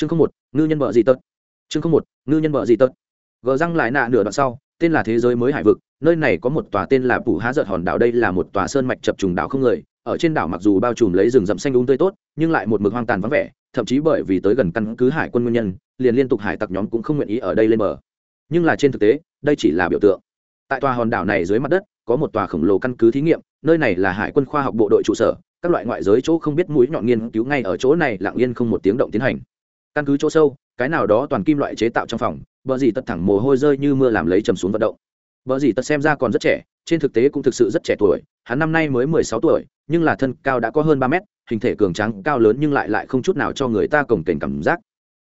chương không một, ngư nhân vợ gì tật. Chương không một, ngư nhân vợ gì tật. Gờ răng lại nạ nửa đoạn sau, tên là thế giới mới hải vực, nơi này có một tòa tên là phủ há giật hòn đảo, đây là một tòa sơn mạch chập trùng đảo không người. Ở trên đảo mặc dù bao trùm lấy rừng rậm xanh đúng tươi tốt, nhưng lại một mực hoang tàn vắng vẻ, thậm chí bởi vì tới gần căn cứ hải quân nguyên nhân, liền liên tục hải tặc nhóm cũng không nguyện ý ở đây lên bờ. Nhưng là trên thực tế, đây chỉ là biểu tượng. Tại tòa hòn đảo này dưới mặt đất, có một tòa khổng lồ căn cứ thí nghiệm, nơi này là hải quân khoa học bộ đội trụ sở, các loại ngoại giới chỗ không biết mũi nhọn nghiên cứu ngay ở chỗ này lặng yên không một tiếng động tiến hành căn cứ chỗ sâu, cái nào đó toàn kim loại chế tạo trong phòng, bờ dì tật thẳng mồ hôi rơi như mưa làm lấy trầm xuống vận động. Bờ dì tật xem ra còn rất trẻ, trên thực tế cũng thực sự rất trẻ tuổi, hắn năm nay mới mười sáu tuổi, nhưng là thân cao đã có hơn ba mét, hình thể cường trắng cao lớn nhưng lại lại không chút nào cho người ta cổng kềnh cảm giác.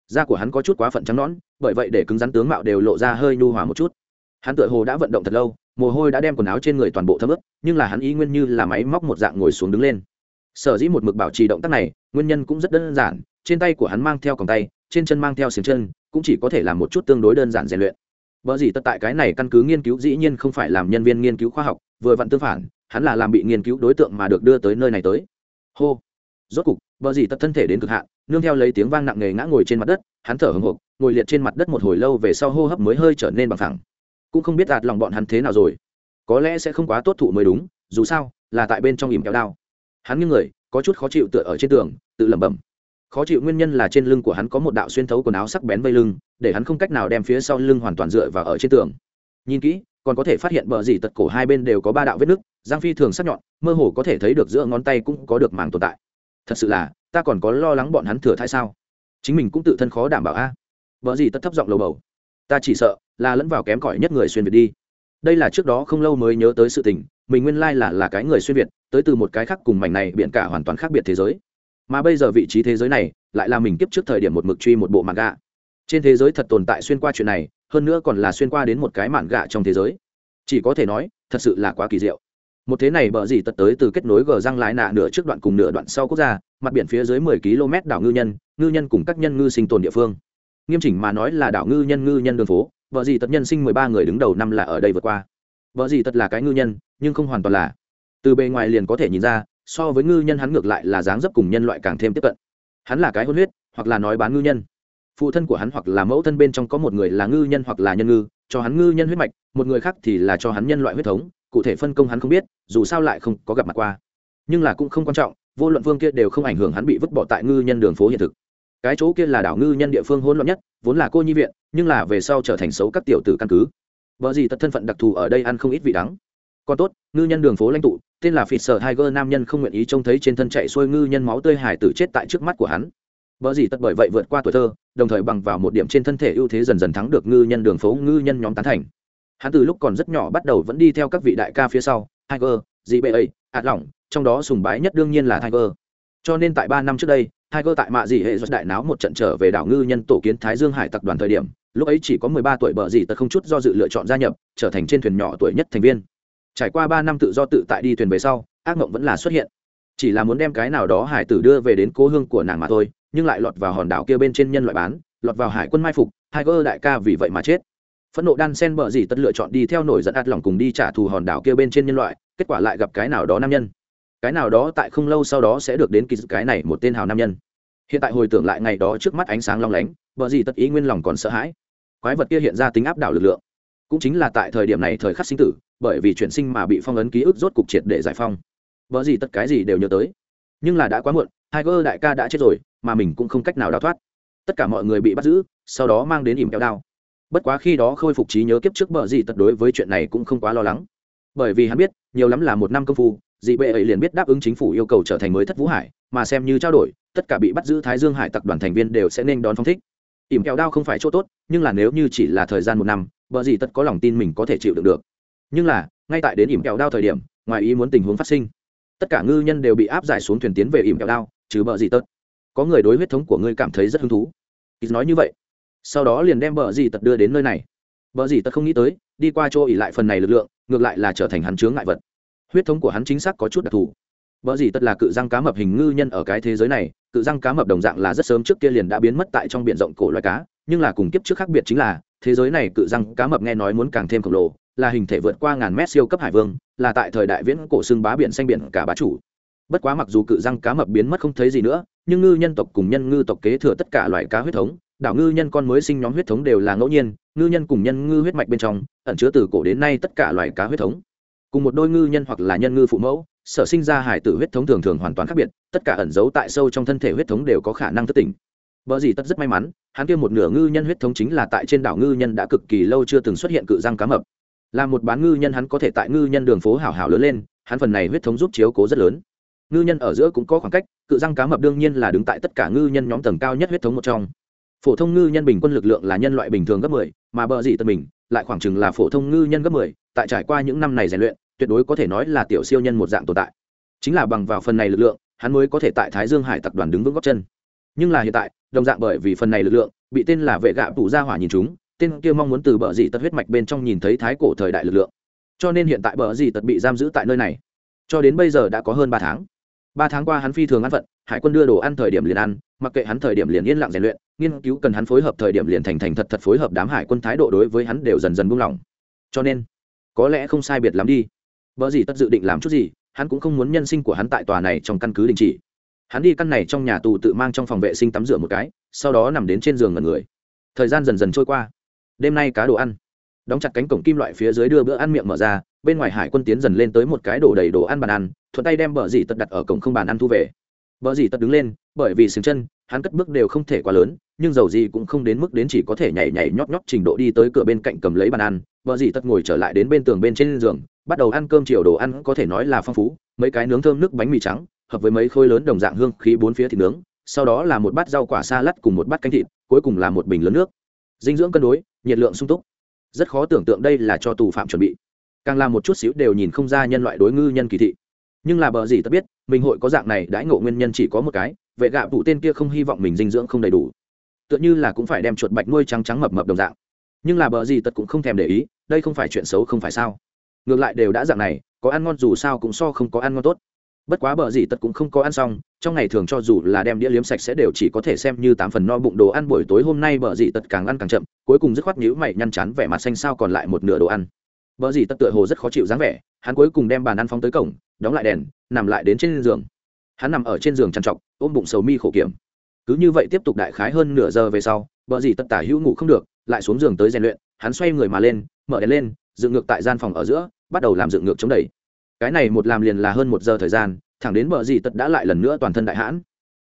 Da của hắn có chút quá phận trắng nõn, bởi vậy để cứng rắn tướng mạo đều lộ ra hơi nhu hòa một chút. Hắn tựa hồ đã vận động thật lâu, mồ hôi đã đem quần áo trên người toàn bộ thấm ướt, nhưng là hắn ý nguyên như là máy móc một dạng ngồi xuống đứng lên. Sở dĩ một mực bảo trì động tác này, nguyên nhân cũng rất đơn giản trên tay của hắn mang theo còng tay, trên chân mang theo xiềng chân, cũng chỉ có thể làm một chút tương đối đơn giản rèn luyện. Bởi gì tất tại cái này căn cứ nghiên cứu dĩ nhiên không phải làm nhân viên nghiên cứu khoa học, vừa vặn tương phản, hắn là làm bị nghiên cứu đối tượng mà được đưa tới nơi này tới. Hô. Rốt cục bởi gì tất thân thể đến cực hạn, nương theo lấy tiếng vang nặng nề ngã ngồi trên mặt đất, hắn thở hồng hộc, ngồi liệt trên mặt đất một hồi lâu về sau hô hấp mới hơi trở nên bằng thẳng cũng không biết đạt lòng bọn hắn thế nào rồi. Có lẽ sẽ không quá tốt thụ mới đúng, dù sao, là tại bên trong ìm kéo đao. Hắn như người, có chút khó chịu tựa ở trên tường, tự lẩm bẩm khó chịu nguyên nhân là trên lưng của hắn có một đạo xuyên thấu quần áo sắc bén vây lưng, để hắn không cách nào đem phía sau lưng hoàn toàn dựa vào ở trên tường. Nhìn kỹ, còn có thể phát hiện bờ dì tật cổ hai bên đều có ba đạo vết nứt, giang phi thường sắc nhọn, mơ hồ có thể thấy được giữa ngón tay cũng có được màng tồn tại. Thật sự là, ta còn có lo lắng bọn hắn thừa thai sao? Chính mình cũng tự thân khó đảm bảo a. Vợ gì tất thấp giọng lầu bầu. Ta chỉ sợ là lẫn vào kém cỏi nhất người xuyên việt đi. Đây là trước đó không lâu mới nhớ tới sự tình, mình nguyên lai là là cái người xuyên việt, tới từ một cái khác cùng mảnh này biện cả hoàn toàn khác biệt thế giới mà bây giờ vị trí thế giới này lại là mình kiếp trước thời điểm một mực truy một bộ mạn gạ. Trên thế giới thật tồn tại xuyên qua chuyện này, hơn nữa còn là xuyên qua đến một cái mạn gạ trong thế giới. Chỉ có thể nói, thật sự là quá kỳ diệu. Một thế này bờ gì tật tới từ kết nối gờ răng lái nạ nửa trước đoạn cùng nửa đoạn sau quốc gia, mặt biển phía dưới mười km đảo ngư nhân ngư nhân cùng các nhân ngư sinh tồn địa phương. Nghiêm chỉnh mà nói là đảo ngư nhân ngư nhân đường phố vợ gì tật nhân sinh mười ba người đứng đầu năm là ở đây vượt qua. Vợ gì tật là cái ngư nhân, nhưng không hoàn toàn là. Từ bề ngoài liền có thể nhìn ra so với ngư nhân hắn ngược lại là dáng dấp cùng nhân loại càng thêm tiếp cận. Hắn là cái hôn huyết, hoặc là nói bán ngư nhân. Phụ thân của hắn hoặc là mẫu thân bên trong có một người là ngư nhân hoặc là nhân ngư, cho hắn ngư nhân huyết mạch, một người khác thì là cho hắn nhân loại huyết thống, cụ thể phân công hắn không biết, dù sao lại không có gặp mặt qua. Nhưng là cũng không quan trọng, vô luận vương kia đều không ảnh hưởng hắn bị vứt bỏ tại ngư nhân đường phố hiện thực. Cái chỗ kia là đảo ngư nhân địa phương hỗn loạn nhất, vốn là cô nhi viện, nhưng là về sau trở thành xấu các tiểu tử căn cứ. Vợ gì tật thân phận đặc thù ở đây ăn không ít vị đắng. Còn tốt, ngư nhân đường phố lãnh tụ tên là phịt sở tiger nam nhân không nguyện ý trông thấy trên thân chạy xuôi ngư nhân máu tươi hải tử chết tại trước mắt của hắn. Vợ gì tật bởi vậy vượt qua tuổi thơ, đồng thời bằng vào một điểm trên thân thể ưu thế dần dần thắng được ngư nhân đường phố, ngư nhân nhóm tán thành. Hắn từ lúc còn rất nhỏ bắt đầu vẫn đi theo các vị đại ca phía sau, tiger dị bê ấy, ạt lỏng, trong đó sùng bái nhất đương nhiên là tiger. Cho nên tại ba năm trước đây, tiger tại mạ dị hệ rất đại náo một trận trở về đảo ngư nhân tổ kiến thái dương hải tập đoàn thời điểm, lúc ấy chỉ có mười ba tuổi bờ dị tật không chút do dự lựa chọn gia nhập, trở thành trên thuyền nhỏ tuổi nhất thành viên trải qua ba năm tự do tự tại đi thuyền về sau, ác mộng vẫn là xuất hiện. Chỉ là muốn đem cái nào đó hải tử đưa về đến cố hương của nàng mà thôi, nhưng lại lọt vào hòn đảo kia bên trên nhân loại bán, lọt vào hải quân mai phục hai tiger đại ca vì vậy mà chết. Phẫn nộ đan sen bờ gì tất lựa chọn đi theo nổi giận ạt lòng cùng đi trả thù hòn đảo kia bên trên nhân loại, kết quả lại gặp cái nào đó nam nhân. Cái nào đó tại không lâu sau đó sẽ được đến kỳ cái này một tên hào nam nhân. Hiện tại hồi tưởng lại ngày đó trước mắt ánh sáng long lánh bờ gì tất ý nguyên lòng còn sợ hãi. Quái vật kia hiện ra tính áp đảo lực lượng cũng chính là tại thời điểm này thời khắc sinh tử, bởi vì chuyển sinh mà bị phong ấn ký ức rốt cục triệt để giải phong. Vợ gì tất cái gì đều nhớ tới. Nhưng là đã quá muộn, Tiger đại ca đã chết rồi, mà mình cũng không cách nào đào thoát. Tất cả mọi người bị bắt giữ, sau đó mang đến ỉm kéo đao. Bất quá khi đó khôi phục trí nhớ kiếp trước bờ gì tật đối với chuyện này cũng không quá lo lắng. Bởi vì hắn biết, nhiều lắm là một năm công phu, dị bệ ấy liền biết đáp ứng chính phủ yêu cầu trở thành mới thất vũ hải, mà xem như trao đổi, tất cả bị bắt giữ thái dương hải tặc đoàn thành viên đều sẽ nên đón phong thích. Ỉm kẹo đao không phải chỗ tốt, nhưng là nếu như chỉ là thời gian một năm bờ gì tất có lòng tin mình có thể chịu đựng được. Nhưng là ngay tại đến ỉm kẹo đao thời điểm ngoài ý muốn tình huống phát sinh. Tất cả ngư nhân đều bị áp giải xuống thuyền tiến về ỉm kẹo đao trừ bờ gì tất. Có người đối huyết thống của ngươi cảm thấy rất hứng thú. Ít nói như vậy. Sau đó liền đem bờ gì tật đưa đến nơi này. Bờ gì tật không nghĩ tới đi qua chỗ ỉ lại phần này lực lượng ngược lại là trở thành hắn chướng ngại vật. Huyết thống của hắn chính xác có chút đặc thù. Bờ gì tật là cự răng cá mập hình ngư nhân ở cái thế giới này, cự răng cá mập đồng dạng là rất sớm trước kia liền đã biến mất tại trong biển rộng cổ loài cá, nhưng là cùng kiếp trước khác biệt chính là, thế giới này cự răng cá mập nghe nói muốn càng thêm khổng lồ, là hình thể vượt qua ngàn mét siêu cấp hải vương, là tại thời đại viễn cổ xương bá biển xanh biển cả bá chủ. bất quá mặc dù cự răng cá mập biến mất không thấy gì nữa nhưng ngư nhân tộc cùng nhân ngư tộc kế thừa tất cả loại cá huyết thống đảo ngư nhân con mới sinh nhóm huyết thống đều là ngẫu nhiên ngư nhân cùng nhân ngư huyết mạch bên trong ẩn chứa từ cổ đến nay tất cả loài cá huyết thống cùng một đôi ngư nhân hoặc là nhân ngư phụ mẫu sở sinh ra hải tử huyết thống thường thường hoàn toàn khác biệt tất cả ẩn giấu tại sâu trong thân thể huyết thống đều có khả năng thất tỉnh Bở gì tất rất may mắn, hắn kia một nửa ngư nhân huyết thống chính là tại trên đảo ngư nhân đã cực kỳ lâu chưa từng xuất hiện cự răng cá mập. Là một bán ngư nhân hắn có thể tại ngư nhân đường phố hảo hảo lớn lên, hắn phần này huyết thống giúp chiếu cố rất lớn. Ngư nhân ở giữa cũng có khoảng cách, cự răng cá mập đương nhiên là đứng tại tất cả ngư nhân nhóm tầng cao nhất huyết thống một trong. Phổ thông ngư nhân bình quân lực lượng là nhân loại bình thường gấp 10, mà bờ dị tật mình lại khoảng chừng là phổ thông ngư nhân gấp 10, tại trải qua những năm này rèn luyện, tuyệt đối có thể nói là tiểu siêu nhân một dạng tồn tại. Chính là bằng vào phần này lực lượng, hắn mới có thể tại Thái Dương Hải tập đoàn đứng vững gót chân nhưng là hiện tại đồng dạng bởi vì phần này lực lượng, bị tên là vệ gạ tủ ra hỏa nhìn chúng, tên kia mong muốn từ bờ dị tật huyết mạch bên trong nhìn thấy thái cổ thời đại lực lượng. Cho nên hiện tại bờ dị tật bị giam giữ tại nơi này. Cho đến bây giờ đã có hơn ba tháng. Ba tháng qua hắn phi thường ăn phận, hải quân đưa đồ ăn thời điểm liền ăn, mặc kệ hắn thời điểm liền yên lặng rèn luyện, nghiên cứu cần hắn phối hợp thời điểm liền thành thành thật thật phối hợp đám hải quân thái độ đối với hắn đều dần dần buông lỏng. Cho nên, có lẽ không sai biệt lắm đi. Vợ gì tất dự định làm chút gì, hắn cũng không muốn nhân sinh của hắn tại tòa này trong căn cứ đình chỉ hắn đi căn này trong nhà tù tự mang trong phòng vệ sinh tắm rửa một cái, sau đó nằm đến trên giường ngần người. Thời gian dần dần trôi qua. Đêm nay cá đồ ăn. Đóng chặt cánh cổng kim loại phía dưới đưa bữa ăn miệng mở ra, bên ngoài hải quân tiến dần lên tới một cái đổ đầy đồ ăn bàn ăn, thuận tay đem bờ dì tật đặt ở cổng không bàn ăn thu về. Bờ dì tật đứng lên, bởi vì xứng chân, hắn cất bước đều không thể quá lớn, nhưng dầu gì cũng không đến mức đến chỉ có thể nhảy nhảy nhót nhót trình độ đi tới cửa bên cạnh cầm lấy bàn ăn. Bờ dì tật ngồi trở lại đến bên tường bên trên giường, bắt đầu ăn cơm chiều đồ ăn có thể nói là phong phú, mấy cái nướng thơm nước bánh mì trắng hợp với mấy khối lớn đồng dạng hương khí bốn phía thịt nướng, sau đó là một bát rau quả xa lắt cùng một bát canh thịt, cuối cùng là một bình lớn nước. Dinh dưỡng cân đối, nhiệt lượng sung túc. Rất khó tưởng tượng đây là cho tù phạm chuẩn bị. Càng làm một chút xíu đều nhìn không ra nhân loại đối ngư nhân kỳ thị. Nhưng là bờ gì ta biết, mình hội có dạng này đãi ngộ nguyên nhân chỉ có một cái, vệ gạ vụ tên kia không hy vọng mình dinh dưỡng không đầy đủ. Tựa như là cũng phải đem chuột bạch nuôi trắng trắng mập mập đồng dạng. Nhưng là bờ gì tật cũng không thèm để ý, đây không phải chuyện xấu không phải sao. Ngược lại đều đã dạng này, có ăn ngon dù sao cũng so không có ăn ngon tốt bất quá bờ gì tật cũng không có ăn xong, trong ngày thường cho dù là đem đĩa liếm sạch sẽ đều chỉ có thể xem như tám phần no bụng đồ ăn buổi tối hôm nay bờ gì tật càng ăn càng chậm, cuối cùng dứt khoát nhữ mày nhăn chán vẻ mặt xanh sao còn lại một nửa đồ ăn. Bờ gì tật tựa hồ rất khó chịu dáng vẻ, hắn cuối cùng đem bàn ăn phóng tới cổng, đóng lại đèn, nằm lại đến trên giường. Hắn nằm ở trên giường trằn trọc, ôm bụng sầu mi khổ kiểm. Cứ như vậy tiếp tục đại khái hơn nửa giờ về sau, bờ gì tật tả hữu ngủ không được, lại xuống giường tới rèn luyện, hắn xoay người mà lên, mở đèn lên, dựng ngược tại gian phòng ở giữa, bắt đầu làm dựng ngược chống đẩy cái này một làm liền là hơn một giờ thời gian, thẳng đến bờ dì tật đã lại lần nữa toàn thân đại hãn.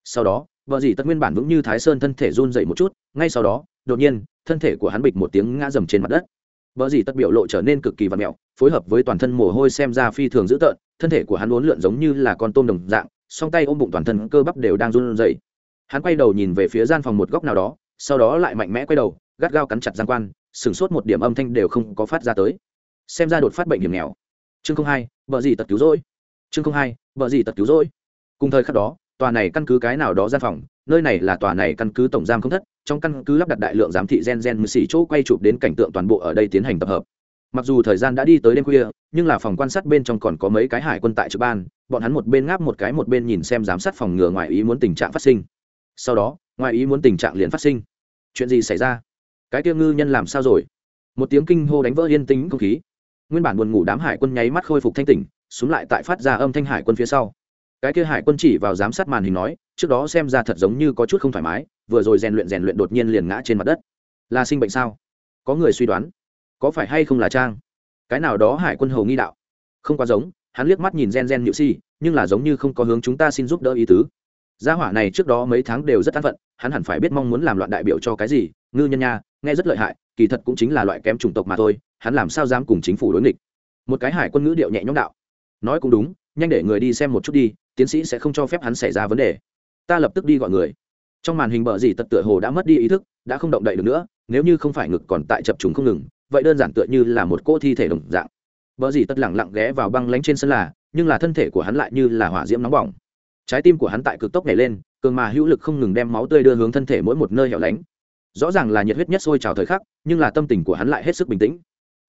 Sau đó, bờ dì tật nguyên bản vững như thái sơn thân thể run dậy một chút, ngay sau đó, đột nhiên, thân thể của hắn bịch một tiếng ngã dầm trên mặt đất. Bờ dì tật biểu lộ trở nên cực kỳ vặt mẹo, phối hợp với toàn thân mồ hôi xem ra phi thường dữ tợn, thân thể của hắn uốn lượn giống như là con tôm đồng dạng, song tay ôm bụng toàn thân cơ bắp đều đang run dậy hắn quay đầu nhìn về phía gian phòng một góc nào đó, sau đó lại mạnh mẽ quay đầu, gắt gao cắn chặt giang quan, sửng sốt một điểm âm thanh đều không có phát ra tới. Xem ra đột phát bệnh hiểm nghèo chương không hai vợ gì tật cứu rỗi. Chương không hai vợ gì tật cứu rỗi. Cùng thời khắc đó, tòa này căn cứ cái nào đó gian phòng, nơi này là tòa này căn cứ tổng giam không thất, trong căn cứ lắp đặt đại lượng giám thị gen gen mười xỉ chỗ quay chụp đến cảnh tượng toàn bộ ở đây tiến hành tập hợp. Mặc dù thời gian đã đi tới đêm khuya, nhưng là phòng quan sát bên trong còn có mấy cái hải quân tại trực ban, bọn hắn một bên ngáp một cái một bên nhìn xem giám sát phòng ngừa ngoài ý muốn tình trạng phát sinh. Sau đó, ngoài ý muốn tình trạng liền phát sinh. Chuyện gì xảy ra? Cái tiêu ngư nhân làm sao rồi? Một tiếng kinh hô đánh vỡ yên tĩnh không khí nguyên bản buồn ngủ đám hải quân nháy mắt khôi phục thanh tỉnh xuống lại tại phát ra âm thanh hải quân phía sau. Cái kia hải quân chỉ vào giám sát màn hình nói, trước đó xem ra thật giống như có chút không thoải mái, vừa rồi rèn luyện rèn luyện đột nhiên liền ngã trên mặt đất. Là sinh bệnh sao? Có người suy đoán. Có phải hay không là trang? Cái nào đó hải quân hầu nghi đạo. Không quá giống, hắn liếc mắt nhìn gen gen nhự si, nhưng là giống như không có hướng chúng ta xin giúp đỡ ý tứ. Gia hỏa này trước đó mấy tháng đều rất an phận, hắn hẳn phải biết mong muốn làm loạn đại biểu cho cái gì, ngư nhân nha, nghe rất lợi hại, kỳ thật cũng chính là loại kém chủng tộc mà thôi hắn làm sao dám cùng chính phủ đối nghịch? Một cái hải quân ngữ điệu nhẹ nhõm đạo. Nói cũng đúng, nhanh để người đi xem một chút đi, tiến sĩ sẽ không cho phép hắn xảy ra vấn đề. Ta lập tức đi gọi người. Trong màn hình bờ gì tật tựa hồ đã mất đi ý thức, đã không động đậy được nữa, nếu như không phải ngực còn tại chập trùng không ngừng, vậy đơn giản tựa như là một cô thi thể đồng dạng. Bờ gì tật lẳng lặng ghé vào băng lánh trên sân là, nhưng là thân thể của hắn lại như là hỏa diễm nóng bỏng. Trái tim của hắn tại cực tốc nhảy lên, cường mà hữu lực không ngừng đem máu tươi đưa hướng thân thể mỗi một nơi hẻo lánh. Rõ ràng là nhiệt huyết nhất sôi trào thời khắc, nhưng là tâm tình của hắn lại hết sức bình tĩnh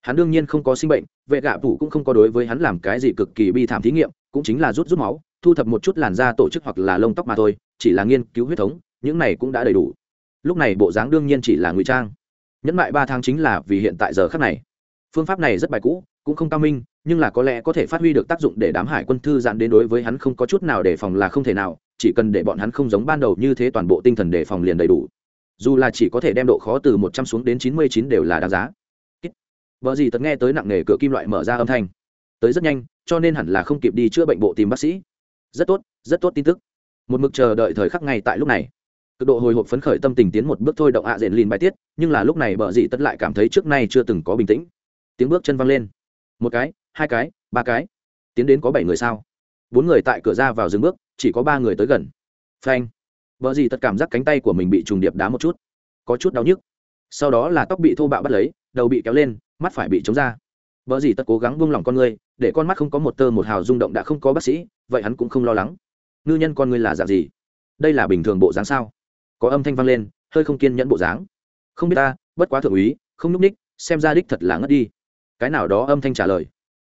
hắn đương nhiên không có sinh bệnh, vệ gạ phủ cũng không có đối với hắn làm cái gì cực kỳ bi thảm thí nghiệm, cũng chính là rút rút máu, thu thập một chút làn da tổ chức hoặc là lông tóc mà thôi, chỉ là nghiên cứu huyết thống, những này cũng đã đầy đủ. Lúc này bộ dáng đương nhiên chỉ là ngụy trang. Nhẫn mại ba tháng chính là vì hiện tại giờ khắc này. Phương pháp này rất bài cũ, cũng không cao minh, nhưng là có lẽ có thể phát huy được tác dụng để đám hải quân thư giãn đến đối với hắn không có chút nào đề phòng là không thể nào, chỉ cần để bọn hắn không giống ban đầu như thế toàn bộ tinh thần đề phòng liền đầy đủ. Dù là chỉ có thể đem độ khó từ một trăm xuống đến chín mươi chín đều là đáng giá vợ gì tật nghe tới nặng nề cửa kim loại mở ra âm thanh. Tới rất nhanh, cho nên hẳn là không kịp đi chữa bệnh bộ tìm bác sĩ. Rất tốt rất tốt tin tức. Một mực chờ đợi thời khắc ngay tại lúc này. Cực độ hồi hộp phấn khởi tâm tình tiến một bước thôi động ạ à diện lìn bài tiết, nhưng là lúc này bờ dị tất lại cảm thấy trước nay chưa từng có bình tĩnh. Tiếng bước chân văng lên. Một cái, hai cái, ba cái. Tiến đến có bảy người sao? Bốn người tại cửa ra vào dừng bước, chỉ có ba người tới gần. Phanh. Vợ gì tất cảm giác cánh tay của mình bị trùng điệp đá một chút. Có chút đau nhức. Sau đó là tóc bị thô bạo bắt lấy, đầu bị kéo lên mắt phải bị chống ra. Vợ gì tất cố gắng buông lỏng con người để con mắt không có một tơ một hào rung động đã không có bác sĩ, vậy hắn cũng không lo lắng. Ngư nhân con người là dạng gì? Đây là bình thường bộ dáng sao? Có âm thanh vang lên, hơi không kiên nhẫn bộ dáng. Không biết ta, bất quá thượng úy, không núp ních, xem ra đích thật là ngất đi. Cái nào đó âm thanh trả lời.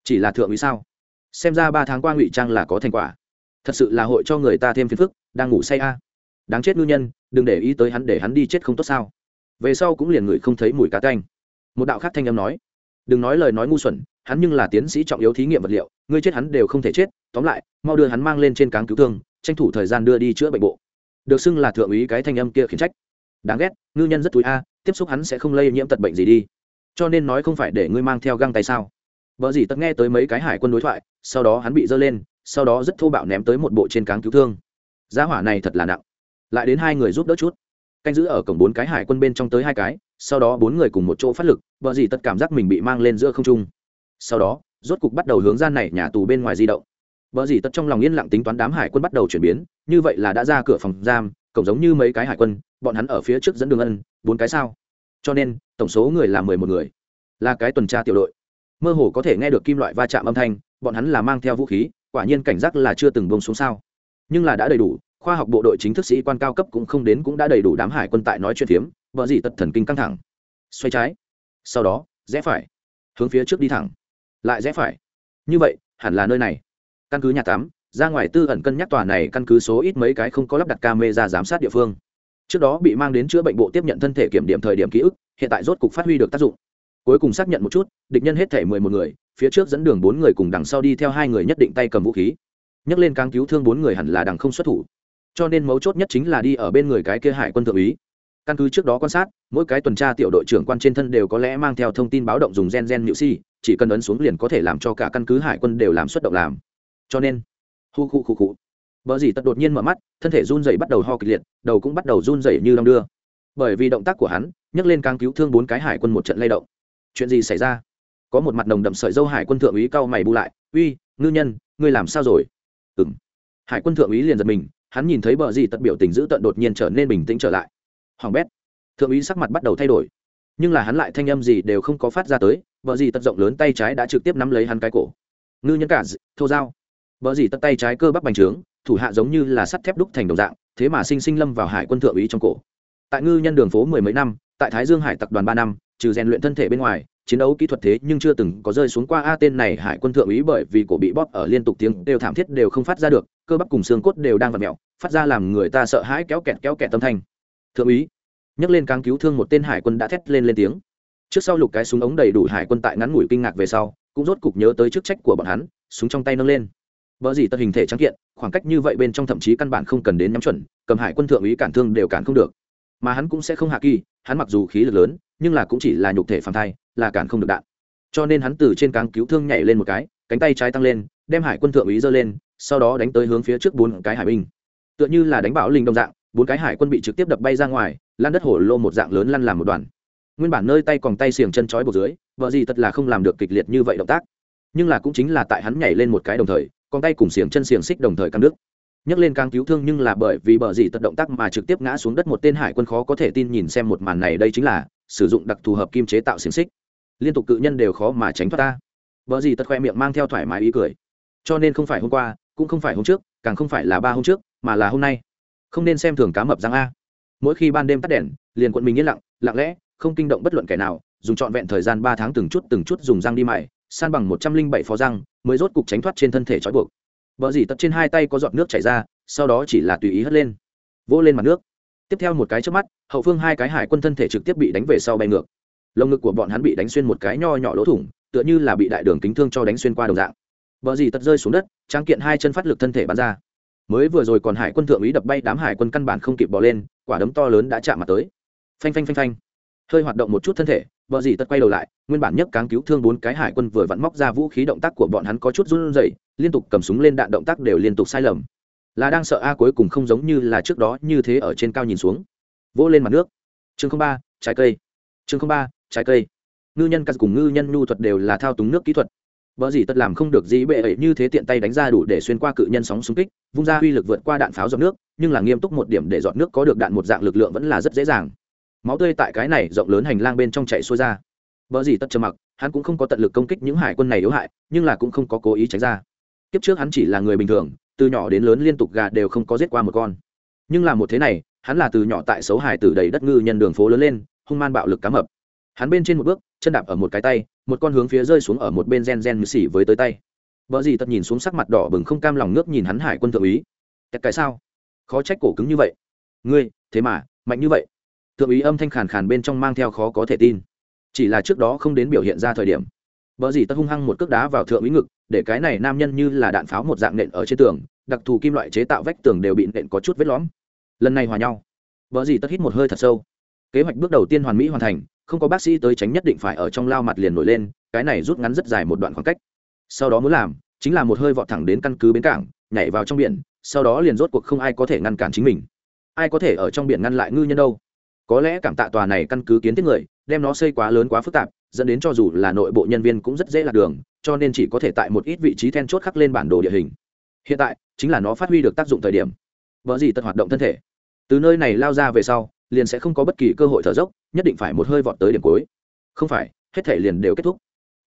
Chỉ là thượng úy sao? Xem ra ba tháng qua ngụy trang là có thành quả. Thật sự là hội cho người ta thêm phiền phức, đang ngủ say a. Đáng chết ngư nhân, đừng để ý tới hắn để hắn đi chết không tốt sao. Về sau cũng liền người không thấy mùi cá canh một đạo khác thanh âm nói, đừng nói lời nói ngu xuẩn, hắn nhưng là tiến sĩ trọng yếu thí nghiệm vật liệu, ngươi chết hắn đều không thể chết, tóm lại, mau đưa hắn mang lên trên cáng cứu thương, tranh thủ thời gian đưa đi chữa bệnh bộ. Được xưng là thượng úy cái thanh âm kia khiển trách. Đáng ghét, ngư nhân rất túi a, tiếp xúc hắn sẽ không lây nhiễm tật bệnh gì đi. Cho nên nói không phải để ngươi mang theo găng tay sao? Vợ gì tất nghe tới mấy cái hải quân đối thoại, sau đó hắn bị dơ lên, sau đó rất thô bạo ném tới một bộ trên cáng cứu thương. Giá hỏa này thật là nặng. Lại đến hai người giúp đỡ chút canh giữ ở cổng bốn cái hải quân bên trong tới hai cái, sau đó bốn người cùng một chỗ phát lực, vợ gì tất cảm giác mình bị mang lên giữa không trung. Sau đó, rốt cục bắt đầu hướng gian này nhà tù bên ngoài di động. Vợ gì tất trong lòng yên lặng tính toán đám hải quân bắt đầu chuyển biến, như vậy là đã ra cửa phòng giam, cổng giống như mấy cái hải quân, bọn hắn ở phía trước dẫn đường ân, bốn cái sao. Cho nên, tổng số người là mười một người. Là cái tuần tra tiểu đội. Mơ hồ có thể nghe được kim loại va chạm âm thanh, bọn hắn là mang theo vũ khí, quả nhiên cảnh giác là chưa từng bông xuống sao. Nhưng là đã đầy đủ khoa học bộ đội chính thức sĩ quan cao cấp cũng không đến cũng đã đầy đủ đám hải quân tại nói chuyện phiếm, vợ gì tật thần kinh căng thẳng. Xoay trái. Sau đó, rẽ phải. Hướng phía trước đi thẳng. Lại rẽ phải. Như vậy, hẳn là nơi này. Căn cứ nhà tắm, ra ngoài tư ẩn cân nhắc tòa này căn cứ số ít mấy cái không có lắp đặt camera giám sát địa phương. Trước đó bị mang đến chữa bệnh bộ tiếp nhận thân thể kiểm điểm thời điểm ký ức, hiện tại rốt cục phát huy được tác dụng. Cuối cùng xác nhận một chút, địch nhân hết thể mười một người, phía trước dẫn đường bốn người cùng đằng sau đi theo hai người nhất định tay cầm vũ khí. Nhấc lên càng cứu thương bốn người hẳn là đằng không xuất thủ cho nên mấu chốt nhất chính là đi ở bên người cái kia hải quân thượng úy. Căn cứ trước đó quan sát, mỗi cái tuần tra tiểu đội trưởng quan trên thân đều có lẽ mang theo thông tin báo động dùng gen gen nhự si chỉ cần ấn xuống liền có thể làm cho cả căn cứ hải quân đều làm xuất động làm. Cho nên, hu khu khu khu vợ dì tật đột nhiên mở mắt, thân thể run dày bắt đầu ho kịch liệt, đầu cũng bắt đầu run dày như đong đưa. Bởi vì động tác của hắn, nhấc lên càng cứu thương bốn cái hải quân một trận lay động. Chuyện gì xảy ra? Có một mặt nồng đậm sợi dâu hải quân thượng úy cao mày bu lại, uy, ngư nhân, ngươi làm sao rồi? Ừ m hải quân thượng úy liền giật mình hắn nhìn thấy bờ gì tật biểu tình giữ tận đột nhiên trở nên bình tĩnh trở lại. Hoàng bét, thượng úy sắc mặt bắt đầu thay đổi. Nhưng là hắn lại thanh âm gì đều không có phát ra tới, Bờ gì tật rộng lớn tay trái đã trực tiếp nắm lấy hắn cái cổ. Ngư nhân cả thô dao. Bờ gì tật tay trái cơ bắp bành trướng, thủ hạ giống như là sắt thép đúc thành đồng dạng, thế mà sinh sinh lâm vào hải quân thượng úy trong cổ. Tại ngư nhân đường phố mười mấy năm, tại thái dương hải tập đoàn ba năm, trừ rèn luyện thân thể bên ngoài, chiến đấu kỹ thuật thế nhưng chưa từng có rơi xuống qua a tên này hải quân thượng úy bởi vì cổ bị bóp ở liên tục tiếng đều thảm thiết đều không phát ra được cơ bắp cùng xương cốt đều đang vặn mẹo, phát ra làm người ta sợ hãi kéo kẹt kéo kẹt tâm thanh. Thượng úy, nhấc lên càng cứu thương một tên hải quân đã thét lên lên tiếng. Trước sau lục cái súng ống đầy đủ hải quân tại ngắn ngủi kinh ngạc về sau, cũng rốt cục nhớ tới chức trách của bọn hắn, súng trong tay nâng lên. Vợ gì tật hình thể trắng kiện, khoảng cách như vậy bên trong thậm chí căn bản không cần đến nhắm chuẩn, cầm hải quân thượng úy cản thương đều cản không được. Mà hắn cũng sẽ không hạ kỳ, hắn mặc dù khí lực lớn, nhưng là cũng chỉ là nhục thể phàm thai, là cản không được đạn. Cho nên hắn từ trên cáng cứu thương nhảy lên một cái, cánh tay trái tăng lên, đem hải quân thượng úy giơ lên sau đó đánh tới hướng phía trước bốn cái hải binh. Tựa như là đánh bão linh đồng dạng, bốn cái hải quân bị trực tiếp đập bay ra ngoài lan đất hổ lô một dạng lớn lăn làm một đoàn. Nguyên bản nơi tay còn tay xiềng chân trói buộc dưới, vợ gì thật là không làm được kịch liệt như vậy động tác. Nhưng là cũng chính là tại hắn nhảy lên một cái đồng thời, con tay cùng xiềng chân xiềng xích đồng thời căng nước nhấc lên càng cứu thương nhưng là bởi vì bờ gì tật động tác mà trực tiếp ngã xuống đất một tên hải quân khó có thể tin nhìn xem một màn này, đây chính là sử dụng đặc thù hợp kim chế tạo xiềng xích. Liên tục cự nhân đều khó mà tránh thoát ta. Bờ gì tật khoe miệng mang theo thoải mái ý cười. Cho nên không phải hôm qua cũng không phải hôm trước, càng không phải là ba hôm trước, mà là hôm nay. Không nên xem thường cá mập răng a. Mỗi khi ban đêm tắt đèn, liền quận mình yên lặng lặng lẽ, không kinh động bất luận kẻ nào, dùng trọn vẹn thời gian ba tháng từng chút từng chút dùng răng đi mày san bằng một trăm linh bảy phó răng, mới rốt cục tránh thoát trên thân thể trói buộc. Vợ dì tật trên hai tay có giọt nước chảy ra, sau đó chỉ là tùy ý hất lên. Vỗ lên mặt nước. Tiếp theo một cái trước mắt, hậu phương hai cái hải quân thân thể trực tiếp bị đánh về sau bay ngược. Lồng ngực của bọn hắn bị đánh xuyên một cái nho nhỏ lỗ thủng, tựa như là bị đại đường kính thương cho đánh xuyên qua đồng dạng. Bờ gì tật rơi xuống đất trang kiện hai chân phát lực thân thể bắn ra. Mới vừa rồi còn hải quân thượng úy đập bay đám hải quân căn bản không kịp bỏ lên, quả đấm to lớn đã chạm mặt tới. Phanh phanh phanh phanh. Hơi hoạt động một chút thân thể, bờ gì tật quay đầu lại, nguyên bản nhất cáng cứu thương bốn cái hải quân vừa vặn móc ra vũ khí động tác của bọn hắn có chút run rẩy, liên tục cầm súng lên đạn động tác đều liên tục sai lầm. Là đang sợ a cuối cùng không giống như là trước đó như thế ở trên cao nhìn xuống. Vỗ lên mặt nước. Chương ba, trái cây. Chương ba, trái cây. Ngư nhân cắt cùng ngư nhân nhu thuật đều là thao túng nước kỹ thuật vợ gì tất làm không được gì bệ ấy như thế tiện tay đánh ra đủ để xuyên qua cự nhân sóng xung kích, vung ra uy lực vượt qua đạn pháo giọt nước, nhưng là nghiêm túc một điểm để giọt nước có được đạn một dạng lực lượng vẫn là rất dễ dàng. Máu tươi tại cái này rộng lớn hành lang bên trong chạy xuôi ra. Vợ gì tất trầm mặc, hắn cũng không có tận lực công kích những hải quân này yếu hại, nhưng là cũng không có cố ý tránh ra. Kiếp trước hắn chỉ là người bình thường, từ nhỏ đến lớn liên tục gà đều không có giết qua một con. Nhưng là một thế này, hắn là từ nhỏ tại xấu hải tử đầy đất ngư nhân đường phố lớn lên, hung man bạo lực cá mập. Hắn bên trên một bước, chân đạp ở một cái tay một con hướng phía rơi xuống ở một bên gen gen như xỉ với tới tay. Vợ gì tật nhìn xuống sắc mặt đỏ bừng không cam lòng nước nhìn hắn hải quân thượng úy. Cái cái sao? Khó trách cổ cứng như vậy. Ngươi, thế mà, mạnh như vậy. Thượng úy âm thanh khàn khàn bên trong mang theo khó có thể tin. Chỉ là trước đó không đến biểu hiện ra thời điểm. Vợ gì tất hung hăng một cước đá vào thượng úy ngực, để cái này nam nhân như là đạn pháo một dạng nện ở trên tường, đặc thù kim loại chế tạo vách tường đều bị nện có chút vết lõm. Lần này hòa nhau. Vợ gì tất hít một hơi thật sâu. Kế hoạch bước đầu tiên hoàn mỹ hoàn thành không có bác sĩ tới tránh nhất định phải ở trong lao mặt liền nổi lên, cái này rút ngắn rất dài một đoạn khoảng cách. Sau đó muốn làm, chính là một hơi vọt thẳng đến căn cứ bến cảng, nhảy vào trong biển, sau đó liền rốt cuộc không ai có thể ngăn cản chính mình. Ai có thể ở trong biển ngăn lại ngư nhân đâu? Có lẽ cảm tạ tòa này căn cứ kiến thiết người, đem nó xây quá lớn quá phức tạp, dẫn đến cho dù là nội bộ nhân viên cũng rất dễ lạc đường, cho nên chỉ có thể tại một ít vị trí then chốt khắc lên bản đồ địa hình. Hiện tại, chính là nó phát huy được tác dụng thời điểm. Vợ gì tật hoạt động thân thể. Từ nơi này lao ra về sau liền sẽ không có bất kỳ cơ hội thở dốc, nhất định phải một hơi vọt tới điểm cuối. Không phải, hết thể liền đều kết thúc.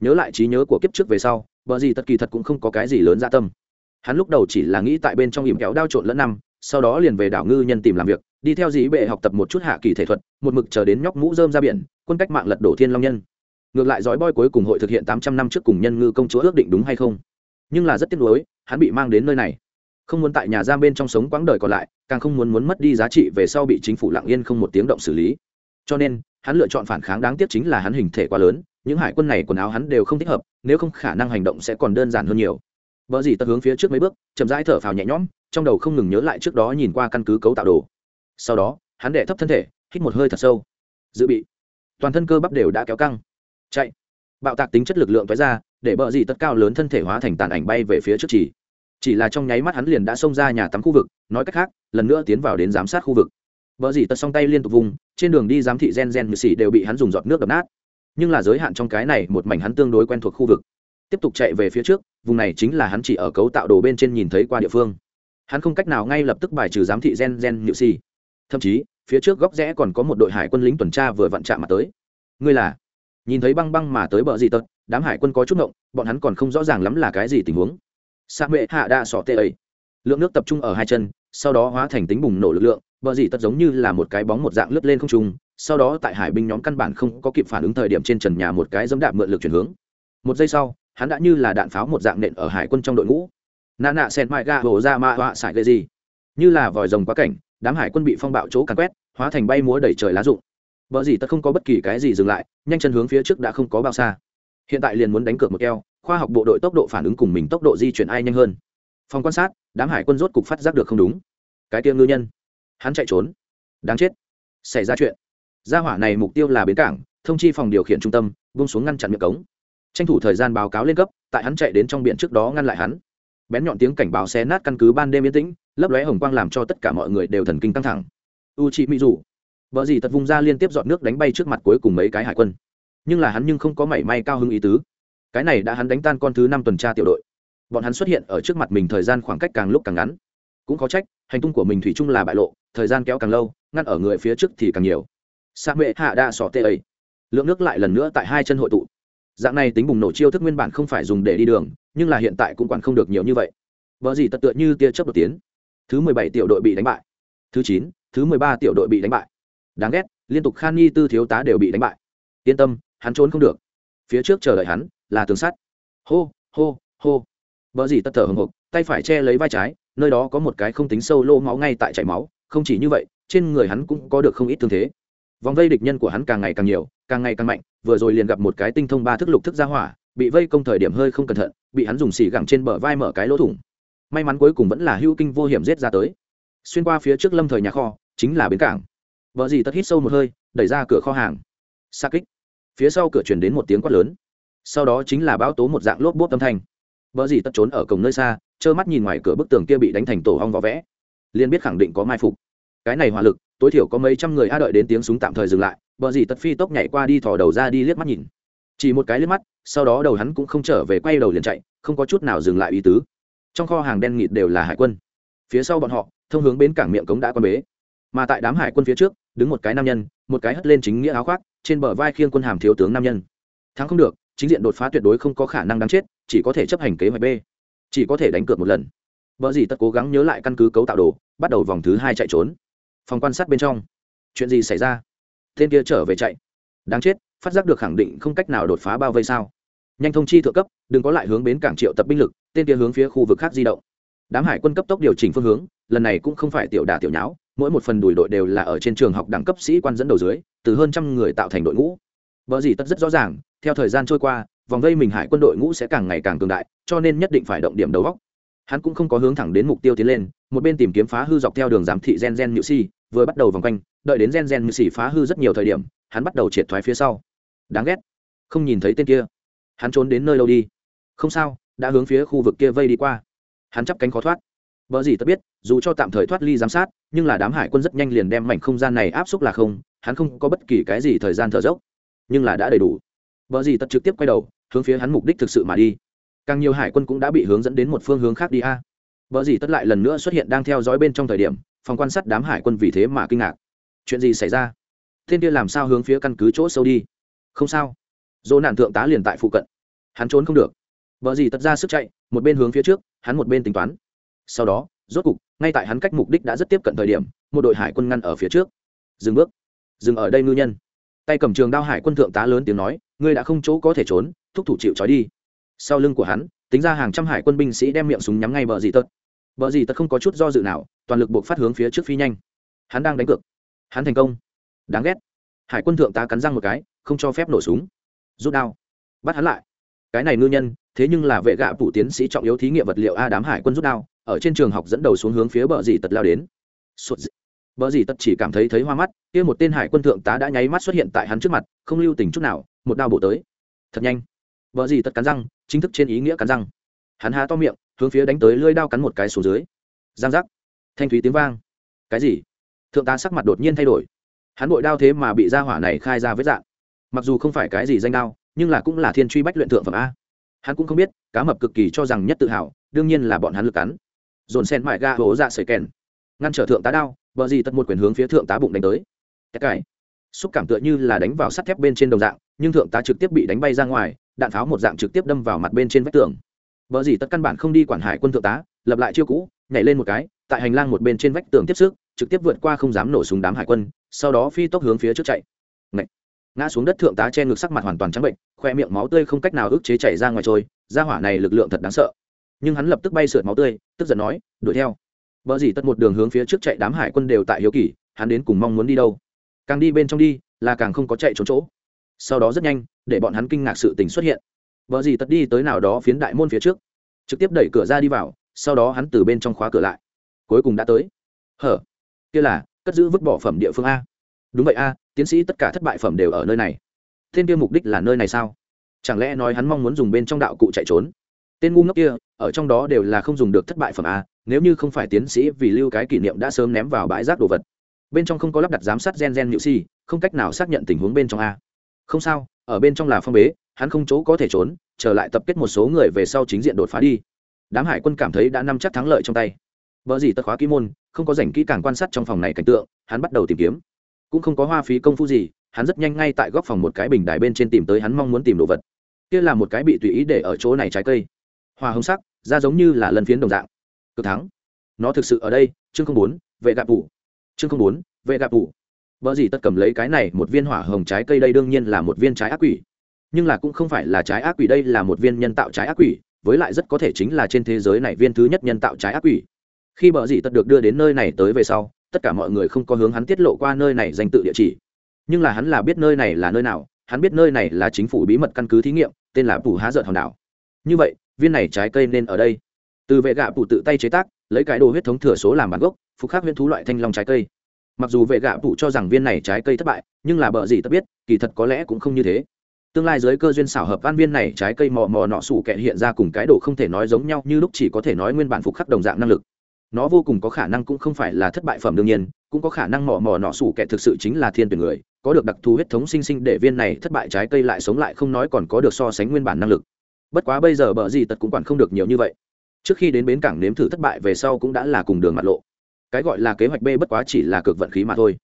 Nhớ lại trí nhớ của kiếp trước về sau bởi gì tất kỳ thật cũng không có cái gì lớn dạ tâm. Hắn lúc đầu chỉ là nghĩ tại bên trong ỉm kéo đao trộn lẫn năm, sau đó liền về đảo ngư nhân tìm làm việc, đi theo dĩ bệ học tập một chút hạ kỳ thể thuật, một mực chờ đến nhóc mũ rơm ra biển, quân cách mạng lật đổ thiên long nhân. Ngược lại dõi boy cuối cùng hội thực hiện tám trăm năm trước cùng nhân ngư công chúa ước định đúng hay không? Nhưng là rất tiếc nuối, hắn bị mang đến nơi này không muốn tại nhà giam bên trong sống quãng đời còn lại, càng không muốn muốn mất đi giá trị về sau bị chính phủ lặng yên không một tiếng động xử lý. Cho nên, hắn lựa chọn phản kháng đáng tiếc chính là hắn hình thể quá lớn, những hải quân này quần áo hắn đều không thích hợp, nếu không khả năng hành động sẽ còn đơn giản hơn nhiều. Vợ gì tật hướng phía trước mấy bước, chậm rãi thở phào nhẹ nhõm, trong đầu không ngừng nhớ lại trước đó nhìn qua căn cứ cấu tạo đồ. Sau đó, hắn đệ thấp thân thể, hít một hơi thật sâu. Dự bị. Toàn thân cơ bắp đều đã kéo căng. Chạy. Bạo tạc tính chất lực lượng tói ra, để bờ gì tất cao lớn thân thể hóa thành tàn ảnh bay về phía trước chỉ chỉ là trong nháy mắt hắn liền đã xông ra nhà tắm khu vực, nói cách khác, lần nữa tiến vào đến giám sát khu vực. Vợ dì tật xong tay liên tục vùng, trên đường đi giám thị gen gen như xỉ đều bị hắn dùng giọt nước đập nát. Nhưng là giới hạn trong cái này một mảnh hắn tương đối quen thuộc khu vực. Tiếp tục chạy về phía trước, vùng này chính là hắn chỉ ở cấu tạo đồ bên trên nhìn thấy qua địa phương. Hắn không cách nào ngay lập tức bài trừ giám thị gen gen nhự xì. Thậm chí, phía trước góc rẽ còn có một đội hải quân lính tuần tra vừa vặn chạm mặt tới. Ngươi là? Nhìn thấy băng băng mà tới bờ gì tật, đám hải quân có chút ngộng, bọn hắn còn không rõ ràng lắm là cái gì tình huống sa mệ hạ đa sọ tê ấy. Lượng nước tập trung ở hai chân, sau đó hóa thành tính bùng nổ lực lượng, bờ gì tật giống như là một cái bóng một dạng lướt lên không trung, sau đó tại hải binh nhóm căn bản không có kịp phản ứng thời điểm trên trần nhà một cái dẫm đạp mượn lực chuyển hướng. Một giây sau, hắn đã như là đạn pháo một dạng nện ở hải quân trong đội ngũ. Nạ nạ sen mại ga hổ ra mạ họa sải gây gì. Như là vòi rồng quá cảnh, đám hải quân bị phong bạo chỗ càn quét, hóa thành bay múa đầy trời lá rụng. Vợ gì tật không có bất kỳ cái gì dừng lại, nhanh chân hướng phía trước đã không có bao xa hiện tại liền muốn đánh cược một keo, khoa học bộ đội tốc độ phản ứng cùng mình tốc độ di chuyển ai nhanh hơn. Phòng quan sát, đám hải quân rốt cục phát giác được không đúng. Cái tiêu ngư nhân, hắn chạy trốn. Đáng chết, xảy ra chuyện. Gia hỏa này mục tiêu là bến cảng, thông chi phòng điều khiển trung tâm bung xuống ngăn chặn miệng cống. Tranh thủ thời gian báo cáo lên cấp, tại hắn chạy đến trong biển trước đó ngăn lại hắn. Bén nhọn tiếng cảnh báo xé nát căn cứ ban đêm yên tĩnh, lấp lóe hồng quang làm cho tất cả mọi người đều thần kinh căng thẳng. U chị mỹ dù vợ gì tật vung ra liên tiếp dọn nước đánh bay trước mặt cuối cùng mấy cái hải quân nhưng là hắn nhưng không có mảy may cao hứng ý tứ. Cái này đã hắn đánh tan con thứ năm tuần tra tiểu đội. Bọn hắn xuất hiện ở trước mặt mình thời gian khoảng cách càng lúc càng ngắn. Cũng có trách, hành tung của mình thủy chung là bại lộ, thời gian kéo càng lâu, ngăn ở người phía trước thì càng nhiều. Sa mệ hạ đa sọ tê ấy. Lượng nước lại lần nữa tại hai chân hội tụ. Dạng này tính bùng nổ chiêu thức nguyên bản không phải dùng để đi đường, nhưng là hiện tại cũng quản không được nhiều như vậy. Vợ gì tật tựa như tia chớp đột tiến. Thứ mười bảy tiểu đội bị đánh bại. Thứ chín, thứ mười ba tiểu đội bị đánh bại. Đáng ghét, liên tục khan nhi tư thiếu tá đều bị đánh bại. Yên tâm hắn trốn không được. Phía trước chờ đợi hắn là tường sắt. Hô hô hô. Vợ gì tất thở hồng hộc, tay phải che lấy vai trái, nơi đó có một cái không tính sâu lô máu ngay tại chảy máu, không chỉ như vậy, trên người hắn cũng có được không ít thương thế. Vòng vây địch nhân của hắn càng ngày càng nhiều, càng ngày càng mạnh, vừa rồi liền gặp một cái tinh thông ba thức lục thức ra hỏa, bị vây công thời điểm hơi không cẩn thận, bị hắn dùng xì gẳng trên bờ vai mở cái lỗ thủng. May mắn cuối cùng vẫn là hữu kinh vô hiểm giết ra tới. Xuyên qua phía trước lâm thời nhà kho, chính là bến cảng. Vợ gì tất hít sâu một hơi, đẩy ra cửa kho hàng. Xa kích phía sau cửa chuyển đến một tiếng quát lớn. Sau đó chính là báo tố một dạng lốp bốp âm thanh. Vợ gì tất trốn ở cổng nơi xa, trơ mắt nhìn ngoài cửa bức tường kia bị đánh thành tổ hong vỏ vẽ. Liền biết khẳng định có mai phục. Cái này hỏa lực, tối thiểu có mấy trăm người a đợi đến tiếng súng tạm thời dừng lại vợ gì tất phi tốc nhảy qua đi thò đầu ra đi liếc mắt nhìn. Chỉ một cái liếc mắt, sau đó đầu hắn cũng không trở về quay đầu liền chạy, không có chút nào dừng lại ý tứ. Trong kho hàng đen nghịt đều là hải quân. Phía sau bọn họ, thông hướng bến cảng miệng cống đã quan bế. Mà tại đám hải quân phía trước đứng một cái nam nhân, một cái hất lên chính nghĩa áo khoác, trên bờ vai khiêng quân hàm thiếu tướng nam nhân. Thắng không được, chính diện đột phá tuyệt đối không có khả năng đáng chết, chỉ có thể chấp hành kế hoạch b. Chỉ có thể đánh cược một lần. Vợ gì tất cố gắng nhớ lại căn cứ cấu tạo đồ, bắt đầu vòng thứ hai chạy trốn. Phòng quan sát bên trong. Chuyện gì xảy ra? Tên kia trở về chạy. Đáng chết, phát giác được khẳng định không cách nào đột phá bao vây sao. Nhanh thông chi thượng cấp, đừng có lại hướng bến cảng triệu tập binh lực, tên kia hướng phía khu vực khác di động. Đám hải quân cấp tốc điều chỉnh phương hướng, lần này cũng không phải tiểu đà tiểu nháo mỗi một phần đùi đội đều là ở trên trường học đẳng cấp sĩ quan dẫn đầu dưới, từ hơn trăm người tạo thành đội ngũ. Vợ gì tất rất rõ ràng, theo thời gian trôi qua, vòng vây mình hải quân đội ngũ sẽ càng ngày càng cường đại, cho nên nhất định phải động điểm đầu góc hắn cũng không có hướng thẳng đến mục tiêu tiến lên, một bên tìm kiếm phá hư dọc theo đường giám thị gen gen nhự si, vừa bắt đầu vòng quanh, đợi đến gen gen nhự si phá hư rất nhiều thời điểm, hắn bắt đầu triệt thoái phía sau. Đáng ghét. Không nhìn thấy tên kia. Hắn trốn đến nơi đâu đi. Không sao, đã hướng phía khu vực kia vây đi qua. Hắn chắp cánh khó thoát vợ gì tất biết, dù cho tạm thời thoát ly giám sát, nhưng là đám hải quân rất nhanh liền đem mảnh không gian này áp xúc là không, hắn không có bất kỳ cái gì thời gian thở dốc. Nhưng là đã đầy đủ. Vợ gì tất trực tiếp quay đầu, hướng phía hắn mục đích thực sự mà đi. Càng nhiều hải quân cũng đã bị hướng dẫn đến một phương hướng khác đi a. Vợ gì tất lại lần nữa xuất hiện đang theo dõi bên trong thời điểm, phòng quan sát đám hải quân vì thế mà kinh ngạc. Chuyện gì xảy ra? Thiên kia làm sao hướng phía căn cứ chỗ sâu đi? Không sao. Dỗ nạn thượng tá liền tại phụ cận. Hắn trốn không được. Vợ gì tất ra sức chạy, một bên hướng phía trước, hắn một bên tính toán sau đó, rốt cục, ngay tại hắn cách mục đích đã rất tiếp cận thời điểm, một đội hải quân ngăn ở phía trước. Dừng bước. Dừng ở đây ngư nhân. Tay cầm trường đao hải quân thượng tá lớn tiếng nói, ngươi đã không chỗ có thể trốn, thúc thủ chịu trói đi. Sau lưng của hắn, tính ra hàng trăm hải quân binh sĩ đem miệng súng nhắm ngay bờ dì tật. Bờ dì tật không có chút do dự nào, toàn lực buộc phát hướng phía trước phi nhanh. Hắn đang đánh cược. Hắn thành công. Đáng ghét. Hải quân thượng tá cắn răng một cái, không cho phép nổ súng. Rút đao. Bắt hắn lại. Cái này ngư nhân thế nhưng là vệ gạ phủ tiến sĩ trọng yếu thí nghiệm vật liệu a đám hải quân rút đao, ở trên trường học dẫn đầu xuống hướng phía bờ dì tật lao đến. Bờ dì tật chỉ cảm thấy thấy hoa mắt, kia một tên hải quân thượng tá đã nháy mắt xuất hiện tại hắn trước mặt, không lưu tình chút nào, một đao bổ tới. Thật nhanh. Bờ dì tật cắn răng, chính thức trên ý nghĩa cắn răng. Hắn há to miệng, hướng phía đánh tới lưỡi đao cắn một cái xuống dưới. Giang giác. Thanh thúy tiếng vang. Cái gì? Thượng tá sắc mặt đột nhiên thay đổi. Hắn bội đao thế mà bị ra hỏa này khai ra với dạng. Mặc dù không phải cái gì danh đao, nhưng là cũng là thiên truy bách luyện thượng phẩm a hắn cũng không biết, cá mập cực kỳ cho rằng nhất tự hào, đương nhiên là bọn hắn lực cắn. Dồn sen mại ga hố dạ sợi kèn. Ngăn trở thượng tá đao vợ gì tật một quyền hướng phía thượng tá bụng đánh tới. Tất cải. Xúc cảm tựa như là đánh vào sắt thép bên trên đồng dạng, nhưng thượng tá trực tiếp bị đánh bay ra ngoài, đạn pháo một dạng trực tiếp đâm vào mặt bên trên vách tường. Vợ gì tất căn bản không đi quản hải quân thượng tá, lập lại chiêu cũ, nhảy lên một cái, tại hành lang một bên trên vách tường tiếp sức, trực tiếp vượt qua không dám nổ súng đám hải quân, sau đó phi tốc hướng phía trước chạy ngã xuống đất thượng tá che ngực sắc mặt hoàn toàn trắng bệnh, khoe miệng máu tươi không cách nào ức chế chảy ra ngoài trôi ra hỏa này lực lượng thật đáng sợ. Nhưng hắn lập tức bay sượt máu tươi, tức giận nói, đuổi theo. Vợ gì tất một đường hướng phía trước chạy, đám hải quân đều tại hiếu kỳ, hắn đến cùng mong muốn đi đâu? Càng đi bên trong đi, là càng không có chạy trốn chỗ. Sau đó rất nhanh, để bọn hắn kinh ngạc sự tình xuất hiện. Vợ gì tất đi tới nào đó phiến đại môn phía trước, trực tiếp đẩy cửa ra đi vào, sau đó hắn từ bên trong khóa cửa lại. Cuối cùng đã tới. Hở, kia là, cất giữ vứt bỏ phẩm địa phương a đúng vậy a, tiến sĩ, tất cả thất bại phẩm đều ở nơi này. Tên kia mục đích là nơi này sao? Chẳng lẽ nói hắn mong muốn dùng bên trong đạo cụ chạy trốn? Tên ngu ngốc kia, ở trong đó đều là không dùng được thất bại phẩm a, nếu như không phải tiến sĩ vì lưu cái kỷ niệm đã sớm ném vào bãi rác đồ vật. Bên trong không có lắp đặt giám sát gen gen nhự si, không cách nào xác nhận tình huống bên trong a. Không sao, ở bên trong là phong bế, hắn không chỗ có thể trốn, trở lại tập kết một số người về sau chính diện đột phá đi. Đám hải quân cảm thấy đã nắm chắc thắng lợi trong tay. Vợ gì tất khóa kỹ môn, không có rảnh kỹ càng quan sát trong phòng này cảnh tượng, hắn bắt đầu tìm kiếm cũng không có hoa phí công phu gì, hắn rất nhanh ngay tại góc phòng một cái bình đài bên trên tìm tới hắn mong muốn tìm đồ vật. Kia là một cái bị tùy ý để ở chỗ này trái cây. Hoa hồng sắc, da giống như là lần phiến đồng dạng. Cực thắng. Nó thực sự ở đây, chương không bốn, vệ gạp vụ chương không bốn, vệ gạp vụ vợ gì tất cầm lấy cái này một viên hỏa hồng trái cây đây đương nhiên là một viên trái ác quỷ. Nhưng là cũng không phải là trái ác quỷ đây là một viên nhân tạo trái ác quỷ, với lại rất có thể chính là trên thế giới này viên thứ nhất nhân tạo trái ác quỷ. Khi bờ dị tất được đưa đến nơi này tới về sau tất cả mọi người không có hướng hắn tiết lộ qua nơi này danh tự địa chỉ. Nhưng là hắn là biết nơi này là nơi nào, hắn biết nơi này là chính phủ bí mật căn cứ thí nghiệm, tên là phủ há dợn hòn đảo. Như vậy, viên này trái cây nên ở đây. Từ vệ gạ phủ tự tay chế tác, lấy cái đồ huyết thống thừa số làm bản gốc, phục khắc huyễn thú loại thanh long trái cây. Mặc dù vệ gạ phủ cho rằng viên này trái cây thất bại, nhưng là bợ gì tất biết, kỳ thật có lẽ cũng không như thế. Tương lai dưới cơ duyên xảo hợp an viên này trái cây mò mò nọ sủ kẹ hiện ra cùng cái đồ không thể nói giống nhau như lúc chỉ có thể nói nguyên bản phục khắc đồng dạng năng lực nó vô cùng có khả năng cũng không phải là thất bại phẩm đương nhiên, cũng có khả năng mò mò nọ sủ kẻ thực sự chính là thiên tuyển người, có được đặc thù huyết thống sinh sinh để viên này thất bại trái cây lại sống lại không nói còn có được so sánh nguyên bản năng lực. Bất quá bây giờ bờ gì tật cũng quản không được nhiều như vậy. Trước khi đến bến cảng nếm thử thất bại về sau cũng đã là cùng đường mặt lộ. Cái gọi là kế hoạch b bất quá chỉ là cực vận khí mà thôi.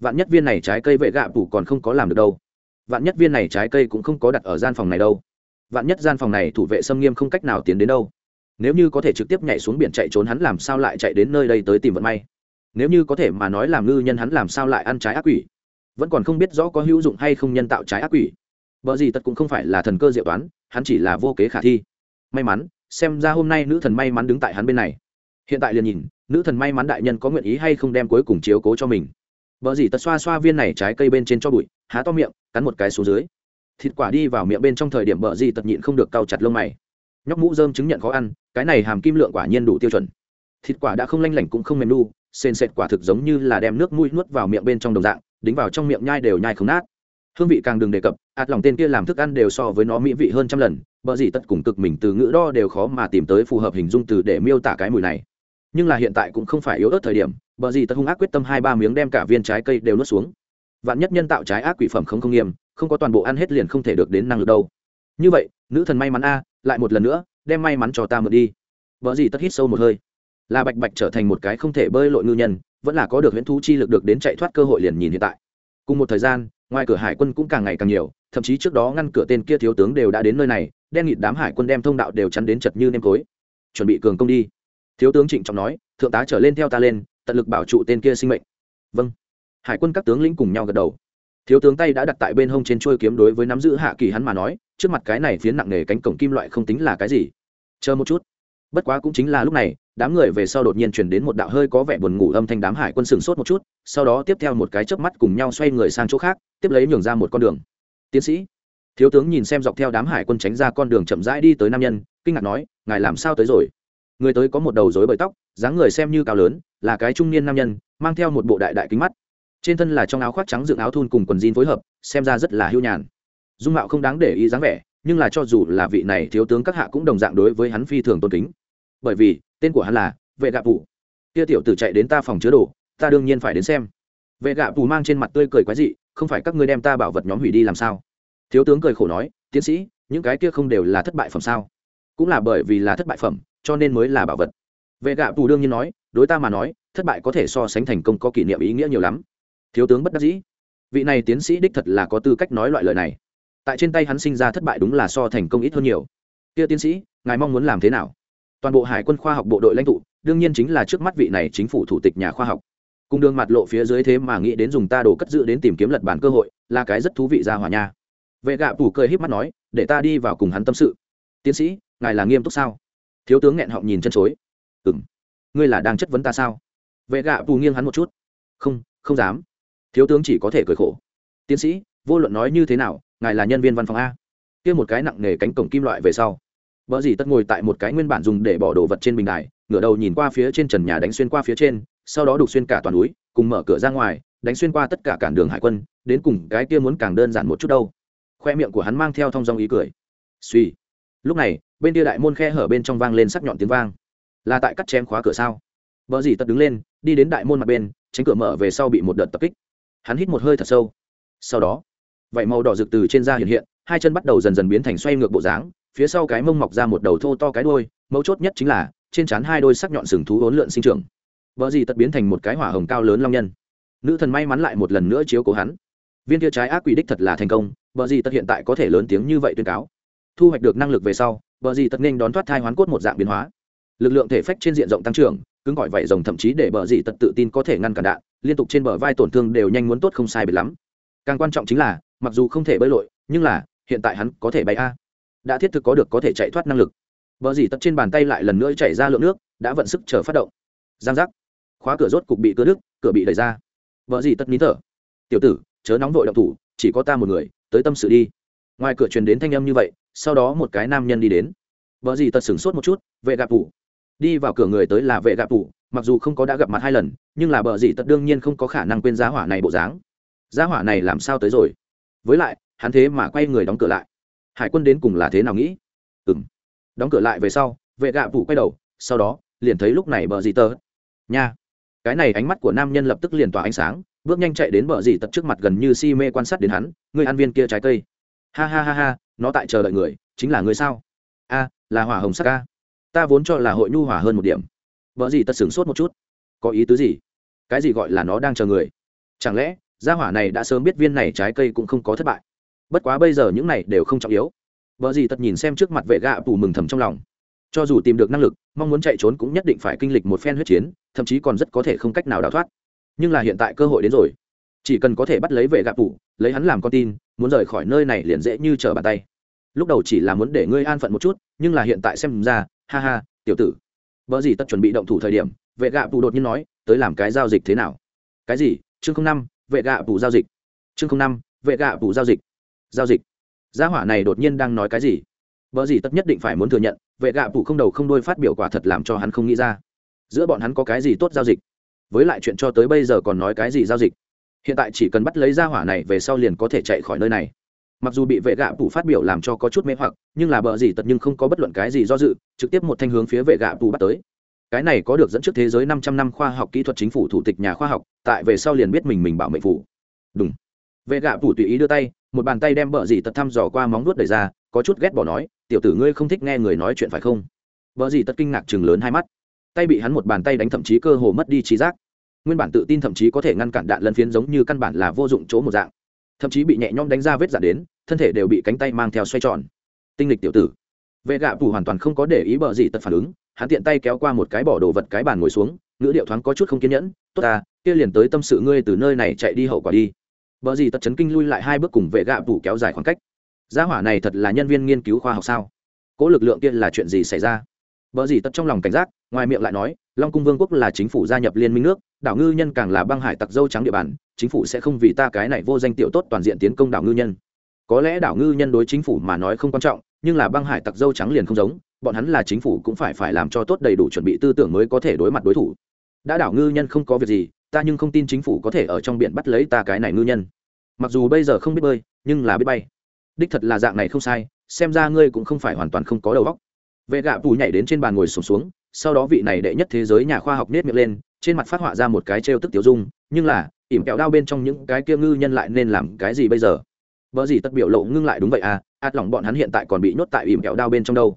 Vạn nhất viên này trái cây vệ gạ bù còn không có làm được đâu. Vạn nhất viên này trái cây cũng không có đặt ở gian phòng này đâu. Vạn nhất gian phòng này thủ vệ xâm nghiêm không cách nào tiến đến đâu nếu như có thể trực tiếp nhảy xuống biển chạy trốn hắn làm sao lại chạy đến nơi đây tới tìm vận may? Nếu như có thể mà nói làm ngư nhân hắn làm sao lại ăn trái ác quỷ? Vẫn còn không biết rõ có hữu dụng hay không nhân tạo trái ác quỷ. Vợ gì tật cũng không phải là thần cơ diệu toán, hắn chỉ là vô kế khả thi. May mắn, xem ra hôm nay nữ thần may mắn đứng tại hắn bên này. Hiện tại liền nhìn, nữ thần may mắn đại nhân có nguyện ý hay không đem cuối cùng chiếu cố cho mình. Vợ gì tật xoa xoa viên này trái cây bên trên cho bụi, há to miệng, cắn một cái xuống dưới. Thịt quả đi vào miệng bên trong thời điểm vợ gì tật nhịn không được cau chặt lông mày nhóc mũ dơm chứng nhận khó ăn, cái này hàm kim lượng quả nhiên đủ tiêu chuẩn. Thịt quả đã không lanh lảnh cũng không mềm nu, sền sệt quả thực giống như là đem nước mũi nuốt vào miệng bên trong đồng dạng, đính vào trong miệng nhai đều nhai không nát. Hương vị càng đừng đề cập, ạt lòng tên kia làm thức ăn đều so với nó mỹ vị hơn trăm lần, bờ gì tất cùng cực mình từ ngữ đo đều khó mà tìm tới phù hợp hình dung từ để miêu tả cái mùi này. Nhưng là hiện tại cũng không phải yếu ớt thời điểm, bờ gì tất hung ác quyết tâm hai ba miếng đem cả viên trái cây đều nuốt xuống. Vạn nhất nhân tạo trái ác quỷ phẩm không không nghiêm, không có toàn bộ ăn hết liền không thể được đến năng lực đâu. Như vậy, nữ thần may mắn a lại một lần nữa đem may mắn cho ta mượn đi. Vợ gì tất hít sâu một hơi. Là bạch bạch trở thành một cái không thể bơi lội ngư nhân vẫn là có được huyễn thú chi lực được đến chạy thoát cơ hội liền nhìn hiện tại. Cùng một thời gian ngoài cửa hải quân cũng càng ngày càng nhiều thậm chí trước đó ngăn cửa tên kia thiếu tướng đều đã đến nơi này đen nghịt đám hải quân đem thông đạo đều chắn đến chật như nêm cối, chuẩn bị cường công đi. Thiếu tướng trịnh trọng nói thượng tá trở lên theo ta lên tận lực bảo trụ tên kia sinh mệnh. Vâng. Hải quân các tướng lĩnh cùng nhau gật đầu. Thiếu tướng tay đã đặt tại bên hông trên chuôi kiếm đối với nắm giữ hạ kỳ hắn mà nói trước mặt cái này phiến nặng nề cánh cổng kim loại không tính là cái gì. Chờ một chút. Bất quá cũng chính là lúc này, đám người về sau đột nhiên chuyển đến một đạo hơi có vẻ buồn ngủ âm thanh đám hải quân sừng sốt một chút, sau đó tiếp theo một cái chớp mắt cùng nhau xoay người sang chỗ khác, tiếp lấy nhường ra một con đường. Tiến sĩ. Thiếu tướng nhìn xem dọc theo đám hải quân tránh ra con đường chậm rãi đi tới nam nhân, kinh ngạc nói, ngài làm sao tới rồi? Người tới có một đầu rối bời tóc, dáng người xem như cao lớn, là cái trung niên nam nhân, mang theo một bộ đại đại kính mắt. Trên thân là trong áo khoác trắng dựng áo thun cùng quần jean phối hợp, xem ra rất là hưu nhàn dung mạo không đáng để ý dáng vẻ, nhưng là cho dù là vị này thiếu tướng các hạ cũng đồng dạng đối với hắn phi thường tôn kính. Bởi vì, tên của hắn là vệ gạ phủ kia tiểu tử chạy đến ta phòng chứa đồ, ta đương nhiên phải đến xem. Vệ gạ phủ mang trên mặt tươi cười quái dị, không phải các ngươi đem ta bảo vật nhóm hủy đi làm sao? Thiếu tướng cười khổ nói, tiến sĩ, những cái kia không đều là thất bại phẩm sao? Cũng là bởi vì là thất bại phẩm, cho nên mới là bảo vật. Vệ gạ phủ đương nhiên nói, đối ta mà nói, thất bại có thể so sánh thành công có kỷ niệm ý nghĩa nhiều lắm. Thiếu tướng bất đắc dĩ. Vị này tiến sĩ đích thật là có tư cách nói loại lời này tại trên tay hắn sinh ra thất bại đúng là so thành công ít hơn nhiều. Kia tiến sĩ, ngài mong muốn làm thế nào? Toàn bộ hải quân khoa học bộ đội lãnh tụ, đương nhiên chính là trước mắt vị này chính phủ thủ tịch nhà khoa học. Cùng đường mặt lộ phía dưới thế mà nghĩ đến dùng ta đồ cất giữ đến tìm kiếm lật bản cơ hội, là cái rất thú vị ra hỏa nha. Vệ gạ phủ cười híp mắt nói, để ta đi vào cùng hắn tâm sự. Tiến sĩ, ngài là nghiêm túc sao? Thiếu tướng nghẹn họng nhìn chân chối. Ừ m ngươi là đang chất vấn ta sao? Vệ gạ phủ nghiêng hắn một chút. Không không dám. Thiếu tướng chỉ có thể cười khổ. Tiến sĩ, vô luận nói như thế nào ngài là nhân viên văn phòng a. Kia một cái nặng nề cánh cổng kim loại về sau. Vợ dì tất ngồi tại một cái nguyên bản dùng để bỏ đồ vật trên bình đài, ngửa đầu nhìn qua phía trên trần nhà đánh xuyên qua phía trên, sau đó đục xuyên cả toàn núi, cùng mở cửa ra ngoài, đánh xuyên qua tất cả cản đường hải quân, đến cùng cái kia muốn càng đơn giản một chút đâu. Khoe miệng của hắn mang theo thong dong ý cười. Suy lúc này, bên kia đại môn khe hở bên trong vang lên sắc nhọn tiếng vang. Là tại cắt chém khóa cửa sao? Vợ dì tất đứng lên, đi đến đại môn mặt bên, tránh cửa mở về sau bị một đợt tập kích. Hắn hít một hơi thật sâu. Sau đó vậy màu đỏ rực từ trên da hiện hiện, hai chân bắt đầu dần dần biến thành xoay ngược bộ dáng, phía sau cái mông mọc ra một đầu thô to cái đôi mấu chốt nhất chính là, trên trán hai đôi sắc nhọn sừng thú hỗn lượn sinh trưởng. Vợ gì tật biến thành một cái hỏa hồng cao lớn long nhân. Nữ thần may mắn lại một lần nữa chiếu cố hắn. Viên kia trái ác quỷ đích thật là thành công, vợ gì tật hiện tại có thể lớn tiếng như vậy tuyên cáo. Thu hoạch được năng lực về sau, vợ gì tật nên đón thoát thai hoán cốt một dạng biến hóa. Lực lượng thể phách trên diện rộng tăng trưởng, cứng gọi vậy rồng thậm chí để bờ gì tật tự tin có thể ngăn cản đạn, liên tục trên bờ vai tổn thương đều nhanh muốn tốt không sai biệt lắm. Càng quan trọng chính là mặc dù không thể bơi lội, nhưng là, hiện tại hắn có thể bay a. Đã thiết thực có được có thể chạy thoát năng lực. Vợ dì tật trên bàn tay lại lần nữa chảy ra lượng nước, đã vận sức chờ phát động. Giang giác. Khóa cửa rốt cục bị cưa đứt, cửa bị đẩy ra. Vợ dì tật nín thở. Tiểu tử, chớ nóng vội động thủ, chỉ có ta một người, tới tâm sự đi. Ngoài cửa truyền đến thanh âm như vậy, sau đó một cái nam nhân đi đến. Vợ dì tật sửng sốt một chút, vệ gạp phủ. Đi vào cửa người tới là vệ gạp phủ, mặc dù không có đã gặp mặt hai lần, nhưng là bờ dì tật đương nhiên không có khả năng quên giá hỏa này bộ dáng. Giá hỏa này làm sao tới rồi? Với lại, hắn thế mà quay người đóng cửa lại. Hải quân đến cùng là thế nào nghĩ? Ừ m đóng cửa lại về sau, vệ gạ vụ quay đầu, sau đó, liền thấy lúc này bờ dì tờ. Nha. Cái này ánh mắt của nam nhân lập tức liền tỏa ánh sáng, bước nhanh chạy đến bờ dì tật trước mặt gần như si mê quan sát đến hắn người ăn viên kia trái cây. Ha ha ha ha, nó tại chờ đợi người, chính là người sao? A, là hỏa hồng sắc ca ta vốn cho là hội nhu hỏa hơn một điểm. Vợ gì tật sửng sốt một chút. Có ý tứ gì? Cái gì gọi là nó đang chờ người? Chẳng lẽ gia hỏa này đã sớm biết viên này trái cây cũng không có thất bại. Bất quá bây giờ những này đều không trọng yếu. Vợ gì tật nhìn xem trước mặt vệ gạ tù mừng thầm trong lòng. Cho dù tìm được năng lực, mong muốn chạy trốn cũng nhất định phải kinh lịch một phen huyết chiến, thậm chí còn rất có thể không cách nào đào thoát. Nhưng là hiện tại cơ hội đến rồi. Chỉ cần có thể bắt lấy vệ gạ tù, lấy hắn làm con tin, muốn rời khỏi nơi này liền dễ như trở bàn tay. Lúc đầu chỉ là muốn để ngươi an phận một chút, nhưng là hiện tại xem ra, ha ha, tiểu tử. Vợ gì tất chuẩn bị động thủ thời điểm, vệ gạ tù đột nhiên nói, tới làm cái giao dịch thế nào? Cái gì? Chương năm vệ gạ bù giao dịch. Chương năm, vệ gạ bù giao dịch. Giao dịch. Gia hỏa này đột nhiên đang nói cái gì? Vợ gì tất nhất định phải muốn thừa nhận, vệ gạ bù không đầu không đôi phát biểu quả thật làm cho hắn không nghĩ ra. Giữa bọn hắn có cái gì tốt giao dịch? Với lại chuyện cho tới bây giờ còn nói cái gì giao dịch? Hiện tại chỉ cần bắt lấy gia hỏa này về sau liền có thể chạy khỏi nơi này. Mặc dù bị vệ gạ bù phát biểu làm cho có chút mê hoặc, nhưng là bờ gì tật nhưng không có bất luận cái gì do dự, trực tiếp một thanh hướng phía vệ gạ bù bắt tới cái này có được dẫn trước thế giới 500 năm khoa học kỹ thuật chính phủ thủ tịch nhà khoa học, tại về sau liền biết mình mình bảo mệnh phủ. Đúng. Vệ gạ phủ tùy ý đưa tay, một bàn tay đem bờ gì tật thăm dò qua móng nuốt đẩy ra, có chút ghét bỏ nói, tiểu tử ngươi không thích nghe người nói chuyện phải không? Bờ gì tật kinh ngạc chừng lớn hai mắt. Tay bị hắn một bàn tay đánh thậm chí cơ hồ mất đi trí giác. Nguyên bản tự tin thậm chí có thể ngăn cản đạn lân phiến giống như căn bản là vô dụng chỗ một dạng. Thậm chí bị nhẹ nhõm đánh ra vết giả đến, thân thể đều bị cánh tay mang theo xoay tròn. Tinh lịch tiểu tử. Vệ gạ phủ hoàn toàn không có để ý bờ gì tật phản ứng hắn tiện tay kéo qua một cái bỏ đồ vật cái bàn ngồi xuống, ngữ điệu thoáng có chút không kiên nhẫn, tốt ta, kia liền tới tâm sự ngươi từ nơi này chạy đi hậu quả đi. Vợ gì tật chấn kinh lui lại hai bước cùng vệ gạ phủ kéo dài khoảng cách. Gia hỏa này thật là nhân viên nghiên cứu khoa học sao? Cỗ lực lượng kia là chuyện gì xảy ra? Vợ gì tật trong lòng cảnh giác, ngoài miệng lại nói, long cung vương quốc là chính phủ gia nhập liên minh nước, đảo ngư nhân càng là băng hải tặc dâu trắng địa bàn, chính phủ sẽ không vì ta cái này vô danh tiểu tốt toàn diện tiến công đảo ngư nhân. Có lẽ đảo ngư nhân đối chính phủ mà nói không quan trọng, nhưng là băng hải tặc dâu trắng liền không giống bọn hắn là chính phủ cũng phải phải làm cho tốt đầy đủ chuẩn bị tư tưởng mới có thể đối mặt đối thủ. Đã đảo ngư nhân không có việc gì ta nhưng không tin chính phủ có thể ở trong biển bắt lấy ta cái này ngư nhân. Mặc dù bây giờ không biết bơi nhưng là biết bay. Đích thật là dạng này không sai xem ra ngươi cũng không phải hoàn toàn không có đầu óc. Vệ gạ tù nhảy đến trên bàn ngồi sùng xuống, xuống sau đó vị này đệ nhất thế giới nhà khoa học nết miệng lên trên mặt phát họa ra một cái trêu tức tiểu dung nhưng là ỉm kẹo đao bên trong những cái kia ngư nhân lại nên làm cái gì bây giờ? Vợ gì tất biểu lộ ngưng lại đúng vậy à át lòng bọn hắn hiện tại còn bị nhốt tại ỉm kẹo đao bên trong đâu?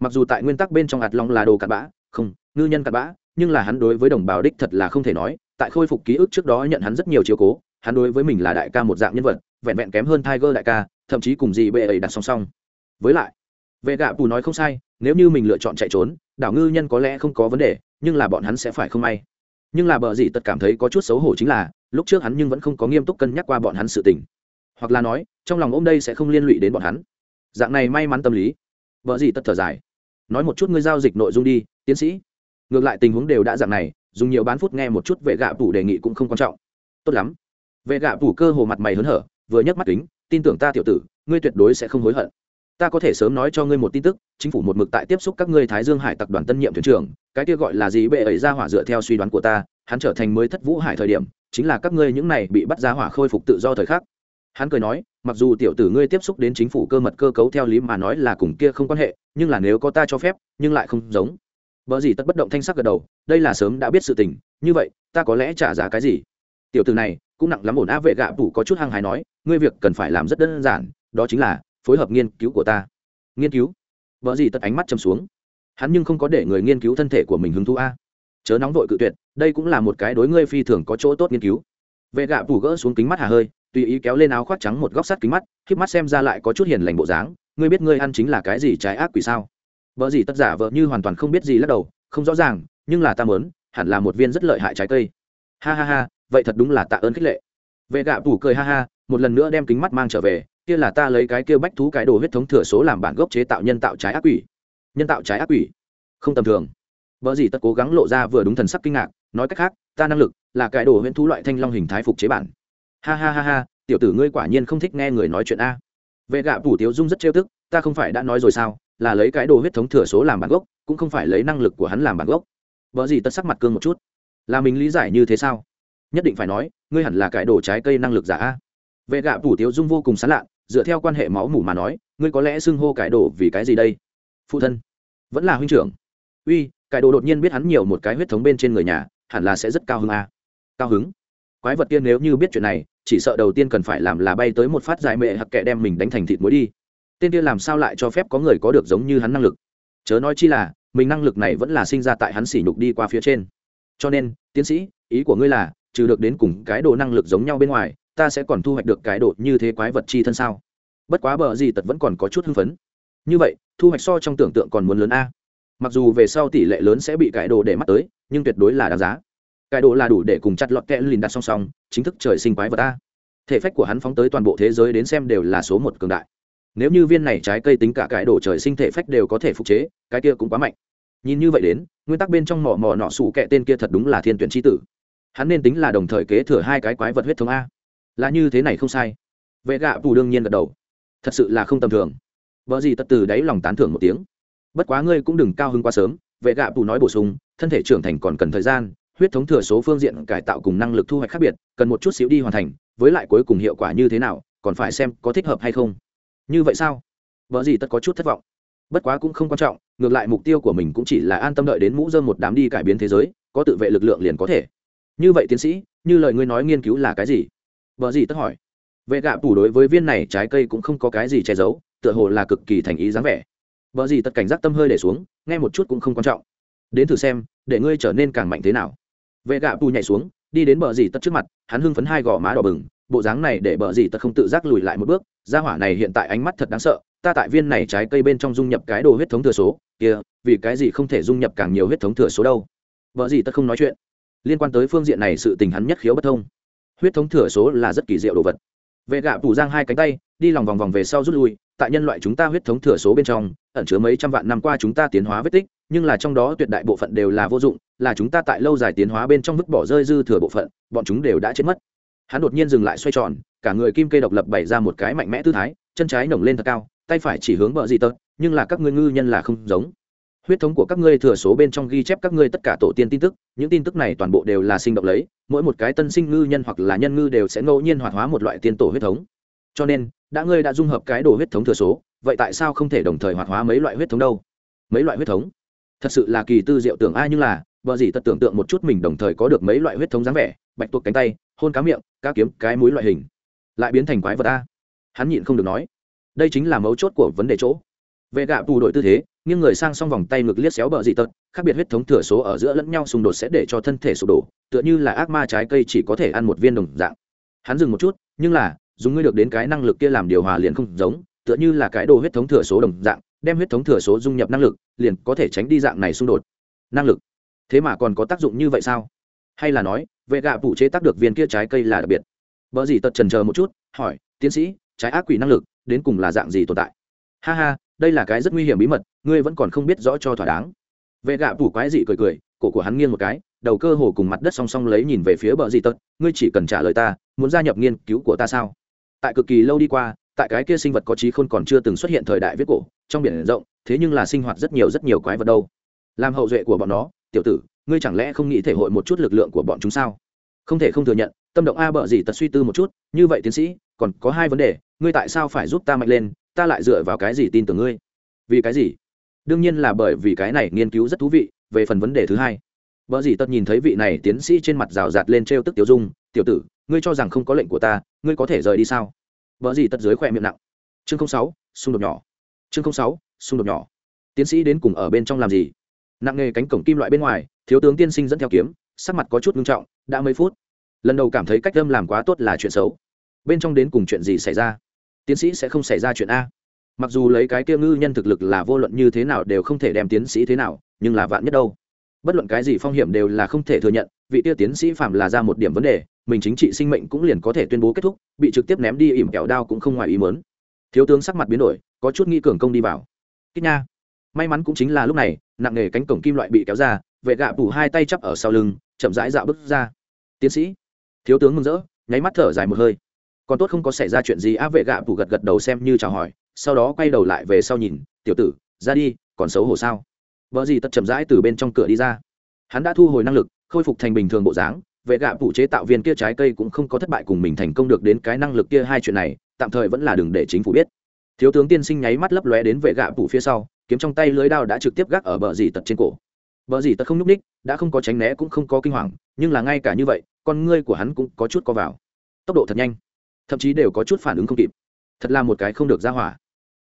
Mặc dù tại nguyên tắc bên trong ạt long là đồ cặn bã, không, ngư nhân cặn bã, nhưng là hắn đối với đồng bào đích thật là không thể nói. Tại khôi phục ký ức trước đó nhận hắn rất nhiều chiều cố, hắn đối với mình là đại ca một dạng nhân vật, vẹn vẹn kém hơn tiger đại ca, thậm chí cùng gì bệ ấy đặt song song. Với lại, vệ gạ bù nói không sai, nếu như mình lựa chọn chạy trốn, đảo ngư nhân có lẽ không có vấn đề, nhưng là bọn hắn sẽ phải không may. Nhưng là bờ gì tật cảm thấy có chút xấu hổ chính là, lúc trước hắn nhưng vẫn không có nghiêm túc cân nhắc qua bọn hắn sự tình. Hoặc là nói, trong lòng ôm đây sẽ không liên lụy đến bọn hắn. Dạng này may mắn tâm lý. Vợ gì tật thở dài nói một chút ngươi giao dịch nội dung đi, tiến sĩ. Ngược lại tình huống đều đã dạng này, dùng nhiều bán phút nghe một chút vệ gạ phủ đề nghị cũng không quan trọng. Tốt lắm. Vệ gạ phủ cơ hồ mặt mày hớn hở, vừa nhấc mắt kính, tin tưởng ta tiểu tử, ngươi tuyệt đối sẽ không hối hận. Ta có thể sớm nói cho ngươi một tin tức, chính phủ một mực tại tiếp xúc các ngươi thái dương hải tập đoàn tân nhiệm thuyền trưởng, cái kia gọi là gì bệ ấy ra hỏa dựa theo suy đoán của ta, hắn trở thành mới thất vũ hải thời điểm, chính là các ngươi những này bị bắt ra hỏa khôi phục tự do thời khắc hắn cười nói, mặc dù tiểu tử ngươi tiếp xúc đến chính phủ cơ mật cơ cấu theo lý mà nói là cùng kia không quan hệ, nhưng là nếu có ta cho phép, nhưng lại không giống. Vợ gì tất bất động thanh sắc gật đầu, đây là sớm đã biết sự tình, như vậy, ta có lẽ trả giá cái gì? Tiểu tử này, cũng nặng lắm ổn á, vệ gạ tủ có chút hăng hái nói, ngươi việc cần phải làm rất đơn giản, đó chính là, phối hợp nghiên cứu của ta. Nghiên cứu? Vợ gì tất ánh mắt chầm xuống. Hắn nhưng không có để người nghiên cứu thân thể của mình hứng thú a. Chớ nóng vội cự tuyệt, đây cũng là một cái đối ngươi phi thường có chỗ tốt nghiên cứu. Vệ gạ tủ gỡ xuống kính mắt hà hơi tùy ý kéo lên áo khoác trắng một góc sắt kính mắt khiếp mắt xem ra lại có chút hiền lành bộ dáng. Ngươi biết ngươi ăn chính là cái gì trái ác quỷ sao? Vợ gì tất giả vợ như hoàn toàn không biết gì lắc đầu, không rõ ràng, nhưng là ta mớn hẳn là một viên rất lợi hại trái cây. Ha ha ha, vậy thật đúng là tạ ơn khích lệ. Vệ gạ phủ cười ha ha, một lần nữa đem kính mắt mang trở về, kia là ta lấy cái kia bách thú cái đồ huyết thống thừa số làm bản gốc chế tạo nhân tạo trái ác quỷ. Nhân tạo trái ác quỷ? Không tầm thường. Vợ gì tất cố gắng lộ ra vừa đúng thần sắc kinh ngạc, nói cách khác, ta năng lực là cái đồ huyễn thú loại thanh long hình thái phục chế bản ha ha ha ha, tiểu tử ngươi quả nhiên không thích nghe người nói chuyện a. Vệ gạ phủ tiếu dung rất trêu tức, ta không phải đã nói rồi sao, là lấy cái đồ huyết thống thừa số làm bản gốc, cũng không phải lấy năng lực của hắn làm bản gốc. Vợ gì tất sắc mặt cương một chút. Là mình lý giải như thế sao? Nhất định phải nói, ngươi hẳn là cái đồ trái cây năng lực giả a. Vệ gạ phủ tiếu dung vô cùng sán lạ dựa theo quan hệ máu mủ mà nói, ngươi có lẽ xưng hô cái đồ vì cái gì đây? Phụ thân, vẫn là huynh trưởng. Uy, cái đồ đột nhiên biết hắn nhiều một cái huyết thống bên trên người nhà, hẳn là sẽ rất cao hứng a. Cao hứng? Quái vật tiên nếu như biết chuyện này, chỉ sợ đầu tiên cần phải làm là bay tới một phát dài mệ hặc kệ đem mình đánh thành thịt muối đi. Tên kia làm sao lại cho phép có người có được giống như hắn năng lực? Chớ nói chi là, mình năng lực này vẫn là sinh ra tại hắn sỉ nhục đi qua phía trên. Cho nên, tiến sĩ, ý của ngươi là, trừ được đến cùng cái đồ năng lực giống nhau bên ngoài, ta sẽ còn thu hoạch được cái đồ như thế quái vật chi thân sao? Bất quá bờ gì tật vẫn còn có chút hưng phấn. Như vậy, thu hoạch so trong tưởng tượng còn muốn lớn a. Mặc dù về sau tỷ lệ lớn sẽ bị cái đồ để mắt tới, nhưng tuyệt đối là đáng giá cái đồ là đủ để cùng chặt lọt kẽ lìn đặt song song, chính thức trời sinh quái vật ta. thể phách của hắn phóng tới toàn bộ thế giới đến xem đều là số một cường đại. Nếu như viên này trái cây tính cả cái đồ trời sinh thể phách đều có thể phục chế, cái kia cũng quá mạnh. Nhìn như vậy đến, nguyên tắc bên trong mỏ mỏ nọ sủ kẹ tên kia thật đúng là thiên tuyển tri tử. Hắn nên tính là đồng thời kế thừa hai cái quái vật huyết thống a. Là như thế này không sai. Vệ gạ bù đương nhiên gật đầu. Thật sự là không tầm thường. Vợ gì tất từ đáy lòng tán thưởng một tiếng. Bất quá ngươi cũng đừng cao hơn quá sớm, vệ gạ bù nói bổ sung, thân thể trưởng thành còn cần thời gian huyết thống thừa số phương diện cải tạo cùng năng lực thu hoạch khác biệt, cần một chút xíu đi hoàn thành, với lại cuối cùng hiệu quả như thế nào, còn phải xem có thích hợp hay không. Như vậy sao? Vợ gì tất có chút thất vọng. Bất quá cũng không quan trọng, ngược lại mục tiêu của mình cũng chỉ là an tâm đợi đến mũ dơm một đám đi cải biến thế giới, có tự vệ lực lượng liền có thể. Như vậy tiến sĩ, như lời ngươi nói nghiên cứu là cái gì? Vợ gì tất hỏi. Vệ gạ phủ đối với viên này trái cây cũng không có cái gì che giấu, tựa hồ là cực kỳ thành ý dáng vẻ. Vợ gì tất cảnh giác tâm hơi để xuống, nghe một chút cũng không quan trọng. Đến thử xem, để ngươi trở nên càng mạnh thế nào vệ gạ tù nhảy xuống, đi đến bờ dì tất trước mặt, hắn hưng phấn hai gò má đỏ bừng, bộ dáng này để bờ dì tất không tự giác lùi lại một bước, gia hỏa này hiện tại ánh mắt thật đáng sợ, ta tại viên này trái cây bên trong dung nhập cái đồ huyết thống thừa số, kia, vì cái gì không thể dung nhập càng nhiều huyết thống thừa số đâu? Vợ gì tất không nói chuyện. Liên quan tới phương diện này sự tình hắn nhất khiếu bất thông. Huyết thống thừa số là rất kỳ diệu đồ vật. Vệ gạ phủ giang hai cánh tay, đi lòng vòng vòng về sau rút lui tại nhân loại chúng ta huyết thống thừa số bên trong, ẩn chứa mấy trăm vạn năm qua chúng ta tiến hóa vết tích, nhưng là trong đó tuyệt đại bộ phận đều là vô dụng, là chúng ta tại lâu dài tiến hóa bên trong vứt bỏ rơi dư thừa bộ phận, bọn chúng đều đã chết mất. Hắn đột nhiên dừng lại xoay tròn, cả người kim cây độc lập bày ra một cái mạnh mẽ tư thái, chân trái nổng lên thật cao, tay phải chỉ hướng bờ gì tật nhưng là các ngươi ngư nhân là không giống. Huyết thống của các ngươi thừa số bên trong ghi chép các ngươi tất cả tổ tiên tin tức, những tin tức này toàn bộ đều là sinh động lấy, mỗi một cái tân sinh ngư nhân hoặc là nhân ngư đều sẽ ngẫu nhiên hoạt hóa một loại tiên tổ huyết thống. Cho nên đã ngươi đã dung hợp cái đồ huyết thống thừa số, vậy tại sao không thể đồng thời hoạt hóa mấy loại huyết thống đâu? Mấy loại huyết thống? Thật sự là kỳ tư diệu tưởng ai nhưng là, vợ gì tật tưởng tượng một chút mình đồng thời có được mấy loại huyết thống dáng vẻ, bạch tuộc cánh tay, hôn cá miệng, cá kiếm, cái mũi loại hình. Lại biến thành quái vật ta hắn nhịn không được nói. Đây chính là mấu chốt của vấn đề chỗ. Vệ gạ bù đội tư thế nhưng người sang s vòng tay ngực liếc xéo bờ dị tật, khác biệt huyết thống thừa số ở giữa lẫn nhau xung đột sẽ để cho thân thể sụp đổ, tựa như là ác ma trái cây chỉ có thể ăn một viên đồng dạng. Hắn dừng một chút, nhưng là dùng ngươi được đến cái năng lực kia làm điều hòa liền không giống, tựa như là cái đồ huyết thống thừa số đồng dạng, đem huyết thống thừa số dung nhập năng lực, liền có thể tránh đi dạng này xung đột. Năng lực? Thế mà còn có tác dụng như vậy sao? Hay là nói, vệ gạ phụ chế tác được viên kia trái cây là đặc biệt? Vợ gì tật trần chờ một chút, hỏi, tiến sĩ, trái ác quỷ năng lực, đến cùng là dạng gì tồn tại? Ha ha, đây là cái rất nguy hiểm bí mật, ngươi vẫn còn không biết rõ cho thỏa đáng. Vệ gạ phủ quái dị cười cười, cổ của hắn nghiêng một cái, đầu cơ hồ cùng mặt đất song song lấy nhìn về phía bờ dị tật, ngươi chỉ cần trả lời ta, muốn gia nhập nghiên cứu của ta sao? Tại cực kỳ lâu đi qua, tại cái kia sinh vật có trí khôn còn chưa từng xuất hiện thời đại viết cổ, trong biển rộng, thế nhưng là sinh hoạt rất nhiều rất nhiều quái vật đâu. Làm hậu duệ của bọn nó, tiểu tử, ngươi chẳng lẽ không nghĩ thể hội một chút lực lượng của bọn chúng sao? Không thể không thừa nhận, tâm động a bợ gì tật suy tư một chút, như vậy tiến sĩ, còn có hai vấn đề, ngươi tại sao phải giúp ta mạnh lên, ta lại dựa vào cái gì tin tưởng ngươi? Vì cái gì? Đương nhiên là bởi vì cái này nghiên cứu rất thú vị, về phần vấn đề thứ hai. Bợ gì tật nhìn thấy vị này tiến sĩ trên mặt rào rạt lên trêu tức tiểu dung, tiểu tử ngươi cho rằng không có lệnh của ta, ngươi có thể rời đi sao? Vợ gì tật dưới khỏe miệng nặng. Chương sáu, xung đột nhỏ. Chương sáu, xung đột nhỏ. Tiến sĩ đến cùng ở bên trong làm gì? Nặng nghề cánh cổng kim loại bên ngoài, thiếu tướng tiên sinh dẫn theo kiếm, sắc mặt có chút ngưng trọng, đã mấy phút. Lần đầu cảm thấy cách âm làm quá tốt là chuyện xấu. Bên trong đến cùng chuyện gì xảy ra? Tiến sĩ sẽ không xảy ra chuyện a. Mặc dù lấy cái kia ngư nhân thực lực là vô luận như thế nào đều không thể đem tiến sĩ thế nào, nhưng là vạn nhất đâu? Bất luận cái gì phong hiểm đều là không thể thừa nhận vị kia tiến sĩ phạm là ra một điểm vấn đề, mình chính trị sinh mệnh cũng liền có thể tuyên bố kết thúc, bị trực tiếp ném đi ỉm kẹo đao cũng không ngoài ý mớn thiếu tướng sắc mặt biến đổi, có chút nghi cường công đi vào. Kích nha. May mắn cũng chính là lúc này, nặng nề cánh cổng kim loại bị kéo ra, vệ gạ phủ hai tay chắp ở sau lưng, chậm rãi dạo bước ra. Tiến sĩ. Thiếu tướng mừng rỡ, nháy mắt thở dài một hơi. Còn tốt không có xảy ra chuyện gì, á vệ gạ phủ gật gật đầu xem như chào hỏi, sau đó quay đầu lại về sau nhìn, tiểu tử, ra đi, còn xấu hổ sao? Vợ gì tất chậm rãi từ bên trong cửa đi ra. Hắn đã thu hồi năng lực khôi phục thành bình thường bộ dáng, vệ gạ phụ chế tạo viên kia trái cây cũng không có thất bại cùng mình thành công được đến cái năng lực kia hai chuyện này, tạm thời vẫn là đừng để chính phủ biết. Thiếu tướng tiên sinh nháy mắt lấp lóe đến vệ gạ phụ phía sau, kiếm trong tay lưới đao đã trực tiếp gác ở bờ dì tật trên cổ. Bờ dì tật không n ú c ních đã không có tránh né cũng không có kinh hoàng, nhưng là ngay cả như vậy, con ngươi của hắn cũng có chút co vào. Tốc độ thật nhanh, thậm chí đều có chút phản ứng không kịp. Thật là một cái không được ra hỏa.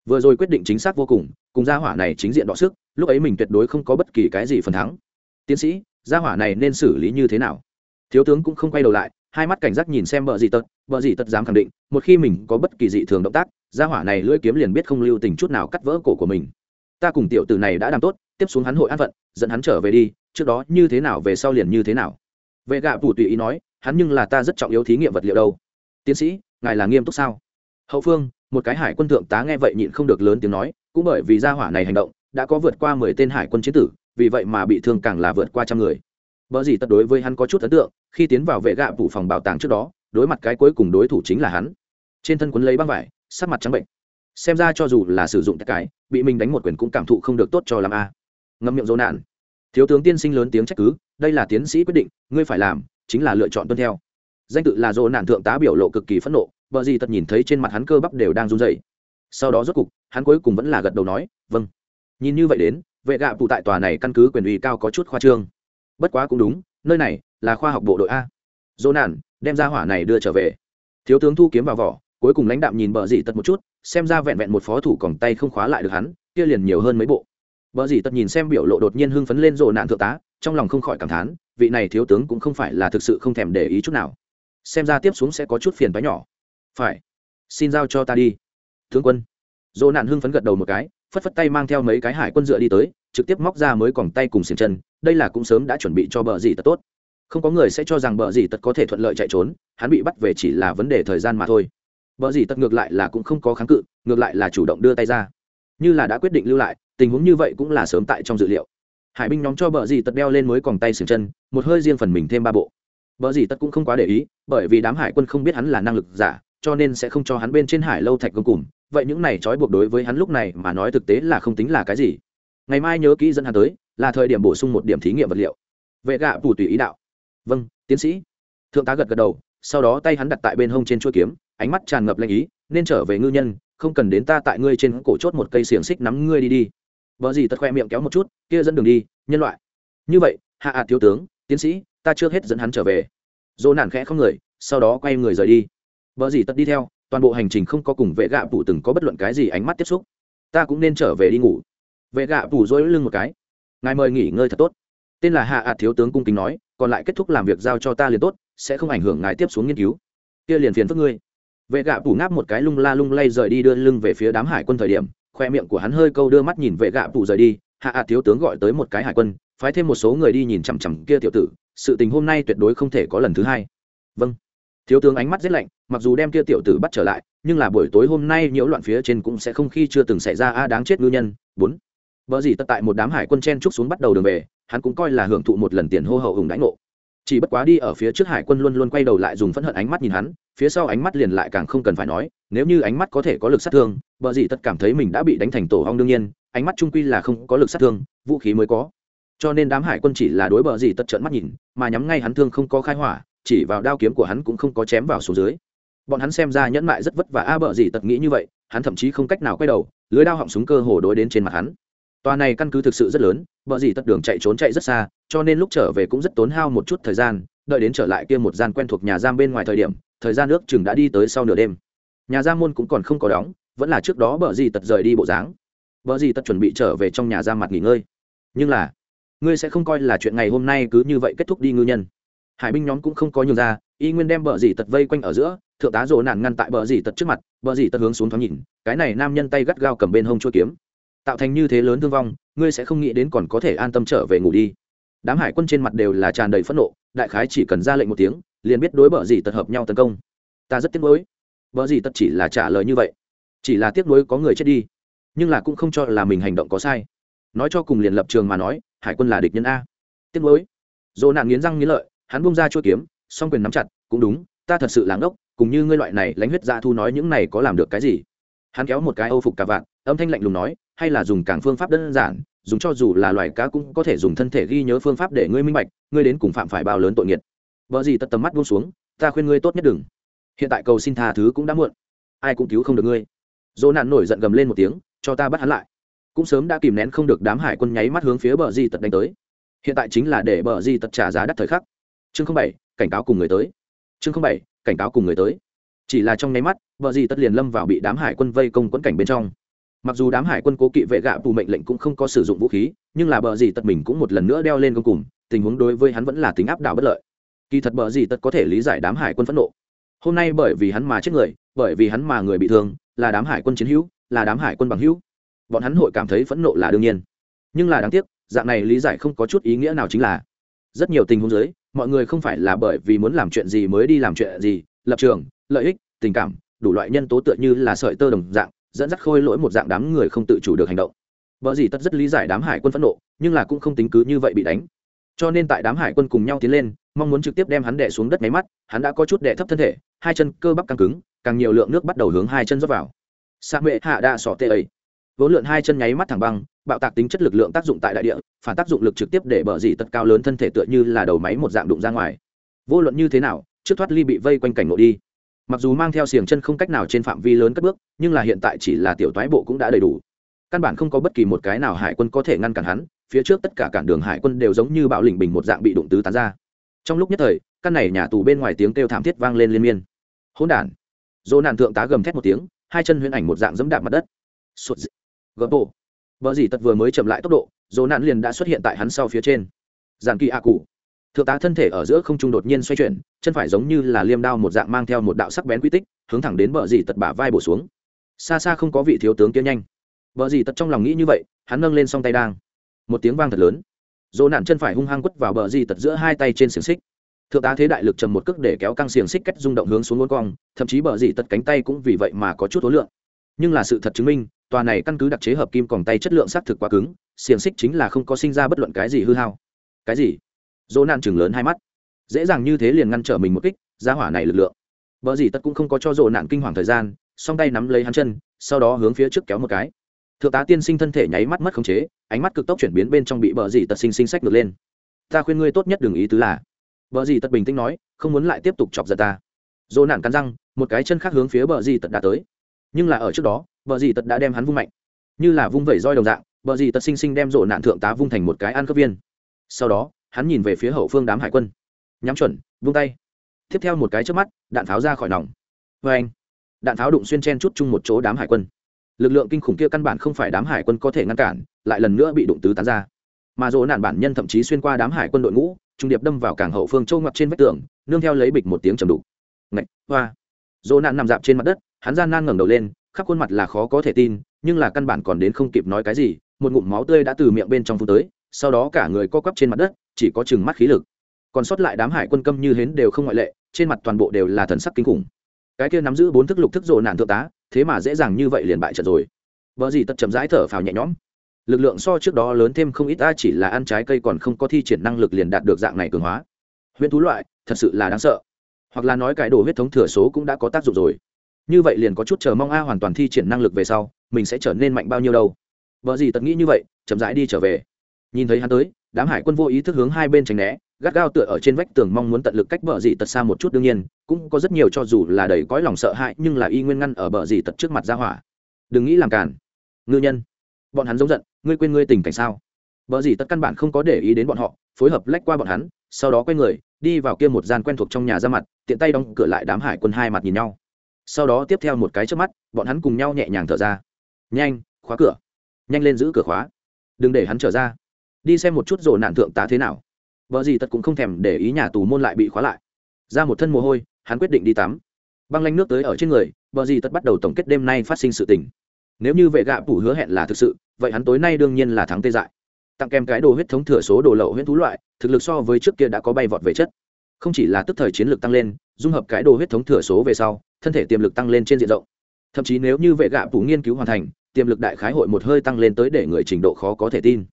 Vừa rồi quyết định chính xác vô cùng cùng ra hỏa này chính diện đọ sức, lúc ấy mình tuyệt đối không có bất kỳ cái gì phần thắng. Tiến sĩ gia hỏa này nên xử lý như thế nào? Thiếu tướng cũng không quay đầu lại, hai mắt cảnh giác nhìn xem bờ dị tật, bờ dị tật dám khẳng định, một khi mình có bất kỳ dị thường động tác, gia hỏa này lưỡi kiếm liền biết không lưu tình chút nào cắt vỡ cổ của mình. Ta cùng tiểu tử này đã làm tốt, tiếp xuống hắn hội an phận, dẫn hắn trở về đi, trước đó như thế nào về sau liền như thế nào. Vệ gạ phủ tùy ý nói, hắn nhưng là ta rất trọng yếu thí nghiệm vật liệu đâu. Tiến sĩ, ngài là nghiêm túc sao? Hậu phương, một cái hải quân thượng tá nghe vậy nhịn không được lớn tiếng nói, cũng bởi vì gia hỏa này hành động, đã có vượt qua mười tên hải quân chiến tử vì vậy mà bị thương càng là vượt qua trăm người Bở gì tất đối với hắn có chút ấn tượng, khi tiến vào vệ gạ phủ phòng bảo tàng trước đó, đối mặt cái cuối cùng đối thủ chính là hắn. Trên thân quấn lấy băng vải, sắc mặt trắng bệnh. Xem ra cho dù là sử dụng tất cái, bị mình đánh một quyền cũng cảm thụ không được tốt cho lắm a. À. Ngậm miệng dỗ nạn. Thiếu tướng tiên sinh lớn tiếng trách cứ, đây là tiến sĩ quyết định, ngươi phải làm, chính là lựa chọn tuân theo. Danh tự là dỗ nạn thượng tá biểu lộ cực kỳ phẫn nộ, bờ gì tất nhìn thấy trên mặt hắn cơ bắp đều đang run rẩy. Sau đó rốt cục, hắn cuối cùng vẫn là gật đầu nói, vâng. Nhìn như vậy đến, vệ gạ phụ tại tòa này căn cứ quyền uy cao có chút khoa trương. Bất quá cũng đúng, nơi này là khoa học bộ đội a. Dỗ nản đem ra hỏa này đưa trở về. Thiếu tướng thu kiếm vào vỏ, cuối cùng lãnh đạm nhìn bờ dì tật một chút, xem ra vẹn vẹn một phó thủ còng tay không khóa lại được hắn, kia liền nhiều hơn mấy bộ. Bờ dì tật nhìn xem biểu lộ đột nhiên hưng phấn lên rộ nạn thượng tá, trong lòng không khỏi cảm thán, vị này thiếu tướng cũng không phải là thực sự không thèm để ý chút nào. Xem ra tiếp xuống sẽ có chút phiền bá nhỏ. Phải, xin giao cho ta đi. Tướng quân. Dỗ nạn hưng phấn gật đầu một cái phất phất tay mang theo mấy cái hải quân dựa đi tới, trực tiếp móc ra mới còng tay cùng xiềng chân, đây là cũng sớm đã chuẩn bị cho bờ gì tật tốt. Không có người sẽ cho rằng bờ gì tật có thể thuận lợi chạy trốn, hắn bị bắt về chỉ là vấn đề thời gian mà thôi. Bờ gì tật ngược lại là cũng không có kháng cự, ngược lại là chủ động đưa tay ra. Như là đã quyết định lưu lại, tình huống như vậy cũng là sớm tại trong dự liệu. Hải binh nhóm cho bờ gì tật đeo lên mới còng tay xiềng chân, một hơi riêng phần mình thêm ba bộ. Bờ gì tật cũng không quá để ý, bởi vì đám hải quân không biết hắn là năng lực giả cho nên sẽ không cho hắn bên trên hải lâu thạch công cùng. Vậy những này trói buộc đối với hắn lúc này mà nói thực tế là không tính là cái gì. Ngày mai nhớ kỹ dẫn hắn tới, là thời điểm bổ sung một điểm thí nghiệm vật liệu. Vệ gạ phủ tùy ý đạo. Vâng tiến sĩ. Thượng tá gật gật đầu, sau đó tay hắn đặt tại bên hông trên chuôi kiếm, ánh mắt tràn ngập lanh ý, nên trở về ngư nhân, không cần đến ta tại ngươi trên cổ chốt một cây xiềng xích nắm ngươi đi đi. Vợ gì tật khoe miệng kéo một chút, kia dẫn đường đi, nhân loại. Như vậy, hạ ạt thiếu tướng, tiến sĩ, ta chưa hết dẫn hắn trở về. Dỗ nản khẽ không người, sau đó quay người rời đi vợ gì tật đi theo, toàn bộ hành trình không có cùng vệ gạ phủ từng có bất luận cái gì ánh mắt tiếp xúc. Ta cũng nên trở về đi ngủ. Vệ gạ phủ dối lưng một cái. Ngài mời nghỉ ngơi thật tốt. Tên là hạ ạt thiếu tướng cung kính nói, còn lại kết thúc làm việc giao cho ta liền tốt, sẽ không ảnh hưởng ngài tiếp xuống nghiên cứu. Kia liền phiền phức ngươi. Vệ gạ phủ ngáp một cái lung la lung lay rời đi đưa lưng về phía đám hải quân thời điểm, khoe miệng của hắn hơi câu đưa mắt nhìn vệ gạ phủ rời đi. Hạ ạt thiếu tướng gọi tới một cái hải quân, phái thêm một số người đi nhìn chằm chằm kia tiểu tử. Sự tình hôm nay tuyệt đối không thể có lần thứ hai. Vâng thiếu tướng ánh mắt rất lạnh mặc dù đem kia tiểu tử bắt trở lại nhưng là buổi tối hôm nay nhiễu loạn phía trên cũng sẽ không khi chưa từng xảy ra a đáng chết ngư nhân bốn vợ gì tất tại một đám hải quân chen trúc xuống bắt đầu đường về, hắn cũng coi là hưởng thụ một lần tiền hô hậu hùng đánh ngộ. Chỉ bất quá đi ở phía trước hải quân luôn luôn quay đầu lại dùng phẫn hận ánh mắt nhìn hắn, phía sau ánh mắt liền lại càng không cần phải nói, nếu như ánh mắt có thể có lực sát thương, vợ gì tất cảm thấy mình đã bị đánh thành tổ ong đương nhiên, ánh mắt trung quy là không có lực sát thương, vũ khí mới có. Cho nên đám hải quân chỉ là đối bờ gì tất trợn mắt nhìn, mà nhắm ngay hắn thương không có khai hỏa, chỉ vào đao kiếm của hắn cũng không có chém vào xuống dưới. Bọn hắn xem ra nhẫn mại rất vất vả a bợ gì tật nghĩ như vậy, hắn thậm chí không cách nào quay đầu, lưới đao họng súng cơ hồ đối đến trên mặt hắn. Tòa này căn cứ thực sự rất lớn bợ gì tật đường chạy trốn chạy rất xa cho nên lúc trở về cũng rất tốn hao một chút thời gian đợi đến trở lại kia một gian quen thuộc nhà giam bên ngoài thời điểm thời gian nước chừng đã đi tới sau nửa đêm. Nhà giam môn cũng còn không có đóng vẫn là trước đó bợ gì tật rời đi bộ dáng. Bợ gì tật chuẩn bị trở về trong nhà giam mặt nghỉ ngơi. Nhưng là ngươi sẽ không coi là chuyện ngày hôm nay cứ như vậy kết thúc đi ngư nhân hải binh nhóm cũng không có nhường ra, y nguyên đem bờ dì tật vây quanh ở giữa, thượng tá rồ nạn ngăn tại bờ dì tật trước mặt, bờ dì tật hướng xuống thoáng nhìn, cái này nam nhân tay gắt gao cầm bên hông chua kiếm. Tạo thành như thế lớn thương vong, ngươi sẽ không nghĩ đến còn có thể an tâm trở về ngủ đi. Đám hải quân trên mặt đều là tràn đầy phẫn nộ, đại khái chỉ cần ra lệnh một tiếng, liền biết đối bờ dì tật hợp nhau tấn công. Ta rất tiếc nuối. Bờ dì tật chỉ là trả lời như vậy, chỉ là tiếc nuối có người chết đi, nhưng là cũng không cho là mình hành động có sai. Nói cho cùng liền lập trường mà nói, hải quân là địch nhân a. Tiếc nuối. Dồ nạn nghiến răng nghiến lợi hắn bung ra chuôi kiếm, song quyền nắm chặt, cũng đúng, ta thật sự là ngốc, cùng như ngươi loại này lãnh huyết dạ thu nói những này có làm được cái gì? Hắn kéo một cái âu phục cả vạn, âm thanh lạnh lùng nói, hay là dùng càng phương pháp đơn giản, dùng cho dù là loài cá cũng có thể dùng thân thể ghi nhớ phương pháp để ngươi minh bạch, ngươi đến cùng phạm phải bao lớn tội nghiệt. Vợ gì tất tầm mắt buông xuống, ta khuyên ngươi tốt nhất đừng. Hiện tại cầu xin tha thứ cũng đã muộn, ai cũng cứu không được ngươi. Dỗ nạn nổi giận gầm lên một tiếng, cho ta bắt hắn lại. Cũng sớm đã kìm nén không được đám hải quân nháy mắt hướng phía bờ di tật đánh tới. Hiện tại chính là để bờ di tật trả giá đắt thời khắc chương không bảy, cảnh cáo cùng người tới. Chương không bảy, cảnh cáo cùng người tới. Chỉ là trong nháy mắt, bờ gì tật liền lâm vào bị đám hải quân vây công quẫn cảnh bên trong. Mặc dù đám hải quân cố kỵ vệ gạ bù mệnh lệnh cũng không có sử dụng vũ khí, nhưng là bờ gì tật mình cũng một lần nữa đeo lên công cùng, tình huống đối với hắn vẫn là tính áp đảo bất lợi. Kỳ thật bờ gì tật có thể lý giải đám hải quân phẫn nộ. Hôm nay bởi vì hắn mà chết người, bởi vì hắn mà người bị thương, là đám hải quân chiến hữu, là đám hải quân bằng hữu. Bọn hắn hội cảm thấy phẫn nộ là đương nhiên. Nhưng là đáng tiếc, dạng này lý giải không có chút ý nghĩa nào chính là rất nhiều tình huống dưới mọi người không phải là bởi vì muốn làm chuyện gì mới đi làm chuyện gì, lập trường, lợi ích, tình cảm, đủ loại nhân tố tựa như là sợi tơ đồng dạng, dẫn dắt khôi lỗi một dạng đám người không tự chủ được hành động. Vợ gì tất rất lý giải đám hải quân phẫn nộ, nhưng là cũng không tính cứ như vậy bị đánh. Cho nên tại đám hải quân cùng nhau tiến lên, mong muốn trực tiếp đem hắn đè xuống đất máy mắt, hắn đã có chút đè thấp thân thể, hai chân cơ bắp căng cứng, càng nhiều lượng nước bắt đầu hướng hai chân rót vào. Sa mệ hạ đa sỏ tê ấy. Vốn lượn hai chân nháy mắt thẳng băng bạo tạc tính chất lực lượng tác dụng tại đại địa, phản tác dụng lực trực tiếp để bờ dì tật cao lớn thân thể tựa như là đầu máy một dạng đụng ra ngoài. Vô luận như thế nào, trước thoát ly bị vây quanh cảnh ngộ đi. Mặc dù mang theo xiềng chân không cách nào trên phạm vi lớn cất bước, nhưng là hiện tại chỉ là tiểu toái bộ cũng đã đầy đủ. Căn bản không có bất kỳ một cái nào hải quân có thể ngăn cản hắn, phía trước tất cả cản đường hải quân đều giống như bạo lình bình một dạng bị đụng tứ tán ra. Trong lúc nhất thời, căn này nhà tù bên ngoài tiếng kêu thảm thiết vang lên liên miên. Hỗn đản. Dỗ nạn thượng tá gầm thét một tiếng, hai chân huyễn ảnh một dạng dẫm đạp mặt đất. Sụt gỡ bộ vợ dì tật vừa mới chậm lại tốc độ, dồ nạn liền đã xuất hiện tại hắn sau phía trên. Giàn kỳ a cụ. Thượng tá thân thể ở giữa không trung đột nhiên xoay chuyển, chân phải giống như là liêm đao một dạng mang theo một đạo sắc bén quy tích, hướng thẳng đến bờ dì tật bả vai bổ xuống. Xa xa không có vị thiếu tướng kia nhanh. Bờ dì tật trong lòng nghĩ như vậy, hắn nâng lên song tay đang. Một tiếng vang thật lớn. Dồ nạn chân phải hung hăng quất vào bờ dì tật giữa hai tay trên xiềng xích. Thượng tá thế đại lực trầm một cước để kéo căng xiềng xích cách rung động hướng xuống ngôn cong, thậm chí bờ dì tật cánh tay cũng vì vậy mà có chút ối lượng. Nhưng là sự thật chứng minh tòa này căn cứ đặc chế hợp kim còn tay chất lượng xác thực quá cứng, xiềng xích chính là không có sinh ra bất luận cái gì hư hao. Cái gì? Dỗ nạn chừng lớn hai mắt. Dễ dàng như thế liền ngăn trở mình một kích ra hỏa này lực lượng. Vợ gì tất cũng không có cho dỗ nạn kinh hoàng thời gian, song tay nắm lấy hắn chân, sau đó hướng phía trước kéo một cái. Thượng tá tiên sinh thân thể nháy mắt mất khống chế, ánh mắt cực tốc chuyển biến bên trong bị bờ gì tật sinh sinh sách ngược lên. Ta khuyên ngươi tốt nhất đừng ý tứ là bờ gì tật bình tĩnh nói, không muốn lại tiếp tục chọc giận ta. Dỗ nạn cắn răng, một cái chân khác hướng phía bờ gì tật đã tới. Nhưng là ở trước đó bờ gì tật đã đem hắn vung mạnh. Như là vung vẩy roi đồng dạng, bờ gì tật sinh sinh đem rộ nạn thượng tá vung thành một cái ăn cấp viên. Sau đó, hắn nhìn về phía hậu phương đám hải quân. Nhắm chuẩn, vung tay. Tiếp theo một cái trước mắt, đạn pháo ra khỏi nòng. Vê anh, đạn pháo đụng xuyên chen chút chung một chỗ đám hải quân. Lực lượng kinh khủng kia căn bản không phải đám hải quân có thể ngăn cản, lại lần nữa bị đụng tứ tán ra. Mà dỗ nạn bản nhân thậm chí xuyên qua đám hải quân đội ngũ, trung điệp đâm vào cảng hậu phương châu ngập trên vách tường, nương theo lấy bịch một tiếng trầm đục. Ngạch, hoa. Dỗ nạn nằm dạp trên mặt đất, hắn gian nan ngẩng đầu lên khắp khuôn mặt là khó có thể tin, nhưng là căn bản còn đến không kịp nói cái gì, một ngụm máu tươi đã từ miệng bên trong phun tới, sau đó cả người co quắp trên mặt đất, chỉ có chừng mắt khí lực. Còn sót lại đám hải quân câm như hến đều không ngoại lệ, trên mặt toàn bộ đều là thần sắc kinh khủng. Cái kia nắm giữ bốn thức lục thức rộ nạn thượng tá, thế mà dễ dàng như vậy liền bại trận rồi. Vợ gì tật chậm rãi thở phào nhẹ nhõm. Lực lượng so trước đó lớn thêm không ít ta chỉ là ăn trái cây còn không có thi triển năng lực liền đạt được dạng này cường hóa. Huyễn thú loại, thật sự là đáng sợ. Hoặc là nói cái đồ huyết thống thừa số cũng đã có tác dụng rồi như vậy liền có chút chờ mong a hoàn toàn thi triển năng lực về sau, mình sẽ trở nên mạnh bao nhiêu đâu. Vợ gì tật nghĩ như vậy, chậm rãi đi trở về. Nhìn thấy hắn tới, đám hải quân vô ý thức hướng hai bên tránh né, gắt gao tựa ở trên vách tường mong muốn tận lực cách bờ gì tật xa một chút đương nhiên, cũng có rất nhiều cho dù là đầy cõi lòng sợ hãi, nhưng là y nguyên ngăn ở bờ gì tật trước mặt ra hỏa. Đừng nghĩ làm cản ngư nhân, bọn hắn giống giận, ngươi quên ngươi tình cảnh sao? Bờ gì tật căn bản không có để ý đến bọn họ, phối hợp lách qua bọn hắn, sau đó quay người, đi vào kia một gian quen thuộc trong nhà ra mặt, tiện tay đóng cửa lại đám hải quân hai mặt nhìn nhau sau đó tiếp theo một cái trước mắt, bọn hắn cùng nhau nhẹ nhàng thở ra. Nhanh, khóa cửa. Nhanh lên giữ cửa khóa. Đừng để hắn trở ra. Đi xem một chút rồ nạn thượng tá thế nào. Vợ gì tật cũng không thèm để ý nhà tù môn lại bị khóa lại. Ra một thân mồ hôi, hắn quyết định đi tắm. Băng lanh nước tới ở trên người, vợ gì tật bắt đầu tổng kết đêm nay phát sinh sự tình. Nếu như vệ gạ phủ hứa hẹn là thực sự, vậy hắn tối nay đương nhiên là thắng tê dại. Tặng kèm cái đồ huyết thống thừa số đồ lậu huyết thú loại, thực lực so với trước kia đã có bay vọt về chất không chỉ là tức thời chiến lược tăng lên, dung hợp cái đồ huyết thống thừa số về sau, thân thể tiềm lực tăng lên trên diện rộng. Thậm chí nếu như vệ gạ phủ nghiên cứu hoàn thành, tiềm lực đại khái hội một hơi tăng lên tới để người trình độ khó có thể tin.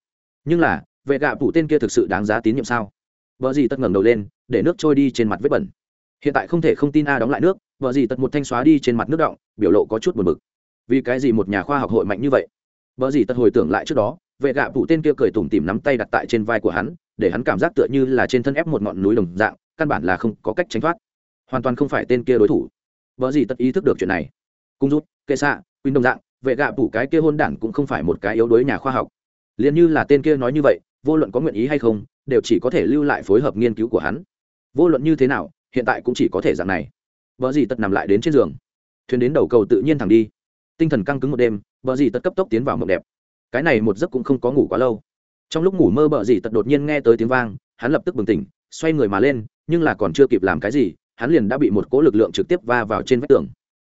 Nhưng là, vệ gạ phủ tên kia thực sự đáng giá tín nhiệm sao? Vợ gì tất ngẩng đầu lên, để nước trôi đi trên mặt vết bẩn. Hiện tại không thể không tin a đóng lại nước, vợ gì tật một thanh xóa đi trên mặt nước động, biểu lộ có chút buồn bực. Vì cái gì một nhà khoa học hội mạnh như vậy? Vợ gì tật hồi tưởng lại trước đó, vệ gạ phụ tên kia cười tủm tỉm nắm tay đặt tại trên vai của hắn để hắn cảm giác tựa như là trên thân ép một ngọn núi đồng dạng, căn bản là không có cách tránh thoát. Hoàn toàn không phải tên kia đối thủ. Vợ gì tất ý thức được chuyện này. Cung rút, kệ xạ quyên đồng dạng, vệ gạ phủ cái kia hôn đản cũng không phải một cái yếu đuối nhà khoa học. Liền như là tên kia nói như vậy, vô luận có nguyện ý hay không, đều chỉ có thể lưu lại phối hợp nghiên cứu của hắn. Vô luận như thế nào, hiện tại cũng chỉ có thể dạng này. Vợ gì tất nằm lại đến trên giường. Thuyền đến đầu cầu tự nhiên thẳng đi. Tinh thần căng cứng một đêm, vợ gì tất cấp tốc tiến vào mộng đẹp. Cái này một giấc cũng không có ngủ quá lâu trong lúc ngủ mơ bợ dị tật đột nhiên nghe tới tiếng vang, hắn lập tức bừng tỉnh, xoay người mà lên, nhưng là còn chưa kịp làm cái gì, hắn liền đã bị một cỗ lực lượng trực tiếp va vào trên vách tường.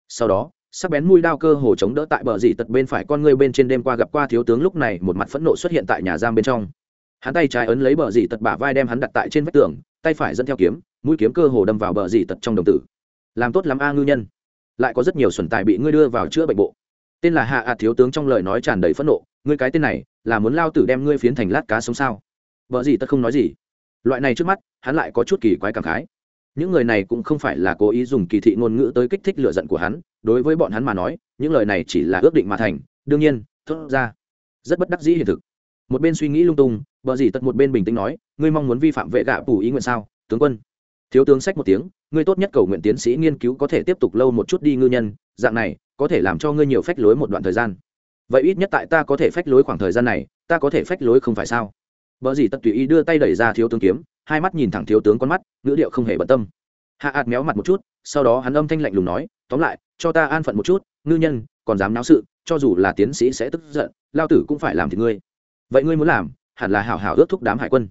Sau đó, sắc bén mũi đao cơ hồ chống đỡ tại bờ dì tật bên phải con ngươi bên trên đêm qua gặp qua thiếu tướng lúc này một mặt phẫn nộ xuất hiện tại nhà giam bên trong. Hắn tay trái ấn lấy bờ dì tật bả vai đem hắn đặt tại trên vách tường, tay phải dẫn theo kiếm, mũi kiếm cơ hồ đâm vào bờ dì tật trong đồng tử. Làm tốt lắm a ngư nhân. Lại có rất nhiều xuẩn tài bị ngươi đưa vào chữa bệnh bộ. Tên là hạ ạt thiếu tướng trong lời nói tràn đầy phẫn nộ, ngươi cái tên này là muốn lao tử đem ngươi phiến thành lát cá sống sao? Vợ gì tất không nói gì. Loại này trước mắt, hắn lại có chút kỳ quái cảm khái. Những người này cũng không phải là cố ý dùng kỳ thị ngôn ngữ tới kích thích lựa giận của hắn, đối với bọn hắn mà nói, những lời này chỉ là ước định mà thành. Đương nhiên, thốt ra, rất bất đắc dĩ hiện thực. Một bên suy nghĩ lung tung, vợ gì tật một bên bình tĩnh nói, ngươi mong muốn vi phạm vệ gạ phủ ý nguyện sao, tướng quân? Thiếu tướng sách một tiếng, ngươi tốt nhất cầu nguyện tiến sĩ nghiên cứu có thể tiếp tục lâu một chút đi, ngư nhân, dạng này có thể làm cho ngươi nhiều phách lối một đoạn thời gian vậy ít nhất tại ta có thể phách lối khoảng thời gian này, ta có thể phách lối không phải sao? Vợ gì tật tùy ý đưa tay đẩy ra thiếu tướng kiếm, hai mắt nhìn thẳng thiếu tướng con mắt, ngữ điệu không hề bận tâm. Hạ ạt méo mặt một chút, sau đó hắn âm thanh lạnh lùng nói, tóm lại, cho ta an phận một chút, ngư nhân, còn dám náo sự, cho dù là tiến sĩ sẽ tức giận, lao tử cũng phải làm thì ngươi. Vậy ngươi muốn làm, hẳn là hảo hảo ước thúc đám hải quân.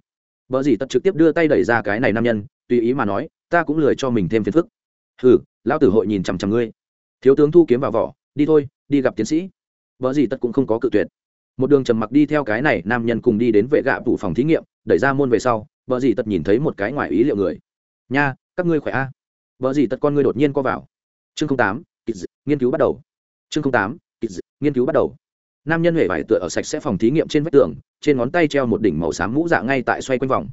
Vợ gì tật trực tiếp đưa tay đẩy ra cái này nam nhân, tùy ý mà nói, ta cũng lười cho mình thêm phiền phức. Hừ, lao tử hội nhìn chằm chằm ngươi. Thiếu tướng thu kiếm vào vỏ, đi thôi, đi gặp tiến sĩ vợ gì tất cũng không có cự tuyệt. Một đường trầm mặc đi theo cái này nam nhân cùng đi đến vệ gạ tủ phòng thí nghiệm, đẩy ra môn về sau vợ gì tất nhìn thấy một cái ngoài ý liệu người. Nha, các ngươi khỏe a? À? vợ gì tất con ngươi đột nhiên co vào. Chương tám nghiên cứu bắt đầu. Chương tám nghiên cứu bắt đầu. Nam nhân huệ vải tựa ở sạch sẽ phòng thí nghiệm trên vách tường, trên ngón tay treo một đỉnh màu xám mũ dạ ngay tại xoay quanh vòng.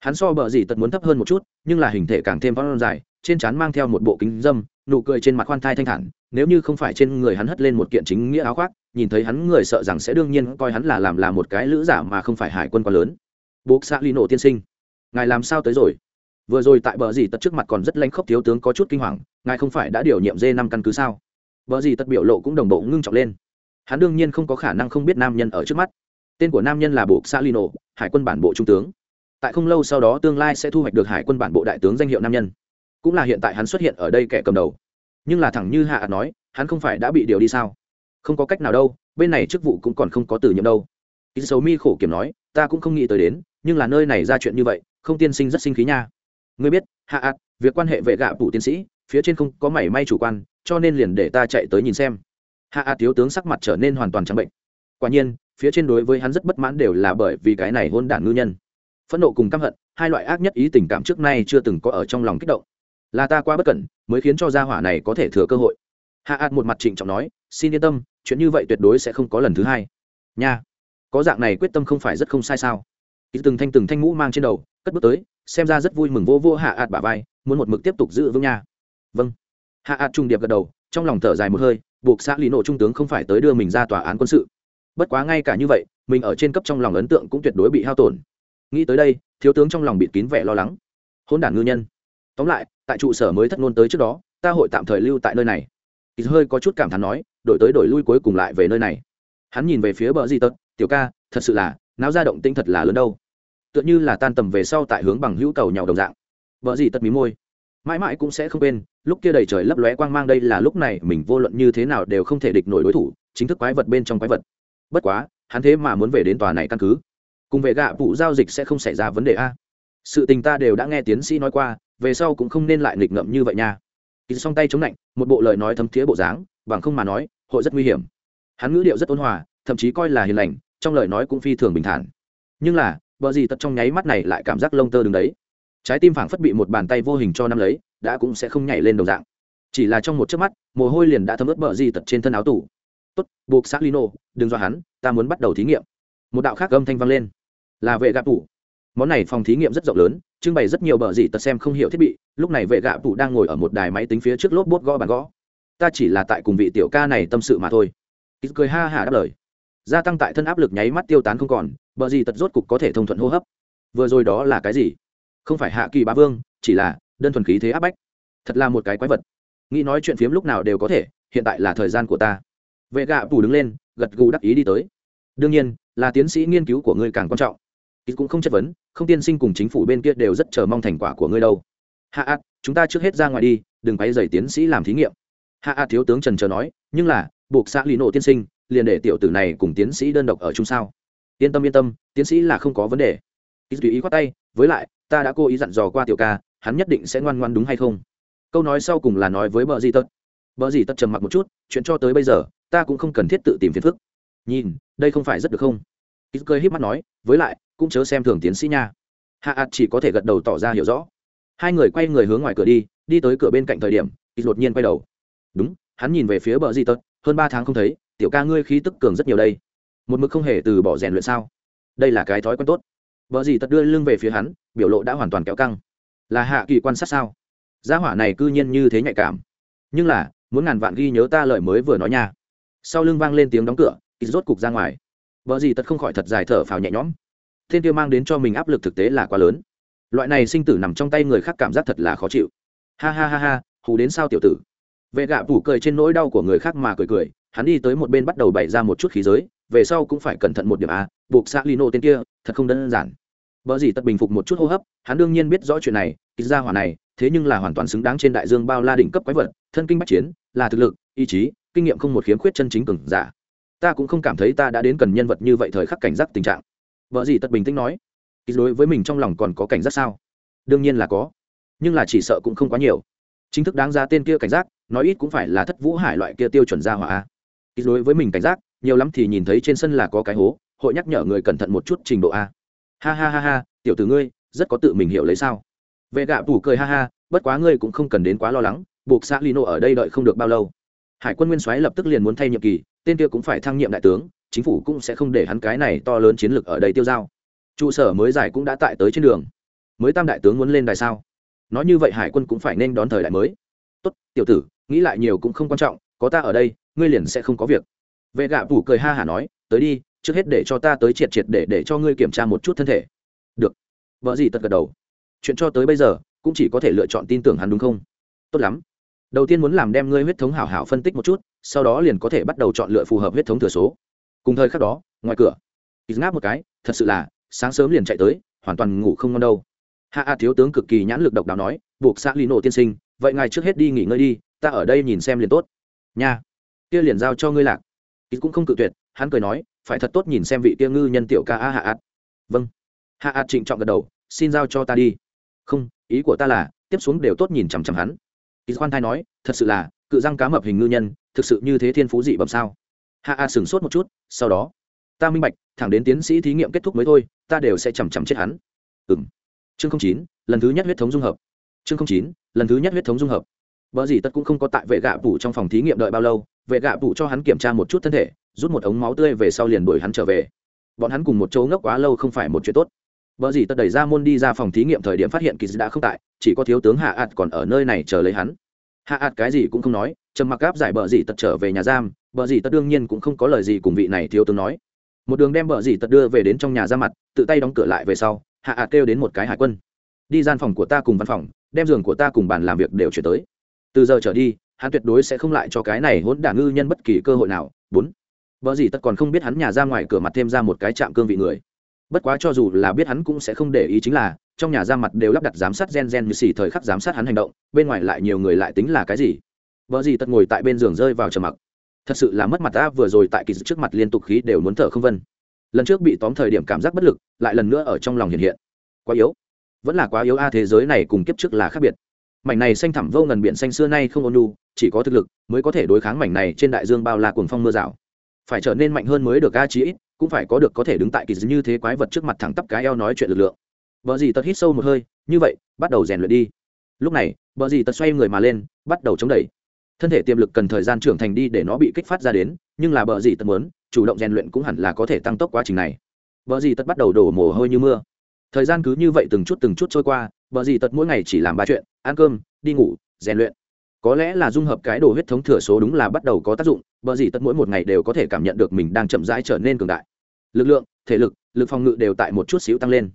Hắn so bờ gì tật muốn thấp hơn một chút, nhưng là hình thể càng thêm vắng dài, trên trán mang theo một bộ kính dâm, nụ cười trên mặt khoan thai thanh thản nếu như không phải trên người hắn hất lên một kiện chính nghĩa áo khoác, nhìn thấy hắn người sợ rằng sẽ đương nhiên coi hắn là làm là một cái lữ giả mà không phải hải quân quá lớn. Bố xã ly nổ tiên sinh, ngài làm sao tới rồi? Vừa rồi tại bờ gì tật trước mặt còn rất lanh khóc thiếu tướng có chút kinh hoàng, ngài không phải đã điều nhiệm d năm căn cứ sao? Bờ gì tật biểu lộ cũng đồng bộ ngưng trọng lên. Hắn đương nhiên không có khả năng không biết nam nhân ở trước mắt. Tên của nam nhân là bộ xã lino, hải quân bản bộ trung tướng. Tại không lâu sau đó tương lai sẽ thu hoạch được hải quân bản bộ đại tướng danh hiệu nam nhân. Cũng là hiện tại hắn xuất hiện ở đây kẻ cầm đầu nhưng là thẳng như hạ nói, hắn không phải đã bị điều đi sao? Không có cách nào đâu, bên này chức vụ cũng còn không có từ nhiệm đâu. Ít xấu mi khổ kiểm nói, ta cũng không nghĩ tới đến, nhưng là nơi này ra chuyện như vậy, không tiên sinh rất sinh khí nha. Ngươi biết, hạ ạt, việc quan hệ vệ gạ phụ tiến sĩ, phía trên không có mảy may chủ quan, cho nên liền để ta chạy tới nhìn xem. Hạ ạt thiếu tướng sắc mặt trở nên hoàn toàn trắng bệnh. Quả nhiên, phía trên đối với hắn rất bất mãn đều là bởi vì cái này hôn đản ngư nhân. Phẫn nộ cùng căm hận, hai loại ác nhất ý tình cảm trước nay chưa từng có ở trong lòng kích động là ta qua bất cẩn, mới khiến cho gia hỏa này có thể thừa cơ hội. Hạ ạt một mặt trịnh trọng nói, xin yên tâm, chuyện như vậy tuyệt đối sẽ không có lần thứ hai. Nha, có dạng này quyết tâm không phải rất không sai sao? Ý từng thanh từng thanh mũ mang trên đầu, cất bước tới, xem ra rất vui mừng vô vô hạ ạt bả vai, muốn một mực tiếp tục giữ vững nha. Vâng. Hạ ạt trung điệp gật đầu, trong lòng thở dài một hơi, buộc xã lý nộ trung tướng không phải tới đưa mình ra tòa án quân sự. Bất quá ngay cả như vậy, mình ở trên cấp trong lòng ấn tượng cũng tuyệt đối bị hao tổn. Nghĩ tới đây, thiếu tướng trong lòng bị kín vẻ lo lắng. Hôn đản ngư nhân. Tóm lại tại trụ sở mới thất ngôn tới trước đó, ta hội tạm thời lưu tại nơi này. Ít hơi có chút cảm thán nói, đổi tới đổi lui cuối cùng lại về nơi này. Hắn nhìn về phía bờ di tật, tiểu ca, thật sự là, náo ra động tinh thật là lớn đâu. Tựa như là tan tầm về sau tại hướng bằng hữu cầu nhau đồng dạng. Vợ gì tật mí môi. Mãi mãi cũng sẽ không quên, lúc kia đầy trời lấp lóe quang mang đây là lúc này mình vô luận như thế nào đều không thể địch nổi đối thủ, chính thức quái vật bên trong quái vật. Bất quá, hắn thế mà muốn về đến tòa này căn cứ. Cùng về gạ vụ giao dịch sẽ không xảy ra vấn đề a. Sự tình ta đều đã nghe tiến sĩ nói qua về sau cũng không nên lại nghịch ngợm như vậy nha. Kỳ song tay chống lạnh, một bộ lời nói thấm thiế bộ dáng, bằng không mà nói, hội rất nguy hiểm. Hắn ngữ điệu rất ôn hòa, thậm chí coi là hiền lành, trong lời nói cũng phi thường bình thản. Nhưng là, vợ gì tật trong nháy mắt này lại cảm giác lông tơ đứng đấy. Trái tim phảng phất bị một bàn tay vô hình cho năm lấy, đã cũng sẽ không nhảy lên đồng dạng. Chỉ là trong một chớp mắt, mồ hôi liền đã thấm ướt bờ gì tật trên thân áo tủ. Tốt, buộc xác lino đừng do hắn, ta muốn bắt đầu thí nghiệm. Một đạo khác âm thanh vang lên. Là vệ gạp tủ món này phòng thí nghiệm rất rộng lớn, trưng bày rất nhiều bờ gì tật xem không hiểu thiết bị, lúc này vệ gạ phụ đang ngồi ở một đài máy tính phía trước lốp bốt gõ bàn gõ. Ta chỉ là tại cùng vị tiểu ca này tâm sự mà thôi. Ít cười ha hả đáp lời. Gia tăng tại thân áp lực nháy mắt tiêu tán không còn, bờ gì tật rốt cục có thể thông thuận hô hấp. Vừa rồi đó là cái gì? Không phải hạ kỳ bá vương, chỉ là đơn thuần khí thế áp bách. Thật là một cái quái vật. Nghĩ nói chuyện phiếm lúc nào đều có thể, hiện tại là thời gian của ta. Vệ gạ phủ đứng lên, gật gù đắc ý đi tới. Đương nhiên, là tiến sĩ nghiên cứu của ngươi càng quan trọng ít cũng không chất vấn, không tiên sinh cùng chính phủ bên kia đều rất chờ mong thành quả của ngươi đâu. Hạ ạt chúng ta trước hết ra ngoài đi, đừng quay dày tiến sĩ làm thí nghiệm. Hạ ạt thiếu tướng trần chờ nói, nhưng là, buộc xã lý nộ tiên sinh, liền để tiểu tử này cùng tiến sĩ đơn độc ở chung sao? Yên tâm yên tâm, tiến sĩ là không có vấn đề. Ít tùy ý khoát tay, với lại, ta đã cố ý dặn dò qua tiểu ca, hắn nhất định sẽ ngoan ngoan đúng hay không? Câu nói sau cùng là nói với bờ di tật. Bờ di tật trầm mặc một chút, chuyện cho tới bây giờ, ta cũng không cần thiết tự tìm phiền phức. Nhìn, đây không phải rất được không? Ít cười híp mắt nói, với lại cũng chớ xem thường tiến sĩ nha. Hạ ạt chỉ có thể gật đầu tỏ ra hiểu rõ. Hai người quay người hướng ngoài cửa đi đi tới cửa bên cạnh thời điểm ít đột nhiên quay đầu. Đúng, hắn nhìn về phía bờ di tật, hơn ba tháng không thấy, tiểu ca ngươi khí tức cường rất nhiều đây. Một mực không hề từ bỏ rèn luyện sao? Đây là cái thói quen tốt. Vợ gì tật đưa lưng về phía hắn, biểu lộ đã hoàn toàn kéo căng. Là hạ kỳ quan sát sao? Gia hỏa này cư nhiên như thế nhạy cảm. Nhưng là, muốn ngàn vạn ghi nhớ ta lời mới vừa nói nha. Sau lưng vang lên tiếng đóng cửa ít rốt cục ra ngoài. Vợ gì tật không khỏi thật dài thở phào nhẹ nhõm thiên tiêu mang đến cho mình áp lực thực tế là quá lớn loại này sinh tử nằm trong tay người khác cảm giác thật là khó chịu ha ha ha ha hù đến sao tiểu tử vệ gạ phủ cười trên nỗi đau của người khác mà cười cười hắn đi tới một bên bắt đầu bày ra một chút khí giới về sau cũng phải cẩn thận một điểm a buộc xác lino tên kia thật không đơn giản Bở gì tật bình phục một chút hô hấp, hắn đương nhiên biết rõ chuyện này, ít ra hỏa này, thế nhưng là hoàn toàn xứng đáng trên đại dương bao la đỉnh cấp quái vật, thân kinh bách chiến, là thực lực, ý chí, kinh nghiệm không một khiếm khuyết chân chính cường giả. Ta cũng không cảm thấy ta đã đến cần nhân vật như vậy thời khắc cảnh giác tình trạng vợ gì tật bình tĩnh nói, kỳ đối với mình trong lòng còn có cảnh giác sao? Đương nhiên là có, nhưng là chỉ sợ cũng không quá nhiều. Chính thức đáng ra tên kia cảnh giác, nói ít cũng phải là thất vũ hải loại kia tiêu chuẩn ra hỏa kỳ đối với mình cảnh giác, nhiều lắm thì nhìn thấy trên sân là có cái hố, hội nhắc nhở người cẩn thận một chút trình độ a ha ha ha ha tiểu tử ngươi rất có tự mình hiểu lấy sao vệ gạ tủ cười ha ha bất quá ngươi cũng không cần đến quá lo lắng buộc xã lino ở đây đợi không được bao lâu hải quân nguyên soái lập tức liền muốn thay nhiệm kỳ tên kia cũng phải thăng nhiệm đại tướng chính phủ cũng sẽ không để hắn cái này to lớn chiến lược ở đây tiêu dao. Trụ sở mới giải cũng đã tại tới trên đường. Mới tam đại tướng muốn lên đài sao? Nói như vậy hải quân cũng phải nên đón thời đại mới. Tốt, tiểu tử, nghĩ lại nhiều cũng không quan trọng, có ta ở đây, ngươi liền sẽ không có việc. Vệ gạ phủ cười ha hả nói, tới đi, trước hết để cho ta tới triệt triệt để để cho ngươi kiểm tra một chút thân thể. Được. Vợ gì tật gật đầu. Chuyện cho tới bây giờ, cũng chỉ có thể lựa chọn tin tưởng hắn đúng không? Tốt lắm. Đầu tiên muốn làm đem ngươi huyết thống hảo hảo phân tích một chút, sau đó liền có thể bắt đầu chọn lựa phù hợp huyết thống thừa số cùng thời khắc đó, ngoài cửa ít ngáp một cái, thật sự là, sáng sớm liền chạy tới, hoàn toàn ngủ không ngon đâu. Hạ a thiếu tướng cực kỳ nhãn lực độc đáo nói, buộc xã lý nổ tiên sinh, vậy ngài trước hết đi nghỉ ngơi đi, ta ở đây nhìn xem liền tốt. Nha, kia liền giao cho ngươi lạc. Ít cũng không cự tuyệt, hắn cười nói, phải thật tốt nhìn xem vị kia ngư nhân tiểu ca a hạ ạt vâng. Hạ ạt trịnh trọng gật đầu, xin giao cho ta đi. Không, ý của ta là, tiếp xuống đều tốt nhìn chằm chằm hắn. Ít khoan thai nói, thật sự là, cự răng cá mập hình ngư nhân, thực sự như thế thiên phú dị bẩm sao? Hạ A sửng sốt một chút sau đó ta minh bạch thẳng đến tiến sĩ thí nghiệm kết thúc mới thôi ta đều sẽ chằm chằm chết hắn ừng chương chín lần thứ nhất huyết thống dung hợp chương chín lần thứ nhất huyết thống dung hợp Bở gì tất cũng không có tại vệ gạ phủ trong phòng thí nghiệm đợi bao lâu, vệ gạ phủ cho hắn kiểm tra một chút thân thể, rút một ống máu tươi về sau liền đuổi hắn trở về. Bọn hắn cùng một chỗ ngốc quá lâu không phải một chuyện tốt. Bở gì tất đẩy ra môn đi ra phòng thí nghiệm thời điểm phát hiện Kỳ đã không tại, chỉ có thiếu tướng Hạ ạt còn ở nơi này chờ lấy hắn. Hạ ạt cái gì cũng không nói, trầm mặc gáp giải bờ gì tất trở về nhà giam, bờ gì tật đương nhiên cũng không có lời gì cùng vị này thiếu tướng nói. Một đường đem bờ gì tất đưa về đến trong nhà ra mặt, tự tay đóng cửa lại về sau, Hạ ạt kêu đến một cái hải quân. Đi gian phòng của ta cùng văn phòng, đem giường của ta cùng bàn làm việc đều chuyển tới từ giờ trở đi hắn tuyệt đối sẽ không lại cho cái này hỗn đản ngư nhân bất kỳ cơ hội nào bốn vợ gì tất còn không biết hắn nhà ra ngoài cửa mặt thêm ra một cái chạm cương vị người bất quá cho dù là biết hắn cũng sẽ không để ý chính là, trong nhà ra mặt đều lắp đặt giám sát gen gen như xì thời khắc giám sát hắn hành động, bên ngoài lại nhiều người lại tính là cái gì? Vợ gì tật ngồi tại bên giường rơi vào trầm mặc. Thật sự là mất mặt ta vừa rồi tại kỳ trước mặt liên tục khí đều muốn thở không vân. Lần trước bị tóm thời điểm cảm giác bất lực, lại lần nữa ở trong lòng hiện hiện. Quá yếu. Vẫn là quá yếu a, thế giới này cùng kiếp trước là khác biệt. Mảnh này xanh thẳm vô ngần biển xanh xưa nay không ôn nhu, chỉ có thực lực mới có thể đối kháng mảnh này trên đại dương bao la cuồng phong mưa rào. Phải trở nên mạnh hơn mới được a chí ít cũng phải có được có thể đứng tại kỳ như thế quái vật trước mặt thẳng tắp cái eo nói chuyện lực lượng. Vợ gì tật hít sâu một hơi, như vậy, bắt đầu rèn luyện đi. Lúc này vợ gì tật xoay người mà lên, bắt đầu chống đẩy. Thân thể tiềm lực cần thời gian trưởng thành đi để nó bị kích phát ra đến, nhưng là vợ gì tật muốn, chủ động rèn luyện cũng hẳn là có thể tăng tốc quá trình này. Vợ gì tật bắt đầu đổ mồ hôi như mưa. Thời gian cứ như vậy từng chút từng chút trôi qua, bờ dì tật mỗi ngày chỉ làm ba chuyện, ăn cơm, đi ngủ, rèn luyện. Có lẽ là dung hợp cái đồ huyết thống thừa số đúng là bắt đầu có tác dụng, bờ dì tật mỗi một ngày đều có thể cảm nhận được mình đang chậm rãi trở nên cường đại lực lượng, thể lực lực phòng ngự đều tại một chút xíu tăng lên.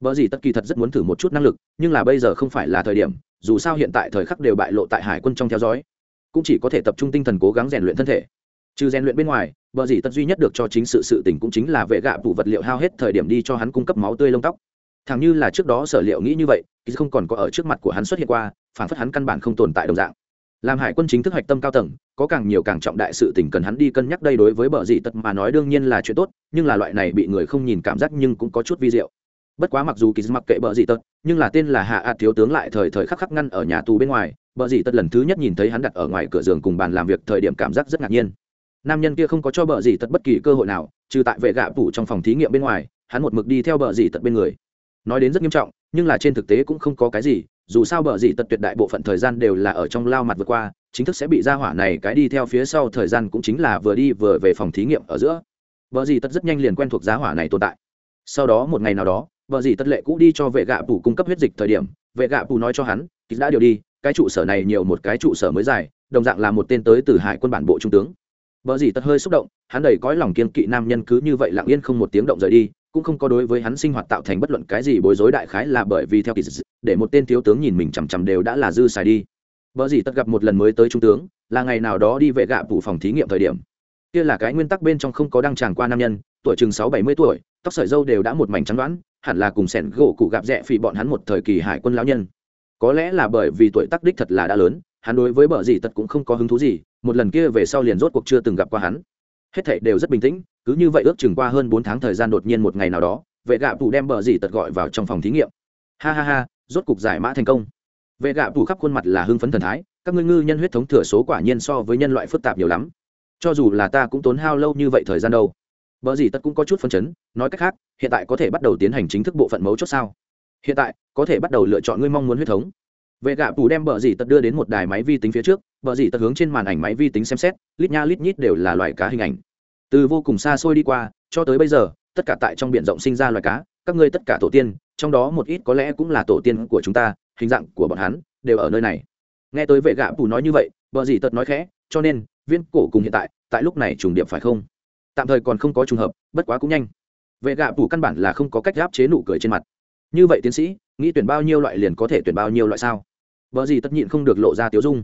Vợ dì tất kỳ thật rất muốn thử một chút năng lực, nhưng là bây giờ không phải là thời điểm, dù sao hiện tại thời khắc đều bại lộ tại hải quân trong theo dõi. Cũng chỉ có thể tập trung tinh thần cố gắng rèn luyện thân thể. Trừ rèn luyện bên ngoài vợ dì tất duy nhất được cho chính sự sự tỉnh cũng chính là vệ gạ phụ vật liệu hao hết thời điểm đi cho hắn cung cấp máu tươi lông tóc. Thằng như là trước đó sở liệu nghĩ như vậy khi không còn có ở trước mặt của hắn xuất hiện qua, phản phất hắn căn bản không tồn tại đồng dạng làm hải quân chính thức hạch tâm cao tầng, có càng nhiều càng trọng đại sự tình cần hắn đi cân nhắc đây đối với bờ dị tật mà nói đương nhiên là chuyện tốt, nhưng là loại này bị người không nhìn cảm giác nhưng cũng có chút vi diệu. Bất quá mặc dù kỳ mặc kệ bờ dị tật, nhưng là tên là hạ ạt thiếu tướng lại thời thời khắc khắc ngăn ở nhà tù bên ngoài, bờ dị tật lần thứ nhất nhìn thấy hắn đặt ở ngoài cửa giường cùng bàn làm việc thời điểm cảm giác rất ngạc nhiên. Nam nhân kia không có cho bờ dị tật bất kỳ cơ hội nào, trừ tại vệ gạ phủ trong phòng thí nghiệm bên ngoài, hắn một mực đi theo bờ dị tật bên người. Nói đến rất nghiêm trọng, nhưng là trên thực tế cũng không có cái gì dù sao bờ dị tật tuyệt đại bộ phận thời gian đều là ở trong lao mặt vượt qua, chính thức sẽ bị ra hỏa này cái đi theo phía sau thời gian cũng chính là vừa đi vừa về phòng thí nghiệm ở giữa. Vợ dì tất rất nhanh liền quen thuộc giá hỏa này tồn tại. Sau đó một ngày nào đó vợ dì tất lệ cũ đi cho vệ gạ phủ cung cấp huyết dịch thời điểm, vệ gạ phủ nói cho hắn ký đã điều đi, cái trụ sở này nhiều một cái trụ sở mới dài, đồng dạng là một tên tới từ hải quân bản bộ trung tướng. Vợ dì tất hơi xúc động, hắn đầy cõi lòng kiên kỵ nam nhân cứ như vậy lặng yên không một tiếng động rời đi cũng không có đối với hắn sinh hoạt tạo thành bất luận cái gì bối rối đại khái là bởi vì theo kỳ dị để một tên thiếu tướng nhìn mình chằm chằm đều đã là dư xài đi. Vợ gì tất gặp một lần mới tới trung tướng, là ngày nào đó đi vệ gạ phủ phòng thí nghiệm thời điểm. Kia là cái nguyên tắc bên trong không có đăng tràng qua nam nhân, tuổi chừng sáu bảy mươi tuổi, tóc sợi dâu đều đã một mảnh trắng đoán, hẳn là cùng sẻn gỗ cụ gạp rẽ phỉ bọn hắn một thời kỳ hải quân lão nhân. Có lẽ là bởi vì tuổi tác đích thật là đã lớn, hắn đối với bờ gì tật cũng không có hứng thú gì, một lần kia về sau liền rốt cuộc chưa từng gặp qua hắn. Hết thảy đều rất bình tĩnh cứ như vậy ước chừng qua hơn bốn tháng thời gian đột nhiên một ngày nào đó, vệ gạ tủ đem bờ dì tật gọi vào trong phòng thí nghiệm. Ha ha ha, rốt cục giải mã thành công. Vệ gạ tủ khắp khuôn mặt là hưng phấn thần thái, các ngươi ngư nhân huyết thống thừa số quả nhiên so với nhân loại phức tạp nhiều lắm. Cho dù là ta cũng tốn hao lâu như vậy thời gian đâu. Bờ gì tất cũng có chút phân chấn, nói cách khác, hiện tại có thể bắt đầu tiến hành chính thức bộ phận mấu chốt sao? Hiện tại, có thể bắt đầu lựa chọn ngươi mong muốn huyết thống. Vệ gạ tủ đem bờ dì tật đưa đến một đài máy vi tính phía trước, bờ dì tật hướng trên màn ảnh máy vi tính xem xét, lít nha lít nhít đều là loài cá hình ảnh từ vô cùng xa xôi đi qua, cho tới bây giờ, tất cả tại trong biển rộng sinh ra loài cá, các ngươi tất cả tổ tiên, trong đó một ít có lẽ cũng là tổ tiên của chúng ta, hình dạng của bọn hắn, đều ở nơi này. Nghe tới vệ gạ bù nói như vậy vợ dì tật nói khẽ, cho nên viên cổ cùng hiện tại tại lúc này trùng điệp phải không? Tạm thời còn không có trùng hợp, bất quá cũng nhanh. Vệ gạ bù căn bản là không có cách gáp chế nụ cười trên mặt. Như vậy tiến sĩ, nghĩ tuyển bao nhiêu loại liền có thể tuyển bao nhiêu loại sao? Vợ gì tất nhịn không được lộ ra tiếu dung.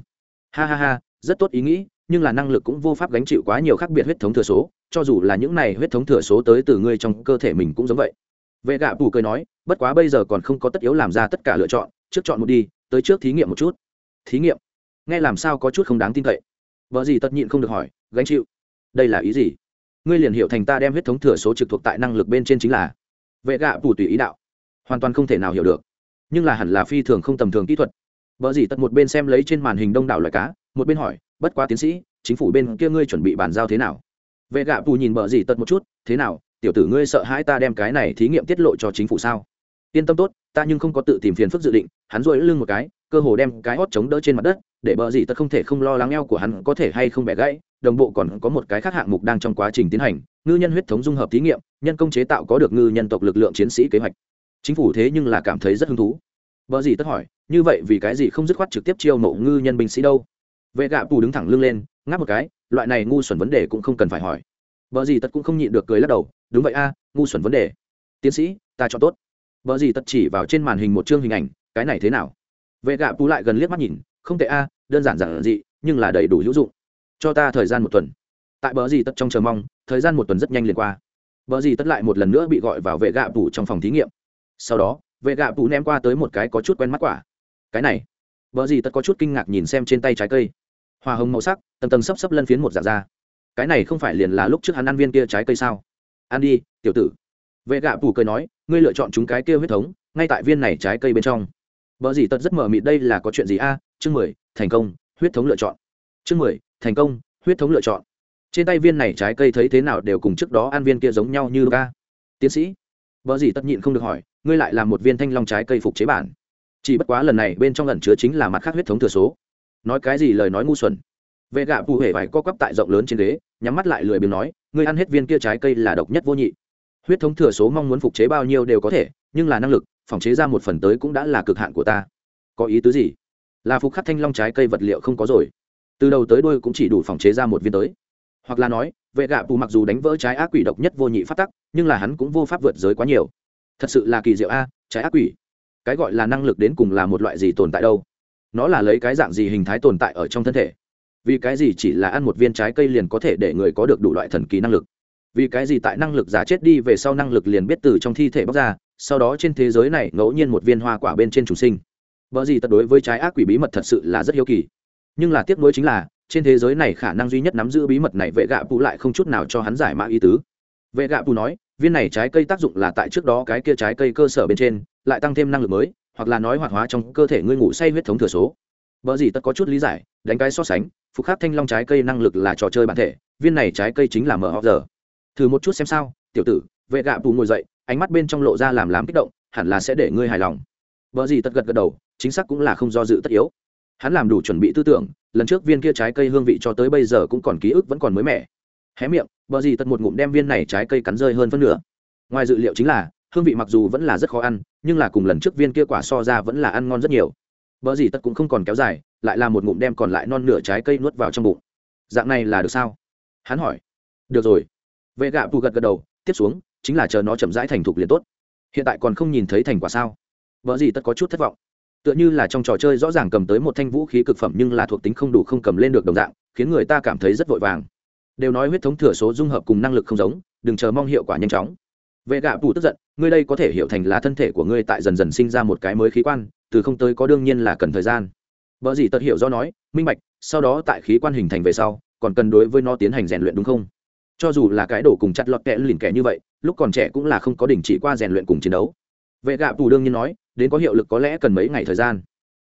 Ha ha ha, rất tốt ý nghĩ nhưng là năng lực cũng vô pháp gánh chịu quá nhiều khác biệt huyết thống thừa số, cho dù là những này huyết thống thừa số tới từ ngươi trong cơ thể mình cũng giống vậy. Vệ gạ bù cười nói, bất quá bây giờ còn không có tất yếu làm ra tất cả lựa chọn, trước chọn một đi, tới trước thí nghiệm một chút. Thí nghiệm? Nghe làm sao có chút không đáng tin cậy. Vợ gì tất nhịn không được hỏi, gánh chịu. Đây là ý gì? Ngươi liền hiểu thành ta đem huyết thống thừa số trực thuộc tại năng lực bên trên chính là. Vệ gạ bù tùy ý đạo. Hoàn toàn không thể nào hiểu được. Nhưng là hẳn là phi thường không tầm thường kỹ thuật. Vợ gì tất một bên xem lấy trên màn hình đông đảo loài cá, một bên hỏi bất quá tiến sĩ, chính phủ bên kia ngươi chuẩn bị bàn giao thế nào? Vệ gạ pù nhìn bờ gì tật một chút, thế nào, tiểu tử ngươi sợ hãi ta đem cái này thí nghiệm tiết lộ cho chính phủ sao? Yên tâm tốt, ta nhưng không có tự tìm phiền phức dự định, hắn rôi lưng một cái, cơ hồ đem cái hót chống đỡ trên mặt đất, để bờ gì tật không thể không lo lắng eo của hắn có thể hay không bẻ gãy, đồng bộ còn có một cái khác hạng mục đang trong quá trình tiến hành, ngư nhân huyết thống dung hợp thí nghiệm, nhân công chế tạo có được ngư nhân tộc lực lượng chiến sĩ kế hoạch. Chính phủ thế nhưng là cảm thấy rất hứng thú. Bờ gì tất hỏi, như vậy vì cái gì không dứt khoát trực tiếp chiêu mộ ngư nhân binh sĩ đâu? Vệ gạ pù đứng thẳng lưng lên, ngáp một cái, loại này ngu xuẩn vấn đề cũng không cần phải hỏi. Bờ gì tất cũng không nhịn được cười lắc đầu, đúng vậy a, ngu xuẩn vấn đề. Tiến sĩ, ta cho tốt. Bờ gì tất chỉ vào trên màn hình một chương hình ảnh, cái này thế nào? Vệ gạ pù lại gần liếc mắt nhìn, không tệ a, đơn giản giản dị, nhưng là đầy đủ hữu dụng. Cho ta thời gian một tuần. Tại bờ gì tất trong chờ mong, thời gian một tuần rất nhanh liền qua. Bờ gì tất lại một lần nữa bị gọi vào vệ gạ pù trong phòng thí nghiệm. Sau đó, vệ gạ pù ném qua tới một cái có chút quen mắt quả. Cái này. Bờ gì tất có chút kinh ngạc nhìn xem trên tay trái cây hoa hồng màu sắc, tầng tầng sấp sấp lân phiến một dạng ra. Cái này không phải liền là lúc trước hắn ăn viên kia trái cây sao? Ăn đi, tiểu tử. Vệ gạ phủ cười nói, ngươi lựa chọn chúng cái kia huyết thống, ngay tại viên này trái cây bên trong. Vợ gì tật rất mờ mịt đây là có chuyện gì a? Chương mười, thành công, huyết thống lựa chọn. Chương mười, thành công, huyết thống lựa chọn. Trên tay viên này trái cây thấy thế nào đều cùng trước đó ăn viên kia giống nhau như ca tiến sĩ vợ gì tất nhịn không được hỏi, ngươi lại làm một viên thanh long trái cây phục chế bản. Chỉ bất quá lần này bên trong lần chứa chính là mặt khác huyết thống thừa số nói cái gì lời nói ngu xuẩn. Vệ gạ phù hề phải co quắp tại rộng lớn trên ghế, nhắm mắt lại lười biếng nói, ngươi ăn hết viên kia trái cây là độc nhất vô nhị. Huyết thống thừa số mong muốn phục chế bao nhiêu đều có thể, nhưng là năng lực, phòng chế ra một phần tới cũng đã là cực hạn của ta. Có ý tứ gì? Là phục khắc thanh long trái cây vật liệu không có rồi. Từ đầu tới đuôi cũng chỉ đủ phòng chế ra một viên tới. Hoặc là nói, vệ gạ phù mặc dù đánh vỡ trái ác quỷ độc nhất vô nhị phát tắc, nhưng là hắn cũng vô pháp vượt giới quá nhiều. Thật sự là kỳ diệu a, trái ác quỷ. Cái gọi là năng lực đến cùng là một loại gì tồn tại đâu? Nó là lấy cái dạng gì hình thái tồn tại ở trong thân thể? Vì cái gì chỉ là ăn một viên trái cây liền có thể để người có được đủ loại thần kỳ năng lực? Vì cái gì tại năng lực giả chết đi về sau năng lực liền biết từ trong thi thể bóc ra, sau đó trên thế giới này ngẫu nhiên một viên hoa quả bên trên chủ sinh? Vợ gì tật đối với trái ác quỷ bí mật thật sự là rất hiếu kỳ. Nhưng là tiếc nuối chính là, trên thế giới này khả năng duy nhất nắm giữ bí mật này vệ gạ pù lại không chút nào cho hắn giải mã ý tứ. Vệ gạ pù nói, viên này trái cây tác dụng là tại trước đó cái kia trái cây cơ sở bên trên, lại tăng thêm năng lực mới hoặc là nói hoạt hóa trong cơ thể ngươi ngủ say huyết thống thừa số. Vợ gì tất có chút lý giải, đánh cái so sánh, phục khắc thanh long trái cây năng lực là trò chơi bản thể, viên này trái cây chính là mở họ giờ. Thử một chút xem sao, tiểu tử, vệ gạ bù ngồi dậy, ánh mắt bên trong lộ ra làm lám kích động, hẳn là sẽ để ngươi hài lòng. Vợ gì tất gật gật đầu, chính xác cũng là không do dự tất yếu. Hắn làm đủ chuẩn bị tư tưởng, lần trước viên kia trái cây hương vị cho tới bây giờ cũng còn ký ức vẫn còn mới mẻ. Hé miệng, bờ gì tật một ngụm đem viên này trái cây cắn rơi hơn phân nửa. Ngoài dự liệu chính là hương vị mặc dù vẫn là rất khó ăn, nhưng là cùng lần trước viên kia quả so ra vẫn là ăn ngon rất nhiều. Bờ gì tất cũng không còn kéo dài, lại là một ngụm đem còn lại non nửa trái cây nuốt vào trong bụng. Dạng này là được sao? Hắn hỏi. Được rồi. Vệ gạ bù gật gật đầu, tiếp xuống, chính là chờ nó chậm rãi thành thục liền tốt. Hiện tại còn không nhìn thấy thành quả sao? Vợ gì tất có chút thất vọng. Tựa như là trong trò chơi rõ ràng cầm tới một thanh vũ khí cực phẩm nhưng là thuộc tính không đủ không cầm lên được đồng dạng, khiến người ta cảm thấy rất vội vàng. Đều nói huyết thống thừa số dung hợp cùng năng lực không giống, đừng chờ mong hiệu quả nhanh chóng vệ gạ bù tức giận, ngươi đây có thể hiểu thành là thân thể của ngươi tại dần dần sinh ra một cái mới khí quan, từ không tới có đương nhiên là cần thời gian. Vợ gì tật hiểu do nói, minh bạch, sau đó tại khí quan hình thành về sau, còn cần đối với nó tiến hành rèn luyện đúng không? Cho dù là cái đổ cùng chặt lọt kẽ lìn kẻ như vậy, lúc còn trẻ cũng là không có đình chỉ qua rèn luyện cùng chiến đấu. Vệ gạ bù đương nhiên nói, đến có hiệu lực có lẽ cần mấy ngày thời gian.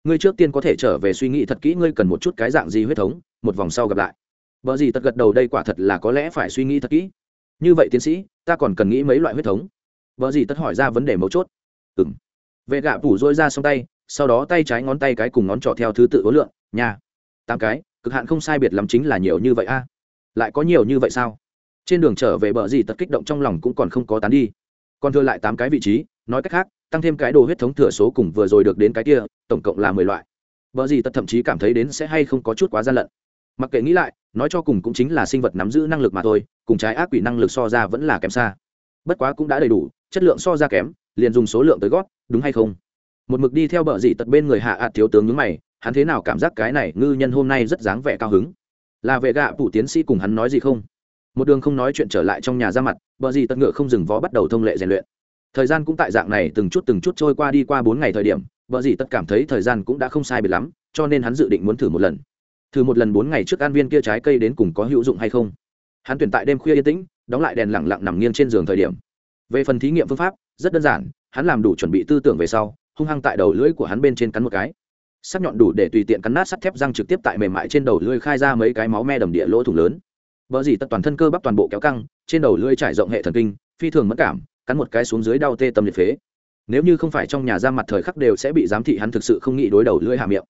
Ngươi trước tiên có thể trở về suy nghĩ thật kỹ ngươi cần một chút cái dạng gì huyết thống, một vòng sau gặp lại. Vợ gì tật gật đầu, đây quả thật là có lẽ phải suy nghĩ thật kỹ như vậy tiến sĩ, ta còn cần nghĩ mấy loại huyết thống. Vợ gì tất hỏi ra vấn đề mấu chốt. Ừng vệ gạ phủ dôi ra xong tay, sau đó tay trái ngón tay cái cùng ngón trỏ theo thứ tự ối lượng nhà tám cái, cực hạn không sai biệt lắm chính là nhiều như vậy a. Lại có nhiều như vậy sao? Trên đường trở về bờ gì tật kích động trong lòng cũng còn không có tán đi. Còn thừa lại tám cái vị trí, nói cách khác, tăng thêm cái đồ huyết thống thừa số cùng vừa rồi được đến cái kia, tổng cộng là mười loại. Bờ gì tật thậm chí cảm thấy đến sẽ hay không có chút quá gian lận. Mặc kệ nghĩ lại nói cho cùng cũng chính là sinh vật nắm giữ năng lực mà thôi, cùng trái ác quỷ năng lực so ra vẫn là kém xa. Bất quá cũng đã đầy đủ, chất lượng so ra kém, liền dùng số lượng tới gót đúng hay không? Một mực đi theo bờ dị tật bên người hạ ạt thiếu tướng nhướng mày, hắn thế nào cảm giác cái này ngư nhân hôm nay rất dáng vẻ cao hứng? Là vệ gạ phủ tiến sĩ cùng hắn nói gì không? Một đường không nói chuyện trở lại trong nhà ra mặt, bờ dị tật ngựa không dừng vó bắt đầu thông lệ rèn luyện. Thời gian cũng tại dạng này từng chút từng chút trôi qua đi qua bốn ngày thời điểm, bờ dì tật cảm thấy thời gian cũng đã không sai biệt lắm, cho nên hắn dự định muốn thử một lần thử một lần bốn ngày trước an viên kia trái cây đến cùng có hữu dụng hay không. Hắn tuyển tại đêm khuya yên tĩnh, đóng lại đèn lẳng lặng nằm nghiêng trên giường thời điểm. Về phần thí nghiệm phương pháp, rất đơn giản, hắn làm đủ chuẩn bị tư tưởng về sau, hung hăng tại đầu lưỡi của hắn bên trên cắn một cái. Sắc nhọn đủ để tùy tiện cắn nát sắt thép răng trực tiếp tại mềm mại trên đầu lưỡi khai ra mấy cái máu me đầm địa lỗ thủng lớn. Vợ dì tất toàn thân cơ bắp toàn bộ kéo căng, trên đầu lưỡi trải rộng hệ thần kinh, phi thường mất cảm, cắn một cái xuống dưới đau tê tâm liệt phế. Nếu như không phải trong nhà ra mặt thời khắc đều sẽ bị giám thị, hắn thực sự không nghĩ đối đầu lưỡi hạ miệng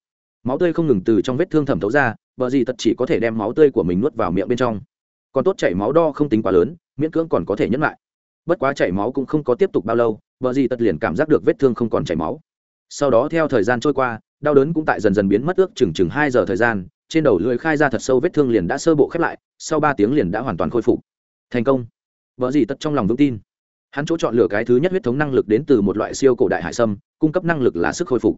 máu tươi không ngừng từ trong vết thương thẩm thấu ra, vợ gì tật chỉ có thể đem máu tươi của mình nuốt vào miệng bên trong. Còn tốt chảy máu đo không tính quá lớn, miễn cưỡng còn có thể nhẫn lại. Bất quá chảy máu cũng không có tiếp tục bao lâu, vợ gì tật liền cảm giác được vết thương không còn chảy máu. Sau đó theo thời gian trôi qua, đau đớn cũng tại dần dần biến mất ước chừng chừng hai giờ thời gian, trên đầu lưỡi khai ra thật sâu vết thương liền đã sơ bộ khép lại, sau ba tiếng liền đã hoàn toàn khôi phục. Thành công. Vợ gì tật trong lòng vững tin. Hắn chỗ chọn lựa cái thứ nhất huyết thống năng lực đến từ một loại siêu cổ đại hải sâm, cung cấp năng lực là sức khôi phục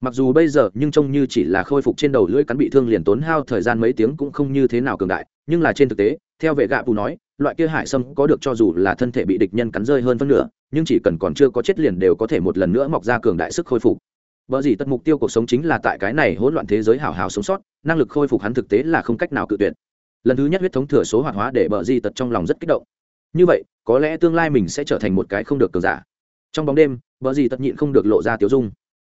mặc dù bây giờ nhưng trông như chỉ là khôi phục trên đầu lưỡi cắn bị thương liền tốn hao thời gian mấy tiếng cũng không như thế nào cường đại nhưng là trên thực tế theo vệ gạ bù nói loại kia hải sâm có được cho dù là thân thể bị địch nhân cắn rơi hơn phân nửa nhưng chỉ cần còn chưa có chết liền đều có thể một lần nữa mọc ra cường đại sức khôi phục. Bở gì tất mục tiêu cuộc sống chính là tại cái này hỗn loạn thế giới hảo hảo sống sót, năng lực khôi phục hắn thực tế là không cách nào cự tuyệt. Lần thứ nhất huyết thống thừa số hoạt hóa để Bờ gì tật trong lòng rất kích động. Như vậy có lẽ tương lai mình sẽ trở thành một cái không được cường giả. Trong bóng đêm vợ gì tất nhịn không được lộ ra tiếu dung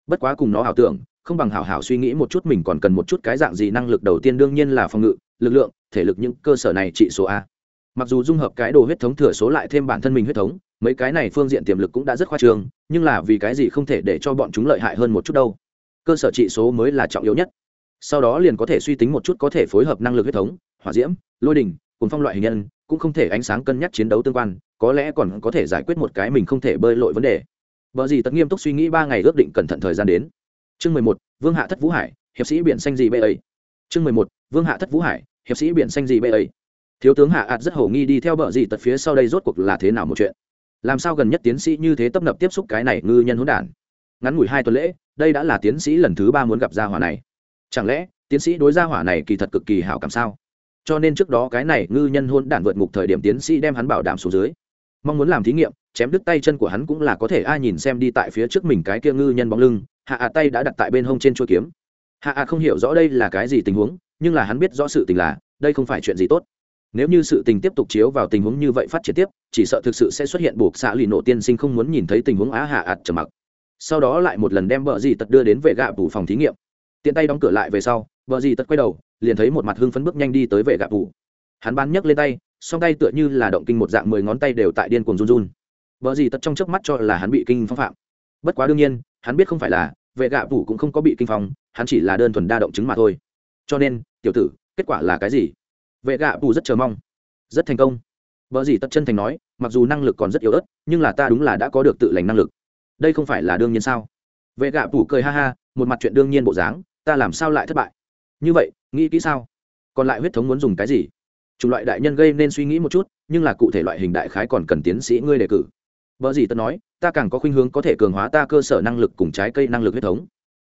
bất quá cùng nó ảo tưởng, không bằng hảo hảo suy nghĩ một chút mình còn cần một chút cái dạng gì năng lực đầu tiên đương nhiên là phòng ngự, lực lượng, thể lực những cơ sở này trị số a. Mặc dù dung hợp cái đồ huyết thống thừa số lại thêm bản thân mình huyết thống, mấy cái này phương diện tiềm lực cũng đã rất khoa trương, nhưng là vì cái gì không thể để cho bọn chúng lợi hại hơn một chút đâu. Cơ sở trị số mới là trọng yếu nhất. Sau đó liền có thể suy tính một chút có thể phối hợp năng lực huyết thống, hỏa diễm, lôi đình cùng phong loại hình nhân, cũng không thể ánh sáng cân nhắc chiến đấu tương quan, có lẽ còn có thể giải quyết một cái mình không thể bơi lội vấn đề. Bở gì tất nghiêm túc suy nghĩ ba ngày ước định cẩn thận thời gian đến. Chương mười một, vương hạ thất vũ hải, hiệp sĩ biển xanh gì bê ấy. Chương mười một, vương hạ thất vũ hải, hiệp sĩ biển xanh gì bê ấy. Thiếu tướng hạ ạt rất hổ nghi đi theo bờ gì tật phía sau đây rốt cuộc là thế nào một chuyện. Làm sao gần nhất tiến sĩ như thế tấp nập tiếp xúc cái này ngư nhân hỗn đản? Ngắn ngủi hai tuần lễ, đây đã là tiến sĩ lần thứ ba muốn gặp gia hỏa này. Chẳng lẽ, tiến sĩ đối gia hỏa này kỳ thật cực kỳ hảo cảm sao? Cho nên trước đó cái này ngư nhân hôn đản vượt ngục thời điểm tiến sĩ đem hắn bảo đảm xuống dưới mong muốn làm thí nghiệm, chém đứt tay chân của hắn cũng là có thể. Ai nhìn xem đi tại phía trước mình cái kia ngư nhân bóng lưng, hạ ạ tay đã đặt tại bên hông trên chuôi kiếm. Hạ ạ không hiểu rõ đây là cái gì tình huống, nhưng là hắn biết rõ sự tình là, đây không phải chuyện gì tốt. Nếu như sự tình tiếp tục chiếu vào tình huống như vậy phát triển tiếp, chỉ sợ thực sự sẽ xuất hiện buộc xạ lì nổ tiên sinh không muốn nhìn thấy tình huống á hạ ạt trầm mặc. Sau đó lại một lần đem vợ dì tật đưa đến vệ gạ phủ phòng thí nghiệm. Tiện tay đóng cửa lại về sau vợ dì tật quay đầu, liền thấy một mặt hưng phấn bước nhanh đi tới vệ gạ phủ hắn bán nhấc lên tay song tay tựa như là động kinh một dạng mười ngón tay đều tại điên cuồng run run. Vợ gì tật trong chớp mắt cho là hắn bị kinh phong phạm. Bất quá đương nhiên, hắn biết không phải là, vệ gạ phủ cũng không có bị kinh phong, hắn chỉ là đơn thuần đa động chứng mà thôi. Cho nên, tiểu tử, kết quả là cái gì? Vệ gạ phủ rất chờ mong. Rất thành công. Vợ gì tật chân thành nói, mặc dù năng lực còn rất yếu ớt, nhưng là ta đúng là đã có được tự lành năng lực. Đây không phải là đương nhiên sao? Vệ gạ phủ cười ha ha, một mặt chuyện đương nhiên bộ dáng, ta làm sao lại thất bại? Như vậy, nghĩ kỹ sao? Còn lại huyết thống muốn dùng cái gì? Chủng loại đại nhân gây nên suy nghĩ một chút, nhưng là cụ thể loại hình đại khái còn cần tiến sĩ ngươi đề cử. Vợ gì tân nói, ta càng có khuynh hướng có thể cường hóa ta cơ sở năng lực cùng trái cây năng lực huyết thống.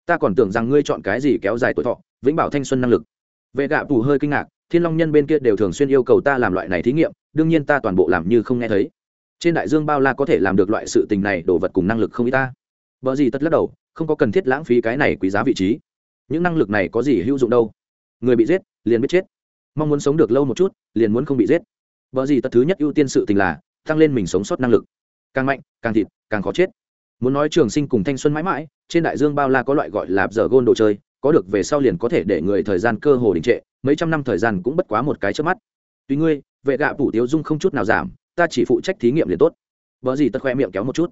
Ta còn tưởng rằng ngươi chọn cái gì kéo dài tuổi thọ, vĩnh bảo thanh xuân năng lực. Vệ gạ phủ hơi kinh ngạc, thiên long nhân bên kia đều thường xuyên yêu cầu ta làm loại này thí nghiệm, đương nhiên ta toàn bộ làm như không nghe thấy. Trên đại dương bao la có thể làm được loại sự tình này, đồ vật cùng năng lực không ít ta. Vợ gì tất lắc đầu, không có cần thiết lãng phí cái này quý giá vị trí. Những năng lực này có gì hữu dụng đâu? Người bị giết, liền biết chết mong muốn sống được lâu một chút, liền muốn không bị giết. Vợ gì tất thứ nhất ưu tiên sự tình là, tăng lên mình sống sót năng lực. Càng mạnh, càng thịt, càng khó chết. Muốn nói trường sinh cùng thanh xuân mãi mãi, trên đại dương bao la có loại gọi là giờ gôn đồ chơi, có được về sau liền có thể để người thời gian cơ hồ đình trệ, mấy trăm năm thời gian cũng bất quá một cái trước mắt. Tuy ngươi, vệ gạ phủ tiếu dung không chút nào giảm, ta chỉ phụ trách thí nghiệm liền tốt. Vợ gì tất khoe miệng kéo một chút.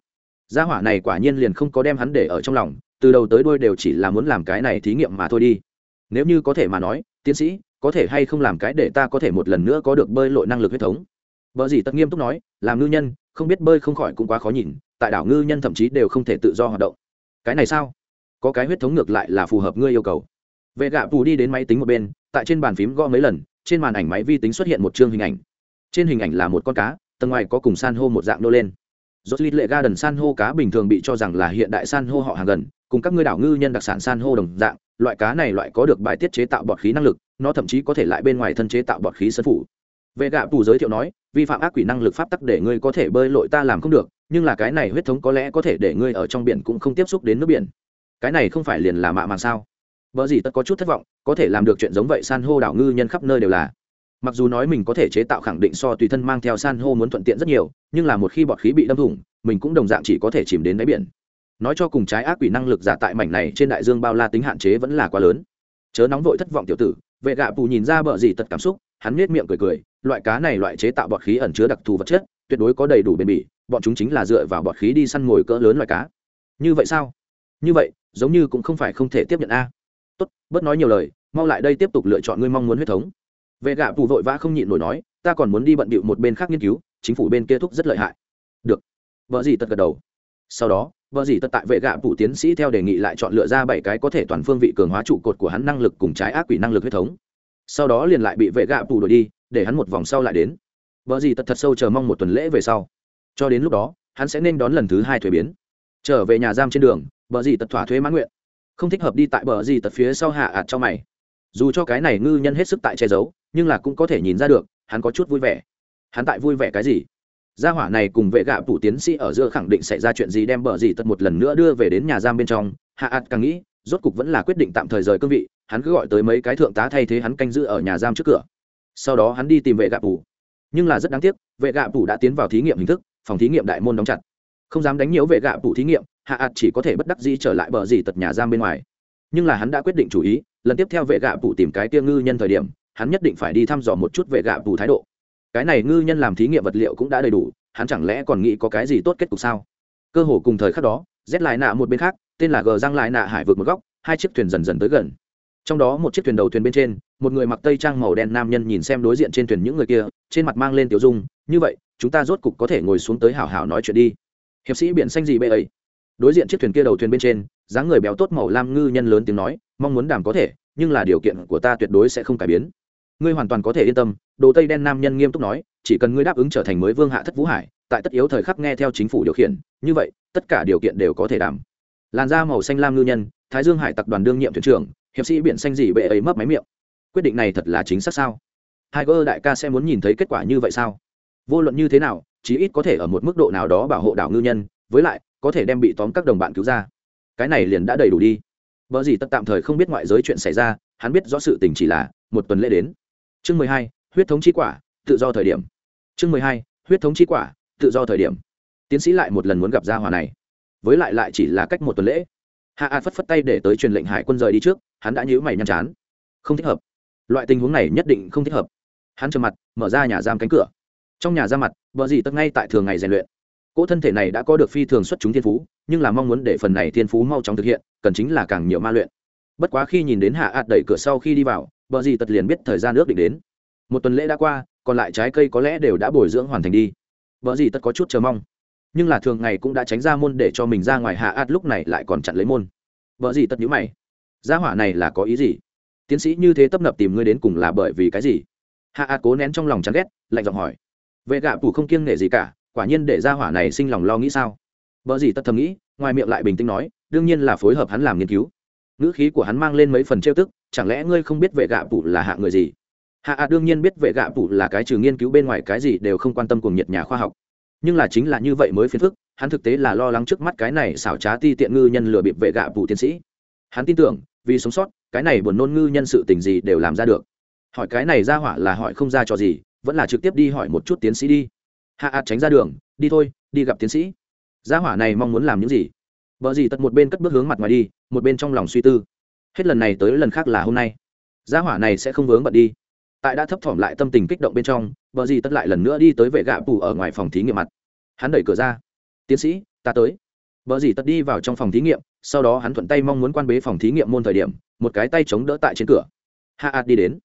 Gia hỏa này quả nhiên liền không có đem hắn để ở trong lòng, từ đầu tới đuôi đều chỉ là muốn làm cái này thí nghiệm mà thôi đi. Nếu như có thể mà nói, tiến sĩ có thể hay không làm cái để ta có thể một lần nữa có được bơi lội năng lực huyết thống? Vợ gì tật nghiêm túc nói, làm ngư nhân, không biết bơi không khỏi cũng quá khó nhìn, tại đảo ngư nhân thậm chí đều không thể tự do hoạt động. Cái này sao? Có cái huyết thống ngược lại là phù hợp ngươi yêu cầu. Vệ gạ tù đi đến máy tính một bên, tại trên bàn phím gõ mấy lần, trên màn ảnh máy vi tính xuất hiện một chương hình ảnh. Trên hình ảnh là một con cá, tầng ngoài có cùng san hô một dạng nô lên. Dốt lít lệ ga đần san hô cá bình thường bị cho rằng là hiện đại san hô họ hàng gần, cùng các ngươi đảo ngư nhân đặc sản san hô đồng dạng loại cá này loại có được bài tiết chế tạo bọt khí năng lực, nó thậm chí có thể lại bên ngoài thân chế tạo bọt khí sân phủ. Vệ gạ tù giới thiệu nói, vi phạm ác quỷ năng lực pháp tắc để ngươi có thể bơi lội ta làm không được, nhưng là cái này huyết thống có lẽ có thể để ngươi ở trong biển cũng không tiếp xúc đến nước biển. Cái này không phải liền là mạ màng sao? Vợ gì tất có chút thất vọng, có thể làm được chuyện giống vậy, san hô đảo ngư nhân khắp nơi đều là. Mặc dù nói mình có thể chế tạo khẳng định so tùy thân mang theo san hô muốn thuận tiện rất nhiều, nhưng là một khi bọt khí bị đâm thủng, mình cũng đồng dạng chỉ có thể chìm đến đáy biển nói cho cùng trái ác quỷ năng lực giả tại mảnh này trên đại dương bao la tính hạn chế vẫn là quá lớn. Chớ nóng vội thất vọng tiểu tử, vệ gạ bù nhìn ra bờ gì tật cảm xúc, hắn nết miệng cười cười, loại cá này loại chế tạo bọt khí ẩn chứa đặc thù vật chất, tuyệt đối có đầy đủ bền bỉ, bọn chúng chính là dựa vào bọt khí đi săn mồi cỡ lớn loại cá. Như vậy sao? Như vậy, giống như cũng không phải không thể tiếp nhận a. Tốt, bớt nói nhiều lời, mau lại đây tiếp tục lựa chọn ngươi mong muốn huyết thống. Vệ gạ bù vội vã không nhịn nổi nói, ta còn muốn đi bận bịu một bên khác nghiên cứu, chính phủ bên kia thúc rất lợi hại. Được. Vợ gì tật gật đầu. Sau đó bờ gì tật tại vệ gạ phụ tiến sĩ theo đề nghị lại chọn lựa ra bảy cái có thể toàn phương vị cường hóa trụ cột của hắn năng lực cùng trái ác quỷ năng lực huyết thống. Sau đó liền lại bị vệ gạ phụ đuổi đi, để hắn một vòng sau lại đến. Bờ gì tật thật sâu chờ mong một tuần lễ về sau. Cho đến lúc đó, hắn sẽ nên đón lần thứ hai thuế biến. Trở về nhà giam trên đường, bờ gì tật thỏa thuế mãn nguyện. Không thích hợp đi tại bờ gì tật phía sau hạ ạt cho mày. Dù cho cái này ngư nhân hết sức tại che giấu, nhưng là cũng có thể nhìn ra được, hắn có chút vui vẻ. Hắn tại vui vẻ cái gì? Gia hỏa này cùng vệ gạ phủ tiến sĩ ở giữa khẳng định xảy ra chuyện gì đem bờ gì tật một lần nữa đưa về đến nhà giam bên trong. Hạ ạt càng nghĩ, rốt cục vẫn là quyết định tạm thời rời cương vị, hắn cứ gọi tới mấy cái thượng tá thay thế hắn canh giữ ở nhà giam trước cửa. Sau đó hắn đi tìm vệ gạ phủ nhưng là rất đáng tiếc, vệ gạ phủ đã tiến vào thí nghiệm hình thức, phòng thí nghiệm đại môn đóng chặt. Không dám đánh nhiễu vệ gạ phủ thí nghiệm, hạ ạt chỉ có thể bất đắc dĩ trở lại bờ gì tật nhà giam bên ngoài. Nhưng là hắn đã quyết định chủ ý, lần tiếp theo vệ gạ phủ tìm cái tia ngư nhân thời điểm, hắn nhất định phải đi thăm dò một chút vệ gạ phủ thái độ cái này ngư nhân làm thí nghiệm vật liệu cũng đã đầy đủ, hắn chẳng lẽ còn nghĩ có cái gì tốt kết cục sao? Cơ hồ cùng thời khắc đó rét lại nạ một bên khác, tên là gờ răng lại nạ hải vượt một góc, hai chiếc thuyền dần dần tới gần. Trong đó một chiếc thuyền đầu thuyền bên trên, một người mặc tây trang màu đen nam nhân nhìn xem đối diện trên thuyền những người kia, trên mặt mang lên tiểu dung, như vậy, chúng ta rốt cục có thể ngồi xuống tới hảo hảo nói chuyện đi. Hiệp sĩ biển xanh gì bê ấy. Đối diện chiếc thuyền kia đầu thuyền bên trên, dáng người béo tốt màu lam ngư nhân lớn tiếng nói, mong muốn đàm có thể, nhưng là điều kiện của ta tuyệt đối sẽ không cải biến ngươi hoàn toàn có thể yên tâm, đồ tây đen nam nhân nghiêm túc nói, chỉ cần ngươi đáp ứng trở thành mới vương hạ thất vũ hải, tại tất yếu thời khắc nghe theo chính phủ điều khiển, như vậy, tất cả điều kiện đều có thể đảm. Làn da màu xanh lam ngư nhân, thái dương hải tập đoàn đương nhiệm thuyền trưởng, hiệp sĩ biển xanh gì bệ ấy mấp máy miệng. Quyết định này thật là chính xác sao? Tiger đại ca sẽ muốn nhìn thấy kết quả như vậy sao? Vô luận như thế nào, chí ít có thể ở một mức độ nào đó bảo hộ đảo ngư nhân, với lại, có thể đem bị tóm các đồng bạn cứu ra. Cái này liền đã đầy đủ đi. Vợ gì tất tạm thời không biết ngoại giới chuyện xảy ra, hắn biết rõ sự tình chỉ là, một tuần lễ đến chương mười hai, huyết thống chi quả, tự do thời điểm. Chương mười hai, huyết thống chi quả, tự do thời điểm. Tiến sĩ lại một lần muốn gặp gia hòa này. Với lại lại chỉ là cách một tuần lễ. Hạ a phất phất tay để tới truyền lệnh hải quân rời đi trước, hắn đã nhíu mày nhăn chán. Không thích hợp. Loại tình huống này nhất định không thích hợp. Hắn trầm mặt, mở ra nhà giam cánh cửa. Trong nhà ra mặt, vợ gì tất ngay tại thường ngày rèn luyện. Cỗ thân thể này đã có được phi thường xuất chúng thiên phú, nhưng là mong muốn để phần này thiên phú mau chóng thực hiện, cần chính là càng nhiều ma luyện. Bất quá khi nhìn đến hạ ạt đẩy cửa sau khi đi vào bờ gì tật liền biết thời gian ước định đến. Một tuần lễ đã qua, còn lại trái cây có lẽ đều đã bồi dưỡng hoàn thành đi. Bờ gì tật có chút chờ mong. Nhưng là thường ngày cũng đã tránh ra môn để cho mình ra ngoài hạ ạt lúc này lại còn chặn lấy môn. Bờ gì tật nhữ mày. Gia hỏa này là có ý gì? Tiến sĩ như thế tấp nập tìm ngươi đến cùng là bởi vì cái gì? Hạ ạt cố nén trong lòng chán ghét, lạnh giọng hỏi. Vệ gạ phủ không kiêng nể gì cả, quả nhiên để gia hỏa này sinh lòng lo nghĩ sao? Vợ gì tất thầm nghĩ, ngoài miệng lại bình tĩnh nói, đương nhiên là phối hợp hắn làm nghiên cứu ngữ khí của hắn mang lên mấy phần trêu tức, chẳng lẽ ngươi không biết vệ gạ phủ là hạ người gì? Hạ ạ đương nhiên biết vệ gạ phủ là cái trừ nghiên cứu bên ngoài cái gì đều không quan tâm cùng nhiệt nhà khoa học. Nhưng là chính là như vậy mới phiền phức, hắn thực tế là lo lắng trước mắt cái này xảo trá ti tiện ngư nhân lừa bịp vệ gạ phủ tiến sĩ. Hắn tin tưởng, vì sống sót, cái này buồn nôn ngư nhân sự tình gì đều làm ra được. Hỏi cái này ra hỏa là hỏi không ra cho gì, vẫn là trực tiếp đi hỏi một chút tiến sĩ đi. Hạ A tránh ra đường, đi thôi, đi gặp tiến sĩ. Gia hỏa này mong muốn làm những gì? Vợ gì tật một bên cất bước hướng mặt ngoài đi, một bên trong lòng suy tư. Hết lần này tới lần khác là hôm nay. Gia hỏa này sẽ không vướng bận đi. Tại đã thấp thỏm lại tâm tình kích động bên trong vợ gì tất lại lần nữa đi tới vệ gạ bù ở ngoài phòng thí nghiệm mặt. Hắn đẩy cửa ra. Tiến sĩ, ta tới. Vợ gì tất đi vào trong phòng thí nghiệm, sau đó hắn thuận tay mong muốn quan bế phòng thí nghiệm môn thời điểm, một cái tay chống đỡ tại trên cửa. Hạ ạt đi đến.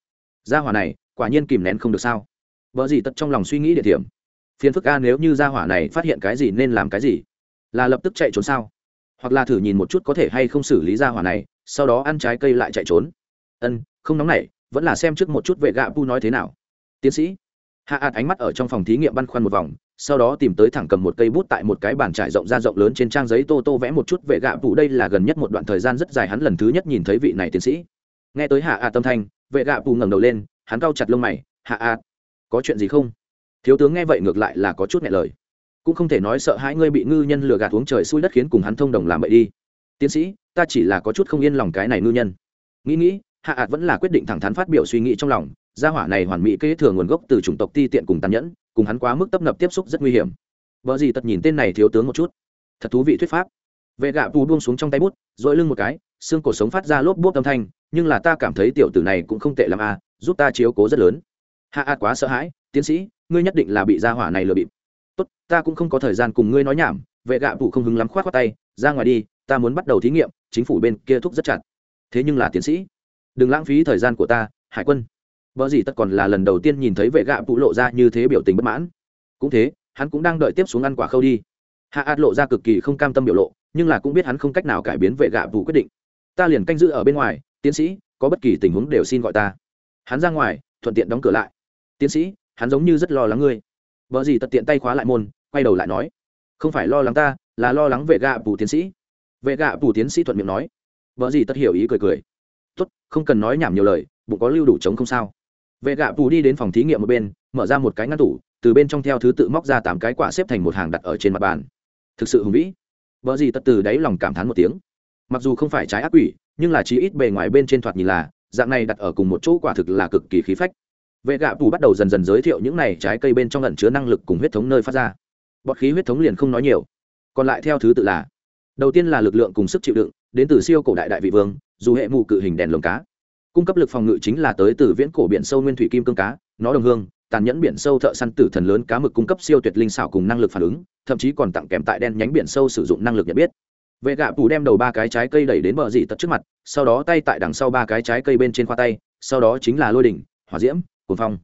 Gia hỏa này, quả nhiên kìm nén không được sao. Vợ gì tất trong lòng suy nghĩ địa điểm. Phiền phức a, nếu như gia hỏa này phát hiện cái gì nên làm cái gì? Là lập tức chạy trốn sao? Hoặc là thử nhìn một chút có thể hay không xử lý ra hỏa này, sau đó ăn trái cây lại chạy trốn. Ân, không nóng nảy, vẫn là xem trước một chút vệ gạ pu nói thế nào. Tiến sĩ, hạ ạt ánh mắt ở trong phòng thí nghiệm băn khoăn một vòng, sau đó tìm tới thẳng cầm một cây bút tại một cái bàn trải rộng ra rộng lớn trên trang giấy tô tô vẽ một chút vệ gạ pu. Đây là gần nhất một đoạn thời gian rất dài hắn lần thứ nhất nhìn thấy vị này tiến sĩ. Nghe tới hạ ạt tâm thanh, vệ gạ pu ngẩng đầu lên, hắn cau chặt lông mày, hạ ạt, có chuyện gì không? Thiếu tướng nghe vậy ngược lại là có chút nhẹ lời cũng không thể nói sợ hãi ngươi bị ngư nhân lừa gạt uống trời xui đất khiến cùng hắn thông đồng làm vậy đi. Tiến sĩ, ta chỉ là có chút không yên lòng cái này ngư nhân. Nghĩ nghĩ, hạ ạt vẫn là quyết định thẳng thắn phát biểu suy nghĩ trong lòng, gia hỏa này hoàn mỹ kế thừa nguồn gốc từ chủng tộc ti tiện cùng tàn nhẫn, cùng hắn quá mức tấp nập tiếp xúc rất nguy hiểm. Vợ gì tật nhìn tên này thiếu tướng một chút. Thật thú vị thuyết pháp. Vệ gạ bù buông xuống trong tay bút, dội lưng một cái, xương cổ sống phát ra lốp bốp âm thanh, nhưng là ta cảm thấy tiểu tử này cũng không tệ l à giúp ta chiếu cố rất lớn. Hạ ạt quá sợ hãi, tiến sĩ, ngươi nhất định là bị gia hỏa này lừa bịp tốt, ta cũng không có thời gian cùng ngươi nói nhảm. Vệ gạ vụ không hứng lắm khoát khoác tay, ra ngoài đi, ta muốn bắt đầu thí nghiệm, chính phủ bên kia thúc rất chặt. Thế nhưng là tiến sĩ, đừng lãng phí thời gian của ta, hải quân. Vợ gì tất còn là lần đầu tiên nhìn thấy vệ gạ vụ lộ ra như thế biểu tình bất mãn. Cũng thế, hắn cũng đang đợi tiếp xuống ăn quả khâu đi. Hạ ạt lộ ra cực kỳ không cam tâm biểu lộ, nhưng là cũng biết hắn không cách nào cải biến vệ gạ vụ quyết định. Ta liền canh giữ ở bên ngoài, tiến sĩ, có bất kỳ tình huống đều xin gọi ta. Hắn ra ngoài, thuận tiện đóng cửa lại. Tiến sĩ, hắn giống như rất lo lắng ngươi vợ gì tật tiện tay khóa lại môn, quay đầu lại nói, không phải lo lắng ta, là lo lắng vệ gạ bù tiến sĩ. Vệ gạ bù tiến sĩ thuận miệng nói. Vợ gì tất hiểu ý cười cười. Tốt, không cần nói nhảm nhiều lời, bụng có lưu đủ chống không sao. Vệ gạ bù đi đến phòng thí nghiệm một bên, mở ra một cái ngăn tủ, từ bên trong theo thứ tự móc ra tám cái quả xếp thành một hàng đặt ở trên mặt bàn. Thực sự hùng vĩ. Vợ gì tất từ đáy lòng cảm thán một tiếng. Mặc dù không phải trái ác quỷ, nhưng là chí ít bề ngoài bên trên thoạt nhìn là, dạng này đặt ở cùng một chỗ quả thực là cực kỳ khí phách vệ gạ tù bắt đầu dần dần giới thiệu những này trái cây bên trong ẩn chứa năng lực cùng huyết thống nơi phát ra. Bọt khí huyết thống liền không nói nhiều. Còn lại theo thứ tự là, đầu tiên là lực lượng cùng sức chịu đựng, đến từ siêu cổ đại đại vị vương, dù hệ mù cự hình đèn lồng cá. Cung cấp lực phòng ngự chính là tới từ viễn cổ biển sâu nguyên thủy kim cương cá, nó đồng hương, tàn nhẫn biển sâu thợ săn tử thần lớn cá mực cung cấp siêu tuyệt linh xảo cùng năng lực phản ứng, thậm chí còn tặng kèm tại đen nhánh biển sâu sử dụng năng lực nhận biết. Vệ gạ tù đem đầu ba cái trái cây đẩy đến bờ dị tật trước mặt, sau đó tay tại đằng sau ba cái trái cây bên trên khoa tay, sau đó chính là lôi đỉnh, hỏa diễm cuồng phong.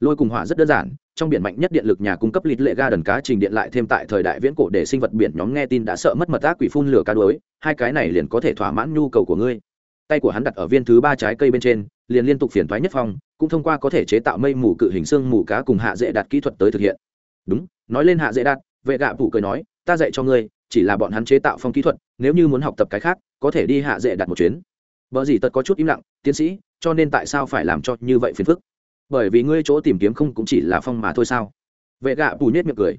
Lôi cùng hỏa rất đơn giản, trong biển mạnh nhất điện lực nhà cung cấp lịt lệ ga đần cá trình điện lại thêm tại thời đại viễn cổ để sinh vật biển nhóm nghe tin đã sợ mất mật ác quỷ phun lửa cá đuối, hai cái này liền có thể thỏa mãn nhu cầu của ngươi. Tay của hắn đặt ở viên thứ ba trái cây bên trên, liền liên tục phiền thoái nhất phong, cũng thông qua có thể chế tạo mây mù cự hình xương mù cá cùng hạ dễ đạt kỹ thuật tới thực hiện. Đúng, nói lên hạ dễ đạt, vệ gạ phụ cười nói, ta dạy cho ngươi, chỉ là bọn hắn chế tạo phong kỹ thuật, nếu như muốn học tập cái khác, có thể đi hạ dễ đạt một chuyến. Vợ gì tật có chút im lặng, tiến sĩ, cho nên tại sao phải làm cho như vậy phiền phức? Bởi vì ngươi chỗ tìm kiếm không cũng chỉ là phong mà thôi sao? Vệ gạ bù nhét miệng cười.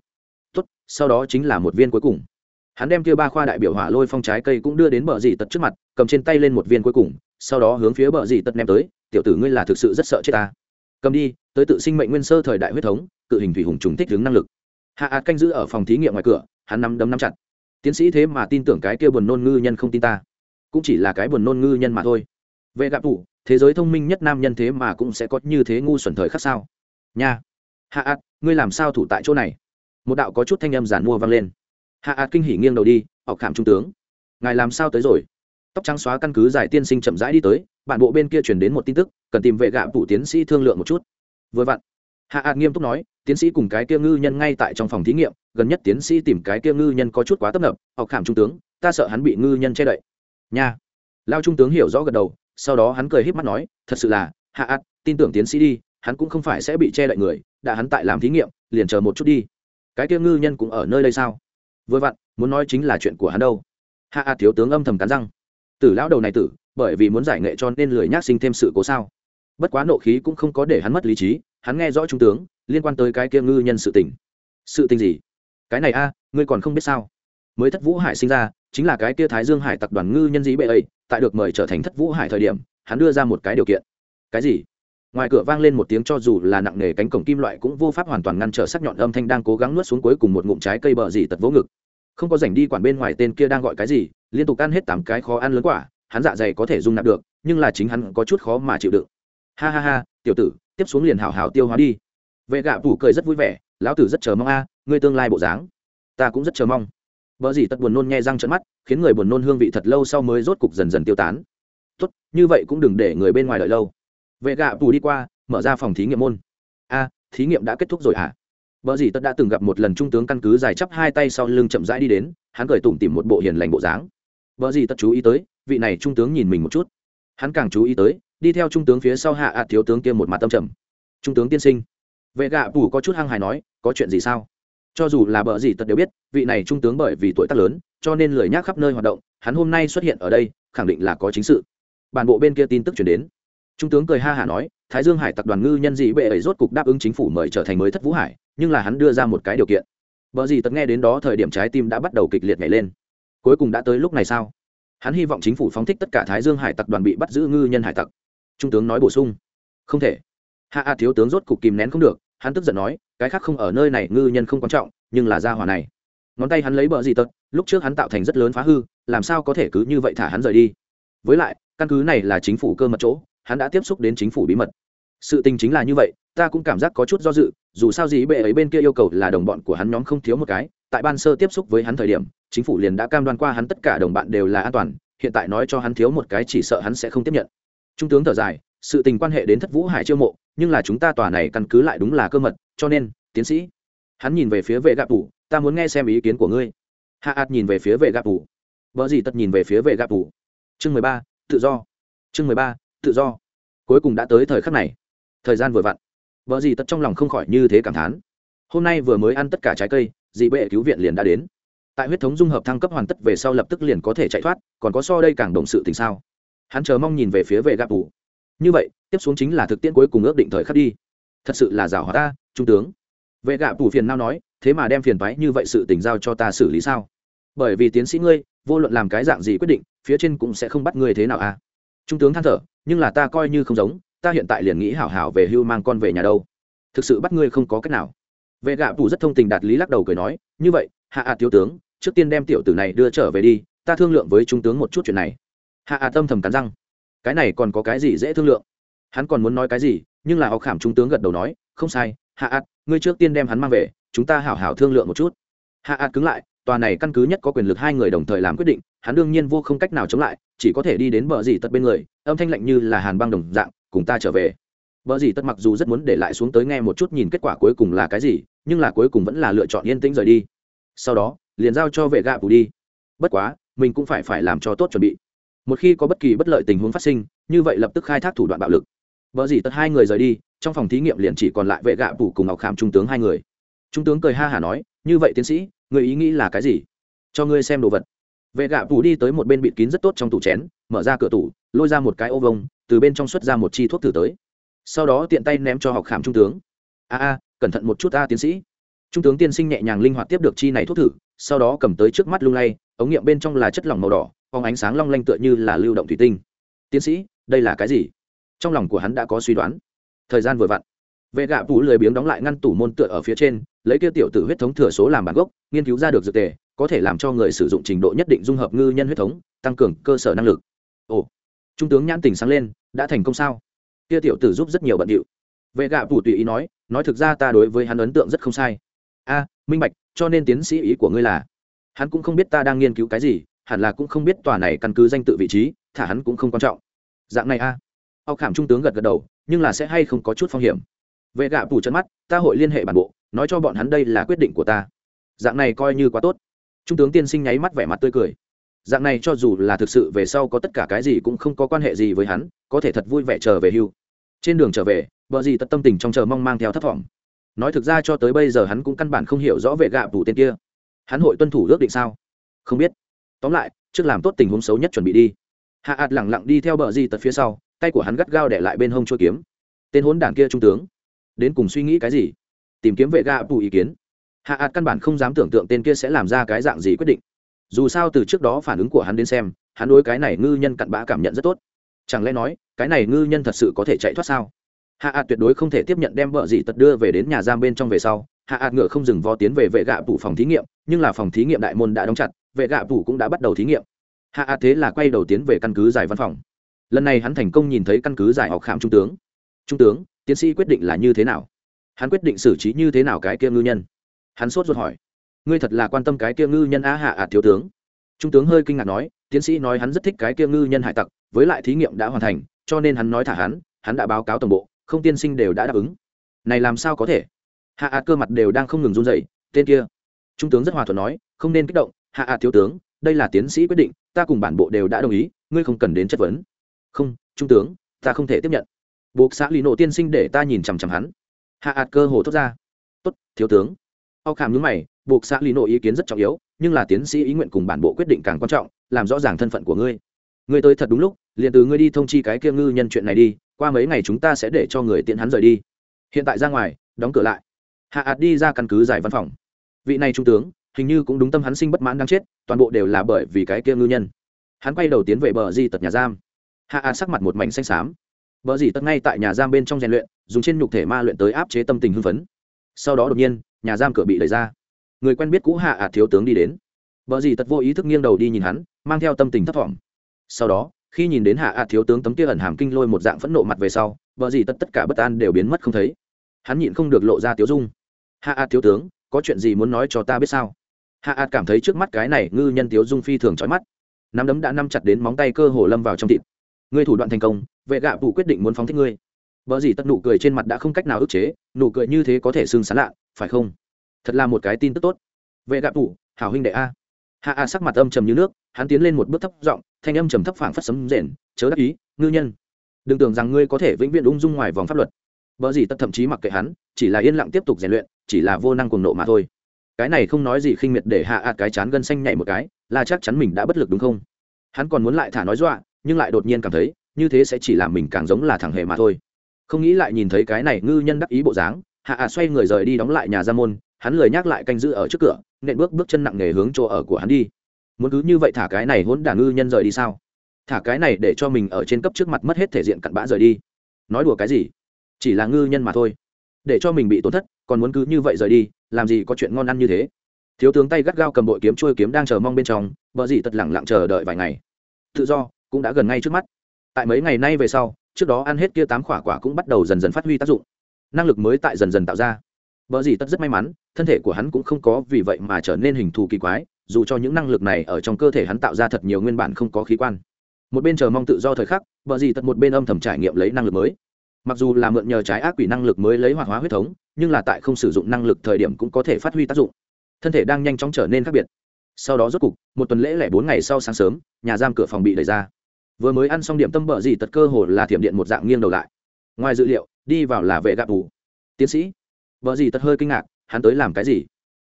Tốt, sau đó chính là một viên cuối cùng. Hắn đem kia ba khoa đại biểu hỏa lôi phong trái cây cũng đưa đến bờ dì tật trước mặt, cầm trên tay lên một viên cuối cùng, sau đó hướng phía bờ dì tật ném tới, tiểu tử ngươi là thực sự rất sợ chết ta. Cầm đi, tới tự sinh mệnh nguyên sơ thời đại huyết thống, cự hình thủy hùng trùng thích đứng năng lực. Hạ ạt canh giữ ở phòng thí nghiệm ngoài cửa, hắn nắm đấm nắm chặt. Tiến sĩ thế mà tin tưởng cái kia buồn nôn ngư nhân không tin ta. Cũng chỉ là cái buồn nôn ngư nhân mà thôi vệ gạp thủ thế giới thông minh nhất nam nhân thế mà cũng sẽ có như thế ngu xuẩn thời khắc sao? Nha. Hạ ạt ngươi làm sao thủ tại chỗ này? Một đạo có chút thanh âm giản mua vang lên. Hạ ạt kinh hỉ nghiêng đầu đi học khảm trung tướng, ngài làm sao tới rồi? Tóc trắng xóa căn cứ giải tiên sinh chậm rãi đi tới, bản bộ bên kia chuyển đến một tin tức, cần tìm vệ gạ phụ tiến sĩ thương lượng một chút. Vừa vặn, hạ ạt nghiêm túc nói, tiến sĩ cùng cái kia ngư nhân ngay tại trong phòng thí nghiệm, gần nhất tiến sĩ tìm cái kia ngư nhân có chút quá tấp nập. Học khảm trung tướng, ta sợ hắn bị ngư nhân che đậy. Nha. Lao trung tướng hiểu rõ gật đầu sau đó hắn cười híp mắt nói, thật sự là, hạ ạt tin tưởng tiến sĩ đi, hắn cũng không phải sẽ bị che đậy người, đã hắn tại làm thí nghiệm, liền chờ một chút đi. Cái kia ngư nhân cũng ở nơi đây sao? Vừa vặn, muốn nói chính là chuyện của hắn đâu. Hạ ạt thiếu tướng âm thầm cắn răng. Tử lão đầu này tử, bởi vì muốn giải nghệ cho nên lười nhác sinh thêm sự cố sao? Bất quá nộ khí cũng không có để hắn mất lý trí, hắn nghe rõ trung tướng, liên quan tới cái kia ngư nhân sự tình. Sự tình gì? Cái này a, ngươi còn không biết sao? Mới thất vũ hải sinh ra chính là cái kia thái dương hải tập đoàn ngư nhân dĩ bệ ấy, tại được mời trở thành thất vũ hải thời điểm, hắn đưa ra một cái điều kiện. Cái gì? Ngoài cửa vang lên một tiếng cho dù là nặng nề cánh cổng kim loại cũng vô pháp hoàn toàn ngăn trở sắc nhọn âm thanh đang cố gắng nuốt xuống cuối cùng một ngụm trái cây bờ gì tật vỗ ngực. Không có rảnh đi quản bên ngoài tên kia đang gọi cái gì, liên tục ăn hết tám cái khó ăn lớn quả, hắn dạ dày có thể dung nạp được, nhưng là chính hắn có chút khó mà chịu đựng. Ha ha ha, tiểu tử, tiếp xuống liền hào hào tiêu hóa đi. Vệ gạ phủ cười rất vui vẻ, lão tử rất chờ mong a, ngươi tương lai bộ dáng. Ta cũng rất chờ mong vợ gì tất buồn nôn nghe răng trận mắt, khiến người buồn nôn hương vị thật lâu sau mới rốt cục dần dần tiêu tán. Tốt, như vậy cũng đừng để người bên ngoài đợi lâu. Vệ gạ phủ đi qua, mở ra phòng thí nghiệm môn. A, thí nghiệm đã kết thúc rồi hả? Vợ gì tất đã từng gặp một lần trung tướng căn cứ dài chắp hai tay sau lưng chậm rãi đi đến, hắn cười tủm tìm một bộ hiền lành bộ dáng. Vợ gì tất chú ý tới, vị này trung tướng nhìn mình một chút. Hắn càng chú ý tới, đi theo trung tướng phía sau hạ ạt thiếu tướng kia một mặt tâm trầm. Trung tướng tiên sinh. Vệ gạ phủ có chút hăng hài nói, có chuyện gì sao? Cho dù là bờ gì tật đều biết, vị này trung tướng bởi vì tuổi tác lớn, cho nên lười nhác khắp nơi hoạt động, hắn hôm nay xuất hiện ở đây, khẳng định là có chính sự. Bản bộ bên kia tin tức chuyển đến. Trung tướng cười ha hả nói, thái dương hải tập đoàn ngư nhân dị bệ ấy rốt cục đáp ứng chính phủ mời trở thành mới thất vũ hải, nhưng là hắn đưa ra một cái điều kiện. Vợ gì tật nghe đến đó thời điểm trái tim đã bắt đầu kịch liệt nhảy lên. Cuối cùng đã tới lúc này sao? Hắn hy vọng chính phủ phóng thích tất cả thái dương hải tặc đoàn bị bắt giữ ngư nhân hải tặc. Trung tướng nói bổ sung, không thể. Hạ a thiếu tướng rốt cục kìm nén không được hắn tức giận nói, cái khác không ở nơi này, ngư nhân không quan trọng, nhưng là gia hỏa này. Ngón tay hắn lấy bờ gì tật, lúc trước hắn tạo thành rất lớn phá hư, làm sao có thể cứ như vậy thả hắn rời đi? Với lại, căn cứ này là chính phủ cơ mật chỗ, hắn đã tiếp xúc đến chính phủ bí mật. Sự tình chính là như vậy, ta cũng cảm giác có chút do dự, dù sao gì bệ ấy bên kia yêu cầu là đồng bọn của hắn nhóm không thiếu một cái, tại ban sơ tiếp xúc với hắn thời điểm, chính phủ liền đã cam đoan qua hắn tất cả đồng bạn đều là an toàn, hiện tại nói cho hắn thiếu một cái chỉ sợ hắn sẽ không tiếp nhận. Trung tướng thở dài, sự tình quan hệ đến thất vũ hải chiêu mộ nhưng là chúng ta tòa này căn cứ lại đúng là cơ mật cho nên tiến sĩ hắn nhìn về phía vệ gạp ủ, ta muốn nghe xem ý kiến của ngươi. Hạ ạt nhìn về phía vệ gạp ủ, vợ gì tất nhìn về phía vệ gạp ủ. chương mười ba tự do. Chương mười ba tự do. Cuối cùng đã tới thời khắc này. Thời gian vừa vặn. Vợ gì tất trong lòng không khỏi như thế cảm thán. Hôm nay vừa mới ăn tất cả trái cây dị bệ cứu viện liền đã đến. Tại huyết thống dung hợp thăng cấp hoàn tất về sau lập tức liền có thể chạy thoát còn có so đây càng động sự tình sao? Hắn chờ mong nhìn về phía vệ gạp ủ như vậy tiếp xuống chính là thực tiễn cuối cùng ước định thời khắc đi. Thật sự là giảo hòa ta trung tướng. Vệ gạ phủ phiền nào nói thế mà đem phiền váy như vậy sự tình giao cho ta xử lý sao? Bởi vì tiến sĩ ngươi vô luận làm cái dạng gì quyết định phía trên cũng sẽ không bắt ngươi thế nào à? Trung tướng than thở nhưng là ta coi như không giống ta hiện tại liền nghĩ hảo hảo về hưu mang con về nhà đâu. Thực sự bắt ngươi không có cách nào. Vệ gạ phủ rất thông tình đạt lý lắc đầu cười nói như vậy hạ ạ à, thiếu tướng trước tiên đem tiểu tử này đưa trở về đi ta thương lượng với trung tướng một chút chuyện này. Hạ ạ tâm thầm cắn răng cái này còn có cái gì dễ thương lượng? Hắn còn muốn nói cái gì, nhưng là họ khảm trung tướng gật đầu nói, không sai, hạ ạt, ngươi trước tiên đem hắn mang về, chúng ta hảo hảo thương lượng một chút. Hạ ạt cứng lại, tòa này căn cứ nhất có quyền lực hai người đồng thời làm quyết định, hắn đương nhiên vô không cách nào chống lại, chỉ có thể đi đến bờ dì tật bên người, âm thanh lạnh như là hàn băng đồng dạng, cùng ta trở về. Vợ dì tật mặc dù rất muốn để lại xuống tới nghe một chút nhìn kết quả cuối cùng là cái gì, nhưng là cuối cùng vẫn là lựa chọn yên tĩnh rời đi. Sau đó, liền giao cho vệ gạ bù đi. Bất quá, mình cũng phải phải làm cho tốt chuẩn bị một khi có bất kỳ bất lợi tình huống phát sinh, như vậy lập tức khai thác thủ đoạn bạo lực. Vợ dĩ tật hai người rời đi, trong phòng thí nghiệm liền chỉ còn lại vệ gạ phủ cùng ngọc khảm trung tướng hai người. Trung tướng cười ha hả nói, như vậy tiến sĩ, người ý nghĩ là cái gì? Cho ngươi xem đồ vật. Vệ gạ phủ đi tới một bên bịt kín rất tốt trong tủ chén, mở ra cửa tủ, lôi ra một cái ô vông, từ bên trong xuất ra một chi thuốc thử tới. Sau đó tiện tay ném cho học khảm trung tướng. A a, cẩn thận một chút ta tiến sĩ. Trung tướng tiên sinh nhẹ nhàng linh hoạt tiếp được chi này thuốc thử, sau đó cầm tới trước mắt lung lay, ống nghiệm bên trong là chất lỏng màu đỏ phóng ánh sáng long lanh tựa như là lưu động thủy tinh. Tiến sĩ, đây là cái gì? Trong lòng của hắn đã có suy đoán. Thời gian vừa vặn. Vệ gạ phủ lười biếng đóng lại ngăn tủ môn tựa ở phía trên, lấy kia tiểu tử huyết thống thừa số làm bản gốc, nghiên cứu ra được dược tề, có thể làm cho người sử dụng trình độ nhất định dung hợp ngư nhân huyết thống, tăng cường cơ sở năng lực. Ồ, trung tướng nhãn tình sáng lên, đã thành công sao? Kia tiểu tử giúp rất nhiều bận điệu. Vệ gạ phủ tùy ý nói nói thực ra ta đối với hắn ấn tượng rất không sai. A, minh bạch, cho nên tiến sĩ ý của ngươi là, hắn cũng không biết ta đang nghiên cứu cái gì hẳn là cũng không biết tòa này căn cứ danh tự vị trí, thả hắn cũng không quan trọng. Dạng này a. À. ọc khảm trung tướng gật gật đầu, nhưng là sẽ hay không có chút phong hiểm. Vệ gạ phủ chân mắt, ta hội liên hệ bản bộ, nói cho bọn hắn đây là quyết định của ta. Dạng này coi như quá tốt. Trung tướng tiên sinh nháy mắt vẻ mặt tươi cười. Dạng này cho dù là thực sự về sau có tất cả cái gì cũng không có quan hệ gì với hắn, có thể thật vui vẻ trở về hưu. Trên đường trở về vợ gì tất tâm tình trong chờ mong mang theo thất vọng nói thực ra cho tới bây giờ hắn cũng căn bản không hiểu rõ về gạ phủ tên kia. Hắn hội tuân thủ ước định sao? Không biết tóm lại, trước làm tốt tình huống xấu nhất chuẩn bị đi. Hạ ạt lẳng lặng đi theo bờ di tật phía sau, tay của hắn gắt gao để lại bên hông chua kiếm. Tên hốn đảng kia trung tướng, đến cùng suy nghĩ cái gì? Tìm kiếm vệ gạ bù ý kiến. Hạ ạt căn bản không dám tưởng tượng tên kia sẽ làm ra cái dạng gì quyết định. Dù sao từ trước đó phản ứng của hắn đến xem, hắn đối cái này ngư nhân cặn bã cảm nhận rất tốt. Chẳng lẽ nói, cái này ngư nhân thật sự có thể chạy thoát sao? Hạ ạt tuyệt đối không thể tiếp nhận đem vợ dị tật đưa về đến nhà giam bên trong về sau hạ ạt ngựa không dừng vó tiến về vệ gạ phủ phòng thí nghiệm, nhưng là phòng thí nghiệm đại môn đã đóng chặt, vệ gạ phủ cũng đã bắt đầu thí nghiệm. Hạ ạt thế là quay đầu tiến về căn cứ giải văn phòng. Lần này hắn thành công nhìn thấy căn cứ giải học khảm trung tướng. Trung tướng, tiến sĩ quyết định là như thế nào? Hắn quyết định xử trí như thế nào cái kia ngư nhân? Hắn sốt ruột hỏi. Ngươi thật là quan tâm cái kia ngư nhân á hạ ạt thiếu tướng. Trung tướng hơi kinh ngạc nói, tiến sĩ nói hắn rất thích cái kia ngư nhân hải tặc, với lại thí nghiệm đã hoàn thành, cho nên hắn nói thả hắn hắn đã báo cáo tổng bộ, không tiên sinh đều đã đáp ứng. Này làm sao có thể? Hạ ạt cơ mặt đều đang không ngừng run dậy tên kia. Trung tướng rất hòa thuận nói, không nên kích động, hạ ạt thiếu tướng, đây là tiến sĩ quyết định, ta cùng bản bộ đều đã đồng ý, ngươi không cần đến chất vấn. Không, trung tướng, ta không thể tiếp nhận. Buộc xã lì nộ tiên sinh để ta nhìn chằm chằm hắn. Hạ ạt cơ hồ thốt ra. Tốt, thiếu tướng. Ao khảm nhúng mày, buộc xã lì nộ ý kiến rất trọng yếu, nhưng là tiến sĩ ý nguyện cùng bản bộ quyết định càng quan trọng, làm rõ ràng thân phận của ngươi. Ngươi tới thật đúng lúc, liền từ ngươi đi thông chi cái kia ngư nhân chuyện này đi, qua mấy ngày chúng ta sẽ để cho người tiện hắn rời đi. Hiện tại ra ngoài, đóng cửa lại hạ ạt đi ra căn cứ giải văn phòng. Vị này trung tướng, hình như cũng đúng tâm hắn sinh bất mãn đang chết, toàn bộ đều là bởi vì cái kia ngư nhân. Hắn quay đầu tiến về bờ di tật nhà giam. Hạ ạt sắc mặt một mảnh xanh xám. Bờ di tật ngay tại nhà giam bên trong rèn luyện, dùng trên nhục thể ma luyện tới áp chế tâm tình hưng phấn. Sau đó đột nhiên, nhà giam cửa bị đẩy ra. Người quen biết cũ hạ ạt thiếu tướng đi đến. Bờ di tật vô ý thức nghiêng đầu đi nhìn hắn, mang theo tâm tình thấp thỏm. Sau đó, khi nhìn đến hạ ạt thiếu tướng tấm kia ẩn hàm kinh lôi một dạng phẫn nộ mặt về sau, bờ gì tất tất cả bất an đều biến mất không thấy hắn nhịn không được lộ ra tiếu dung. Hạ ạt thiếu tướng, có chuyện gì muốn nói cho ta biết sao? Hạ ạt cảm thấy trước mắt cái này ngư nhân tiếu dung phi thường trói mắt. Nắm đấm đã nắm chặt đến móng tay cơ hồ lâm vào trong thịt. Ngươi thủ đoạn thành công, vệ gạ vụ quyết định muốn phóng thích ngươi. Vợ gì tất nụ cười trên mặt đã không cách nào ức chế, nụ cười như thế có thể xương sán lạ, phải không? Thật là một cái tin tức tốt. Vệ gạ vụ, hảo huynh đệ a. Hạ a sắc mặt âm trầm như nước, hắn tiến lên một bước thấp giọng, thanh âm trầm thấp phảng phất sấm rền, chớ đắc ý, ngư nhân. Đừng tưởng rằng ngươi có thể vĩnh viễn ung dung ngoài vòng pháp luật vợ gì tất thậm chí mặc kệ hắn, chỉ là yên lặng tiếp tục rèn luyện, chỉ là vô năng cuồng nộ mà thôi. Cái này không nói gì khinh miệt để hạ ạt cái chán gân xanh nhảy một cái, là chắc chắn mình đã bất lực đúng không? Hắn còn muốn lại thả nói dọa, nhưng lại đột nhiên cảm thấy, như thế sẽ chỉ làm mình càng giống là thằng hề mà thôi. Không nghĩ lại nhìn thấy cái này ngư nhân đắc ý bộ dáng, hạ ạt xoay người rời đi đóng lại nhà ra môn, hắn lười nhắc lại canh giữ ở trước cửa, nện bước bước chân nặng nề hướng chỗ ở của hắn đi. Muốn cứ như vậy thả cái này hỗn đản ngư nhân rời đi sao? Thả cái này để cho mình ở trên cấp trước mặt mất hết thể diện cặn bã rời đi. Nói đùa cái gì? Chỉ là ngư nhân mà thôi. Để cho mình bị tổn thất, còn muốn cứ như vậy rời đi, làm gì có chuyện ngon ăn như thế? Thiếu tướng tay gắt gao cầm bội kiếm trôi kiếm đang chờ mong bên trong, vợ gì tật lẳng lặng chờ đợi vài ngày. Tự do, cũng đã gần ngay trước mắt. Tại mấy ngày nay về sau, trước đó ăn hết kia tám quả quả cũng bắt đầu dần dần phát huy tác dụng. Năng lực mới tại dần dần tạo ra. Vợ gì tật rất may mắn, thân thể của hắn cũng không có vì vậy mà trở nên hình thù kỳ quái, dù cho những năng lực này ở trong cơ thể hắn tạo ra thật nhiều nguyên bản không có khí quan. Một bên chờ mong tự do thời khắc, vợ gì tật một bên âm thầm trải nghiệm lấy năng lực mới mặc dù là mượn nhờ trái ác quỷ năng lực mới lấy hoạt hóa huyết thống, nhưng là tại không sử dụng năng lực thời điểm cũng có thể phát huy tác dụng. Thân thể đang nhanh chóng trở nên khác biệt. Sau đó rốt cục, một tuần lễ lẻ bốn ngày sau sáng sớm, nhà giam cửa phòng bị đẩy ra. Vừa mới ăn xong điểm tâm bợ gì tật cơ hồ là thiểm điện một dạng nghiêng đầu lại. Ngoài dự liệu, đi vào là vệ gạp ủ. Tiến sĩ vợ gì tật hơi kinh ngạc, hắn tới làm cái gì?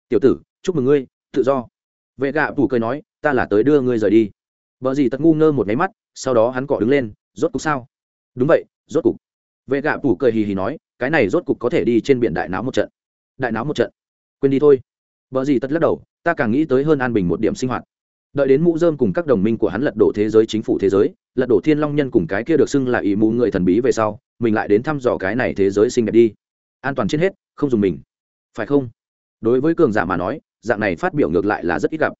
Tiểu tử, chúc mừng ngươi, tự do. Vệ gạ ủ cười nói, ta là tới đưa ngươi rời đi. Vợ gì tật ngu ngơ một máy mắt, sau đó hắn cọ đứng lên, rốt cục sao? Đúng vậy, rốt cục vệ gạ phủ cười hì hì nói, cái này rốt cục có thể đi trên biển đại náo một trận. Đại náo một trận? Quên đi thôi. Vợ gì tất lắc đầu, ta càng nghĩ tới hơn an bình một điểm sinh hoạt. Đợi đến mũ dơm cùng các đồng minh của hắn lật đổ thế giới chính phủ thế giới, lật đổ thiên long nhân cùng cái kia được xưng là ý mù người thần bí về sau, mình lại đến thăm dò cái này thế giới xinh đẹp đi. An toàn trên hết, không dùng mình. Phải không? Đối với cường giả mà nói, dạng này phát biểu ngược lại là rất ít gặp.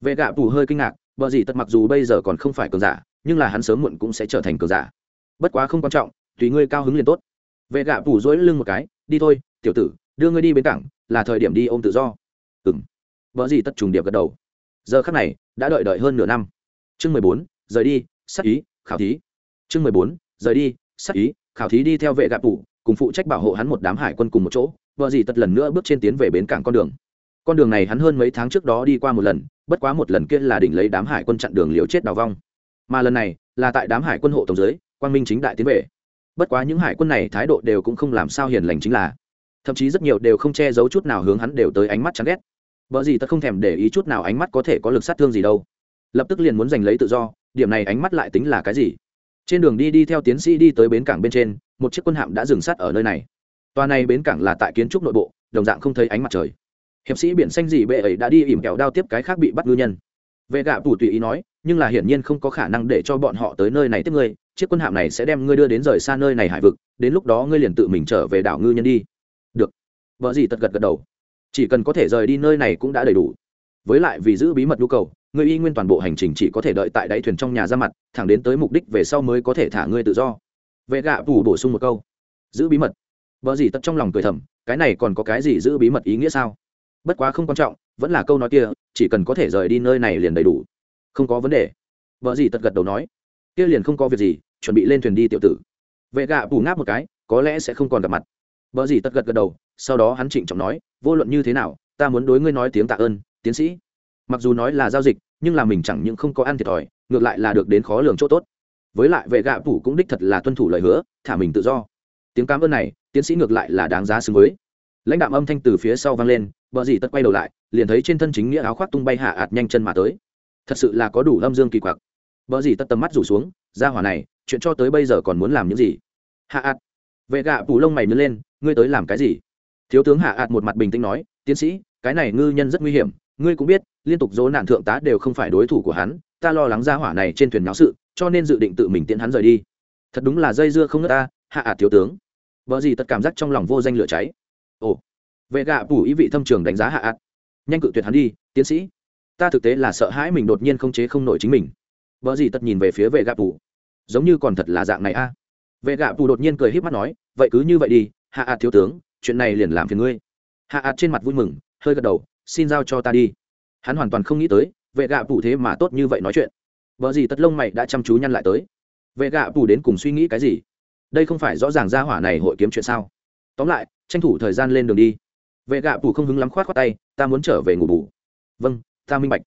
Vệ gạ tù hơi kinh ngạc vợ gì tật mặc dù bây giờ còn không phải cường giả, nhưng là hắn sớm muộn cũng sẽ trở thành cường giả. Bất quá không quan trọng tùy ngươi cao hứng liền tốt. Vệ gạ phủ dối lưng một cái, đi thôi, tiểu tử, đưa ngươi đi bến cảng, là thời điểm đi ôm tự do. Ừ m vợ gì tất trùng điệp gật đầu. Giờ khắc này, đã đợi đợi hơn nửa năm. Chương mười bốn, rời đi sắc ý, khảo thí. Chương mười bốn, rời đi sắc ý, khảo thí đi theo vệ gạ phủ, cùng phụ trách bảo hộ hắn một đám hải quân cùng một chỗ, vợ gì tật lần nữa bước trên tiến về bến cảng con đường. Con đường này hắn hơn mấy tháng trước đó đi qua một lần, bất quá một lần kia là đỉnh lấy đám hải quân chặn đường liều chết đào vong. Mà lần này, là tại đám hải quân hộ tổng giới quang minh chính đại tiến về bất quá những hải quân này thái độ đều cũng không làm sao hiền lành chính là, thậm chí rất nhiều đều không che giấu chút nào hướng hắn đều tới ánh mắt chán ghét. Vợ gì tất không thèm để ý chút nào ánh mắt có thể có lực sát thương gì đâu. Lập tức liền muốn giành lấy tự do, điểm này ánh mắt lại tính là cái gì? Trên đường đi đi theo tiến sĩ đi tới bến cảng bên trên, một chiếc quân hạm đã dừng sát ở nơi này. Toa này bến cảng là tại kiến trúc nội bộ, đồng dạng không thấy ánh mặt trời. Hiệp sĩ biển xanh gì bệ ấy đã đi ỉm kẹo đao tiếp cái khác bị bắt ngư nhân. Vệ gạ phủ tùy ý nói nhưng là hiển nhiên không có khả năng để cho bọn họ tới nơi này tiếp ngươi, chiếc quân hạm này sẽ đem ngươi đưa đến rời xa nơi này hải vực, đến lúc đó ngươi liền tự mình trở về đảo ngư nhân đi. Được. Vợ gì tật gật gật đầu. Chỉ cần có thể rời đi nơi này cũng đã đầy đủ. Với lại vì giữ bí mật nhu cầu, ngươi y nguyên toàn bộ hành trình chỉ có thể đợi tại đáy thuyền trong nhà ra mặt, thẳng đến tới mục đích về sau mới có thể thả ngươi tự do. Vệ gạ phủ bổ sung một câu. Giữ bí mật. Vợ gì tật trong lòng cười thầm, cái này còn có cái gì giữ bí mật ý nghĩa sao? Bất quá không quan trọng, vẫn là câu nói kia, chỉ cần có thể rời đi nơi này liền đầy đủ không có vấn đề. Vợ gì tật gật đầu nói, kia liền không có việc gì, chuẩn bị lên thuyền đi tiểu tử. Vệ gạ bù ngáp một cái, có lẽ sẽ không còn gặp mặt. Vợ gì tật gật gật đầu, sau đó hắn trịnh trọng nói, vô luận như thế nào, ta muốn đối ngươi nói tiếng tạ ơn, tiến sĩ. Mặc dù nói là giao dịch, nhưng là mình chẳng những không có ăn thiệt thòi, ngược lại là được đến khó lường chỗ tốt. Với lại vệ gạ phủ cũng đích thật là tuân thủ lời hứa, thả mình tự do. Tiếng cảm ơn này, tiến sĩ ngược lại là đáng giá xứng với. Lãnh đạo âm thanh từ phía sau vang lên, vợ dì tất quay đầu lại, liền thấy trên thân chính nghĩa áo khoác tung bay hạ ạt nhanh chân mà tới thật sự là có đủ âm dương kỳ quặc. Vợ gì tất tầm mắt rủ xuống, ra hỏa này, chuyện cho tới bây giờ còn muốn làm những gì? Hạ ạt. Vệ gạ phủ lông mày nứt lên, ngươi tới làm cái gì? Thiếu tướng hạ ạt một mặt bình tĩnh nói, tiến sĩ, cái này ngư nhân rất nguy hiểm, ngươi cũng biết, liên tục dỗ nạn thượng tá đều không phải đối thủ của hắn, ta lo lắng ra hỏa này trên thuyền náo sự, cho nên dự định tự mình tiễn hắn rời đi. Thật đúng là dây dưa không ngớt ta, hạ ạt thiếu tướng. Vợ gì tất cảm giác trong lòng vô danh lửa cháy. Ồ. Vệ gạ phủ ý vị thâm trường đánh giá hạ ạt. Nhanh cự tuyệt hắn đi, tiến sĩ ta thực tế là sợ hãi mình đột nhiên không chế không nổi chính mình. Vợ gì tật nhìn về phía vệ gạ tù. Giống như còn thật là dạng này a. Vệ gạ tù đột nhiên cười híp mắt nói, vậy cứ như vậy đi, hạ ạt thiếu tướng, chuyện này liền làm phiền ngươi. Hạ ạt trên mặt vui mừng, hơi gật đầu, xin giao cho ta đi. Hắn hoàn toàn không nghĩ tới, vệ gạ tù thế mà tốt như vậy nói chuyện. Vợ gì tật lông mày đã chăm chú nhăn lại tới. Vệ gạ tù đến cùng suy nghĩ cái gì? Đây không phải rõ ràng ra hỏa này hội kiếm chuyện sao? Tóm lại, tranh thủ thời gian lên đường đi. Vệ gạ tù không hứng lắm khoát khoát tay, ta muốn trở về ngủ bù. Vâng ta minh bạch.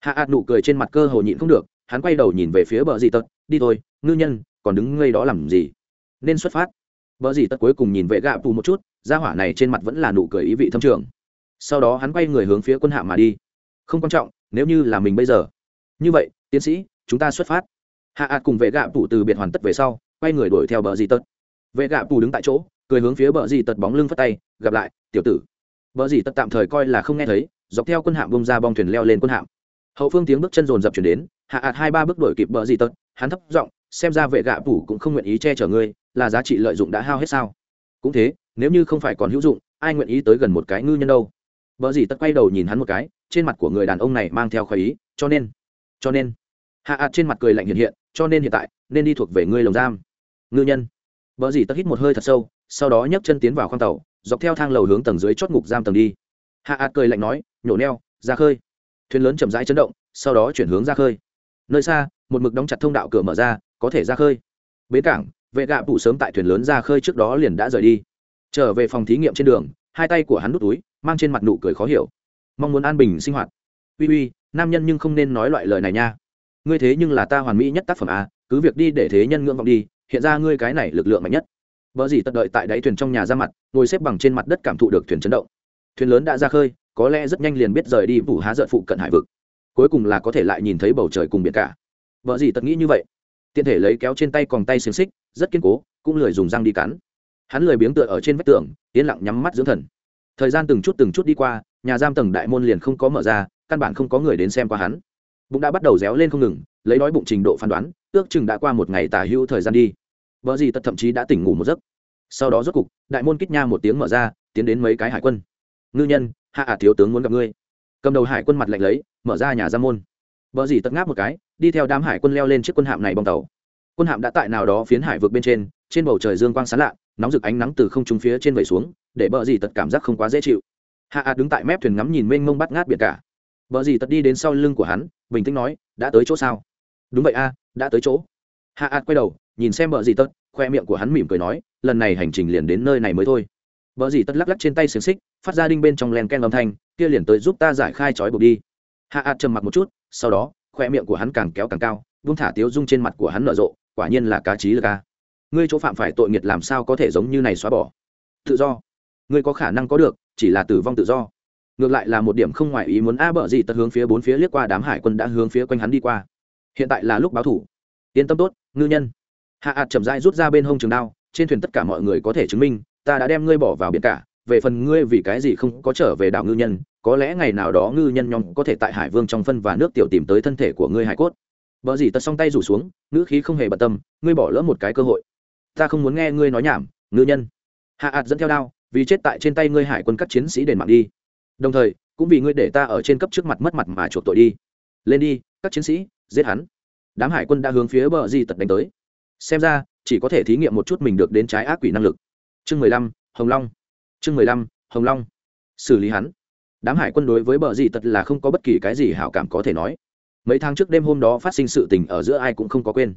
Hạ ạt nụ cười trên mặt cơ hồ nhịn không được, hắn quay đầu nhìn về phía bờ dì tật, đi thôi, ngư nhân, còn đứng ngây đó làm gì? Nên xuất phát. Bờ dì tật cuối cùng nhìn vệ gạ phủ một chút ra hỏa này trên mặt vẫn là nụ cười ý vị thâm trường. Sau đó hắn quay người hướng phía quân hạ mà đi. Không quan trọng, nếu như là mình bây giờ. Như vậy, tiến sĩ, chúng ta xuất phát. Hạ ạt cùng vệ gạ phủ từ biệt hoàn tất về sau, quay người đuổi theo bờ dì tật. Vệ gạ phủ đứng tại chỗ, cười hướng phía bờ dì tật bóng lưng phất tay, gặp lại, tiểu tử. Bờ dì tật tạm thời coi là không nghe thấy dọc theo quân hạm bông ra bong thuyền leo lên quân hạm. Hậu phương tiếng bước chân rồn rập chuyển đến, hạ ạt hai ba bước đuổi kịp bờ dì tật, hắn thấp giọng, xem ra vệ gạ phủ cũng không nguyện ý che chở ngươi, là giá trị lợi dụng đã hao hết sao? Cũng thế, nếu như không phải còn hữu dụng, ai nguyện ý tới gần một cái ngư nhân đâu? Bờ dì tật quay đầu nhìn hắn một cái, trên mặt của người đàn ông này mang theo khoái ý, cho nên cho nên. Hạ ạt trên mặt cười lạnh hiện hiện, cho nên hiện tại, nên đi thuộc về ngươi lồng giam. Ngư nhân. Bờ dì tật hít một hơi thật sâu, sau đó nhấc chân tiến vào khoang tàu, dọc theo thang lầu hướng tầng dưới chót ngục giam tầng đi hạ ạt cười lạnh nói, nhổ neo, ra khơi. Thuyền lớn chậm rãi chấn động, sau đó chuyển hướng ra khơi. Nơi xa, một mực đóng chặt thông đạo cửa mở ra, có thể ra khơi. Bến cảng, vệ gạ bụ sớm tại thuyền lớn ra khơi trước đó liền đã rời đi. Trở về phòng thí nghiệm trên đường, hai tay của hắn nút túi, mang trên mặt nụ cười khó hiểu. Mong muốn an bình sinh hoạt. Uy uy, nam nhân nhưng không nên nói loại lời này nha. Ngươi thế nhưng là ta hoàn mỹ nhất tác phẩm à cứ việc đi để thế nhân ngưỡng vọng đi, hiện ra ngươi cái này lực lượng mạnh nhất. Vợ gì tật đợi tại đáy thuyền trong nhà ra mặt, ngồi xếp bằng trên mặt đất cảm thụ được thuyền chấn động thuyền lớn đã ra khơi, có lẽ rất nhanh liền biết rời đi vụ há giận phụ cận hải vực. Cuối cùng là có thể lại nhìn thấy bầu trời cùng biển cả. Vợ gì tật nghĩ như vậy? Tiện thể lấy kéo trên tay còn tay xiềng xích, rất kiên cố, cũng lười dùng răng đi cắn. Hắn lười biếng tựa ở trên vách tường, yên lặng nhắm mắt dưỡng thần. Thời gian từng chút từng chút đi qua, nhà giam tầng đại môn liền không có mở ra, căn bản không có người đến xem qua hắn. Bụng đã bắt đầu réo lên không ngừng, lấy đói bụng trình độ phán đoán, ước chừng đã qua một ngày tả hữu thời gian đi. Vợ gì tật thậm chí đã tỉnh ngủ một giấc. Sau đó rốt cục, đại môn kích nha một tiếng mở ra, tiến đến mấy cái hải quân ngư nhân, hạ ả thiếu tướng muốn gặp ngươi. Cầm đầu hải quân mặt lạnh lấy, mở ra nhà ra môn. Vợ gì tật ngáp một cái, đi theo đám hải quân leo lên chiếc quân hạm này bong tàu. Quân hạm đã tại nào đó phiến hải vượt bên trên trên bầu trời dương quang sán lạ, nóng rực ánh nắng từ không trung phía trên vẩy xuống, để bờ gì tật cảm giác không quá dễ chịu. Hạ ạt đứng tại mép thuyền ngắm nhìn mênh mông bắt ngát biển cả. Bờ gì tật đi đến sau lưng của hắn, bình tĩnh nói, đã tới chỗ sao? Đúng vậy a, đã tới chỗ. Hạ ạt quay đầu, nhìn xem bờ gì tật, khoe miệng của hắn mỉm cười nói, lần này hành trình liền đến nơi này mới thôi bờ gì tất lắc lắc trên tay xiềng xích, phát ra đinh bên trong len ken âm thanh, kia liền tới giúp ta giải khai trói buộc đi. Hạ ạt trầm mặc một chút, sau đó, khoe miệng của hắn càng kéo càng cao, buông thả tiếu dung trên mặt của hắn nở rộ, quả nhiên là cá trí lực a. ngươi chỗ phạm phải tội nghiệt làm sao có thể giống như này xóa bỏ? Tự do. Ngươi có khả năng có được, chỉ là tử vong tự do. Ngược lại là một điểm không ngoài ý muốn a bợ gì tất hướng phía bốn phía liếc qua đám hải quân đã hướng phía quanh hắn đi qua. Hiện tại là lúc báo thủ. Yên tâm tốt, ngư nhân. Hạ ạt chậm rãi rút ra bên hông trường đao, trên thuyền tất cả mọi người có thể chứng minh ta đã đem ngươi bỏ vào biển cả về phần ngươi vì cái gì không có trở về đảo ngư nhân có lẽ ngày nào đó ngư nhân nhóm có thể tại hải vương trong phân và nước tiểu tìm tới thân thể của ngươi hải cốt Bờ gì tật song tay rủ xuống, ngữ khí không hề bận tâm, ngươi bỏ lỡ một cái cơ hội. Ta không muốn nghe ngươi nói nhảm, ngư nhân. Hạ ạt dẫn theo đao, vì chết tại trên tay ngươi hải quân các chiến sĩ đền mạng đi. Đồng thời, cũng vì ngươi để ta ở trên cấp trước mặt mất mặt mà chuộc tội đi. Lên đi, các chiến sĩ, giết hắn. Đám hải quân đã hướng phía bờ di tật đánh tới. Xem ra, chỉ có thể thí nghiệm một chút mình được đến trái ác quỷ năng lực. Chương mười lăm, Hồng Long. Chương mười lăm, Hồng Long. Xử lý hắn. Đám hải quân đối với bờ dị tật là không có bất kỳ cái gì hảo cảm có thể nói mấy tháng trước đêm hôm đó phát sinh sự tình ở giữa ai cũng không có quên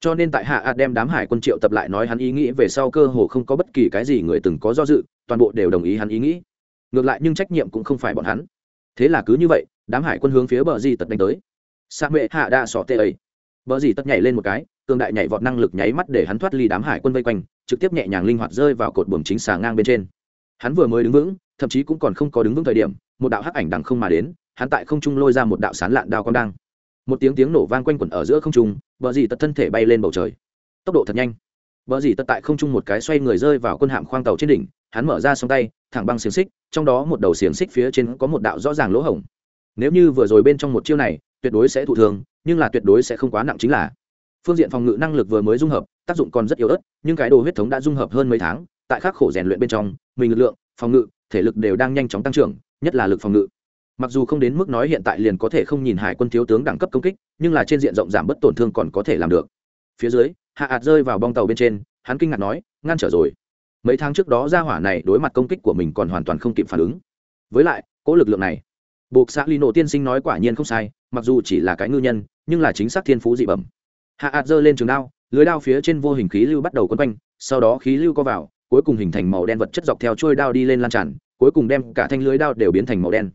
cho nên tại hạ ạt đem đám hải quân triệu tập lại nói hắn ý nghĩ về sau cơ hồ không có bất kỳ cái gì người từng có do dự toàn bộ đều đồng ý hắn ý nghĩ ngược lại nhưng trách nhiệm cũng không phải bọn hắn thế là cứ như vậy đám hải quân hướng phía bờ di tật đánh tới sa mệ hạ đa sỏ tê ấy bờ di tật nhảy lên một cái cường đại nhảy vọt năng lực nháy mắt để hắn thoát ly đám hải quân vây quanh, trực tiếp nhẹ nhàng linh hoạt rơi vào cột buồng chính xà ngang bên trên. Hắn vừa mới đứng vững, thậm chí cũng còn không có đứng vững thời điểm, một đạo hắc ảnh đằng không mà đến, hắn tại không trung lôi ra một đạo sán lạn đao con đang. Một tiếng tiếng nổ vang quanh quẩn ở giữa không trung vợ dì tật thân thể bay lên bầu trời. Tốc độ thật nhanh. Vợ dì tật tại không trung một cái xoay người rơi vào quân hạm khoang tàu trên đỉnh, hắn mở ra song tay, thẳng băng xiềng xích, trong đó một đầu xiềng xích phía trên có một đạo rõ ràng lỗ hổng. Nếu như vừa rồi bên trong một chiêu này, tuyệt đối sẽ thụ thường nhưng là tuyệt đối sẽ không quá nặng chính là phương diện phòng ngự năng lực vừa mới dung hợp, tác dụng còn rất yếu ớt, nhưng cái đồ huyết thống đã dung hợp hơn mấy tháng, tại khắc khổ rèn luyện bên trong, mình lực lượng, phòng ngự, thể lực đều đang nhanh chóng tăng trưởng, nhất là lực phòng ngự. Mặc dù không đến mức nói hiện tại liền có thể không nhìn hải quân thiếu tướng đẳng cấp công kích, nhưng là trên diện rộng giảm bất tổn thương còn có thể làm được. Phía dưới, hạ ạt rơi vào bong tàu bên trên, hắn kinh ngạc nói, ngăn trở rồi. Mấy tháng trước đó ra hỏa này đối mặt công kích của mình còn hoàn toàn không kịp phản ứng. Với lại, cỗ lực lượng này. Buộc xã lino tiên sinh nói quả nhiên không sai, mặc dù chỉ là cái ngư nhân, nhưng là chính xác thiên phú dị bẩm hạ ạt giơ lên trường đao, lưới đao phía trên vô hình khí lưu bắt đầu quấn quanh, sau đó khí lưu co vào, cuối cùng hình thành màu đen vật chất dọc theo trôi đao đi lên lan tràn, cuối cùng đem cả thanh lưới đao đều biến thành màu đen.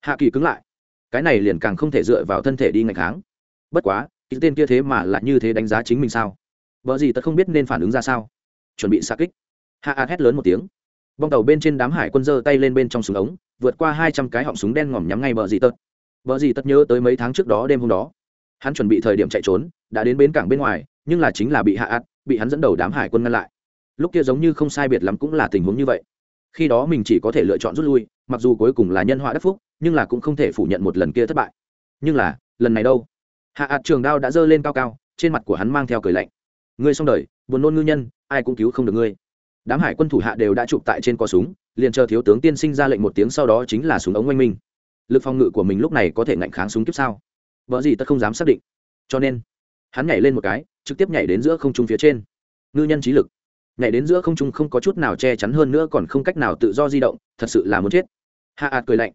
Hạ kỳ cứng lại. Cái này liền càng không thể dựa vào thân thể đi ngày kháng. Bất quá, cái tên kia thế mà lại như thế đánh giá chính mình sao? Vợ gì tật không biết nên phản ứng ra sao? Chuẩn bị xa kích. Hạ ạt hét lớn một tiếng. Bong tàu bên trên đám hải quân giơ tay lên bên trong súng ống, vượt qua hai trăm cái họng súng đen ngòm nhắm ngay bờ dì tật bờ dì tật nhớ tới mấy tháng trước đó đêm hôm đó hắn chuẩn bị thời điểm chạy trốn, đã đến bến cảng bên ngoài, nhưng là chính là bị hạ ạt, bị hắn dẫn đầu đám hải quân ngăn lại. Lúc kia giống như không sai biệt lắm cũng là tình huống như vậy. Khi đó mình chỉ có thể lựa chọn rút lui, mặc dù cuối cùng là nhân họa đắc phúc, nhưng là cũng không thể phủ nhận một lần kia thất bại. Nhưng là, lần này đâu? Hạ ạt trường đao đã giơ lên cao cao, trên mặt của hắn mang theo cười lạnh. Ngươi xong đời, buồn nôn ngư nhân, ai cũng cứu không được ngươi. Đám hải quân thủ hạ đều đã chụp tại trên cò súng, liền chờ thiếu tướng tiên sinh ra lệnh một tiếng sau đó chính là súng ống oanh minh. Lực phòng ngự của mình lúc này có thể ngạnh kháng súng kiếp sao? Vợ gì tất không dám xác định. Cho nên, hắn nhảy lên một cái, trực tiếp nhảy đến giữa không trung phía trên. Ngư nhân trí lực. Nhảy đến giữa không trung không có chút nào che chắn hơn nữa còn không cách nào tự do di động, thật sự là muốn chết. Hạ ạt cười lạnh.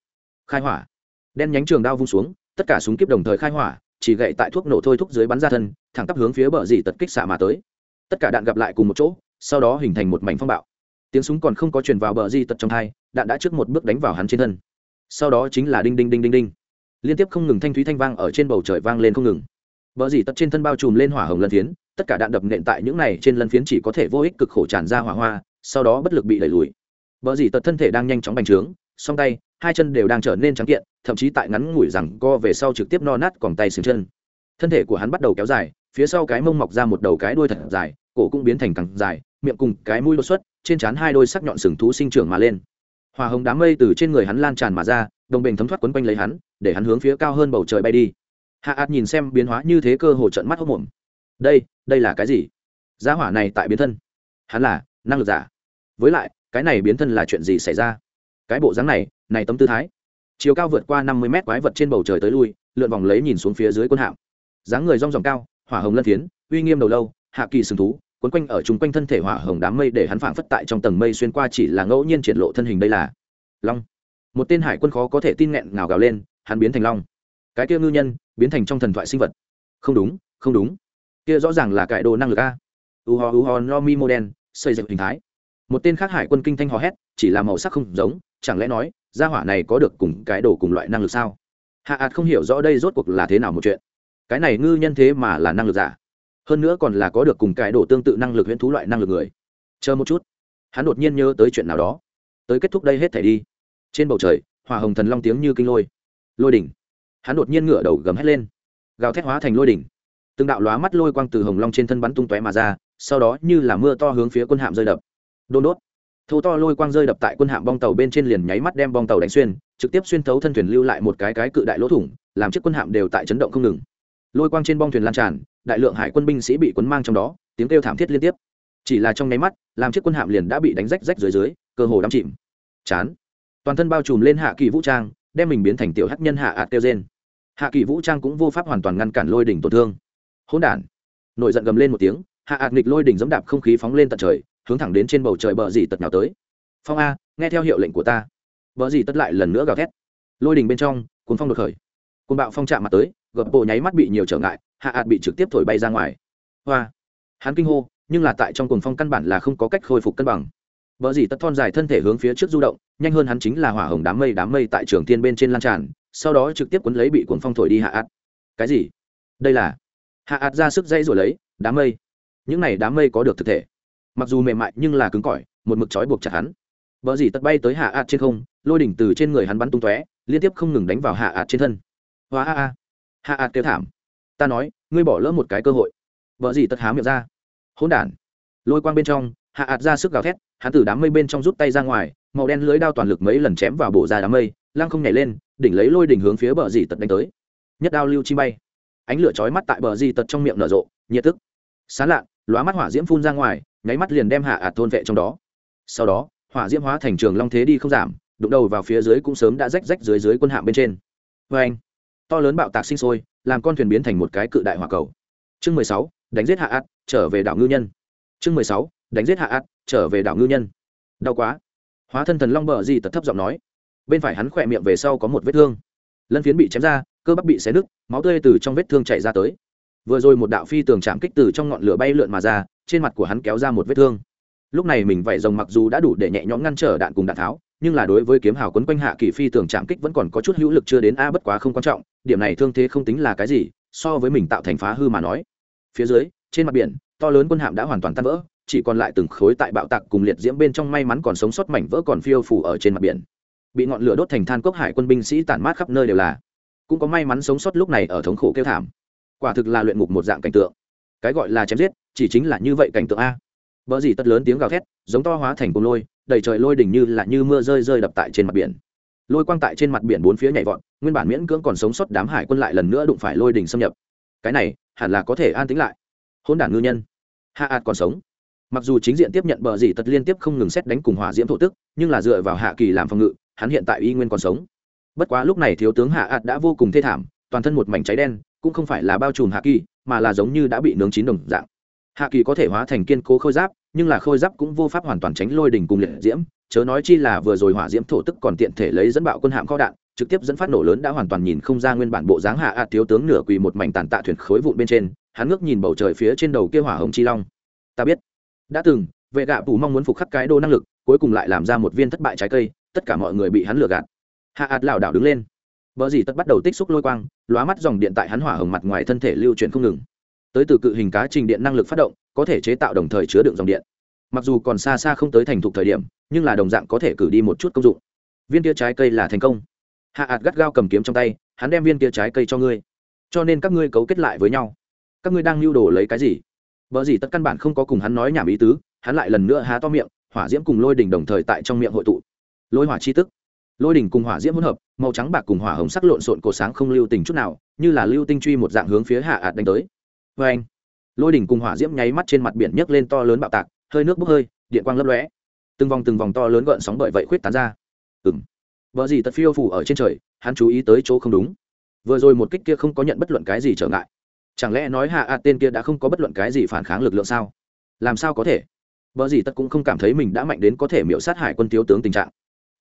Khai hỏa. Đen nhánh trường đao vung xuống, tất cả súng kiếp đồng thời khai hỏa, chỉ gậy tại thuốc nổ thôi thúc dưới bắn ra thân, thẳng tắp hướng phía bờ dì tật kích xạ mà tới. Tất cả đạn gặp lại cùng một chỗ, sau đó hình thành một mảnh phong bạo. Tiếng súng còn không có truyền vào bờ di tật trong thai đạn đã trước một bước đánh vào hắn trên thân. Sau đó chính là đinh đinh đinh đinh đinh liên tiếp không ngừng thanh thúy thanh vang ở trên bầu trời vang lên không ngừng. Vợ dì tật trên thân bao trùm lên hỏa hồng lân phiến, tất cả đạn đập nện tại những này trên lân phiến chỉ có thể vô ích cực khổ tràn ra hỏa hoa, sau đó bất lực bị đẩy lùi. Vợ dì tật thân thể đang nhanh chóng bành trướng, song tay, hai chân đều đang trở nên trắng kiện, thậm chí tại ngắn ngủi rằng co về sau trực tiếp no nát còn tay xứng chân. Thân thể của hắn bắt đầu kéo dài, phía sau cái mông mọc ra một đầu cái đuôi thật dài, cổ cũng biến thành càng dài, miệng cùng cái mũi đột xuất, trên trán hai đôi sắc nhọn sừng thú sinh trưởng mà lên hòa hồng đám mây từ trên người hắn lan tràn mà ra, đồng bình thấm thoát quấn quanh lấy hắn, để hắn hướng phía cao hơn bầu trời bay đi. Hạ ạt nhìn xem biến hóa như thế cơ hồ trận mắt hốc mồm đây đây là cái gì? Giá hỏa này tại biến thân. Hắn là năng lực giả. Với lại, cái này biến thân là chuyện gì xảy ra? Cái bộ dáng này này tấm tư thái. Chiều cao vượt qua năm mươi mét quái vật trên bầu trời tới lui, lượn vòng lấy nhìn xuống phía dưới quân hạm. Dáng người rong ròng cao, hỏa hồng lân phiến, uy nghiêm đầu lâu, hạ kỳ sừng thú Cuốn quanh ở chung quanh thân thể hỏa hồng đám mây để hắn phảng phất tại trong tầng mây xuyên qua chỉ là ngẫu nhiên triển lộ thân hình đây là long. Một tên hải quân khó có thể tin nghẹn ngào gào lên, hắn biến thành long. Cái kia ngư nhân biến thành trong thần thoại sinh vật. Không đúng không đúng. Kia rõ ràng là cải đồ năng lực a. U ho u ho, no mi mô đen, xây dựng hình thái. Một tên khác hải quân kinh thanh hò hét, chỉ là màu sắc không giống, chẳng lẽ nói, gia hỏa này có được cùng cái đồ cùng loại năng lực sao? Hạ ạt không hiểu rõ đây rốt cuộc là thế nào một chuyện. Cái này ngư nhân thế mà là năng lực giả? Hơn nữa còn là có được cùng cái đồ tương tự năng lực huyễn thú loại năng lực người. Chờ một chút. Hắn đột nhiên nhớ tới chuyện nào đó. Tới kết thúc đây hết thể đi. Trên bầu trời, hỏa hồng thần long tiếng như kinh lôi. Lôi đỉnh. Hắn đột nhiên ngửa đầu gầm hét lên. Gào thét hóa thành lôi đỉnh. Từng đạo lóa mắt lôi quang từ hồng long trên thân bắn tung tóe mà ra, sau đó như là mưa to hướng phía quân hạm rơi đập. Đôn đốt. Thâu to lôi quang rơi đập tại quân hạm bong tàu bên trên liền nháy mắt đem bong tàu đánh xuyên, trực tiếp xuyên thấu thân thuyền lưu lại một cái cái cự đại lỗ thủng, làm chiếc quân hạm đều tại chấn động không ngừng. Lôi quang trên bong thuyền lan tràn đại lượng hải quân binh sĩ bị cuốn mang trong đó, tiếng kêu thảm thiết liên tiếp. Chỉ là trong nháy mắt, làm chiếc quân hạm liền đã bị đánh rách rách dưới dưới, cơ hồ đắm chìm. Chán. Toàn thân bao trùm lên hạ kỳ vũ trang, đem mình biến thành tiểu hắc nhân hạ ạt kêu trên hạ kỳ vũ trang cũng vô pháp hoàn toàn ngăn cản lôi đỉnh tổn thương. Hỗn đản. Nổi giận gầm lên một tiếng, hạ ạt nghịch lôi đỉnh dẫm đạp không khí phóng lên tận trời, hướng thẳng đến trên bầu trời bờ dì tật nào tới. Phong a, nghe theo hiệu lệnh của ta. Bờ dì tất lại lần nữa gào thét. Lôi đỉnh bên trong cuốn phong đột khởi. Cuồng bạo phong chạm mặt tới gập bộ nháy mắt bị nhiều trở ngại hạ ạt bị trực tiếp thổi bay ra ngoài hoa hắn kinh hô nhưng là tại trong cuồng phong căn bản là không có cách khôi phục cân bằng vợ dì tất thon dài thân thể hướng phía trước du động, nhanh hơn hắn chính là hỏa hồng đám mây đám mây tại trường tiên bên trên lan tràn, sau đó trực tiếp cuốn lấy bị cuồng phong thổi đi hạ ạt. Cái gì? Đây là? Hạ ạt ra sức dây rồi lấy, đám mây. Những này đám mây có được thực thể mặc dù mềm mại nhưng là cứng cỏi một mực trói buộc chặt hắn vợ dì tật bay tới hạ ạt trên không lôi đỉnh từ trên người hắn bắn tung tóe liên tiếp không ngừng đánh vào hạ ạt trên thân hoa a a hạ ạt kêu thảm. Ta nói, ngươi bỏ lỡ một cái cơ hội. Vợ dì tật há miệng ra. Hỗn đản. Lôi quang bên trong, hạ ạt ra sức gào thét, hắn từ đám mây bên trong rút tay ra ngoài, màu đen lưới đao toàn lực mấy lần chém vào bộ ra đám mây, lăng không nhảy lên, đỉnh lấy lôi đỉnh hướng phía bờ dì tật đánh tới. Nhất đao lưu chi bay. Ánh lửa chói mắt tại bờ dì tật trong miệng nở rộ, nhiệt tức. Sán lạ, lóa mắt hỏa diễm phun ra ngoài, nháy mắt liền đem hạ ạt thôn vệ trong đó. Sau đó, hỏa diễm hóa thành trường long thế đi không giảm, đụng đầu vào phía dưới cũng sớm đã rách rách dưới dưới quân hạm bên trên. Vê anh to lớn bạo tạc sinh sôi, làm con thuyền biến thành một cái cự đại hỏa cầu. Chương mười sáu, đánh giết hạ ạt, trở về đảo ngư nhân. Chương mười sáu, đánh giết hạ ạt, trở về đảo ngư nhân. Đau quá. Hóa thân thần long bờ gì tật thấp giọng nói. Bên phải hắn khỏe miệng về sau có một vết thương. Lân phiến bị chém ra, cơ bắp bị xé nứt, máu tươi từ trong vết thương chảy ra tới. Vừa rồi một đạo phi tường chạm kích từ trong ngọn lửa bay lượn mà ra, trên mặt của hắn kéo ra một vết thương. Lúc này mình vảy rồng mặc dù đã đủ để nhẹ nhõm ngăn trở đạn cùng đạn tháo nhưng là đối với kiếm hào quấn quanh hạ kỳ phi tưởng chạm kích vẫn còn có chút hữu lực chưa đến a bất quá không quan trọng, điểm này thương thế không tính là cái gì, so với mình tạo thành phá hư mà nói. Phía dưới, trên mặt biển, to lớn quân hạm đã hoàn toàn tan vỡ, chỉ còn lại từng khối tại bạo tạc cùng liệt diễm bên trong may mắn còn sống sót mảnh vỡ còn phiêu phủ ở trên mặt biển. Bị ngọn lửa đốt thành than cốc hải quân binh sĩ tản mát khắp nơi đều là. Cũng có may mắn sống sót lúc này ở thống khổ kêu thảm. Quả thực là luyện ngục một dạng cảnh tượng. Cái gọi là chém giết, chỉ chính là như vậy cảnh tượng a. Vợ gì tất lớn tiếng gào thét, giống to hóa thành cung lôi đầy trời lôi đỉnh như là như mưa rơi rơi đập tại trên mặt biển. Lôi quang tại trên mặt biển bốn phía nhảy vọt, nguyên bản miễn cưỡng còn sống sót đám hải quân lại lần nữa đụng phải lôi đỉnh xâm nhập. Cái này, hẳn là có thể an tính lại. Hôn đản ngư nhân. Hạ ạt còn sống. Mặc dù chính diện tiếp nhận bờ dì tật liên tiếp không ngừng xét đánh cùng hỏa diễm thổ tức, nhưng là dựa vào hạ kỳ làm phòng ngự, hắn hiện tại y nguyên còn sống. Bất quá lúc này thiếu tướng hạ ạt đã vô cùng thê thảm, toàn thân một mảnh cháy đen, cũng không phải là bao trùm hạ kỳ, mà là giống như đã bị nướng chín đồng dạng. Hạ kỳ có thể hóa thành kiên cố khôi giáp nhưng là khôi giáp cũng vô pháp hoàn toàn tránh lôi đỉnh cùng liệt diễm, chớ nói chi là vừa rồi hỏa diễm thổ tức còn tiện thể lấy dẫn bạo quân hạm kho đạn, trực tiếp dẫn phát nổ lớn đã hoàn toàn nhìn không ra nguyên bản bộ dáng hạ ạt thiếu tướng nửa quỳ một mảnh tàn tạ thuyền khối vụn bên trên, hắn ngước nhìn bầu trời phía trên đầu kia hỏa hồng chi long. Ta biết. Đã từng, vệ gạ phủ mong muốn phục khắc cái đô năng lực, cuối cùng lại làm ra một viên thất bại trái cây, tất cả mọi người bị hắn lừa gạt. Hạ ạt lảo đảo đứng lên. Vợ dì tất bắt đầu tích xúc lôi quang, lóa mắt dòng điện tại hắn hỏa hồng mặt ngoài thân thể lưu chuyển không ngừng tới từ cự hình cá trình điện năng lực phát động, có thể chế tạo đồng thời chứa đựng dòng điện. Mặc dù còn xa xa không tới thành thục thời điểm, nhưng là đồng dạng có thể cử đi một chút công dụng. Viên tia trái cây là thành công. Hạ ạt gắt gao cầm kiếm trong tay, hắn đem viên tia trái cây cho ngươi. Cho nên các ngươi cấu kết lại với nhau. Các ngươi đang lưu đồ lấy cái gì? Vợ gì tất căn bản không có cùng hắn nói nhảm ý tứ, hắn lại lần nữa há to miệng, hỏa diễm cùng lôi đỉnh đồng thời tại trong miệng hội tụ. Lôi hỏa chi tức. Lôi đỉnh cùng hỏa diễm hỗn hợp, màu trắng bạc cùng hỏa hồng sắc lộn xộn cổ sáng không lưu tình chút nào, như là lưu tinh truy một dạng hướng phía hạ ạt đánh tới vê anh. Lôi đỉnh cùng hỏa diễm nháy mắt trên mặt biển nhấc lên to lớn bạo tạc, hơi nước bốc hơi, điện quang lấp lóe. Từng vòng từng vòng to lớn gợn sóng bởi vậy khuyết tán ra. Ừng vợ gì tật phiêu phủ ở trên trời, hắn chú ý tới chỗ không đúng. Vừa rồi một kích kia không có nhận bất luận cái gì trở ngại. Chẳng lẽ nói hạ ạt tên kia đã không có bất luận cái gì phản kháng lực lượng sao? Làm sao có thể? Vợ gì tất cũng không cảm thấy mình đã mạnh đến có thể miễu sát hải quân thiếu tướng tình trạng.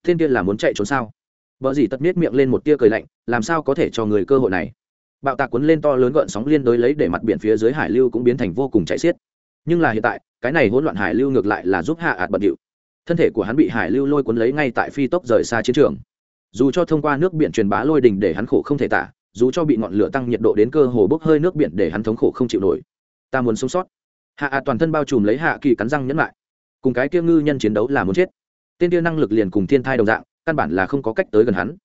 Tên kia là muốn chạy trốn sao? Vợ gì tất miết miệng lên một tia cười lạnh, làm sao có thể cho người cơ hội này? Bạo tạc cuốn lên to lớn gợn sóng liên đối lấy để mặt biển phía dưới hải lưu cũng biến thành vô cùng chạy xiết. Nhưng là hiện tại, cái này hỗn loạn hải lưu ngược lại là giúp hạ ạt bận điệu. Thân thể của hắn bị hải lưu lôi cuốn lấy ngay tại phi tốc rời xa chiến trường. Dù cho thông qua nước biển truyền bá lôi đình để hắn khổ không thể tả, dù cho bị ngọn lửa tăng nhiệt độ đến cơ hồ bốc hơi nước biển để hắn thống khổ không chịu nổi. Ta muốn sống sót. Hạ ạt toàn thân bao trùm lấy hạ kỳ cắn răng nhẫn lại. Cùng cái kia ngư nhân chiến đấu là muốn chết. Tên kia năng lực liền cùng thiên thai đồng dạng, căn bản là không có cách tới gần hắn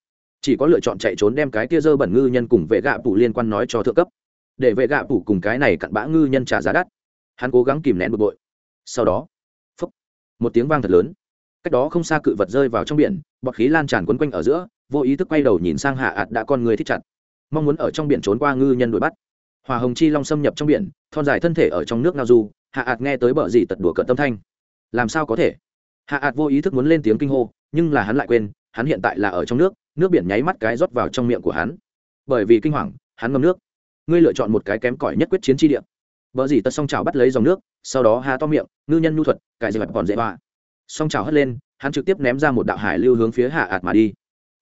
chỉ có lựa chọn chạy trốn đem cái kia dơ bẩn ngư nhân cùng vệ gạ phủ liên quan nói cho thượng cấp. Để vệ gạ phủ cùng cái này cặn bã ngư nhân trả giá đắt. Hắn cố gắng kìm nén bực bội. Sau đó phúc, một tiếng vang thật lớn. Cách đó không xa cự vật rơi vào trong biển bọt khí lan tràn quấn quanh ở giữa vô ý thức quay đầu nhìn sang hạ ạt đã con người thích chặt. Mong muốn ở trong biển trốn qua ngư nhân đuổi bắt. Hòa hồng chi long xâm nhập trong biển thon dài thân thể ở trong nước ngao du hạ ạt nghe tới bờ gì tật đùa cợt tâm thanh. Làm sao có thể? Hạ ạt vô ý thức muốn lên tiếng kinh hô nhưng là hắn lại quên hắn hiện tại là ở trong nước nước biển nháy mắt cái rót vào trong miệng của hắn. Bởi vì kinh hoàng, hắn ngâm nước. Ngươi lựa chọn một cái kém cỏi nhất quyết chiến tri địa. Vợ dì tật song trào bắt lấy dòng nước, sau đó há to miệng, ngư nhân nhu thuật, cải dây mặt còn dễ hoa song trào hất lên, hắn trực tiếp ném ra một đạo hải lưu hướng phía hạ ạt mà đi.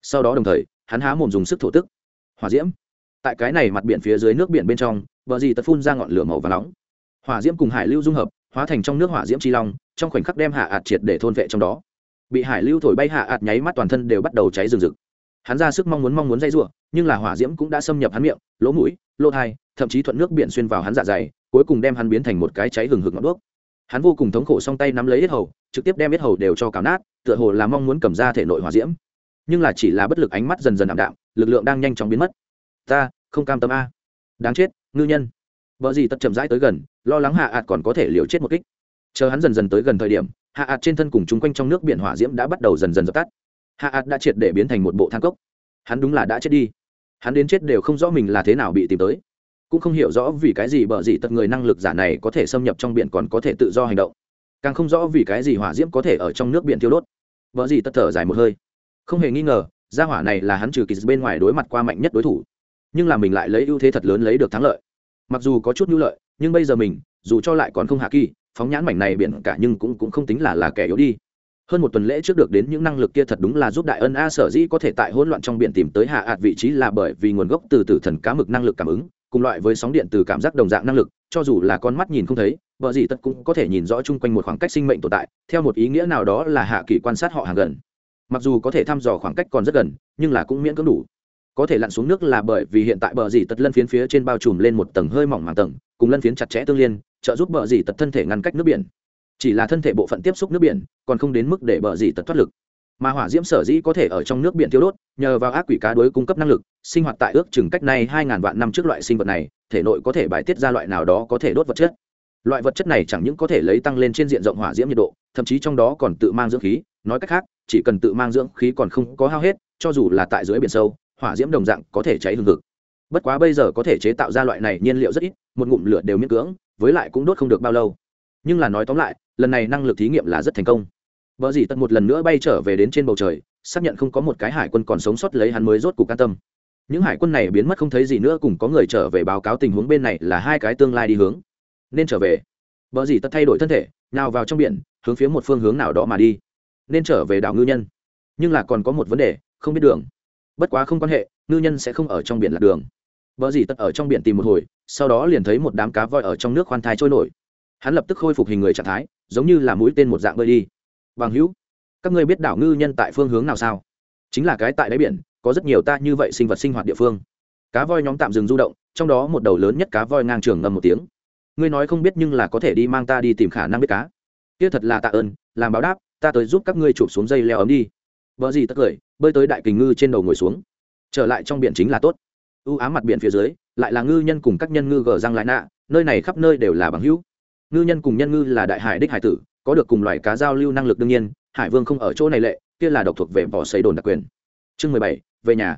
Sau đó đồng thời, hắn há mồm dùng sức thổ tức. Hỏa diễm. Tại cái này mặt biển phía dưới nước biển bên trong vợ dì tật phun ra ngọn lửa màu và nóng. Hỏa diễm cùng hải lưu dung hợp, hóa thành trong nước hỏa diễm chi long, trong khoảnh khắc đem hạ ạt triệt để thôn vệ trong đó. Bị hải lưu thổi bay hạ ạt nháy mắt toàn thân đều bắt đầu cháy rừng rực hắn ra sức mong muốn mong muốn dây rủa, nhưng là hỏa diễm cũng đã xâm nhập hắn miệng, lỗ mũi, lỗ thai, thậm chí thuận nước biển xuyên vào hắn dạ dày, cuối cùng đem hắn biến thành một cái cháy hừng hực ngọn đuốc. Hắn vô cùng thống khổ song tay nắm lấy hết hầu, trực tiếp đem hết hầu đều cho cào nát, tựa hồ là mong muốn cầm ra thể nội hỏa diễm. Nhưng là chỉ là bất lực ánh mắt dần dần ảm đạm, lực lượng đang nhanh chóng biến mất. Ta, không cam tâm a. Đáng chết, ngư nhân. Vợ gì tật chậm rãi tới gần, lo lắng hạ ạt còn có thể liều chết một kích. Chờ hắn dần dần tới gần thời điểm, hạ ạt trên thân cùng chung quanh trong nước biển hỏa diễm đã bắt đầu dần dần dập tắt hạ ạt đã triệt để biến thành một bộ thang cốc. Hắn đúng là đã chết đi. Hắn đến chết đều không rõ mình là thế nào bị tìm tới. Cũng không hiểu rõ vì cái gì bờ gì tật người năng lực giả này có thể xâm nhập trong biển còn có thể tự do hành động. Càng không rõ vì cái gì hỏa diễm có thể ở trong nước biển thiêu đốt. Vợ gì tật thở dài một hơi. Không hề nghi ngờ, gia hỏa này là hắn trừ kỳ bên ngoài đối mặt qua mạnh nhất đối thủ. Nhưng là mình lại lấy ưu thế thật lớn lấy được thắng lợi. Mặc dù có chút nhu lợi, nhưng bây giờ mình, dù cho lại còn không hạ kỳ, phóng nhãn mảnh này biển cả nhưng cũng cũng không tính là là kẻ yếu đi hơn một tuần lễ trước được đến những năng lực kia thật đúng là giúp đại ân a sở dĩ có thể tại hỗn loạn trong biển tìm tới hạ ạt vị trí là bởi vì nguồn gốc từ tử thần cá mực năng lực cảm ứng, cùng loại với sóng điện từ cảm giác đồng dạng năng lực, cho dù là con mắt nhìn không thấy, vợ gì tất cũng có thể nhìn rõ chung quanh một khoảng cách sinh mệnh tồn tại, theo một ý nghĩa nào đó là hạ kỳ quan sát họ hàng gần. Mặc dù có thể thăm dò khoảng cách còn rất gần, nhưng là cũng miễn cưỡng đủ. Có thể lặn xuống nước là bởi vì hiện tại bờ dì tật lân phiến phía trên bao trùm lên một tầng hơi mỏng màng tầng, cùng lân phiến chặt chẽ tương liên, trợ giúp bờ dì tật thân thể ngăn cách nước biển chỉ là thân thể bộ phận tiếp xúc nước biển, còn không đến mức để bờ dì tật thoát lực. Mà hỏa diễm sở dĩ có thể ở trong nước biển thiêu đốt, nhờ vào ác quỷ cá đối cung cấp năng lực, sinh hoạt tại ước chừng cách nay hai ngàn vạn năm trước loại sinh vật này, thể nội có thể bài tiết ra loại nào đó có thể đốt vật chất. Loại vật chất này chẳng những có thể lấy tăng lên trên diện rộng hỏa diễm nhiệt độ, thậm chí trong đó còn tự mang dưỡng khí, nói cách khác, chỉ cần tự mang dưỡng khí còn không có hao hết, cho dù là tại dưới biển sâu, hỏa diễm đồng dạng có thể cháy hừng thực bất quá bây giờ có thể chế tạo ra loại này nhiên liệu rất ít, một ngụm lửa đều miễn cưỡng, với lại cũng đốt không được bao lâu. Nhưng là nói tóm lại lần này năng lực thí nghiệm là rất thành công. Vợ dì tật một lần nữa bay trở về đến trên bầu trời, xác nhận không có một cái hải quân còn sống sót lấy hắn mới rốt cuộc can tâm. Những hải quân này biến mất không thấy gì nữa cùng có người trở về báo cáo tình huống bên này là hai cái tương lai đi hướng. Nên trở về. Vợ dì tật thay đổi thân thể nào vào trong biển, hướng phía một phương hướng nào đó mà đi. Nên trở về đảo ngư nhân. Nhưng là còn có một vấn đề, không biết đường. Bất quá không quan hệ, ngư nhân sẽ không ở trong biển lạc đường. Vợ dì tật ở trong biển tìm một hồi, sau đó liền thấy một đám cá voi ở trong nước khoan thai trôi nổi. Hắn lập tức khôi phục hình người trạng thái giống như là mũi tên một dạng bơi đi. Bằng hữu, các ngươi biết đảo ngư nhân tại phương hướng nào sao? Chính là cái tại đáy biển, có rất nhiều ta như vậy sinh vật sinh hoạt địa phương. Cá voi nhóm tạm dừng du động, trong đó một đầu lớn nhất cá voi ngang trường ngầm một tiếng. Ngươi nói không biết nhưng là có thể đi mang ta đi tìm khả năng biết cá. Kia thật là tạ ơn, làm báo đáp, ta tới giúp các ngươi chụp xuống dây leo ấm đi. Vợ gì tất cười, bơi tới đại kình ngư trên đầu ngồi xuống. Trở lại trong biển chính là tốt. U ám mặt biển phía dưới, lại là ngư nhân cùng các nhân ngư gờ răng lại nạ, nơi này khắp nơi đều là bằng hữu ngư nhân cùng nhân ngư là đại hải đích hải tử, có được cùng loài cá giao lưu năng lực đương nhiên, hải vương không ở chỗ này lệ, kia là độc thuộc về vỏ xây đồn đặc quyền. Chương mười bảy, về nhà.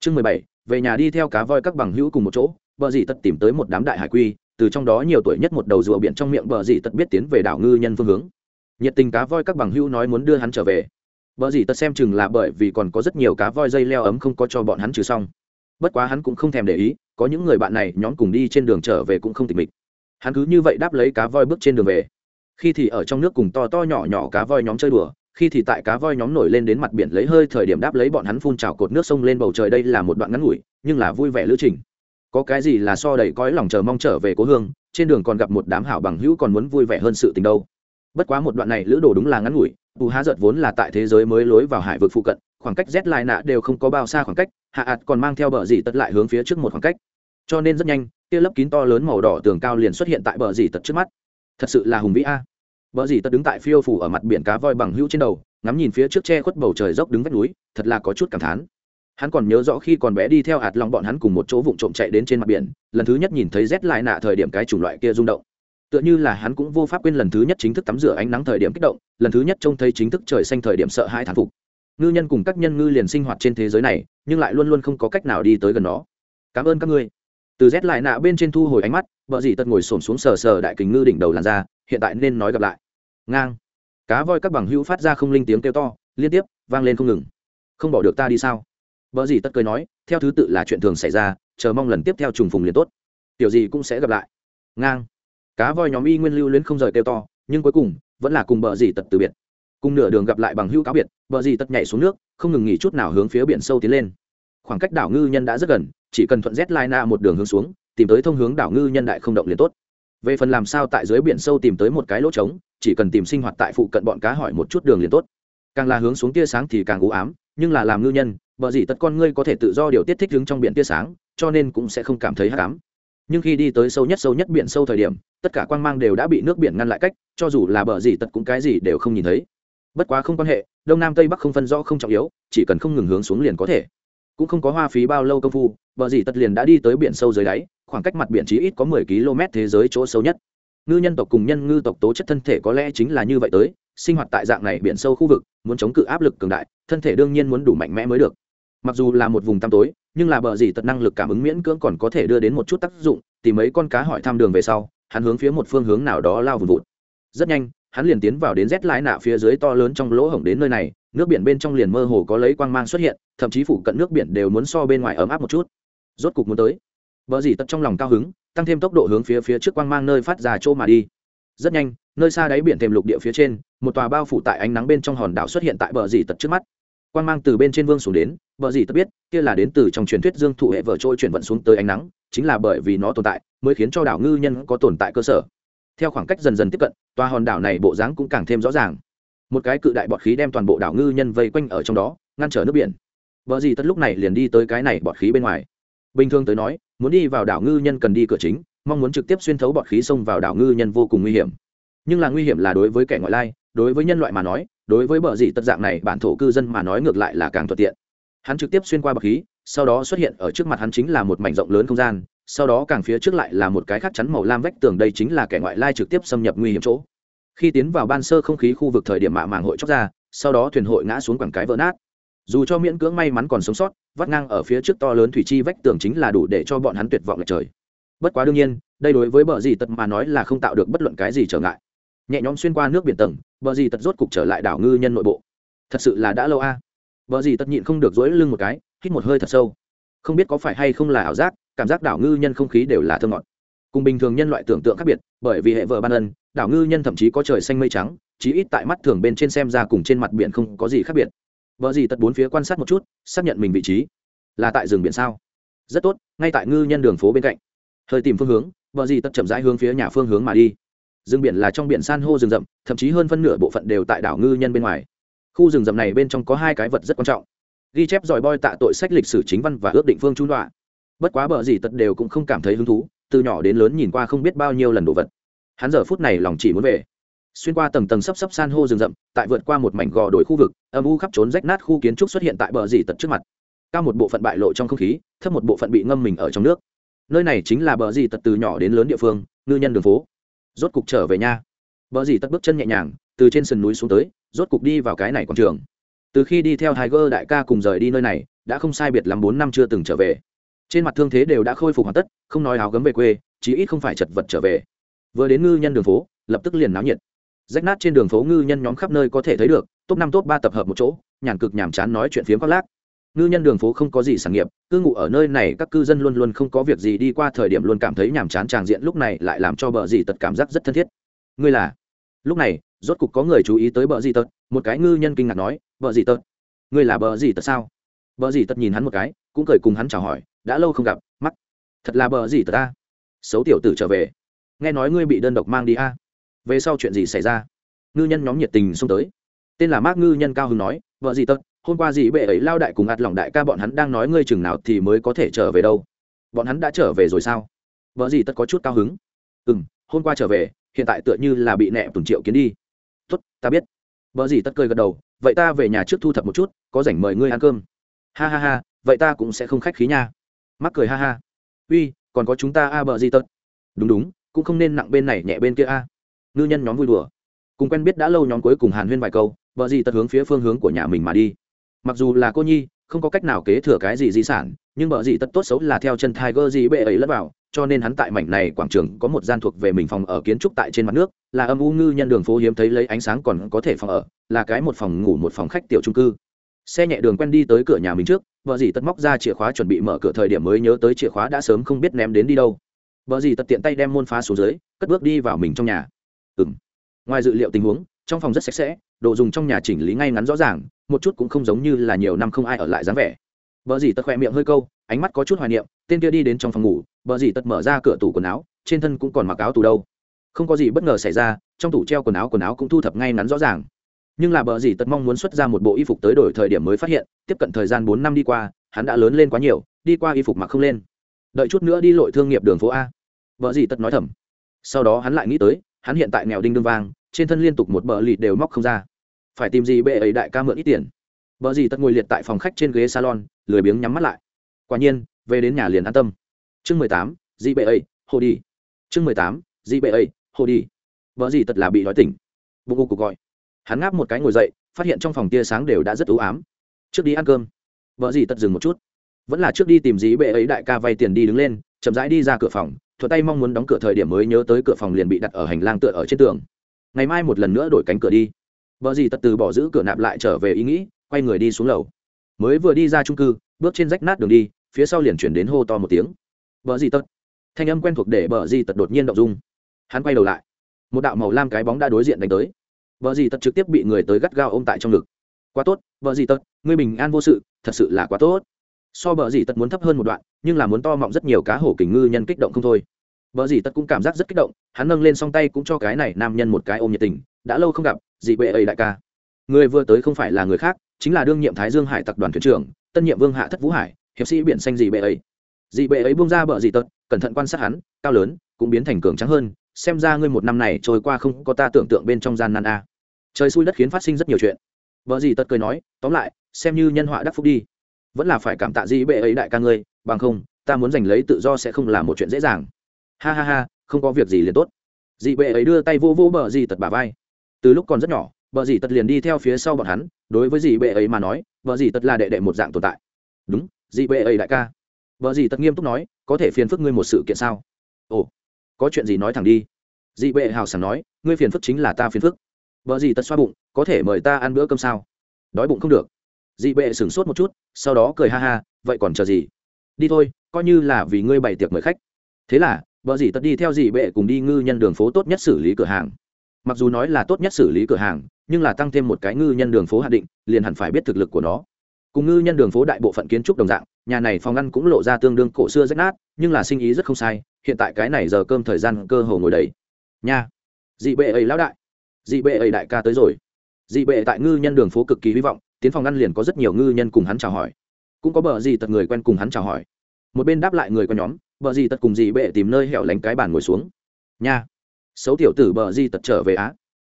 Chương mười bảy, về nhà đi theo cá voi các bằng hữu cùng một chỗ, bờ dì tật tìm tới một đám đại hải quy, từ trong đó nhiều tuổi nhất một đầu rùa biển trong miệng bờ dì tật biết tiến về đảo ngư nhân phương hướng. Nhiệt tình cá voi các bằng hữu nói muốn đưa hắn trở về. Bờ dì tật xem chừng là bởi vì còn có rất nhiều cá voi dây leo ấm không có cho bọn hắn trừ xong. Bất quá hắn cũng không thèm để ý, có những người bạn này nhóm cùng đi trên đường trở về cũng không tịch mịch hắn cứ như vậy đáp lấy cá voi bước trên đường về. Khi thì ở trong nước cùng to to nhỏ nhỏ cá voi nhóm chơi đùa, khi thì tại cá voi nhóm nổi lên đến mặt biển lấy hơi thời điểm đáp lấy bọn hắn phun trào cột nước sông lên bầu trời đây là một đoạn ngắn ngủi, nhưng là vui vẻ lữ trình. Có cái gì là so đầy cõi lòng chờ mong trở về cố hương, trên đường còn gặp một đám hảo bằng hữu còn muốn vui vẻ hơn sự tình đâu. Bất quá một đoạn này lữ đồ đúng là ngắn ngủi U há giật vốn là tại thế giới mới lối vào hải vực phụ cận, khoảng cách z lại nạ đều không có bao xa khoảng cách, hạ ạt còn mang theo bờ gì tất lại hướng phía trước một khoảng cách cho nên rất nhanh, tia lấp kín to lớn màu đỏ tường cao liền xuất hiện tại bờ dì tật trước mắt. Thật sự là hùng vĩ a. Bờ dì tật đứng tại phiêu phủ ở mặt biển cá voi bằng hữu trên đầu, ngắm nhìn phía trước che khuất bầu trời dốc đứng vách núi, thật là có chút cảm thán. Hắn còn nhớ rõ khi còn bé đi theo hạt lòng bọn hắn cùng một chỗ vụng trộm chạy đến trên mặt biển, lần thứ nhất nhìn thấy rét lại nạ thời điểm cái chủng loại kia rung động. Tựa như là hắn cũng vô pháp quên lần thứ nhất chính thức tắm rửa ánh nắng thời điểm kích động, lần thứ nhất trông thấy chính thức trời xanh thời điểm sợ hãi thán phục. Ngư nhân cùng các nhân ngư liền sinh hoạt trên thế giới này, nhưng lại luôn luôn không có cách nào đi tới gần nó. Cảm ơn các ngươi từ rét lại nạ bên trên thu hồi ánh mắt, vợ dì tật ngồi xổm xuống sờ sờ đại kính ngư đỉnh đầu làn ra hiện tại nên nói gặp lại. Ngang. Cá voi các bằng hữu phát ra không linh tiếng kêu to, liên tiếp, vang lên không ngừng. Không bỏ được ta đi sao? Vợ dì tật cười nói, theo thứ tự là chuyện thường xảy ra, chờ mong lần tiếp theo trùng phùng liền tốt. Tiểu gì cũng sẽ gặp lại. Ngang. Cá voi nhóm y nguyên lưu luyến không rời kêu to, nhưng cuối cùng, vẫn là cùng bờ dì tật từ biệt. Cùng nửa đường gặp lại bằng hữu cáo biệt bờ dì tật nhảy xuống nước, không ngừng nghỉ chút nào hướng phía biển sâu tiến lên khoảng cách đảo ngư nhân đã rất gần, chỉ cần thuận z lai na một đường hướng xuống, tìm tới thông hướng đảo ngư nhân đại không động liền tốt. Về phần làm sao tại dưới biển sâu tìm tới một cái lỗ trống, chỉ cần tìm sinh hoạt tại phụ cận bọn cá hỏi một chút đường liền tốt. Càng là hướng xuống tia sáng thì càng u ám, nhưng là làm ngư nhân vợ gì tất con ngươi có thể tự do điều tiết thích đứng trong biển tia sáng, cho nên cũng sẽ không cảm thấy hắc ám. Nhưng khi đi tới sâu nhất sâu nhất biển sâu thời điểm, tất cả quang mang đều đã bị nước biển ngăn lại cách, cho dù là bờ gì tất cũng cái gì đều không nhìn thấy. Bất quá không quan hệ, đông nam tây bắc không phân rõ không trọng yếu, chỉ cần không ngừng hướng xuống liền có thể cũng không có hoa phí bao lâu công phu bờ gì tật liền đã đi tới biển sâu dưới đáy, khoảng cách mặt biển chỉ ít có mười km thế giới chỗ sâu nhất. Ngư nhân tộc cùng nhân ngư tộc tố chất thân thể có lẽ chính là như vậy tới, sinh hoạt tại dạng này biển sâu khu vực, muốn chống cự áp lực cường đại, thân thể đương nhiên muốn đủ mạnh mẽ mới được. Mặc dù là một vùng tăm tối, nhưng là bờ dỉ tật năng lực cảm ứng miễn cưỡng còn có thể đưa đến một chút tác dụng, tìm mấy con cá hỏi thăm đường về sau, hắn hướng phía một phương hướng nào đó lao vùn vụt. Rất nhanh hắn liền tiến vào đến rét lái nạ phía dưới to lớn trong lỗ hổng đến nơi này, nước biển bên trong liền mơ hồ có lấy quang mang xuất hiện, thậm chí phủ cận nước biển đều muốn so bên ngoài ấm áp một chút. Rốt cục muốn tới. Bờ dì tật trong lòng cao hứng, tăng thêm tốc độ hướng phía phía trước quang mang nơi phát ra chỗ mà đi. Rất nhanh, nơi xa đáy biển thềm lục địa phía trên, một tòa bao phủ tại ánh nắng bên trong hòn đảo xuất hiện tại bờ dì tật trước mắt. Quang mang từ bên trên vương xuống đến, bờ dì tật biết, kia là đến từ trong truyền thuyết dương thụ hệ vợ trôi chuyển vận xuống tới ánh nắng, chính là bởi vì nó tồn tại, mới khiến cho đảo ngư nhân có tồn tại cơ sở theo khoảng cách dần dần tiếp cận, tòa hòn đảo này bộ dáng cũng càng thêm rõ ràng. Một cái cự đại bọt khí đem toàn bộ đảo ngư nhân vây quanh ở trong đó, ngăn trở nước biển. Vợ gì tất lúc này liền đi tới cái này bọt khí bên ngoài. Bình thường tới nói, muốn đi vào đảo ngư nhân cần đi cửa chính, mong muốn trực tiếp xuyên thấu bọt khí xông vào đảo ngư nhân vô cùng nguy hiểm. Nhưng là nguy hiểm là đối với kẻ ngoại lai, đối với nhân loại mà nói, đối với bờ dị tật dạng này bản thổ cư dân mà nói ngược lại là càng thuận tiện. Hắn trực tiếp xuyên qua bậc khí, sau đó xuất hiện ở trước mặt hắn chính là một mảnh rộng lớn không gian sau đó càng phía trước lại là một cái khắc chắn màu lam vách tường, đây chính là kẻ ngoại lai trực tiếp xâm nhập nguy hiểm chỗ. Khi tiến vào ban sơ không khí khu vực thời điểm mạ màng hội chóc ra, sau đó thuyền hội ngã xuống quảng cái vỡ nát. Dù cho miễn cưỡng may mắn còn sống sót, vắt ngang ở phía trước to lớn thủy chi vách tường chính là đủ để cho bọn hắn tuyệt vọng lệch trời. Bất quá đương nhiên, đây đối với bờ gì tật mà nói là không tạo được bất luận cái gì trở ngại. Nhẹ nhõm xuyên qua nước biển tầng, bờ gì tật rốt cục trở lại đảo ngư nhân nội bộ. Thật sự là đã lâu a. À. bờ gì tật nhịn không được dối lưng một cái, hít một hơi thật sâu. Không biết có phải hay không là ảo giác cảm giác đảo ngư nhân không khí đều là thơ ngọt. Cùng bình thường nhân loại tưởng tượng khác biệt, bởi vì hệ vợ ban ân, đảo ngư nhân thậm chí có trời xanh mây trắng, chí ít tại mắt thường bên trên xem ra cùng trên mặt biển không có gì khác biệt. Vợ gì tật bốn phía quan sát một chút, xác nhận mình vị trí. Là tại rừng biển sao? Rất tốt, ngay tại ngư nhân đường phố bên cạnh. Hơi tìm phương hướng, vợ gì tật chậm rãi hướng phía nhà phương hướng mà đi. Rừng biển là trong biển san hô rừng rậm, thậm chí hơn phân nửa bộ phận đều tại đảo ngư nhân bên ngoài. Khu rừng rậm này bên trong có hai cái vật rất quan trọng. Ghi chép giỏi boi tạ tội sách lịch sử chính văn và ước định phương trung đoạn bất quá bờ gì tật đều cũng không cảm thấy hứng thú, từ nhỏ đến lớn nhìn qua không biết bao nhiêu lần đồ vật. Hắn giờ phút này lòng chỉ muốn về. Xuyên qua tầng tầng sấp sấp san hô rừng rậm, tại vượt qua một mảnh gò đồi khu vực, âm u khắp trốn rách nát khu kiến trúc xuất hiện tại bờ dì tật trước mặt. Cao một bộ phận bại lộ trong không khí, thấp một bộ phận bị ngâm mình ở trong nước. Nơi này chính là bờ dì tật từ nhỏ đến lớn địa phương, ngư nhân đường phố. Rốt cục trở về nha. Bờ dì tật bước chân nhẹ nhàng, từ trên sườn núi xuống tới, rốt cục đi vào cái này quảng trường. Từ khi đi theo tiger đại ca cùng rời đi nơi này, đã không sai biệt lắm bốn năm chưa từng trở về trên mặt thương thế đều đã khôi phục hoàn tất, không nói áo gấm về quê, chí ít không phải chật vật trở về. Vừa đến ngư nhân đường phố, lập tức liền náo nhiệt. Rách nát trên đường phố ngư nhân nhóm khắp nơi có thể thấy được, top năm, top ba tập hợp một chỗ, nhàn cực nhàm chán nói chuyện phiếm khoác lác. Ngư nhân đường phố không có gì sản nghiệp, cư ngụ ở nơi này các cư dân luôn luôn không có việc gì đi qua thời điểm luôn cảm thấy nhàm chán tràng diện lúc này lại làm cho bờ dì tật cảm giác rất thân thiết. Ngươi là? Lúc này, rốt cục có người chú ý tới bờ dì tật, một cái ngư nhân kinh ngạc nói, bờ dì tật, ngươi là bờ dì tật sao? Bờ dì tật nhìn hắn một cái, cũng cười cùng hắn chào hỏi đã lâu không gặp mắt thật là bờ gì tờ ta? Xấu tiểu tử trở về. Nghe nói ngươi bị đơn độc mang đi a. Về sau chuyện gì xảy ra? Ngư nhân nhóm nhiệt tình xông tới. Tên là mác ngư nhân cao hưng nói vợ gì tật hôm qua gì bệ ấy lao đại cùng ạt lòng đại ca bọn hắn đang nói ngươi chừng nào thì mới có thể trở về đâu. Bọn hắn đã trở về rồi sao? Vợ gì tất có chút cao hứng. Ừ m hôm qua trở về, hiện tại tựa như là bị nẹ tùng triệu kiến đi. Tốt, ta biết. Vợ gì tất cười gật đầu, vậy ta về nhà trước thu thập một chút, có rảnh mời ngươi ăn cơm. Ha ha ha, vậy ta cũng sẽ không khách khí nha mắc cười ha ha. Uy, còn có chúng ta a à bờ gì tật. Đúng đúng, cũng không nên nặng bên này nhẹ bên kia a. Ngư nhân nhóm vui đùa. Cùng quen biết đã lâu nhóm cuối cùng hàn huyên vài câu vợ gì tật hướng phía phương hướng của nhà mình mà đi. Mặc dù là cô nhi, không có cách nào kế thừa cái gì di sản, nhưng vợ gì tật tốt xấu là theo chân tiger gì bệ ấy lẫn vào, cho nên hắn tại mảnh này quảng trường có một gian thuộc về mình phòng ở kiến trúc tại trên mặt nước, là âm u ngư nhân đường phố hiếm thấy lấy ánh sáng còn có thể phòng ở, là cái một phòng ngủ một phòng khách tiểu trung cư xe nhẹ đường quen đi tới cửa nhà mình trước, vợ dì tật móc ra chìa khóa chuẩn bị mở cửa thời điểm mới nhớ tới chìa khóa đã sớm không biết ném đến đi đâu. Vợ dì tật tiện tay đem môn phá xuống dưới, cất bước đi vào mình trong nhà. Ừng ngoài dự liệu tình huống, trong phòng rất sạch sẽ, đồ dùng trong nhà chỉnh lý ngay ngắn rõ ràng, một chút cũng không giống như là nhiều năm không ai ở lại dáng vẻ. Vợ dì tật khỏe miệng hơi câu, ánh mắt có chút hoài niệm, tên kia đi đến trong phòng ngủ, vợ dì tật mở ra cửa tủ quần áo, trên thân cũng còn mặc áo tủ đâu. Không có gì bất ngờ xảy ra, trong tủ treo quần áo quần áo cũng thu thập ngay ngắn rõ ràng nhưng là bờ gì tật mong muốn xuất ra một bộ y phục tới đổi thời điểm mới phát hiện, tiếp cận thời gian bốn năm đi qua, hắn đã lớn lên quá nhiều, đi qua y phục mặc không lên. Đợi chút nữa đi lội thương nghiệp đường phố a. Vợ gì tật nói thầm. Sau đó hắn lại nghĩ tới, hắn hiện tại nghèo đinh đương vang, trên thân liên tục một bờ lì đều móc không ra. Phải tìm gì bệ ấy đại ca mượn ít tiền. Vợ gì tật ngồi liệt tại phòng khách trên ghế salon, lười biếng nhắm mắt lại. Quả nhiên, về đến nhà liền an tâm. Chương mười tám dị bệ ấy, hồ đi. Chương mười tám dị bệ ấy, hồ đi. Vợ gì tật là bị đói tỉnh. Bụng cục gọi hắn ngáp một cái ngồi dậy, phát hiện trong phòng tia sáng đều đã rất ưu ám. Trước đi ăn cơm. Vợ gì tật dừng một chút. Vẫn là trước đi tìm dí bệ ấy đại ca vay tiền đi đứng lên, chậm rãi đi ra cửa phòng thuật tay mong muốn đóng cửa thời điểm mới nhớ tới cửa phòng liền bị đặt ở hành lang tựa ở trên tường. Ngày mai một lần nữa đổi cánh cửa đi. Vợ gì tật từ bỏ giữ cửa nạp lại trở về ý nghĩ, quay người đi xuống lầu. Mới vừa đi ra trung cư, bước trên rách nát đường đi, phía sau liền chuyển đến hô to một tiếng. Vợ gì tật. Thanh âm quen thuộc để vợ gì tật đột nhiên động dung. Hắn quay đầu lại. Một đạo màu lam cái bóng đã đối diện đánh tới vợ gì tật trực tiếp bị người tới gắt gao ôm tại trong ngực. Quá tốt, vợ gì tật, ngươi bình an vô sự, thật sự là quá tốt. So bờ gì tật muốn thấp hơn một đoạn, nhưng là muốn to mọng rất nhiều cá hổ kình ngư nhân kích động không thôi. Bờ gì tật cũng cảm giác rất kích động, hắn nâng lên song tay cũng cho cái này nam nhân một cái ôm nhiệt tình, đã lâu không gặp dị bệ ấy đại ca. Người vừa tới không phải là người khác, chính là đương nhiệm thái dương hải tập đoàn thuyền trưởng, tân nhiệm vương hạ thất vũ hải, hiệp sĩ biển xanh dị bệ ấy. Dị bệ ấy buông ra bờ dị tật, cẩn thận quan sát hắn, cao lớn, cũng biến thành cường trắng hơn xem ra ngươi một năm này trôi qua không có ta tưởng tượng bên trong gian nan a. Trời xui đất khiến phát sinh rất nhiều chuyện. Vợ gì tật cười nói, tóm lại, xem như nhân họa đắc phúc đi. Vẫn là phải cảm tạ dị bệ ấy đại ca ngươi, bằng không, ta muốn giành lấy tự do sẽ không là một chuyện dễ dàng. Ha ha ha, không có việc gì liền tốt. Dị bệ ấy đưa tay vô vô bờ dị tật bà vai. Từ lúc còn rất nhỏ bờ dị tật liền đi theo phía sau bọn hắn, đối với dị bệ ấy mà nói bờ dị tật là đệ đệ một dạng tồn tại. Đúng dị bệ ấy đại ca. Bờ dị tật nghiêm túc nói, có thể phiền phức ngươi một sự kiện sao? Ồ có chuyện gì nói thẳng đi. Dị bệ hào sảng nói, ngươi phiền phức chính là ta phiền phức. Bờ gì tật xoa bụng, có thể mời ta ăn bữa cơm sao? Đói bụng không được. Dị bệ sửng sốt một chút, sau đó cười ha ha, vậy còn chờ gì? Đi thôi, coi như là vì ngươi bày tiệc mời khách. Thế là vợ dì tật đi theo dì bệ cùng đi ngư nhân đường phố tốt nhất xử lý cửa hàng. Mặc dù nói là tốt nhất xử lý cửa hàng, nhưng là tăng thêm một cái ngư nhân đường phố hạ định, liền hẳn phải biết thực lực của nó. Cùng ngư nhân đường phố đại bộ phận kiến trúc đồng dạng nhà này phòng ăn cũng lộ ra tương đương cổ xưa rách nát, nhưng là sinh ý rất không sai, hiện tại cái này giờ cơm thời gian cơ hồ ngồi đầy. Nha. Dị bệ ấy lão đại. Dị bệ ấy đại ca tới rồi. Dị bệ tại ngư nhân đường phố cực kỳ hy vọng, tiến phòng ăn liền có rất nhiều ngư nhân cùng hắn chào hỏi. Cũng có bờ gì tật người quen cùng hắn chào hỏi. Một bên đáp lại người quen nhóm, bờ gì tật cùng dị bệ tìm nơi hẻo lánh cái bàn ngồi xuống. Nha. Xấu tiểu tử bờ di tật trở về á.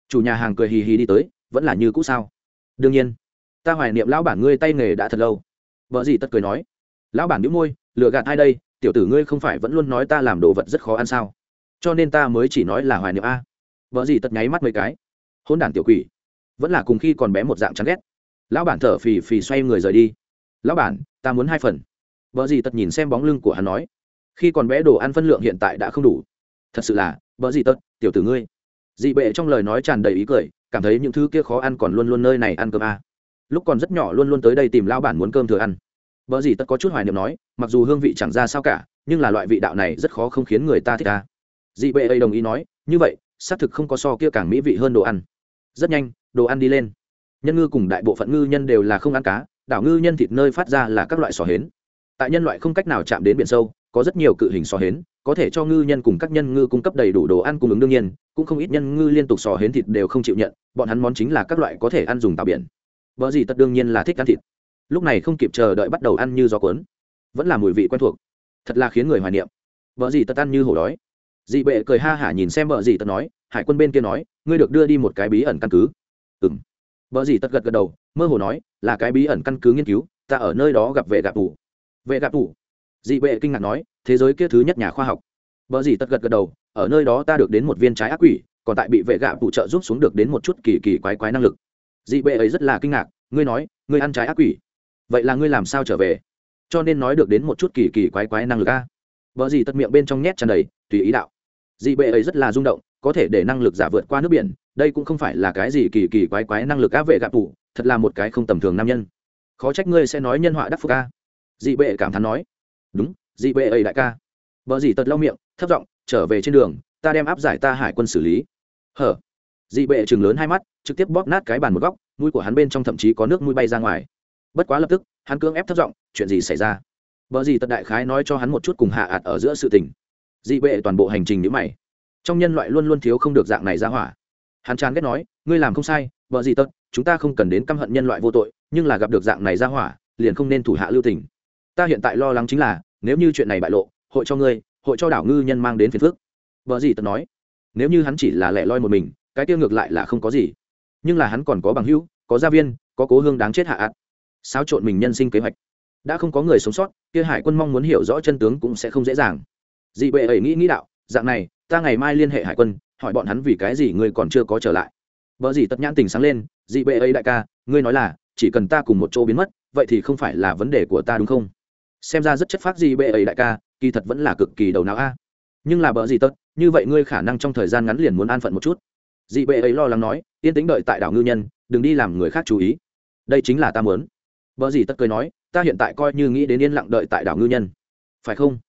Chủ nhà hàng cười hì hì đi tới, vẫn là như cũ sao? Đương nhiên. Ta hoài niệm lão bản ngươi tay nghề đã thật lâu. Vợ gì tất cười nói lão bản nhíu môi lựa gạt ai đây? Tiểu tử ngươi không phải vẫn luôn nói ta làm đồ vật rất khó ăn sao? Cho nên ta mới chỉ nói là hoài niệm a. Vợ gì tật nháy mắt mấy cái. Hôn đản tiểu quỷ. Vẫn là cùng khi còn bé một dạng chán ghét. Lão bản thở phì phì xoay người rời đi. Lão bản ta muốn hai phần. Vợ gì tật nhìn xem bóng lưng của hắn nói. Khi còn bé đồ ăn phân lượng hiện tại đã không đủ. Thật sự là vợ gì tật, tiểu tử ngươi. Dị bệ trong lời nói tràn đầy ý cười cảm thấy những thứ kia khó ăn còn luôn luôn nơi này ăn cơm a. Lúc còn rất nhỏ luôn luôn tới đây tìm lão bản muốn cơm thừa ăn vợ gì tất có chút hoài niệm nói, mặc dù hương vị chẳng ra sao cả, nhưng là loại vị đạo này rất khó không khiến người ta thích ta. Dị bệ ấy đồng ý nói, như vậy, xác thực không có so kia càng mỹ vị hơn đồ ăn. Rất nhanh, đồ ăn đi lên. Nhân ngư cùng đại bộ phận ngư nhân đều là không ăn cá, đảo ngư nhân thịt nơi phát ra là các loại sò hến. Tại nhân loại không cách nào chạm đến biển sâu, có rất nhiều cự hình sò hến, có thể cho ngư nhân cùng các nhân ngư cung cấp đầy đủ đồ ăn cung ứng đương nhiên, cũng không ít nhân ngư liên tục sò hến thịt đều không chịu nhận, bọn hắn món chính là các loại có thể ăn dùng tạo biển. Vợ gì tất đương nhiên là thích ăn thịt lúc này không kịp chờ đợi bắt đầu ăn như gió cuốn. Vẫn là mùi vị quen thuộc. Thật là khiến người hoài niệm. Vợ gì tật ăn như hổ đói. Dị bệ cười ha hả nhìn xem vợ gì tật nói, hải quân bên kia nói, ngươi được đưa đi một cái bí ẩn căn cứ. Ừng vợ gì tật gật gật đầu, mơ hồ nói, là cái bí ẩn căn cứ nghiên cứu, ta ở nơi đó gặp vệ gạp tủ vệ gạp tủ dị bệ kinh ngạc nói, thế giới kia thứ nhất nhà khoa học. Vợ gì tật gật gật đầu, ở nơi đó ta được đến một viên trái ác quỷ, còn tại bị vệ gạ tủ trợ giúp xuống được đến một chút kỳ kỳ quái quái năng lực. Dị bệ ấy rất là kinh ngạc, ngươi nói, ngươi ăn trái ác quỷ? Vậy là ngươi làm sao trở về? Cho nên nói được đến một chút kỳ kỳ quái quái năng lực a. Vợ gì tất miệng bên trong nhét tràn đầy tùy ý đạo. Dị bệ ấy rất là rung động có thể để năng lực giả vượt qua nước biển đây cũng không phải là cái gì kỳ kỳ quái quái năng lực á vệ gạ tủ, thật là một cái không tầm thường nam nhân. Khó trách ngươi sẽ nói nhân họa đắc phúc ca dị bệ cảm thán nói. Đúng dị bệ ấy đại ca. Vợ gì tật lau miệng thấp giọng trở về trên đường ta đem áp giải ta hải quân xử lý. Hở. Dị bệ chừng lớn hai mắt trực tiếp bóp nát cái bàn một góc mũi của hắn bên trong thậm chí có nước mũi bay ra ngoài bất quá lập tức, hắn cưỡng ép thất giọng, chuyện gì xảy ra? Vợ gì tật đại khái nói cho hắn một chút cùng hạ ạt ở giữa sự tình. Dị bệ toàn bộ hành trình nhữ mày. Trong nhân loại luôn luôn thiếu không được dạng này ra hỏa. Hắn chán ghét nói, ngươi làm không sai vợ gì tật, chúng ta không cần đến căm hận nhân loại vô tội, nhưng là gặp được dạng này ra hỏa, liền không nên thủ hạ lưu tình. Ta hiện tại lo lắng chính là, nếu như chuyện này bại lộ, hội cho ngươi, hội cho đảo ngư nhân mang đến phiền phước vợ gì tật nói, nếu như hắn chỉ là lẻ loi một mình, cái tiêu ngược lại là không có gì. Nhưng là hắn còn có bằng hữu, có gia viên, có cố hương đáng chết hạ ạt xáo trộn mình nhân sinh kế hoạch. Đã không có người sống sót, kia hải quân mong muốn hiểu rõ chân tướng cũng sẽ không dễ dàng. Dị bệ ấy nghĩ nghĩ đạo, dạng này, ta ngày mai liên hệ hải quân, hỏi bọn hắn vì cái gì ngươi còn chưa có trở lại. Vợ gì tất nhãn tình sáng lên, dị bệ ấy đại ca, ngươi nói là, chỉ cần ta cùng một chỗ biến mất, vậy thì không phải là vấn đề của ta đúng không? Xem ra rất chất phác dị bệ ấy đại ca, kỳ thật vẫn là cực kỳ đầu não a. Nhưng là bờ gì tất, như vậy ngươi khả năng trong thời gian ngắn liền muốn an phận một chút. Dị bệ ấy lo lắng nói, yên tĩnh đợi tại đảo ngư nhân, đừng đi làm người khác chú ý. Đây chính là ta muốn bờ gì tất cười nói, ta hiện tại coi như nghĩ đến yên lặng đợi tại đảo ngư nhân. Phải không?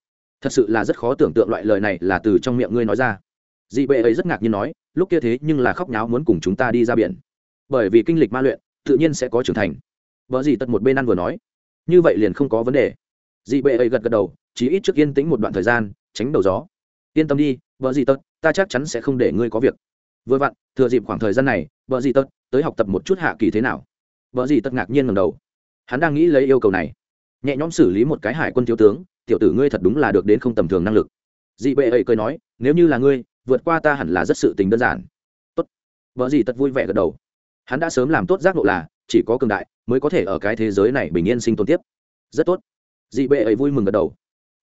Thật sự là rất khó tưởng tượng loại lời này là từ trong miệng ngươi nói ra. Dị bệ ấy rất ngạc nhiên nói, lúc kia thế nhưng là khóc nháo muốn cùng chúng ta đi ra biển. Bởi vì kinh lịch ma luyện, tự nhiên sẽ có trưởng thành. Vợ gì tất một bên ăn vừa nói, như vậy liền không có vấn đề. Dị bệ ấy gật gật đầu chỉ ít trước yên tĩnh một đoạn thời gian, tránh đầu gió. Yên tâm đi vợ gì tật ta chắc chắn sẽ không để ngươi có việc. Vừa vặn, thừa dịp khoảng thời gian này vợ gì tật tới học tập một chút hạ kỳ thế nào. Vợ gì tật ngạc nhiên ngầm đầu hắn đang nghĩ lấy yêu cầu này. Nhẹ nhõm xử lý một cái hải quân thiếu tướng, tiểu tử ngươi thật đúng là được đến không tầm thường năng lực. Dị bệ ấy cười nói, nếu như là ngươi, vượt qua ta hẳn là rất sự tình đơn giản. Tốt. Vợ gì tật vui vẻ gật đầu. Hắn đã sớm làm tốt giác ngộ là, chỉ có cường đại mới có thể ở cái thế giới này bình yên sinh tồn tiếp. Rất tốt. Dị bệ ấy vui mừng gật đầu.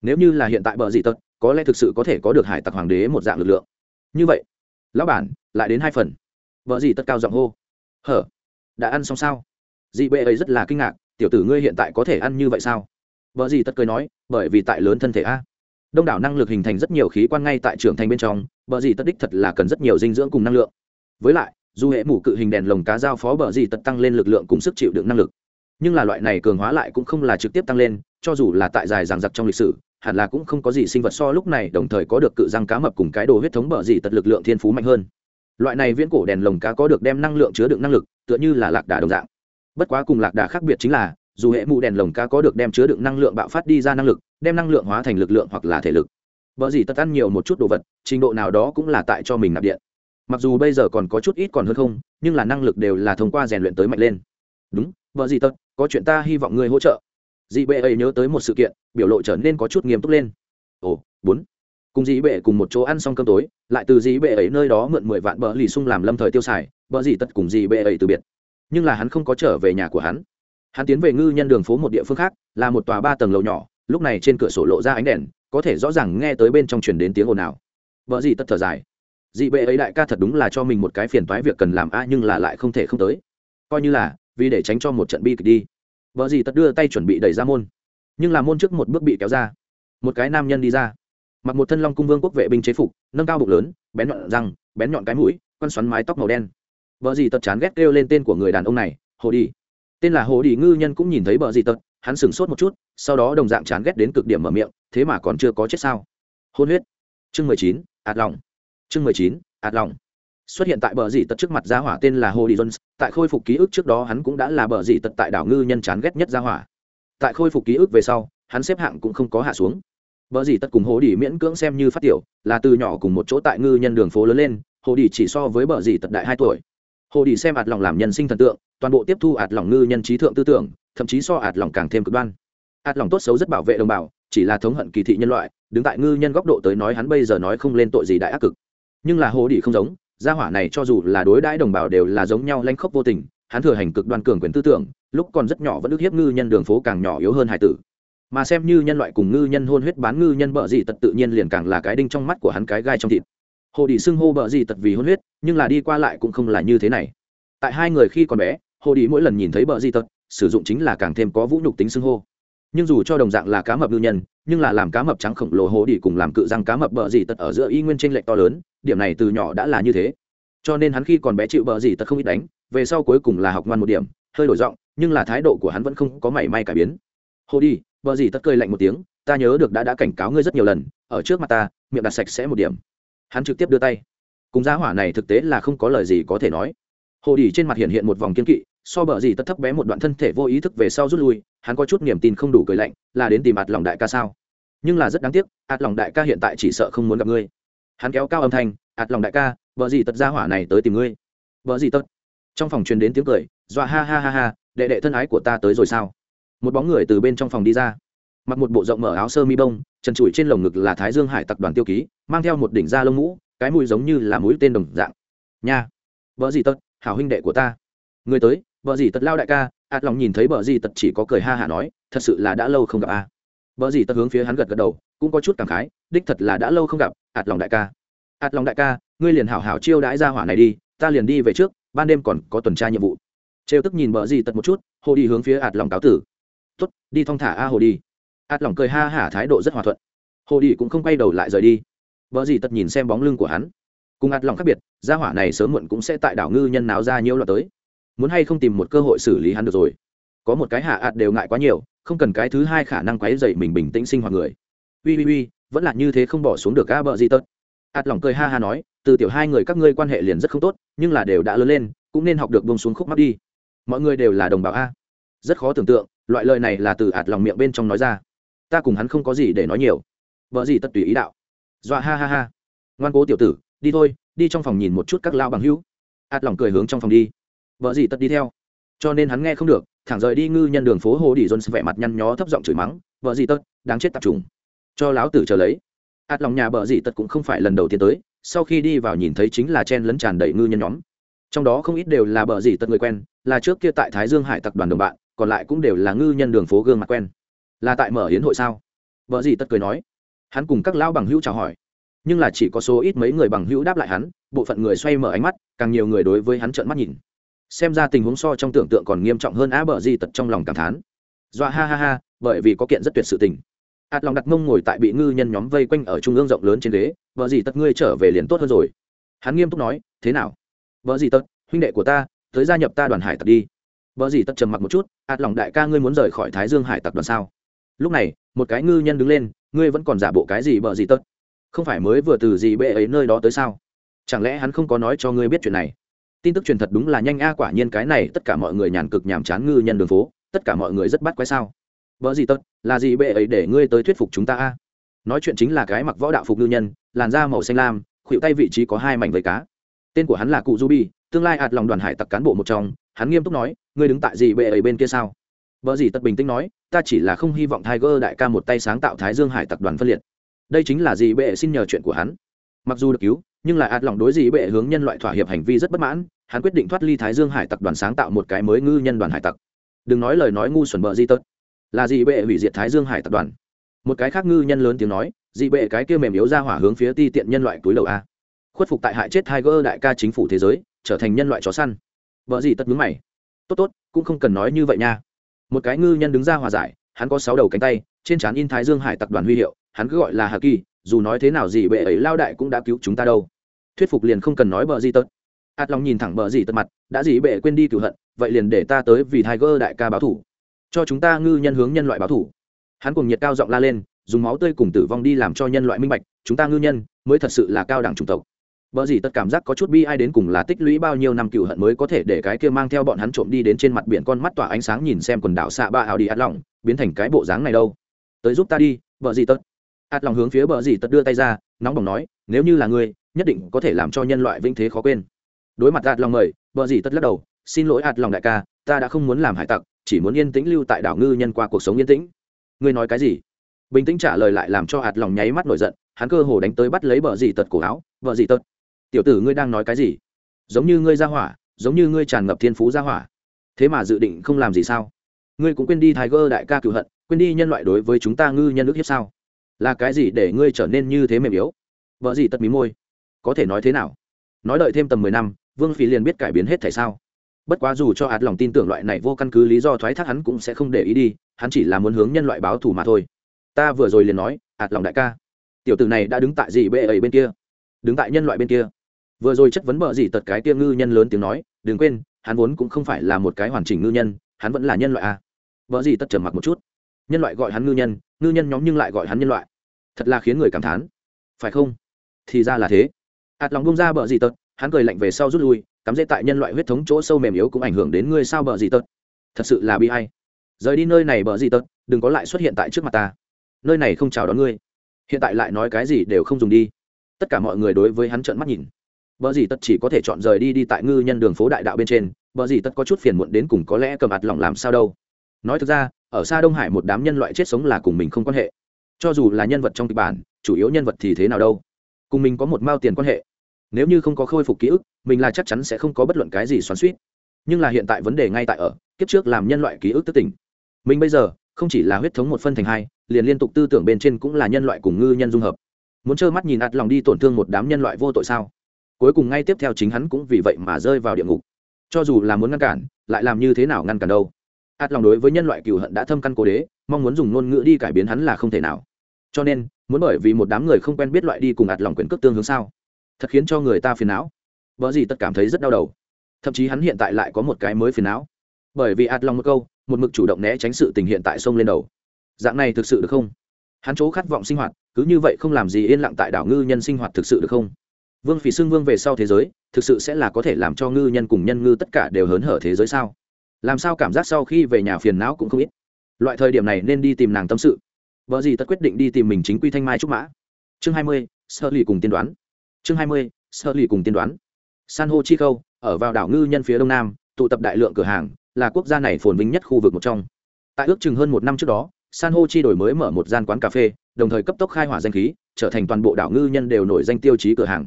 Nếu như là hiện tại bờ dị tật, có lẽ thực sự có thể có được hải tặc hoàng đế một dạng lực lượng. Như vậy. Lão bản, lại đến hai phần. Vợ dị tật cao giọng hô. Hở, đã ăn xong sao? Dị bệ ấy rất là kinh ngạc tiểu tử ngươi hiện tại có thể ăn như vậy sao? Vợ gì tật cười nói, bởi vì tại lớn thân thể a. Đông đảo năng lực hình thành rất nhiều khí quan ngay tại trưởng thành bên trong vợ gì tật đích thật là cần rất nhiều dinh dưỡng cùng năng lượng. Với lại, dù hệ mủ cự hình đèn lồng cá giao phó bờ gì tật tăng lên lực lượng cùng sức chịu đựng năng lực. Nhưng là loại này cường hóa lại cũng không là trực tiếp tăng lên, cho dù là tại dài ràng giặc trong lịch sử, hẳn là cũng không có gì sinh vật so lúc này đồng thời có được cự răng cá mập cùng cái đồ huyết thống bờ dị tật lực lượng thiên phú mạnh hơn. Loại này viễn cổ đèn lồng cá có được đem năng lượng chứa đựng năng lực, tựa như là lạc đà đồng dạng bất quá cùng lạc đà khác biệt chính là, dù hệ mụ đèn lồng cá có được đem chứa đựng năng lượng bạo phát đi ra năng lực, đem năng lượng hóa thành lực lượng hoặc là thể lực. Vợ gì tất ăn nhiều một chút đồ vật, trình độ nào đó cũng là tại cho mình nạp điện. Mặc dù bây giờ còn có chút ít còn hơn không, nhưng là năng lực đều là thông qua rèn luyện tới mạnh lên. Đúng, vợ gì tật có chuyện ta hy vọng ngươi hỗ trợ. Dị bệ ấy nhớ tới một sự kiện, biểu lộ trở nên có chút nghiêm túc lên. Ồ, bốn. Cùng dĩ bệ cùng một chỗ ăn xong cơm tối, lại từ dĩ bệ ấy nơi đó mượn mười vạn bờ lì xung làm lâm thời tiêu xài bờ dì tật cùng dĩ bệ ấy từ biệt nhưng là hắn không có trở về nhà của hắn. Hắn tiến về ngư nhân đường phố một địa phương khác, là một tòa ba tầng lầu nhỏ, lúc này trên cửa sổ lộ ra ánh đèn, có thể rõ ràng nghe tới bên trong truyền đến tiếng ồn ào. Vợ gì tất thở dài. Dị bệ ấy đại ca thật đúng là cho mình một cái phiền toái việc cần làm a, nhưng là lại không thể không tới. Coi như là, vì để tránh cho một trận bi kịch đi. Vợ gì tất đưa tay chuẩn bị đẩy ra môn. Nhưng là môn trước một bước bị kéo ra. Một cái nam nhân đi ra. Mặc một thân long cung vương quốc vệ binh chế phục, nâng cao bụng lớn, bén nhọn răng, bén nhọn cái mũi con xoắn mái tóc màu đen bờ gì tật chán ghét kêu lên tên của người đàn ông này hồ đi. Tên là hồ đi ngư nhân cũng nhìn thấy bờ gì tật hắn sững sốt một chút sau đó đồng dạng chán ghét đến cực điểm mở miệng thế mà còn chưa có chết sao? Hôn huyết. Chương mười chín ạt lòng. Chương mười chín ạt lòng. Xuất hiện tại bờ dì tật trước mặt gia hỏa tên là hồ đi jones tại khôi phục ký ức trước đó hắn cũng đã là bờ dì tật tại đảo ngư nhân chán ghét nhất gia hỏa. Tại khôi phục ký ức về sau hắn xếp hạng cũng không có hạ xuống. Bờ gì tật cùng Hồ Đi miễn cưỡng xem như phát tiểu, là từ nhỏ cùng một chỗ tại ngư nhân đường phố lớn lên, Hồ Đi chỉ so với bờ gì tật đại hai tuổi. Hồ Đi xem ạt lòng làm nhân sinh thần tượng, toàn bộ tiếp thu ạt lòng ngư nhân trí thượng tư tưởng, thậm chí so ạt lòng càng thêm cực đoan. ạt lòng tốt xấu rất bảo vệ đồng bào, chỉ là thống hận kỳ thị nhân loại, đứng tại ngư nhân góc độ tới nói hắn bây giờ nói không lên tội gì đại ác cực. Nhưng là Hồ Đi không giống, gia hỏa này cho dù là đối đãi đồng bào đều là giống nhau lanh khốc vô tình, hắn thừa hành cực đoan cường quyền tư tưởng, lúc còn rất nhỏ vẫn ức hiếp ngư nhân đường phố càng nhỏ yếu hơn hải tử mà xem như nhân loại cùng ngư nhân hôn huyết bán ngư nhân bợ gì tật tự nhiên liền càng là cái đinh trong mắt của hắn cái gai trong thịt hồ đi xưng hô bợ gì tật vì hôn huyết, nhưng là đi qua lại cũng không là như thế này. Tại hai người khi còn bé, hồ đi mỗi lần nhìn thấy bợ gì tật, sử dụng chính là càng thêm có vũ nhục tính xưng hô. Nhưng dù cho đồng dạng là cá mập ngư nhân, nhưng là làm cá mập trắng khổng lồ hồ đi cùng làm cự răng cá mập bợ gì tật ở giữa y nguyên tranh lệch to lớn, điểm này từ nhỏ đã là như thế. Cho nên hắn khi còn bé chịu bợ gì tật không ít đánh, về sau cuối cùng là học ngoan một điểm, hơi đổi giọng, nhưng là thái độ của hắn vẫn không có mảy may cải biến. Hồ đi bợ gì tật cười lạnh một tiếng, ta nhớ được đã đã cảnh cáo ngươi rất nhiều lần, ở trước mặt ta, miệng đặt sạch sẽ một điểm hắn trực tiếp đưa tay. Cùng giá hỏa này thực tế là không có lời gì có thể nói. Hồ đi trên mặt hiện hiện một vòng kiên kỵ, so bờ gì tất thấp bé một đoạn thân thể vô ý thức về sau rút lui, hắn có chút niềm tin không đủ cười lạnh, là đến tìm ạt lòng đại ca sao? Nhưng là rất đáng tiếc, ạt lòng đại ca hiện tại chỉ sợ không muốn gặp ngươi. Hắn kéo cao âm thanh, ạt lòng đại ca vợ gì tật ra hỏa này tới tìm ngươi. Vợ gì tật trong phòng truyền đến tiếng cười, dọa ha ha ha ha, đệ đệ thân ái của ta tới rồi sao? Một bóng người từ bên trong phòng đi ra. Mặc một bộ rộng mở áo sơ mi bông, trần trụi trên lồng ngực là thái dương hải tập đoàn tiêu ký mang theo một đỉnh da lông mũ, cái mùi giống như là mũi tên đồng dạng. Nha, vợ gì tật, hảo huynh đệ của ta. Người tới, vợ gì tật lao đại ca, ạt lòng nhìn thấy vợ gì tật chỉ có cười ha hả nói, thật sự là đã lâu không gặp a. À. vợ gì tật hướng phía hắn gật gật đầu, cũng có chút cảm khái, đích thật là đã lâu không gặp, ạt lòng đại ca. Ạt lòng đại ca, ngươi liền hảo hảo chiêu đãi ra hỏa này đi, ta liền đi về trước, ban đêm còn có tuần tra nhiệm vụ. Trêu tức nhìn vợ gì tật một chút, hồ đi hướng phía ạt lòng cáo tử. Tuất đi thong thả a hồ đi. Ạt lòng cười ha hả thái độ rất hòa thuận. Hồ đi cũng không quay đầu lại rời đi vợ gì tật nhìn xem bóng lưng của hắn. Cùng ạt lòng khác biệt, gia hỏa này sớm muộn cũng sẽ tại đảo ngư nhân náo ra nhiều loạt tới. Muốn hay không tìm một cơ hội xử lý hắn được rồi. Có một cái hạ ạt đều ngại quá nhiều, không cần cái thứ hai khả năng quấy dậy mình bình tĩnh sinh hoạt người. Ui ui ui, vẫn là như thế không bỏ xuống được a bợ gì tật ạt lòng cười ha ha nói, từ tiểu hai người các ngươi quan hệ liền rất không tốt, nhưng là đều đã lớn lên, cũng nên học được bông xuống khúc mắt đi. Mọi người đều là đồng bào a. Rất khó tưởng tượng, loại lời này là từ ạt lòng miệng bên trong nói ra. Ta cùng hắn không có gì để nói nhiều. Vợ gì tất tùy ý đạo dọa ha ha ha. Ngoan cố tiểu tử, đi thôi, đi trong phòng nhìn một chút các lao bằng hữu. Ạt lòng cười hướng trong phòng đi. Vợ gì tật đi theo. Cho nên hắn nghe không được, thẳng rời đi ngư nhân đường phố hồ đi dồn vẻ mặt nhăn nhó thấp giọng chửi mắng, vợ gì tật đáng chết tập trùng. Cho láo tử chờ lấy. Ạt lòng nhà vợ gì tật cũng không phải lần đầu tiên tới, sau khi đi vào nhìn thấy chính là chen lấn tràn đầy ngư nhân nhóm. Trong đó không ít đều là vợ gì tật người quen, là trước kia tại thái dương hải tập đoàn đồng bạn, còn lại cũng đều là ngư nhân đường phố gương mặt quen. Là tại mở hiến hội sao? Vợ gì tất cười nói hắn cùng các lão bằng hữu chào hỏi. Nhưng là chỉ có số ít mấy người bằng hữu đáp lại hắn, bộ phận người xoay mở ánh mắt, càng nhiều người đối với hắn trợn mắt nhìn. Xem ra tình huống so trong tưởng tượng còn nghiêm trọng hơn á bờ di tật trong lòng cảm thán. Dọa ha ha ha, bởi vì có kiện rất tuyệt sự tình. Ạt lòng đặt mông ngồi tại bị ngư nhân nhóm vây quanh ở trung ương rộng lớn trên ghế vợ gì tật ngươi trở về liền tốt hơn rồi. Hắn nghiêm túc nói, thế nào? Vợ gì tật, huynh đệ của ta, tới gia nhập ta đoàn hải tật đi. Vợ gì tật trầm mặc một chút ạt lòng đại ca ngươi muốn rời khỏi thái dương hải tặc đoàn sao? Lúc này, một cái ngư nhân đứng lên ngươi vẫn còn giả bộ cái gì bợ gì tất không phải mới vừa từ gì bệ ấy nơi đó tới sao? Chẳng lẽ hắn không có nói cho ngươi biết chuyện này? Tin tức truyền thật đúng là nhanh a, quả nhiên cái này tất cả mọi người nhàn cực nhàm chán ngư nhân đường phố, tất cả mọi người rất bắt quái sao? Vợ gì tất là gì bệ ấy để ngươi tới thuyết phục chúng ta a? Nói chuyện chính là cái mặc võ đạo phục ngư nhân, làn da màu xanh lam khuỵu tay vị trí có hai mảnh vầy cá. Tên của hắn là cụ du tương lai ạt lòng đoàn hải tặc cán bộ một trong, hắn nghiêm túc nói, ngươi đứng tại gì bệ ấy bên kia sao? Vợ gì tật bình tĩnh nói, ta chỉ là không hy vọng tiger đại ca một tay sáng tạo thái dương hải tặc đoàn phân liệt. Đây chính là gì bệ xin nhờ chuyện của hắn. Mặc dù được cứu, nhưng lại ạt lòng đối gì bệ hướng nhân loại thỏa hiệp hành vi rất bất mãn, hắn quyết định thoát ly thái dương hải tặc đoàn sáng tạo một cái mới ngư nhân đoàn hải tặc. Đừng nói lời nói ngu xuẩn bợ di tật là gì bệ hủy diệt thái dương hải tặc đoàn. Một cái khác ngư nhân lớn tiếng nói dị bệ cái kia mềm yếu ra hỏa hướng phía ti tiện nhân loại túi đầu a. Khuất phục tại hại chết tiger đại ca chính phủ thế giới, trở thành nhân loại chó săn. Vợ gì tất mướn mày. Tốt tốt, cũng không cần nói như vậy nha một cái ngư nhân đứng ra hòa giải, hắn có sáu đầu cánh tay, trên trán in thái dương hải tặc đoàn huy hiệu, hắn cứ gọi là hà kỳ, dù nói thế nào gì bệ ấy lao đại cũng đã cứu chúng ta đâu. Thuyết phục liền không cần nói bờ gì tật. Ạt lòng nhìn thẳng bờ gì tật mặt, đã gì bệ quên đi cửu hận, vậy liền để ta tới vì tiger đại ca báo thủ. Cho chúng ta ngư nhân hướng nhân loại báo thủ. Hắn cùng nhiệt cao giọng la lên, dùng máu tươi cùng tử vong đi làm cho nhân loại minh bạch, chúng ta ngư nhân mới thật sự là cao đẳng chủng tộc. Bở gì tất cảm giác có chút bi ai đến cùng là tích lũy bao nhiêu năm cựu hận mới có thể để cái kia mang theo bọn hắn trộm đi đến trên mặt biển con mắt tỏa ánh sáng nhìn xem quần đảo xạ ba ảo đi ạt lòng biến thành cái bộ dáng này đâu. Tới giúp ta đi, bở gì tất. Ạt lòng hướng phía bở gì tất đưa tay ra, nóng bỏng nói, nếu như là ngươi, nhất định có thể làm cho nhân loại vinh thế khó quên. Đối mặt ạt lòng mời, bở gì tất lắc đầu, xin lỗi ạt lòng đại ca, ta đã không muốn làm hải tặc, chỉ muốn yên tĩnh lưu tại đảo ngư nhân qua cuộc sống yên tĩnh. Ngươi nói cái gì? Bình tĩnh trả lời lại làm cho ạt lòng nháy mắt nổi giận, hắn cơ hồ đánh tới bắt lấy bờ dì tật cổ áo. Vợ dì tật tiểu tử ngươi đang nói cái gì? Giống như ngươi ra hỏa, giống như ngươi tràn ngập thiên phú ra hỏa. Thế mà dự định không làm gì sao? Ngươi cũng quên đi thái gơ đại ca cựu hận, quên đi nhân loại đối với chúng ta ngư nhân ước hiếp sao? Là cái gì để ngươi trở nên như thế mềm yếu? Vợ gì tật mí môi. Có thể nói thế nào? Nói đợi thêm tầm mười năm, vương phi liền biết cải biến hết tại sao? Bất quá dù cho hạt lòng tin tưởng loại này vô căn cứ lý do thoái thác hắn cũng sẽ không để ý đi, hắn chỉ là muốn hướng nhân loại báo thù mà thôi. Ta vừa rồi liền nói hạt lòng đại ca, tiểu tử này đã đứng tại gì bệ ấy bên kia? Đứng tại nhân loại bên kia vừa rồi chất vấn bợ gì tật cái kia ngư nhân lớn tiếng nói, đừng quên, hắn vốn cũng không phải là một cái hoàn chỉnh ngư nhân, hắn vẫn là nhân loại à. vợ gì tật trầm mặc một chút. Nhân loại gọi hắn ngư nhân ngư nhân nhóm nhưng lại gọi hắn nhân loại. Thật là khiến người cảm thán. Phải không? Thì ra là thế. Ạt lòng bông ra bờ gì tật, hắn cười lạnh về sau rút lui, cắm dễ tại nhân loại huyết thống chỗ sâu mềm yếu cũng ảnh hưởng đến ngươi sao bờ gì tật. Thật sự là bi hay rời đi nơi này bờ gì tật, đừng có lại xuất hiện tại trước mặt ta. Nơi này không chào đón ngươi. Hiện tại lại nói cái gì đều không dùng đi. Tất cả mọi người đối với hắn trợn mắt nhìn. Bờ gì tất chỉ có thể chọn rời đi đi tại ngư nhân đường phố đại đạo bên trên, bờ gì tất có chút phiền muộn đến cùng có lẽ cầm ạt lòng làm sao đâu. Nói thực ra, ở xa Đông Hải một đám nhân loại chết sống là cùng mình không quan hệ. Cho dù là nhân vật trong kịch bản, chủ yếu nhân vật thì thế nào đâu. Cùng mình có một mao tiền quan hệ. Nếu như không có khôi phục ký ức, mình là chắc chắn sẽ không có bất luận cái gì xoắn xuýt. Nhưng là hiện tại vấn đề ngay tại ở, kiếp trước làm nhân loại ký ức tức tỉnh. Mình bây giờ, không chỉ là huyết thống một phân thành hai, liền liên tục tư tưởng bên trên cũng là nhân loại cùng ngư nhân dung hợp. Muốn trơ mắt nhìn ạt lòng đi tổn thương một đám nhân loại vô tội sao? Cuối cùng ngay tiếp theo chính hắn cũng vì vậy mà rơi vào địa ngục. Cho dù là muốn ngăn cản, lại làm như thế nào ngăn cản đâu? Át lòng đối với nhân loại cừu hận đã thâm căn cố đế, mong muốn dùng ngôn ngữ đi cải biến hắn là không thể nào. Cho nên, muốn bởi vì một đám người không quen biết loại đi cùng ạt lòng quyền cước tương hướng sao? Thật khiến cho người ta phiền não. Vợ gì tất cảm thấy rất đau đầu. Thậm chí hắn hiện tại lại có một cái mới phiền não. Bởi vì ạt lòng một câu, một mực chủ động né tránh sự tình hiện tại sông lên đầu. Dạng này thực sự được không? Hắn chỗ khát vọng sinh hoạt, cứ như vậy không làm gì yên lặng tại đảo ngư nhân sinh hoạt thực sự được không? Vương phỉ xưng vương về sau thế giới, thực sự sẽ là có thể làm cho ngư nhân cùng nhân ngư tất cả đều hớn hở thế giới sao? Làm sao cảm giác sau khi về nhà phiền não cũng không ít? Loại thời điểm này nên đi tìm nàng tâm sự. Vợ gì tất quyết định đi tìm mình chính quy thanh mai trúc mã. Chương hai mươi sơ lì cùng tiên đoán. Chương hai mươi sơ lì cùng tiên đoán. San hô chi khâu, ở vào đảo ngư nhân phía đông nam, tụ tập đại lượng cửa hàng, là quốc gia này phồn vinh nhất khu vực một trong. Tại ước chừng hơn một năm trước đó, san hô chi đổi mới mở một gian quán cà phê, đồng thời cấp tốc khai hỏa danh khí, trở thành toàn bộ đảo ngư nhân đều nổi danh tiêu chí cửa hàng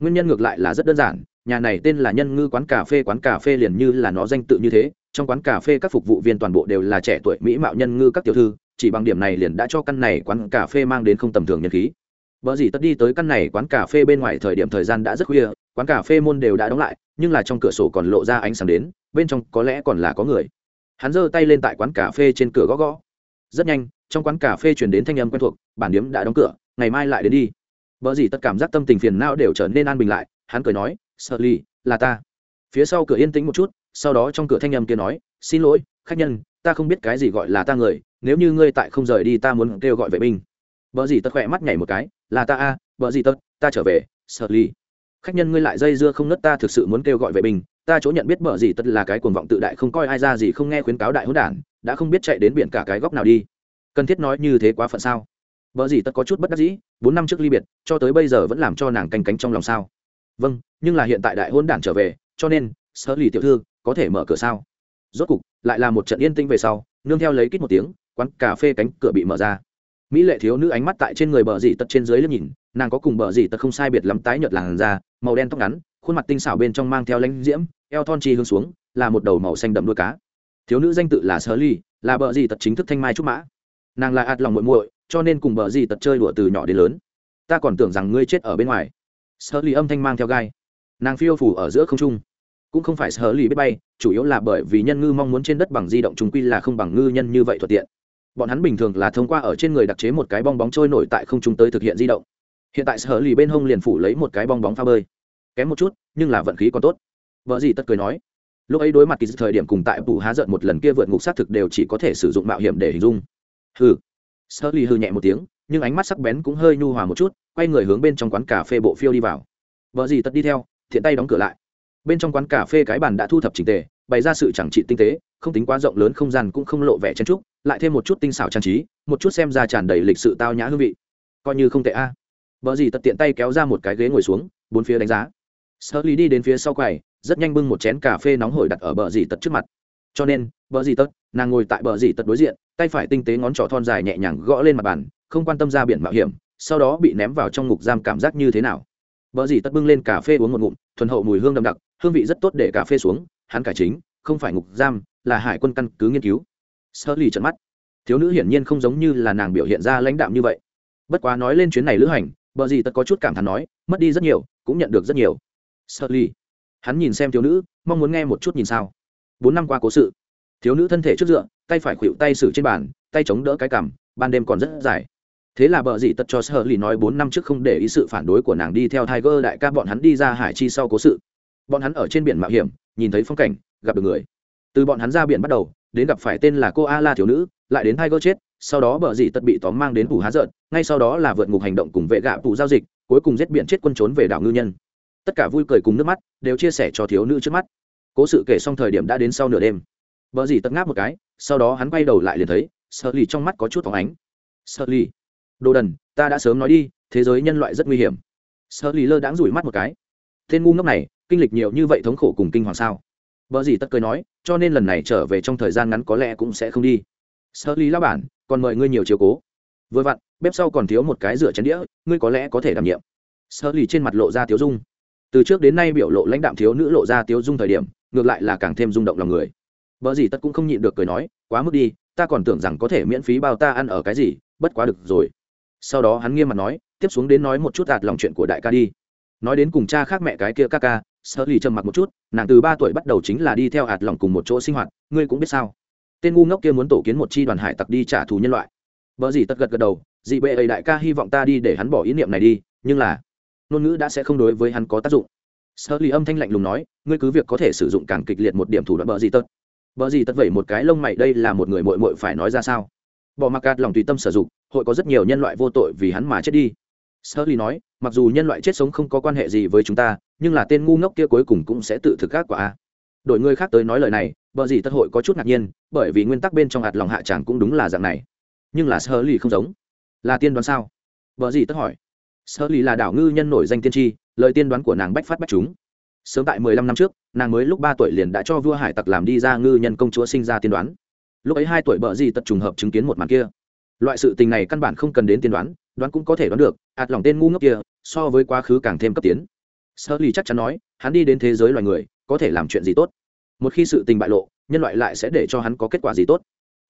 nguyên nhân ngược lại là rất đơn giản nhà này tên là nhân ngư quán cà phê quán cà phê liền như là nó danh tự như thế trong quán cà phê các phục vụ viên toàn bộ đều là trẻ tuổi mỹ mạo nhân ngư các tiểu thư chỉ bằng điểm này liền đã cho căn này quán cà phê mang đến không tầm thường nhân khí Bở gì tất đi tới căn này quán cà phê bên ngoài thời điểm thời gian đã rất khuya, quán cà phê môn đều đã đóng lại, nhưng là trong cửa sổ còn lộ ra ánh sáng đến, bên trong có lẽ còn là có người. Hắn giơ tay lên tại quán cà phê trên cửa gõ gõ. Rất nhanh, trong quán cà phê truyền đến thanh âm quen thuộc, bản điểm đã đóng cửa, ngày mai lại đến đi. Bở gì tất cảm giác tâm tình phiền não đều trở nên an bình lại, hắn cười nói, Shirley ly, là ta." Phía sau cửa yên tĩnh một chút, sau đó trong cửa thanh âm kia nói, "Xin lỗi, khách nhân, ta không biết cái gì gọi là ta người, nếu như ngươi tại không rời đi ta muốn kêu gọi vệ binh." Bở gì tất khỏe mắt nhảy một cái, "Là ta a, à, bở gì tất, ta trở về." Shirley ly. Khách nhân ngươi lại dây dưa không nứt ta thực sự muốn kêu gọi vệ binh, ta chỗ nhận biết bở gì tất là cái cuồng vọng tự đại không coi ai ra gì không nghe khuyến cáo đại hỗn đản, đã không biết chạy đến biển cả cái góc nào đi. Cần thiết nói như thế quá phận sao? Vợ gì tất có chút bất đắc dĩ, bốn năm trước ly biệt, cho tới bây giờ vẫn làm cho nàng canh cánh trong lòng sao? Vâng nhưng là hiện tại đại hôn đản trở về, cho nên, sở lì tiểu thư, có thể mở cửa sao? Rốt cục, lại là một trận yên tĩnh về sau, nương theo lấy kít một tiếng, quán cà phê cánh cửa bị mở ra. Mỹ lệ thiếu nữ ánh mắt tại trên người bờ dì tật trên dưới liếc nhìn, nàng có cùng bờ dì tật không sai biệt lắm tái nhợt làn da, màu đen tóc ngắn, khuôn mặt tinh xảo bên trong mang theo lãnh diễm, eo thon chi hướng xuống, là một đầu màu xanh đậm đuôi cá. Thiếu nữ danh tự là sơ ly là bờ dì tật chính thức thanh mai trúc mã. Nàng là ạt lòng muội muội cho nên cùng bờ gì tật chơi đùa từ nhỏ đến lớn. Ta còn tưởng rằng ngươi chết ở bên ngoài. Sơ lì âm thanh mang theo gai. Nàng phiêu phủ ở giữa không trung. Cũng không phải sơ lì biết bay, chủ yếu là bởi vì nhân ngư mong muốn trên đất bằng di động chúng quy là không bằng ngư nhân như vậy thuận tiện. Bọn hắn bình thường là thông qua ở trên người đặc chế một cái bong bóng trôi nổi tại không trung tới thực hiện di động. Hiện tại sở lì bên hông liền phủ lấy một cái bong bóng pha bơi. Kém một chút, nhưng là vận khí còn tốt. Vợ gì tất cười nói. Lúc ấy đối mặt kỳ thời điểm cùng tại bù há giận một lần kia vượt ngục xác thực đều chỉ có thể sử dụng mạo hiểm để hình dung. Hừ sở lì hừ nhẹ một tiếng, nhưng ánh mắt sắc bén cũng hơi nhu hòa một chút, quay người hướng bên trong quán cà phê bộ phiêu đi vào. Vợ gì tất đi theo, thiện tay đóng cửa lại. Bên trong quán cà phê cái bàn đã thu thập trình tề, bày ra sự chẳng trị tinh tế, không tính quá rộng lớn không gian cũng không lộ vẻ chen trúc lại thêm một chút tinh xảo trang trí, một chút xem ra tràn đầy lịch sự tao nhã hương vị. Coi như không tệ a. À. gì tật tiện tay kéo ra một cái ghế ngồi xuống, bốn phía đánh giá. Sơ lý đi đến phía sau quầy, rất nhanh bưng một chén cà phê nóng hổi đặt ở bờ dì tật trước mặt. Cho nên bờ dì tật, nàng ngồi tại bờ dì tật đối diện, tay phải tinh tế ngón trỏ thon dài nhẹ nhàng gõ lên mặt bàn, không quan tâm ra biển mạo hiểm, sau đó bị ném vào trong ngục giam cảm giác như thế nào. Bờ dì tật bưng lên cà phê uống một ngụm, thuần hậu mùi hương đậm đặc, hương vị rất tốt để cà phê xuống, hắn cải chính, không phải ngục giam, là hải quân căn cứ nghiên cứu. Sơ lì trận mắt. Thiếu nữ hiển nhiên không giống như là nàng biểu hiện ra lãnh đạm như vậy. Bất quá nói lên chuyến này lữ hành, bờ gì tật có chút cảm thán nói, mất đi rất nhiều, cũng nhận được rất nhiều. Sơ lì. Hắn nhìn xem thiếu nữ, mong muốn nghe một chút nhìn sao. Bốn năm qua cố sự thiếu nữ thân thể trước dựa, tay phải khuỵu tay xử trên bàn, tay chống đỡ cái cằm, ban đêm còn rất dài. Thế là bờ dị tật cho sợ lì nói bốn năm trước không để ý sự phản đối của nàng đi theo tiger đại ca bọn hắn đi ra hải chi sau cố sự. Bọn hắn ở trên biển mạo hiểm, nhìn thấy phong cảnh, gặp được người. Từ bọn hắn ra biển bắt đầu, đến gặp phải tên là cô a la thiếu nữ, lại đến tiger chết, sau đó bờ dị tật bị tóm mang đến phủ há rợn, ngay sau đó là vượt ngục hành động cùng vệ gạ phủ giao dịch, cuối cùng giết biển chết quân trốn về đảo ngư nhân. Tất cả vui cười cùng nước mắt, đều chia sẻ cho thiếu nữ trước mắt. Cố sự kể xong thời điểm đã đến sau nửa đêm bờ dĩ tật ngáp một cái, sau đó hắn quay đầu lại liền thấy, sợ lì trong mắt có chút phóng ánh. Sợ lì. Đồ đần, ta đã sớm nói đi, thế giới nhân loại rất nguy hiểm. Sợ lì lơ đãng rủi mắt một cái. Tên ngu ngốc này, kinh lịch nhiều như vậy thống khổ cùng kinh hoàng sao? Vợ gì tất cười nói, cho nên lần này trở về trong thời gian ngắn có lẽ cũng sẽ không đi. Sơ lì lao bản, còn mời ngươi nhiều chiều cố. Vừa vặn, bếp sau còn thiếu một cái rửa chén đĩa, ngươi có lẽ có thể đảm nhiệm. Sơ lì trên mặt lộ ra tiếu dung. Từ trước đến nay biểu lộ lãnh đạm thiếu nữ lộ ra tiếu dung thời điểm, ngược lại là càng thêm rung động lòng người vợ gì tất cũng không nhịn được cười nói, quá mức đi, ta còn tưởng rằng có thể miễn phí bao ta ăn ở cái gì, bất quá được rồi. Sau đó hắn nghiêm mặt nói, tiếp xuống đến nói một chút ạt lòng chuyện của đại ca đi. Nói đến cùng cha khác mẹ cái kia ca ca, Sở lì trầm mặc một chút, nàng từ ba tuổi bắt đầu chính là đi theo hạt lòng cùng một chỗ sinh hoạt, ngươi cũng biết sao? Tên ngu ngốc kia muốn tổ kiến một chi đoàn hải tặc đi trả thù nhân loại. Vợ gì tất gật gật đầu, dị bệ ấy đại ca hy vọng ta đi để hắn bỏ ý niệm này đi, nhưng là, ngôn ngữ đã sẽ không đối với hắn có tác dụng. Sở lì âm thanh lạnh lùng nói, ngươi cứ việc có thể sử dụng càng kịch liệt một điểm thủ đoạn bờ gì tất bờ gì tất vẩy một cái lông mày, đây là một người mội mội phải nói ra sao? Bỏ mặc cát lòng tùy tâm sử dụng, hội có rất nhiều nhân loại vô tội vì hắn mà chết đi. Sơ ly nói, mặc dù nhân loại chết sống không có quan hệ gì với chúng ta, nhưng là tên ngu ngốc kia cuối cùng cũng sẽ tự thực các quả. A đội người khác tới nói lời này vợ gì tất hội có chút ngạc nhiên, bởi vì nguyên tắc bên trong hạt lòng hạ tràng cũng đúng là dạng này. Nhưng là sơ ly không giống. Là tiên đoán sao? Vợ gì tất hỏi. Sơ ly là đảo ngư nhân nổi danh tiên tri, lời tiên đoán của nàng bách phát bách chúng sớm tại mười lăm năm trước, nàng mới lúc ba tuổi liền đã cho vua hải tặc làm đi ra ngư nhân công chúa sinh ra tiên đoán. Lúc ấy hai tuổi bợ gì tật trùng hợp chứng kiến một màn kia. Loại sự tình này căn bản không cần đến tiên đoán đoán cũng có thể đoán được, ạt lòng tên ngu ngốc kia, so với quá khứ càng thêm cấp tiến. Sơ lì chắc chắn nói, hắn đi đến thế giới loài người, có thể làm chuyện gì tốt? Một khi sự tình bại lộ, nhân loại lại sẽ để cho hắn có kết quả gì tốt?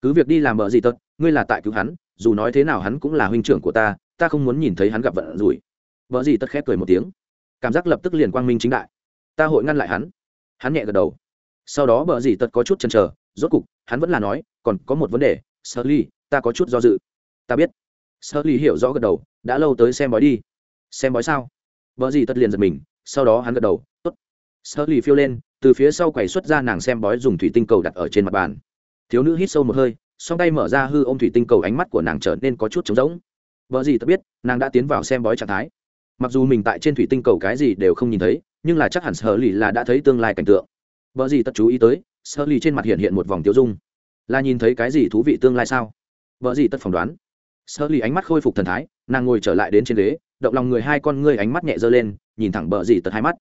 Cứ việc đi làm bợ gì tật, ngươi là tại cứu hắn, dù nói thế nào hắn cũng là huynh trưởng của ta ta không muốn nhìn thấy hắn gặp vận rủi. Vợ gì tất khép cười một tiếng. Cảm giác lập tức liền quang minh chính đại ta hội ngăn lại hắn. Hắn nhẹ gật đầu. Sau đó bờ gì tật có chút chần chờ, rốt cục, hắn vẫn là nói, còn có một vấn đề sơ ly ta có chút do dự. Ta biết. Sơ ly hiểu rõ gật đầu, đã lâu tới xem bói đi. Xem bói sao? Vợ gì tật liền giật mình, sau đó hắn gật đầu, tốt. Sơ ly phiêu lên, từ phía sau quầy xuất ra nàng xem bói dùng thủy tinh cầu đặt ở trên mặt bàn. Thiếu nữ hít sâu một hơi, song tay mở ra hư ô m thủy tinh cầu ánh mắt của nàng trở nên có chút trống rỗng. Vợ gì tật biết, nàng đã tiến vào xem bói trạng thái mặc dù mình tại trên thủy tinh cầu cái gì đều không nhìn thấy, nhưng là chắc hẳn sở lì là đã thấy tương lai cảnh tượng. Vợ gì tất chú ý tới, sở lì trên mặt hiện hiện một vòng tiêu dung. Là nhìn thấy cái gì thú vị tương lai sao? Vợ gì tất phỏng đoán. Sở lì ánh mắt khôi phục thần thái, nàng ngồi trở lại đến trên ghế, động lòng người hai con ngươi ánh mắt nhẹ dơ lên, nhìn thẳng bờ gì tật hai mắt.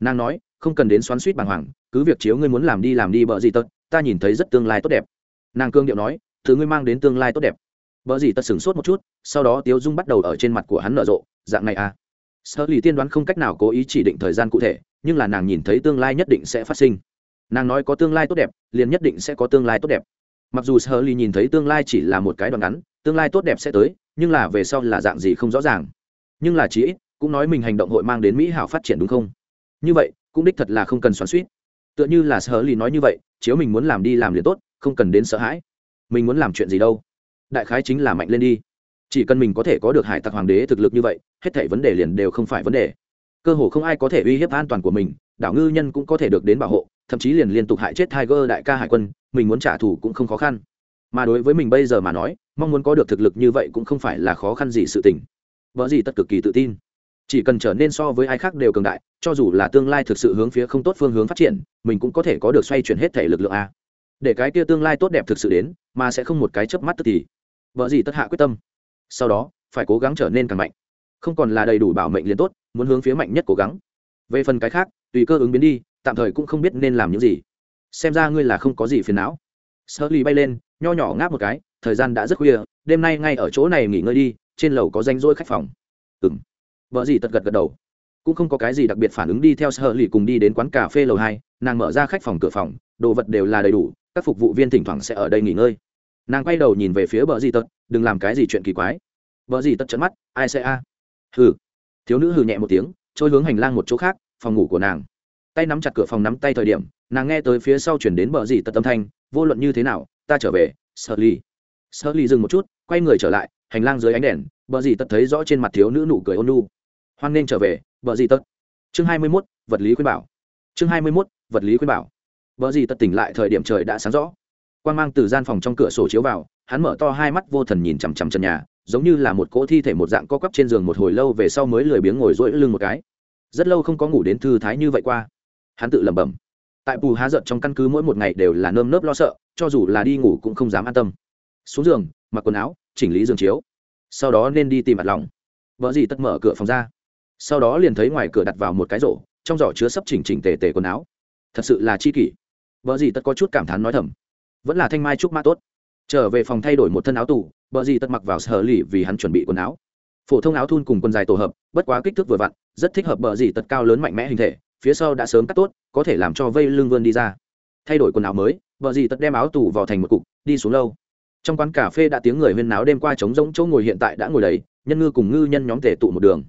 Nàng nói, không cần đến xoắn suýt bàng hoàng, cứ việc chiếu ngươi muốn làm đi làm đi bợ gì tật ta nhìn thấy rất tương lai tốt đẹp. Nàng cương điệu nói, thứ ngươi mang đến tương lai tốt đẹp. Bợ gì tật sửng sốt một chút, sau đó tiếu dung bắt đầu ở trên mặt của hắn nở rộ, dạng này à? Sơ lì tiên đoán không cách nào cố ý chỉ định thời gian cụ thể, nhưng là nàng nhìn thấy tương lai nhất định sẽ phát sinh. Nàng nói có tương lai tốt đẹp, liền nhất định sẽ có tương lai tốt đẹp. Mặc dù sơ lì nhìn thấy tương lai chỉ là một cái đoạn ngắn, tương lai tốt đẹp sẽ tới, nhưng là về sau là dạng gì không rõ ràng. Nhưng là chí ít, cũng nói mình hành động hội mang đến mỹ hảo phát triển đúng không? Như vậy, cũng đích thật là không cần xoắn suýt tựa như là sơ lì nói như vậy, chiếu mình muốn làm đi làm liền tốt, không cần đến sợ hãi. Mình muốn làm chuyện gì đâu? Đại khái chính là mạnh lên đi chỉ cần mình có thể có được hải tặc hoàng đế thực lực như vậy, hết thảy vấn đề liền đều không phải vấn đề. Cơ hồ không ai có thể uy hiếp an toàn của mình, đảo ngư nhân cũng có thể được đến bảo hộ, thậm chí liền liên tục hại chết tiger đại ca hải quân, mình muốn trả thù cũng không khó khăn. Mà đối với mình bây giờ mà nói, mong muốn có được thực lực như vậy cũng không phải là khó khăn gì sự tình. Vợ gì tất cực kỳ tự tin. Chỉ cần trở nên so với ai khác đều cường đại, cho dù là tương lai thực sự hướng phía không tốt phương hướng phát triển, mình cũng có thể có được xoay chuyển hết thể lực lượng a. Để cái kia tương lai tốt đẹp thực sự đến, mà sẽ không một cái chớp mắt tức thì. Vợ gì tất hạ quyết tâm sau đó, phải cố gắng trở nên càng mạnh. Không còn là đầy đủ bảo mệnh liền tốt, muốn hướng phía mạnh nhất cố gắng. Về phần cái khác, tùy cơ ứng biến đi, tạm thời cũng không biết nên làm những gì. Xem ra ngươi là không có gì phiền não. Sơ ly bay lên, nho nhỏ ngáp một cái, thời gian đã rất khuya, đêm nay ngay ở chỗ này nghỉ ngơi đi, trên lầu có danh rỗi khách phòng. Ừng vợ gì tật gật gật đầu. Cũng không có cái gì đặc biệt phản ứng đi theo sơ lì cùng đi đến quán cà phê lầu hai, nàng mở ra khách phòng cửa phòng, đồ vật đều là đầy đủ, các phục vụ viên thỉnh thoảng sẽ ở đây nghỉ ngơi nàng quay đầu nhìn về phía bờ di tật đừng làm cái gì chuyện kỳ quái. Vợ gì tật trận mắt ai sẽ a? Hừ. Thiếu nữ hừ nhẹ một tiếng trôi hướng hành lang một chỗ khác phòng ngủ của nàng. Tay nắm chặt cửa phòng nắm tay thời điểm nàng nghe tới phía sau chuyển đến bờ gì tật âm thanh vô luận như thế nào ta trở về sợ ly sợ ly dừng một chút quay người trở lại hành lang dưới ánh đèn bờ gì tật thấy rõ trên mặt thiếu nữ nụ cười ôn nu hoan nên trở về bờ gì tật. Chương hai mươi 21, vật lý khuyên bảo. Chương hai mươi 21, vật lý khuyên bảo. Bờ gì tật tỉnh lại thời điểm trời đã sáng rõ quan mang từ gian phòng trong cửa sổ chiếu vào, hắn mở to hai mắt vô thần nhìn chằm chằm trần nhà, giống như là một cỗ thi thể một dạng co cắp trên giường một hồi lâu về sau mới lười biếng ngồi rỗi lưng một cái. Rất lâu không có ngủ đến thư thái như vậy qua. Hắn tự lẩm bẩm. Tại bù há giận trong căn cứ mỗi một ngày đều là nơm nớp lo sợ, cho dù là đi ngủ cũng không dám an tâm. Xuống giường, mặc quần áo, chỉnh lý giường chiếu. Sau đó nên đi tìm mặt lòng vợ gì tất mở cửa phòng ra. Sau đó liền thấy ngoài cửa đặt vào một cái rổ, trong giỏ chứa sấp chỉnh chỉnh tề tề quần áo. Thật sự là chi kỷ. Vợ gì tất có chút cảm thán nói thầm vẫn là thanh mai trúc mã tốt. Trở về phòng thay đổi một thân áo tủ bờ gì tất mặc vào sở lì vì hắn chuẩn bị quần áo. Phổ thông áo thun cùng quần dài tổ hợp, bất quá kích thước vừa vặn, rất thích hợp bờ gì tật cao lớn mạnh mẽ hình thể, phía sau đã sớm cắt tốt, có thể làm cho vây lưng vươn đi ra. Thay đổi quần áo mới bờ gì tật đem áo tủ vào thành một cục, đi xuống lâu. Trong quán cà phê đã tiếng người huyên náo đêm qua trống rỗng, chỗ ngồi hiện tại đã ngồi đầy, nhân ngư cùng ngư nhân nhóm tề tụ một đường.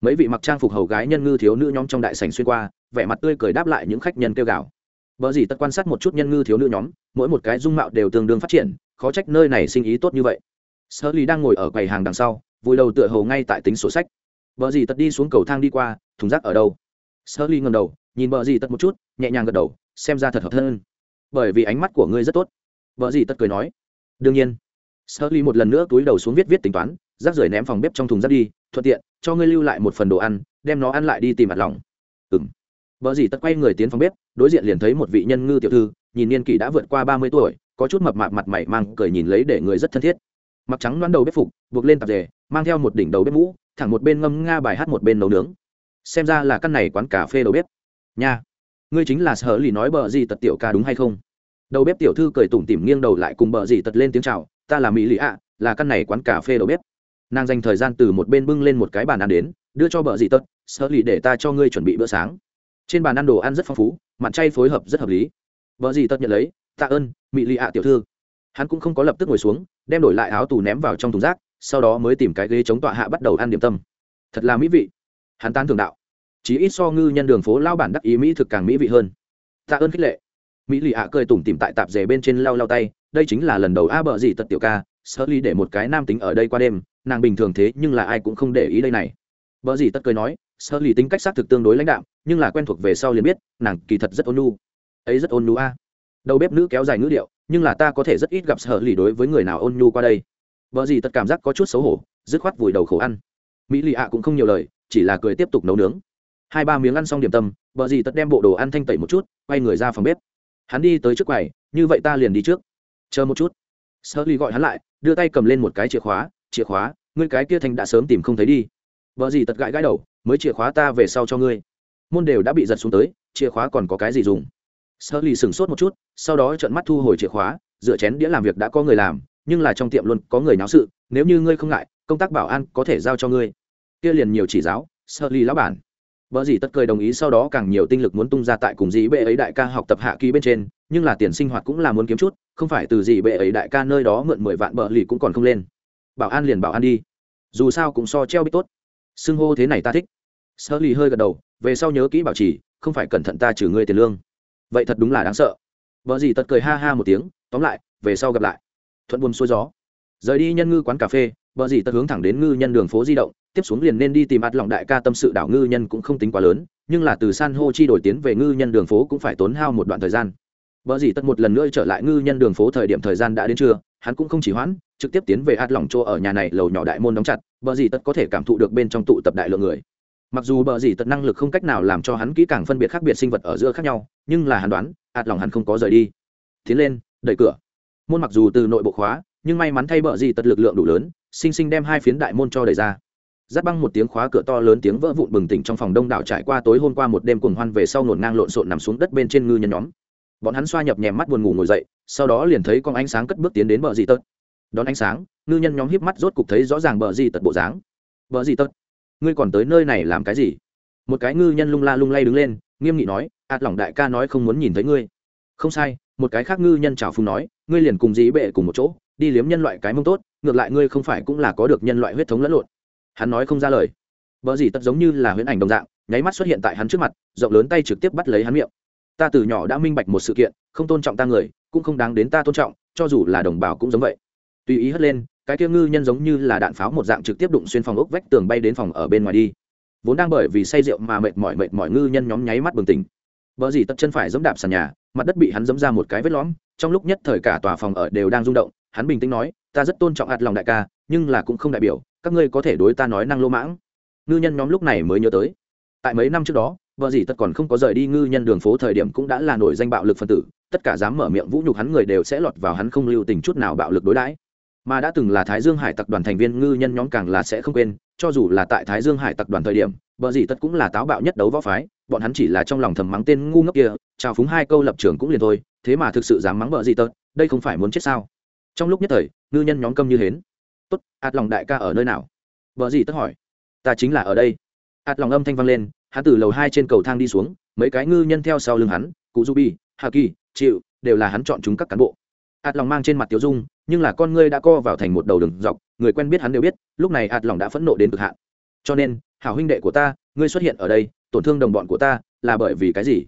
Mấy vị mặc trang phục hầu gái nhân ngư thiếu nữ nhóm trong đại sảnh xuyên qua, vẻ mặt tươi cười đáp lại những khách nhân kêu gào. Bở gì tất quan sát một chút nhân ngư thiếu nữ nhóm, mỗi một cái dung mạo đều tương đương phát triển, khó trách nơi này sinh ý tốt như vậy. Sở Lý đang ngồi ở quầy hàng đằng sau, vui đầu tựa hồ ngay tại tính sổ sách. Bở gì tất đi xuống cầu thang đi qua, thùng rác ở đâu? Sở Lý ngẩng đầu, nhìn Bở gì tất một chút, nhẹ nhàng gật đầu, xem ra thật hợp thân. Bởi vì ánh mắt của ngươi rất tốt. Bở gì tất cười nói. Đương nhiên. Sở Lý một lần nữa túi đầu xuống viết viết tính toán, rác rưởi ném phòng bếp trong thùng rác đi, thuận tiện cho ngươi lưu lại một phần đồ ăn, đem nó ăn lại đi tìm mặt lòng. Ừm. Bở dì tất quay người tiến phòng bếp, đối diện liền thấy một vị nhân ngư tiểu thư, nhìn niên kỷ đã vượt qua ba mươi tuổi, có chút mập mạp mặt mày mang cười nhìn lấy để người rất thân thiết. Mặc trắng loan đầu bếp phục, buộc lên tạp dề, mang theo một đỉnh đầu bếp mũ, thẳng một bên ngâm nga bài hát một bên nấu nướng. Xem ra là căn này quán cà phê đầu bếp. Nha, ngươi chính là Sở Lì nói bờ gì tật tiểu ca đúng hay không? Đầu bếp tiểu thư cười tủm tỉm nghiêng đầu lại cùng bờ gì tật lên tiếng chào, ta là Mỹ Lị ạ, là căn này quán cà phê đầu bếp. Nàng dành thời gian từ một bên bưng lên một cái bàn ăn đến, đưa cho bờ gì tật, Sở Lì để ta cho ngươi chuẩn bị bữa sáng trên bàn ăn đồ ăn rất phong phú, mặn chay phối hợp rất hợp lý. Vợ gì tất nhận lấy, tạ ơn mỹ lì ạ tiểu thư. Hắn cũng không có lập tức ngồi xuống, đem đổi lại áo tù ném vào trong thùng rác, sau đó mới tìm cái ghế chống tọa hạ bắt đầu ăn điểm tâm. Thật là mỹ vị. Hắn tan thường đạo. Chỉ ít so ngư nhân đường phố lao bản đắc ý mỹ thực càng mỹ vị hơn. Tạ ơn khích lệ. Mỹ lì ạ cười tủm tìm tại tạp dề bên trên lau lau tay, đây chính là lần đầu a bờ gì tật tiểu ca sơ ly để một cái nam tính ở đây qua đêm, nàng bình thường thế nhưng là ai cũng không để ý đây này. Bờ gì tất cười nói sơ lì tính cách xác thực tương đối lãnh đạm, nhưng là quen thuộc về sau liền biết, nàng kỳ thật rất ôn nhu. Ấy rất ôn nhu a. Đầu bếp nữ kéo dài ngữ điệu, nhưng là ta có thể rất ít gặp sơ lì đối với người nào ôn nhu qua đây. Vợ gì tật cảm giác có chút xấu hổ, dứt khoát vùi đầu khổ ăn. Mỹ lì ạ cũng không nhiều lời, chỉ là cười tiếp tục nấu nướng. Hai ba miếng ăn xong điểm tâm, vợ gì tật đem bộ đồ ăn thanh tẩy một chút, quay người ra phòng bếp. Hắn đi tới trước quầy, như vậy ta liền đi trước. Chờ một chút. Sơ lì gọi hắn lại, đưa tay cầm lên một cái chìa khóa chìa khóa, ngươi cái kia thành đã sớm tìm không thấy đi. Vợ gì tật gãi gãi đầu mới chìa khóa ta về sau cho ngươi. Môn đều đã bị giật xuống tới, chìa khóa còn có cái gì dùng? Sơ lì sửng sốt một chút, sau đó trợn mắt thu hồi chìa khóa, dựa chén đĩa làm việc đã có người làm, nhưng là trong tiệm luôn có người náo sự, nếu như ngươi không ngại, công tác bảo an có thể giao cho ngươi. Kia liền nhiều chỉ giáo sơ lì lão bản. Vợ gì tất cười đồng ý sau đó càng nhiều tinh lực muốn tung ra tại cùng dì bệ ấy đại ca học tập hạ ký bên trên, nhưng là tiền sinh hoạt cũng là muốn kiếm chút, không phải từ dì bệ ấy đại ca nơi đó mượn mười vạn bờ lì cũng còn không lên. Bảo an liền bảo an đi. Dù sao cũng so treo bị tốt xưng hô thế này ta thích. Sơ lì hơi gật đầu, về sau nhớ kỹ bảo trì, không phải cẩn thận ta trừ ngươi tiền lương. Vậy thật đúng là đáng sợ. Vợ dì tật cười ha ha một tiếng, tóm lại, về sau gặp lại. Thuận buồn xuôi gió. Rời đi nhân ngư quán cà phê, vợ dì tật hướng thẳng đến ngư nhân đường phố di động, tiếp xuống liền nên đi tìm ạt lòng đại ca tâm sự đảo ngư nhân cũng không tính quá lớn, nhưng là từ san hô chi đổi tiến về ngư nhân đường phố cũng phải tốn hao một đoạn thời gian. Vợ dì tật một lần nữa trở lại ngư nhân đường phố thời điểm thời gian đã đến trưa hắn cũng không chỉ hoãn, trực tiếp tiến về ạt lỏng chỗ ở nhà này lầu nhỏ đại môn đóng chặt, Bờ dì tật có thể cảm thụ được bên trong tụ tập đại lượng người. Mặc dù bờ dì tật năng lực không cách nào làm cho hắn kỹ càng phân biệt khác biệt sinh vật ở giữa khác nhau, nhưng là hắn đoán ạt lỏng hắn không có rời đi. Tiến lên, đẩy cửa. Môn mặc dù từ nội bộ khóa, nhưng may mắn thay bờ dì tật lực lượng đủ lớn sinh sinh đem hai phiến đại môn cho đẩy ra. Giáp băng một tiếng khóa cửa to lớn tiếng vỡ vụn bừng tỉnh trong phòng đông đảo trải qua tối hôm qua một đêm cuồng hoan về sau nổn ngang lộn xộn nằm xuống đất bên trên ngư nhân nhóm bọn hắn xoa nhập nhèm mắt buồn ngủ ngồi dậy, sau đó liền thấy con ánh sáng cất bước tiến đến bờ dì tật. Đón ánh sáng, ngư nhân nhóm híp mắt rốt cục thấy rõ ràng bờ dì tật bộ dáng. Bờ dì tật, ngươi còn tới nơi này làm cái gì? Một cái ngư nhân lung la lung lay đứng lên, nghiêm nghị nói, ạt lỏng đại ca nói không muốn nhìn thấy ngươi. Không sai, một cái khác ngư nhân trào phung nói, ngươi liền cùng dĩ bệ cùng một chỗ, đi liếm nhân loại cái mông tốt, ngược lại ngươi không phải cũng là có được nhân loại huyết thống lẫn lộn. Hắn nói không ra lời. Vợ gì tất giống như là huyễn ảnh đồng dạng, nháy mắt xuất hiện tại hắn trước mặt, rộng lớn tay trực tiếp bắt lấy hắn miệng ta từ nhỏ đã minh bạch một sự kiện, không tôn trọng ta người, cũng không đáng đến ta tôn trọng, cho dù là đồng bào cũng giống vậy. Tùy ý hất lên, cái kia ngư nhân giống như là đạn pháo một dạng trực tiếp đụng xuyên phòng ốc vách tường bay đến phòng ở bên ngoài đi. Vốn đang bởi vì say rượu mà mệt mỏi mệt mỏi ngư nhân nhóm nháy mắt bừng tỉnh. Vợ gì tất chân phải giẫm đạp sàn nhà, mặt đất bị hắn giẫm ra một cái vết lõm, trong lúc nhất thời cả tòa phòng ở đều đang rung động, hắn bình tĩnh nói, ta rất tôn trọng ạt lòng đại ca, nhưng là cũng không đại biểu, các ngươi có thể đối ta nói năng lô mãng. Ngư nhân nhóm lúc này mới nhớ tới. Tại mấy năm trước đó vợ gì tất còn không có rời đi, ngư nhân đường phố thời điểm cũng đã là nổi danh bạo lực phân tử, tất cả dám mở miệng vũ nhục hắn người đều sẽ lọt vào hắn không lưu tình chút nào bạo lực đối đãi. Mà đã từng là thái dương hải tập đoàn thành viên, ngư nhân nhóm càng là sẽ không quên, cho dù là tại thái dương hải tập đoàn thời điểm, vợ gì tất cũng là táo bạo nhất đấu võ phái, bọn hắn chỉ là trong lòng thầm mắng tên ngu ngốc kia, chào phúng hai câu lập trường cũng liền thôi, thế mà thực sự dám mắng vợ gì tất, đây không phải muốn chết sao? Trong lúc nhất thời, ngư nhân nhóm câm như hến. Tốt ạt lòng đại ca ở nơi nào? vợ gì tất hỏi. Ta chính là ở đây. Ạt lòng âm thanh vang lên hắn từ lầu hai trên cầu thang đi xuống, mấy cái ngư nhân theo sau lưng hắn cụ dubi hà kỳ chịu đều là hắn chọn chúng các cán bộ. Ạt lòng mang trên mặt tiểu dung, nhưng là con ngươi đã co vào thành một đầu đường dọc, người quen biết hắn đều biết, lúc này ạt lòng đã phẫn nộ đến cực hạn. Cho nên, hảo huynh đệ của ta, ngươi xuất hiện ở đây, tổn thương đồng bọn của ta, là bởi vì cái gì?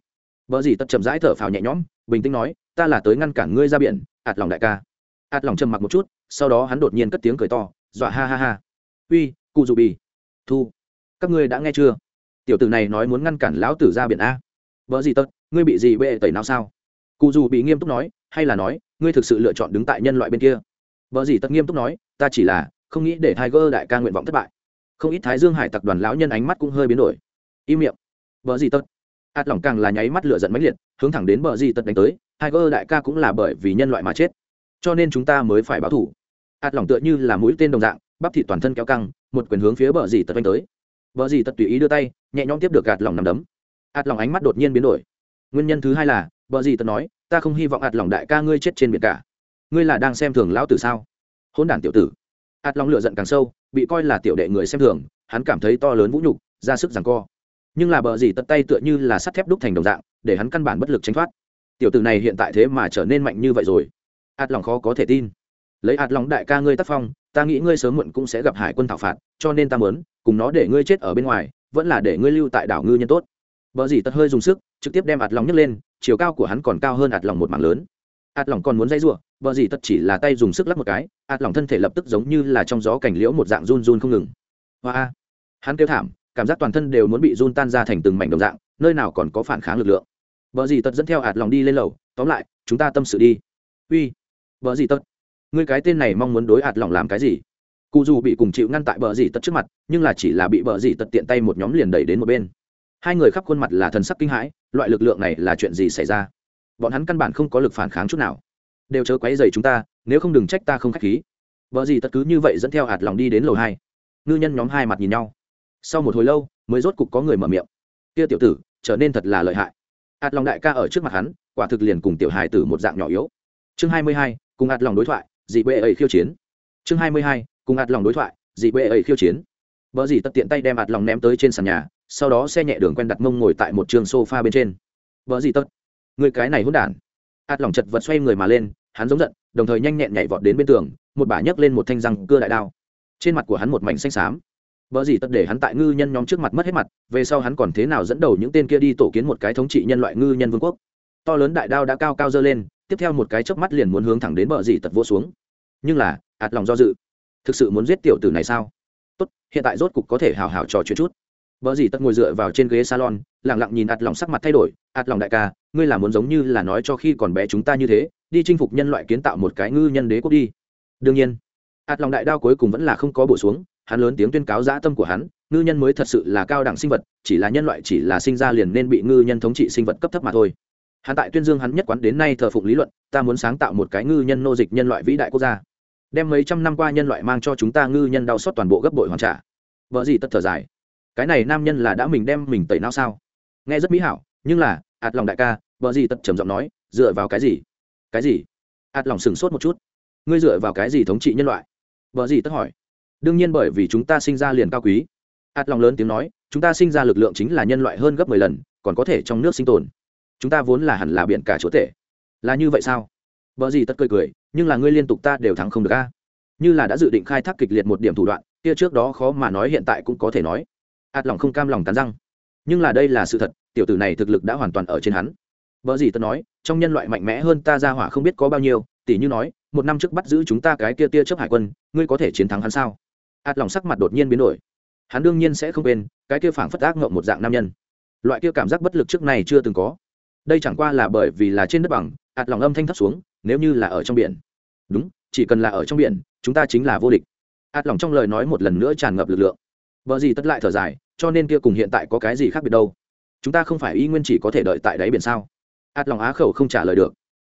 Vợ gì tất chậm rãi thở phào nhẹ nhõm, bình tĩnh nói, ta là tới ngăn cản ngươi ra biển ạt lòng đại ca. Ạt lòng trầm mặc một chút, sau đó hắn đột nhiên cất tiếng cười to, dọa ha ha ha. Uy cụ dù bì thu, các ngươi đã nghe chưa? Tiểu tử này nói muốn ngăn cản lão tử ra biển a. Vợ gì tật, ngươi bị gì bệ tẩy nào sao? Cụ dù bị nghiêm túc nói, hay là nói, ngươi thực sự lựa chọn đứng tại nhân loại bên kia? Vợ gì tật nghiêm túc nói, ta chỉ là không nghĩ để tiger đại ca nguyện vọng thất bại. Không ít thái dương hải tặc đoàn lão nhân ánh mắt cũng hơi biến đổi. Im miệng. Vợ gì tật. Ạt lỏng càng là nháy mắt lửa giận mãnh liệt, hướng thẳng đến bờ gì tật đánh tới, tiger đại ca cũng là bởi vì nhân loại mà chết. Cho nên chúng ta mới phải báo thủ. Ạt lỏng tựa như là mũi tên đồng dạng, bắp thịt toàn thân kéo căng, một quyền hướng phía bờ gì tật đánh tới bờ gì tật tùy ý đưa tay, nhẹ nhõm tiếp được gạt lòng nằm đấm. Ạt lòng ánh mắt đột nhiên biến đổi. Nguyên nhân thứ hai là bờ gì tật nói, ta không hy vọng ạt lòng đại ca ngươi chết trên biển cả. Ngươi là đang xem thường lão tử sao? Hôn đản tiểu tử. Ạt lòng lựa giận càng sâu, bị coi là tiểu đệ người xem thường, hắn cảm thấy to lớn vũ nhục, ra sức giằng co. Nhưng là bờ gì tật tay tựa như là sắt thép đúc thành đồng dạng, để hắn căn bản bất lực tránh thoát. Tiểu tử này hiện tại thế mà trở nên mạnh như vậy rồi. Ạt lòng khó có thể tin lấy ạt lòng đại ca ngươi tác phong, ta nghĩ ngươi sớm muộn cũng sẽ gặp hải quân thảo phạt, cho nên ta mớn cùng nó để ngươi chết ở bên ngoài, vẫn là để ngươi lưu tại đảo ngư nhân tốt. Vợ dì tật hơi dùng sức, trực tiếp đem ạt lòng nhấc lên, chiều cao của hắn còn cao hơn ạt lòng một mảng lớn. Ạt lòng còn muốn dây giụa vợ dì tật chỉ là tay dùng sức lắc một cái ạt lòng thân thể lập tức giống như là trong gió cảnh liễu một dạng run run không ngừng. Hoa hắn kêu thảm, cảm giác toàn thân đều muốn bị run tan ra thành từng mảnh đồng dạng, nơi nào còn có phản kháng lực lượng. Vợ dì tật dẫn theo ạt lòng đi lên lầu, tóm lại, chúng ta tâm sự đi. Uy. Vợ dì tật ngươi cái tên này mong muốn đối ạt lòng làm cái gì? Cụ dù bị cùng chịu ngăn tại bờ dì tật trước mặt, nhưng là chỉ là bị bờ dì tật tiện tay một nhóm liền đẩy đến một bên. Hai người khắp khuôn mặt là thần sắc kinh hãi, loại lực lượng này là chuyện gì xảy ra? Bọn hắn căn bản không có lực phản kháng chút nào. Đều chớ quấy dày chúng ta, nếu không đừng trách ta không k h á c h khí. Vợ gì tất cứ như vậy dẫn theo hạt lòng đi đến lầu hai. Ngư nhân nhóm hai mặt nhìn nhau. Sau một hồi lâu, mới rốt cục có người mở miệng. Kia tiểu tử, trở nên thật là lợi hại. Hạt lòng đại ca ở trước mặt hắn, quả thực liền cùng tiểu hài tử một dạng nhỏ yếu. Chương hai mươi hai, cùng hạt lòng đối thoại dị bệ ấy khiêu chiến. Chương hai mươi hai, cùng ạt lòng đối thoại, dị bệ ấy khiêu chiến. Vợ dì tật tiện tay đem ạt lòng ném tới trên sàn nhà, sau đó xe nhẹ đường quen đặt mông ngồi tại một trường sofa bên trên. Vợ dì tật người cái này hôn đản. Ạt lòng chật vật xoay người mà lên, hắn giống giận, đồng thời nhanh nhẹn nhảy vọt đến bên tường, một bả nhấc lên một thanh răng cưa đại đao. Trên mặt của hắn một mảnh xanh xám. Vợ dì tật để hắn tại ngư nhân nhóm trước mặt mất hết mặt, về sau hắn còn thế nào dẫn đầu những tên kia đi tổ kiến một cái thống trị nhân loại ngư nhân vương quốc. To lớn đại đao đã cao cao dơ lên tiếp theo một cái chớp mắt liền muốn hướng thẳng đến bờ dì tật vô xuống. Nhưng là ạt lòng do dự. Thực sự muốn giết tiểu tử này sao? Tốt hiện tại rốt cục có thể hào hào trò chuyện chút. Bờ dì tật ngồi dựa vào trên ghế salon, lặng lặng nhìn ạt lòng sắc mặt thay đổi, ạt lòng đại ca, ngươi là muốn giống như là nói cho khi còn bé chúng ta như thế, đi chinh phục nhân loại kiến tạo một cái ngư nhân đế quốc đi. Đương nhiên, ạt lòng đại đao cuối cùng vẫn là không có bổ xuống, hắn lớn tiếng tuyên cáo dã tâm của hắn, ngư nhân mới thật sự là cao đẳng sinh vật, chỉ là nhân loại chỉ là sinh ra liền nên bị ngư nhân thống trị sinh vật cấp thấp mà thôi. Hắn tại tuyên dương hắn nhất quán đến nay thờ phụng lý luận, ta muốn sáng tạo một cái ngư nhân nô dịch nhân loại vĩ đại quốc gia, đem mấy trăm năm qua nhân loại mang cho chúng ta ngư nhân đau xót toàn bộ gấp bội hoàn trả. Vợ gì tất thở dài. Cái này nam nhân là đã mình đem mình tẩy não sao? Nghe rất mỹ hảo nhưng là ạt lòng đại ca vợ gì tất trầm giọng nói dựa vào cái gì? Cái gì? Ạt lòng sửng sốt một chút. Ngươi dựa vào cái gì thống trị nhân loại? Vợ gì tất hỏi. Đương nhiên bởi vì chúng ta sinh ra liền cao quý. Ạt lòng lớn tiếng nói chúng ta sinh ra lực lượng chính là nhân loại hơn gấp mười lần còn có thể trong nước sinh tồn chúng ta vốn là hẳn là biển cả chỗ tệ là như vậy sao? Vợ gì tất cười cười, nhưng là ngươi liên tục ta đều thắng không được a. Như là đã dự định khai thác kịch liệt một điểm thủ đoạn, kia trước đó khó mà nói hiện tại cũng có thể nói. Ạt lòng không cam lòng cắn răng. Nhưng là đây là sự thật, tiểu tử này thực lực đã hoàn toàn ở trên hắn. Vợ gì tất nói, trong nhân loại mạnh mẽ hơn ta ra hỏa không biết có bao nhiêu tỷ như nói, một năm trước bắt giữ chúng ta cái kia tia chấp hải quân, ngươi có thể chiến thắng hắn sao? Ạt lòng sắc mặt đột nhiên biến đổi. Hắn đương nhiên sẽ không quên, cái kia phảng phất ác ngộng một dạng nam nhân. Loại kia cảm giác bất lực trước này chưa từng có đây chẳng qua là bởi vì là trên đất bằng, ạt lòng âm thanh thấp xuống, nếu như là ở trong biển. Đúng, chỉ cần là ở trong biển, chúng ta chính là vô địch. Ạt lòng trong lời nói một lần nữa tràn ngập lực lượng. Vợ gì tất lại thở dài, cho nên kia cùng hiện tại có cái gì khác biệt đâu? Chúng ta không phải y nguyên chỉ có thể đợi tại đáy biển sao? Ạt lòng á khẩu không trả lời được.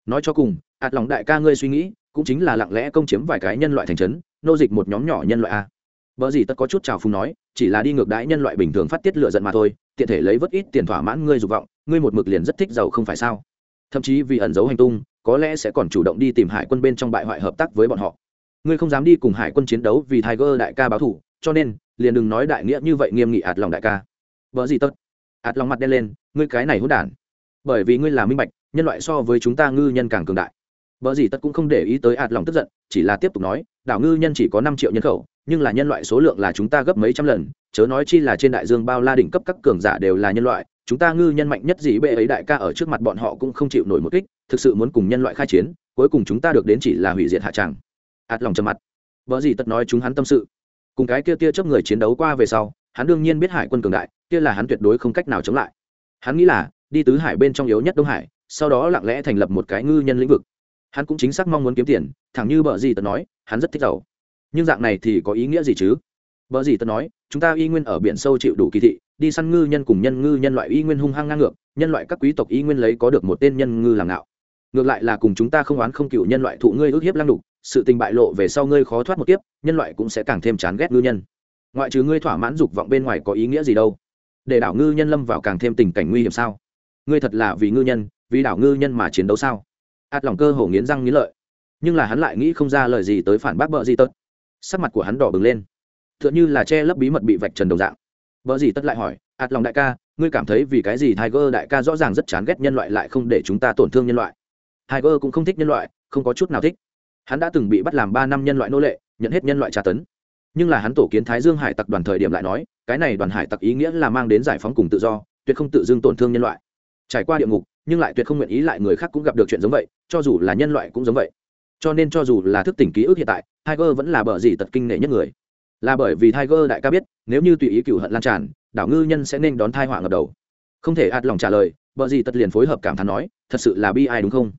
Nói cho cùng, ạt lòng đại ca ngươi suy nghĩ, cũng chính là lặng lẽ công chiếm vài cái nhân loại thành trấn, nô dịch một nhóm nhỏ nhân loại a. Vợ gì tất có chút trào phúng nói chỉ là đi ngược đãi nhân loại bình thường phát tiết lựa giận mà thôi, tiện thể lấy vớt ít tiền thỏa mãn ngươi dục vọng, ngươi một mực liền rất thích giàu không phải sao? Thậm chí vì ẩn giấu hành tung, có lẽ sẽ còn chủ động đi tìm hải quân bên trong bại hoại hợp tác với bọn họ. Ngươi không dám đi cùng hải quân chiến đấu vì tiger đại ca báo thủ, cho nên, liền đừng nói đại nghĩa như vậy nghiêm nghị ạt lòng đại ca. Vợ gì tất ạt lòng mặt đen lên, ngươi cái này hỗn đản. Bởi vì ngươi là minh bạch, nhân loại so với chúng ta ngư nhân càng cường đại. Vợ gì tất cũng không để ý tới ạt lòng tức giận, chỉ là tiếp tục nói, đảo ngư nhân chỉ có năm triệu nhân khẩu nhưng là nhân loại số lượng là chúng ta gấp mấy trăm lần, chớ nói chi là trên đại dương bao la đỉnh cấp các cường giả đều là nhân loại, chúng ta ngư nhân mạnh nhất gì bệ ấy đại ca ở trước mặt bọn họ cũng không chịu nổi một kích, thực sự muốn cùng nhân loại khai chiến, cuối cùng chúng ta được đến chỉ là hủy diệt hạ tràng. Ạt lòng trầm mặt. Vợ gì tất nói chúng hắn tâm sự. Cùng cái kia tia chấp người chiến đấu qua về sau, hắn đương nhiên biết hải quân cường đại, kia là hắn tuyệt đối không cách nào chống lại. Hắn nghĩ là, đi tứ hải bên trong yếu nhất đông hải, sau đó lặng lẽ thành lập một cái ngư nhân lĩnh vực. Hắn cũng chính xác mong muốn kiếm tiền, thẳng như bờ gì tật nói, hắn rất thích giàu nhưng dạng này thì có ý nghĩa gì chứ? Vợ gì tớ nói, chúng ta y nguyên ở biển sâu chịu đủ kỳ thị, đi săn ngư nhân cùng nhân ngư nhân loại y nguyên hung hăng ngang ngược, nhân loại các quý tộc y nguyên lấy có được một tên nhân ngư làm ngạo. Ngược lại là cùng chúng ta không oán không cựu nhân loại thụ ngươi ước hiếp lăng đục, sự tình bại lộ về sau ngươi khó thoát một kiếp, nhân loại cũng sẽ càng thêm chán ghét ngư nhân. Ngoại trừ ngươi thỏa mãn dục vọng bên ngoài có ý nghĩa gì đâu? Để đảo ngư nhân lâm vào càng thêm tình cảnh nguy hiểm sao? Ngươi thật là vì ngư nhân, vì đảo ngư nhân mà chiến đấu sao? Át lòng cơ hổ nghiến răng nghiến lợi. Nhưng là hắn lại nghĩ không ra lời gì tới phản bác bợ gì tật sắc mặt của hắn đỏ bừng lên. T h ư ợ n h ư là che lấp bí mật bị vạch trần đồng dạng. Vợ gì tất lại hỏi, ạt lòng đại ca, ngươi cảm thấy vì cái gì tiger đại ca rõ ràng rất chán ghét nhân loại lại không để chúng ta tổn thương nhân loại? Tiger cũng không thích nhân loại, không có chút nào thích. Hắn đã từng bị bắt làm ba năm nhân loại nô lệ, nhận hết nhân loại tra tấn. Nhưng là hắn tổ kiến thái dương hải tặc đoàn thời điểm lại nói, cái này đoàn hải tặc ý nghĩa là mang đến giải phóng cùng tự do, tuyệt không tự dưng tổn thương nhân loại. Trải qua địa ngục, nhưng lại tuyệt không nguyện ý lại người khác cũng gặp được chuyện giống vậy, cho dù là nhân loại cũng giống vậy cho nên cho dù là thức tỉnh ký ức hiện tại, tiger vẫn là bờ gì tật kinh nghệ nhất người. Là bởi vì tiger đại ca biết, nếu như tùy ý cựu hận lan tràn, đảo ngư nhân sẽ nên đón thai họa ngập đầu. Không thể ạt lòng trả lời, bờ gì tật liền phối hợp cảm thán nói, thật sự là bi ai đúng không?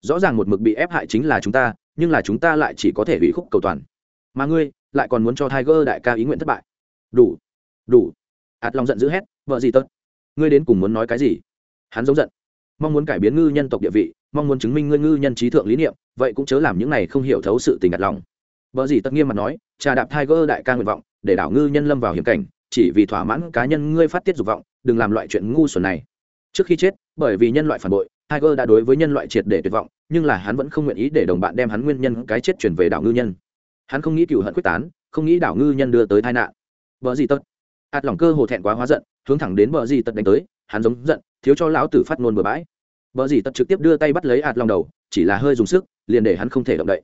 Rõ ràng một mực bị ép hại chính là chúng ta, nhưng là chúng ta lại chỉ có thể bị khúc cầu toàn. Mà ngươi, lại còn muốn cho tiger đại ca ý nguyện thất bại. Đủ đủ. Ạt lòng giận dữ hét vợ gì tật? ngươi đến cùng muốn nói cái gì? Hắn giống giận mong muốn cải biến ngư nhân tộc địa vị, mong muốn chứng minh ngươi ngư nhân trí thượng lý niệm, vậy cũng chớ làm những này không hiểu thấu sự tình đặt lòng. Vợ gì tất nghiêm mặt nói, trà đạp tiger đại ca nguyện vọng, để đảo ngư nhân lâm vào hiểm cảnh, chỉ vì thỏa mãn cá nhân ngươi phát tiết dục vọng, đừng làm loại chuyện ngu xuẩn này. Trước khi chết, bởi vì nhân loại phản bội, tiger đã đối với nhân loại triệt để tuyệt vọng, nhưng là hắn vẫn không nguyện ý để đồng bạn đem hắn nguyên nhân cái chết chuyển về đảo ngư nhân. Hắn không nghĩ cựu hận quyết tán, không nghĩ đảo ngư nhân đưa tới tai nạn. Vợ gì tất ạt lỏng cơ hồ thẹn quá hóa giận, hướng thẳng đến vợ gì tất đánh tới, hắn giống giận thiếu cho lão tử phát nôn bừa bãi. Vợ gì tật trực tiếp đưa tay bắt lấy ạt lòng đầu, chỉ là hơi dùng sức, liền để hắn không thể động đậy.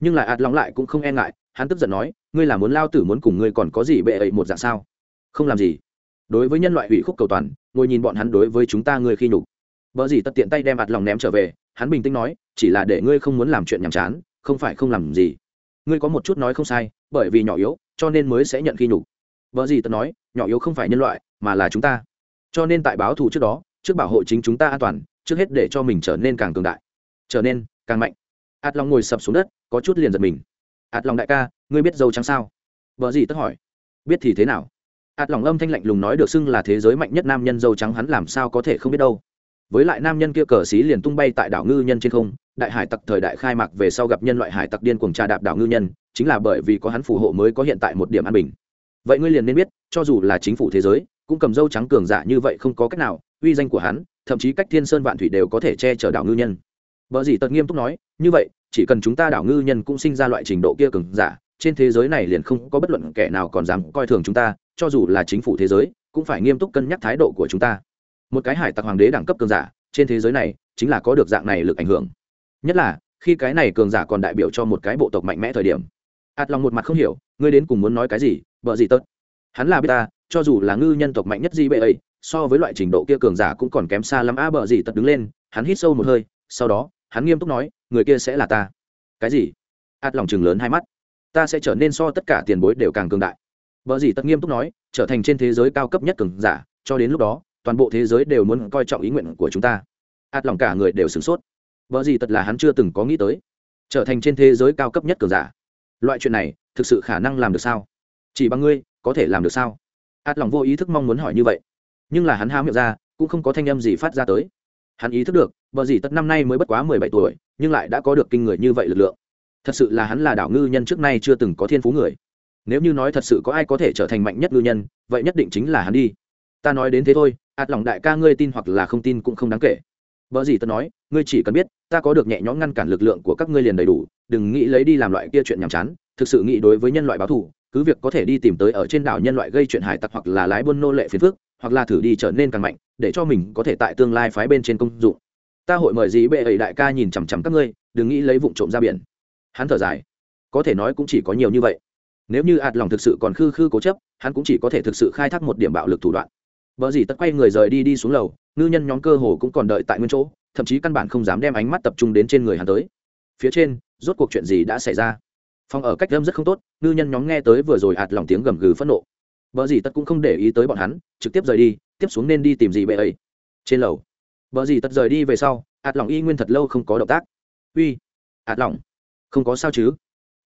Nhưng lại ạt lòng lại cũng không e ngại, hắn tức giận nói, ngươi là muốn lao tử muốn cùng ngươi còn có gì bệ ấy một dạng sao? Không làm gì. Đối với nhân loại hủy khúc cầu toàn, ngồi nhìn bọn hắn đối với chúng ta ngươi khi nhục. Vợ gì tật tiện tay đem ạt lòng ném trở về, hắn bình tĩnh nói, chỉ là để ngươi không muốn làm chuyện nhàm chán, không phải không làm gì. Ngươi có một chút nói không sai, bởi vì nhỏ yếu, cho nên mới sẽ nhận khi nhục. Vợ gì tật nói, nhỏ yếu không phải nhân loại, mà là chúng ta. Cho nên tại báo thù trước đó trước bảo hộ chính chúng ta an toàn, trước hết để cho mình trở nên càng cường đại. Trở nên càng mạnh. Ạt lòng ngồi sập xuống đất, có chút liền giật mình. Ạt lòng đại ca, ngươi biết dâu trắng sao? Vợ gì tất hỏi. Biết thì thế nào? Ạt lòng âm thanh lạnh lùng nói được xưng là thế giới mạnh nhất nam nhân dâu trắng hắn làm sao có thể không biết đâu. Với lại nam nhân kia cờ xí liền tung bay tại đảo ngư nhân trên không, đại hải tặc thời đại khai mạc về sau gặp nhân loại hải tặc điên cuồng trà đạp đảo ngư nhân, chính là bởi vì có hắn phù hộ mới có hiện tại một điểm an bình. Vậy ngươi liền nên biết, cho dù là chính phủ thế giới, cũng cầm dâu trắng cường giả như vậy không có cách nào uy danh của hắn, thậm chí cách thiên sơn vạn thủy đều có thể che chở đảo ngư nhân. Vợ dĩ tật nghiêm túc nói, như vậy, chỉ cần chúng ta đảo ngư nhân cũng sinh ra loại trình độ kia cường giả, trên thế giới này liền không có bất luận kẻ nào còn dám coi thường chúng ta, cho dù là chính phủ thế giới, cũng phải nghiêm túc cân nhắc thái độ của chúng ta. Một cái hải tặc hoàng đế đẳng cấp cường giả, trên thế giới này, chính là có được dạng này lực ảnh hưởng. Nhất là, khi cái này cường giả còn đại biểu cho một cái bộ tộc mạnh mẽ thời điểm. Ạt lòng một mặt không hiểu, ngươi đến cùng muốn nói cái gì vợ gì tớt hắn là biết ta cho dù là ngư nhân tộc mạnh nhất gì bệ ấy so với loại trình độ kia cường giả cũng còn kém xa lắm a bờ gì tật đứng lên hắn hít sâu một hơi sau đó hắn nghiêm túc nói người kia sẽ là ta cái gì ạt lòng chừng lớn hai mắt ta sẽ trở nên so tất cả tiền bối đều càng cường đại Bờ gì tật nghiêm túc nói, trở thành trên thế giới cao cấp nhất cường giả, cho đến lúc đó, toàn bộ thế giới đều muốn coi trọng ý nguyện của chúng ta. Át lòng cả người đều sửng sốt. Bờ gì tật là hắn chưa từng có nghĩ tới, trở thành trên thế giới cao cấp nhất cường giả. Loại chuyện này, thực sự khả năng làm được sao? Chỉ bằng ngươi, có thể làm được sao? Át lòng vô ý thức mong muốn hỏi như vậy, nhưng là hắn há miệng ra, cũng không có thanh âm gì phát ra tới. Hắn ý thức được, bờ dì tất năm nay mới bất quá mười bảy tuổi, nhưng lại đã có được kinh người như vậy lực lượng. Thật sự là hắn là đảo ngư nhân trước nay chưa từng có thiên phú người nếu như nói thật sự có ai có thể trở thành mạnh nhất ngư nhân vậy nhất định chính là hắn đi ta nói đến thế thôi ạt lòng đại ca ngươi tin hoặc là không tin cũng không đáng kể vợ gì ta nói ngươi chỉ cần biết ta có được nhẹ nhõm ngăn cản lực lượng của các ngươi liền đầy đủ đừng nghĩ lấy đi làm loại kia chuyện nhàm chán thực sự nghĩ đối với nhân loại báo thù cứ việc có thể đi tìm tới ở trên đảo nhân loại gây chuyện hải tặc hoặc là lái buôn nô lệ phiền phước hoặc là thử đi trở nên càng mạnh, để cho mình có thể tại tương lai phái bên trên công dụng. Ta hội mời dĩ bệ ấy đại ca nhìn chằm chằm các ngươi, đừng nghĩ lấy vụ trộm ra biển. Hắn thở dài. Có thể nói cũng chỉ có nhiều như vậy. Nếu như ạt lòng thực sự còn khư khư cố chấp, hắn cũng chỉ có thể thực sự khai thác một điểm bạo lực thủ đoạn. Vợ gì tất quay người rời đi đi xuống lầu, ngư nhân nhóm cơ hồ cũng còn đợi tại nguyên chỗ, thậm chí căn bản không dám đem ánh mắt tập trung đến trên người hắn tới. Phía trên, rốt cuộc chuyện gì đã xảy ra? Phòng ở cách âm rất không tốt, ngư nhân nhóm nghe tới vừa rồi ạt lòng tiếng gầm gừ phẫn nộ. Vợ gì tất cũng không để ý tới bọn hắn, trực tiếp rời đi, tiếp xuống nên đi tìm gì bệ ấy. Trên lầu. Vợ gì tất rời đi về sau, ạt lòng y nguyên thật lâu không có động tác. Uy, ạt lòng. Không có sao chứ?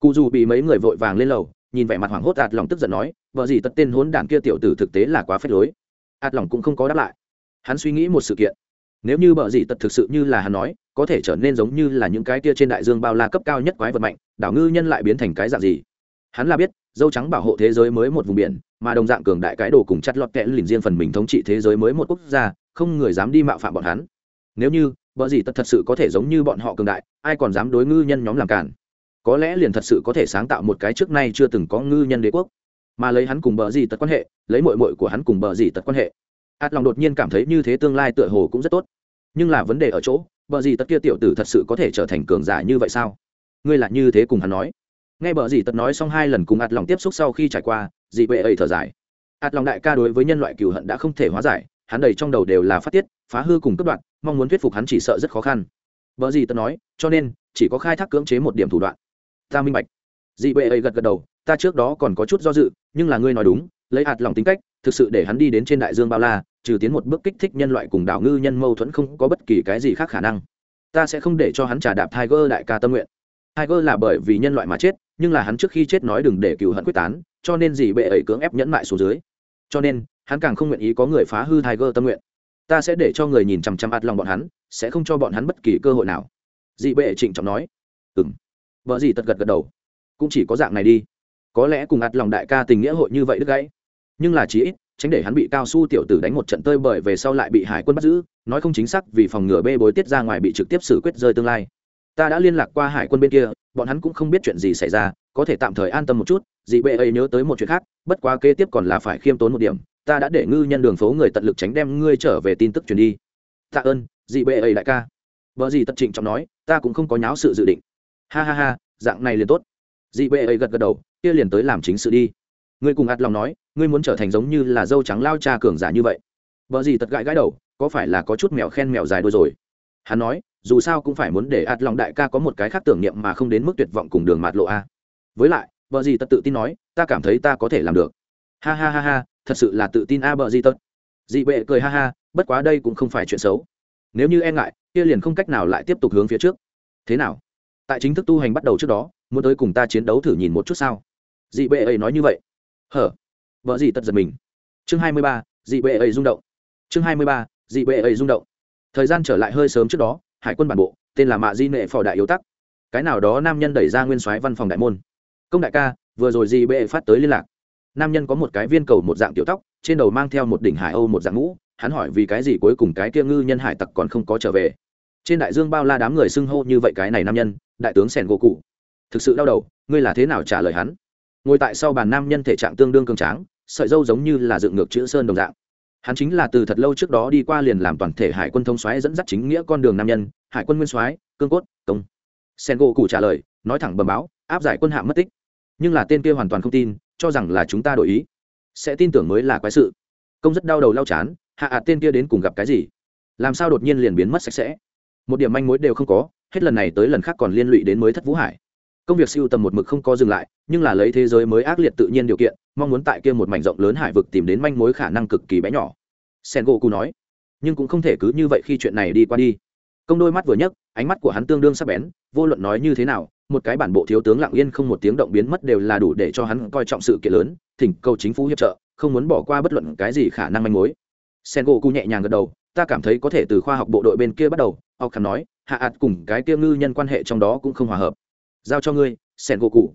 Cụ dù bị mấy người vội vàng lên lầu, nhìn vẻ mặt hoảng hốt, ạt lòng tức giận nói vợ gì tật tên hốn đản kia tiểu tử thực tế là quá phép lối. Ạt lòng cũng không có đáp lại. Hắn suy nghĩ một sự kiện nếu như bờ gì tật thực sự như là hắn nói, có thể trở nên giống như là những cái kia trên đại dương bao la cấp cao nhất quái vật mạnh, đảo ngư nhân lại biến thành cái dạng gì? Hắn là biết, dâu trắng bảo hộ thế giới mới một vùng biển, mà đồng dạng cường đại cái đồ cùng chặt lọt kẽ lìn riêng phần mình thống trị thế giới mới một quốc gia, không người dám đi mạo phạm bọn hắn. Nếu như, bờ gì tật thật sự có thể giống như bọn họ cường đại, ai còn dám đối ngư nhân nhóm làm cản? Có lẽ liền thật sự có thể sáng tạo một cái trước nay chưa từng có ngư nhân đế quốc. Mà lấy hắn cùng bờ gì tật quan hệ, lấy mội mội của hắn cùng bờ gì tật quan hệ ạt lòng đột nhiên cảm thấy như thế tương lai tựa hồ cũng rất tốt. Nhưng là vấn đề ở chỗ, bờ gì tất kia tiểu tử thật sự có thể trở thành cường giả như vậy sao? Ngươi là như thế cùng hắn nói. Nghe bờ gì tất nói xong hai lần cùng ạt lòng tiếp xúc sau khi trải qua, dị bệ ấy thở dài. Ạt lòng đại ca đối với nhân loại cừu hận đã không thể hóa giải, hắn đầy trong đầu đều là phát tiết, phá hư cùng cướp đoạn mong muốn thuyết phục hắn chỉ sợ rất khó khăn. Vợ gì tất nói, cho nên, chỉ có khai thác cưỡng chế một điểm thủ đoạn. Ta minh bạch. Dị bệ ấy gật gật đầu, ta trước đó còn có chút do dự, nhưng là ngươi nói đúng, lấy hạt lòng tính cách, thực sự để hắn đi đến trên đại dương bao la trừ tiến một bước kích thích nhân loại cùng đảo ngư nhân mâu thuẫn không có bất kỳ cái gì khác khả năng. Ta sẽ không để cho hắn trả đạp tiger đại ca tâm nguyện. Tiger là bởi vì nhân loại mà chết, nhưng là hắn trước khi chết nói đừng để cựu hận quyết tán, cho nên gì bệ ấy cưỡng ép nhẫn mại xuống dưới. Cho nên, hắn càng không nguyện ý có người phá hư tiger tâm nguyện. Ta sẽ để cho người nhìn chằm chằm ạt lòng bọn hắn, sẽ không cho bọn hắn bất kỳ cơ hội nào. Dị bệ trịnh trọng nói. Ừ vợ gì tật gật gật đầu. Cũng chỉ có dạng này đi. Có lẽ cùng ạt lòng đại ca tình nghĩa hội như vậy đứt gãy. Nhưng là chí ít tránh để hắn bị cao su tiểu tử đánh một trận tơi bởi về sau lại bị hải quân bắt giữ, nói không chính xác vì phòng ngừa bê bối tiết ra ngoài bị trực tiếp xử quyết rơi tương lai. Ta đã liên lạc qua hải quân bên kia, bọn hắn cũng không biết chuyện gì xảy ra, có thể tạm thời an tâm một chút dị bệ ấy nhớ tới một chuyện khác, bất quá kế tiếp còn là phải khiêm tốn một điểm, ta đã để ngư nhân đường phố người tận lực tránh đem ngươi trở về tin tức truyền đi. Tạ ơn dị bệ ấy đại ca. Vợ gì tật trịnh trọng nói, ta cũng không có nháo sự dự định. Ha ha ha, dạng này liền tốt. Dị bệ ấy gật gật đầu, kia liền tới làm chính sự đi ngươi cùng ạt lòng nói, ngươi muốn trở thành giống như là dâu trắng lao cha cường giả như vậy. Vợ gì tật gãi gãi đầu, có phải là có chút mèo khen mèo dài đôi rồi? Hắn nói, dù sao cũng phải muốn để ạt lòng đại ca có một cái khác tưởng niệm mà không đến mức tuyệt vọng cùng đường mạt lộ a. Với lại, vợ gì tật tự tin nói, ta cảm thấy ta có thể làm được. Ha ha ha ha, thật sự là tự tin a vợ gì tật. Dị bệ cười ha ha, bất quá đây cũng không phải chuyện xấu. Nếu như e ngại, kia liền không cách nào lại tiếp tục hướng phía trước. Thế nào? Tại chính thức tu hành bắt đầu trước đó, muốn tới cùng ta chiến đấu thử nhìn một chút sao? Dị bệ ấy nói như vậy hở. Vợ gì tật giật mình. Chương hai mươi ba, dị bệ ấy rung động. Chương hai mươi ba, dị bệ ấy rung động. Thời gian trở lại hơi sớm trước đó, hải quân bản bộ, tên là mạ di nệ phò đại yếu tắc. Cái nào đó nam nhân đẩy ra nguyên soái văn phòng đại môn. Công đại ca, vừa rồi dị bệ phát tới liên lạc. Nam nhân có một cái viên cầu một dạng tiểu tóc, trên đầu mang theo một đỉnh hải âu một dạng mũ. Hắn hỏi vì cái gì cuối cùng cái kia ngư nhân hải tặc còn không có trở về. Trên đại dương bao la đám người xưng hô như vậy cái này nam nhân, đại tướng sẻn gỗ cụ. Thực sự đau đầu, ngươi là thế nào trả lời hắn? Ngồi tại sau bàn nam nhân thể trạng tương đương cường tráng, sợi dâu giống như là dựng ngược chữ sơn đồng dạng. Hắn chính là từ thật lâu trước đó đi qua liền làm toàn thể hải quân thông soái dẫn dắt chính nghĩa con đường nam nhân, hải quân nguyên soái, cương cốt công sen gỗ cụ trả lời, nói thẳng bầm báo, áp giải quân hạm mất tích. Nhưng là tên kia hoàn toàn không tin, cho rằng là chúng ta đổi ý. Sẽ tin tưởng mới là quái sự. Công rất đau đầu lao chán, hạ ạt tên kia đến cùng gặp cái gì? Làm sao đột nhiên liền biến mất sạch sẽ? Một điểm manh mối đều không có, hết lần này tới lần khác còn liên lụy đến mới thất vũ hải công việc siêu tầm một mực không có dừng lại, nhưng là lấy thế giới mới ác liệt tự nhiên điều kiện, mong muốn tại kia một mảnh rộng lớn hải vực tìm đến manh mối khả năng cực kỳ bé nhỏ. Sen gỗ cụ nói, nhưng cũng không thể cứ như vậy khi chuyện này đi qua đi. Công đôi mắt vừa nhấc, ánh mắt của hắn tương đương sắc bén, vô luận nói như thế nào, một cái bản bộ thiếu tướng lặng yên không một tiếng động biến mất đều là đủ để cho hắn coi trọng sự kiện lớn, thỉnh cầu chính phủ hiệp trợ, không muốn bỏ qua bất luận cái gì khả năng manh mối. Sen gỗ cụ nhẹ nhàng gật đầu, ta cảm thấy có thể từ khoa học bộ đội bên kia bắt đầu học khẳng nói, hạ ạt cùng cái kia ngư nhân quan hệ trong đó cũng không hòa hợp giao cho ngươi sẻn gỗ cụ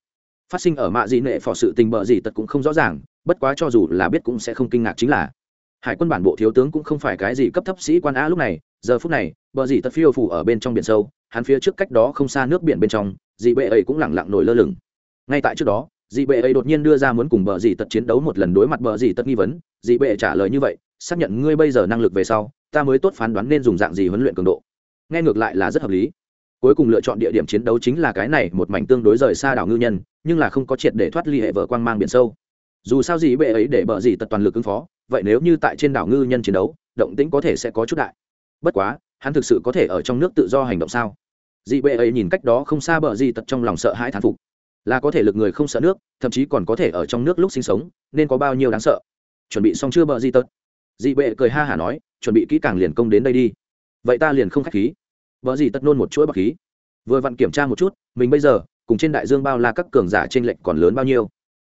phát sinh ở mạ dị nệ phò sự tình bợ gì tật cũng không rõ ràng, bất quá cho dù là biết cũng sẽ không kinh ngạc chính là, hải quân bản bộ thiếu tướng cũng không phải cái gì cấp thấp sĩ quan á lúc này, giờ phút này bờ dì tật phiêu phủ ở bên trong biển sâu, hắn phía trước cách đó không xa nước biển bên trong, dị bệ ấy cũng lẳng lặng nổi lơ lửng. Ngay tại trước đó, dị bệ ấy đột nhiên đưa ra muốn cùng bờ dì tật chiến đấu một lần đối mặt bờ dì tật nghi vấn, dị bệ trả lời như vậy, xác nhận ngươi bây giờ năng lực về sau, ta mới tốt phán đoán nên dùng dạng gì huấn luyện cường độ. Nghe ngược lại là rất hợp lý cuối cùng lựa chọn địa điểm chiến đấu chính là cái này một mảnh tương đối rời xa đảo ngư nhân, nhưng là không có triệt để thoát ly hệ vợ quang mang biển sâu. Dù sao gì bệ ấy để bờ gì tật toàn lực ứng phó, vậy nếu như tại trên đảo ngư nhân chiến đấu, động tĩnh có thể sẽ có chút đại. Bất quá, hắn thực sự có thể ở trong nước tự do hành động sao? Dị bệ ấy nhìn cách đó không xa bờ gì tật trong lòng sợ hãi thán phục. Là có thể lực người không sợ nước, thậm chí còn có thể ở trong nước lúc sinh sống, nên có bao nhiêu đáng sợ? Chuẩn bị xong chưa bờ gì tật? Dị bệ cười ha hả nói, chuẩn bị kỹ càng liền công đến đây đi. Vậy ta liền không khách khí vợ gì tất nôn một chuỗi bọc khí. Vừa vặn kiểm tra một chút, mình bây giờ, cùng trên đại dương bao la các cường giả trên lệnh còn lớn bao nhiêu.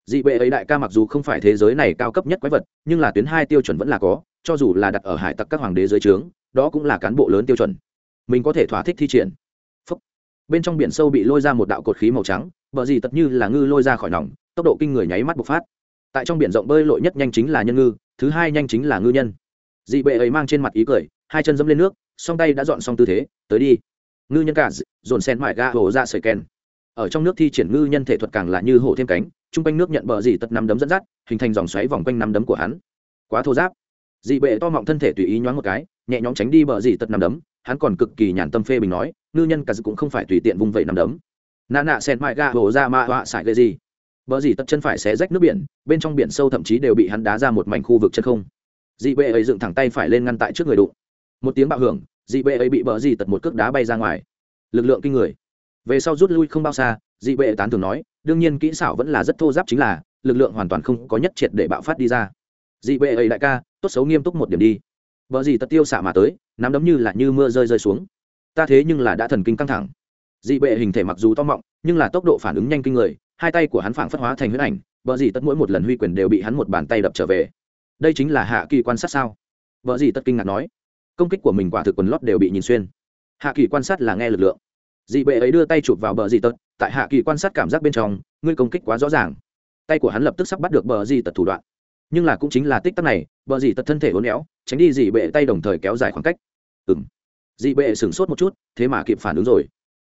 Dị bệ ấy đại ca mặc dù không phải thế giới này cao cấp nhất quái vật, nhưng là tuyến hai tiêu chuẩn vẫn là có, cho dù là đặt ở hải tặc các hoàng đế dưới trướng, đó cũng là cán bộ lớn tiêu chuẩn. Mình có thể thỏa thích thi triển. Phúc. bên trong biển sâu bị lôi ra một đạo cột khí màu trắng bờ gì tất như là ngư lôi ra khỏi nòng, tốc độ kinh người nháy mắt bộc phát. Tại trong biển rộng bơi lội nhất nhanh chính là nhân ngư, thứ hai nhanh chính là ngư nhân. Dị bệ ấy mang trên mặt ý cười, hai chân dẫm lên nước song tay đã dọn xong tư thế, tới đi. Ngư nhân cả dồn sen mại ga hổ ra sợi ken ở trong nước thi triển ngư nhân thể thuật càng là như hổ thêm cánh chung quanh nước nhận bờ dì tật nắm đấm dẫn dắt, hình thành dòng xoáy vòng quanh nắm đấm của hắn. Quá thô giáp. Dị bệ to mọng thân thể tùy ý nhoáng một cái, nhẹ nhõm tránh đi bờ dì tật nắm đấm, hắn còn cực kỳ nhàn tâm phê bình nói, ngư nhân cả cũng không phải tùy tiện vung vẩy nắm đấm. Nà nạ sen mại ga hổ ra ma họa sải gây gì? Bờ dì tật chân phải xé rách nước biển, bên trong biển sâu thậm chí đều bị hắn đá ra một mảnh khu vực chân không. Dị bệ ấy dựng thẳng tay phải lên ngăn tại trước người đụng một tiếng bạo hưởng, dị bệ ấy bị bờ dì tật một cước đá bay ra ngoài. Lực lượng kinh người. Về sau rút lui không bao xa, dị bệ tán thường nói, đương nhiên kỹ xảo vẫn là rất thô giáp chính là, lực lượng hoàn toàn không có nhất triệt để bạo phát đi ra. Dị bệ ấy đại ca, tốt xấu nghiêm túc một điểm đi. Vợ gì tật tiêu xạ mà tới, nắm đấm như là như mưa rơi rơi xuống. Ta thế nhưng là đã thần kinh căng thẳng. Dị bệ hình thể mặc dù to mọng, nhưng là tốc độ phản ứng nhanh kinh người, hai tay của hắn phảng phất hóa thành huyết ảnh vợ gì tất mỗi một lần huy quyền đều bị hắn một bàn tay đập trở về. Đây chính là hạ kỳ quan sát sao? Vợ gì tất kinh ngạc nói công kích của mình quả thực quần lót đều bị nhìn xuyên. Hạ kỳ quan sát là nghe lực lượng. Dị bệ ấy đưa tay chụp vào bờ dị tật, tại hạ kỳ quan sát cảm giác bên trong, ngươi công kích quá rõ ràng. Tay của hắn lập tức sắp bắt được bờ dị tật thủ đoạn. Nhưng là cũng chính là tích tắc này, bờ dị tật thân thể uốn éo, tránh đi dị bệ tay đồng thời kéo dài khoảng cách. Ừng dị bệ sửng sốt một chút, thế mà kịp phản ứng rồi.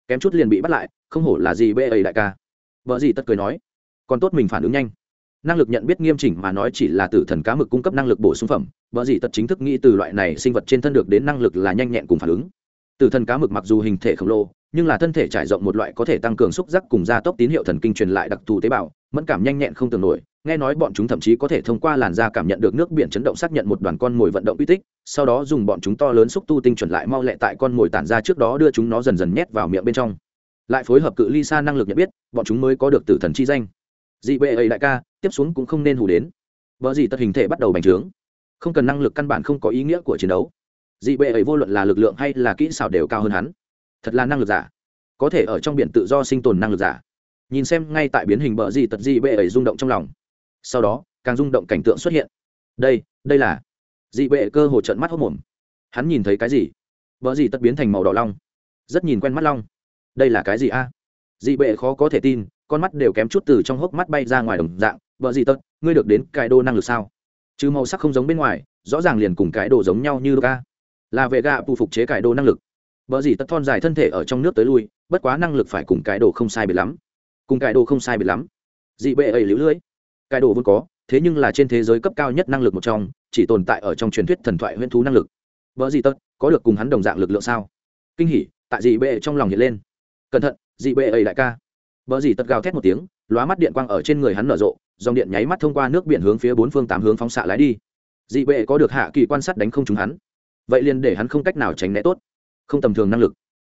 Kém chút liền bị bắt lại, không hổ là dị bệ ấy đại ca. Vợ dị tật cười nói, còn tốt mình phản ứng nhanh năng lực nhận biết nghiêm chỉnh mà nói chỉ là tử thần cá mực cung cấp năng lực bổ sung phẩm, vợ dị tật chính thức nghĩ từ loại này sinh vật trên thân được đến năng lực là nhanh nhẹn cùng phản ứng. Tử thần cá mực mặc dù hình thể khổng lồ, nhưng là thân thể trải rộng một loại có thể tăng cường xúc giác cùng gia tốc tín hiệu thần kinh truyền lại đặc thù tế bào, mẫn cảm nhanh nhẹn không tưởng nổi, nghe nói bọn chúng thậm chí có thể thông qua làn da cảm nhận được nước biển chấn động xác nhận một đoàn con mồi vận động uy tích, sau đó dùng bọn chúng to lớn xúc tu tinh chuẩn lại mau lẹ tại con mồi tản ra trước đó đưa chúng nó dần dần nhét vào miệng bên trong. Lại phối hợp cự ly xa năng lực nhận biết, bọn chúng mới có được tử thần chi danh dị bệ ấy đại ca, tiếp xuống cũng không nên hủ đến. Vợ dị tật hình thể bắt đầu bành trướng. Không cần năng lực căn bản không có ý nghĩa của chiến đấu. Dị bệ ấy vô luận là lực lượng hay là kỹ xảo đều cao hơn hắn. Thật là năng lực giả. Có thể ở trong biển tự do sinh tồn năng lực giả. Nhìn xem ngay tại biến hình bờ dị tật dị bệ ấy rung động trong lòng. Sau đó, càng rung động cảnh tượng xuất hiện. Đây đây là. Dị bệ cơ hồ trận mắt hốc mồm. Hắn nhìn thấy cái gì? Vợ dị tật biến thành màu đỏ long. Rất nhìn quen mắt long. Đây là cái gì a? Dị bệ khó có thể tin con mắt đều kém chút từ trong hốc mắt bay ra ngoài đồng dạng, vợ gì tật, ngươi được đến cái đô năng lực sao? Chứ màu sắc không giống bên ngoài, rõ ràng liền cùng cái đồ giống nhau như ca là vệ gạ phù phục chế cải đồ năng lực. Vợ gì tất thon dài thân thể ở trong nước tới lui, bất quá năng lực phải cùng cái đồ không sai biệt lắm. Cùng cái đồ không sai biệt lắm. Dị bệ ấy liễu lưới cái đồ vốn có, thế nhưng là trên thế giới cấp cao nhất năng lực một trong, chỉ tồn tại ở trong truyền thuyết thần thoại huyễn thú năng lực. Vợ gì tất có được cùng hắn đồng dạng lực lượng sao? Kinh hỉ, tại dị bệ trong lòng hiện lên. Cẩn thận, dị bệ ấy đại ca vợ gì tật gào thét một tiếng, lóa mắt điện quang ở trên người hắn nở rộ, dòng điện nháy mắt thông qua nước biển hướng phía bốn phương tám hướng phóng xạ lái đi. Dị bệ có được hạ kỳ quan sát đánh không trúng hắn. Vậy liền để hắn không cách nào tránh né tốt. Không tầm thường năng lực.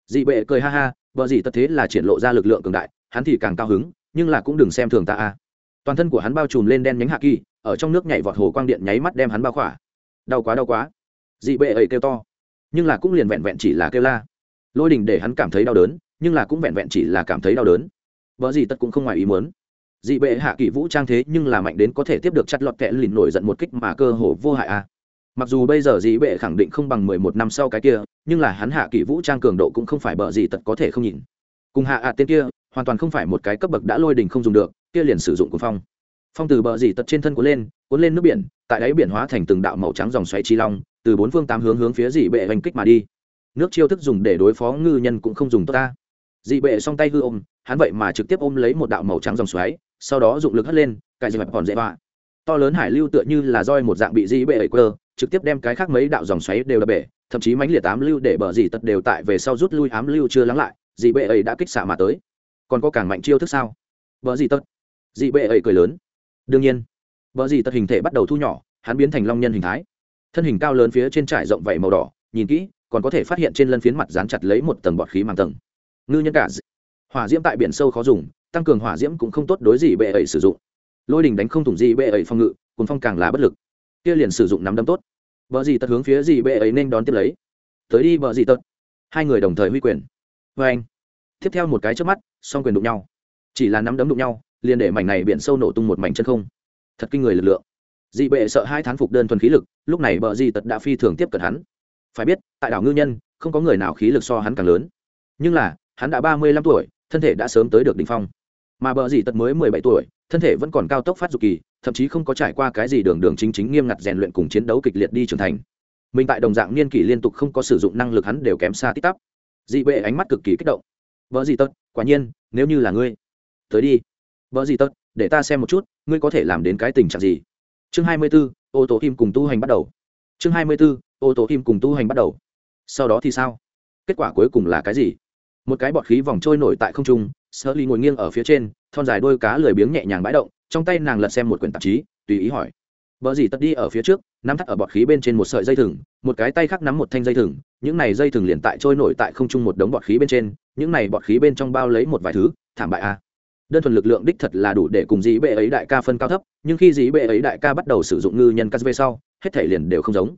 Dị bệ cười ha ha vợ gì tật thế là triển lộ ra lực lượng cường đại, hắn thì càng cao hứng, nhưng là cũng đừng xem thường ta a. Toàn thân của hắn bao trùm lên đen nhánh hạ kỳ, ở trong nước nhảy vọt hồ quang điện nháy mắt đem hắn bao khỏa. Đau quá đau quá. Dị bệ ấy kêu to. Nhưng là cũng liền vẹn vẹn chỉ là kêu la. Lôi đình để hắn cảm thấy đau đớn, nhưng là cũng vẹn vẹn chỉ là cảm thấy đau đớn vợ gì tất cũng không ngoài ý muốn. Dị bệ hạ kỷ vũ trang thế nhưng là mạnh đến có thể tiếp được chặt lọt kẹ lìn nổi giận một kích mà cơ hồ vô hại a. Mặc dù bây giờ dị bệ khẳng định không bằng mười một năm sau cái kia, nhưng là hắn hạ kỷ vũ trang cường độ cũng không phải bợ gì tật có thể không nhìn. Cùng hạ ạ à tên kia, hoàn toàn không phải một cái cấp bậc đã lôi đình không dùng được, kia liền sử dụng của phong. Phong từ bờ dì tật trên thân cuốn lên cuốn lên nước biển, tại đáy biển hóa thành từng đạo màu trắng dòng xoáy chi long, từ bốn phương tám hướng hướng phía dị bệ oanh kích mà đi. Nước chiêu thức dùng để đối phó ngư nhân cũng không dùng tốt ta dị bệ song tay hư ôm, hắn vậy mà trực tiếp ôm lấy một đạo màu trắng dòng xoáy, sau đó dụng lực hất lên cài dị dịp còn dễ vạ to lớn hải lưu tựa như là roi một dạng bị dị bệ ẩy quơ, trực tiếp đem cái khác mấy đạo dòng xoáy đều đập bể, thậm chí mánh liệt ám lưu để bờ dị tật đều tại về sau rút lui ám lưu chưa lắng lại, dị bệ ấy đã kích xạ mà tới. Còn có càng mạnh chiêu thức sao? Bờ dị tật. Dị bệ ấy cười lớn. Đương nhiên vợ dị tật hình thể bắt đầu thu nhỏ, hắn biến thành long nhân hình thái. Thân hình cao lớn phía trên trải rộng vảy màu đỏ, nhìn kỹ, còn có thể phát hiện trên lân phiến mặt dán chặt lấy một tầng bọt khí màng tầng ngư nhân cả. Hỏa diễm tại biển sâu khó dùng, tăng cường hỏa diễm cũng không tốt đối gì bệ ấy sử dụng. Lôi đình đánh không thủng gì bệ ấy phong ngự cuốn phong càng là bất lực. Kia liền sử dụng nắm đấm tốt. Vợ gì tật hướng phía gì bệ ấy nên đón tiếp lấy. Tới đi vợ gì tật. Hai người đồng thời huy quyền. Vê anh. Tiếp theo một cái trước mắt, song quyền đụng nhau. Chỉ là nắm đấm đụng nhau, liền để mảnh này biển sâu nổ tung một mảnh chân không. Thật kinh người lực lượng. Dị bệ sợ hai thán phục đơn thuần khí lực, lúc này bờ di tật đã phi thường tiếp cận hắn. Phải biết, tại đảo ngư nhân, không có người nào khí lực so hắn càng lớn. Nhưng là hắn đã ba mươi lăm tuổi, thân thể đã sớm tới được đ ỉ n h phong. Mà bờ dị tật mới mười bảy tuổi, thân thể vẫn còn cao tốc phát dục kỳ, thậm chí không có trải qua cái gì đường đường chính chính nghiêm ngặt rèn luyện cùng chiến đấu kịch liệt đi trưởng thành. Mình tại đồng dạng niên kỷ liên tục không có sử dụng năng lực hắn đều kém xa tít tắp. Dị bệ ánh mắt cực kỳ kích động. Vợ dị tật, quả nhiên, nếu như là ngươi, tới đi. Vợ gì tật, để ta xem một chút, ngươi có thể làm đến cái tình trạng gì? Chương hai mươi b ố ô tô kim cùng tu hành bắt đầu. Chương hai mươi b ố ô tô kim cùng tu hành bắt đầu. Sau đó thì sao? Kết quả cuối cùng là cái gì? Một cái bọt khí vòng trôi nổi tại không trung sơ ly ngồi nghiêng ở phía trên, thon dài đôi cá lười biếng nhẹ nhàng bãi động, trong tay nàng lật xem một quyển tạp chí, tùy ý hỏi. Vợ gì tất đi ở phía trước, nắm thắt ở bọt khí bên trên một sợi dây thừng, một cái tay khác nắm một thanh dây thừng, những này dây thừng liền tại trôi nổi tại không trung một đống bọt khí bên trên, những này bọt khí bên trong bao lấy một vài thứ, thảm bại a à. Đơn thuần lực lượng đích thật là đủ để cùng dĩ bệ ấy đại ca phân cao thấp, nhưng khi dĩ bệ ấy đại ca bắt đầu sử dụng ngư nhân cắt về sau, hết thể liền đều không giống.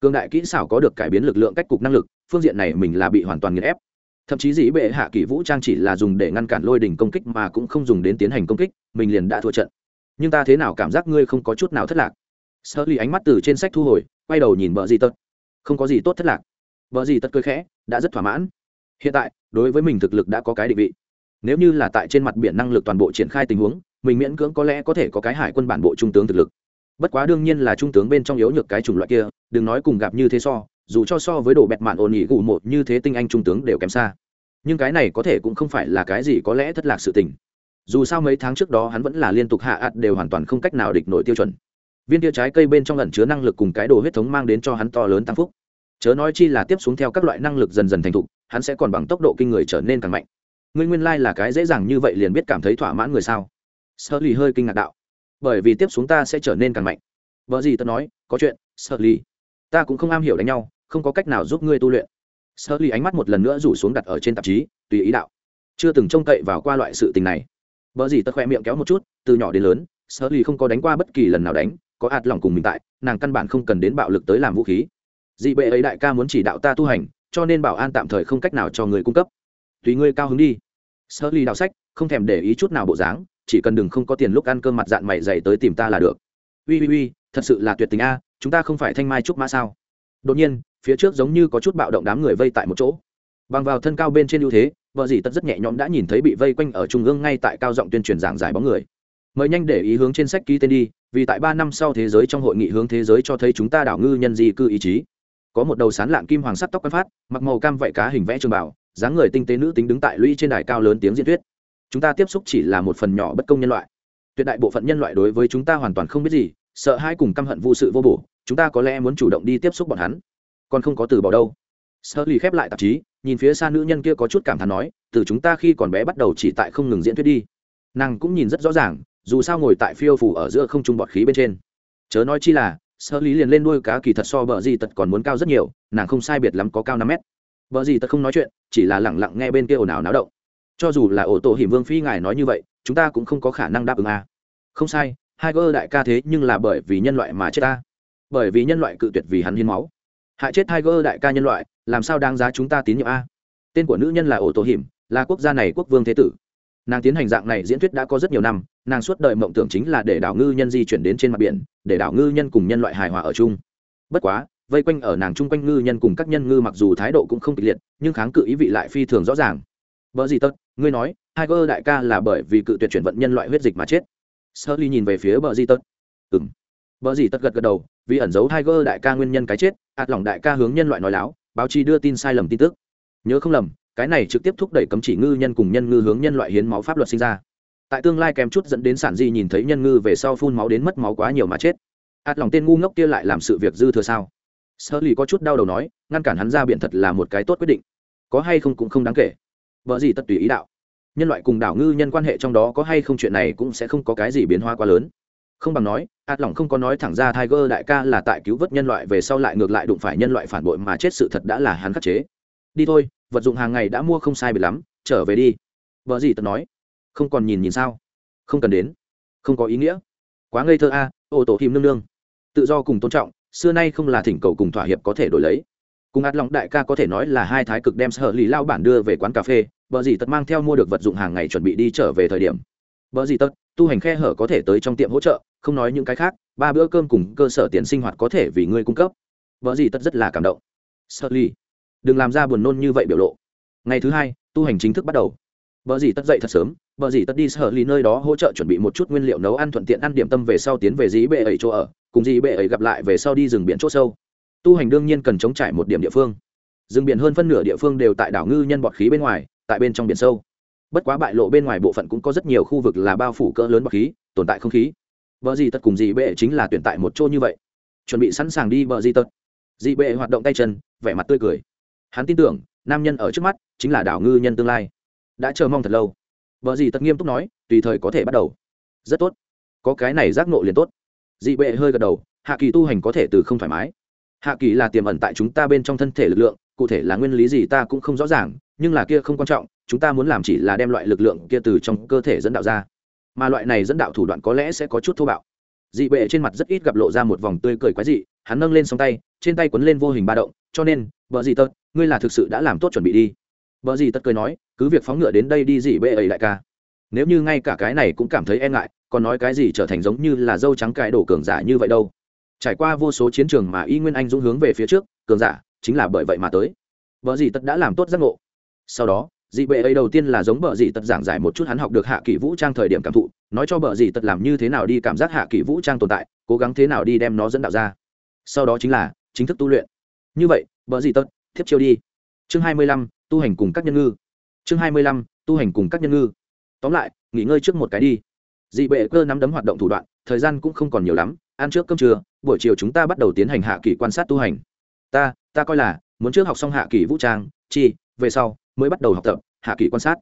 Cương đại kỹ xảo có được cải biến lực lượng cách cục năng lực, phương diện này mình là bị hoàn toàn nghiền ép thậm chí dĩ bệ hạ kỷ vũ trang chỉ là dùng để ngăn cản lôi đỉnh công kích mà cũng không dùng đến tiến hành công kích, mình liền đã thua trận. Nhưng ta thế nào cảm giác ngươi không có chút nào thất lạc? Sơ ly ánh mắt từ trên sách thu hồi, quay đầu nhìn vợ gì tật. Không có gì tốt thất lạc. Vợ gì tật cười khẽ, đã rất thỏa mãn. Hiện tại, đối với mình thực lực đã có cái định vị. Nếu như là tại trên mặt biển năng lực toàn bộ triển khai tình huống, mình miễn cưỡng có lẽ có thể có cái hải quân bản bộ trung tướng thực lực. Bất quá đương nhiên là trung tướng bên trong yếu nhược cái chủng loại kia, đừng nói cùng gặp như thế so dù cho so với đồ bẹt mạn ổn ỉ gù một như thế tinh anh trung tướng đều kém xa. Nhưng cái này có thể cũng không phải là cái gì có lẽ thất lạc sự tình. Dù sao mấy tháng trước đó hắn vẫn là liên tục hạ ạt đều hoàn toàn không cách nào địch nổi tiêu chuẩn. Viên tia trái cây bên trong ẩn chứa năng lực cùng cái đồ huyết thống mang đến cho hắn to lớn tăng phúc. Chớ nói chi là tiếp xuống theo các loại năng lực dần dần thành thục, hắn sẽ còn bằng tốc độ kinh người trở nên càng mạnh. Nguyên nguyên lai là cái dễ dàng như vậy liền biết cảm thấy thỏa mãn người sao? Sợ lì hơi kinh ngạc đạo. Bởi vì tiếp xuống ta sẽ trở nên càng mạnh. Vợ gì tớ nói, có chuyện sợ lì ta cũng không am hiểu đánh nhau, không có cách nào giúp ngươi tu luyện. Sơ ly ánh mắt một lần nữa rủ xuống đặt ở trên tạp chí, tùy ý đạo. Chưa từng trông cậy vào qua loại sự tình này. Vợ gì tật khoe miệng kéo một chút, từ nhỏ đến lớn sơ ly không có đánh qua bất kỳ lần nào đánh, có ạt lòng cùng mình tại, nàng căn bản không cần đến bạo lực tới làm vũ khí. Dị bệ ấy đại ca muốn chỉ đạo ta tu hành, cho nên bảo an tạm thời không cách nào cho người cung cấp. Tùy ngươi cao hứng đi. Sơ ly đào sách, không thèm để ý chút nào bộ dáng, chỉ cần đừng không có tiền lúc ăn cơm mặt dạng mày dày tới tìm ta là được. Ui ui ui, thật sự là tuyệt tình a chúng ta không phải thanh mai trúc mã sao? Đột nhiên, phía trước giống như có chút bạo động đám người vây tại một chỗ. Bằng vào thân cao bên trên ưu thế, vợ dì tật rất nhẹ nhõm đã nhìn thấy bị vây quanh ở trung ương ngay tại cao giọng tuyên truyền giảng giải bóng người. Mời nhanh để ý hướng trên sách ký tên đi, vì tại ba năm sau thế giới trong hội nghị hướng thế giới cho thấy chúng ta đảo ngư nhân di cư ý chí. Có một đầu sán lạng kim hoàng sắt tóc quán phát, mặc màu cam vạy cá hình vẽ trường bảo, dáng người tinh tế nữ tính đứng tại lũy trên đài cao lớn tiếng diễn thuyết. Chúng ta tiếp xúc chỉ là một phần nhỏ bất công nhân loại. Tuyệt đại bộ phận nhân loại đối với chúng ta hoàn toàn không biết gì, sợ hai cùng căm hận vô sự vô bổ chúng ta có lẽ muốn chủ động đi tiếp xúc bọn hắn. Còn không có từ bỏ đâu. Sơ lì khép lại tạp chí, nhìn phía xa nữ nhân kia có chút cảm thán nói, từ chúng ta khi còn bé bắt đầu chỉ tại không ngừng diễn thuyết đi. Nàng cũng nhìn rất rõ ràng, dù sao ngồi tại phiêu phủ ở giữa không trung bọt khí bên trên. Chớ nói chi là sơ lý liền lên đuôi cá kỳ thật so bờ gì tật còn muốn cao rất nhiều, nàng không sai biệt lắm có cao năm mét. Bờ gì tật không nói chuyện, chỉ là lẳng lặng nghe bên kia ồn ào náo động. Cho dù là ổ tổ hiểm vương phi ngài nói như vậy, chúng ta cũng không có khả năng đáp ứng a à. không sai hai gơ đại ca thế nhưng là bởi vì nhân loại mà chết ta bởi vì nhân loại cự tuyệt vì hắn hiến máu. Hại chết hai đại ca nhân loại, làm sao đáng giá chúng ta tín nhiệm a? Tên của nữ nhân là ổ tổ hiểm là quốc gia này quốc vương thế tử. Nàng tiến hành dạng này diễn thuyết đã có rất nhiều năm, nàng suốt đời mộng tưởng chính là để đảo ngư nhân di chuyển đến trên mặt biển, để đảo ngư nhân cùng nhân loại hài hòa ở chung. Bất quá, vây quanh ở nàng chung quanh ngư nhân cùng các nhân ngư mặc dù thái độ cũng không kịch liệt, nhưng kháng cự ý vị lại phi thường rõ ràng. Vợ gì tất ngươi nói hai cơ đại ca là bởi vì cự tuyệt chuyển vận nhân loại huyết dịch mà chết. Sơ ly nhìn về phía bờ di tất ừng bờ gì tất gật gật đầu, vì ẩn giấu Tiger đại ca nguyên nhân cái chết, ạt lòng đại ca hướng nhân loại nói láo, báo chí đưa tin sai lầm tin tức. Nhớ không lầm, cái này trực tiếp thúc đẩy cấm chỉ ngư nhân cùng nhân ngư hướng nhân loại hiến máu pháp luật sinh ra. Tại tương lai kèm chút dẫn đến sản di nhìn thấy nhân ngư về sau phun máu đến mất máu quá nhiều mà chết. Ạt lòng tên ngu ngốc kia lại làm sự việc dư thừa sao? Sully lì có chút đau đầu nói, ngăn cản hắn ra biện thật là một cái tốt quyết định. Có hay không cũng không đáng kể. Vợ gì tất tùy ý đạo. Nhân loại cùng đảo ngư nhân quan hệ trong đó có hay không chuyện này cũng sẽ không có cái gì biến hóa quá lớn không bằng nói, ạt lỏng không có nói thẳng ra tiger đại ca là tại cứu vớt nhân loại về sau lại ngược lại đụng phải nhân loại phản bội mà chết sự thật đã là hắn khắc chế. Đi thôi, vật dụng hàng ngày đã mua không sai bị lắm, trở về đi. Vợ gì tật nói. Không còn nhìn nhìn sao? Không cần đến. Không có ý nghĩa. Quá ngây thơ a, ô tổ hìm nương nương. Tự do cùng tôn trọng, xưa nay không là thỉnh cầu cùng thỏa hiệp có thể đổi lấy. Cùng ạt lòng đại ca có thể nói là hai thái cực đem sợ lì lao bản đưa về quán cà phê, vợ gì tật mang theo mua được vật dụng hàng ngày chuẩn bị đi trở về thời điểm. Vợ gì tật, tu hành khe hở có thể tới trong tiệm hỗ trợ không nói những cái khác, ba bữa cơm cùng cơ sở tiền sinh hoạt có thể vì ngươi cung cấp. Vợ gì tất rất là cảm động. Sợ ly đừng làm ra buồn nôn như vậy biểu lộ. Ngày thứ hai, tu hành chính thức bắt đầu. Vợ dì tất dậy thật sớm, vợ dì tất đi sở ly nơi đó hỗ trợ chuẩn bị một chút nguyên liệu nấu ăn thuận tiện ăn điểm tâm về sau tiến về dĩ bệ ấy chỗ ở, cùng dĩ bệ ấy gặp lại về sau đi rừng biển chỗ sâu. Tu hành đương nhiên cần chống trải một điểm địa phương. Rừng biển hơn phân nửa địa phương đều tại đảo ngư nhân bọt khí bên ngoài, tại bên trong biển sâu. Bất quá bại lộ bên ngoài bộ phận cũng có rất nhiều khu vực là bao phủ cỡ lớn bọt khí, tồn tại không khí vợ gì tật cùng dị bệ chính là tuyển tại một chỗ như vậy. Chuẩn bị sẵn sàng đi vợ gì tật. Dị bệ hoạt động tay chân, vẻ mặt tươi cười. Hắn tin tưởng, nam nhân ở trước mắt chính là đảo ngư nhân tương lai. Đã chờ mong thật lâu. Vợ gì tật nghiêm túc nói, tùy thời có thể bắt đầu. Rất tốt. Có cái này giác nộ liền tốt. Dị bệ hơi gật đầu, hạ kỳ tu hành có thể từ không thoải mái. Hạ kỳ là tiềm ẩn tại chúng ta bên trong thân thể lực lượng, cụ thể là nguyên lý gì ta cũng không rõ ràng, nhưng là kia không quan trọng, chúng ta muốn làm chỉ là đem loại lực lượng kia từ trong cơ thể dẫn đạo ra mà loại này dẫn đạo thủ đoạn có lẽ sẽ có chút thô bạo. Dị bệ trên mặt rất ít gặp lộ ra một vòng tươi cười quái dị, hắn nâng lên song tay, trên tay quấn lên vô hình ba động, cho nên vợ dị tật, ngươi là thực sự đã làm tốt chuẩn bị đi. Vợ dị tật cười nói, cứ việc phóng ngựa đến đây đi dị bệ ấy đại ca. Nếu như ngay cả cái này cũng cảm thấy e ngại, còn nói cái gì trở thành giống như là dâu trắng cài đổ cường giả như vậy đâu. Trải qua vô số chiến trường mà y nguyên anh dũng hướng về phía trước, cường giả chính là bởi vậy mà tới. Vợ dị tật đã làm tốt giác ngộ. Sau đó dị bệ ấy đầu tiên là giống bờ dị tật giảng giải một chút hắn học được hạ kỷ vũ trang thời điểm cảm thụ, nói cho bờ gì tật làm như thế nào đi cảm giác hạ kỳ vũ trang tồn tại, cố gắng thế nào đi đem nó dẫn đạo ra. Sau đó chính là, chính thức tu luyện. Như vậy bờ gì tật tiếp chiêu đi. Chương hai mươi lăm, tu hành cùng các nhân ngư. Chương hai mươi lăm, tu hành cùng các nhân ngư. Tóm lại, nghỉ ngơi trước một cái đi. Dị bệ cơ nắm đấm hoạt động thủ đoạn, thời gian cũng không còn nhiều lắm, ăn trước cơm trưa, buổi chiều chúng ta bắt đầu tiến hành hạ kỳ quan sát tu hành. Ta ta coi là, muốn trước học xong hạ kỳ vũ trang, chi, về sau mới bắt đầu học tập, hạ kỳ quan sát.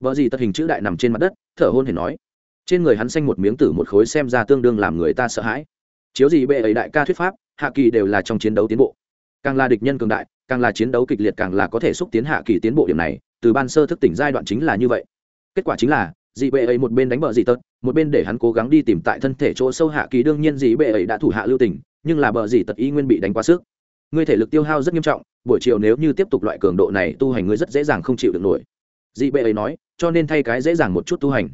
Vợ gì tật hình chữ đại nằm trên mặt đất, thở hôn hề nói. Trên người hắn xanh một miếng tử một khối xem ra tương đương làm người ta sợ hãi. Chiếu gì bệ ấy đại ca thuyết pháp, hạ kỳ đều là trong chiến đấu tiến bộ. Càng là địch nhân cường đại, càng là chiến đấu kịch liệt càng là có thể xúc tiến hạ kỳ tiến bộ điểm này, từ ban sơ thức tỉnh giai đoạn chính là như vậy. Kết quả chính là dị bệ ấy một bên đánh bờ dị tật một bên để hắn cố gắng đi tìm tại thân thể chỗ sâu hạ kỳ đương nhiên dị bệ ấy đã thủ hạ lưu tình, nhưng là bờ dị tật y nguyên bị đánh quá sức ngươi thể lực tiêu hao rất nghiêm trọng, buổi chiều nếu như tiếp tục loại cường độ này tu hành ngươi rất dễ dàng không chịu được nổi. Dị bệ ấy nói, cho nên thay cái dễ dàng một chút tu hành.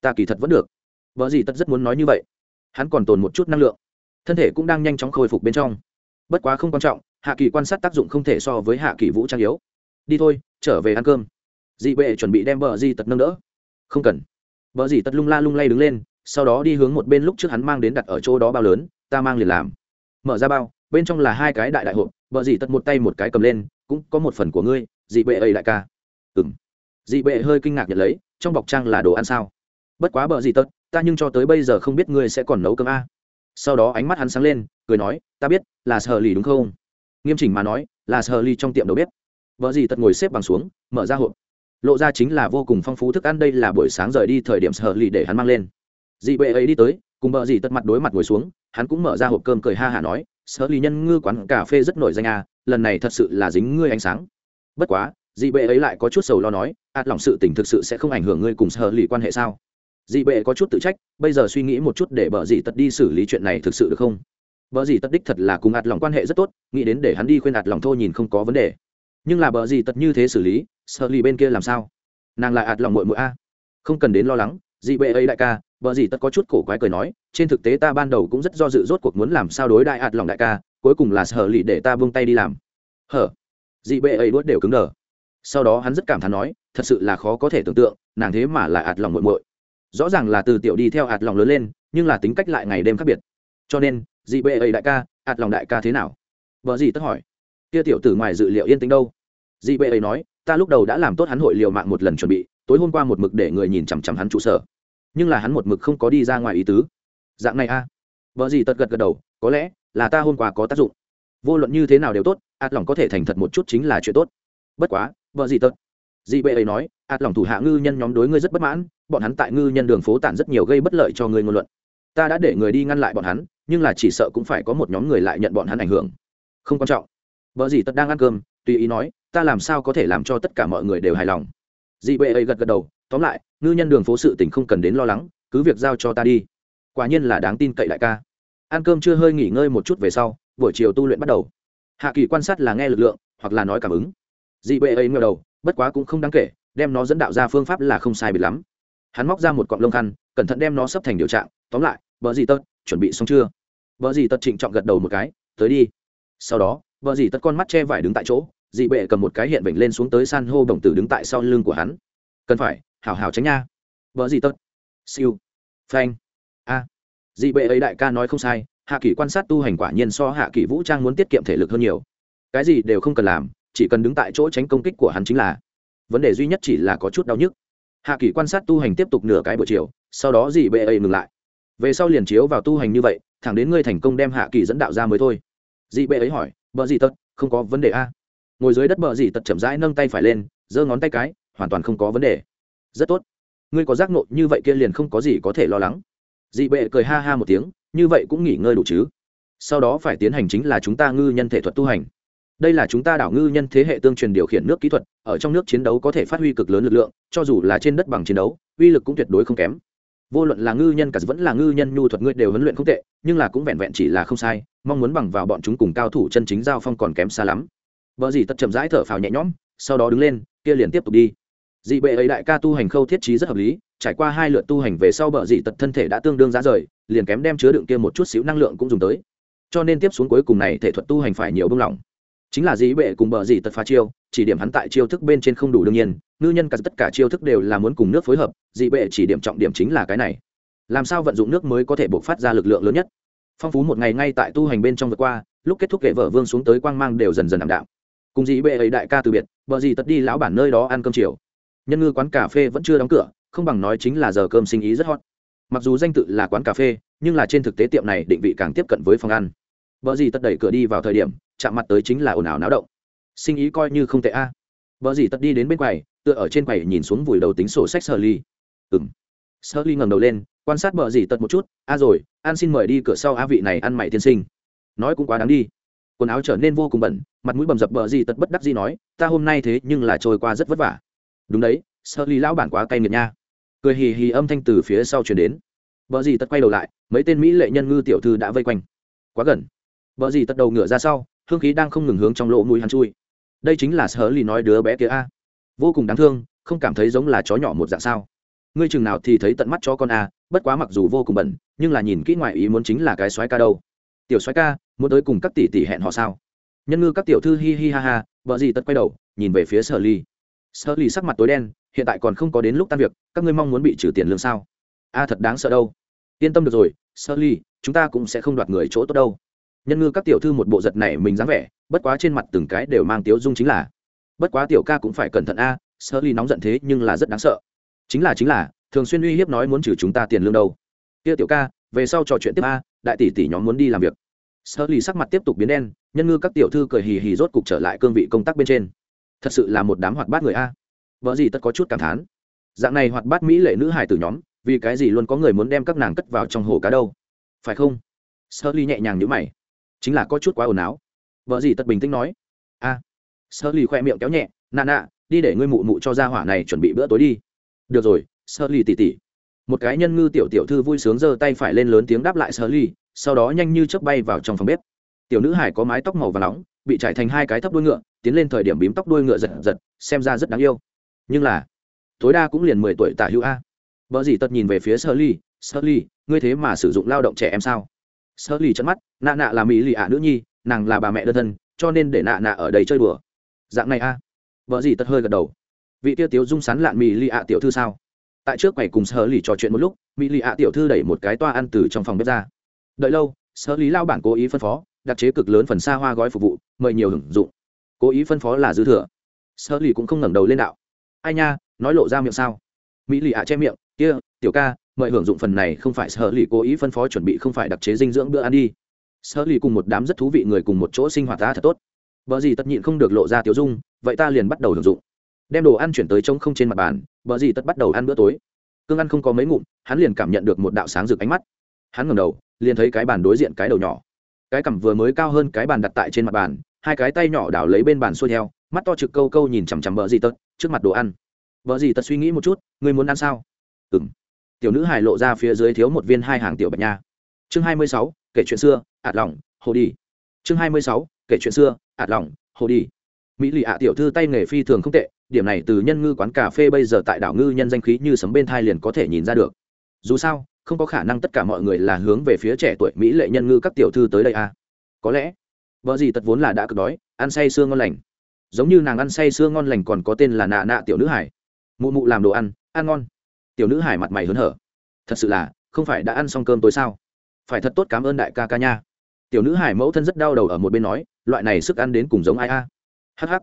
Ta kỳ thật vẫn được. Vợ dị tật rất muốn nói như vậy. Hắn còn tồn một chút năng lượng. Thân thể cũng đang nhanh chóng khôi phục bên trong. Bất quá không quan trọng, hạ kỳ quan sát tác dụng không thể so với hạ kỳ vũ trang yếu. Đi thôi, trở về ăn cơm. Dị bệ chuẩn bị đem vợ di tật nâng đỡ. Không cần. Vợ dị tật lung la lung lay đứng lên, sau đó đi hướng một bên lúc trước hắn mang đến đặt ở chỗ đó bao lớn, ta mang liền làm. Mở ra bao bên trong là hai cái đại đại hộp, vợ dị tật một tay một cái cầm lên, cũng có một phần của ngươi dị bệ ấy đại ca. Ừ m dị bệ hơi kinh ngạc nhận lấy, trong bọc trang là đồ ăn sao? Bất quá bờ dị tật, ta nhưng cho tới bây giờ không biết ngươi sẽ còn nấu cơm a. Sau đó ánh mắt hắn sáng lên, cười nói, ta biết, là sờ lì đúng không? Nghiêm chỉnh mà nói, là sờ lì trong tiệm đầu bếp. Vợ dì tật ngồi xếp bằng xuống, mở ra hộp. Lộ ra chính là vô cùng phong phú thức ăn, đây là buổi sáng rời đi thời điểm sờ lì để hắn mang lên. Dị bệ ấy đi tới, cùng vợ dì tật mặt đối mặt ngồi xuống, hắn cũng mở ra hộp cơm cười ha hả nói Sở Lý nhân ngư quán cà phê rất nổi danh à lần này thật sự là dính ngươi ánh sáng. Bất quá, dị bệ ấy lại có chút sầu lo nói, ạt lòng sự tình thực sự sẽ không ảnh hưởng ngươi cùng Sở Lý quan hệ sao? Dị bệ có chút tự trách, bây giờ suy nghĩ một chút để bờ dị tật đi xử lý chuyện này thực sự được không? Bờ dị tật đích thật là cùng ạt lòng quan hệ rất tốt, nghĩ đến để hắn đi khuyên ạt lòng thô nhìn không có vấn đề. Nhưng là bờ dị tật như thế xử lý sợ lì bên kia làm sao? Nàng lại ạt lòng mội mội a. Không cần đến lo lắng, dị bệ ấy đại ca bờ gì tất có chút cổ quái cười nói, trên thực tế ta ban đầu cũng rất do dự rốt cuộc muốn làm sao đối đại ạt lòng đại ca, cuối cùng là sở lì để ta buông tay đi làm. Hở? Dị bệ ấy đuốt đều cứng đờ. Sau đó hắn rất cảm thán nói, thật sự là khó có thể tưởng tượng, nàng thế mà lại ạt lòng muội muội. Rõ ràng là từ tiểu đi theo ạt lòng lớn lên, nhưng là tính cách lại ngày đêm khác biệt. Cho nên dị bệ ấy đại ca, ạt lòng đại ca thế nào? Vợ gì tất hỏi. Kia tiểu tử ngoài dự liệu yên tĩnh đâu? Dị bệ ấy nói, ta lúc đầu đã làm tốt hắn hội liều mạng một lần chuẩn bị, tối hôm qua một mực để người nhìn chằm chằm hắn trụ sở nhưng là hắn một mực không có đi ra ngoài ý tứ. Dạng này a. À? vợ gì tật gật gật đầu, có lẽ là ta hôm qua có tác dụng. Vô luận như thế nào đều tốt, ạt lòng có thể thành thật một chút chính là chuyện tốt. Bất quá, vợ gì tật. Dị bệ ấy nói, ạt lòng thủ hạ ngư nhân nhóm đối ngươi rất bất mãn, bọn hắn tại ngư nhân đường phố tản rất nhiều gây bất lợi cho ngươi ngôn luận. Ta đã để người đi ngăn lại bọn hắn, nhưng là chỉ sợ cũng phải có một nhóm người lại nhận bọn hắn ảnh hưởng. Không quan trọng. Vợ gì tật đang ăn cơm, tùy ý nói, ta làm sao có thể làm cho tất cả mọi người đều hài lòng. Dị bệ ấy gật gật đầu, tóm lại ngư nhân đường phố sự tình không cần đến lo lắng, cứ việc giao cho ta đi. Quả nhiên là đáng tin cậy đại ca. Ăn cơm chưa hơi nghỉ ngơi một chút về sau, buổi chiều tu luyện bắt đầu. Hạ kỳ quan sát là nghe lực lượng, hoặc là nói cảm ứng. Dị bệ ấy ngờ đầu, bất quá cũng không đáng kể, đem nó dẫn đạo ra phương pháp là không sai bị lắm. Hắn móc ra một cọng lông khăn, cẩn thận đem nó sắp thành điều trạng, tóm lại vợ gì tật chuẩn bị xong chưa? Vợ gì tật trịnh trọng gật đầu một cái, tới đi. Sau đó vợ gì tật con mắt che vải đứng tại chỗ, dị bệ cầm một cái hiện bệnh lên xuống tới san hô đồng tử đứng tại sau lưng của hắn. Cần phải Hảo hảo tránh nha. Vợ gì tật? Siêu. Phanh. A. Dị bệ ấy đại ca nói không sai, hạ kỷ quan sát tu hành quả nhiên so hạ kỷ vũ trang muốn tiết kiệm thể lực hơn nhiều. Cái gì đều không cần làm, chỉ cần đứng tại chỗ tránh công kích của hắn chính là. Vấn đề duy nhất chỉ là có chút đau nhức. Hạ kỷ quan sát tu hành tiếp tục nửa cái buổi chiều, sau đó dị bệ ấy ngừng lại. Về sau liền chiếu vào tu hành như vậy, thẳng đến ngươi thành công đem hạ kỳ dẫn đạo ra mới thôi. Dị bệ ấy hỏi bờ gì tật? Không có vấn đề a? Ngồi dưới đất bờ gì tật chậm rãi nâng tay phải lên, giơ ngón tay cái, hoàn toàn không có vấn đề rất tốt. Ngươi có giác nộ như vậy kia liền không có gì có thể lo lắng. Dị bệ cười ha ha một tiếng, như vậy cũng nghỉ ngơi đủ chứ. Sau đó phải tiến hành chính là chúng ta ngư nhân thể thuật tu hành. Đây là chúng ta đảo ngư nhân thế hệ tương truyền điều khiển nước kỹ thuật, ở trong nước chiến đấu có thể phát huy cực lớn lực lượng, cho dù là trên đất bằng chiến đấu, uy lực cũng tuyệt đối không kém. Vô luận là ngư nhân cả vẫn là ngư nhân nhu thuật ngươi đều huấn luyện không tệ, nhưng là cũng vẹn vẹn chỉ là không sai, mong muốn bằng vào bọn chúng cùng cao thủ chân chính giao phong còn kém xa lắm. Vợ gì tật chậm rãi thở phào nhẹ nhõm, sau đó đứng lên, kia liền tiếp tục đi dị bệ ấy đại ca tu hành khâu thiết trí rất hợp lý, trải qua hai lượt tu hành về sau bờ dị tật thân thể đã tương đương giá rời, liền kém đem chứa đựng kia một chút xíu năng lượng cũng dùng tới. Cho nên tiếp xuống cuối cùng này thể thuật tu hành phải nhiều bông lỏng. Chính là Dị bệ cùng bờ Dị tật phá chiêu, chỉ điểm hắn tại chiêu thức bên trên không đủ đương nhiên, ngư nhân cả tất cả chiêu thức đều là muốn cùng nước phối hợp, dị bệ chỉ điểm trọng điểm chính là cái này. Làm sao vận dụng nước mới có thể bộc phát ra lực lượng lớn nhất? Phong phú một ngày ngay tại tu hành bên trong vượt qua, lúc kết thúc kệ vợ vương xuống tới quang mang đều dần dần ảm đạm. Cùng Dị bệ ấy đại ca từ biệt bờ Dị Tật đi lão bản nơi đó ăn cơm chiều nhân ngư quán cà phê vẫn chưa đóng cửa, không bằng nói chính là giờ cơm sinh ý rất hot. Mặc dù danh tự là quán cà phê, nhưng là trên thực tế tiệm này định vị càng tiếp cận với phòng ăn. Vợ gì tất đẩy cửa đi vào thời điểm, chạm mặt tới chính là ồn ào náo động. Sinh ý coi như không tệ a. À. vợ gì tất đi đến bên quầy, tựa ở trên quầy nhìn xuống vùi đầu tính sổ sách sơ ly. Ừng sơ ly ngẩng đầu lên, quan sát vợ gì tật một chút, a rồi an xin mời đi cửa sau a vị này ăn mày tiên sinh. Nói cũng quá đáng đi. Quần áo trở nên vô cùng bẩn, mặt mũi bầm dập bờ gì tật bất đắc gì nói, ta hôm nay thế nhưng là trôi qua rất vất vả đúng đấy sơ ly lão bản quá cay nghiệt nha. Cười hì hì âm thanh từ phía sau chuyển đến. Bờ gì tật quay đầu lại, mấy tên mỹ lệ nhân ngư tiểu thư đã vây quanh. Quá gần. Bờ gì tật đầu ngửa ra sau, hương khí đang không ngừng hướng trong lỗ mũi hắn chui. Đây chính là sơ ly nói đứa bé kia a. Vô cùng đáng thương, không cảm thấy giống là chó nhỏ một dạng sao. Ngươi chừng nào thì thấy tận mắt cho con a, bất quá mặc dù vô cùng bẩn, nhưng là nhìn kỹ ngoại ý muốn chính là cái xoáy ca đâu. Tiểu xoáy ca, muốn tới cùng các tỷ tỷ hẹn họ sao? Nhân ngư các tiểu thư hi hi ha ha vợ gì tật quay đầu, nhìn về phía sở ly sở lì sắc mặt tối đen, hiện tại còn không có đến lúc tan việc, các ngươi mong muốn bị trừ tiền lương sao? A, thật đáng sợ đâu. Yên tâm được rồi sở ly chúng ta cũng sẽ không đoạt người chỗ tốt đâu. Nhân ngư các tiểu thư một bộ giật này mình dáng vẻ, bất quá trên mặt từng cái đều mang tiếu dung chính là. Bất quá tiểu ca cũng phải cẩn thận a sở ly nóng giận thế nhưng là rất đáng sợ. Chính là chính là, thường xuyên uy hiếp nói muốn trừ chúng ta tiền lương đâu. Kia tiểu ca, về sau trò chuyện tiếp a, đại tỷ tỷ nhóm muốn đi làm việc. Sơ lì sắc mặt tiếp tục biến đen, nhân ngư các tiểu thư cười hì hì rốt cục trở lại cương vị công tác bên trên thật sự là một đám hoạt bát người a. Vợ gì tất có chút cảm thán. Dạng này hoạt bát mỹ lệ nữ hài tử nhóm, vì cái gì luôn có người muốn đem các nàng cất vào trong hồ cá đâu? Phải không? Sơ ly nhẹ nhàng nhữ mày. Chính là có chút quá ồn áo vợ gì tất bình tĩnh nói. A. Sơ ly khoe miệng kéo nhẹ. Nà nà, đi để ngươi mụ mụ cho ra hỏa này chuẩn bị bữa tối đi. Được rồi sơ ly tỉ tỉ. Một cái nhân ngư tiểu tiểu thư vui sướng giơ tay phải lên lớn tiếng đáp lại sơ ly sau đó nhanh như chớp bay vào trong phòng bếp. Tiểu nữ hải có mái tóc màu và nóng, bị trải thành hai cái thấp đuôi ngựa tiến lên thời điểm bím tóc đuôi ngựa giật giật, xem ra rất đáng yêu. Nhưng là, tối đa cũng liền mười tuổi tả hữu a. Vợ gì tật nhìn về phía sơ ly sơ ly ngươi thế mà sử dụng lao động trẻ em sao? Sơ ly chấn mắt, nạ nạ là mỹ lì ạ nữ nhi, nàng là bà mẹ đơn thân, cho nên để nạ nạ ở đây chơi đùa. Dạng này a. Vợ gì tật hơi gật đầu. Vị tiêu tiếu dung sán lạn mỹ lì ạ tiểu thư sao? Tại trước quầy cùng sơ lì trò chuyện một lúc, mỹ lì ạ tiểu thư đẩy một cái toa ăn từ trong phòng bếp ra. Đợi lâu sơ lý lao bản cố ý phân phó, đặc chế cực lớn phần xa hoa gói phục vụ, mời nhiều hưởng dụng cố ý phân phó là dư thừa. Sơ lì cũng không ngẩng đầu lên đạo. Ai nha, nói lộ ra miệng sao? Mỹ lì ạ à che miệng, kia, tiểu ca, mời hưởng dụng phần này, không phải sơ lì cố ý phân phó chuẩn bị không phải đặc chế dinh dưỡng bữa ăn đi. Sơ lì cùng một đám rất thú vị người cùng một chỗ sinh hoạt ta thật tốt. Vợ gì tất nhịn không được lộ ra tiểu dung, vậy ta liền bắt đầu hưởng dụng. Đem đồ ăn chuyển tới trống không trên mặt bàn vợ gì tất bắt đầu ăn bữa tối. Cương ăn không có mấy ngụm, hắn liền cảm nhận được một đạo sáng rực ánh mắt. Hắn ngẩng đầu, liền thấy cái bàn đối diện cái đầu nhỏ. Cái cằm vừa mới cao hơn cái bàn đặt tại trên mặt bàn hai cái tay nhỏ đảo lấy bên bàn xuôi theo, mắt to trực câu câu nhìn chằm chằm vợ gì tật, trước mặt đồ ăn. Vợ gì tật suy nghĩ một chút người muốn ăn sao? Ừ m tiểu nữ hài lộ ra phía dưới thiếu một viên hai hàng tiểu bạch nha. Chương hai mươi sáu, kể chuyện xưa, ạt lỏng, hồ đi. Chương hai mươi sáu, kể chuyện xưa, ạt lỏng, hồ đi. Mỹ lì ạ tiểu thư tay nghề phi thường không tệ, điểm này từ nhân ngư quán cà phê bây giờ tại đảo ngư nhân danh khí như sấm bên thai liền có thể nhìn ra được. Dù sao, không có khả năng tất cả mọi người là hướng về phía trẻ tuổi mỹ lệ nhân ngư các tiểu thư tới đây à. có lẽ vợ gì tật vốn là đã cực đói, ăn say sương ngon lành. Giống như nàng ăn say sương ngon lành còn có tên là nạ nạ tiểu nữ hải. Mụ mụ làm đồ ăn ăn ngon. Tiểu nữ hải mặt mày hớn hở. Thật sự là, không phải đã ăn xong cơm tối sao? Phải thật tốt cảm ơn đại ca ca nha. Tiểu nữ hải mẫu thân rất đau đầu ở một bên nói, loại này sức ăn đến cùng giống ai a? Hắc hắc.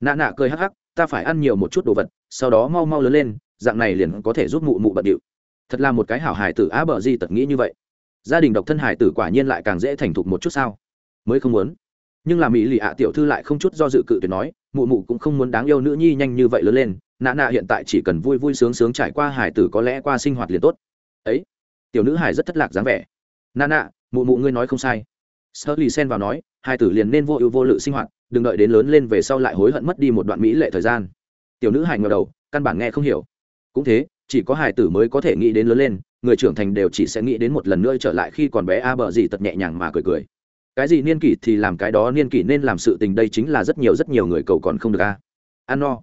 Nạ nạ cười hắc hắc, ta phải ăn nhiều một chút đồ vật, sau đó mau mau lớn lên, dạng này liền có thể giúp mụ mụ bận điệu. Thật là một cái hảo hải tử á bờ di tật nghĩ như vậy. Gia đình độc thân hải tử quả nhiên lại càng dễ thành thục một chút sao? Mới không muốn nhưng là mỹ lì ạ tiểu thư lại không chút do dự cự tuyệt nói, mụ mụ cũng không muốn đáng yêu nữ nhi nhanh như vậy lớn lên nạ nạ hiện tại chỉ cần vui vui sướng sướng trải qua hải tử có lẽ qua sinh hoạt liền tốt. Ấy, tiểu nữ hải rất thất lạc dáng vẻ. Nạ nạ mụ mụ ngươi nói không sai. Sơ lì xen vào nói hải tử liền nên vô ưu vô lự sinh hoạt, đừng đợi đến lớn lên về sau lại hối hận mất đi một đoạn mỹ lệ thời gian. Tiểu nữ hải ngờ đầu, căn bản nghe không hiểu. Cũng thế, chỉ có hải tử mới có thể nghĩ đến lớn lên, người trưởng thành đều chỉ sẽ nghĩ đến một lần nữa trở lại khi còn bé a bờ gì tật nhẹ nhàng mà cười cười cái gì niên kỷ thì làm cái đó, niên kỷ nên làm sự tình đây chính là rất nhiều rất nhiều người cầu còn không được a. Ăn no.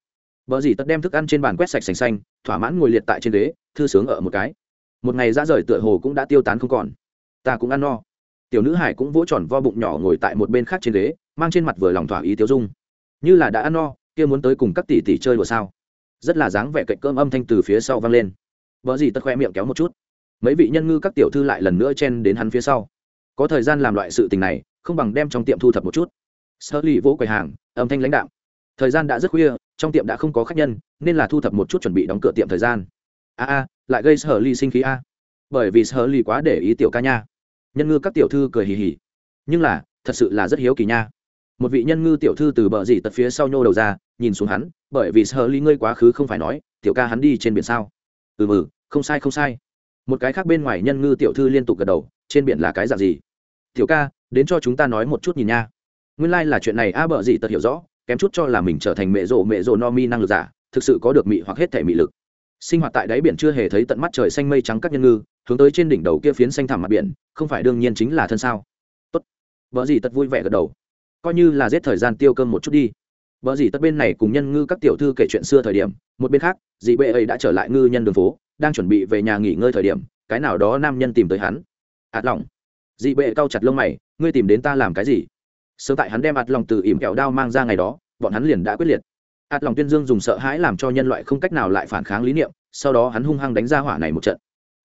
Bờ gì tật đem thức ăn trên bàn quét sạch sành xanh, thỏa mãn ngồi liệt tại trên ghế, thư sướng ở một cái. Một ngày ra rời tựa hồ cũng đã tiêu tán không còn. Ta cũng ăn no. Tiểu nữ hải cũng vỗ tròn vo bụng nhỏ ngồi tại một bên khác trên ghế, mang trên mặt vừa lòng thỏa ý tiêu dung. Như là đã ăn no, kia muốn tới cùng các tỷ tỷ chơi đùa sao? Rất là dáng vẻ cạnh cơm âm thanh từ phía sau vang lên. Vợ gì tất khoe miệng kéo một chút. Mấy vị nhân ngư các tiểu thư lại lần nữa chen đến hắn phía sau có thời gian làm loại sự tình này, không bằng đem trong tiệm thu thập một chút. Sơ ly vỗ quầy hàng, âm thanh lãnh đạo thời gian đã rất khuya, trong tiệm đã không có khách nhân, nên là thu thập một chút chuẩn bị đóng cửa tiệm thời gian. A a, lại gây sở ly sinh khí a. Bởi vì sở ly quá để ý tiểu ca nha. Nhân ngư các tiểu thư cười hì hì. Nhưng là, thật sự là rất hiếu kỳ nha. Một vị nhân ngư tiểu thư từ bờ dì tật phía sau nhô đầu ra, nhìn xuống hắn, bởi vì sở ly ngươi quá khứ không phải nói, tiểu ca hắn đi trên biển sao? Ừ ừ không sai không sai. Một cái khác bên ngoài nhân ngư tiểu thư liên tục gật đầu, trên biển là cái dạng gì? Tiểu ca, đến cho chúng ta nói một chút nhìn nha. Nguyên lai、like、là chuyện này a bợ dị tật hiểu rõ, kém chút cho là mình trở thành mẹ rộ mẹ rộ no mi năng lực giả, thực sự có được mị hoặc hết thể mị lực. Sinh hoạt tại đáy biển chưa hề thấy tận mắt trời xanh mây trắng các nhân ngư, hướng tới trên đỉnh đầu kia phiến xanh thẳm mặt biển, không phải đương nhiên chính là thân sao. Tốt. Vợ gì tật vui vẻ gật đầu. Coi như là giết thời gian tiêu cơm một chút đi. Vợ gì tất bên này cùng nhân ngư các tiểu thư kể chuyện xưa thời điểm, một bên khác, dị bệ ấy đã trở lại ngư nhân đường phố, đang chuẩn bị về nhà nghỉ ngơi thời điểm, cái nào đó nam nhân tìm tới hắn. Ạt lỏng dị bệ cau chặt lông mày, ngươi tìm đến ta làm cái gì? Sớm tại hắn đem ạt lòng từ ỉm kẹo đao mang ra ngày đó, bọn hắn liền đã quyết liệt. Ạt lòng tuyên dương dùng sợ hãi làm cho nhân loại không cách nào lại phản kháng lý niệm, sau đó hắn hung hăng đánh ra hỏa này một trận.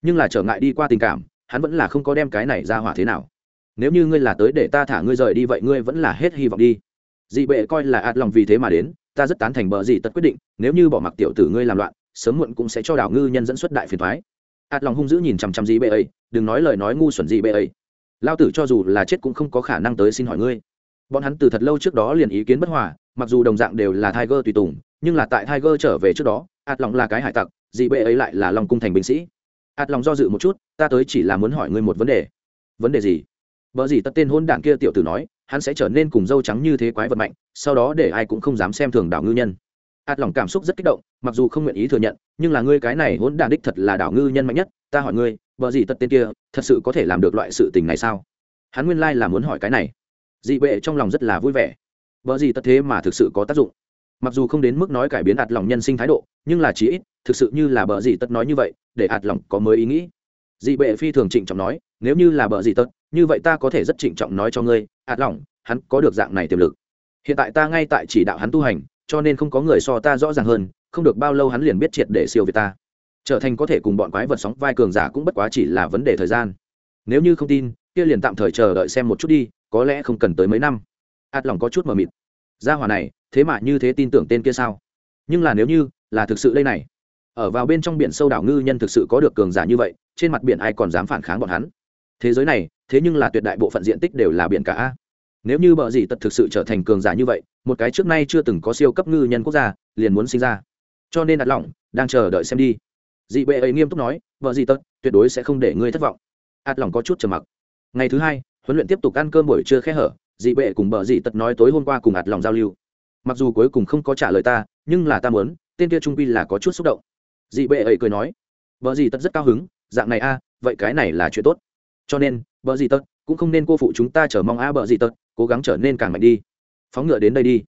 Nhưng là trở ngại đi qua tình cảm, hắn vẫn là không có đem cái này ra hỏa thế nào. Nếu như ngươi là tới để ta thả ngươi rời đi vậy ngươi vẫn là hết hy vọng đi. Dị bệ coi là ạt lòng vì thế mà đến, ta rất tán thành bờ dị tật quyết định, nếu như bỏ mặc tiểu tử ngươi làm loạn, sớm muộn cũng sẽ cho đảo ngư nhân dẫn xuất đại phiền thoái. Ạt lòng hung dữ nhìn chằm chằm dị bệ ấy, đừng nói lời nói ngu xuẩn dị bệ ấy lao tử cho dù là chết cũng không có khả năng tới xin hỏi ngươi. Bọn hắn từ thật lâu trước đó liền ý kiến bất hòa, mặc dù đồng dạng đều là tiger tùy tùng, nhưng là tại tiger trở về trước đó, ạt lòng là cái hải tặc dị bệ ấy lại là lòng cung thành binh sĩ. Ạt lòng do dự một chút, ta tới chỉ là muốn hỏi ngươi một vấn đề. Vấn đề gì? Vợ gì tất tên hôn đảng kia tiểu tử nói, hắn sẽ trở nên cùng dâu trắng như thế quái vật mạnh, sau đó để ai cũng không dám xem thường đảo ngư nhân ạt lòng cảm xúc rất kích động, mặc dù không nguyện ý thừa nhận, nhưng là ngươi cái này hỗn đảng đích thật là đảo ngư nhân mạnh nhất, ta hỏi ngươi, vợ gì tật tên kia, thật sự có thể làm được loại sự tình này sao? Hắn nguyên lai là muốn hỏi cái này. Dị bệ trong lòng rất là vui vẻ. Vợ gì tật thế mà thực sự có tác dụng. Mặc dù không đến mức nói cải biến ạt lòng nhân sinh thái độ, nhưng là chí ít, thực sự như là bờ gì tật nói như vậy, để ạt lòng có mới ý nghĩ. Dị bệ phi thường trịnh trọng nói, nếu như là bờ gì tật, như vậy ta có thể rất trịnh trọng nói cho ngươi ạt lòng, hắn có được dạng này tiềm lực. Hiện tại ta ngay tại chỉ đạo hắn tu hành cho nên không có người so ta rõ ràng hơn, không được bao lâu hắn liền biết triệt để siêu việt ta. Trở thành có thể cùng bọn quái vật sóng vai cường giả cũng bất quá chỉ là vấn đề thời gian. Nếu như không tin, kia liền tạm thời chờ đợi xem một chút đi, có lẽ không cần tới mấy năm. Ạt lòng có chút mờ mịt. Gia hỏa này, thế mà như thế tin tưởng tên kia sao? Nhưng là nếu như, là thực sự đây này. Ở vào bên trong biển sâu đảo ngư nhân thực sự có được cường giả như vậy, trên mặt biển ai còn dám phản kháng bọn hắn? Thế giới này, thế nhưng là tuyệt đại bộ phận diện tích đều là biển cả nếu như bờ gì tật thực sự trở thành cường giả như vậy, một cái trước nay chưa từng có siêu cấp ngư nhân quốc gia, liền muốn sinh ra. Cho nên đặt lỏng, đang chờ đợi xem đi. Dị bệ ấy nghiêm túc nói vợ gì tật, tuyệt đối sẽ không để ngươi thất vọng. Ạt lỏng có chút trầm mặc. Ngày thứ hai, huấn luyện tiếp tục ăn cơm buổi trưa khẽ hở, dị bệ cùng bờ dị tật nói tối hôm qua cùng ạt lòng giao lưu. Mặc dù cuối cùng không có trả lời ta, nhưng là ta muốn, tên kia trung quy là có chút xúc động. Dị bệ ấy cười nói vợ dị tật rất cao hứng, dạng này a, vậy cái này là chuyện tốt. Cho nên vợ dị tật, cũng không nên cô phụ chúng ta chờ mong a bờ dị tật cố gắng trở nên càng mạnh đi. Phóng ngựa đến đây đi.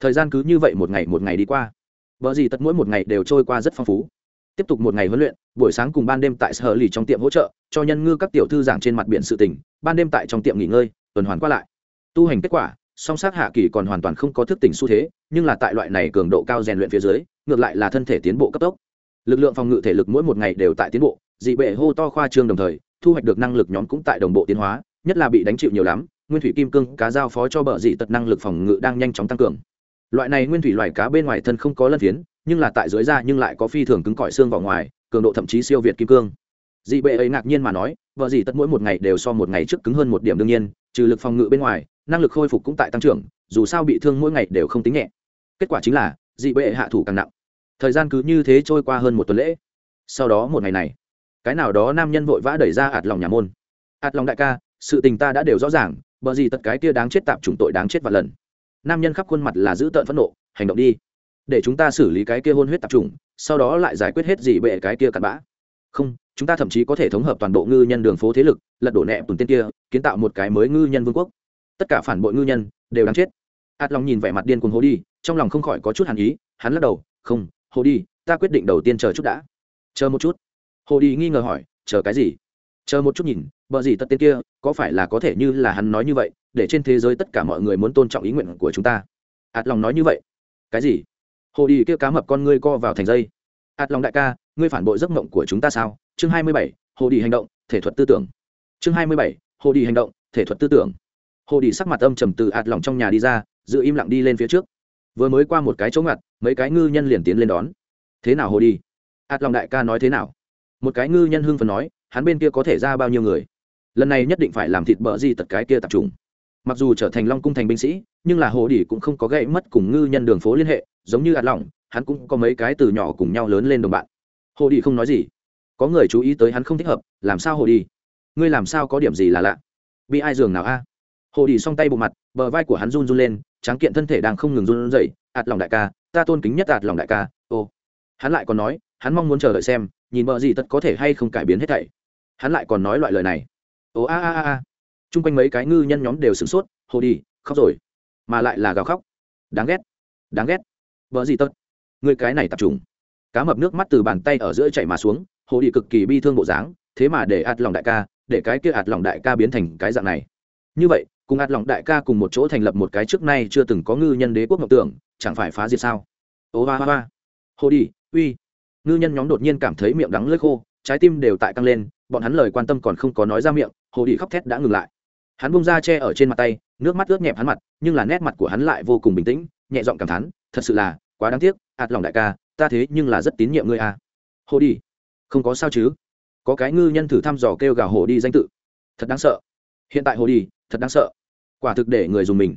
Thời gian cứ như vậy một ngày một ngày đi qua. Vợ gì tật mỗi một ngày đều trôi qua rất phong phú. Tiếp tục một ngày huấn luyện, buổi sáng cùng ban đêm tại sở lì trong tiệm hỗ trợ, cho nhân ngư các tiểu thư giảng trên mặt biển sự tình, ban đêm tại trong tiệm nghỉ ngơi, tuần hoàn qua lại. Tu hành kết quả, song sát hạ kỳ còn hoàn toàn không có thức tỉnh xu thế, nhưng là tại loại này cường độ cao rèn luyện phía dưới, ngược lại là thân thể tiến bộ cấp tốc. Lực lượng phòng ngự thể lực mỗi một ngày đều tại tiến bộ, dị bệ hô to khoa trương đồng thời, thu hoạch được năng lực nhóm cũng tại đồng bộ tiến hóa, nhất là bị đánh chịu nhiều lắm nguyên thủy kim cương cá giao phó cho bờ dị tật năng lực phòng ngự đang nhanh chóng tăng cường. Loại này nguyên thủy loài cá bên ngoài thân không có lân phiến, nhưng là tại dưới da nhưng lại có phi thường cứng cỏi xương vào ngoài, cường độ thậm chí siêu việt kim cương. Dị bệ ấy ngạc nhiên mà nói vợ dị tất mỗi một ngày đều so một ngày trước cứng hơn một điểm đương nhiên, trừ lực phòng ngự bên ngoài, năng lực khôi phục cũng tại tăng trưởng, dù sao bị thương mỗi ngày đều không tính nhẹ. Kết quả chính là, dị bệ hạ thủ càng nặng. Thời gian cứ như thế trôi qua hơn một tuần lễ. Sau đó một ngày này, cái nào đó nam nhân vội vã đẩy ra ạt lòng nhà môn. Ạt lòng đại ca, sự tình ta đã đều rõ ràng bởi gì tất cái kia đáng chết tạp chủng tội đáng chết và lần. Nam nhân khắp khuôn mặt là giữ tợn phẫn nộ, hành động đi. Để chúng ta xử lý cái kia hôn huyết tạp chủng, sau đó lại giải quyết hết gì bệ cái kia cặn bã. Không, chúng ta thậm chí có thể thống hợp toàn bộ ngư nhân đường phố thế lực, lật đổ nẹ tùn tên kia, kiến tạo một cái mới ngư nhân vương quốc. Tất cả phản bội ngư nhân, đều đáng chết. Ạt lòng nhìn vẻ mặt điên cuồng hồ đi, trong lòng không khỏi có chút hàn ý, hắn lắc đầu, không hồ đi, ta quyết định đầu tiên chờ chút đã. Chờ một chút. Hồ đi nghi ngờ hỏi, chờ cái gì? Chờ một chút nhìn bờ gì tất tên kia, có phải là có thể như là hắn nói như vậy, để trên thế giới tất cả mọi người muốn tôn trọng ý nguyện của chúng ta? Ạt lòng nói như vậy. Cái gì? Hồ đi kia cá mập con ngươi co vào thành dây. Ạt lòng đại ca, ngươi phản bội giấc mộng của chúng ta sao? Chương hai mươi bảy, hồ đi hành động, thể thuật tư tưởng. Chương hai mươi bảy, hồ đi hành động, thể thuật tư tưởng. Hồ đi sắc mặt âm trầm từ ạt lỏng trong nhà đi ra, giữ im lặng đi lên phía trước. Vừa mới qua một cái chỗ ngặt, mấy cái ngư nhân liền tiến lên đón. Thế nào hồ đi? Ạt lòng đại ca nói thế nào? Một cái ngư nhân hưng phần nói, hắn bên kia có thể ra bao nhiêu người? Lần này nhất định phải làm thịt bỡ gì tật cái kia tập trung mặc dù trở thành long cung thành binh sĩ nhưng là hồ Đỉ cũng không có gãy mất cùng ngư nhân đường phố liên hệ giống như ạt lỏng, hắn cũng có mấy cái từ nhỏ cùng nhau lớn lên đồng bạn. Hồ Đỉ không nói gì. Có người chú ý tới hắn không thích hợp làm sao hồ Đỉ? ngươi làm sao có điểm gì là lạ? Bị ai giường nào a? Hồ đỉ song tay bộ mặt bờ vai của hắn run run lên tráng kiện thân thể đang không ngừng run rẩy. Ạt lòng đại ca ta tôn kính nhất ạt lòng đại ca. Ô hắn lại còn nói hắn mong muốn chờ đợi xem nhìn bờ gì tật có thể hay không cải biến hết thảy. Hắn lại còn nói loại lời này ồ, a a a a. Chung quanh mấy cái ngư nhân nhóm đều sửng sốt hồ đi, khóc rồi. Mà lại là gào khóc. Đáng ghét đáng ghét. Vợ gì tật? Người cái này tập trung. Cá mập nước mắt từ bàn tay ở giữa chạy mà xuống hồ đi cực kỳ bi thương bộ dáng, thế mà để ạt lòng đại ca, để cái kia ạt lòng đại ca biến thành cái dạng này. Như vậy, cùng ạt lòng đại ca cùng một chỗ thành lập một cái trước nay chưa từng có ngư nhân đế quốc ngọc tưởng, chẳng phải phá diệt sao? Ô ba ba hồ đi, uy. Ngư nhân nhóm đột nhiên cảm thấy miệng đắng lơi khô, trái tim đều tại căng lên, bọn hắn lời quan tâm còn không có nói ra miệng hồ đi khóc thét đã ngừng lại. Hắn bông ra che ở trên mặt tay, nước mắt ướt nhẹp hắn mặt, nhưng là nét mặt của hắn lại vô cùng bình tĩnh, nhẹ giọng cảm thán, thật sự là quá đáng tiếc ạt lòng đại ca, ta thế nhưng là rất tín nhiệm ngươi à. hồ đi, không có sao chứ? Có cái ngư nhân thử thăm dò kêu gào hồ đi danh tự. Thật đáng sợ. Hiện tại hồ đi, thật đáng sợ. Quả thực để người dùng mình.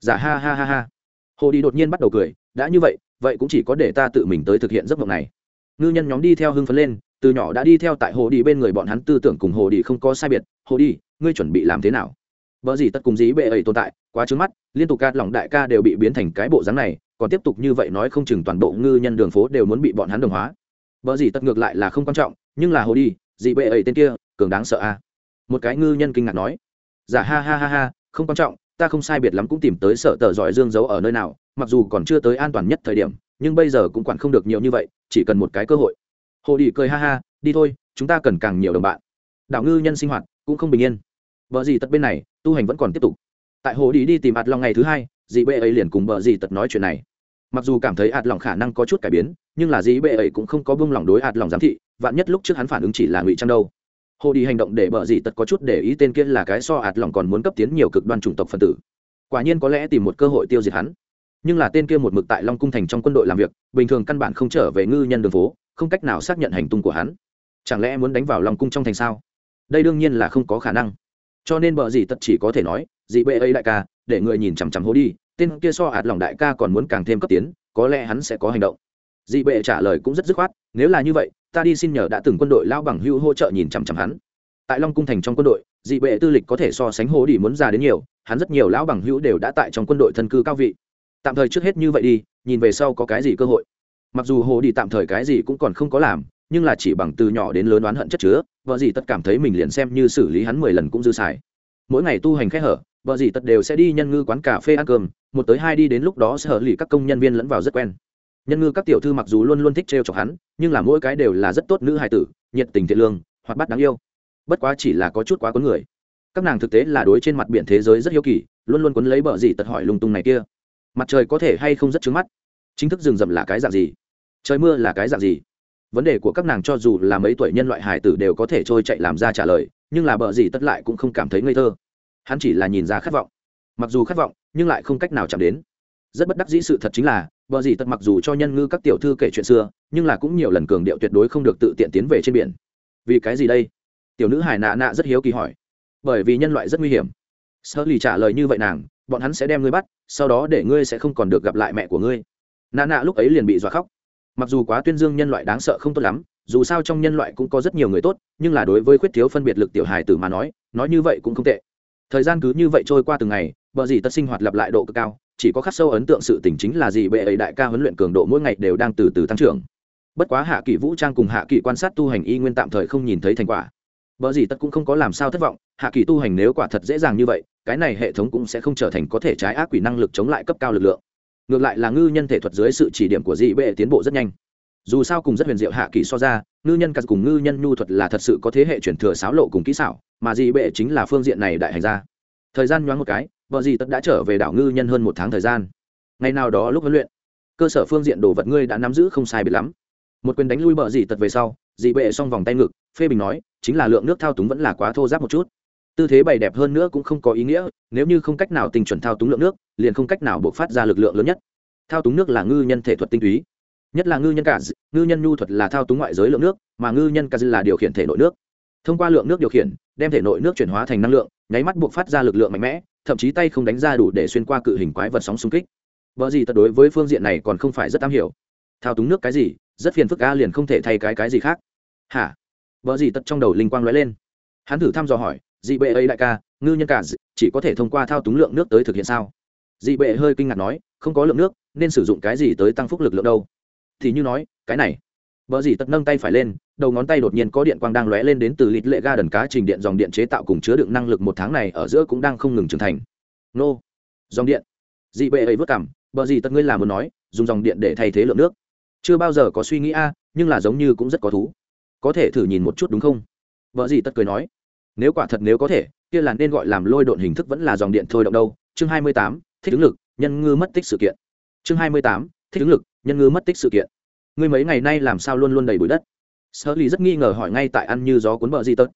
Giả ha ha ha ha. Hồ đi đột nhiên bắt đầu cười, đã như vậy vậy cũng chỉ có để ta tự mình tới thực hiện giấc mộng này. Ngư nhân nhóm đi theo hưng phấn lên từ nhỏ đã đi theo tại hồ đi bên người bọn hắn tư tưởng cùng hồ đi không có sai biệt. Hồ đi, ngươi chuẩn bị làm thế nào? Vợ gì tất cùng dĩ bệ ấy tồn tại, quá trứng mắt, liên tục cát lòng đại ca đều bị biến thành cái bộ dáng này, còn tiếp tục như vậy nói không chừng toàn bộ ngư nhân đường phố đều muốn bị bọn hắn đồng hóa. Vợ gì tất ngược lại là không quan trọng, nhưng là hồ đi dĩ bệ ấy tên kia, cường đáng sợ a. À? một cái ngư nhân kinh ngạc nói giả dạ ha ha ha ha, không quan trọng, ta không sai biệt lắm cũng tìm tới sợ tờ giỏi dương giấu ở nơi nào, mặc dù còn chưa tới an toàn nhất thời điểm, nhưng bây giờ cũng quản không được nhiều như vậy, chỉ cần một cái cơ hội hồ đi cười ha ha, đi thôi, chúng ta cần càng nhiều đồng bạn. Đảo ngư nhân sinh hoạt cũng không bình yên. Vợ gì tật bên này, tu hành vẫn còn tiếp tục. Tại hồ đi đi tìm ạt lòng ngày thứ hai dị bệ ấy liền cùng vợ gì tật nói chuyện này. Mặc dù cảm thấy ạt lòng khả năng có chút cải biến, nhưng là dị bệ ấy cũng không có bông lòng đối ạt lòng giám thị, vạn nhất lúc trước hắn phản ứng chỉ là ngụy trang đâu. Hồ đi hành động để bợ gì tật có chút để ý tên kia là cái so ạt lòng còn muốn cấp tiến nhiều cực đoan chủng tộc phân tử. Quả nhiên có lẽ tìm một cơ hội tiêu diệt hắn. Nhưng là tên kia một mực tại long cung thành trong quân đội làm việc, bình thường căn bản không trở về ngư nhân đường phố không cách nào xác nhận hành tung của hắn. Chẳng lẽ muốn đánh vào lòng cung trong thành sao? Đây đương nhiên là không có khả năng. Cho nên bờ gì tất chỉ có thể nói, dị bệ ấy đại ca, để người nhìn chằm chằm hố đi, tên kia so ạt lòng đại ca còn muốn càng thêm cấp tiến, có lẽ hắn sẽ có hành động. Dị bệ trả lời cũng rất dứt khoát, nếu là như vậy, ta đi xin nhờ đã từng quân đội lao bằng hưu hỗ trợ nhìn chằm chằm hắn. Tại long cung thành trong quân đội, dị bệ tư lịch có thể so sánh hố đi muốn ra đến nhiều, hắn rất nhiều lão bằng hữu đều đã tại trong quân đội thân cư cao vị. Tạm thời trước hết như vậy đi, nhìn về sau có cái gì cơ hội mặc dù hồ đi tạm thời cái gì cũng còn không có làm, nhưng là chỉ bằng từ nhỏ đến lớn đoán hận chất chứa, vợ gì tất cảm thấy mình liền xem như xử lý hắn mười lần cũng dư xài. Mỗi ngày tu hành khẽ hở, vợ gì tất đều sẽ đi nhân ngư quán cà phê ăn cơm, một tới hai đi đến lúc đó sẽ hở lì các công nhân viên lẫn vào rất quen. Nhân ngư các tiểu thư mặc dù luôn luôn thích trêu chọc hắn, nhưng là mỗi cái đều là rất tốt nữ hài tử, nhiệt tình thiện lương, hoạt bát đáng yêu. Bất quá chỉ là có chút quá có người. Các nàng thực tế là đối trên mặt biển thế giới rất hiếu kỳ, luôn luôn quấn lấy bờ gì tật hỏi lung tung này kia. Mặt trời có thể hay không rất trứng mắt? Chính thức rừng rậm là cái dạng gì? Trời mưa là cái dạng gì? Vấn đề của các nàng cho dù là mấy tuổi nhân loại hải tử đều có thể trôi chạy làm ra trả lời, nhưng là bờ gì tất lại cũng không cảm thấy ngây thơ. Hắn chỉ là nhìn ra khát vọng. Mặc dù khát vọng, nhưng lại không cách nào chạm đến. Rất bất đắc dĩ sự thật chính là, bờ gì tất mặc dù cho nhân ngư các tiểu thư kể chuyện xưa, nhưng là cũng nhiều lần cường điệu tuyệt đối không được tự tiện tiến về trên biển. Vì cái gì đây? Tiểu nữ hải nạ nạ rất hiếu kỳ hỏi. Bởi vì nhân loại rất nguy hiểm. Sơ lì trả lời như vậy nàng, bọn hắn sẽ đem ngươi bắt, sau đó để ngươi sẽ không còn được gặp lại mẹ của ngươi nạ nạ lúc ấy liền bị dọa khóc. Mặc dù quá tuyên dương nhân loại đáng sợ không tốt lắm, dù sao trong nhân loại cũng có rất nhiều người tốt, nhưng là đối với khuyết thiếu phân biệt lực tiểu hài tử mà nói nói như vậy cũng không tệ. Thời gian cứ như vậy trôi qua từng ngày vợ dì tất sinh hoạt lặp lại độ cực cao, chỉ có khắc sâu ấn tượng sự tình chính là gì bệ ấy đại ca huấn luyện cường độ mỗi ngày đều đang từ từ tăng trưởng. Bất quá hạ kỷ vũ trang cùng hạ kỷ quan sát tu hành y nguyên tạm thời không nhìn thấy thành quả. Vợ dì tất cũng không có làm sao thất vọng, hạ kỳ tu hành nếu quả thật dễ dàng như vậy, cái này hệ thống cũng sẽ không trở thành có thể trái ác quỷ năng lực chống lại cấp cao lực lượng ngược lại là ngư nhân thể thuật dưới sự chỉ điểm của dị bệ tiến bộ rất nhanh. Dù sao cùng rất huyền diệu hạ kỳ so ra, ngư nhân cắt cùng ngư nhân nhu thuật là thật sự có thế hệ chuyển thừa sáo lộ cùng kỹ xảo, mà dị bệ chính là phương diện này đại hành ra thời gian nhoáng một cái vợ dì tất đã trở về đảo ngư nhân hơn một tháng thời gian. Ngày nào đó lúc huấn luyện, cơ sở phương diện đồ vật ngươi đã nắm giữ không sai biệt lắm. Một quyền đánh lui bờ dì tật về sau dị bệ xong vòng tay ngực, phê bình nói, chính là lượng nước thao túng vẫn là quá thô giáp một chút tư thế bày đẹp hơn nữa cũng không có ý nghĩa, nếu như không cách nào tinh chuẩn thao túng lượng nước, liền không cách nào buộc phát ra lực lượng lớn nhất. Thao túng nước là ngư nhân thể thuật tinh túy. Nhất là ngư nhân cả ngư nhân nhu thuật là thao túng ngoại giới lượng nước, mà ngư nhân cả là điều khiển thể nội nước. Thông qua lượng nước điều khiển, đem thể nội nước chuyển hóa thành năng lượng, nháy mắt buộc phát ra lực lượng mạnh mẽ, thậm chí tay không đánh ra đủ để xuyên qua cự hình quái vật sóng xung kích. Vợ gì tật đối với phương diện này còn không phải rất am hiểu. Thao túng nước cái gì, rất phiền phức a liền không thể thay cái cái gì khác. Hả? Vợ gì tật trong đầu linh quang lóe lên. Hắn thử thăm dò hỏi dị bệ ấy đại ca, ngư nhân cả chỉ có thể thông qua thao túng lượng nước tới thực hiện sao? Dị bệ hơi kinh ngạc nói, không có lượng nước, nên sử dụng cái gì tới tăng phúc lực lượng đâu? Thì như nói, cái này. Vợ dì tật nâng tay phải lên, đầu ngón tay đột nhiên có điện quang đang lóe lên đến từ lịt lệ ga đần cá trình điện dòng điện chế tạo cùng chứa đựng năng lực một tháng này ở giữa cũng đang không ngừng trưởng thành. Nô. Dòng điện. Dị bệ ấy vất cảm vợ dì tật ngươi làm muốn nói, dùng dòng điện để thay thế lượng nước. Chưa bao giờ có suy nghĩ a, nhưng là giống như cũng rất có thú. Có thể thử nhìn một chút đúng không? Vợ dì tật cười nói nếu quả thật nếu có thể, kia là nên gọi làm lôi độn hình thức vẫn là dòng điện thôi động đâu. Chương hai mươi tám, thích ứng lực, nhân ngư mất tích sự kiện. Chương hai mươi tám, thích ứng lực, nhân ngư mất tích sự kiện. Ngươi mấy ngày nay làm sao luôn luôn đầy bụi đất? Sơ ly rất nghi ngờ hỏi ngay tại ăn như gió cuốn bờ gì tật.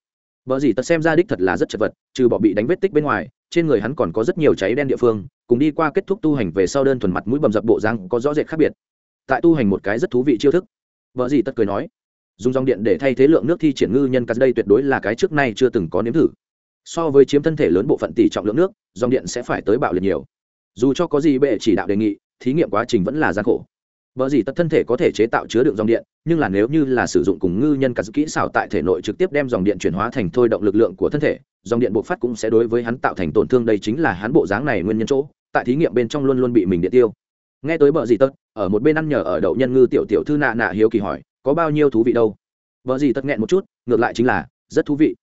Bờ gì tật xem ra đích thật là rất chật vật, trừ bỏ bị đánh vết tích bên ngoài, trên người hắn còn có rất nhiều cháy đen địa phương, cùng đi qua kết thúc tu hành về sau đơn thuần mặt mũi bầm dập bộ răng có rõ rệt khác biệt. Tại tu hành một cái rất thú vị chiêu thức. Vợ gì tất cười nói dùng dòng điện để thay thế lượng nước thi triển ngư nhân cắt đây tuyệt đối là cái trước nay chưa từng có nếm thử. So với chiếm thân thể lớn bộ phận tỷ trọng lượng nước, dòng điện sẽ phải tới bạo liệt nhiều. Dù cho có gì bệ chỉ đạo đề nghị, thí nghiệm quá trình vẫn là gian khổ. Vợ gì tất thân thể có thể chế tạo chứa đựng dòng điện, nhưng là nếu như là sử dụng cùng ngư nhân cắt kỹ xảo tại thể nội trực tiếp đem dòng điện chuyển hóa thành thôi động lực lượng của thân thể, dòng điện bộc phát cũng sẽ đối với hắn tạo thành tổn thương, đây chính là hắn bộ dáng này nguyên nhân chỗ, tại thí nghiệm bên trong luôn luôn bị mình điện tiêu. Nghe tới bờ gì tất ở một bên ăn nhờ ở đậu nhân ngư tiểu tiểu thư nạ nạ hiếu kỳ hỏi có bao nhiêu thú vị đâu. Vợ gì tất nghẹn một chút, ngược lại chính là, rất thú vị.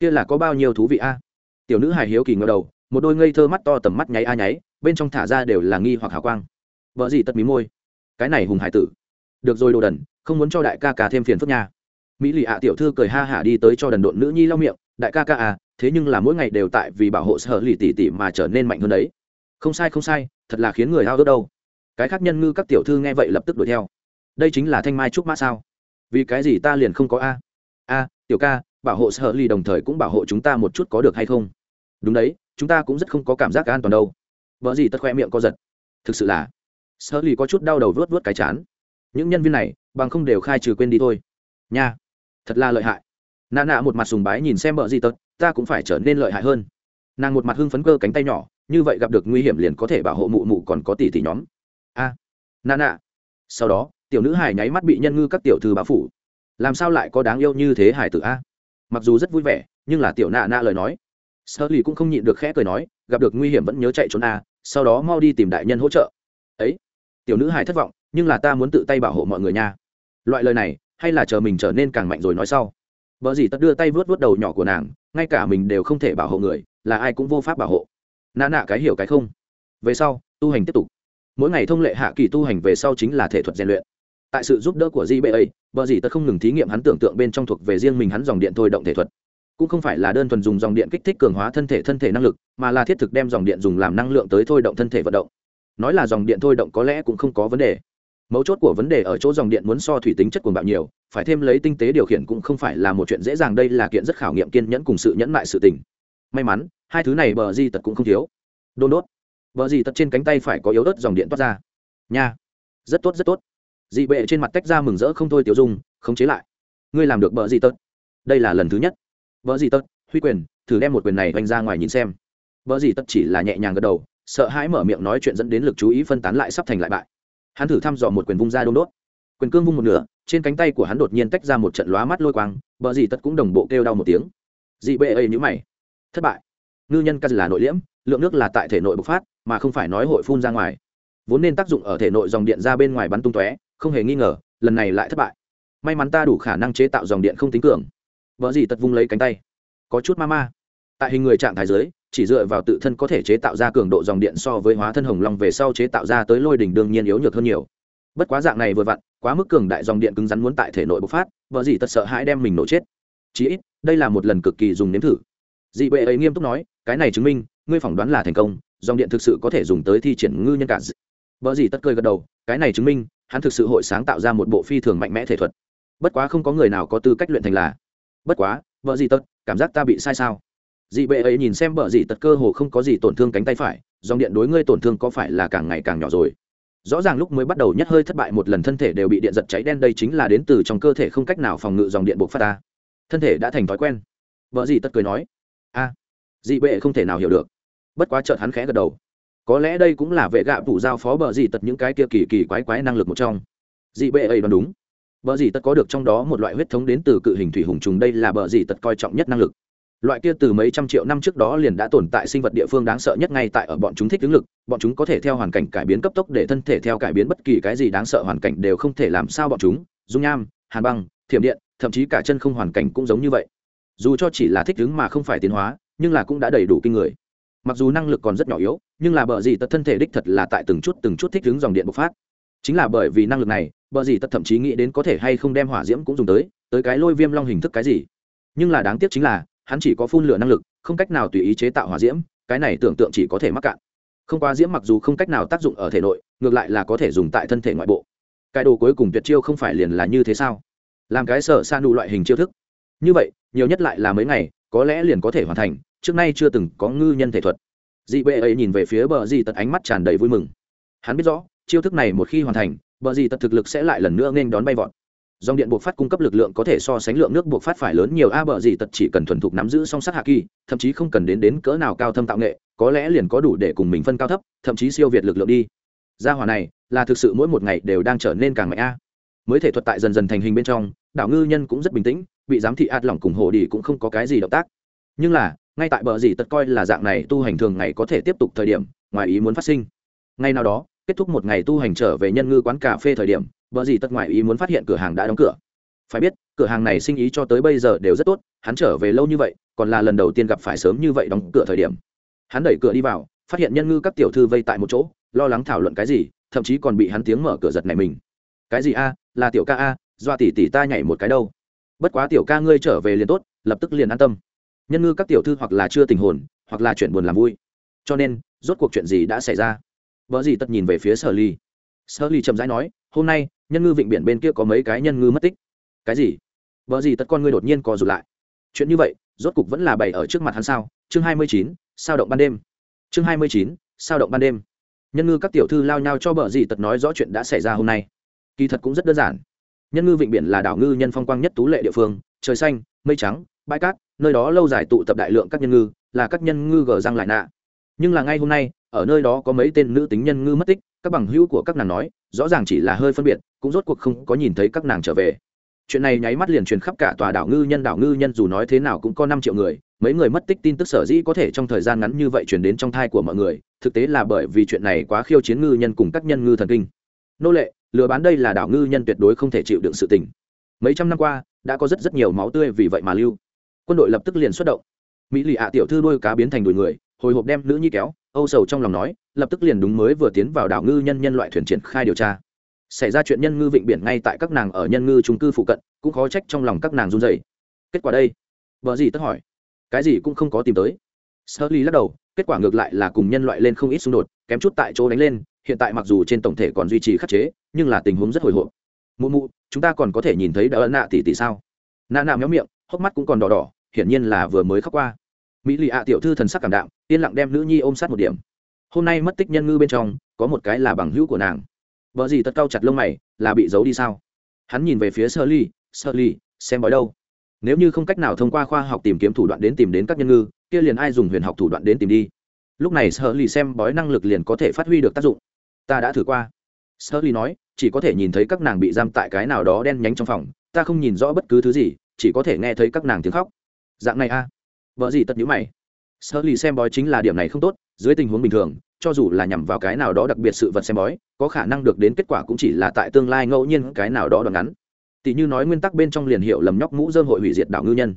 Kia là có bao nhiêu thú vị a? Tiểu nữ hài hiếu kỳ ngờ đầu, một đôi ngây thơ mắt to tầm mắt nháy a nháy, bên trong thả ra đều là nghi hoặc hào quang. Vợ gì tất mí môi. Cái này hùng hải tử. Được rồi đồ đần, không muốn cho đại ca ca thêm phiền phức nha. Mỹ lì ạ tiểu thư cười ha hả đi tới cho đần độn nữ nhi lau miệng, đại ca ca à thế nhưng là mỗi ngày đều tại vì bảo hộ sở lì tỉ tỉ mà trở nên mạnh hơn đấy. Không sai không sai, thật là khiến người hao ước đâu. Cái khác nhân ngư các tiểu thư nghe vậy lập tức đuổi theo. Đây chính là thanh mai trúc mã sao? Vì cái gì ta liền không có a? A tiểu ca bảo hộ sở ly đồng thời cũng bảo hộ chúng ta một chút có được hay không? Đúng đấy chúng ta cũng rất không có cảm giác an toàn đâu. Vợ gì tất khoe miệng co giật. Thực sự là sở ly có chút đau đầu vớt vớt cái chán. Những nhân viên này bằng không đều khai trừ quên đi thôi. Nha thật là lợi hại. Nà nạ một mặt sùng bái nhìn xem vợ gì tật ta cũng phải trở nên lợi hại hơn. Nàng một mặt hưng phấn cơ cánh tay nhỏ như vậy gặp được nguy hiểm liền có thể bảo hộ mụ mụ còn có tỷ tỷ nhóm. A à, nà. Nạ sau đó tiểu nữ hải nháy mắt bị nhân ngư các tiểu thư bá phủ. Làm sao lại có đáng yêu như thế hải tử a? Mặc dù rất vui vẻ, nhưng là tiểu nạ nạ lời nói. Sơ lì cũng không nhịn được khẽ cười nói, gặp được nguy hiểm vẫn nhớ chạy trốn a, sau đó mau đi tìm đại nhân hỗ trợ. Ấy, tiểu nữ hải thất vọng, nhưng là ta muốn tự tay bảo hộ mọi người nha. Loại lời này, hay là chờ mình trở nên càng mạnh rồi nói sau. Vợ gì tất đưa tay vớt vớt đầu nhỏ của nàng, ngay cả mình đều không thể bảo hộ người, là ai cũng vô pháp bảo hộ. Nạ nạ cái hiểu cái không. Về sau, tu hành tiếp tục. Mỗi ngày thông lệ hạ kỳ tu hành về sau chính là thể thuật rèn luyện tại sự giúp đỡ của gba vợ dì tật không ngừng thí nghiệm hắn tưởng tượng bên trong thuộc về riêng mình hắn dòng điện thôi động thể thuật. Cũng không phải là đơn thuần dùng dòng điện kích thích cường hóa thân thể thân thể năng lực, mà là thiết thực đem dòng điện dùng làm năng lượng tới thôi động thân thể vận động. Nói là dòng điện thôi động có lẽ cũng không có vấn đề. Mấu chốt của vấn đề ở chỗ dòng điện muốn so thủy tính chất cuồng bạo nhiều, phải thêm lấy tinh tế điều khiển cũng không phải là một chuyện dễ dàng, đây là kiện rất khảo nghiệm kiên nhẫn cùng sự nhẫn mại sự tình. May mắn, hai thứ này bờ di tật cũng không thiếu. Đôn đốt. Bờ di tật trên cánh tay phải có yếu ớt dòng điện toát ra. Nha. Rất tốt rất tốt dị bệ trên mặt tách ra mừng rỡ không thôi tiểu dung, khống chế lại. Ngươi làm được bờ dị tật? Đây là lần thứ nhất. Bờ dị tật? Huy quyền, thử đem một quyền này oanh ra ngoài nhìn xem. Bờ dị tật chỉ là nhẹ nhàng gật đầu, sợ hãi mở miệng nói chuyện dẫn đến lực chú ý phân tán lại sắp thành lại bại. Hắn thử thăm dò một quyền vung ra đôn đốt. Quyền cương vung một nửa, trên cánh tay của hắn đột nhiên tách ra một trận lóa mắt lôi quang bờ dị tật cũng đồng bộ kêu đau một tiếng. Dị bệ ấy nhữ mày. Thất bại. Ngư nhân cắt là nội liễm, lượng nước là tại thể nội bộc phát, mà không phải nói hội phun ra ngoài. Vốn nên tác dụng ở thể nội dòng điện ra bên ngoài bắn tung tóe không hề nghi ngờ, lần này lại thất bại. May mắn ta đủ khả năng chế tạo dòng điện không tính cường. Vợ gì tật vung lấy cánh tay. Có chút ma ma. Tại hình người trạng thái giới chỉ dựa vào tự thân có thể chế tạo ra cường độ dòng điện so với hóa thân hồng long về sau chế tạo ra tới lôi đỉnh đương nhiên yếu nhược hơn nhiều. Bất quá dạng này vừa vặn, quá mức cường đại dòng điện cứng rắn muốn tại thể nội bộc phát, vợ gì tật sợ hãi đem mình nổ chết. Chí ít, đây là một lần cực kỳ dùng nếm thử. Dị bệ ấy nghiêm túc nói, cái này chứng minh, ngươi phỏng đoán là thành công, dòng điện thực sự có thể dùng tới thi triển ngư nhân cả vợ gì tất cười gật đầu, cái này chứng minh hắn thực sự hội sáng tạo ra một bộ phi thường mạnh mẽ thể thuật. Bất quá không có người nào có tư cách luyện thành là, bất quá, vợ gì tật, cảm giác ta bị sai sao? Dị bệ ấy nhìn xem vợ gì tật cơ hồ không có gì tổn thương cánh tay phải, dòng điện đối ngươi tổn thương có phải là càng ngày càng nhỏ rồi? Rõ ràng lúc mới bắt đầu nhất hơi thất bại một lần thân thể đều bị điện giật cháy đen, đây chính là đến từ trong cơ thể không cách nào phòng ngự dòng điện buộc phát ta. Thân thể đã thành thói quen. Vợ gì tất cười nói, a, dị bệ không thể nào hiểu được. Bất quá chợt hắn khẽ gật đầu có lẽ đây cũng là vệ gạ tủ giao phó bờ gì tật những cái kia kỳ kỳ quái quái năng lực một trong. Dị bệ ấy đoán đúng. Bờ gì tật có được trong đó một loại huyết thống đến từ cự hình thủy hùng trùng đây là bờ gì tật coi trọng nhất năng lực. Loại kia từ mấy trăm triệu năm trước đó liền đã tồn tại sinh vật địa phương đáng sợ nhất ngay tại ở bọn chúng thích ứng lực, bọn chúng có thể theo hoàn cảnh cải biến cấp tốc để thân thể theo cải biến bất kỳ cái gì đáng sợ hoàn cảnh đều không thể làm sao bọn chúng. Dung nham, hàn băng, thiểm điện, thậm chí cả chân không hoàn cảnh cũng giống như vậy. Dù cho chỉ là thích ứng mà không phải tiến hóa, nhưng là cũng đã đầy đủ kinh người mặc dù năng lực còn rất nhỏ yếu, nhưng là bờ gì tật thân thể đích thật là tại từng chút từng chút thích ứng dòng điện bộc phát. Chính là bởi vì năng lực này, bờ gì tật thậm chí nghĩ đến có thể hay không đem hỏa diễm cũng dùng tới tới cái lôi viêm long hình thức cái gì. Nhưng là đáng tiếc chính là, hắn chỉ có phun lửa năng lực, không cách nào tùy ý chế tạo hỏa diễm, cái này tưởng tượng chỉ có thể mắc cạn. Không qua diễm mặc dù không cách nào tác dụng ở thể nội, ngược lại là có thể dùng tại thân thể ngoại bộ. Cái đồ cuối cùng tuyệt chiêu không phải liền là như thế sao? Làm cái sở sa đủ loại hình chiêu thức. Như vậy, nhiều nhất lại là mấy ngày, có lẽ liền có thể hoàn thành trước nay chưa từng có ngư nhân thể thuật. Dị bệ ấy nhìn về phía bờ dị tật ánh mắt tràn đầy vui mừng. Hắn biết rõ, chiêu thức này một khi hoàn thành, bờ dị tật thực lực sẽ lại lần nữa nên đón bay vọt. Dòng điện buộc phát cung cấp lực lượng có thể so sánh lượng nước buộc phát phải lớn nhiều, a bờ dị tật chỉ cần thuần thục nắm giữ song sắt hạ kỳ, thậm chí không cần đến đến cỡ nào cao thâm tạo nghệ, có lẽ liền có đủ để cùng mình phân cao thấp, thậm chí siêu việt lực lượng đi. Gia hòa này, là thực sự mỗi một ngày đều đang trở nên càng mạnh a. Mới thể thuật tại dần dần thành hình bên trong, đảo ngư nhân cũng rất bình tĩnh, bị giám thị ạt lỏng cùng hồ đi cũng không có cái gì động tác. Nhưng là ngay tại bờ dì tật coi là dạng này tu hành thường ngày có thể tiếp tục thời điểm, ngoài ý muốn phát sinh. Ngay nào đó, kết thúc một ngày tu hành trở về nhân ngư quán cà phê thời điểm, bờ dì tật ngoài ý muốn phát hiện cửa hàng đã đóng cửa. Phải biết, cửa hàng này sinh ý cho tới bây giờ đều rất tốt, hắn trở về lâu như vậy, còn là lần đầu tiên gặp phải sớm như vậy đóng cửa thời điểm. Hắn đẩy cửa đi vào, phát hiện nhân ngư các tiểu thư vây tại một chỗ, lo lắng thảo luận cái gì, thậm chí còn bị hắn tiếng mở cửa giật này mình. Cái gì a? Là tiểu ca a, doa tỷ tỷ ta nhảy một cái đâu. Bất quá tiểu ca ngươi trở về liền tốt, lập tức liền an tâm nhân ngư các tiểu thư hoặc là chưa tình hồn, hoặc là chuyện buồn làm vui. Cho nên, rốt cuộc chuyện gì đã xảy ra? Vợ gì tất nhìn về phía sở ly. Sở ly chậm rãi nói, hôm nay, nhân ngư vịnh biển bên kia có mấy cái nhân ngư mất tích. Cái gì? Vợ gì tất con ngươi đột nhiên co rụt lại. Chuyện như vậy, rốt cục vẫn là bày ở trước mặt hắn sao? Chương hai mươi chín, sao động ban đêm? Chương hai mươi chín, sao động ban đêm? Nhân ngư các tiểu thư lao nhau cho bờ gì tật nói rõ chuyện đã xảy ra hôm nay. Kỳ thật cũng rất đơn giản. Nhân ngư vịnh biển là đảo ngư nhân phong quang nhất tú lệ địa phương, trời xanh, mây trắng bãi cát, nơi đó lâu dài tụ tập đại lượng các nhân ngư, là các nhân ngư gờ răng lại nạ. Nhưng là ngay hôm nay, ở nơi đó có mấy tên nữ tính nhân ngư mất tích, các bằng hữu của các nàng nói, rõ ràng chỉ là hơi phân biệt, cũng rốt cuộc không có nhìn thấy các nàng trở về. Chuyện này nháy mắt liền truyền khắp cả tòa đảo ngư nhân, đảo ngư nhân dù nói thế nào cũng có năm triệu người, mấy người mất tích tin tức sở dĩ có thể trong thời gian ngắn như vậy truyền đến trong thai của mọi người, thực tế là bởi vì chuyện này quá khiêu chiến ngư nhân cùng các nhân ngư thần kinh. Nô lệ, lừa bán đây là đảo ngư nhân tuyệt đối không thể chịu đựng sự tình. Mấy trăm năm qua, đã có rất rất nhiều máu tươi vì vậy mà lưu quân đội lập tức liền xuất động. Mỹ lì ạ tiểu thư đôi cá biến thành đùi người, hồi hộp đem nữ nhi kéo, âu sầu trong lòng nói, lập tức liền đúng mới vừa tiến vào đảo ngư nhân nhân loại thuyền triển khai điều tra. Xảy ra chuyện nhân ngư vịnh biển ngay tại các nàng ở nhân ngư trung cư phụ cận, cũng khó trách trong lòng các nàng run dày kết quả đây? Vợ gì tất hỏi. Cái gì cũng không có tìm tới. Sơ ly lắc đầu, kết quả ngược lại là cùng nhân loại lên không ít xung đột, kém chút tại chỗ đánh lên, hiện tại mặc dù trên tổng thể còn duy trì khắc chế, nhưng là tình huống rất hồi hộp. Mụ mụ, chúng ta còn có thể nhìn thấy đỡ nạ tỷ tỷ sao? Nạ nạ méo miệng, hốc mắt cũng còn đỏ đỏ hiển nhiên là vừa mới khóc qua. Mỹ lì ạ tiểu thư thần sắc cảm đạm, yên lặng đem nữ nhi ôm sát một điểm. Hôm nay mất tích nhân ngư bên trong, có một cái là bằng hữu của nàng. Vợ gì tật cao chặt lông mày, là bị giấu đi sao? Hắn nhìn về phía sơ ly sơ ly, xem bói đâu? Nếu như không cách nào thông qua khoa học tìm kiếm thủ đoạn đến tìm đến các nhân ngư, kia liền ai dùng huyền học thủ đoạn đến tìm đi? Lúc này sơ ly xem bói năng lực liền có thể phát huy được tác dụng. Ta đã thử qua. Sơ ly nói, chỉ có thể nhìn thấy các nàng bị giam tại cái nào đó đen nhánh trong phòng, ta không nhìn rõ bất cứ thứ gì, chỉ có thể nghe thấy các nàng tiếng khóc dạng này a. À? vợ gì tật nhữ mày. Sơ lì xem bói chính là điểm này không tốt, dưới tình huống bình thường, cho dù là nhằm vào cái nào đó đặc biệt sự vật xem bói, có khả năng được đến kết quả cũng chỉ là tại tương lai ngẫu nhiên cái nào đó đoạn ngắn. Tỷ như nói nguyên tắc bên trong liền hiệu lầm nhóc mũ dơm hội hủy diệt đảo ngư nhân.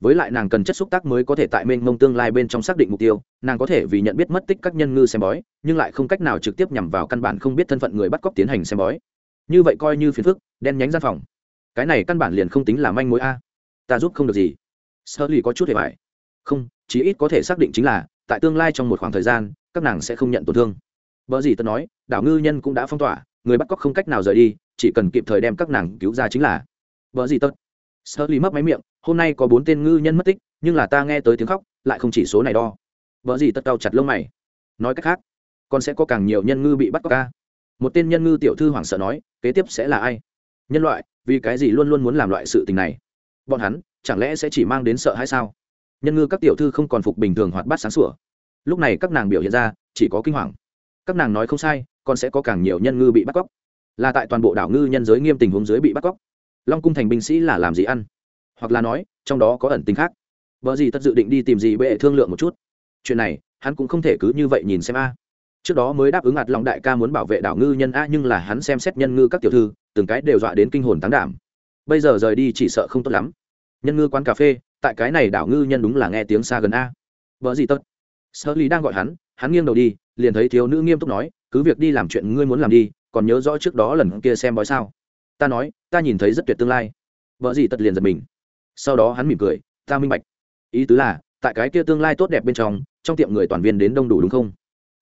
Với lại nàng cần chất xúc tác mới có thể tại mênh mông tương lai bên trong xác định mục tiêu, nàng có thể vì nhận biết mất tích các nhân ngư xem bói, nhưng lại không cách nào trực tiếp nhằm vào căn bản không biết thân phận người bắt cóc tiến hành xem bói. Như vậy coi như phiền phức, đen nhánh gian phòng. Cái này căn bản liền không tính là manh mối a. Ta giúp không được gì sơ lì có chút hề vải không, chí ít có thể xác định chính là, tại tương lai trong một khoảng thời gian, các nàng sẽ không nhận tổn thương. Vợ gì tớ nói, đảo ngư nhân cũng đã phong tỏa, người bắt cóc không cách nào rời đi, chỉ cần kịp thời đem các nàng cứu ra chính là. Vợ gì tớ sơ lì mất máy miệng, hôm nay có bốn tên ngư nhân mất tích, nhưng là ta nghe tới tiếng khóc, lại không chỉ số này đo. Vợ gì tất cao chặt lông mày. Nói cách khác, còn sẽ có càng nhiều nhân ngư bị bắt cóc ca một tên nhân ngư tiểu thư hoảng sợ nói, kế tiếp sẽ là ai? Nhân loại, vì cái gì luôn luôn muốn làm loại sự tình này? Bọn hắn chẳng lẽ sẽ chỉ mang đến sợ hay sao? Nhân ngư các tiểu thư không còn phục bình thường hoạt bát sáng sủa. Lúc này các nàng biểu hiện ra, chỉ có kinh hoàng. Các nàng nói không sai, còn sẽ có càng nhiều nhân ngư bị bắt cóc. Là tại toàn bộ đảo ngư nhân giới nghiêm tình huống dưới bị bắt cóc. Long cung thành binh sĩ là làm gì ăn? Hoặc là nói, trong đó có ẩn tính khác. Vợ gì tất dự định đi tìm gì bệ thương lượng một chút. Chuyện này, hắn cũng không thể cứ như vậy nhìn xem a. Trước đó mới đáp ứng ạt lòng đại ca muốn bảo vệ đảo ngư nhân a, nhưng là hắn xem xét nhân ngư các tiểu thư, từng cái đều dọa đến kinh hồn tán đảm. Bây giờ rời đi chỉ sợ không tốt lắm nhân ngư quán cà phê, tại cái này đảo ngư nhân đúng là nghe tiếng xa gần a. Vợ gì tất sơ lý đang gọi hắn hắn nghiêng đầu đi, liền thấy thiếu nữ nghiêm túc nói, cứ việc đi làm chuyện ngươi muốn làm đi, còn nhớ rõ trước đó lần kia xem bói sao? Ta nói, ta nhìn thấy rất tuyệt tương lai. Vợ gì tất liền giật mình. Sau đó hắn mỉm cười, ta minh bạch. Ý tứ là, tại cái kia tương lai tốt đẹp bên trong trong tiệm người toàn viên đến đông đủ đúng không?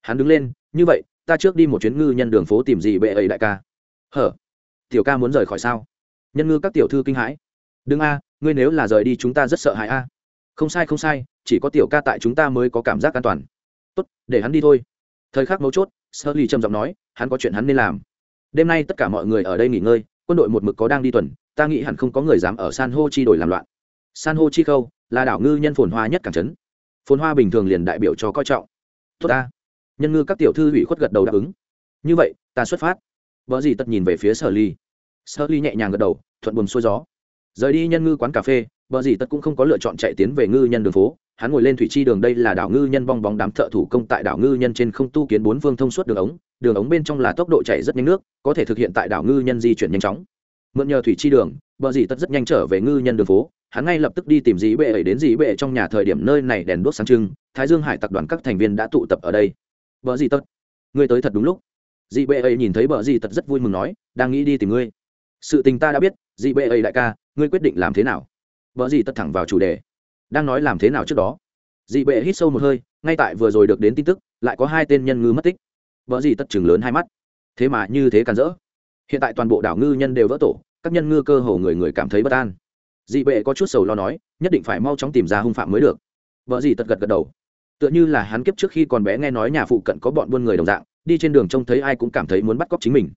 Hắn đứng lên, như vậy, ta trước đi một chuyến ngư nhân đường phố tìm gì bệ ấy đại ca. Hở? Tiểu ca muốn rời khỏi sao? Nhân ngư các tiểu thư kinh hãi. Đừng a ngươi nếu là rời đi chúng ta rất sợ hãi a. Không sai không sai, chỉ có tiểu ca tại chúng ta mới có cảm giác an toàn. Tốt, để hắn đi thôi. Thời khắc mấu chốt sơ ly trầm giọng nói, hắn có chuyện hắn nên làm. Đêm nay tất cả mọi người ở đây nghỉ ngơi, quân đội một mực có đang đi tuần, ta nghĩ hẳn không có người dám ở san hô chi đổi làm loạn. San hô chi khâu, là đảo ngư nhân phồn hoa nhất cảng trấn. Phồn hoa bình thường liền đại biểu cho coi trọng. Tốt ta. Nhân ngư các tiểu thư ủy khuất gật đầu đáp ứng. Như vậy, ta xuất phát. Vợ gì tất nhìn về phía sở ly sở ly nhẹ nhàng gật đầu, thuận buồm xuôi gió rời đi nhân ngư quán cà phê, bờ dì tất cũng không có lựa chọn chạy tiến về ngư nhân đường phố. Hắn ngồi lên thủy chi đường đây là đảo ngư nhân bong bóng đám thợ thủ công tại đảo ngư nhân trên không tu kiến bốn phương thông suốt đường ống. Đường ống bên trong là tốc độ chạy rất nhanh nước, có thể thực hiện tại đảo ngư nhân di chuyển nhanh chóng. Mượn nhờ thủy chi đường, bờ dì tất rất nhanh trở về ngư nhân đường phố. Hắn ngay lập tức đi tìm dì bệ ấy đến dì bệ trong nhà thời điểm nơi này đèn đuốc sáng trưng. Thái dương hải tập đoàn các thành viên đã tụ tập ở đây. Vợ dì tất, ngươi tới thật đúng lúc. Dì bệ ấy nhìn thấy vợ dì tất rất vui mừng nói, đang nghĩ đi tìm ngươi. Sự tình ta đã biết, dì bệ ấy đại ca ngươi quyết định làm thế nào? Vợ gì tất thẳng vào chủ đề. Đang nói làm thế nào trước đó. Dị bệ hít sâu một hơi, ngay tại vừa rồi được đến tin tức, lại có hai tên nhân ngư mất tích. Vợ gì tất chừng lớn hai mắt. Thế mà như thế càn rỡ. Hiện tại toàn bộ đảo ngư nhân đều vỡ tổ, các nhân ngư cơ hồ người người cảm thấy bất an. Dị bệ có chút sầu lo nói, nhất định phải mau chóng tìm ra hung phạm mới được. Vợ gì tật gật gật đầu. Tựa như là hắn kiếp trước khi còn bé nghe nói nhà phụ cận có bọn buôn người đồng dạng, đi trên đường trông thấy ai cũng cảm thấy muốn bắt cóc chính mình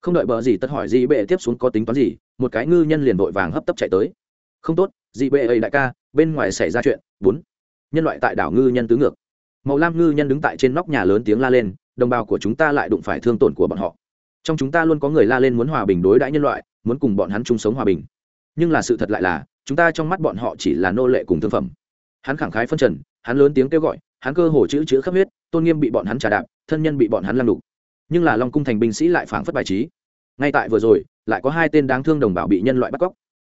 không đợi bờ gì tất hỏi dị bệ tiếp xuống có tính toán gì, một cái ngư nhân liền vội vàng hấp tấp chạy tới. Không tốt dị bệ ấy đại ca, bên ngoài xảy ra chuyện, bốn. Nhân loại tại đảo ngư nhân tứ ngược. Màu lam ngư nhân đứng tại trên nóc nhà lớn tiếng la lên, đồng bào của chúng ta lại đụng phải thương tổn của bọn họ. Trong chúng ta luôn có người la lên muốn hòa bình đối đãi nhân loại, muốn cùng bọn hắn chung sống hòa bình. Nhưng là sự thật lại là, chúng ta trong mắt bọn họ chỉ là nô lệ cùng thương phẩm. Hắn khẳng khái phân trần, hắn lớn tiếng kêu gọi, hắn cơ hồ chữ chữ khắp huyết, tôn nghiêm bị bọn hắn trả đạp, thân nhân bị bọn hắn lăng đục nhưng là long cung thành binh sĩ lại phảng phất bài trí ngay tại vừa rồi lại có hai tên đáng thương đồng bào bị nhân loại bắt cóc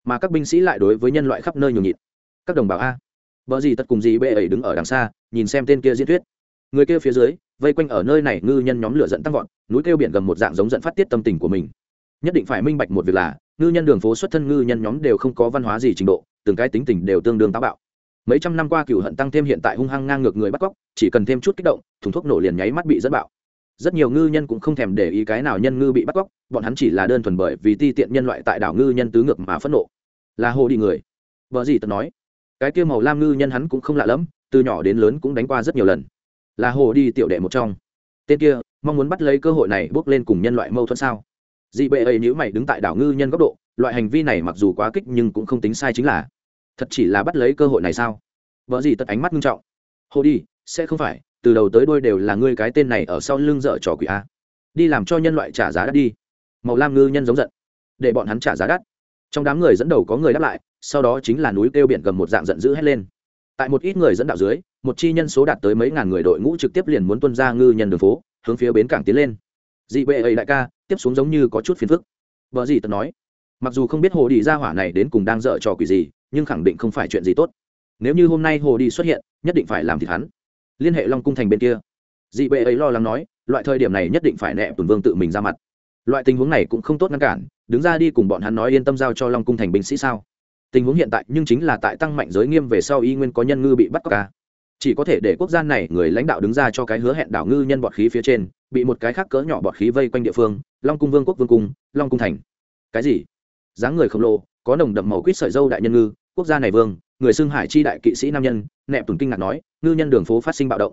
mà các binh sĩ lại đối với nhân loại khắp nơi nhường nhịn các đồng bào a vợ gì tất cùng gì bệ ấy đứng ở đằng xa nhìn xem tên kia diễn thuyết người kia phía dưới vây quanh ở nơi này ngư nhân nhóm lửa dẫn tăng vọt núi kêu biển gầm một dạng giống dẫn phát tiết tâm tình của mình nhất định phải minh bạch một việc là ngư nhân đường phố xuất thân ngư nhân nhóm đều không có văn hóa gì trình độ từng cái tính tình đều tương đương táo bạo mấy trăm năm qua cựu hận tăng thêm hiện tại hung hăng ngang ngược người bắt cóc chỉ cần thêm chút kích động thùng thuốc nổ liền nháy mắt bị dẫn bạo rất nhiều ngư nhân cũng không thèm để ý cái nào nhân ngư bị bắt cóc, bọn hắn chỉ là đơn thuần bởi vì ti tiện nhân loại tại đảo ngư nhân tứ ngược mà phẫn nộ. Là hồ đi người. Vợ gì tật nói, cái kia màu lam ngư nhân hắn cũng không lạ lẫm, từ nhỏ đến lớn cũng đánh qua rất nhiều lần. Là hồ đi tiểu đệ một trong. Tên kia, mong muốn bắt lấy cơ hội này bước lên cùng nhân loại mâu thuẫn sao? Dị bệ ấy nếu mày đứng tại đảo ngư nhân góc độ, loại hành vi này mặc dù quá kích nhưng cũng không tính sai chính là, thật chỉ là bắt lấy cơ hội này sao? Vợ gì tật ánh mắt nghiêm trọng. Hồ đi, sẽ không phải từ đầu tới đôi đều là ngươi cái tên này ở sau lưng dở trò quỷ a. Đi làm cho nhân loại trả giá đắt đi. Màu lam ngư nhân giống giận. Để bọn hắn trả giá đắt. Trong đám người dẫn đầu có người đáp lại, sau đó chính là núi kêu biển gầm một dạng giận dữ hét lên. Tại một ít người dẫn đạo dưới, một chi nhân số đạt tới mấy ngàn người đội ngũ trực tiếp liền muốn tuân ra ngư nhân đường phố, hướng phía bến cảng tiến lên. Dị bệ ấy đại ca, tiếp xuống giống như có chút phiền phức. Vợ gì tật nói, mặc dù không biết hồ đi ra hỏa này đến cùng đang dở trò quỷ gì, nhưng khẳng định không phải chuyện gì tốt. Nếu như hôm nay hồ đi xuất hiện, nhất định phải làm thịt hắn liên hệ long cung thành bên kia dị bệ ấy lo lắng nói loại thời điểm này nhất định phải nẹ tuần vương tự mình ra mặt loại tình huống này cũng không tốt ngăn cản đứng ra đi cùng bọn hắn nói yên tâm giao cho long cung thành binh sĩ sao tình huống hiện tại nhưng chính là tại tăng mạnh giới nghiêm về sau y nguyên có nhân ngư bị bắt cóc ca chỉ có thể để quốc gia này người lãnh đạo đứng ra cho cái hứa hẹn đảo ngư nhân bọt khí phía trên bị một cái khác cỡ nhỏ bọt khí vây quanh địa phương long cung vương quốc vương cung long cung thành cái gì dáng người khổng lồ có nồng đậm màu quýt sợi dâu đại nhân ngư quốc gia này vương người xưng hải chi đại kỵ sĩ nam nhân, nẹp tùng kinh ngạc nói, ngư nhân đường phố phát sinh bạo động.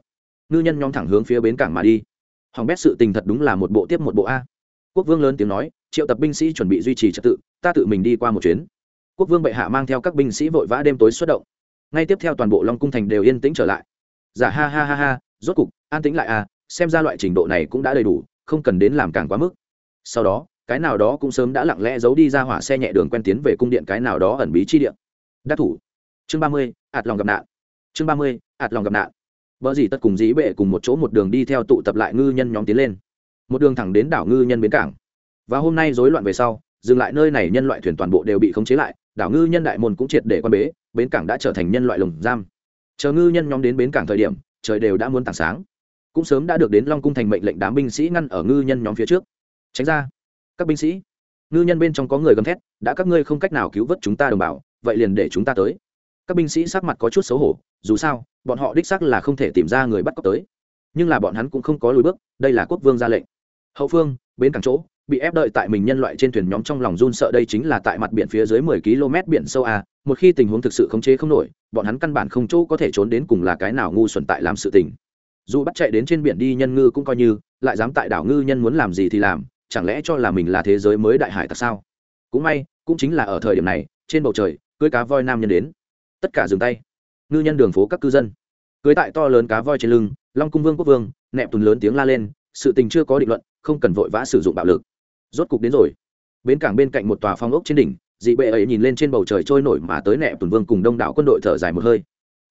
Ngư nhân nhóm thẳng hướng phía bến cảng mà đi. Hỏng bét sự tình thật đúng là một bộ tiếp một bộ a. Quốc vương lớn tiếng nói, triệu tập binh sĩ chuẩn bị duy trì trật tự, ta tự mình đi qua một chuyến. Quốc vương bệ hạ mang theo các binh sĩ vội vã đêm tối xuất động. Ngay tiếp theo toàn bộ long cung thành đều yên tĩnh trở lại. Giả ha ha ha ha, rốt cục, an tĩnh lại à xem ra loại trình độ này cũng đã đầy đủ, không cần đến làm càng quá mức. Sau đó, cái nào đó cũng sớm đã lặng lẽ giấu đi ra hỏa xe nhẹ đường quen tiến về cung điện cái nào đó ẩn bí chi điện đắc thủ chương ba mươi, ạt lòng gặp nạn. Chương ba mươi, ạt lòng gặp nạn. Vợ dì tất cùng dĩ bệ cùng một chỗ một đường đi theo tụ tập lại ngư nhân nhóm tiến lên. Một đường thẳng đến đảo ngư nhân bến cảng. Và hôm nay rối loạn về sau, dừng lại nơi này nhân loại thuyền toàn bộ đều bị khống chế lại, đảo ngư nhân đại môn cũng triệt để quan bế, bến cảng đã trở thành nhân loại lồng giam. Chờ ngư nhân nhóm đến bến cảng thời điểm, trời đều đã muốn tảng sáng. Cũng sớm đã được đến long cung thành mệnh lệnh đám binh sĩ ngăn ở ngư nhân nhóm phía trước. Tránh ra. Các binh sĩ, ngư nhân bên trong có người gầm thét, đã các ngươi không cách nào cứu vớt chúng ta đồng bào, vậy liền để chúng ta tới các binh sĩ sắc mặt có chút xấu hổ, dù sao, bọn họ đích sắc là không thể tìm ra người bắt cóc tới. Nhưng là bọn hắn cũng không có lùi bước, đây là quốc vương ra lệnh. Hậu phương bến cảng chỗ, bị ép đợi tại mình nhân loại trên thuyền nhóm trong lòng run sợ đây chính là tại mặt biển phía dưới mười km biển sâu a một khi tình huống thực sự khống chế không nổi, bọn hắn căn bản không chỗ có thể trốn đến cùng là cái nào ngu xuẩn tại làm sự tình. Dù bắt chạy đến trên biển đi nhân ngư cũng coi như, lại dám tại đảo ngư nhân muốn làm gì thì làm, chẳng lẽ cho là mình là thế giới mới đại hải tặc sao? Cũng may, cũng chính là ở thời điểm này, trên bầu trời, cưới cá voi nam nhân đến tất cả dừng tay. Ngư nhân đường phố các cư dân. Cưới tại to lớn cá voi trên lưng, long cung vương quốc vương, nẹp tùn lớn tiếng la lên, sự tình chưa có định luận, không cần vội vã sử dụng bạo lực. Rốt cục đến rồi. Bến cảng bên cạnh một tòa phong ốc trên đỉnh, dị bệ ấy nhìn lên trên bầu trời trôi nổi mà tới nẹp tùn vương cùng đông đảo quân đội thở dài một hơi.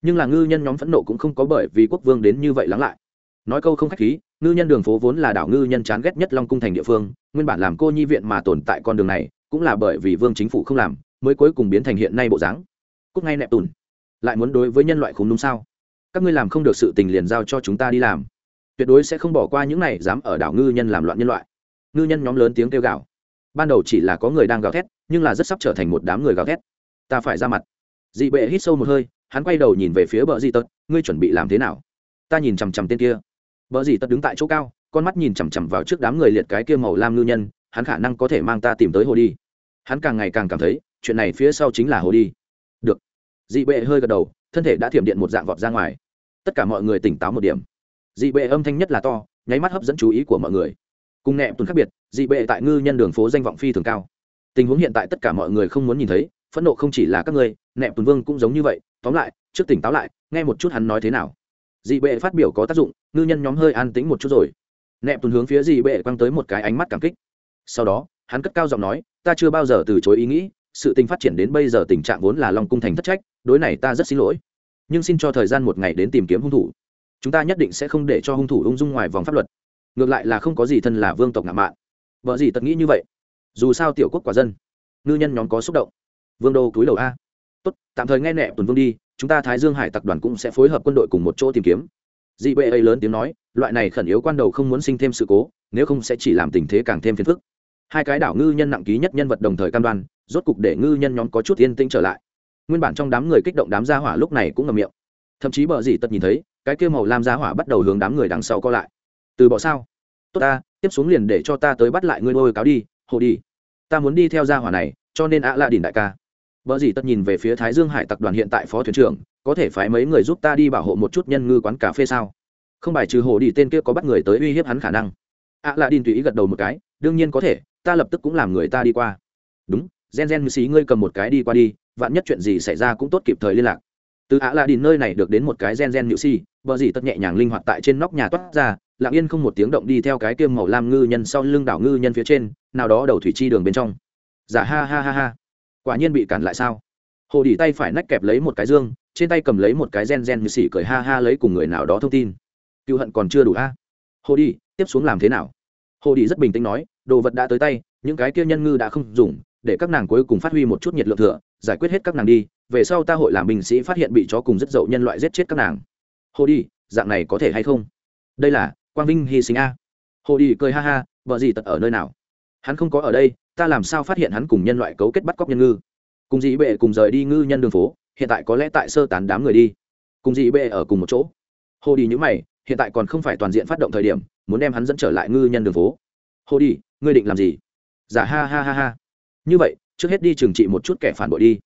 Nhưng là ngư nhân nhóm phẫn nộ cũng không có bởi vì quốc vương đến như vậy lắng lại. Nói câu không khách khí, ngư nhân đường phố vốn là đảo ngư nhân chán ghét nhất long cung thành địa phương, nguyên bản làm cô nhi viện mà tồn tại con đường này, cũng là bởi vì vương chính phủ không làm, mới cuối cùng biến thành hiện nay bộ dáng cúc ngay nẹp tùn. Lại muốn đối với nhân loại khủng đúng sao? Các ngươi làm không được sự tình liền giao cho chúng ta đi làm. Tuyệt đối sẽ không bỏ qua những này dám ở đảo ngư nhân làm loạn nhân loại. Ngư nhân nhóm lớn tiếng kêu gào. Ban đầu chỉ là có người đang gào thét, nhưng là rất sắp trở thành một đám người gào thét. Ta phải ra mặt. Dị bệ hít sâu một hơi, hắn quay đầu nhìn về phía bờ dị tật, ngươi chuẩn bị làm thế nào? Ta nhìn chằm chằm tên kia. Bờ dị tật đứng tại chỗ cao, con mắt nhìn chằm chằm vào trước đám người liệt cái kia màu lam ngư nhân, hắn khả năng có thể mang ta tìm tới hồ đi. Hắn càng ngày càng cảm thấy, chuyện này phía sau chính là hồ đi dị bệ hơi gật đầu, thân thể đã thiểm điện một dạng vọt ra ngoài. Tất cả mọi người tỉnh táo một điểm. Dị bệ âm thanh nhất là to, nháy mắt hấp dẫn chú ý của mọi người. Cùng nẹ tuần khác biệt, dị bệ tại ngư nhân đường phố danh vọng phi thường cao. Tình huống hiện tại tất cả mọi người không muốn nhìn thấy, phẫn nộ không chỉ là các ngươi nẹ tuần vương cũng giống như vậy. Tóm lại, trước tỉnh táo lại, nghe một chút hắn nói thế nào. Dị bệ phát biểu có tác dụng, ngư nhân nhóm hơi an tĩnh một chút rồi. Nẹ tuần hướng phía dị bệ quăng tới một cái ánh mắt cảm kích. Sau đó, hắn cất cao giọng nói, ta chưa bao giờ từ chối ý nghĩ sự tình phát triển đến bây giờ tình trạng vốn là long cung thành thất trách, đối này ta rất xin lỗi. Nhưng xin cho thời gian một ngày đến tìm kiếm hung thủ. Chúng ta nhất định sẽ không để cho hung thủ ung dung ngoài vòng pháp luật. Ngược lại là không có gì thân là vương tộc ngạo mạn. Vợ gì tật nghĩ như vậy? Dù sao tiểu quốc quả dân, ngư nhân nhóm có xúc động. Vương đô túi đầu a. Tốt, tạm thời nghe nẹ tuần vương đi, chúng ta thái dương hải tập đoàn cũng sẽ phối hợp quân đội cùng một chỗ tìm kiếm. Dị bệ ấy lớn tiếng nói, loại này khẩn yếu quan đầu không muốn sinh thêm sự cố, nếu không sẽ chỉ làm tình thế càng thêm phiền phức. Hai cái đảo ngư nhân nặng ký nhất nhân vật đồng thời cam đoan rốt cục để ngư nhân nhóm có chút yên tĩnh trở lại nguyên bản trong đám người kích động đám gia hỏa lúc này cũng ngầm miệng thậm chí bờ dì tật nhìn thấy cái kia màu lam gia hỏa bắt đầu hướng đám người đằng sau co lại từ bỏ sao tốt ta tiếp xuống liền để cho ta tới bắt lại ngươi đôi cáo đi hồ đi ta muốn đi theo gia hỏa này cho nên ạ à lạ đỉnh đại ca Bờ gì tất nhìn về phía Thái Dương Hải Tập đoàn hiện tại phó thuyền trưởng, có thể phái mấy người giúp ta đi bảo hộ một chút nhân ngư quán cà phê sao? Không bài trừ hồ đi tên kia có bắt người tới uy hiếp hắn khả năng. ạ à lạ đỉnh tùy ý gật đầu một cái, đương nhiên có thể, ta lập tức cũng làm người ta đi qua. Đúng, Gen Gen xí ngươi cầm một cái đi qua đi, vạn nhất chuyện gì xảy ra cũng tốt kịp thời liên lạc. Từ ạ lạ đình nơi này được đến một cái gen gen nhự si vợ dì tất nhẹ nhàng linh hoạt tại trên nóc nhà toát ra lặng yên không một tiếng động đi theo cái kiêm màu lam ngư nhân sau lưng đảo ngư nhân phía trên nào đó đầu thủy chi đường bên trong. Giả dạ ha ha ha ha. Quả nhiên bị cản lại sao? Hồ đỉ tay phải nách kẹp lấy một cái dương trên tay cầm lấy một cái gen gen như xỉ cười ha ha lấy cùng người nào đó thông tin. Cựu hận còn chưa đủ a. Hồ đi tiếp xuống làm thế nào? Hồ đi rất bình tĩnh nói đồ vật đã tới tay những cái kia nhân ngư đã không dùng để các nàng cuối cùng phát huy một chút nhiệt lượng thừa, giải quyết hết các nàng đi, về sau ta hội làm binh sĩ phát hiện bị chó cùng rất dậu nhân loại giết chết các nàng. Hồ đi, dạng này có thể hay không? Đây là, quang vinh hy sinh a. Hồ đi cười ha ha, vợ gì tật ở nơi nào? Hắn không có ở đây, ta làm sao phát hiện hắn cùng nhân loại cấu kết bắt cóc nhân ngư? Cùng dị bệ cùng rời đi ngư nhân đường phố, hiện tại có lẽ tại sơ tán đám người đi. Cùng dị bệ ở cùng một chỗ. Hồ đi nhữ mày, hiện tại còn không phải toàn diện phát động thời điểm, muốn đem hắn dẫn trở lại ngư nhân đường phố. Hồ đi, ngươi định làm gì? Giả dạ ha ha ha ha như vậy, trước hết đi trừng trị một chút kẻ phản bội đi.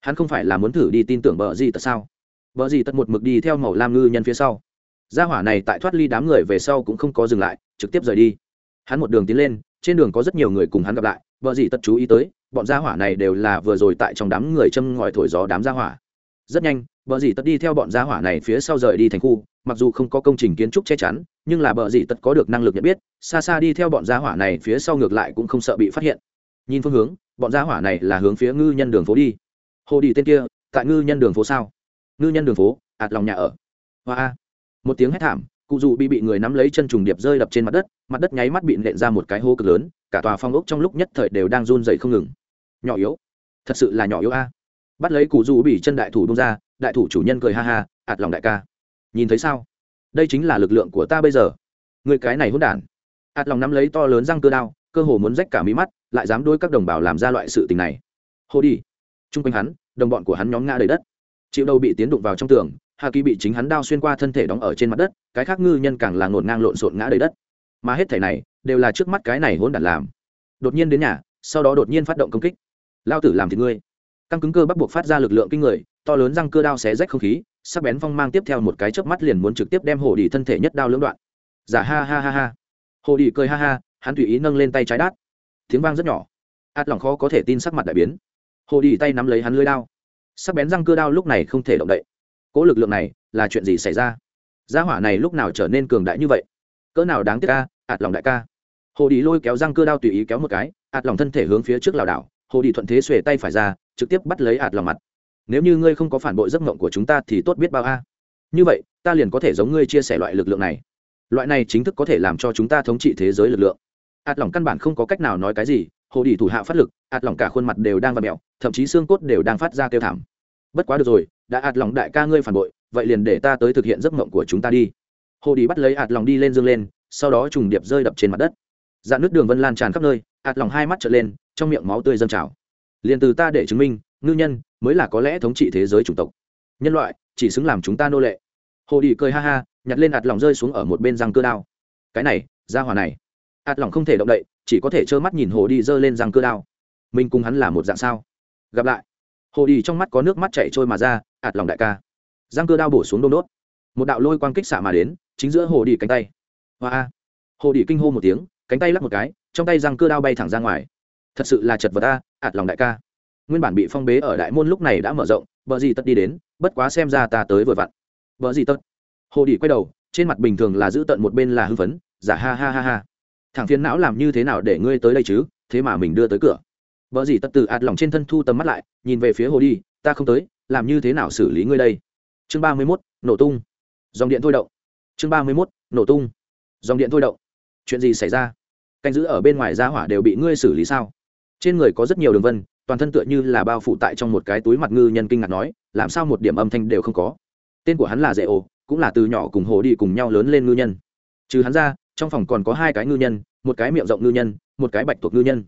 Hắn không phải là muốn thử đi tin tưởng bờ gì tật sao? Bờ gì tật một mực đi theo màu lam ngư nhân phía sau. Gia hỏa này tại thoát ly đám người về sau cũng không có dừng lại, trực tiếp rời đi. Hắn một đường tiến lên, trên đường có rất nhiều người cùng hắn gặp lại, bờ gì tật chú ý tới, bọn gia hỏa này đều là vừa rồi tại trong đám người châm ngòi thổi gió đám gia hỏa. Rất nhanh, bờ gì tật đi theo bọn gia hỏa này phía sau rời đi thành khu, mặc dù không có công trình kiến trúc che chắn, nhưng là bờ gì tật có được năng lực nhận biết, xa xa đi theo bọn gia hỏa này phía sau ngược lại cũng không sợ bị phát hiện. Nhìn phương hướng bọn gia hỏa này là hướng phía ngư nhân đường phố đi. Hồ đi tên kia, tại ngư nhân đường phố sao? Ngư nhân đường phố, ạt lòng nhà ở. Hoa một tiếng hét thảm, cụ dù bị bị người nắm lấy chân trùng điệp rơi đập trên mặt đất mặt đất nháy mắt bị nện ra một cái hố cực lớn, cả tòa phong ốc trong lúc nhất thời đều đang run dậy không ngừng. Nhỏ yếu. Thật sự là nhỏ yếu a. Bắt lấy cụ dù bị chân đại thủ bông ra, đại thủ chủ nhân cười ha ha, ạt lòng đại ca. Nhìn thấy sao? Đây chính là lực lượng của ta bây giờ. Người cái này hôn đản. Ạt lòng nắm lấy to lớn răng cơ đao cơ hồ muốn rách cả mí mắt, lại dám đôi các đồng bào làm ra loại sự tình này. Hô đi. Trung quanh hắn, đồng bọn của hắn nhóm ngã đầy đất. Chịu đầu bị tiến đụng vào trong tường, hà kỳ bị chính hắn đao xuyên qua thân thể đóng ở trên mặt đất, cái khác ngư nhân càng là ngổn ngang lộn xộn ngã đầy đất. Mà hết thể này, đều là trước mắt cái này hôn đản làm. Đột nhiên đến nhà, sau đó đột nhiên phát động công kích. Lao tử làm thì ngươi. Căng cứng cơ bắt buộc phát ra lực lượng kinh người, to lớn răng cơ đao xé rách không khí, sắc bén phong mang tiếp theo một cái chớp mắt liền muốn trực tiếp đem hồ đi thân thể nhất đao lưỡng đoạn. Giả ha ha ha ha. Hồ đi cười ha ha hắn tùy ý nâng lên tay trái đát. Tiếng vang rất nhỏ. Át lòng khó có thể tin sắc mặt đại biến. Hồ đi tay nắm lấy hắn lưới đao. Sắc bén răng cưa đao lúc này không thể động đậy. Cỗ lực lượng này là chuyện gì xảy ra? Gia hỏa này lúc nào trở nên cường đại như vậy? Cỡ nào đáng tiếc ca ạt lòng đại ca. Hồ đi lôi kéo răng cưa đao tùy ý kéo một cái ạt lòng thân thể hướng phía trước lảo đảo. Hồ đi thuận thế xuề tay phải ra, trực tiếp bắt lấy ạt lòng mặt. Nếu như ngươi không có phản bội giấc mộng của chúng ta thì tốt biết bao a. Như vậy, ta liền có thể giống ngươi chia sẻ loại lực lượng này. Loại này chính thức có thể làm cho chúng ta thống trị thế giới lực lượng ạt lỏng căn bản không có cách nào nói cái gì, hồ đi thủ hạ phát lực, ạt lỏng cả khuôn mặt đều đang v ặ mẹo, thậm chí xương cốt đều đang phát ra kêu thảm. Bất quá được rồi, đã ạt lỏng đại ca ngươi phản bội, vậy liền để ta tới thực hiện giấc mộng của chúng ta đi. Hồ đi bắt lấy ạt lỏng đi lên dương lên, sau đó trùng điệp rơi đập trên mặt đất. Dạn nước đường vân lan tràn khắp nơi, ạt lỏng hai mắt trở lên, trong miệng máu tươi dâng trào. Liền từ ta để chứng minh, ngư nhân mới là có lẽ thống trị thế giới chủng tộc. Nhân loại, chỉ xứng làm chúng ta nô lệ. Hồ đi cười ha ha, nhặt lên ạt lỏng rơi xuống ở một bên răng cơ đao. Cái này ra hòa này ạt lỏng không thể động đậy, chỉ có thể trơ mắt nhìn hồ đi giơ lên răng cơ đao. Mình cùng hắn là một dạng sao? Gặp lại. Hồ đi trong mắt có nước mắt chảy trôi mà ra, ạt lòng đại ca. Răng cơ đao bổ xuống đôn đốt. Một đạo lôi quang kích xạ mà đến, chính giữa hồ đi cánh tay. Hoa hồ đi kinh hô một tiếng, cánh tay lắc một cái, trong tay răng cơ đao bay thẳng ra ngoài. Thật sự là chật vật ta ạt lòng đại ca. Nguyên bản bị phong bế ở đại môn lúc này đã mở rộng vợ gì tất đi đến, bất quá xem ra ta tới vừa vặn. Vợ gì tất? Hồ đi quay đầu, trên mặt bình thường là giữ tận một bên là hưng phấn, giả ha ha ha ha thằng phiền não làm như thế nào để ngươi tới đây chứ? Thế mà mình đưa tới cửa. Vợ gì tật tự ạt lòng trên thân thu tầm mắt lại, nhìn về phía hồ đi, ta không tới, làm như thế nào xử lý ngươi đây? Chương ba mươi mốt, nổ tung. Dòng điện thôi động. Chương ba mươi mốt, nổ tung. Dòng điện thôi động. Chuyện gì xảy ra? Canh giữ ở bên ngoài ra hỏa đều bị ngươi xử lý sao? Trên người có rất nhiều đường vân, toàn thân tựa như là bao phủ tại trong một cái túi mặt ngư nhân kinh ngạc nói, làm sao một điểm âm thanh đều không có? Tên của hắn là dễ ồ, cũng là từ nhỏ cùng hồ đi cùng nhau lớn lên ngư nhân. Trừ hắn ra trong phòng còn có hai cái ngư nhân một cái miệng rộng ngư nhân một cái bạch tuộc ngư nhân.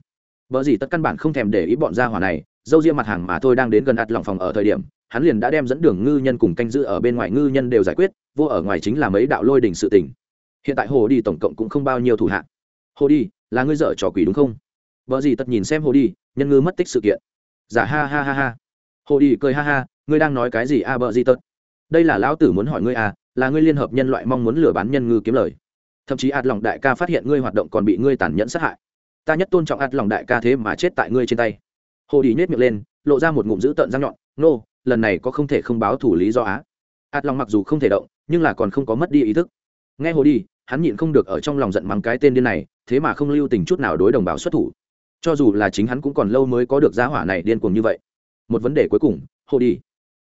Vợ gì tất căn bản không thèm để ý bọn gia hỏa này dâu ria mặt hàng mà thôi đang đến gần ạt lòng phòng ở thời điểm hắn liền đã đem dẫn đường ngư nhân cùng canh giữ ở bên ngoài ngư nhân đều giải quyết vô ở ngoài chính là mấy đạo lôi đỉnh sự tình. Hiện tại hồ đi tổng cộng cũng không bao nhiêu thủ hạ. Hồ đi là ngươi dở trò quỷ đúng không? Vợ gì tất nhìn xem hồ đi nhân ngư mất tích sự kiện. Giả ha ha ha ha. Hồ đi cười ha ha ngươi đang nói cái gì a à, bợ gì tất? Đây là lão tử muốn hỏi ngươi à là ngươi liên hợp nhân loại mong muốn lừa bán nhân ngư kiếm lời thậm chí ạt lòng đại ca phát hiện ngươi hoạt động còn bị ngươi tàn nhẫn sát hại. Ta nhất tôn trọng ạt lòng đại ca thế mà chết tại ngươi trên tay. Hồ đi nhét miệng lên lộ ra một ngụm dữ tợn răng nhọn nô、no, lần này có không thể không báo thủ lý do á. Ạt lòng mặc dù không thể động nhưng là còn không có mất đi ý thức. Nghe hồ đi hắn nhịn không được ở trong lòng giận mắng cái tên điên này thế mà không lưu tình chút nào đối đồng bào xuất thủ. Cho dù là chính hắn cũng còn lâu mới có được giá hỏa này điên cuồng như vậy. Một vấn đề cuối cùng hồ đi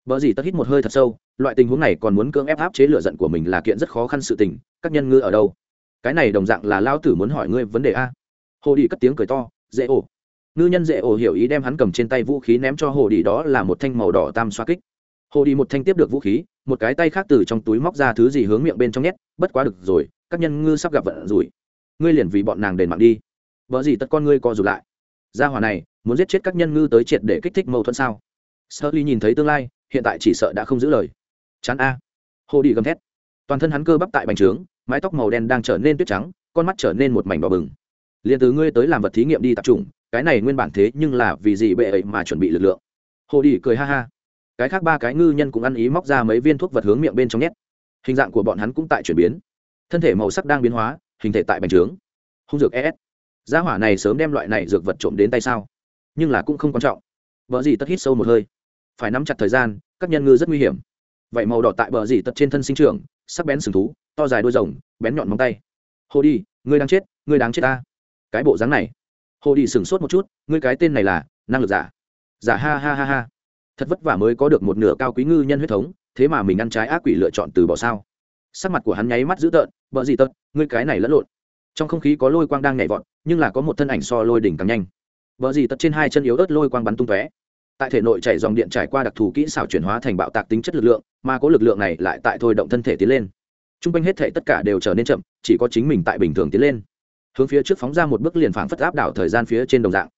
Bở gì tất hít một hơi thật sâu, loại tình huống này còn muốn cưỡng ép áp chế lửa giận của mình là kiện rất khó khăn sự tình, các nhân ngư ở đâu? Cái này đồng dạng là lao tử muốn hỏi ngươi vấn đề a. Hồ đi cất tiếng cười to, dễ ổ. Ngư nhân dễ ổ hiểu ý đem hắn cầm trên tay vũ khí ném cho hồ đi đó là một thanh màu đỏ tam xoa kích. Hồ đi một thanh tiếp được vũ khí, một cái tay khác từ trong túi móc ra thứ gì hướng miệng bên trong nhét, bất quá được rồi, các nhân ngư sắp gặp vận rủi. Ngươi liền vì bọn nàng đền mạng đi. vợ gì tất con ngươi co rụt lại. Gia hỏa này, muốn giết chết các nhân ngư tới triệt để kích thích mâu thuẫn sao? Sơ Ly nhìn thấy tương lai, hiện tại chỉ sợ đã không giữ lời chán a hồ đi gầm thét toàn thân hắn cơ bắp tại bành trướng mái tóc màu đen đang trở nên tuyết trắng, con mắt trở nên một mảnh đỏ bừng. Liền từ ngươi tới làm vật thí nghiệm đi tập trung, cái này nguyên bản thế nhưng là vì gì bệ ấy mà chuẩn bị lực lượng. Hồ đi cười ha ha. Cái khác ba cái ngư nhân cũng ăn ý móc ra mấy viên thuốc vật hướng miệng bên trong nhét. Hình dạng của bọn hắn cũng tại chuyển biến. Thân thể màu sắc đang biến hóa, hình thể tại bành trướng. Hung dược es gia hỏa này sớm đem loại này dược vật trộm đến tay sao? Nhưng là cũng không quan trọng. Vợ gì tất hít sâu một hơi. Phải nắm chặt thời gian, các nhân ngư rất nguy hiểm. Vậy màu đỏ tại bờ dì tật trên thân sinh trưởng sắc bén sừng thú, to dài đôi rồng, bén nhọn móng tay. Hồ đi, ngươi đang chết, ngươi đáng chết ta. Cái bộ dáng này. Hồ đi sửng sốt một chút, ngươi cái tên này là năng lực giả. Giả ha ha ha ha. Thật vất vả mới có được một nửa cao quý ngư nhân huyết thống, thế mà mình ăn trái ác quỷ lựa chọn từ bỏ sao? Sắc mặt của hắn nháy mắt dữ tợn vợ gì tợn, ngươi cái này lẫn lộn. Trong không khí có lôi quang đang nhảy vọt, nhưng là có một thân ảnh so lôi đỉnh càng nhanh. Vợ gì tật trên hai chân yếu ớt lôi quang bắn tung tóe tại thể nội chảy dòng điện trải qua đặc thù kỹ xảo chuyển hóa thành bạo tạc tính chất lực lượng, mà có lực lượng này lại tại thôi động thân thể tiến lên. T r u n g quanh hết thể tất cả đều trở nên chậm, chỉ có chính mình tại bình thường tiến lên. Hướng phía trước phóng ra một bước liền phảng phất áp đảo thời gian phía trên đồng dạng.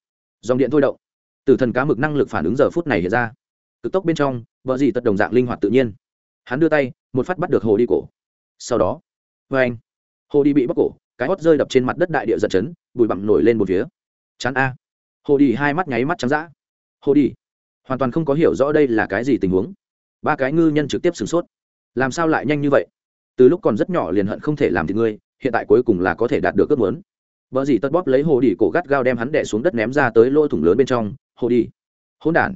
Dòng điện thôi động. Từ thần cá mực năng lực phản ứng giờ phút này hiện ra. Cực tốc bên trong, vợ gì tật đồng dạng linh hoạt tự nhiên. Hắn đưa tay, một phát bắt được hồ đi cổ. Sau đó vê anh hồ đi bị bóc cổ, cái hót rơi đập trên mặt đất đại địa giật chấn, bụi bặm nổi lên một phía. Chán a. Hồ đi hai mắt nháy mắt trắng d ã hồ đi hoàn toàn không có hiểu rõ đây là cái gì tình huống. Ba cái ngư nhân trực tiếp sửng sốt. Làm sao lại nhanh như vậy? Từ lúc còn rất nhỏ liền hận không thể làm thì ngươi, hiện tại cuối cùng là có thể đạt được ước muốn. Vợ dì tất bóp lấy hồ đi cổ gắt gao đem hắn đẻ xuống đất ném ra tới lỗ thủng lớn bên trong. Hồ đi. Hôn đản.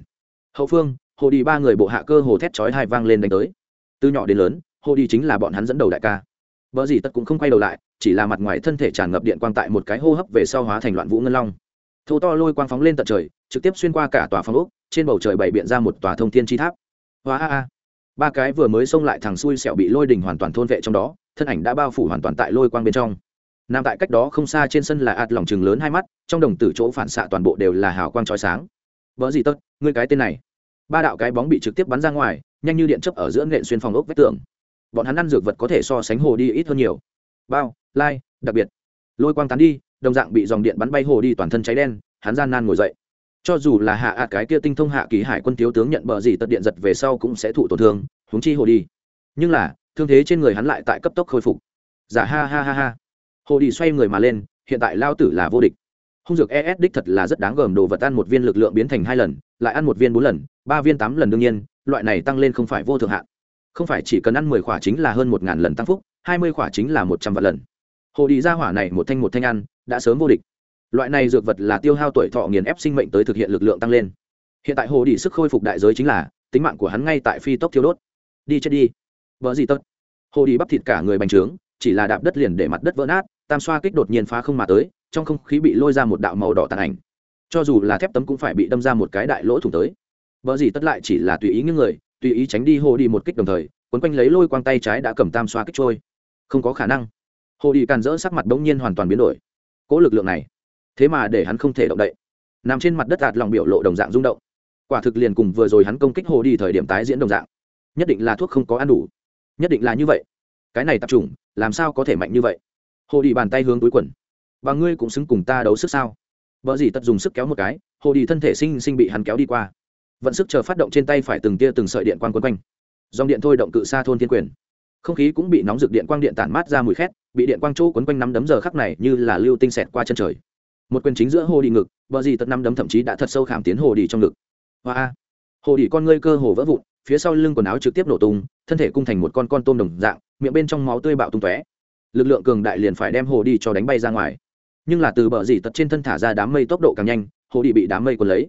Hậu phương, hồ đi ba người bộ hạ cơ hồ thét chói hai vang lên đánh tới. Từ nhỏ đến lớn, hồ đi chính là bọn hắn dẫn đầu đại ca. Vợ dì tất cũng không quay đầu lại, chỉ là mặt ngoài thân thể tràn ngập điện quang tại một cái hô hấp về sau hóa thành loạn vũ ngân long. Thô to lôi quang phóng lên tận trời, trực tiếp xuyên qua cả tòa phòng ốc trên bầu trời bày biện ra một tòa thông thiên chi tháp. Hoa a a. Ba cái vừa mới xông lại thằng xui xẻo bị lôi đình hoàn toàn thôn vệ trong đó, thân ảnh đã bao phủ hoàn toàn tại lôi quang bên trong. Nằm tại cách đó không xa trên sân là ạt lỏng chừng lớn hai mắt, trong đồng tử chỗ phản xạ toàn bộ đều là hào quang trói sáng. Vỡ gì tất ngươi cái tên này. Ba đạo cái bóng bị trực tiếp bắn ra ngoài, nhanh như điện chấp ở giữa nện xuyên phòng ốc vách tường. Bọn hắn ăn dược vật có thể so sánh hồ đi ít hơn nhiều. Bao, lai, đặc biệt. Lôi quang tán đi, đồng dạng bị dòng điện bắn bay hồ đi toàn thân cháy đen, hắn gian nan ngồi dậy cho dù là hạ ạt cái kia tinh thông hạ kỳ hải quân thiếu tướng nhận bờ gì tật điện giật về sau cũng sẽ thụ tổn thương, huống chi hồ đi. Nhưng là, thương thế trên người hắn lại tại cấp tốc khôi phục. Giả ha ha ha ha. Hồ đi xoay người mà lên, hiện tại lao tử là vô địch. Hung dược es đích thật là rất đáng gờm, đồ vật ăn một viên lực lượng biến thành hai lần, lại ăn một viên bốn lần, ba viên tám lần đương nhiên, loại này tăng lên không phải vô thượng hạn. Không phải chỉ cần ăn mười khỏa chính là hơn một ngàn lần tăng phúc, hai mươi khỏa chính là một trăm vạn lần. Hồ đi ra hỏa này một thanh một thanh ăn, đã sớm vô địch loại này dược vật là tiêu hao tuổi thọ nghiền ép sinh mệnh tới thực hiện lực lượng tăng lên. Hiện tại hồ đi sức khôi phục đại giới chính là, tính mạng của hắn ngay tại phi tốc thiêu đốt. Đi chết đi. Vợ gì tất hồ đi bắp thịt cả người bành trướng, chỉ là đạp đất liền để mặt đất vỡ nát, tam xoa kích đột nhiên phá không mà tới, trong không khí bị lôi ra một đạo màu đỏ tàn ảnh. Cho dù là thép tấm cũng phải bị đâm ra một cái đại lỗ thủng tới. Vợ gì tất lại chỉ là tùy ý những người, tùy ý tránh đi hồ đi một kích đồng thời, quấn quanh lấy lôi quang tay trái đã cầm tam xoa kích trôi. Không có khả năng. Hồ đi càn rỡ sắc mặt bỗng nhiên hoàn toàn biến đổi. Cỗ lực lượng này thế mà để hắn không thể động đậy. Nằm trên mặt đất đạt lòng biểu lộ đồng dạng rung động. Quả thực liền cùng vừa rồi hắn công kích hồ đi thời điểm tái diễn đồng dạng. Nhất định là thuốc không có ăn đủ. Nhất định là như vậy. Cái này tập trung, làm sao có thể mạnh như vậy? Hồ đi bàn tay hướng túi quần. Và ngươi cũng xứng cùng ta đấu sức sao? Vợ gì tật dùng sức kéo một cái, hồ đi thân thể sinh sinh bị hắn kéo đi qua. Vận sức chờ phát động trên tay phải từng tia từng sợi điện quang quấn quanh. Dòng điện thôi động cự xa thôn thiên quyền. Không khí cũng bị nóng rực điện quang điện tản mát ra mùi khét, bị điện quang chỗ quấn quanh nắm đấm giờ khắc này như là lưu tinh xẹt qua chân trời một quyền chính giữa hồ đi ngực, vợ gì tật năm đấm thậm chí đã thật sâu khảm tiến hồ đi trong ngực. Hoa hồ đi con ngươi cơ hồ vỡ vụn, phía sau lưng quần áo trực tiếp nổ tung, thân thể cung thành một con con tôm đồng dạng, miệng bên trong máu tươi bạo tung tóe. Lực lượng cường đại liền phải đem hồ đi cho đánh bay ra ngoài. Nhưng là từ bờ dì tật trên thân thả ra đám mây tốc độ càng nhanh, hồ đi bị đám mây quần lấy.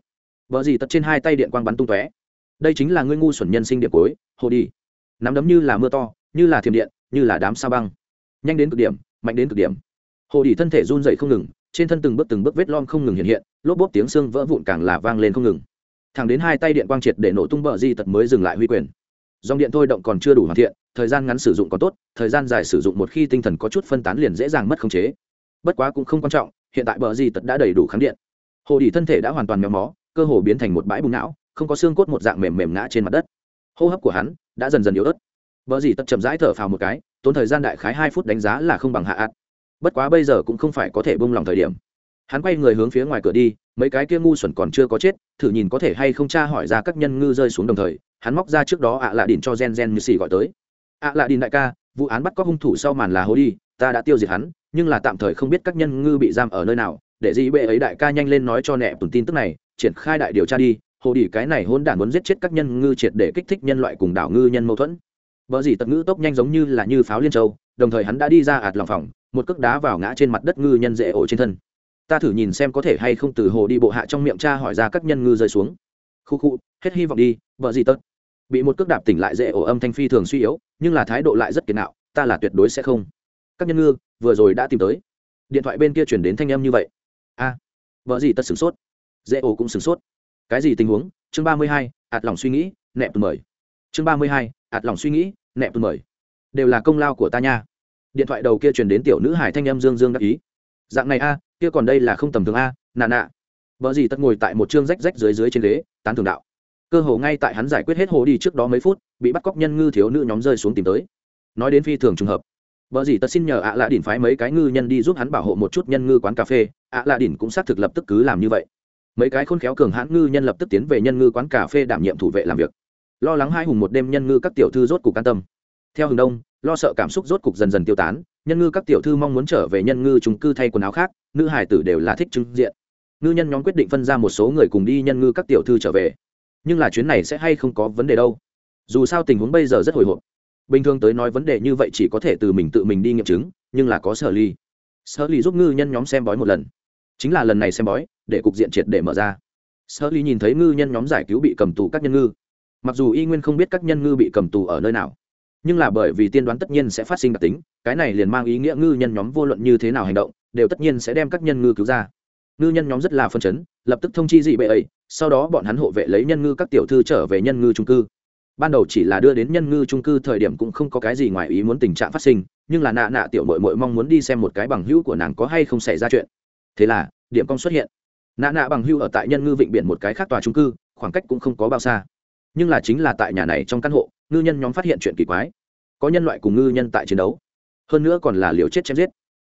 Bờ dì tật trên hai tay điện quang bắn tung tóe. Đây chính là ngươi ngu xuẩn nhân sinh điện cối hồ đi nắm đấm như là mưa to, như là thiềm điện, như là đám sa băng. Nhanh đến cực điểm, mạnh đến cực điểm. Hồ đi thân thể run dậy không ngừng trên thân từng bước từng bước vết lom không ngừng hiện hiện, lốp bốp tiếng xương vỡ vụn càng là vang lên không ngừng. Thẳng đến hai tay điện quang triệt để nổ tung bờ di tật mới dừng lại huy quyền. Dòng điện thôi động còn chưa đủ hoàn thiện, thời gian ngắn sử dụng còn tốt, thời gian dài sử dụng một khi tinh thần có chút phân tán liền dễ dàng mất khống chế. Bất quá cũng không quan trọng, hiện tại bờ di tật đã đầy đủ kháng điện. Hồ đỉ thân thể đã hoàn toàn méo mó, cơ hồ biến thành một bãi bùng não, không có xương cốt một dạng mềm mềm ngã trên mặt đất. Hô hấp của hắn đã dần dần yếu ớt. Bờ di tật chậm rãi thở phào một cái, tốn thời gian đại khái hai phút đánh giá là không bằng hạ ạt bất quá bây giờ cũng không phải có thể bông lòng thời điểm. Hắn quay người hướng phía ngoài cửa đi, mấy cái kia ngu xuẩn còn chưa có chết, thử nhìn có thể hay không tra hỏi ra các nhân ngư rơi xuống đồng thời, hắn móc ra trước đó ạ lạ đình cho gen gen như xì gọi tới. Ạ lạ đình đại ca, vụ án bắt cóc hung thủ sau màn là hố đi, ta đã tiêu diệt hắn, nhưng là tạm thời không biết các nhân ngư bị giam ở nơi nào, để gì bệ ấy đại ca nhanh lên nói cho nẹ tùn tin tức này, triển khai đại điều tra đi hồ đi cái này hôn đản muốn giết chết các nhân ngư triệt để kích thích nhân loại cùng đảo ngư nhân mâu thuẫn. Vợ gì tật ngữ tốc nhanh giống như là như pháo liên châu, đồng thời hắn đã đi ra ạt lòng phòng một cước đá vào ngã trên mặt đất ngư nhân dễ ổ trên thân. Ta thử nhìn xem có thể hay không từ hồ đi bộ hạ trong miệng cha hỏi ra các nhân ngư rơi xuống. Khu khu, hết hy vọng đi, vợ gì tất bị một cước đạp tỉnh lại dễ ổ âm thanh phi thường suy yếu, nhưng là thái độ lại rất kiệt nạo, ta là tuyệt đối sẽ không. Các nhân ngư, vừa rồi đã tìm tới. Điện thoại bên kia chuyển đến thanh âm như vậy. A, vợ gì tất sửng sốt. Dễ ổ cũng sửng sốt. Cái gì tình huống? Chương ba mươi hai, ạt lòng suy nghĩ, nẹp mời. Chương ba mươi hai, ạt lòng suy nghĩ, nẹp mời. Đều là công lao của ta nha điện thoại đầu kia truyền đến tiểu nữ hải thanh em dương dương đắc ý. Dạng này a, kia còn đây là không tầm thường a, nà nà. Vợ gì tất ngồi tại một chương rách rách dưới dưới trên ghế, tán thường đạo. Cơ hồ ngay tại hắn giải quyết hết hồ đi trước đó mấy phút, bị bắt cóc nhân ngư thiếu nữ nhóm rơi xuống tìm tới. Nói đến phi thường trùng hợp. Vợ gì tất xin nhờ ạ à lạ đỉnh phái mấy cái ngư nhân đi giúp hắn bảo hộ một chút nhân ngư quán cà phê, ạ à lạ đỉnh cũng xác thực lập tức cứ làm như vậy. Mấy cái khôn khéo cường hãn ngư nhân lập tức tiến về nhân ngư quán cà phê đảm nhiệm thủ vệ làm việc. Lo lắng hai hùng một đêm nhân ngư các tiểu thư rốt cục can tâm theo hừng đông, lo sợ cảm xúc rốt cục dần dần tiêu tán, nhân ngư các tiểu thư mong muốn trở về nhân ngư chúng cư thay quần áo khác, nữ hải tử đều là thích trưng diện. Ngư nhân nhóm quyết định phân ra một số người cùng đi nhân ngư các tiểu thư trở về. Nhưng là chuyến này sẽ hay không có vấn đề đâu? Dù sao tình huống bây giờ rất hồi hộp. Bình thường tới nói vấn đề như vậy chỉ có thể từ mình tự mình đi nghiệm chứng, nhưng là có sở ly. Sở ly giúp ngư nhân nhóm xem bói một lần. Chính là lần này xem bói, để cục diện triệt để mở ra. Sở ly nhìn thấy ngư nhân nhóm giải cứu bị cầm tù các nhân ngư. Mặc dù y nguyên không biết các nhân ngư bị cầm tù ở nơi nào nhưng là bởi vì tiên đoán tất nhiên sẽ phát sinh đặc tính, cái này liền mang ý nghĩa ngư nhân nhóm vô luận như thế nào hành động, đều tất nhiên sẽ đem các nhân ngư cứu ra. Ngư nhân nhóm rất là phân chấn, lập tức thông chi dị bệ ấy, sau đó bọn hắn hộ vệ lấy nhân ngư các tiểu thư trở về nhân ngư trung cư. Ban đầu chỉ là đưa đến nhân ngư trung cư thời điểm cũng không có cái gì ngoài ý muốn tình trạng phát sinh, nhưng là nạ nạ tiểu mội mội mong muốn đi xem một cái bằng hữu của nàng có hay không xảy ra chuyện. Thế là, điểm cong xuất hiện. Nạ nạ bằng hữu ở tại nhân ngư vịnh biển một cái khác tòa trung cư, khoảng cách cũng không có bao xa nhưng là chính là tại nhà này trong căn hộ, ngư nhân nhóm phát hiện chuyện kỳ quái. Có nhân loại cùng ngư nhân tại chiến đấu. Hơn nữa còn là liều chết chém giết.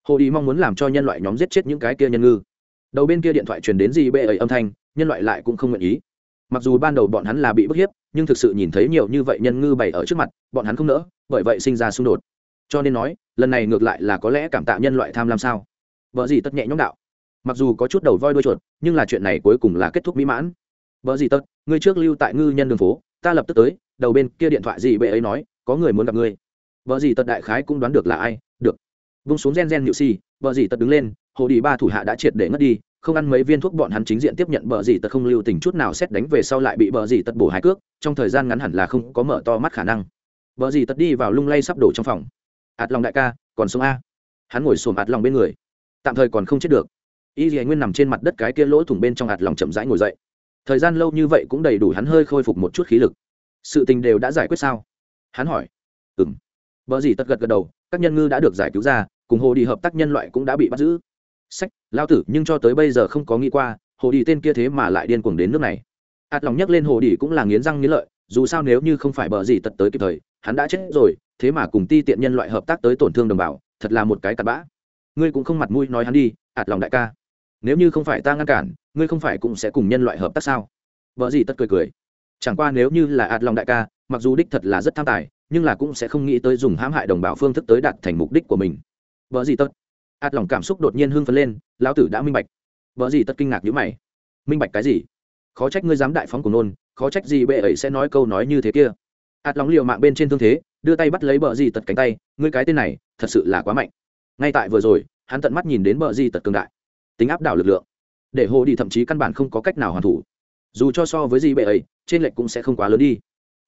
Hồ đi mong muốn làm cho nhân loại nhóm giết chết những cái kia nhân ngư. Đầu bên kia điện thoại truyền đến gì bê ấy âm thanh, nhân loại lại cũng không nguyện ý. Mặc dù ban đầu bọn hắn là bị bức hiếp, nhưng thực sự nhìn thấy nhiều như vậy nhân ngư bày ở trước mặt, bọn hắn không nỡ, bởi vậy sinh ra xung đột. Cho nên nói, lần này ngược lại là có lẽ cảm tạ nhân loại tham lam sao? Vợ gì tất nhẹ nhõm đạo. Mặc dù có chút đầu voi đuôi chuột, nhưng là chuyện này cuối cùng là kết thúc mỹ mãn. Vợ gì tất ngươi trước lưu tại ngư nhân đường phố, ta lập tức tới, đầu bên kia điện thoại gì bệ ấy nói, có người muốn gặp ngươi. Vợ gì tật đại khái cũng đoán được là ai, được. Vung xuống gen gen nhự si, vợ gì tật đứng lên, hồ đi ba thủ hạ đã triệt để ngất đi, không ăn mấy viên thuốc bọn hắn chính diện tiếp nhận bờ gì tật không lưu tình chút nào xét đánh về sau lại bị bờ gì tật bổ hai cước, trong thời gian ngắn hẳn là không có mở to mắt khả năng. Bờ gì tật đi vào lung lay sắp đổ trong phòng. Ạt lòng đại ca, còn sống a? Hắn ngồi xổm ạt lòng bên người. Tạm thời còn không chết được. Y dì nguyên nằm trên mặt đất cái kia lỗ thủng bên trong ạt lòng chậm rãi ngồi dậy thời gian lâu như vậy cũng đầy đủ hắn hơi khôi phục một chút khí lực. Sự tình đều đã giải quyết sao? Hắn hỏi. Ừng vợ gì tật gật gật đầu, các nhân ngư đã được giải cứu ra, cùng hồ đi hợp tác nhân loại cũng đã bị bắt giữ. Sách, lao tử, nhưng cho tới bây giờ không có nghĩ qua, hồ đi tên kia thế mà lại điên cuồng đến nước này. Ạt lòng nhắc lên hồ đi cũng là nghiến răng nghiến lợi, dù sao nếu như không phải bờ gì tật tới kịp thời, hắn đã chết rồi, thế mà cùng ti tiện nhân loại hợp tác tới tổn thương đồng bào, thật là một cái cặn bã. Ngươi cũng không mặt mũi nói hắn đi, ạt lòng đại ca nếu như không phải ta ngăn cản, ngươi không phải cũng sẽ cùng nhân loại hợp tác sao? Vợ gì tất cười cười. Chẳng qua nếu như là ạt lòng đại ca, mặc dù đích thật là rất tham tài, nhưng là cũng sẽ không nghĩ tới dùng hãm hại đồng bào phương thức tới đạt thành mục đích của mình. Vợ gì tất. Ạt lòng cảm xúc đột nhiên hưng phấn lên, lão tử đã minh bạch. Vợ gì tất kinh ngạc như mày. Minh bạch cái gì? Khó trách ngươi dám đại phóng của nôn, khó trách gì bệ ấy sẽ nói câu nói như thế kia. Ạt lòng liều mạng bên trên thương thế, đưa tay bắt lấy bờ gì tật cánh tay, ngươi cái tên này, thật sự là quá mạnh. Ngay tại vừa rồi, hắn tận mắt nhìn đến bờ gì tật cường đại tính áp đảo lực lượng. Để hồ đi thậm chí căn bản không có cách nào hoàn thủ. Dù cho so với gì bệ ấy, trên lệch cũng sẽ không quá lớn đi.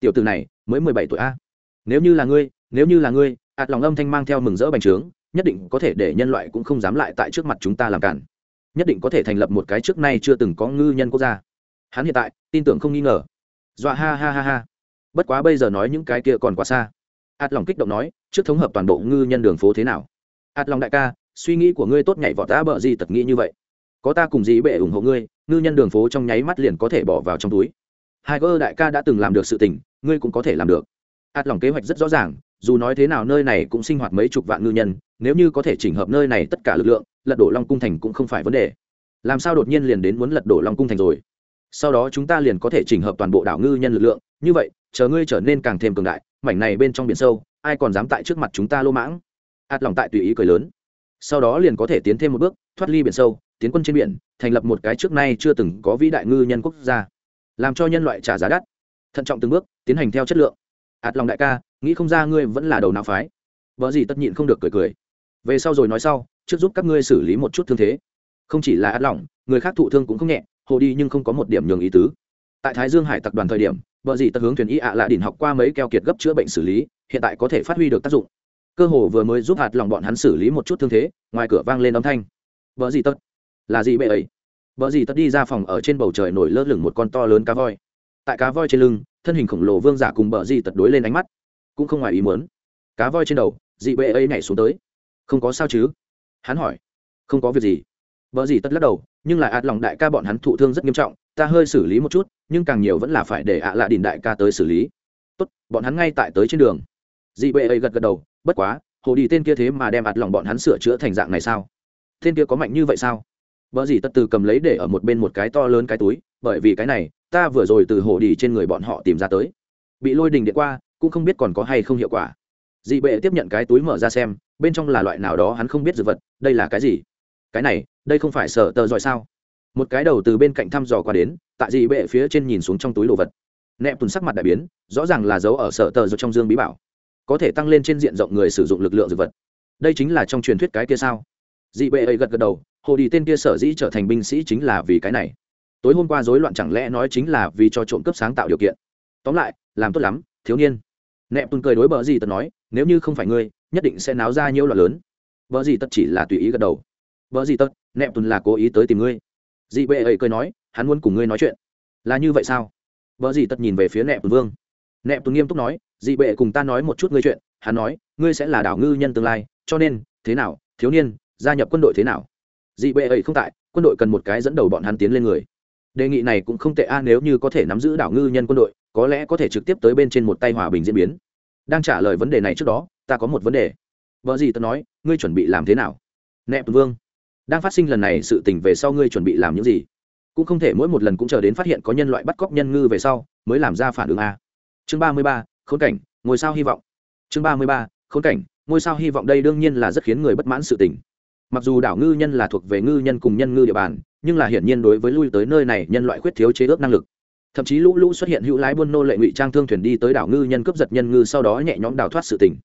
Tiểu từ này, mới mười bảy tuổi a. Nếu như là ngươi, nếu như là ngươi, ạt lòng âm thanh mang theo mừng rỡ bành trướng, nhất định có thể để nhân loại cũng không dám lại tại trước mặt chúng ta làm cản. Nhất định có thể thành lập một cái trước nay chưa từng có ngư nhân quốc gia. Hắn hiện tại, tin tưởng không nghi ngờ. Dọa ha ha ha ha. Bất quá bây giờ nói những cái kia còn quá xa. Ạt lòng kích động nói, trước thống hợp toàn bộ ngư nhân đường phố thế nào? Ạt lòng đại ca suy nghĩ của ngươi tốt nhảy vọt đã bợ gì tật nghĩ như vậy. Có ta cùng gì bệ ủng hộ ngươi, ngư nhân đường phố trong nháy mắt liền có thể bỏ vào trong túi. Hai gơ đại ca đã từng làm được sự tình, ngươi cũng có thể làm được. Ạt lòng kế hoạch rất rõ ràng, dù nói thế nào nơi này cũng sinh hoạt mấy chục vạn ngư nhân, nếu như có thể chỉnh hợp nơi này tất cả lực lượng, lật đổ long cung thành cũng không phải vấn đề. Làm sao đột nhiên liền đến muốn lật đổ long cung thành rồi? Sau đó chúng ta liền có thể chỉnh hợp toàn bộ đảo ngư nhân lực lượng. Như vậy, chờ ngươi trở nên càng thêm cường đại, mảnh này bên trong biển sâu, ai còn dám tại trước mặt chúng ta lô mãng? Ạt lòng tại tùy ý cười lớn sau đó liền có thể tiến thêm một bước, thoát ly biển sâu, tiến quân trên biển, thành lập một cái trước nay chưa từng có vĩ đại ngư nhân quốc gia. Làm cho nhân loại trả giá đắt, thận trọng từng bước, tiến hành theo chất lượng. Ạt lòng đại ca, nghĩ không ra ngươi vẫn là đầu não phái. Vợ gì tất nhịn không được cười cười. Về sau rồi nói sau, trước giúp các ngươi xử lý một chút thương thế. Không chỉ là ạt lòng người khác thụ thương cũng không nhẹ, hồ đi nhưng không có một điểm nhường ý tứ. Tại thái dương hải tập đoàn thời điểm, vợ gì tất hướng thuyền y ạ à lạ đỉnh học qua mấy keo kiệt gấp chữa bệnh xử lý, hiện tại có thể phát huy được tác dụng cơ hồ vừa mới giúp hạt lòng bọn hắn xử lý một chút thương thế, ngoài cửa vang lên âm thanh. Vợ gì tất? Là gì bệ ấy? Vợ gì tất đi ra phòng ở trên bầu trời nổi lơ lửng một con to lớn cá voi. Tại cá voi trên lưng, thân hình khổng lồ vương giả cùng bờ gì tật đối lên ánh mắt. Cũng không ngoài ý muốn. Cá voi trên đầu, dị bệ ấy nhảy xuống tới. Không có sao chứ? Hắn hỏi. Không có việc gì. Vợ gì tất lắc đầu, nhưng lại ạt lòng đại ca bọn hắn thụ thương rất nghiêm trọng, ta hơi xử lý một chút, nhưng càng nhiều vẫn là phải để ạ lạ đình đại ca tới xử lý. Tốt, bọn hắn ngay tại tới trên đường dị bệ ấy gật gật đầu, bất quá, hồ đi tên kia thế mà đem ạt lòng bọn hắn sửa chữa thành dạng này sao? Tên kia có mạnh như vậy sao? Vợ gì tất từ cầm lấy để ở một bên một cái to lớn cái túi, bởi vì cái này, ta vừa rồi từ hồ đi trên người bọn họ tìm ra tới. Bị lôi đình điện qua, cũng không biết còn có hay không hiệu quả. Dị bệ tiếp nhận cái túi mở ra xem, bên trong là loại nào đó hắn không biết dược vật, đây là cái gì? Cái này, đây không phải sở tờ giỏi sao? Một cái đầu từ bên cạnh thăm dò qua đến, tại dị bệ phía trên nhìn xuống trong túi đồ vật. Nẹp tùn sắc mặt đại biến, rõ ràng là dấu ở sở tờ giỏi trong dương bí bảo có thể tăng lên trên diện rộng người sử dụng lực lượng dược vật. Đây chính là trong truyền thuyết cái kia sao? Dị bệ ấy gật gật đầu, hồ đi tên kia sở dĩ trở thành binh sĩ chính là vì cái này. Tối hôm qua rối loạn chẳng lẽ nói chính là vì cho trộm cướp sáng tạo điều kiện? Tóm lại, làm tốt lắm, thiếu niên. Nẹp Tuần cười đối bờ gì tật nói, nếu như không phải ngươi, nhất định sẽ náo ra nhiều loạn lớn. Bờ gì tật chỉ là tùy ý gật đầu. Bờ gì tật nẹp Tuần là cố ý tới tìm ngươi. Dị bệ ấy cười nói, hắn muốn cùng ngươi nói chuyện. Là như vậy sao? Bờ gì tật nhìn về phía nẹp Tuần vương nẹp tùn nghiêm túc nói, dị bệ cùng ta nói một chút ngươi chuyện, hắn nói, ngươi sẽ là đảo ngư nhân tương lai, cho nên, thế nào, thiếu niên, gia nhập quân đội thế nào? Dị bệ ấy không tại, quân đội cần một cái dẫn đầu bọn hắn tiến lên người. Đề nghị này cũng không tệ a, nếu như có thể nắm giữ đảo ngư nhân quân đội, có lẽ có thể trực tiếp tới bên trên một tay hòa bình diễn biến. Đang trả lời vấn đề này trước đó, ta có một vấn đề. Vợ gì tớ nói, ngươi chuẩn bị làm thế nào? Nẹp vương. Đang phát sinh lần này sự tình về sau ngươi chuẩn bị làm những gì? Cũng không thể mỗi một lần cũng chờ đến phát hiện có nhân loại bắt cóc nhân ngư về sau, mới làm ra phản ứng a chương ba mươi ba, khốn cảnh, ngôi sao hy vọng. Chương ba mươi ba, khốn cảnh, ngôi sao hy vọng đây đương nhiên là rất khiến người bất mãn sự tình. Mặc dù đảo ngư nhân là thuộc về ngư nhân cùng nhân ngư địa bàn, nhưng là hiển nhiên đối với lui tới nơi này nhân loại khuyết thiếu chế ước năng lực. Thậm chí lũ lũ xuất hiện hữu lái buôn nô lệ ngụy trang thương thuyền đi tới đảo ngư nhân cướp giật nhân ngư sau đó nhẹ nhõm đào thoát sự tình.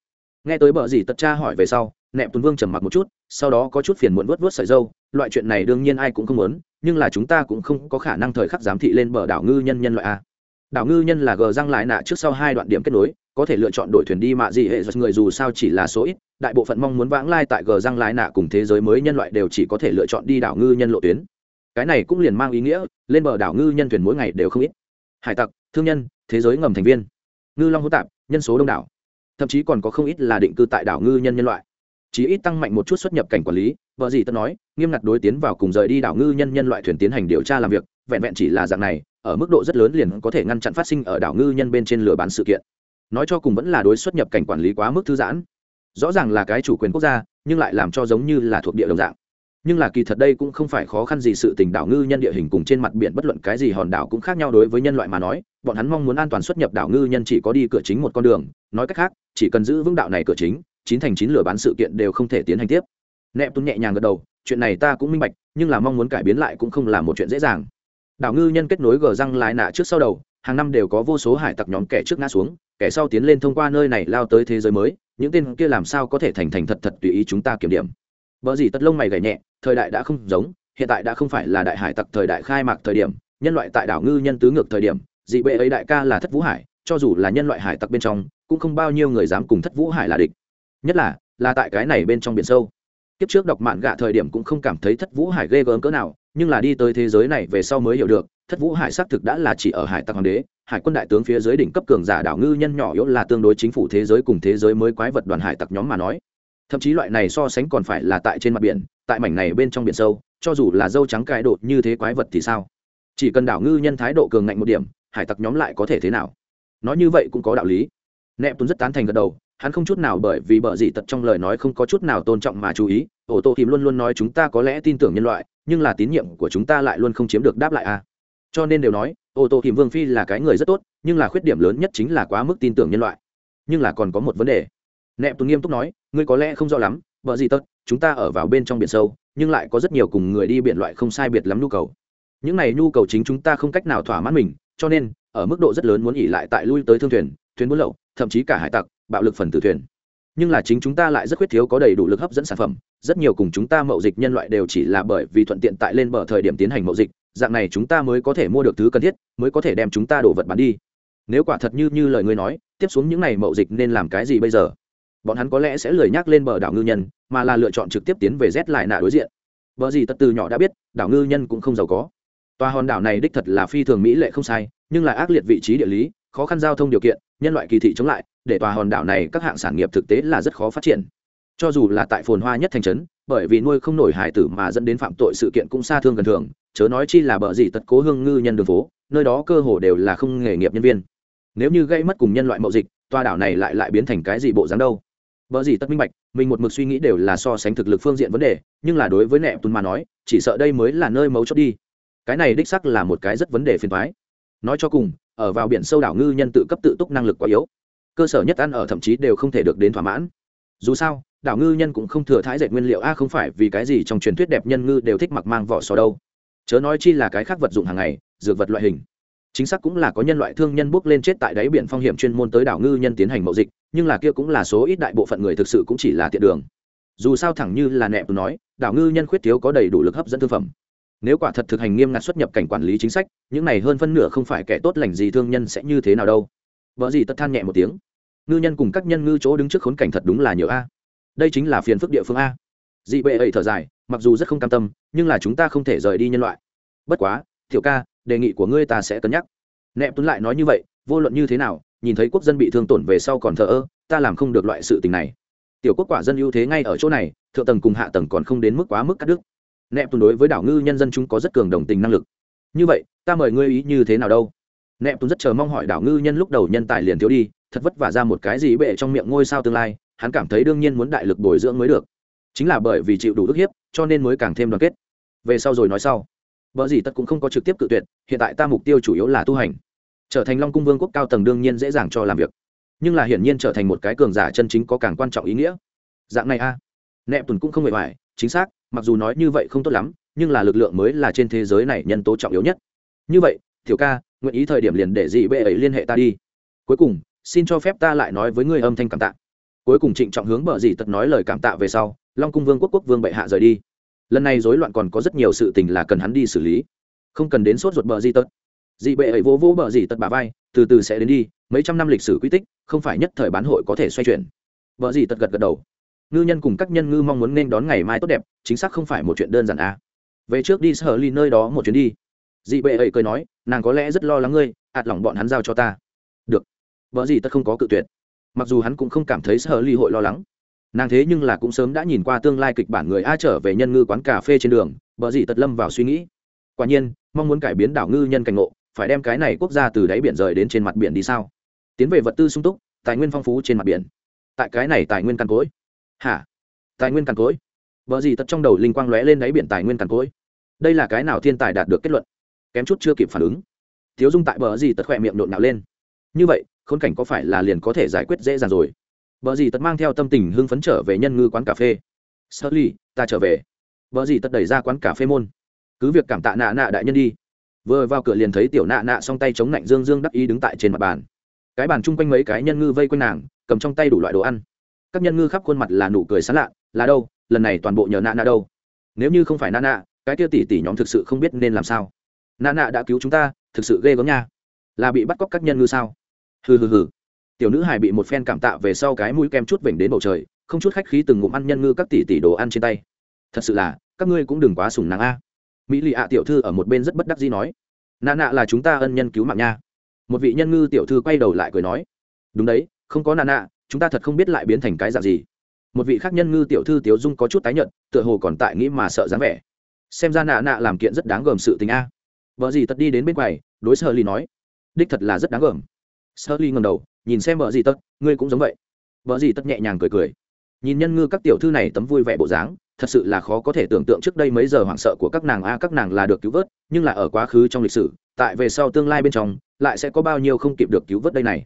Nghe tới bờ gì tật cha hỏi về sau, nẹp tuấn vương trầm mặc một chút, sau đó có chút phiền muộn vớt vớt sợi dâu, loại chuyện này đương nhiên ai cũng không muốn, nhưng là chúng ta cũng không có khả năng thời khắc giám thị lên bờ đảo ngư nhân nhân loại a đảo ngư nhân là gờ răng lại nạ trước sau hai đoạn điểm kết nối, có thể lựa chọn đổi thuyền đi mạ gì hệ giật người dù sao chỉ là số ít, đại bộ phận mong muốn vãng lai tại gờ răng lại nạ cùng thế giới mới nhân loại đều chỉ có thể lựa chọn đi đảo ngư nhân lộ tuyến. Cái này cũng liền mang ý nghĩa, lên bờ đảo ngư nhân thuyền mỗi ngày đều không ít. Hải tặc, thương nhân, thế giới ngầm thành viên. Ngư long hữu tạp, nhân số đông đảo. Thậm chí còn có không ít là định cư tại đảo ngư nhân nhân loại. Chỉ ít tăng mạnh một chút xuất nhập cảnh quản lý, vợ gì tân nói, nghiêm ngặt đối tiến vào cùng rời đi đảo ngư nhân nhân loại thuyền tiến hành điều tra làm việc, vẹn vẹn chỉ là dạng này ở mức độ rất lớn liền có thể ngăn chặn phát sinh ở đảo ngư nhân bên trên lừa bán sự kiện. Nói cho cùng vẫn là đối xuất nhập cảnh quản lý quá mức thư giãn. Rõ ràng là cái chủ quyền quốc gia, nhưng lại làm cho giống như là thuộc địa đồng dạng. Nhưng là kỳ thật đây cũng không phải khó khăn gì sự tình đảo ngư nhân địa hình cùng trên mặt biển bất luận cái gì hòn đảo cũng khác nhau đối với nhân loại mà nói, bọn hắn mong muốn an toàn xuất nhập đảo ngư nhân chỉ có đi cửa chính một con đường, nói cách khác, chỉ cần giữ vững đạo này cửa chính, chín thành chín lửa bán sự kiện đều không thể tiến hành tiếp. Nẹp tuấn nhẹ nhàng gật đầu, chuyện này ta cũng minh bạch, nhưng là mong muốn cải biến lại cũng không là một chuyện dễ dàng đảo ngư nhân kết nối gờ răng lái nạ trước sau đầu, hàng năm đều có vô số hải tặc nhóm kẻ trước ngã xuống, kẻ sau tiến lên thông qua nơi này lao tới thế giới mới, những tên kia làm sao có thể thành thành thật thật tùy ý chúng ta kiểm điểm. Vợ gì tất lông mày gảy nhẹ, thời đại đã không giống, hiện tại đã không phải là đại hải tặc thời đại khai mạc thời điểm, nhân loại tại đảo ngư nhân tứ ngược thời điểm, dị bệ ấy đại ca là thất vũ hải, cho dù là nhân loại hải tặc bên trong, cũng không bao nhiêu người dám cùng thất vũ hải là địch. Nhất là là tại cái này bên trong biển sâu. Kiếp trước đọc mạn gạ thời điểm cũng không cảm thấy thất vũ hải ghê gớm cỡ nào nhưng là đi tới thế giới này về sau mới hiểu được, thất vũ hải xác thực đã là chỉ ở hải tặc hoàng đế, hải quân đại tướng phía dưới đỉnh cấp cường giả đảo ngư nhân nhỏ yếu là tương đối chính phủ thế giới cùng thế giới mới quái vật đoàn hải tặc nhóm mà nói. Thậm chí loại này so sánh còn phải là tại trên mặt biển, tại mảnh này bên trong biển sâu, cho dù là dâu trắng cải đột như thế quái vật thì sao? Chỉ cần đảo ngư nhân thái độ cường ngạnh một điểm, hải tặc nhóm lại có thể thế nào? Nói như vậy cũng có đạo lý. Nẹp tuấn rất tán thành gật đầu, hắn không chút nào bởi vì bợ gì tật trong lời nói không có chút nào tôn trọng mà chú ý, ổ tô thìm luôn luôn nói chúng ta có lẽ tin tưởng nhân loại nhưng là tín nhiệm của chúng ta lại luôn không chiếm được đáp lại à. Cho nên đều nói, ô tô kìm vương phi là cái người rất tốt, nhưng là khuyết điểm lớn nhất chính là quá mức tin tưởng nhân loại. Nhưng là còn có một vấn đề. Nẹp tôi nghiêm túc nói, ngươi có lẽ không rõ lắm, vợ gì tất chúng ta ở vào bên trong biển sâu, nhưng lại có rất nhiều cùng người đi biển loại không sai biệt lắm nhu cầu. Những này nhu cầu chính chúng ta không cách nào thỏa mãn mình, cho nên, ở mức độ rất lớn muốn nghỉ lại tại lui tới thương thuyền thuyền buôn lậu, thậm chí cả hải tặc, bạo lực phần tử thuyền. Nhưng là chính chúng ta lại rất khuyết thiếu có đầy đủ lực hấp dẫn sản phẩm rất nhiều cùng chúng ta mậu dịch nhân loại đều chỉ là bởi vì thuận tiện tại lên bờ thời điểm tiến hành mậu dịch, dạng này chúng ta mới có thể mua được thứ cần thiết, mới có thể đem chúng ta đổ vật bán đi. Nếu quả thật như như lời ngươi nói, tiếp xuống những ngày mậu dịch nên làm cái gì bây giờ? Bọn hắn có lẽ sẽ lười nhắc lên bờ đảo ngư nhân, mà là lựa chọn trực tiếp tiến về rét lại nạ đối diện. Vợ gì tật từ nhỏ đã biết, đảo ngư nhân cũng không giàu có. Tòa hòn đảo này đích thật là phi thường mỹ lệ không sai, nhưng lại ác liệt vị trí địa lý, khó khăn giao thông điều kiện, nhân loại kỳ thị chống lại, để tòa hòn đảo này các hạng sản nghiệp thực tế là rất khó phát triển cho dù là tại phồn hoa nhất thành trấn bởi vì nuôi không nổi hải tử mà dẫn đến phạm tội sự kiện cũng xa thương gần thường chớ nói chi là bờ gì tật cố hương ngư nhân đường phố nơi đó cơ hồ đều là không nghề nghiệp nhân viên nếu như gây mất cùng nhân loại mậu dịch toa đảo này lại lại biến thành cái gì bộ dáng đâu Bở gì tất minh bạch, mình một mực suy nghĩ đều là so sánh thực lực phương diện vấn đề, nhưng là đối với nệm tuần mà nói, chỉ sợ đây mới là nơi mấu chốt đi. Cái này đích xác là một cái rất vấn đề phiền toái. Nói cho cùng, ở vào biển sâu đảo ngư nhân tự cấp tự túc năng lực quá yếu. Cơ sở nhất ăn ở thậm chí đều không thể được đến thỏa mãn. Dù sao, đảo ngư nhân cũng không thừa thái dệt nguyên liệu. A không phải vì cái gì trong truyền thuyết đẹp nhân ngư đều thích mặc mang vỏ sò đâu. Chớ nói chi là cái khác vật dụng hàng ngày, dược vật loại hình. Chính xác cũng là có nhân loại thương nhân bước lên chết tại đáy biển phong hiểm chuyên môn tới đảo ngư nhân tiến hành mậu dịch nhưng là kia cũng là số ít đại bộ phận người thực sự cũng chỉ là tiện đường. Dù sao thẳng như là nẹp nói đảo ngư nhân khuyết thiếu có đầy đủ lực hấp dẫn thương phẩm. Nếu quả thật thực hành nghiêm ngặt xuất nhập cảnh quản lý chính sách những này hơn phân nửa không phải kẻ tốt lành gì thương nhân sẽ như thế nào đâu. Vợ gì tất than nhẹ một tiếng. Ngư nhân cùng các nhân ngư chỗ đứng trước khốn cảnh thật đúng là nhiều a đây chính là phiền phức địa phương a. Dị bệ ấy thở dài, mặc dù rất không cam tâm, nhưng là chúng ta không thể rời đi nhân loại. Bất quá, tiểu ca, đề nghị của ngươi ta sẽ cân nhắc. Nẹp tuấn lại nói như vậy, vô luận như thế nào, nhìn thấy quốc dân bị thương tổn về sau còn thờ ơ, ta làm không được loại sự tình này. Tiểu quốc quả dân ưu thế ngay ở chỗ này, thượng tầng cùng hạ tầng còn không đến mức quá mức cắt đứt. Nẹp tuấn đối với đảo ngư nhân dân chúng có rất cường đồng tình năng lực. Như vậy, ta mời ngươi ý như thế nào đâu? Nẹp tuấn rất chờ mong hỏi đảo ngư nhân lúc đầu nhân tài liền thiếu đi, thật vất vả ra một cái gì bệ trong miệng ngôi sao tương lai hắn cảm thấy đương nhiên muốn đại lực bồi dưỡng mới được chính là bởi vì chịu đủ ức hiếp cho nên mới càng thêm đoàn kết về sau rồi nói sau vợ gì tất cũng không có trực tiếp cự tuyệt, hiện tại ta mục tiêu chủ yếu là tu hành. Trở thành Long cung vương quốc cao tầng đương nhiên dễ dàng cho làm việc, nhưng là hiển nhiên trở thành một cái cường giả chân chính có càng quan trọng ý nghĩa. Dạng này a. À. Nẹp tuần cũng không hề hoài, chính xác, mặc dù nói như vậy không tốt lắm, nhưng là lực lượng mới là trên thế giới này nhân tố trọng yếu nhất. Như vậy, Tiểu ca, nguyện ý thời điểm liền để dị bệ ấy liên hệ ta đi. Cuối cùng, xin cho phép ta lại nói với ngươi âm thanh cảm tạ. Cuối cùng Trịnh Trọng hướng bờ dì tật nói lời cảm tạ về sau, Long cung vương quốc quốc vương bệ hạ rời đi. Lần này rối loạn còn có rất nhiều sự tình là cần hắn đi xử lý. Không cần đến sốt ruột bờ dì tật. Dị bệ ấy vô vô bờ dì tật bà vai từ từ sẽ đến đi mấy trăm năm lịch sử quy tích không phải nhất thời bán hội có thể xoay chuyển. Vợ dì tật gật gật đầu. Ngư nhân cùng các nhân ngư mong muốn nên đón ngày mai tốt đẹp chính xác không phải một chuyện đơn giản à. về trước đi sở ly nơi đó một chuyến đi. Dị bệ ấy cười nói nàng có lẽ rất lo lắng ngươi ạt lỏng bọn hắn giao cho ta. Được. Vợ dì tật không có cự tuyệt mặc dù hắn cũng không cảm thấy sở ly hội lo lắng. Nàng thế nhưng là cũng sớm đã nhìn qua tương lai kịch bản người a trở về nhân ngư quán cà phê trên đường bờ dị tật lâm vào suy nghĩ. Quả nhiên, mong muốn cải biến đảo ngư nhân cảnh ngộ, phải đem cái này quốc gia từ đáy biển rời đến trên mặt biển đi sao? Tiến về vật tư sung túc, tài nguyên phong phú trên mặt biển. Tại cái này tài nguyên càn cối hả? Tài nguyên càn cối vợ gì tật trong đầu linh quang lóe lên đáy biển tài nguyên càn cối đây là cái nào thiên tài đạt được kết luận? Kém chút chưa kịp phản ứng. Thiếu dung tại bờ gì tật khỏe miệng nộn nhạo lên. Như vậy khốn cảnh có phải là liền có thể giải quyết dễ dàng rồi Bờ gì tật mang theo tâm tình hưng phấn trở về nhân ngư quán cà phê. Sully, ta trở về. Bờ gì tật đẩy ra quán cà phê môn. Cứ việc cảm tạ nạ nạ đại nhân đi. Vừa vào cửa liền thấy tiểu nạ nạ song tay chống lạnh dương dương đắc ý đứng tại trên mặt bàn. Cái bàn chung quanh mấy cái nhân ngư vây quanh nàng, cầm trong tay đủ loại đồ ăn. Các nhân ngư khắp khuôn mặt là nụ cười sán lạ, là đâu, lần này toàn bộ nhờ nạ nạ đâu. Nếu như không phải nạ nạ, cái kia tỷ tỷ nhóm thực sự không biết nên làm sao. Nạ nạ đã cứu chúng ta, thực sự ghê gớm nha. Là bị bắt cóc các nhân ngư sao? Hừ hừ hừ. Tiểu nữ hài bị một phen cảm tạ về sau cái mũi kem chút vểnh đến bầu trời, không chút khách khí từng ngụm ăn nhân ngư các tỷ tỷ đồ ăn trên tay. Thật sự là, các ngươi cũng đừng quá sùng nàng a. Mỹ lì ạ tiểu thư ở một bên rất bất đắc dĩ nói. Nạ nạ là chúng ta ân nhân cứu mạng nha. Một vị nhân ngư tiểu thư quay đầu lại cười nói. Đúng đấy, không có nạ nạ, chúng ta thật không biết lại biến thành cái dạng gì. Một vị khác nhân ngư tiểu thư tiểu dung có chút tái nhận tựa hồ còn tại nghĩ mà sợ dáng vẻ. Xem ra nạ nạ làm kiện rất đáng gờm sự tình a. Vợ gì tật đi đến bên quầy, đối sơ ly nói. Đích thật là rất đáng gờm sơ ly ngầm đầu, nhìn xem vợ gì tất, ngươi cũng giống vậy. Vợ gì tất nhẹ nhàng cười cười. Nhìn nhân ngư các tiểu thư này tấm vui vẻ bộ dáng, thật sự là khó có thể tưởng tượng trước đây mấy giờ hoảng sợ của các nàng a, các nàng là được cứu vớt, nhưng là ở quá khứ trong lịch sử, tại về sau tương lai bên trong, lại sẽ có bao nhiêu không kịp được cứu vớt đây này.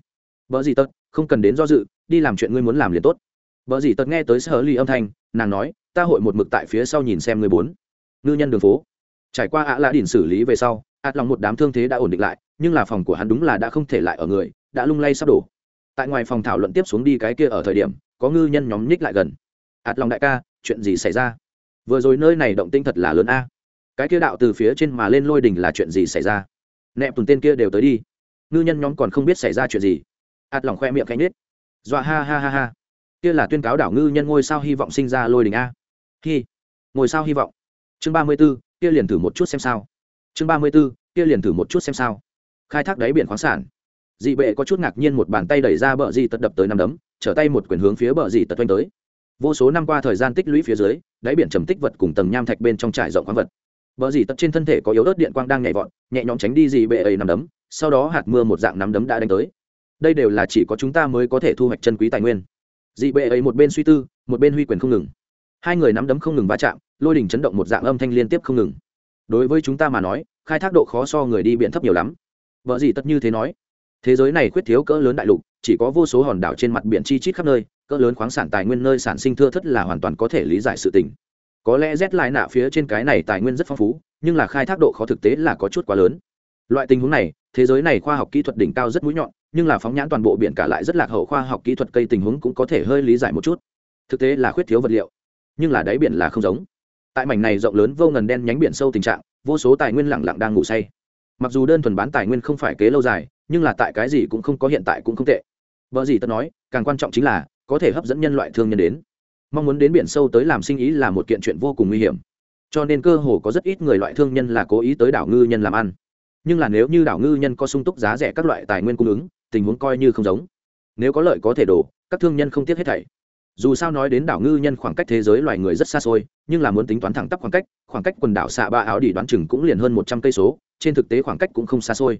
Vợ gì tất, không cần đến do dự, đi làm chuyện ngươi muốn làm liền tốt. Vợ gì tất nghe tới sơ ly âm thanh, nàng nói, ta hội một mực tại phía sau nhìn xem người bốn. Ngư nhân đường phố. Trải qua ạ lạ đỉnh xử lý về sau Hạt lòng một đám thương thế đã ổn định lại, nhưng là phòng của hắn đúng là đã không thể lại ở người, đã lung lay sắp đổ. Tại ngoài phòng thảo luận tiếp xuống đi cái kia ở thời điểm, có ngư nhân nhóm nhích lại gần. Hạt lòng đại ca, chuyện gì xảy ra? Vừa rồi nơi này động tinh thật là lớn a. Cái kia đạo từ phía trên mà lên lôi đình là chuyện gì xảy ra? Nẹp tùn tên kia đều tới đi. Ngư nhân nhóm còn không biết xảy ra chuyện gì. Hạt lòng khoe miệng cánh nết dọa ha ha ha ha. Kia là tuyên cáo đảo ngư nhân ngôi sao hy vọng sinh ra lôi đình a. Hi, ngôi sao hy vọng. Chương ba mươi b ố kia liền thử một chút xem sao chương ba mươi b ố kia liền thử một chút xem sao. Khai thác đáy biển khoáng sản. Dị bệ có chút ngạc nhiên một bàn tay đẩy ra bờ dị tật đập tới năm đấm, trở tay một quyền hướng phía bờ dị tật oanh tới. Vô số năm qua thời gian tích lũy phía dưới, đáy biển trầm tích vật cùng tầng nham thạch bên trong trải rộng khoáng vật. Bờ dị tật trên thân thể có yếu ớt điện quang đang nhảy vọt, nhẹ nhõm tránh đi dị bệ ấy năm đấm, sau đó hạt mưa một dạng năm đấm đã đánh tới. Đây đều là chỉ có chúng ta mới có thể thu hoạch chân quý tài nguyên. Dị bệ ấy một bên suy tư, một bên huy quyền không ngừng. Hai người nắm đấm không ngừng va chạm, lôi đỉnh chấn động một dạng âm thanh liên tiếp không ngừng đối với chúng ta mà nói, khai thác độ khó so người đi biển thấp nhiều lắm. Vợ gì tất như thế nói. Thế giới này khuyết thiếu cỡ lớn đại lục, chỉ có vô số hòn đảo trên mặt biển chi chít khắp nơi, cỡ lớn khoáng sản tài nguyên nơi sản sinh thưa thất là hoàn toàn có thể lý giải sự tình. Có lẽ rét lại nạ phía trên cái này tài nguyên rất phong phú, nhưng là khai thác độ khó thực tế là có chút quá lớn. Loại tình huống này, thế giới này khoa học kỹ thuật đỉnh cao rất mũi nhọn, nhưng là phóng nhãn toàn bộ biển cả lại rất lạc hậu khoa học kỹ thuật cây tình huống cũng có thể hơi lý giải một chút. Thực tế là khuyết thiếu vật liệu, nhưng là đáy biển là không giống tại mảnh này rộng lớn vô ngần đen nhánh biển sâu tình trạng, vô số tài nguyên lẳng lặng đang ngủ say. Mặc dù đơn thuần bán tài nguyên không phải kế lâu dài, nhưng là tại cái gì cũng không có hiện tại cũng không tệ. Vợ gì tất nói, càng quan trọng chính là, có thể hấp dẫn nhân loại thương nhân đến. Mong muốn đến biển sâu tới làm sinh ý là một kiện chuyện vô cùng nguy hiểm. Cho nên cơ hồ có rất ít người loại thương nhân là cố ý tới đảo ngư nhân làm ăn. Nhưng là nếu như đảo ngư nhân có sung túc giá rẻ các loại tài nguyên cung ứng, tình huống coi như không giống. Nếu có lợi có thể đổ, các thương nhân không tiếc hết thảy dù sao nói đến đảo ngư nhân khoảng cách thế giới loài người rất xa xôi, nhưng là muốn tính toán thẳng tắp khoảng cách khoảng cách quần đảo xạ ba áo đỉ đoán chừng cũng liền hơn một trăm cây số, trên thực tế khoảng cách cũng không xa xôi.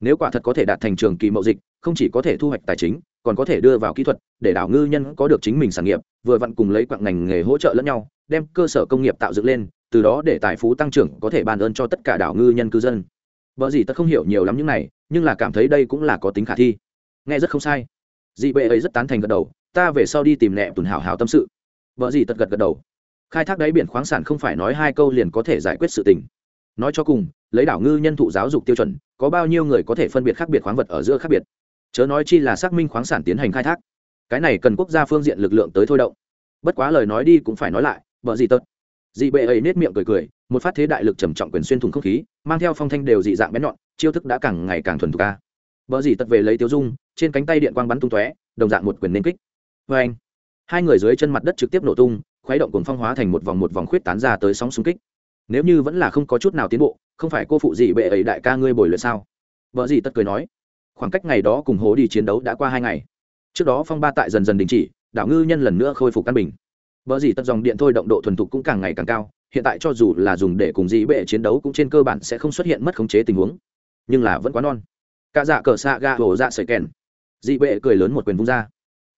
Nếu quả thật có thể đạt thành trường kỳ mậu dịch, không chỉ có thể thu hoạch tài chính, còn có thể đưa vào kỹ thuật, để đảo ngư nhân có được chính mình sản nghiệp, vừa vặn cùng lấy quặng ngành nghề hỗ trợ lẫn nhau, đem cơ sở công nghiệp tạo dựng lên, từ đó để tài phú tăng trưởng có thể ban ơn cho tất cả đảo ngư nhân cư dân. Vợ gì ta không hiểu nhiều lắm những này, nhưng là cảm thấy đây cũng là có tính khả thi. Nghe rất không sai. Dị bệ ấy rất tán thành gật đầu ta về sau đi tìm nẹ tùn hảo hảo tâm sự. Vợ gì tật gật gật đầu. Khai thác đáy biển khoáng sản không phải nói hai câu liền có thể giải quyết sự tình. Nói cho cùng, lấy đảo ngư nhân thụ giáo dục tiêu chuẩn, có bao nhiêu người có thể phân biệt khác biệt khoáng vật ở giữa khác biệt? Chớ nói chi là xác minh khoáng sản tiến hành khai thác. Cái này cần quốc gia phương diện lực lượng tới thôi động. Bất quá lời nói đi cũng phải nói lại, vợ gì tật. Dị bệ ấy nết miệng cười cười, một phát thế đại lực trầm trọng quyền xuyên thủng không khí, mang theo phong thanh đều dị dạng bén nhọn, chiêu thức đã càng ngày càng thuần thục ca. Vợ gì tật về lấy tiêu dung, trên cánh tay điện quang bắn tung tóe, đồng dạng một quyền nên kích vê anh, hai người dưới chân mặt đất trực tiếp nổ tung, khuấy động cuồng phong hóa thành một vòng một vòng khuyết tán ra tới sóng xung kích. Nếu như vẫn là không có chút nào tiến bộ, không phải cô phụ gì bệ ấy đại ca ngươi bồi luyện sao? Vợ gì tất cười nói. Khoảng cách ngày đó cùng hố đi chiến đấu đã qua hai ngày. Trước đó phong ba tại dần dần đình chỉ, đảo ngư nhân lần nữa khôi phục căn bình. Vợ gì tất dòng điện thôi động độ thuần thục cũng càng ngày càng cao, hiện tại cho dù là dùng để cùng dĩ bệ chiến đấu cũng trên cơ bản sẽ không xuất hiện mất khống chế tình huống. Nhưng là vẫn quá non. Cả dạ cờ xạ ga hổ dạ sợi kèn. Dị bệ cười lớn một quyền vung ra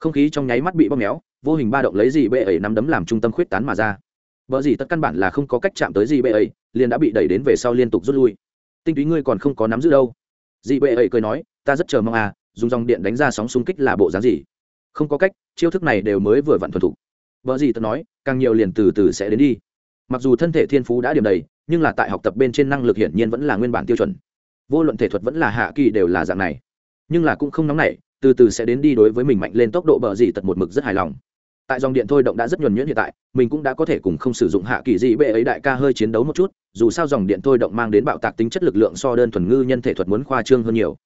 không khí trong nháy mắt bị bóp méo, vô hình ba động lấy gì bệ ấy nắm đấm làm trung tâm khuyết tán mà ra. Vợ gì tất căn bản là không có cách chạm tới gì bệ ấy, liền đã bị đẩy đến về sau liên tục rút lui. Tinh túy ngươi còn không có nắm giữ đâu. Dị bệ ấy cười nói, ta rất chờ mong à dùng dòng điện đánh ra sóng xung kích là bộ dáng gì? Không có cách, chiêu thức này đều mới vừa vặn thuần thục. Vợ gì tất nói, càng nhiều liền từ từ sẽ đến đi. Mặc dù thân thể thiên phú đã điểm đầy, nhưng là tại học tập bên trên năng lực hiển nhiên vẫn là nguyên bản tiêu chuẩn. Vô luận thể thuật vẫn là hạ kỳ đều là dạng này. Nhưng là cũng không nóng nảy từ từ sẽ đến đi đối với mình mạnh lên tốc độ bờ gì tật một mực rất hài lòng. Tại dòng điện thôi động đã rất nhuần nhuyễn hiện tại, mình cũng đã có thể cùng không sử dụng hạ kỳ dị bệ ấy đại ca hơi chiến đấu một chút, dù sao dòng điện thôi động mang đến bạo tạc tính chất lực lượng so đơn thuần ngư nhân thể thuật muốn khoa trương hơn nhiều.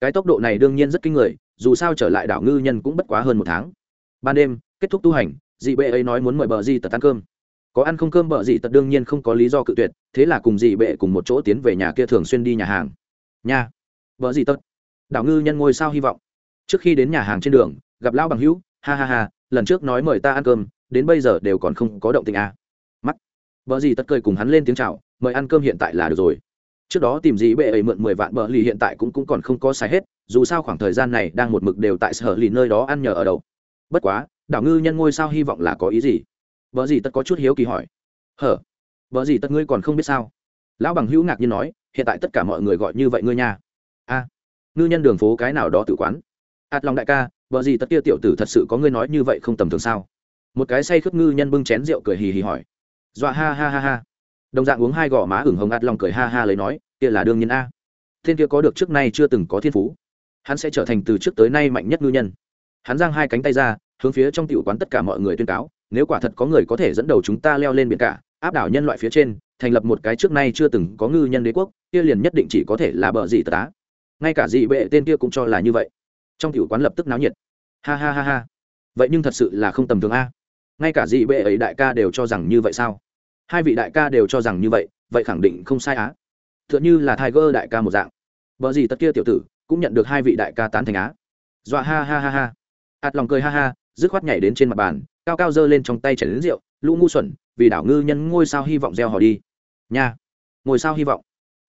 Cái tốc độ này đương nhiên rất kinh người, dù sao trở lại đảo ngư nhân cũng bất quá hơn một tháng. Ban đêm, kết thúc tu hành, dị bệ ấy nói muốn mời bờ di tật ăn cơm. Có ăn không cơm bờ dị tật đương nhiên không có lý do cự tuyệt, thế là cùng dị bệ cùng một chỗ tiến về nhà kia thường xuyên đi nhà hàng. Nhà vợ dị tật. Đảo ngư nhân ngôi sao hy vọng trước khi đến nhà hàng trên đường, gặp lão bằng hữu, ha ha ha, lần trước nói mời ta ăn cơm, đến bây giờ đều còn không có động tình à. mắt. Vợ gì tất cười cùng hắn lên tiếng chào, mời ăn cơm hiện tại là được rồi. Trước đó tìm gì bệ ấy mượn mười vạn bờ lì hiện tại cũng cũng còn không có xài hết, dù sao khoảng thời gian này đang một mực đều tại sở lì nơi đó ăn nhờ ở đâu. Bất quá, đảo ngư nhân ngôi sao hy vọng là có ý gì? Vợ gì tất có chút hiếu kỳ hỏi. Hở? Vợ gì tất ngươi còn không biết sao? Lão bằng hữu ngạc nhiên nói, hiện tại tất cả mọi người gọi như vậy ngươi nha. A. Ngư nhân đường phố cái nào đó tự quán hạt lòng đại ca, vợ gì tất kia tiểu tử thật sự có ngươi nói như vậy không tầm thường sao? Một cái say khướt ngư nhân bưng chén rượu cười hì hì hỏi. Dọa ha ha ha ha. Đồng dạng uống hai gò má ửng hồng ạt lòng cười ha ha lấy nói, kia là đương nhiên a. Thiên kia có được trước nay chưa từng có thiên phú. Hắn sẽ trở thành từ trước tới nay mạnh nhất ngư nhân. Hắn giang hai cánh tay ra, hướng phía trong tiểu quán tất cả mọi người tuyên cáo, nếu quả thật có người có thể dẫn đầu chúng ta leo lên biển cả, áp đảo nhân loại phía trên, thành lập một cái trước nay chưa từng có ngư nhân đế quốc, kia liền nhất định chỉ có thể là bờ gì tá ngay cả dị bệ tên kia cũng cho là như vậy trong tiểu quán lập tức náo nhiệt. Ha ha ha ha. Vậy nhưng thật sự là không tầm thường a. Ngay cả dị bệ ấy đại ca đều cho rằng như vậy sao? Hai vị đại ca đều cho rằng như vậy vậy khẳng định không sai á. T h ư ợ n h ư là tiger đại ca một dạng. Vợ gì tất kia tiểu tử cũng nhận được hai vị đại ca tán thành á. Dọa ha ha ha ha. Ạt lòng cười ha ha, dứt khoát nhảy đến trên mặt bàn, cao cao giơ lên trong tay chảy đến rượu, lũ ngu xuẩn, vì đảo ngư nhân ngôi sao hy vọng gieo họ đi. Nha, ngôi sao hy vọng.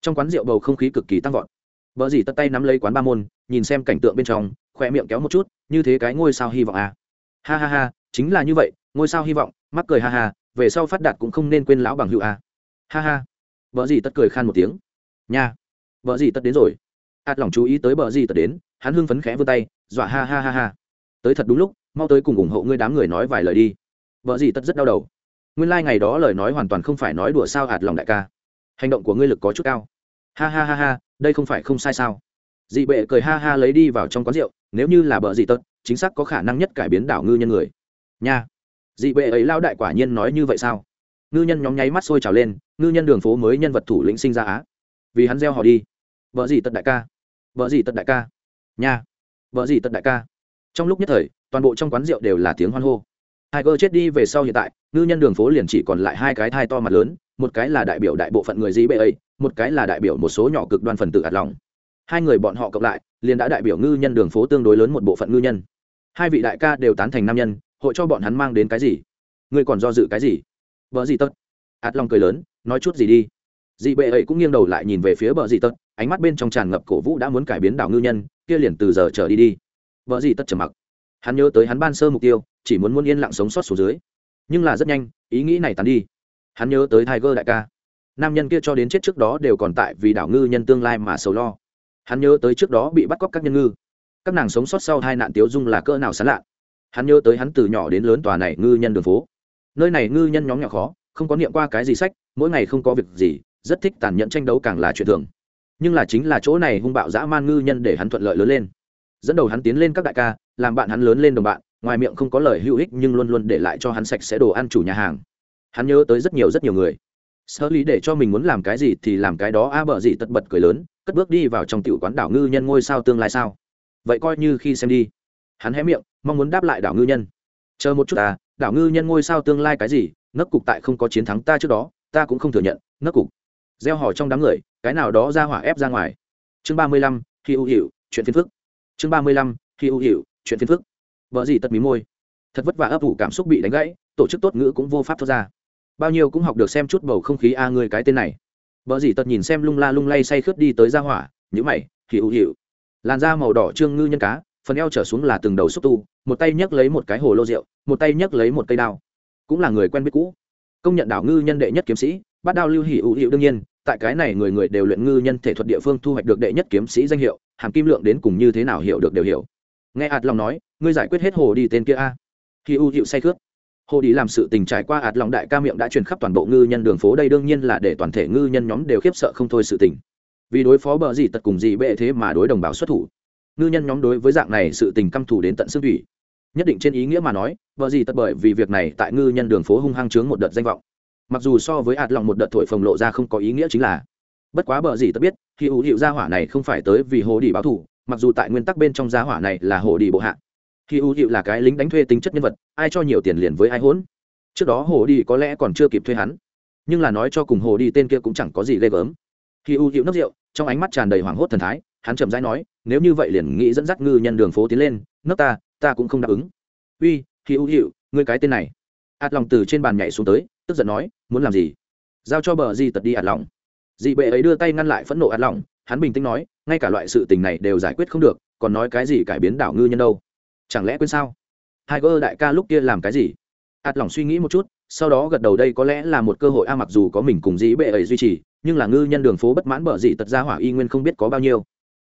Trong quán rượu bầu không khí cực kỳ tăng vọt vợ gì tất tay nắm lấy quán ba môn, nhìn xem cảnh tượng bên trong khoe miệng kéo một chút, như thế cái ngôi sao hy vọng à. Ha ha ha, chính là như vậy, ngôi sao hy vọng, mắc cười ha ha, về sau phát đạt cũng không nên quên lão bằng hữu à? ha ha. Vợ gì tất cười khan một tiếng. Nha. Vợ gì tất đến rồi. Hạt lòng chú ý tới vợ gì tất đến, hắn hưng phấn khẽ vươn tay, dọa ha ha ha ha. Tới thật đúng lúc, mau tới cùng ủng hộ ngươi đám người nói vài lời đi. Vợ gì tất rất đau đầu. Nguyên lai、like、ngày đó lời nói hoàn toàn không phải nói đùa sao hạt lòng đại ca. Hành động của ngươi lực có chút cao ha ha ha ha, đây không phải không sai sao? Dị bệ cười ha ha lấy đi vào trong quán rượu, nếu như là bờ dị tật, chính xác có khả năng nhất cải biến đảo ngư nhân người. Nha. Dị bệ ấy lao đại quả nhiên nói như vậy sao? Ngư nhân nhóm nháy mắt sôi trào lên, ngư nhân đường phố mới nhân vật thủ lĩnh sinh ra á. Vì hắn gieo họ đi. Vợ gì tật đại ca. Vợ gì tật đại ca. Nha. Vợ gì tật đại ca. Trong lúc nhất thời, toàn bộ trong quán rượu đều là tiếng hoan hô. Hai cơ chết đi về sau hiện tại, ngư nhân đường phố liền chỉ còn lại hai cái thai to mặt lớn một cái là đại biểu đại bộ phận người dị bệ ấy một cái là đại biểu một số nhỏ cực đoan phần tử ạt lòng. Hai người bọn họ cộng lại, liền đã đại biểu ngư nhân đường phố tương đối lớn một bộ phận ngư nhân. Hai vị đại ca đều tán thành nam nhân, hội cho bọn hắn mang đến cái gì? Ngươi còn do dự cái gì? Vợ gì tất ạt long cười lớn, nói chút gì đi. Dị bệ ấy cũng nghiêng đầu lại nhìn về phía bờ dị tất ánh mắt bên trong tràn ngập cổ vũ đã muốn cải biến đảo ngư nhân, kia liền từ giờ trở đi đi. Vợ dị tất trầm mặc. Hắn nhớ tới hắn ban sơ mục tiêu, chỉ muốn muốn yên lặng sống sót xuống dưới. Nhưng là rất nhanh, ý nghĩ này tàn đi hắn nhớ tới tiger đại ca. Nam nhân kia cho đến chết trước đó đều còn tại vì đảo ngư nhân tương lai mà sầu lo. Hắn nhớ tới trước đó bị bắt cóc các nhân ngư. Các nàng sống sót sau hai nạn tiếu dung là cỡ nào sán lạ. Hắn nhớ tới hắn từ nhỏ đến lớn tòa này ngư nhân đường phố. Nơi này ngư nhân nhóm nhỏ khó, không có niệm qua cái gì sách, mỗi ngày không có việc gì, rất thích tàn nhẫn tranh đấu càng là chuyện thường. Nhưng là chính là chỗ này hung bạo dã man ngư nhân để hắn thuận lợi lớn lên. Dẫn đầu hắn tiến lên các đại ca, làm bạn hắn lớn lên đồng bạn, ngoài miệng không có lời hữu ích nhưng luôn luôn để lại cho hắn sạch sẽ đồ ăn chủ nhà hàng hắn nhớ tới rất nhiều rất nhiều người. Sơ lý để cho mình muốn làm cái gì thì làm cái đó, a, bợ gì tật bật cười lớn, cất bước đi vào trong tiểu quán đảo ngư nhân ngôi sao tương lai sao? Vậy coi như khi xem đi. Hắn hé miệng, mong muốn đáp lại đảo ngư nhân. Chờ một chút à đảo ngư nhân ngôi sao tương lai cái gì? Nấc cục tại không có chiến thắng ta trước đó, ta cũng không thừa nhận, nấc cục. Gieo hò trong đám người, cái nào đó ra hỏa ép ra ngoài. Chương ba mươi lăm, khi ưu hiệu chuyện phiền phức. Chương ba mươi lăm, khi ưu hiệu chuyện phiền phức. Vợ gì tật mí môi. Thật vất vả ấp ủ cảm xúc bị đánh gãy, tổ chức tốt ngữ cũng vô pháp thoát ra bao nhiêu cũng học được xem chút bầu không khí a à người cái tên này. Vợ gì tật nhìn xem lung la lung lay say khướt đi tới ra hỏa nhữ mày thì ưu hiệu làn da màu đỏ trương ngư nhân cá, phần eo trở xuống là từng đầu xúc tu, một tay nhấc lấy một cái hồ lô rượu, một tay nhấc lấy một cây đao. Cũng là người quen biết cũ. Công nhận đảo ngư nhân đệ nhất kiếm sĩ, bắt đao lưu hỉ ưu hiệu đương nhiên, tại cái này người người đều luyện ngư nhân thể thuật địa phương thu hoạch được đệ nhất kiếm sĩ danh hiệu, hàm kim lượng đến cùng như thế nào hiểu được đều hiểu. Nghe ạt lòng nói, ngươi giải quyết hết hồ đi tên kia a. Khi ưu hiệu say khướt hồ đi làm sự tình trải qua ạt lòng đại ca miệng đã truyền khắp toàn bộ ngư nhân đường phố đây đương nhiên là để toàn thể ngư nhân nhóm đều khiếp sợ không thôi sự tình. Vì đối phó bờ gì tật cùng gì bệ thế mà đối đồng bào xuất thủ. Ngư nhân nhóm đối với dạng này sự tình căm thù đến tận xương thủy. Nhất định trên ý nghĩa mà nói, bờ gì tật bởi vì việc này tại ngư nhân đường phố hung hăng chướng một đợt danh vọng. Mặc dù so với ạt lòng một đợt thổi phồng lộ ra không có ý nghĩa chính là, bất quá bờ gì tật biết, khi hữu hiệu gia hỏa này không phải tới vì hồ đi báo thủ mặc dù tại nguyên tắc bên trong gia hỏa này là hồ đi bộ hạ khi U hiệu là cái lính đánh thuê tính chất nhân vật, ai cho nhiều tiền liền với ai hỗn. Trước đó hồ đi có lẽ còn chưa kịp thuê hắn. Nhưng là nói cho cùng hồ đi tên kia cũng chẳng có gì ghê gớm. Khi U hiệu nấc rượu, trong ánh mắt tràn đầy hoảng hốt thần thái, hắn chậm rãi nói, nếu như vậy liền nghĩ dẫn dắt ngư nhân đường phố tiến lên nấc ta ta cũng không đáp ứng. Uy, khi U hiệu ngươi cái tên này. Ạt lòng từ trên bàn nhảy xuống tới, tức giận nói, muốn làm gì? Giao cho bờ di tật đi, ạt lòng. Dị bệ ấy đưa tay ngăn lại phẫn nộ ạt lòng, hắn bình tĩnh nói, ngay cả loại sự tình này đều giải quyết không được, còn nói cái gì cải biến đảo ngư nhân đâu? Chẳng lẽ quên sao? Hai đại ca lúc kia làm cái gì? Ạt lòng suy nghĩ một chút, sau đó gật đầu đây có lẽ là một cơ hội a, mặc dù có mình cùng dĩ bệ ấy duy trì, nhưng là ngư nhân đường phố bất mãn bờ dị tật ra hỏa y nguyên không biết có bao nhiêu.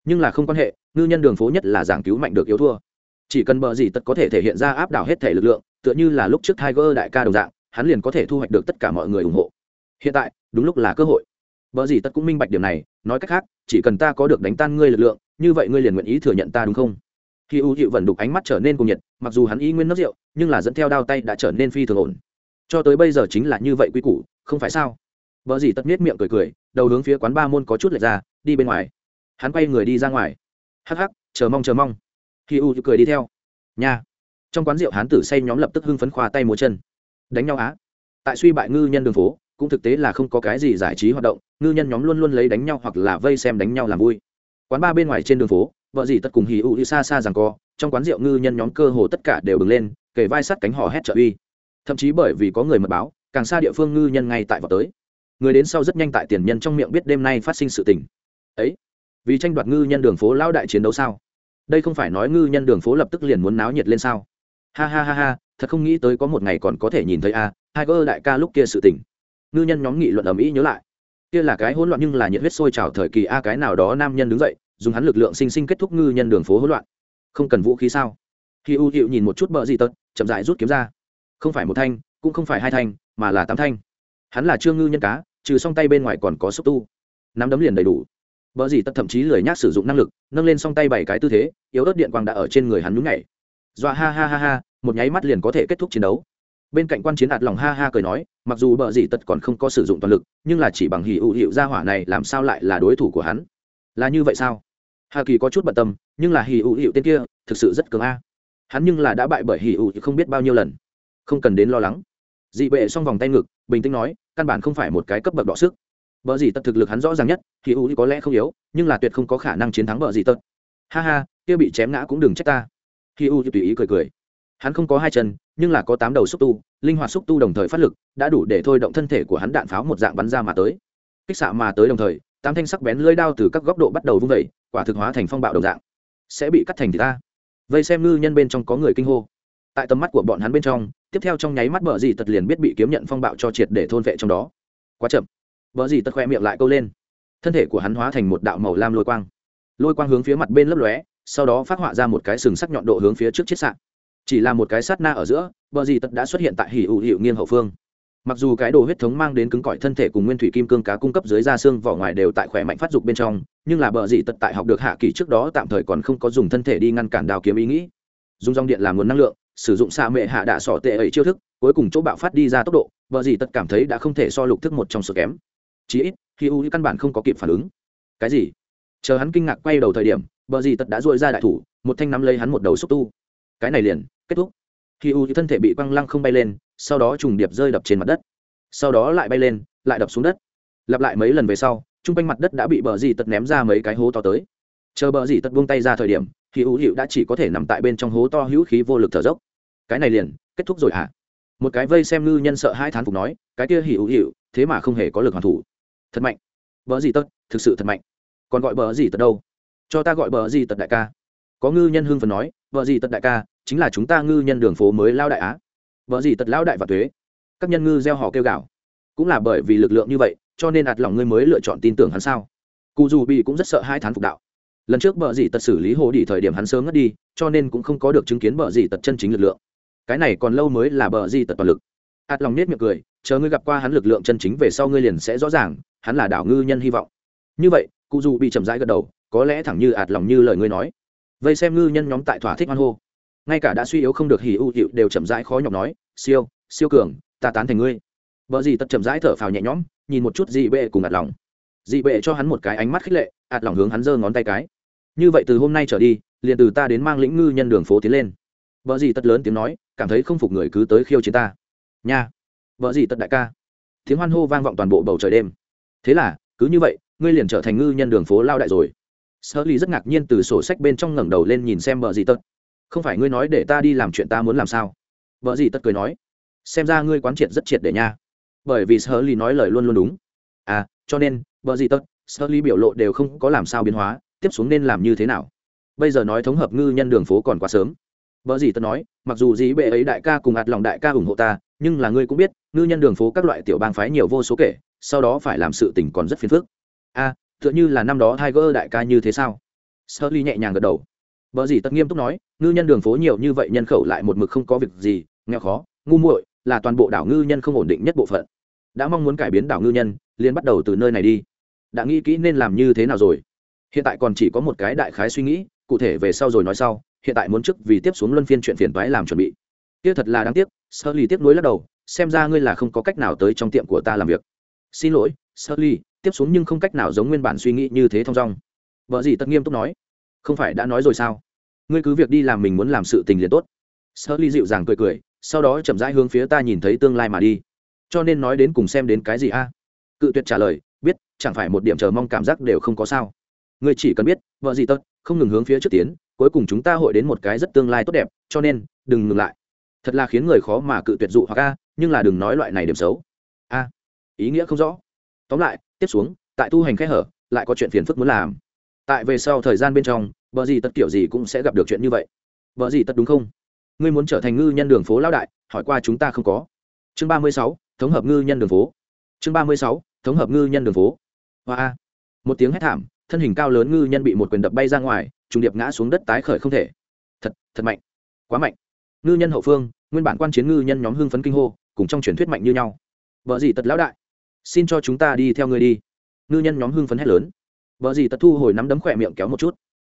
Nhưng là không quan hệ, ngư nhân đường phố nhất là giảng cứu mạnh được yếu thua. Chỉ cần bờ gì tật có thể thể hiện ra áp đảo hết thể lực lượng, tựa như là lúc trước tiger đại ca đồng dạng, hắn liền có thể thu hoạch được tất cả mọi người ủng hộ. Hiện tại, đúng lúc là cơ hội. Bờ gì tật cũng minh bạch điểm này, nói cách khác, chỉ cần ta có được đánh tan ngươi lực lượng, như vậy ngươi liền nguyện ý thừa nhận ta đúng không? Khi u hiệu vận đục ánh mắt trở nên cùng nhiệt, mặc dù hắn y nguyên nấc rượu, nhưng là dẫn theo đao tay đã trở nên phi thường ổn. Cho tới bây giờ chính là như vậy quy củ, không phải sao? Vợ gì tất miết miệng cười cười, đầu hướng phía quán ba môn có chút lệch ra, đi bên ngoài. Hắn quay người đi ra ngoài. Hắc hắc, chờ mong chờ mong. Khi u cười đi theo. Nha. Trong quán rượu hán tử say nhóm lập tức hưng phấn khoa tay múa chân. Đánh nhau á. Tại suy bại ngư nhân đường phố, cũng thực tế là không có cái gì giải trí hoạt động, ngư nhân nhóm luôn luôn lấy đánh nhau hoặc là vây xem đánh nhau làm vui. Quán ba bên ngoài trên đường phố vợ gì tất cùng hì ụ đi xa xa rằng co, trong quán rượu ngư nhân nhóm cơ hồ tất cả đều bừng lên, kề vai sắt cánh hò hét trợ uy. Thậm chí bởi vì có người mật báo, càng xa địa phương ngư nhân ngay tại vào tới. Người đến sau rất nhanh tại tiền nhân trong miệng biết đêm nay phát sinh sự tình. Ấy, vì tranh đoạt ngư nhân đường phố lão đại chiến đấu sao? Đây không phải nói ngư nhân đường phố lập tức liền muốn náo nhiệt lên sao? Ha ha ha ha, thật không nghĩ tới có một ngày còn có thể nhìn thấy a hai gỡ đại ca lúc kia sự tình. Ngư nhân nhóm nghị luận ầm ĩ nhớ lại. Kia là cái hỗn loạn nhưng là nhiệt huyết sôi trào thời kỳ a, cái nào đó nam nhân đứng dậy dùng hắn lực lượng sinh sinh kết thúc ngư nhân đường phố hỗn loạn. Không cần vũ khí sao? Khi u hiệu nhìn một chút bờ gì tật, chậm dại rút kiếm ra. Không phải một thanh, cũng không phải hai thanh, mà là tám thanh. Hắn là trương ngư nhân cá, trừ song tay bên ngoài còn có xúc tu. Nắm đấm liền đầy đủ. Bờ gì tật thậm chí lười nhác sử dụng năng lực, nâng lên song tay bảy cái tư thế, yếu ớt điện quang đã ở trên người hắn nhúng nhảy. Dọa ha ha ha ha, một nháy mắt liền có thể kết thúc chiến đấu. Bên cạnh quan chiến đạt lòng ha ha cười nói, mặc dù bờ gì tật còn không có sử dụng toàn lực, nhưng là chỉ bằng hỉ U hiệu gia hỏa này làm sao lại là đối thủ của hắn? Là như vậy sao? Hà kỳ có chút bận tâm, nhưng là hỉ ụ hiệu tên kia, thực sự rất cường a. Hắn nhưng là đã bại bởi hỉ ụ không biết bao nhiêu lần. Không cần đến lo lắng. Dị bệ xong vòng tay ngực, bình tĩnh nói, căn bản không phải một cái cấp bậc đọ sức. Bờ gì tật thực lực hắn rõ ràng nhất, hỉ ụ có lẽ không yếu, nhưng là tuyệt không có khả năng chiến thắng bờ gì tật. Ha ha, kia bị chém ngã cũng đừng trách ta. Hỉ ụ tùy ý cười cười. Hắn không có hai chân, nhưng là có tám đầu xúc tu, linh hoạt xúc tu đồng thời phát lực, đã đủ để thôi động thân thể của hắn đạn pháo một dạng bắn ra mà tới. Kích xạ mà tới đồng thời tám thanh sắc bén lưỡi đao từ các góc độ bắt đầu vung vẩy, quả thực hóa thành phong bạo đồng dạng. Sẽ bị cắt thành thì ta. Vây xem ngư nhân bên trong có người kinh hô. Tại tầm mắt của bọn hắn bên trong, tiếp theo trong nháy mắt bờ dì tật liền biết bị kiếm nhận phong bạo cho triệt để thôn vệ trong đó. Quá chậm. Bờ dì tật khoe miệng lại câu lên. Thân thể của hắn hóa thành một đạo màu lam lôi quang. Lôi quang hướng phía mặt bên lấp lóe, sau đó phát họa ra một cái sừng sắc nhọn độ hướng phía trước chiết sạn chỉ là một cái sát na ở giữa, bờ dì tật đã xuất hiện tại hỉ ủ hiệu nghiêng hậu phương mặc dù cái đồ huyết thống mang đến cứng cỏi thân thể cùng nguyên thủy kim cương cá cung cấp dưới da xương vỏ ngoài đều tại khỏe mạnh phát dục bên trong, nhưng là bờ dì tật tại học được hạ kỳ trước đó tạm thời còn không có dùng thân thể đi ngăn cản đào kiếm ý nghĩ. Dùng dòng điện làm nguồn năng lượng, sử dụng xạ mệ hạ đạ sỏ tệ ấy chiêu thức, cuối cùng chỗ bạo phát đi ra tốc độ, bờ dì tật cảm thấy đã không thể so lục thức một trong sự kém. Chí ít, khi u căn bản không có kịp phản ứng. Cái gì? Chờ hắn kinh ngạc quay đầu thời điểm, bờ dì tật đã dội ra đại thủ, một thanh nắm lấy hắn một đầu xúc tu. Cái này liền, kết thúc. Khi u thân thể bị quăng lăng không bay lên sau đó trùng điệp rơi đập trên mặt đất. Sau đó lại bay lên, lại đập xuống đất. Lặp lại mấy lần về sau t r u n g quanh mặt đất đã bị bờ dì tật ném ra mấy cái hố to tới. Chờ bờ dì tật buông tay ra thời điểm, thì hữu hiệu đã chỉ có thể nằm tại bên trong hố to hữu khí vô lực thở dốc. Cái này liền, kết thúc rồi hả? Một cái vây xem ngư nhân sợ hai thán phục nói, cái kia hữu hiệu, thế mà không hề có lực hoàn thủ. Thật mạnh. Bờ dì tật, thực sự thật mạnh. Còn gọi bờ dì tật đâu? Cho ta gọi bờ dì tật đại ca. Có ngư nhân hưng phần nói, bờ dì tật đại ca, chính là chúng ta ngư nhân đường phố mới lao đại á vợ gì tật lao đại và thuế các nhân ngư gieo họ kêu gạo cũng là bởi vì lực lượng như vậy, cho nên ạt lòng ngươi mới lựa chọn tin tưởng hắn sao? Cụ dù bị cũng rất sợ hai thán phục đạo. Lần trước bờ dì tật xử lý hồ đi thời điểm hắn sớm ngất đi, cho nên cũng không có được chứng kiến bờ dì tật chân chính lực lượng. Cái này còn lâu mới là bờ dì tật toàn lực. Ạt lòng nết miệng cười, chờ ngươi gặp qua hắn lực lượng chân chính về sau ngươi liền sẽ rõ ràng, hắn là đảo ngư nhân hy vọng. Như vậy cụ dù bị chậm rãi gật đầu, có lẽ thẳng như ạt lòng như lời ngươi nói. Vây xem ngư nhân nhóm tại thỏa thích hoan hô ngay cả đã suy yếu không được hỉ ưu hiệu đều chậm rãi khó nhọc nói, siêu siêu cường, ta tán thành ngươi. Vợ gì tật chậm rãi thở phào nhẹ nhõm, nhìn một chút dị bệ cùng ạt lòng. Dị bệ cho hắn một cái ánh mắt khích lệ, ạt lòng hướng hắn giơ ngón tay cái. Như vậy từ hôm nay trở đi, liền từ ta đến mang lĩnh ngư nhân đường phố tiến lên. Vợ gì tật lớn tiếng nói, cảm thấy không phục người cứ tới khiêu chiến ta. Nha vợ gì tật đại ca. Tiếng hoan hô vang vọng toàn bộ bầu trời đêm. Thế là, cứ như vậy, ngươi liền trở thành ngư nhân đường phố lao đại rồi. Sơ ly rất ngạc nhiên từ sổ sách bên trong ngẩng đầu lên nhìn xem vợ gì tật không phải ngươi nói để ta đi làm chuyện ta muốn làm sao? Vợ gì tất cười nói. Xem ra ngươi quán triệt rất triệt để nha. Bởi vì sơ ly nói lời luôn luôn đúng. À cho nên vợ gì tất sơ ly biểu lộ đều không có làm sao biến hóa tiếp xuống nên làm như thế nào? Bây giờ nói thống hợp ngư nhân đường phố còn quá sớm. Vợ gì tất nói mặc dù dĩ bệ ấy đại ca cùng ạt lòng đại ca ủng hộ ta nhưng là ngươi cũng biết ngư nhân đường phố các loại tiểu bang phái nhiều vô số kể sau đó phải làm sự tình còn rất phiền phức. A à, tựa như là năm đó tiger đại ca như thế sao? Sơ ly nhẹ nhàng gật đầu. Bở gì tất nghiêm túc nói, ngư nhân đường phố nhiều như vậy nhân khẩu lại một mực không có việc gì, nghèo khó ngu muội là toàn bộ đảo ngư nhân không ổn định nhất bộ phận. Đã mong muốn cải biến đảo ngư nhân liền bắt đầu từ nơi này đi. Đã nghĩ kỹ nên làm như thế nào rồi. Hiện tại còn chỉ có một cái đại khái suy nghĩ cụ thể về sau rồi nói sau hiện tại muốn trước vì tiếp xuống luân phiên chuyện phiền toái làm chuẩn bị. Kia thật là đáng tiếc sơ ly tiếp nối lắc đầu xem ra ngươi là không có cách nào tới trong tiệm của ta làm việc. Xin lỗi sơ ly tiếp xuống nhưng không cách nào giống nguyên bản suy nghĩ như thế thong dong. Vợ gì tất nghiêm túc nói không phải đã nói rồi sao? Ngươi cứ việc đi làm mình muốn làm sự tình liền tốt. Sơ ly dịu dàng cười cười sau đó chậm rãi hướng phía ta nhìn thấy tương lai mà đi. Cho nên nói đến cùng xem đến cái gì a? Cự tuyệt trả lời biết chẳng phải một điểm chờ mong cảm giác đều không có sao. Ngươi chỉ cần biết vợ gì tốt, không ngừng hướng phía trước tiến cuối cùng chúng ta hội đến một cái rất tương lai tốt đẹp cho nên đừng ngừng lại. Thật là khiến người khó mà cự tuyệt dụ hoặc a nhưng là đừng nói loại này điểm xấu. A ý nghĩa không rõ. Tóm lại tiếp xuống tại tu hành khẽ hở lại có chuyện phiền phức muốn làm. Tại về sau thời gian bên trong vợ gì tất kiểu gì cũng sẽ gặp được chuyện như vậy. Vợ gì tất đúng không? Ngươi muốn trở thành ngư nhân đường phố lão đại, hỏi qua chúng ta không có. Chương ba mươi sáu, thống hợp ngư nhân đường phố. Chương ba mươi sáu, thống hợp ngư nhân đường phố. Hoa một tiếng hét thảm, thân hình cao lớn ngư nhân bị một quyền đập bay ra ngoài, trùng điệp ngã xuống đất tái khởi không thể. Thật thật mạnh. Quá mạnh. Ngư nhân hậu phương, nguyên bản quan chiến ngư nhân nhóm hưng phấn kinh hô, cùng trong truyền thuyết mạnh như nhau. Vợ gì tật lão đại? Xin cho chúng ta đi theo ngươi đi. Ngư nhân nhóm hưng phấn hét lớn. Vợ gì tật thu hồi nắm đấm khỏe miệng kéo một chút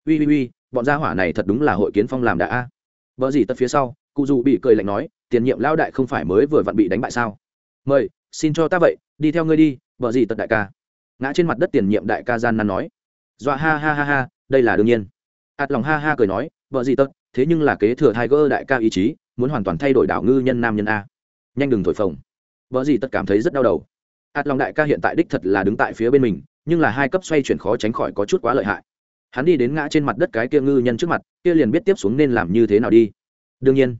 uy uy uy, bọn gia hỏa này thật đúng là hội kiến phong làm đã a. Vợ gì tật phía sau, cụ dù bị cười lạnh nói, tiền nhiệm lão đại không phải mới vừa vặn bị đánh bại sao? Mời, xin cho ta vậy, đi theo ngươi đi, vợ gì tật đại ca. Ngã trên mặt đất tiền nhiệm đại ca gian nan nói. Dọa ha ha ha ha, đây là đương nhiên. Ạt lòng ha ha cười nói, vợ gì tật thế nhưng là kế thừa tiger đại ca ý chí, muốn hoàn toàn thay đổi đảo ngư nhân nam nhân a. Nhanh đừng thổi phồng. Vợ gì tất cảm thấy rất đau đầu. Ạt lòng đại ca hiện tại đích thật là đứng tại phía bên mình, nhưng là hai cấp xoay chuyển khó tránh khỏi có chút quá lợi hại hắn đi đến ngã trên mặt đất cái kia ngư nhân trước mặt, kia liền biết tiếp xuống nên làm như thế nào đi. Đương nhiên,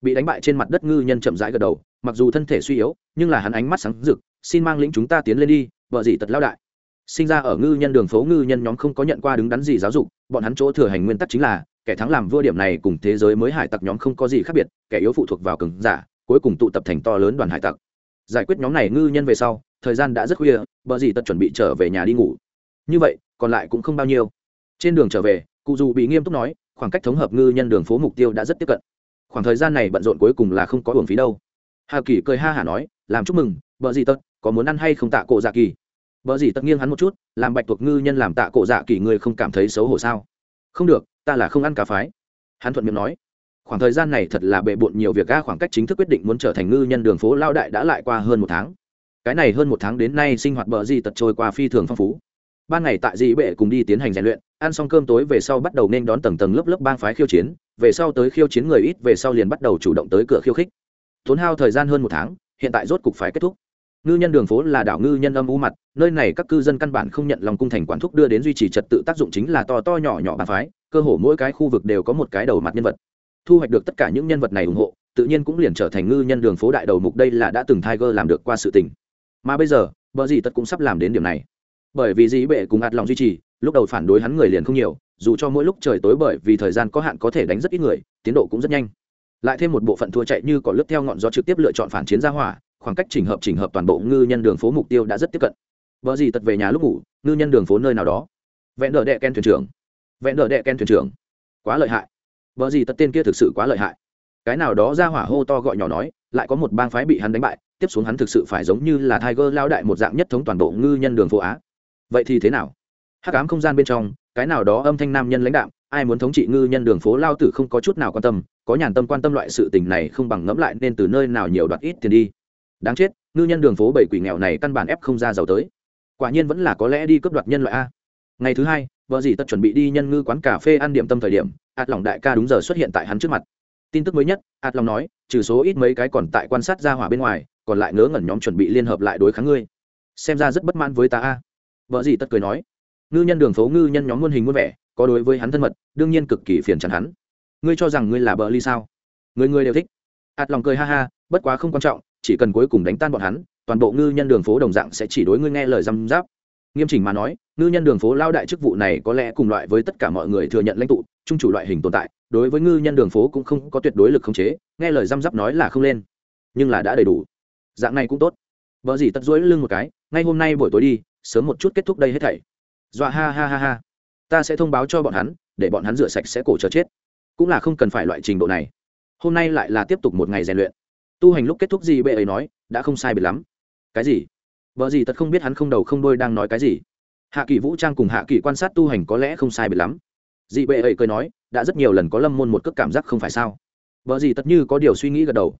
bị đánh bại trên mặt đất ngư nhân chậm rãi gật đầu, mặc dù thân thể suy yếu, nhưng là hắn ánh mắt sáng rực, xin mang lĩnh chúng ta tiến lên đi, vợ gì tật lao đại. Sinh ra ở ngư nhân đường phố, ngư nhân nhóm không có nhận qua đứng đắn gì giáo dục, bọn hắn chỗ thừa hành nguyên tắc chính là, kẻ thắng làm vua điểm này cùng thế giới mới hải tặc nhóm không có gì khác biệt, kẻ yếu phụ thuộc vào cường giả, cuối cùng tụ tập thành to lớn đoàn hải tặc. Giải quyết nhóm này ngư nhân về sau, thời gian đã rất khuya bờ gì tật chuẩn bị trở về nhà đi ngủ. Như vậy, còn lại cũng không bao nhiêu trên đường trở về, cụ dù bị nghiêm túc nói, khoảng cách thống hợp ngư nhân đường phố mục tiêu đã rất tiếp cận. Khoảng thời gian này bận rộn cuối cùng là không có hưởng phí đâu. Hà kỳ cười ha hả nói, làm chúc mừng, vợ gì tật, có muốn ăn hay không tạ cổ dạ kỳ? Vợ gì tật nghiêng hắn một chút, làm bạch tuộc ngư nhân làm tạ cổ dạ kỳ người không cảm thấy xấu hổ sao? Không được, ta là không ăn cá phái. Hắn thuận miệng nói, khoảng thời gian này thật là bệ bộn nhiều việc ga khoảng cách chính thức quyết định muốn trở thành ngư nhân đường phố lao đại đã lại qua hơn một tháng. Cái này hơn một tháng đến nay sinh hoạt bờ di tật trôi qua phi thường phong phú ban ngày tại dị bệ cùng đi tiến hành rèn luyện, ăn xong cơm tối về sau bắt đầu nên đón tầng tầng lớp lớp bang phái khiêu chiến, về sau tới khiêu chiến người ít, về sau liền bắt đầu chủ động tới cửa khiêu khích. Tốn hao thời gian hơn một tháng, hiện tại rốt cục phải kết thúc. Ngư nhân đường phố là đảo ngư nhân âm u mặt, nơi này các cư dân căn bản không nhận lòng cung thành quản thúc đưa đến duy trì trật tự tác dụng chính là to to nhỏ nhỏ bàn phái, cơ hồ mỗi cái khu vực đều có một cái đầu mặt nhân vật. Thu hoạch được tất cả những nhân vật này ủng hộ, tự nhiên cũng liền trở thành ngư nhân đường phố đại đầu mục đây là đã từng tiger làm được qua sự tình. Mà bây giờ, bờ gì tất cũng sắp làm đến điểm này bởi vì dĩ bệ cùng ạt lòng duy trì, lúc đầu phản đối hắn người liền không nhiều, dù cho mỗi lúc trời tối bởi vì thời gian có hạn có thể đánh rất ít người, tiến độ cũng rất nhanh. Lại thêm một bộ phận thua chạy như có lướt theo ngọn gió trực tiếp lựa chọn phản chiến ra hỏa, khoảng cách chỉnh hợp chỉnh hợp toàn bộ ngư nhân đường phố mục tiêu đã rất tiếp cận. Vợ gì tật về nhà lúc ngủ, ngư nhân đường phố nơi nào đó. Vẹn đỡ đệ ken thuyền trưởng. Vẹn đỡ đệ ken thuyền trưởng. Quá lợi hại. Vợ gì tật tên kia thực sự quá lợi hại. Cái nào đó ra hỏa hô to gọi nhỏ nói, lại có một bang phái bị hắn đánh bại, tiếp xuống hắn thực sự phải giống như là tiger lao đại một dạng nhất thống toàn bộ ngư nhân đường phố á vậy thì thế nào? Hắc ám không gian bên trong, cái nào đó âm thanh nam nhân lãnh đạo ai muốn thống trị ngư nhân đường phố lao tử không có chút nào quan tâm, có nhàn tâm quan tâm loại sự tình này không bằng ngẫm lại nên từ nơi nào nhiều đoạt ít tiền đi. Đáng chết, ngư nhân đường phố bảy quỷ nghèo này căn bản ép không ra giàu tới. Quả nhiên vẫn là có lẽ đi cướp đoạt nhân loại a. Ngày thứ hai, vợ dì tất chuẩn bị đi nhân ngư quán cà phê ăn điểm tâm thời điểm, ạt lòng đại ca đúng giờ xuất hiện tại hắn trước mặt. Tin tức mới nhất, ạt lòng nói, trừ số ít mấy cái còn tại quan sát ra hỏa bên ngoài, còn lại ngớ ngẩn nhóm chuẩn bị liên hợp lại đối kháng ngươi. Xem ra rất bất mãn với ta a vợ gì tất cười nói, ngư nhân đường phố ngư nhân nhóm muôn hình muôn vẻ, có đối với hắn thân mật, đương nhiên cực kỳ phiền chắn hắn. Ngươi cho rằng ngươi là bờ ly sao? Người người đều thích. Ạt lòng cười ha ha, bất quá không quan trọng, chỉ cần cuối cùng đánh tan bọn hắn, toàn bộ ngư nhân đường phố đồng dạng sẽ chỉ đối ngươi nghe lời răm giáp nghiêm chỉnh mà nói, ngư nhân đường phố lao đại chức vụ này có lẽ cùng loại với tất cả mọi người thừa nhận lãnh tụ trung chủ loại hình tồn tại, đối với ngư nhân đường phố cũng không có tuyệt đối lực khống chế, nghe lời răm giáp nói là không lên, nhưng là đã đầy đủ. Dạng này cũng tốt. Vợ gì tất dối lưng một cái, ngay hôm nay buổi tối đi sớm một chút kết thúc đây hết thảy. Dọa ha ha ha ha. Ta sẽ thông báo cho bọn hắn, để bọn hắn rửa sạch sẽ cổ chờ chết. Cũng là không cần phải loại trình độ này. Hôm nay lại là tiếp tục một ngày rèn luyện. Tu hành lúc kết thúc gì bệ ấy nói, đã không sai biệt lắm. Cái gì? Vợ gì tật không biết hắn không đầu không đôi đang nói cái gì. Hạ kỳ vũ trang cùng hạ kỳ quan sát tu hành có lẽ không sai biệt lắm. Dị bệ ấy cười nói, đã rất nhiều lần có lâm môn một cước cảm giác không phải sao? Vợ gì tất như có điều suy nghĩ gật đầu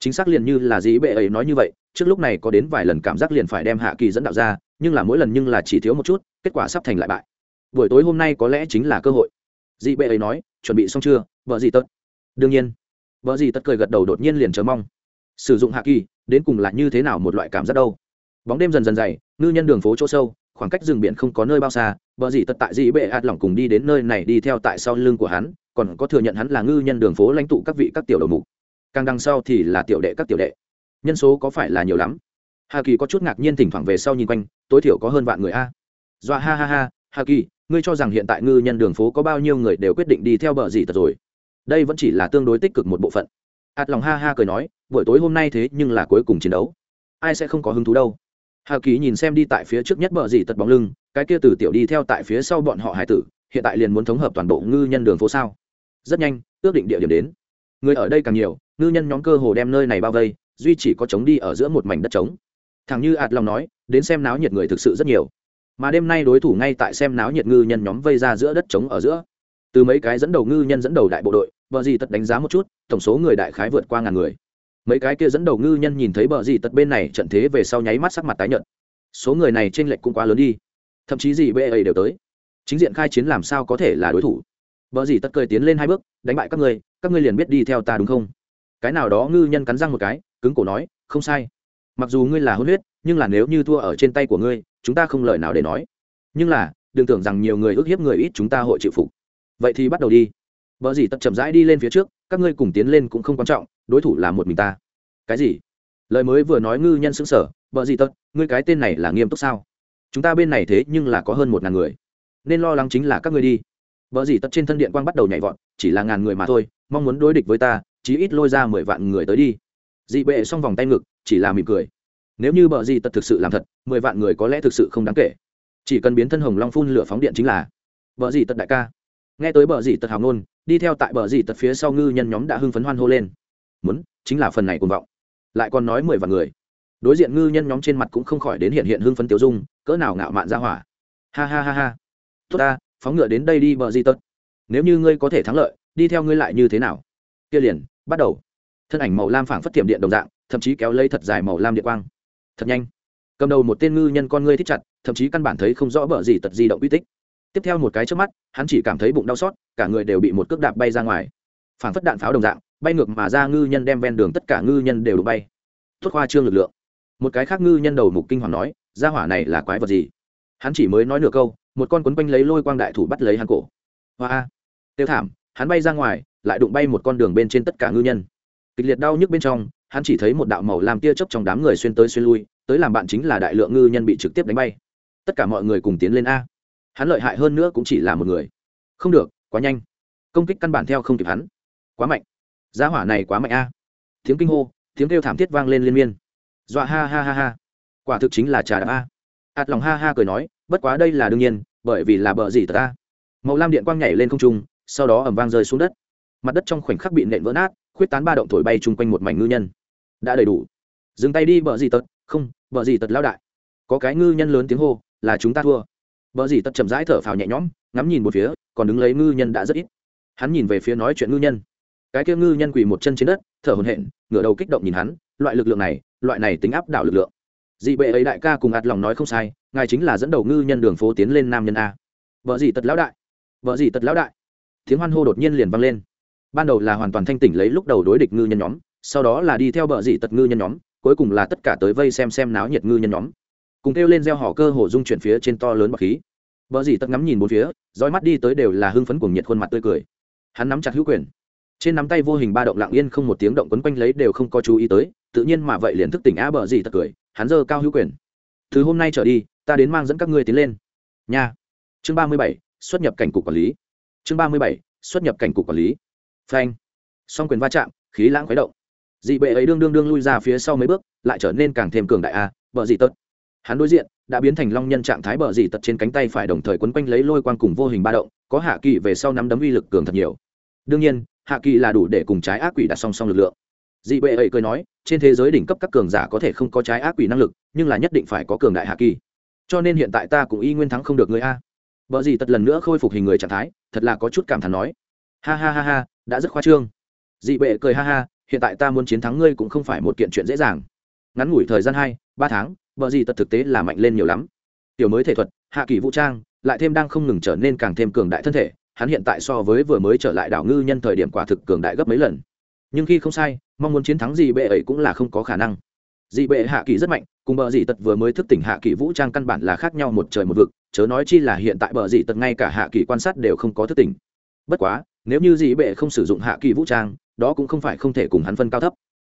chính xác liền như là dĩ bệ ấy nói như vậy, trước lúc này có đến vài lần cảm giác liền phải đem hạ kỳ dẫn đạo ra, nhưng là mỗi lần nhưng là chỉ thiếu một chút, kết quả sắp thành lại bại. Buổi tối hôm nay có lẽ chính là cơ hội. Dị bệ ấy nói, chuẩn bị xong chưa, vợ gì tất đương nhiên. Vợ gì tất cười gật đầu đột nhiên liền chờ mong. Sử dụng hạ kỳ, đến cùng là như thế nào một loại cảm giác đâu? Bóng đêm dần dần dày, ngư nhân đường phố chỗ sâu, khoảng cách rừng biển không có nơi bao xa, vợ gì tất tại dị bệ ạt lỏng cùng đi đến nơi này đi theo tại sau lưng của hắn, còn có thừa nhận hắn là ngư nhân đường phố lãnh tụ các vị các tiểu đầu mục càng đằng sau thì là tiểu đệ các tiểu đệ. Nhân số có phải là nhiều lắm? Hà kỳ có chút ngạc nhiên thỉnh thoảng về sau nhìn quanh, tối thiểu có hơn vạn người a. Dọa ha ha ha, hà kỳ, ngươi cho rằng hiện tại ngư nhân đường phố có bao nhiêu người đều quyết định đi theo bờ gì tật rồi? Đây vẫn chỉ là tương đối tích cực một bộ phận. Ạt lòng ha ha cười nói, buổi tối hôm nay thế nhưng là cuối cùng chiến đấu. Ai sẽ không có hứng thú đâu. Hà kỳ nhìn xem đi tại phía trước nhất bờ gì tật bóng lưng, cái kia từ tiểu đi theo tại phía sau bọn họ hải tử, hiện tại liền muốn thống hợp toàn bộ ngư nhân đường phố sao? Rất nhanh, ước định địa điểm đến. Người ở đây càng nhiều ngư nhân nhóm cơ hồ đem nơi này bao vây, duy chỉ có trống đi ở giữa một mảnh đất trống. Thằng như ạt lòng nói, đến xem náo nhiệt người thực sự rất nhiều. Mà đêm nay đối thủ ngay tại xem náo nhiệt ngư nhân nhóm vây ra giữa đất trống ở giữa. Từ mấy cái dẫn đầu ngư nhân dẫn đầu đại bộ đội, bờ gì tật đánh giá một chút, tổng số người đại khái vượt qua ngàn người. Mấy cái kia dẫn đầu ngư nhân nhìn thấy bờ gì tật bên này trận thế về sau nháy mắt sắc mặt tái nhợt. Số người này trên lệch cũng quá lớn đi. Thậm chí gì bê ấy đều tới. Chính diện khai chiến làm sao có thể là đối thủ? Vợ gì Tật cười tiến lên hai bước, đánh bại các ngươi các ngươi liền biết đi theo ta đúng không? Cái nào đó ngư nhân cắn răng một cái cứng cổ nói không sai. Mặc dù ngươi là hôn huyết nhưng là nếu như thua ở trên tay của ngươi chúng ta không lời nào để nói. Nhưng là đừng tưởng rằng nhiều người ước hiếp người ít chúng ta hội chịu phục. Vậy thì bắt đầu đi. Vợ gì tật chậm rãi đi lên phía trước các ngươi cùng tiến lên cũng không quan trọng đối thủ là một mình ta. Cái gì? Lời mới vừa nói ngư nhân xứng sở vợ gì tật, ngươi cái tên này là nghiêm túc sao? Chúng ta bên này thế nhưng là có hơn một ngàn người. Nên lo lắng chính là các ngươi đi. Vợ gì tật trên thân điện quang bắt đầu nhảy vọt chỉ là ngàn người mà thôi mong muốn đối địch với ta chí ít lôi ra mười vạn người tới đi. Dị bệ xong vòng tay ngực, chỉ là mỉm cười. Nếu như bờ gì tật thực sự làm thật, mười vạn người có lẽ thực sự không đáng kể. Chỉ cần biến thân hồng long phun lửa phóng điện chính là bờ gì tật đại ca. Nghe tới bờ gì tật hào nôn đi theo tại bờ gì tật phía sau ngư nhân nhóm đã hưng phấn hoan hô lên. Muốn, chính là phần này cuồng vọng. Lại còn nói mười vạn người. Đối diện ngư nhân nhóm trên mặt cũng không khỏi đến hiện hiện hưng phấn tiêu dung, cỡ nào ngạo mạn ra hỏa. Ha ha ha ha. Tốt ta, phóng ngựa đến đây đi bờ di tật. Nếu như ngươi có thể thắng lợi, đi theo ngươi lại như thế nào? Kia liền bắt đầu. Thân ảnh màu lam phảng phất tiệm điện đồng dạng, thậm chí kéo lấy thật dài màu lam điện quang. Thật nhanh. Cầm đầu một tên ngư nhân con ngươi thích chặt, thậm chí căn bản thấy không rõ bờ gì tật di động uy tích. Tiếp theo một cái trước mắt, hắn chỉ cảm thấy bụng đau xót, cả người đều bị một cước đạp bay ra ngoài. Phảng phất đạn pháo đồng dạng, bay ngược mà ra ngư nhân đem ven đường tất cả ngư nhân đều đụng bay. Thốt khoa trương lực lượng. Một cái khác ngư nhân đầu mục kinh hoàng nói ra hỏa này là quái vật gì? Hắn chỉ mới nói nửa câu, một con quấn quanh lấy lôi quang đại thủ bắt lấy hắn cổ. Hoa! Tiêu thảm, hắn bay ra ngoài lại đụng bay một con đường bên trên tất cả ngư nhân. Kịch liệt đau nhức bên trong, hắn chỉ thấy một đạo màu làm tia chớp trong đám người xuyên tới xuyên lui, tới làm bạn chính là đại lượng ngư nhân bị trực tiếp đánh bay. Tất cả mọi người cùng tiến lên a. Hắn lợi hại hơn nữa cũng chỉ là một người. Không được, quá nhanh. Công kích căn bản theo không kịp hắn. Quá mạnh. Giá hỏa này quá mạnh a. Tiếng kinh hô, tiếng kêu thảm thiết vang lên liên miên. Dọa ha ha ha ha. Quả thực chính là trà đạp a. Ạt lòng ha ha cười nói, bất quá đây là đương nhiên, bởi vì là bờ gì ta màu lam điện quang nhảy lên không trung, sau đó ẩm vang rơi xuống đất mặt đất trong khoảnh khắc bị nện vỡ nát, khuyết tán ba động thổi bay chung quanh một mảnh ngư nhân. Đã đầy đủ. Dừng tay đi, bờ gì tật. Không, bờ gì tật lao đại. Có cái ngư nhân lớn tiếng hô, là chúng ta thua. Bờ gì tật chậm rãi thở phào nhẹ nhõm, ngắm nhìn một phía, còn đứng lấy ngư nhân đã rất ít. Hắn nhìn về phía nói chuyện ngư nhân. Cái kia ngư nhân quỳ một chân trên đất, thở hồn hện ngửa đầu kích động nhìn hắn, loại lực lượng này, loại này tính áp đảo lực lượng. Dị bệ ấy đại ca cùng ạt lòng nói không sai, ngài chính là dẫn đầu ngư nhân đường phố tiến lên nam nhân a. Vợ gì tật lão đại. Vợ gì tật lão đại. Tiếng hoan hô đột nhiên liền vang lên ban đầu là hoàn toàn thanh tỉnh lấy lúc đầu đối địch ngư nhân nhóm, sau đó là đi theo bờ dị tật ngư nhân nhóm, cuối cùng là tất cả tới vây xem xem náo nhiệt ngư nhân nhóm. Cùng kêu lên gieo họ cơ hồ dung chuyển phía trên to lớn bọc khí. Bờ dị tật ngắm nhìn bốn phía, dõi mắt đi tới đều là hưng phấn cuồng nhiệt khuôn mặt tươi cười. Hắn nắm chặt hữu quyền. Trên nắm tay vô hình ba động lặng yên không một tiếng động quấn quanh lấy đều không có chú ý tới, tự nhiên mà vậy liền thức tỉnh á bờ dị tật cười, hắn giơ cao hữu quyền. Từ hôm nay trở đi, ta đến mang dẫn các ngươi tiến lên. Nha. Chương ba mươi bảy, xuất nhập cảnh cục quản lý. Chương ba mươi bảy, xuất nhập cảnh cục quản lý phanh. Song quyền va chạm, khí lãng khuấy động. Dị bệ ấy đương đương đương lui ra phía sau mấy bước, lại trở nên càng thêm cường đại a, bờ dị tật. Hắn đối diện, đã biến thành long nhân trạng thái bờ dị tật trên cánh tay phải đồng thời quấn quanh lấy lôi quang cùng vô hình ba động, có hạ kỳ về sau nắm đấm uy lực cường thật nhiều. Đương nhiên, hạ kỳ là đủ để cùng trái ác quỷ đặt song song lực lượng. Dị bệ ấy cười nói, trên thế giới đỉnh cấp các cường giả có thể không có trái ác quỷ năng lực, nhưng là nhất định phải có cường đại hạ kỳ. Cho nên hiện tại ta cũng y nguyên thắng không được người a. Bờ dị tật lần nữa khôi phục hình người trạng thái, thật là có chút cảm thán nói. Ha ha ha ha đã rất khoa trương. Dị bệ cười ha ha, hiện tại ta muốn chiến thắng ngươi cũng không phải một kiện chuyện dễ dàng. Ngắn ngủi thời gian hai, ba tháng vợ gì tật thực tế là mạnh lên nhiều lắm. Tiểu mới thể thuật, hạ kỳ vũ trang, lại thêm đang không ngừng trở nên càng thêm cường đại thân thể, hắn hiện tại so với vừa mới trở lại đảo ngư nhân thời điểm quả thực cường đại gấp mấy lần. Nhưng khi không sai, mong muốn chiến thắng dị bệ ấy cũng là không có khả năng. Dị bệ hạ kỳ rất mạnh, cùng bờ dị tật vừa mới thức tỉnh hạ kỳ vũ trang căn bản là khác nhau một trời một vực, chớ nói chi là hiện tại bờ dị tật ngay cả hạ kỳ quan sát đều không có thức tỉnh. Bất quá nếu như dị bệ không sử dụng hạ kỳ vũ trang, đó cũng không phải không thể cùng hắn phân cao thấp.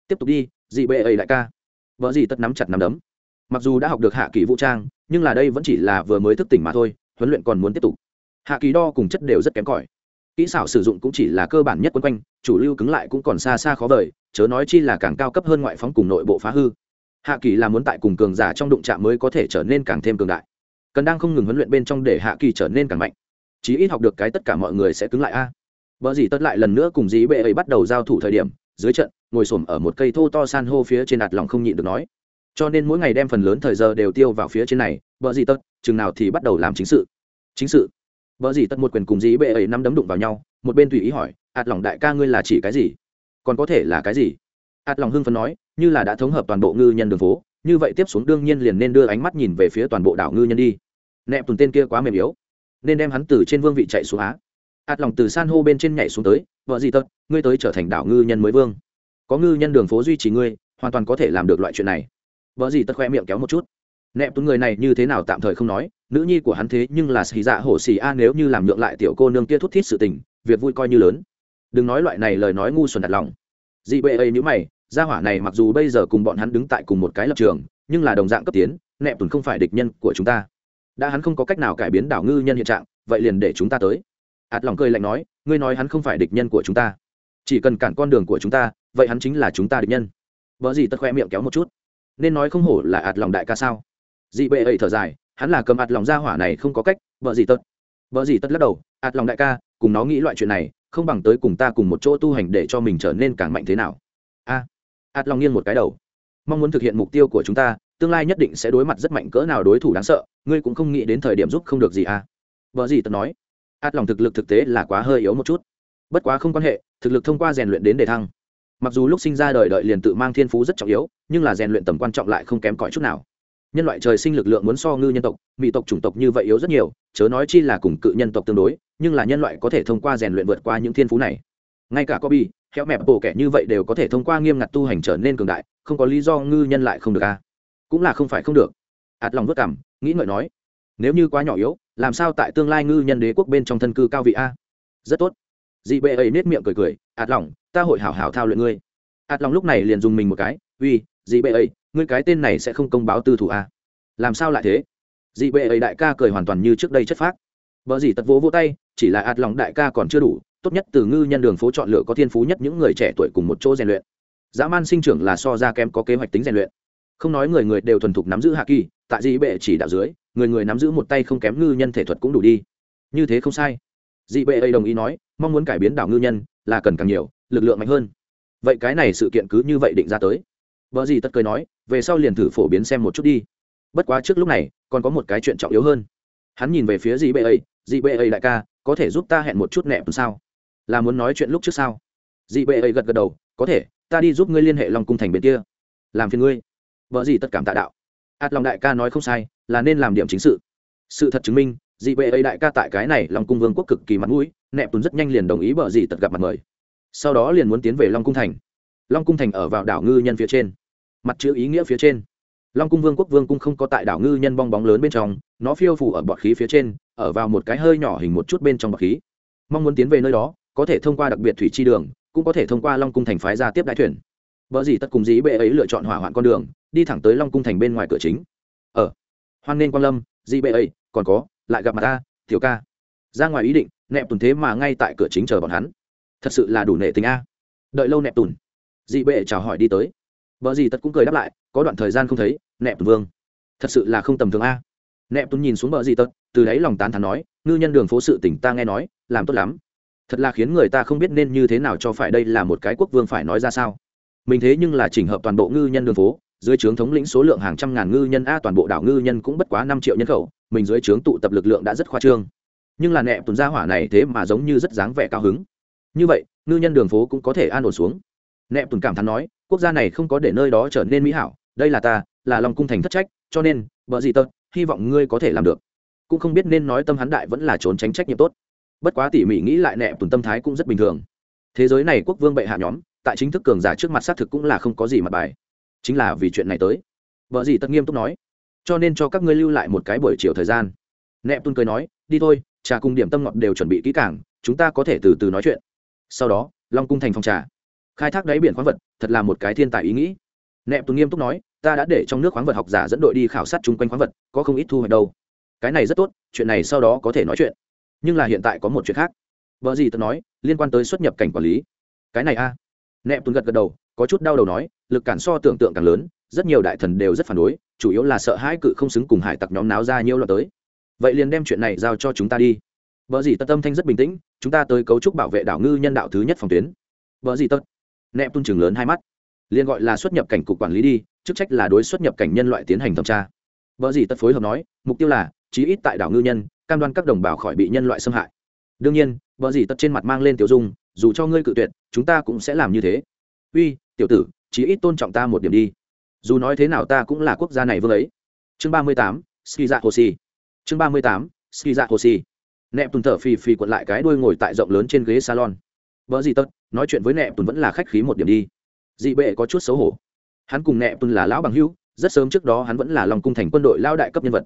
Tiếp tục đi, dị bệ ấy đại ca. Vợ dị tất nắm chặt nắm đấm. Mặc dù đã học được hạ kỳ vũ trang, nhưng là đây vẫn chỉ là vừa mới thức tỉnh mà thôi, huấn luyện còn muốn tiếp tục. Hạ kỳ đo cùng chất đều rất kém cỏi. Kỹ xảo sử dụng cũng chỉ là cơ bản nhất quấn quanh, chủ lưu cứng lại cũng còn xa xa khó vời, chớ nói chi là càng cao cấp hơn ngoại phóng cùng nội bộ phá hư. Hạ kỳ là muốn tại cùng cường giả trong đụng chạm mới có thể trở nên càng thêm cường đại. Cần đang không ngừng huấn luyện bên trong để hạ kỳ trở nên càng mạnh. Chí ít học được cái tất cả mọi người sẽ cứng lại a. à vợ dì tất lại lần nữa cùng dĩ bệ ấy bắt đầu giao thủ thời điểm, dưới trận, ngồi xổm ở một cây thô to san hô phía trên đặt lòng không nhịn được nói. Cho nên mỗi ngày đem phần lớn thời giờ đều tiêu vào phía trên này vợ dì tất, chừng nào thì bắt đầu làm chính sự. Chính sự. Vợ dì tất một quyền cùng dĩ bệ ấy năm đấm đụng vào nhau, một bên tùy ý hỏi, ạt lòng đại ca ngươi là chỉ cái gì? Còn có thể là cái gì? Ạt lòng hưng phấn nói, như là đã thống hợp toàn bộ ngư nhân đường phố, như vậy tiếp xuống đương nhiên liền nên đưa ánh mắt nhìn về phía toàn bộ đảo ngư nhân đi. Nẹp tuần tên kia quá mềm yếu, nên đem hắn từ trên vương vị chạy xuống á ạt lòng từ san hô bên trên nhảy xuống tới, vợ gì tật ngươi tới trở thành đảo ngư nhân mới vương. Có ngư nhân đường phố duy trì ngươi, hoàn toàn có thể làm được loại chuyện này. Vợ gì tật khoe miệng kéo một chút. Nẹp tuấn người này như thế nào tạm thời không nói, nữ nhi của hắn thế nhưng là xì dạ hổ xì a nếu như làm nhượng lại tiểu cô nương kia thút thít sự tình, việc vui coi như lớn. Đừng nói loại này lời nói ngu xuẩn đặt lòng. Dị bệ ấy nhữ mày, gia hỏa này mặc dù bây giờ cùng bọn hắn đứng tại cùng một cái lập trường, nhưng là đồng dạng cấp tiến, nẹp tuấn không phải địch nhân của chúng ta. Đã hắn không có cách nào cải biến đảo ngư nhân hiện trạng, vậy liền để chúng ta tới ạt lòng cười lạnh nói ngươi nói hắn không phải địch nhân của chúng ta. Chỉ cần cản con đường của chúng ta vậy hắn chính là chúng ta địch nhân. Vợ gì tất khoe miệng kéo một chút. Nên nói không hổ là ạt lòng đại ca sao? Dị bệ ấy thở dài hắn là cầm ạt lòng gia hỏa này không có cách vợ gì tất vợ gì tất lắc đầu ạt lòng đại ca cùng nó nghĩ loại chuyện này không bằng tới cùng ta cùng một chỗ tu hành để cho mình trở nên càng mạnh thế nào. A à, ạt lòng nghiêng một cái đầu. Mong muốn thực hiện mục tiêu của chúng ta tương lai nhất định sẽ đối mặt rất mạnh cỡ nào đối thủ đáng sợ ngươi cũng không nghĩ đến thời điểm giúp không được gì à? Vợ gì tật nói át lòng thực lực thực tế là quá hơi yếu một chút bất quá không quan hệ thực lực thông qua rèn luyện đến đề thăng mặc dù lúc sinh ra đời đợi liền tự mang thiên phú rất trọng yếu nhưng là rèn luyện tầm quan trọng lại không kém cỏi chút nào nhân loại trời sinh lực lượng muốn so ngư nhân tộc mỹ tộc chủng tộc như vậy yếu rất nhiều chớ nói chi là cùng cự nhân tộc tương đối nhưng là nhân loại có thể thông qua rèn luyện vượt qua những thiên phú này ngay cả Kobe, khéo mẹp bộ kẻ như vậy đều có thể thông qua nghiêm ngặt tu hành trở nên cường đại, không có lý do ngư nhân lại không được a. À? Cũng là không phải không được. Át lòng vất cảm, nghĩ ngợi nói, nếu như quá nhỏ yếu, làm sao tại tương lai ngư nhân đế quốc bên trong thân cư cao vị a? Rất tốt. Dị bệ ấy nết miệng cười cười, ạt lòng, ta hội hảo hảo thao luyện ngươi. ạt lòng lúc này liền dùng mình một cái, uy, dị bệ ấy, ngươi cái tên này sẽ không công báo tư thủ a? Làm sao lại thế? Dị bệ ấy đại ca cười hoàn toàn như trước đây chất phác. vợ gì tật vỗ vỗ tay, chỉ là ạt lòng đại ca còn chưa đủ, tốt nhất từ ngư nhân đường phố chọn lựa có thiên phú nhất những người trẻ tuổi cùng một chỗ rèn luyện dã man sinh trưởng là so ra kém có kế hoạch tính rèn luyện không nói người người đều thuần thục nắm giữ hạ kỳ tại dị bệ chỉ đạo dưới người người nắm giữ một tay không kém ngư nhân thể thuật cũng đủ đi. Như thế không sai. Dị bệ ấy đồng ý nói, mong muốn cải biến đảo ngư nhân, là cần càng nhiều, lực lượng mạnh hơn. Vậy cái này sự kiện cứ như vậy định ra tới. Vợ gì tất cười nói, về sau liền thử phổ biến xem một chút đi. Bất quá trước lúc này, còn có một cái chuyện trọng yếu hơn. Hắn nhìn về phía dị bệ ấy, dị bệ ấy đại ca, có thể giúp ta hẹn một chút nẹp sao? Là muốn nói chuyện lúc trước sao? Dị bệ ấy gật gật đầu, có thể, ta đi giúp ngươi liên hệ lòng cung thành bên kia. Làm phiền ngươi. Vợ gì tất cảm tạ đạo ạt lòng đại ca nói không sai, là nên làm điểm chính sự. Sự thật chứng minh, dị vệ ấy đại ca tại cái này lòng cung vương quốc cực kỳ mặt mũi, nẹp tùn rất nhanh liền đồng ý bờ dị tật gặp mặt mời. Sau đó liền muốn tiến về long cung thành. Long cung thành ở vào đảo ngư nhân phía trên. Mặt chữ ý nghĩa phía trên. Long cung vương quốc vương cung không có tại đảo ngư nhân bong bóng lớn bên trong, nó phiêu phủ ở bọt khí phía trên, ở vào một cái hơi nhỏ hình một chút bên trong bọt khí. Mong muốn tiến về nơi đó, có thể thông qua đặc biệt thủy chi đường, cũng có thể thông qua long cung thành phái ra tiếp đại thuyền vợ gì tất cùng dĩ bệ ấy lựa chọn hỏa hoạn con đường, đi thẳng tới long cung thành bên ngoài cửa chính. Ở hoan nên quan lâm, dĩ bệ ấy, còn có, lại gặp mặt ta, tiểu ca. Ra ngoài ý định, nẹp tùn thế mà ngay tại cửa chính chờ bọn hắn. Thật sự là đủ nệ tình a. Đợi lâu nẹp tùn. Dị bệ chào hỏi đi tới. Vợ gì tất cũng cười đáp lại, có đoạn thời gian không thấy, nẹp tùn vương. Thật sự là không tầm thường a. Nẹp tùn nhìn xuống vợ gì tất, từ đấy lòng tán thán nói, ngư nhân đường phố sự tỉnh ta nghe nói, làm tốt lắm. Thật là khiến người ta không biết nên như thế nào cho phải đây là một cái quốc vương phải nói ra sao mình thế nhưng là chỉnh hợp toàn bộ ngư nhân đường phố, dưới trướng thống lĩnh số lượng hàng trăm ngàn ngư nhân, a, toàn bộ đảo ngư nhân cũng bất quá năm triệu nhân khẩu, mình dưới trướng tụ tập lực lượng đã rất khoa trương. Nhưng là nẹ tuần gia hỏa này thế mà giống như rất dáng vẻ cao hứng. Như vậy, ngư nhân đường phố cũng có thể an ổn xuống. Nẹ tuần cảm thán nói, quốc gia này không có để nơi đó trở nên mỹ hảo, đây là ta, là lòng cung thành thất trách, cho nên vợ gì tật hy vọng ngươi có thể làm được. Cũng không biết nên nói tâm hắn đại vẫn là trốn tránh trách nhiệm tốt. Bất quá tỉ mỉ nghĩ lại nẹ tuần tâm thái cũng rất bình thường. Thế giới này quốc vương bệ hạ nhóm tại chính thức cường giả trước mặt xác thực cũng là không có gì mặt bài. Chính là vì chuyện này tới. Vợ gì tất nghiêm túc nói. Cho nên cho các ngươi lưu lại một cái buổi chiều thời gian. Nẹp tuân cười nói, đi thôi, trà cùng điểm tâm ngọt đều chuẩn bị kỹ càng, chúng ta có thể từ từ nói chuyện. Sau đó, long cung thành phòng trà. Khai thác đáy biển khoáng vật, thật là một cái thiên tài ý nghĩ. Nẹp tuân nghiêm túc nói, ta đã để trong nước khoáng vật học giả dẫn đội đi khảo sát chung quanh khoáng vật, có không ít thu hoạch đâu. Cái này rất tốt, chuyện này sau đó có thể nói chuyện. Nhưng là hiện tại có một chuyện khác. Vợ gì tớ nói, liên quan tới xuất nhập cảnh quản lý. Cái này a nẹp tuấn gật gật đầu, có chút đau đầu nói, lực cản so tưởng tượng càng lớn, rất nhiều đại thần đều rất phản đối, chủ yếu là sợ hãi cự không xứng cùng hải tặc nhóm náo ra nhiều loạt tới. Vậy liền đem chuyện này giao cho chúng ta đi. Vợ dì tất tâm thanh rất bình tĩnh, chúng ta tới cấu trúc bảo vệ đảo ngư nhân đạo thứ nhất phòng tuyến. Vợ dì tất nẹp tuân chừng lớn hai mắt. Liền gọi là xuất nhập cảnh cục quản lý đi, chức trách là đối xuất nhập cảnh nhân loại tiến hành thẩm tra. Vợ dì tất phối hợp nói, mục tiêu là, chí ít tại đảo ngư nhân, cam đoan các đồng bào khỏi bị nhân loại xâm hại. Đương nhiên vợ dì tất trên mặt mang lên tiểu dung, dù cho ngươi cự tuyệt chúng ta cũng sẽ làm như thế. Uy, tiểu tử, chí ít tôn trọng ta một điểm đi. Dù nói thế nào ta cũng là quốc gia này vương ấy. Chương ba mươi tám ski dạ hồ si chương ba mươi tám ski dạ hồ si nẹp tùn thở phì phì quật lại cái đuôi ngồi tại rộng lớn trên ghế salon. Vợ gì tất nói chuyện với nẹp tùn vẫn là khách khí một điểm đi. Dị bệ có chút xấu hổ. Hắn cùng nẹp tùn là lão bằng hữu, rất sớm trước đó hắn vẫn là lòng cung thành quân đội lao đại cấp nhân vật.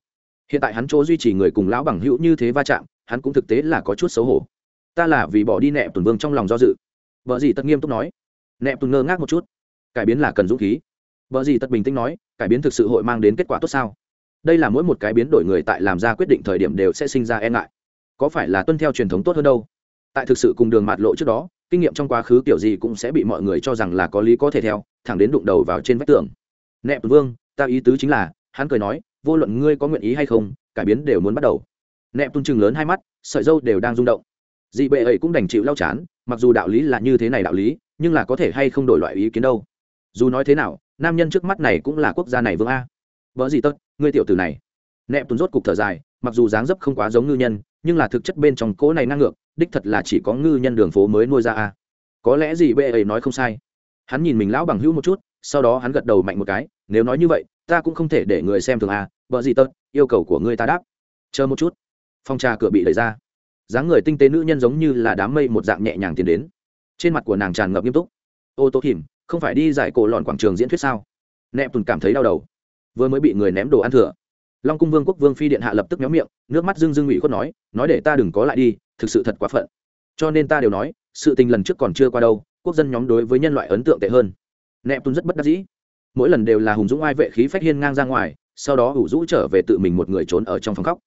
Hiện tại hắn chỗ duy trì người cùng lão bằng hữu như thế va chạm, hắn cũng thực tế là có chút xấu hổ. Ta là vì bỏ đi nẹp tùn vương trong lòng do dự vợ gì tất nghiêm túc nói. Nẹp tùng ngơ ngác một chút. Cải biến là cần dũng khí. Vợ gì tất bình tĩnh nói, cải biến thực sự hội mang đến kết quả tốt sao? Đây là mỗi một cái biến đổi người tại làm ra quyết định thời điểm đều sẽ sinh ra e ngại. Có phải là tuân theo truyền thống tốt hơn đâu? Tại thực sự cùng đường mạt lộ trước đó, kinh nghiệm trong quá khứ kiểu gì cũng sẽ bị mọi người cho rằng là có lý có thể theo, thẳng đến đụng đầu vào trên vách tường. Nẹp vương, ta ý tứ chính là, hắn cười nói, vô luận ngươi có nguyện ý hay không, cải biến đều muốn bắt đầu. Nẹp tung chừng lớn hai mắt, sợi dâu đều đang rung động. Dị bệ ấy cũng đành chịu lau chán mặc dù đạo lý là như thế này đạo lý, nhưng là có thể hay không đổi loại ý kiến đâu. Dù nói thế nào, nam nhân trước mắt này cũng là quốc gia này vương a. Vợ gì tất ngươi tiểu tử này. Nẹp tuấn rốt cục thở dài, mặc dù dáng dấp không quá giống ngư nhân, nhưng là thực chất bên trong cỗ này năng ngược đích thật là chỉ có ngư nhân đường phố mới nuôi ra a. Có lẽ gì bê ấy nói không sai. Hắn nhìn mình lão bằng hữu một chút, sau đó hắn gật đầu mạnh một cái, nếu nói như vậy, ta cũng không thể để người xem thường a. Vợ gì tất yêu cầu của ngươi ta đáp. Chờ một chút. Phong trà cửa bị đẩy ra dáng người tinh tế nữ nhân giống như là đám mây một dạng nhẹ nhàng tiến đến. Trên mặt của nàng tràn ngập nghiêm túc. Ô tô thìm không phải đi giải cổ lòn quảng trường diễn thuyết sao? Nẹp tùn cảm thấy đau đầu. Vừa mới bị người ném đồ ăn thừa. Long cung vương quốc vương phi điện hạ lập tức méo miệng, nước mắt dưng dưng ủy khuất nói nói để ta đừng có lại đi, thực sự thật quá phận. Cho nên ta đều nói, sự tình lần trước còn chưa qua đâu, quốc dân nhóm đối với nhân loại ấn tượng tệ hơn. Nẹp tùn rất bất đắc dĩ. Mỗi lần đều là hùng dũng ai vệ khí phách hiên ngang ra ngoài, sau đó ủ rũ trở về tự mình một người trốn ở trong phòng khóc.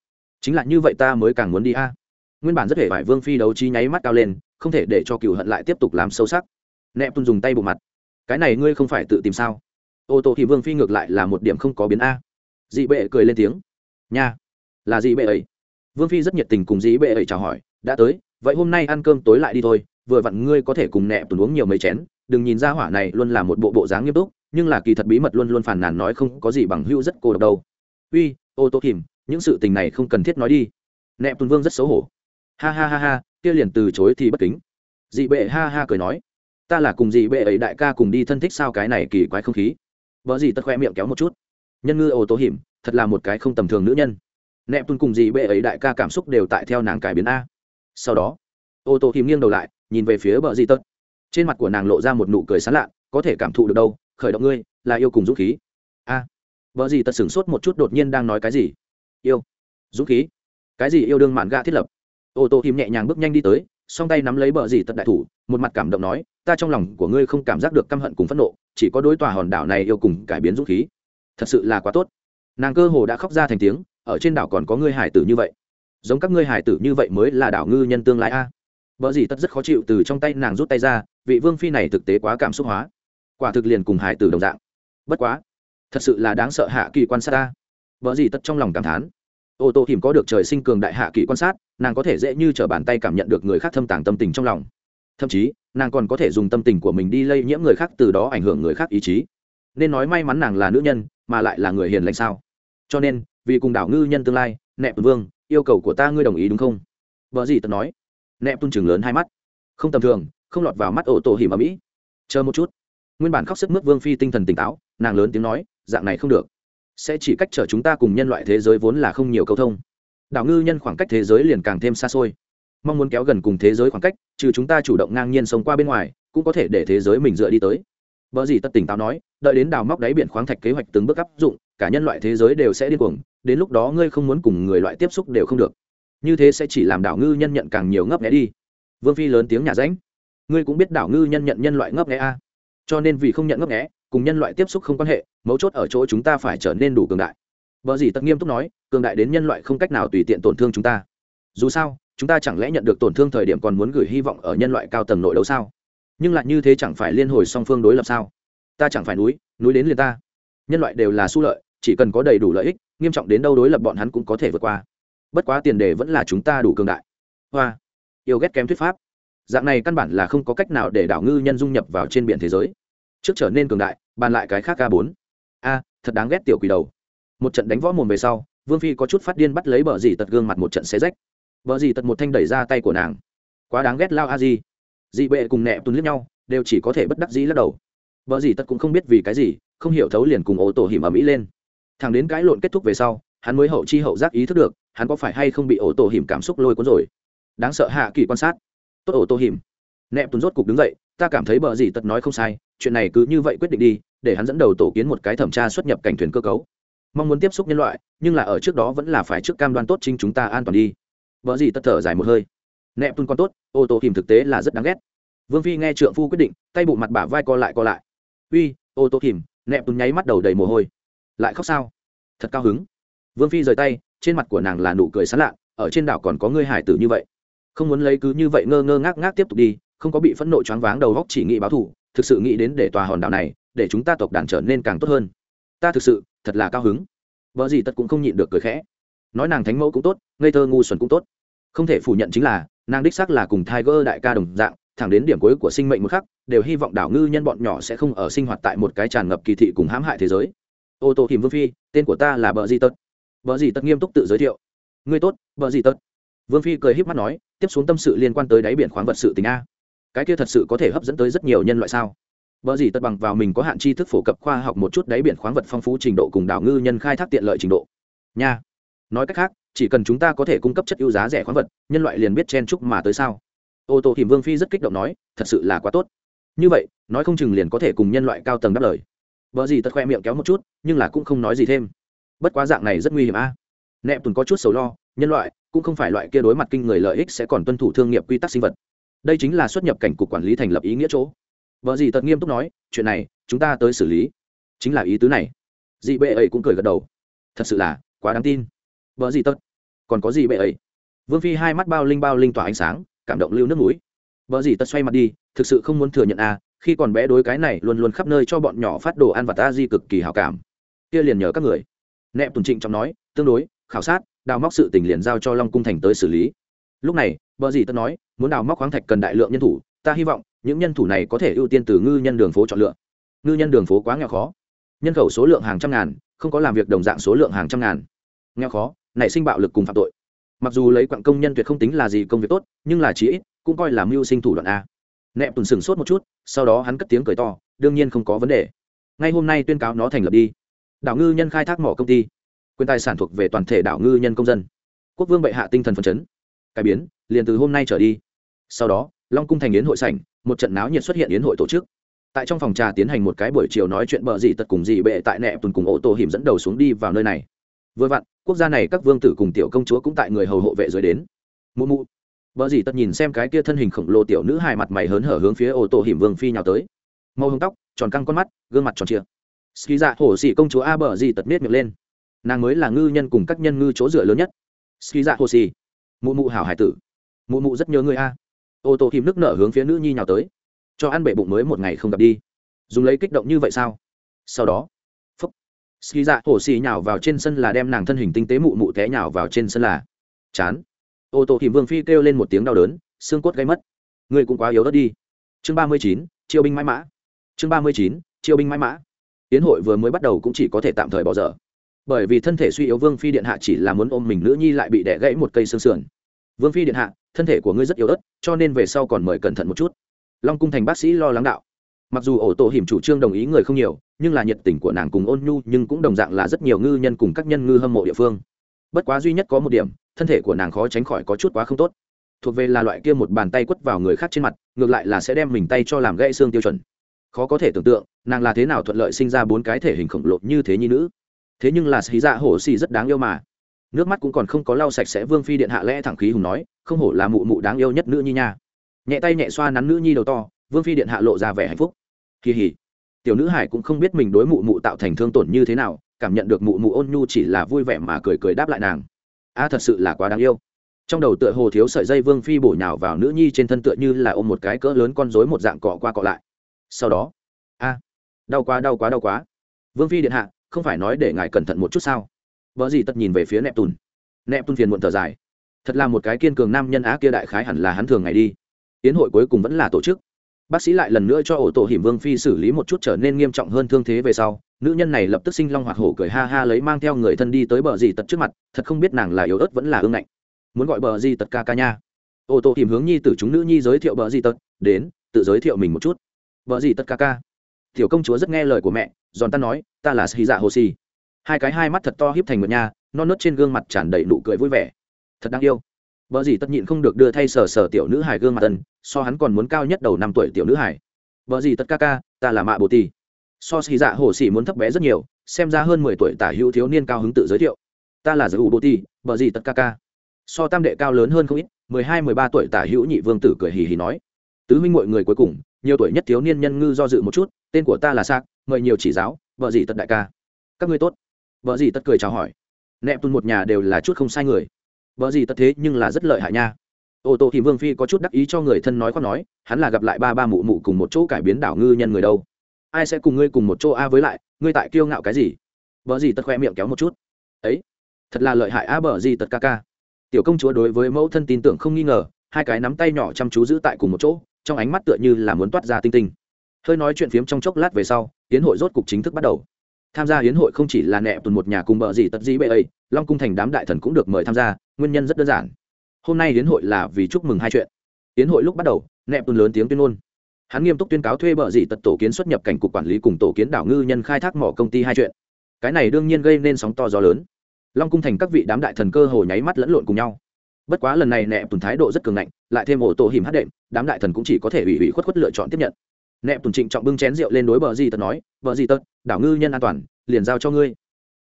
Chính là như vậy ta mới càng muốn đi a nguyên bản rất hề vải vương phi đấu trí nháy mắt cao lên không thể để cho cựu hận lại tiếp tục làm sâu sắc. Nẹp tùn dùng tay bộ mặt. Cái này ngươi không phải tự tìm sao? Ô tô thì vương phi ngược lại là một điểm không có biến a. Dị bệ cười lên tiếng. Nha. Là dị bệ ấy. Vương phi rất nhiệt tình cùng dị bệ ấy chào hỏi. Đã tới vậy hôm nay ăn cơm tối lại đi thôi. Vừa vặn ngươi có thể cùng nẹp tùn uống nhiều mấy chén. Đừng nhìn ra hỏa này luôn là một bộ bộ dáng nghiêm túc nhưng là kỳ thật bí mật luôn luôn phàn nàn nói không có gì bằng hữu rất cô độc đâu. Uy ô tô thìm, những sự tình này không cần thiết nói đi. Nẹp tùn vương rất xấu hổ ha ha ha ha, kia liền từ chối thì bất kính. Dị bệ ha ha cười nói. Ta là cùng dị bệ ấy đại ca cùng đi thân thích sao cái này kỳ quái không khí. Vợ dị tật khoe miệng kéo một chút. Nhân ngư ô tô hiểm, thật là một cái không tầm thường nữ nhân. Nẹp tuân cùng dị bệ ấy đại ca cảm xúc đều tại theo nàng cải biến a. Sau đó, ô tô hiểm nghiêng đầu lại, nhìn về phía vợ dị tật. Trên mặt của nàng lộ ra một nụ cười sán lạ, có thể cảm thụ được đâu, khởi động ngươi, là yêu cùng dũng khí. A. Vợ dị tật sửng sốt một chút đột nhiên đang nói cái gì? Yêu. Dũng khí. Cái gì yêu đương mạn gạ thiết lập? Ô tô thím nhẹ nhàng bước nhanh đi tới, song tay nắm lấy bờ dì tật đại thủ, một mặt cảm động nói, ta trong lòng của ngươi không cảm giác được căm hận cùng phẫn nộ, chỉ có đối tòa hòn đảo này yêu cùng cải biến dũng khí. Thật sự là quá tốt. Nàng cơ hồ đã khóc ra thành tiếng, ở trên đảo còn có ngươi hải tử như vậy. Giống các ngươi hải tử như vậy mới là đảo ngư nhân tương lai a. Bờ vợ dì tất rất khó chịu từ trong tay nàng rút tay ra, vị vương phi này thực tế quá cảm xúc hóa. Quả thực liền cùng hải tử đồng dạng. Bất quá, thật sự là đáng sợ hạ kỳ quan sát ta. Vợ dì tất trong lòng cảm thán ô tô hiểm có được trời sinh cường đại hạ kỹ quan sát, nàng có thể dễ như t r ở bàn tay cảm nhận được người khác thâm tàng tâm tình trong lòng. Thậm chí, nàng còn có thể dùng tâm tình của mình đi lây nhiễm người khác, từ đó ảnh hưởng người khác ý chí. Nên nói may mắn nàng là nữ nhân, mà lại là người hiền lành sao? Cho nên, vì cùng đảo ngư nhân tương lai, nẹp vương, yêu cầu của ta ngươi đồng ý đúng không? Vợ gì tật nói. Nẹp tung chừng lớn hai mắt. Không tầm thường, không lọt vào mắt ổ tổ hiểm ở mỹ. Chờ một chút. Nguyên bản khóc sức mướt vương phi tinh thần tỉnh táo, nàng lớn tiếng nói, dạng này không được sẽ chỉ cách trở chúng ta cùng nhân loại thế giới vốn là không nhiều câu thông. Đảo ngư nhân khoảng cách thế giới liền càng thêm xa xôi. Mong muốn kéo gần cùng thế giới khoảng cách, trừ chúng ta chủ động ngang nhiên sống qua bên ngoài, cũng có thể để thế giới mình dựa đi tới. Vợ gì tất tỉnh táo nói, đợi đến đào móc đáy biển khoáng thạch kế hoạch từng bước áp dụng, cả nhân loại thế giới đều sẽ điên cuồng, đến lúc đó ngươi không muốn cùng người loại tiếp xúc đều không được. Như thế sẽ chỉ làm đảo ngư nhân nhận càng nhiều ngấp nghé đi. Vương phi lớn tiếng nhà ránh, ngươi cũng biết đảo ngư nhân nhận nhân loại ngấp nghé a. Cho nên vì không nhận ngấp nghé cùng nhân loại tiếp xúc không quan hệ, mấu chốt ở chỗ chúng ta phải trở nên đủ cường đại. Vợ gì tật nghiêm túc nói, cường đại đến nhân loại không cách nào tùy tiện tổn thương chúng ta. Dù sao, chúng ta chẳng lẽ nhận được tổn thương thời điểm còn muốn gửi hy vọng ở nhân loại cao tầng nội đấu sao? Nhưng lại như thế chẳng phải liên hồi song phương đối lập sao? Ta chẳng phải núi núi đến liền ta. Nhân loại đều là su lợi, chỉ cần có đầy đủ lợi ích, nghiêm trọng đến đâu đối lập bọn hắn cũng có thể vượt qua. Bất quá tiền đề vẫn là chúng ta đủ cường đại. Hoa. Yêu ghét kém thuyết pháp. Dạng này căn bản là không có cách nào để đảo ngư nhân dung nhập vào trên biển thế giới trước trở nên cường đại, bàn lại cái khác a bốn. A, thật đáng ghét tiểu quỷ đầu. Một trận đánh võ mồm về sau, vương phi có chút phát điên bắt lấy bờ dì tật gương mặt một trận xé rách. Vợ dì tật một thanh đẩy ra tay của nàng. Quá đáng ghét lao a di. Dị bệ cùng nẹ tuấn liếc nhau, đều chỉ có thể bất đắc dĩ lắc đầu. Vợ dì tật cũng không biết vì cái gì, không hiểu thấu liền cùng ô tổ hiểm ở mỹ lên. Thằng đến cãi lộn kết thúc về sau, hắn mới hậu chi hậu giác ý thức được, hắn có phải hay không bị ổ tổ hiểm cảm xúc lôi cuốn rồi. Đáng sợ hạ kỳ quan sát. Tốt ổ tổ hiểm. Nẹp tuấn rốt cục đứng dậy ta cảm thấy bờ gì tật nói không sai, chuyện này cứ như vậy quyết định đi, để hắn dẫn đầu tổ kiến một cái thẩm tra xuất nhập cảnh thuyền cơ cấu. Mong muốn tiếp xúc nhân loại, nhưng là ở trước đó vẫn là phải trước cam đoan tốt chính chúng ta an toàn đi. Vợ gì tất thở dài một hơi. Nẹp tuân con tốt, ô tô kìm thực tế là rất đáng ghét. Vương phi nghe trượng phu quyết định, tay bụng mặt bả vai co lại co lại. Uy, ô tô kìm nẹp tuân nháy mắt đầu đầy mồ hôi. Lại khóc sao? Thật cao hứng. Vương phi rời tay, trên mặt của nàng là nụ cười sán lạ, ở trên đảo còn có ngươi hải tử như vậy. Không muốn lấy cứ như vậy ngơ ngơ ngác ngác tiếp tục đi không có bị phẫn nộ choáng váng đầu góc chỉ nghĩ báo thù, thực sự nghĩ đến để tòa hòn đảo này, để chúng ta tộc đàn trở nên càng tốt hơn. Ta thực sự, thật là cao hứng. Vợ gì tất cũng không nhịn được cười khẽ. Nói nàng thánh mẫu cũng tốt, ngây thơ ngu xuẩn cũng tốt. Không thể phủ nhận chính là, nàng đích xác là cùng tiger đại ca đồng dạng, thẳng đến điểm cuối của sinh mệnh một khắc, đều hy vọng đảo ngư nhân bọn nhỏ sẽ không ở sinh hoạt tại một cái tràn ngập kỳ thị cùng hãm hại thế giới. Ô tô tìm vương phi, tên của ta là bờ di tật bờ di tật nghiêm túc tự giới thiệu. Ngươi tốt bờ di tật vương phi cười h í p mắt nói, tiếp xuống tâm sự liên quan tới đáy biển khoáng vật sự tình a cái kia thật sự có thể hấp dẫn tới rất nhiều nhân loại sao Bở gì tất bằng vào mình có hạn tri thức phổ cập khoa học một chút đáy biển khoáng vật phong phú trình độ cùng đảo ngư nhân khai thác tiện lợi trình độ. Nha. Nói cách khác, chỉ cần chúng ta có thể cung cấp chất ưu giá rẻ khoáng vật, nhân loại liền biết chen chúc mà tới sao? Ô tô Hiểm Vương phi rất kích động nói, thật sự là quá tốt. Như vậy, nói không chừng liền có thể cùng nhân loại cao tầng đáp lời. Bở gì tất khoe miệng kéo một chút, nhưng là cũng không nói gì thêm. Bất quá dạng này rất nguy hiểm a. À? Nẹp tuần có chút sầu lo, nhân loại cũng không phải loại kia đối mặt kinh người lợi ích sẽ còn tuân thủ thương nghiệp quy tắc sinh vật. Đây chính là xuất nhập cảnh cục quản lý thành lập ý nghĩa chỗ. Vợ dì tật nghiêm túc nói, chuyện này, chúng ta tới xử lý. Chính là ý tứ này. Dị bệ ấy cũng cười gật đầu. Thật sự là quá đáng tin. Vợ dì tật. Còn có gì bệ ấy. Vương phi hai mắt bao linh bao linh tỏa ánh sáng, cảm động lưu nước mũi. Vợ dì tật xoay mặt đi, thực sự không muốn thừa nhận à khi còn bé đối cái này luôn luôn khắp nơi cho bọn nhỏ phát đồ ăn và ta di cực kỳ hào cảm. Kia liền nhờ các người. Nẹp tùn trịnh trong nói, tương đối, khảo sát, đào móc sự tình liền giao cho long cung thành tới xử lý lúc này, vợ dì tân nói, muốn đào móc khoáng thạch cần đại lượng nhân thủ, ta hy vọng, những nhân thủ này có thể ưu tiên từ ngư nhân đường phố chọn lựa. Ngư nhân đường phố quá nghèo khó. Nhân khẩu số lượng hàng trăm ngàn, không có làm việc đồng dạng số lượng hàng trăm ngàn. Nghèo khó, nảy sinh bạo lực cùng phạm tội. Mặc dù lấy quặng công nhân tuyệt không tính là gì công việc tốt, nhưng là chí ít, cũng coi là mưu sinh thủ đoạn a. Nẹp tùn sừng sốt một chút, sau đó hắn cất tiếng cười to, đương nhiên không có vấn đề. Ngay hôm nay tuyên cáo nó thành lập đi. Đảo ngư nhân khai thác mỏ công ty. Quyền tài sản thuộc về toàn thể đảo ngư nhân công dân. Quốc vương bệ hạ tinh thần phấn chấn cải biến, liền từ hôm nay trở đi. Sau đó, long cung thành yến hội sảnh, một trận náo nhiệt xuất hiện yến hội tổ chức. Tại trong phòng trà tiến hành một cái buổi chiều nói chuyện bợ gì tật cùng gì bệ tại nẹ tuần cùng ô tô hiểm dẫn đầu xuống đi vào nơi này. Vừa vặn, quốc gia này các vương tử cùng tiểu công chúa cũng tại người hầu hộ vệ dưới đến. Mụ mụ. Vợ gì tật nhìn xem cái kia thân hình khổng lồ tiểu nữ hài mặt mày hớn hở hướng phía ô tô hiểm vương phi nhào tới. Màu hồng tóc, tròn căng con mắt, gương mặt tròn trịa. Ski dạ hổ xỉ công chúa a bờ gì tật miết miệng lên. Nàng mới là ngư nhân cùng các nhân ngư chỗ dựa lớn nhất. Ski dạ hổ xỉ mụ mụ hảo hải tử. Mụ mụ rất nhớ người a. Ô tô kìm nước nở hướng phía nữ nhi nhào tới. Cho ăn bể bụng mới một ngày không gặp đi. Dùng lấy kích động như vậy sao? Sau đó, phúc. Ski dạ hổ xì nhào vào trên sân là đem nàng thân hình tinh tế mụ mụ té nhào vào trên sân là. Chán. Ô tô kìm vương phi kêu lên một tiếng đau đớn, xương cốt gây mất. Ngươi cũng quá yếu đất đi. Chương ba mươi chín, chiêu binh mãi mã. Chương ba mươi chín, chiêu binh mãi mã. Tiến hội vừa mới bắt đầu cũng chỉ có thể tạm thời bỏ dở bởi vì thân thể suy yếu vương phi điện hạ chỉ là muốn ôm mình nữ nhi lại bị đẻ gãy một cây xương sườn. Vương phi điện hạ, thân thể của ngươi rất yếu ớt, cho nên về sau còn mời cẩn thận một chút. Long cung thành bác sĩ lo lắng đạo. Mặc dù ổ tổ hiểm chủ trương đồng ý người không nhiều, nhưng là nhiệt tình của nàng cùng ôn nhu nhưng cũng đồng dạng là rất nhiều ngư nhân cùng các nhân ngư hâm mộ địa phương. Bất quá duy nhất có một điểm, thân thể của nàng khó tránh khỏi có chút quá không tốt. Thuộc về là loại kia một bàn tay quất vào người khác trên mặt, ngược lại là sẽ đem mình tay cho làm gãy xương tiêu chuẩn. Khó có thể tưởng tượng, nàng là thế nào thuận lợi sinh ra bốn cái thể hình khổng lồ như thế nhi nữ thế nhưng là xí dạ hổ xì rất đáng yêu mà. Nước mắt cũng còn không có lau sạch sẽ vương phi điện hạ lẽ thẳng khí hùng nói, không hổ là mụ mụ đáng yêu nhất nữ nhi nha. Nhẹ tay nhẹ xoa nắn nữ nhi đầu to, vương phi điện hạ lộ ra vẻ hạnh phúc. Kỳ hỉ. Tiểu nữ hải cũng không biết mình đối mụ mụ tạo thành thương tổn như thế nào, cảm nhận được mụ mụ ôn nhu chỉ là vui vẻ mà cười cười đáp lại nàng. A, thật sự là quá đáng yêu. Trong đầu tựa hồ thiếu sợi dây vương phi bổ nhào vào nữ nhi trên thân tựa như là ôm một cái cỡ lớn con rối một dạng cọ qua cọ lại. Sau đó, a, đau quá đau quá đau quá. Vương phi điện hạ không phải nói để ngài cẩn thận một chút sao? Vợ gì tật nhìn về phía nẹp tùn nẹp tùn phiền muộn thở dài. Thật là một cái kiên cường nam nhân á kia đại khái hẳn là hắn thường ngày đi. Tiến hội cuối cùng vẫn là tổ chức. Bác sĩ lại lần nữa cho ổ tổ hiểm vương phi xử lý một chút trở nên nghiêm trọng hơn thương thế về sau, nữ nhân này lập tức sinh long hoạt hổ cười ha ha lấy mang theo người thân đi tới bờ gì tật trước mặt, thật không biết nàng là yếu ớt vẫn là ương ngạnh. Muốn gọi bờ gì tật ca ca nha. Ổ tổ tìm hướng nhi tử chúng nữ nhi giới thiệu bờ gì tật đến, tự giới thiệu mình một chút. Bờ gì tật ca ca. Tiểu công chúa rất nghe lời của mẹ giòn ta nói, ta là xì dạ hồ xì hai cái hai mắt thật to hiếp thành một nha, non nớt trên gương mặt tràn đầy nụ cười vui vẻ. Thật đáng yêu. Vợ gì tất nhịn không được đưa thay sờ sờ tiểu nữ hải gương mặt tân so hắn còn muốn cao nhất đầu năm tuổi tiểu nữ hải vợ gì tất ca ca, ta là mạ bồ tì. So xì dạ hồ xì muốn thấp bé rất nhiều, xem ra hơn mười tuổi tả hữu thiếu niên cao hứng tự giới thiệu. Ta là giới ủ bồ tì vợ gì tất ca ca. So tam đệ cao lớn hơn không ít, mười hai, mười ba tuổi tả hữu nhị vương tử cười hì hì nói. Tứ minh mọi người cuối cùng, nhiều tuổi nhất thiếu niên nhân ngư do dự một chút tên của ta là sạc, mời nhiều chỉ giáo, vợ gì tật đại ca. Các ngươi tốt. Vợ gì tật cười chào hỏi. Nẹp tuôn một nhà đều là chút không sai người. Vợ gì tật thế nhưng là rất lợi hại nha. Ô tô thì vương phi có chút đắc ý cho người thân nói khoác nói, hắn là gặp lại ba ba mụ mụ cùng một chỗ cải biến đảo ngư nhân người đâu. Ai sẽ cùng ngươi cùng một chỗ a với lại, ngươi tại kiêu ngạo cái gì? Vợ gì tật khoe miệng kéo một chút. Ấy, thật là lợi hại a bờ gì tật ca ca. Tiểu công chúa đối với mẫu thân tin tưởng không nghi ngờ, hai cái nắm tay nhỏ chăm chú giữ tại cùng một chỗ, trong ánh mắt tựa như là muốn toát ra tinh tinh hơi nói chuyện phiếm trong chốc lát về sau hiến hội rốt cục chính thức bắt đầu. Tham gia hiến hội không chỉ là nẹ tuần một nhà cùng bờ gì tật dĩ bệ ấy, long cung thành đám đại thần cũng được mời tham gia, nguyên nhân rất đơn giản. Hôm nay hiến hội là vì chúc mừng hai chuyện. Hiến hội lúc bắt đầu, nẹ tuần lớn tiếng tuyên ngôn. Hắn nghiêm túc tuyên cáo thuê bờ gì tật tổ kiến xuất nhập cảnh cục quản lý cùng tổ kiến đảo ngư nhân khai thác mỏ công ty hai chuyện. Cái này đương nhiên gây nên sóng to gió lớn. Long cung thành các vị đám đại thần cơ hồ nháy mắt lẫn lộn cùng nhau. Bất quá lần này nẹ tuần thái độ rất cường ngạnh, lại thêm ổ tổ hiểm hát đệm, đám đại thần cũng chỉ có thể ủy ủy khuất khuất lựa chọn tiếp nhận nẹp tùng trịnh trọng bưng chén rượu lên đối bờ gì tật nói, bờ gì tật, đảo ngư nhân an toàn, liền giao cho ngươi.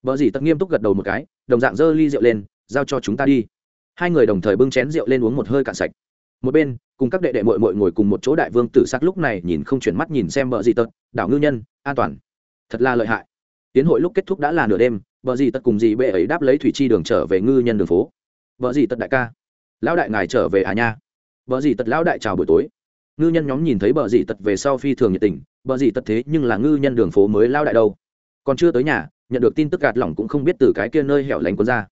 Bờ gì tật nghiêm túc gật đầu một cái, đồng dạng dơ ly rượu lên, giao cho chúng ta đi. Hai người đồng thời bưng chén rượu lên uống một hơi cạn sạch. Một bên, cùng các đệ đệ mội mội ngồi cùng một chỗ đại vương tử sắc lúc này nhìn không chuyển mắt nhìn xem bờ gì tật, đảo ngư nhân, an toàn. Thật là lợi hại. Tiến hội lúc kết thúc đã là nửa đêm, bờ gì tật cùng gì bệ ấy đáp lấy thủy chi đường trở về ngư nhân đường phố. Bờ gì tật đại ca, lão đại ngài trở về à nha? Bờ gì tật lão đại chào buổi tối ngư nhân nhóm nhìn thấy bờ dị tật về sau phi thường nhiệt tình bờ dị tật thế nhưng là ngư nhân đường phố mới lao đại đâu. Còn chưa tới nhà nhận được tin tức gạt lỏng cũng không biết từ cái kia nơi hẻo lánh quân ra.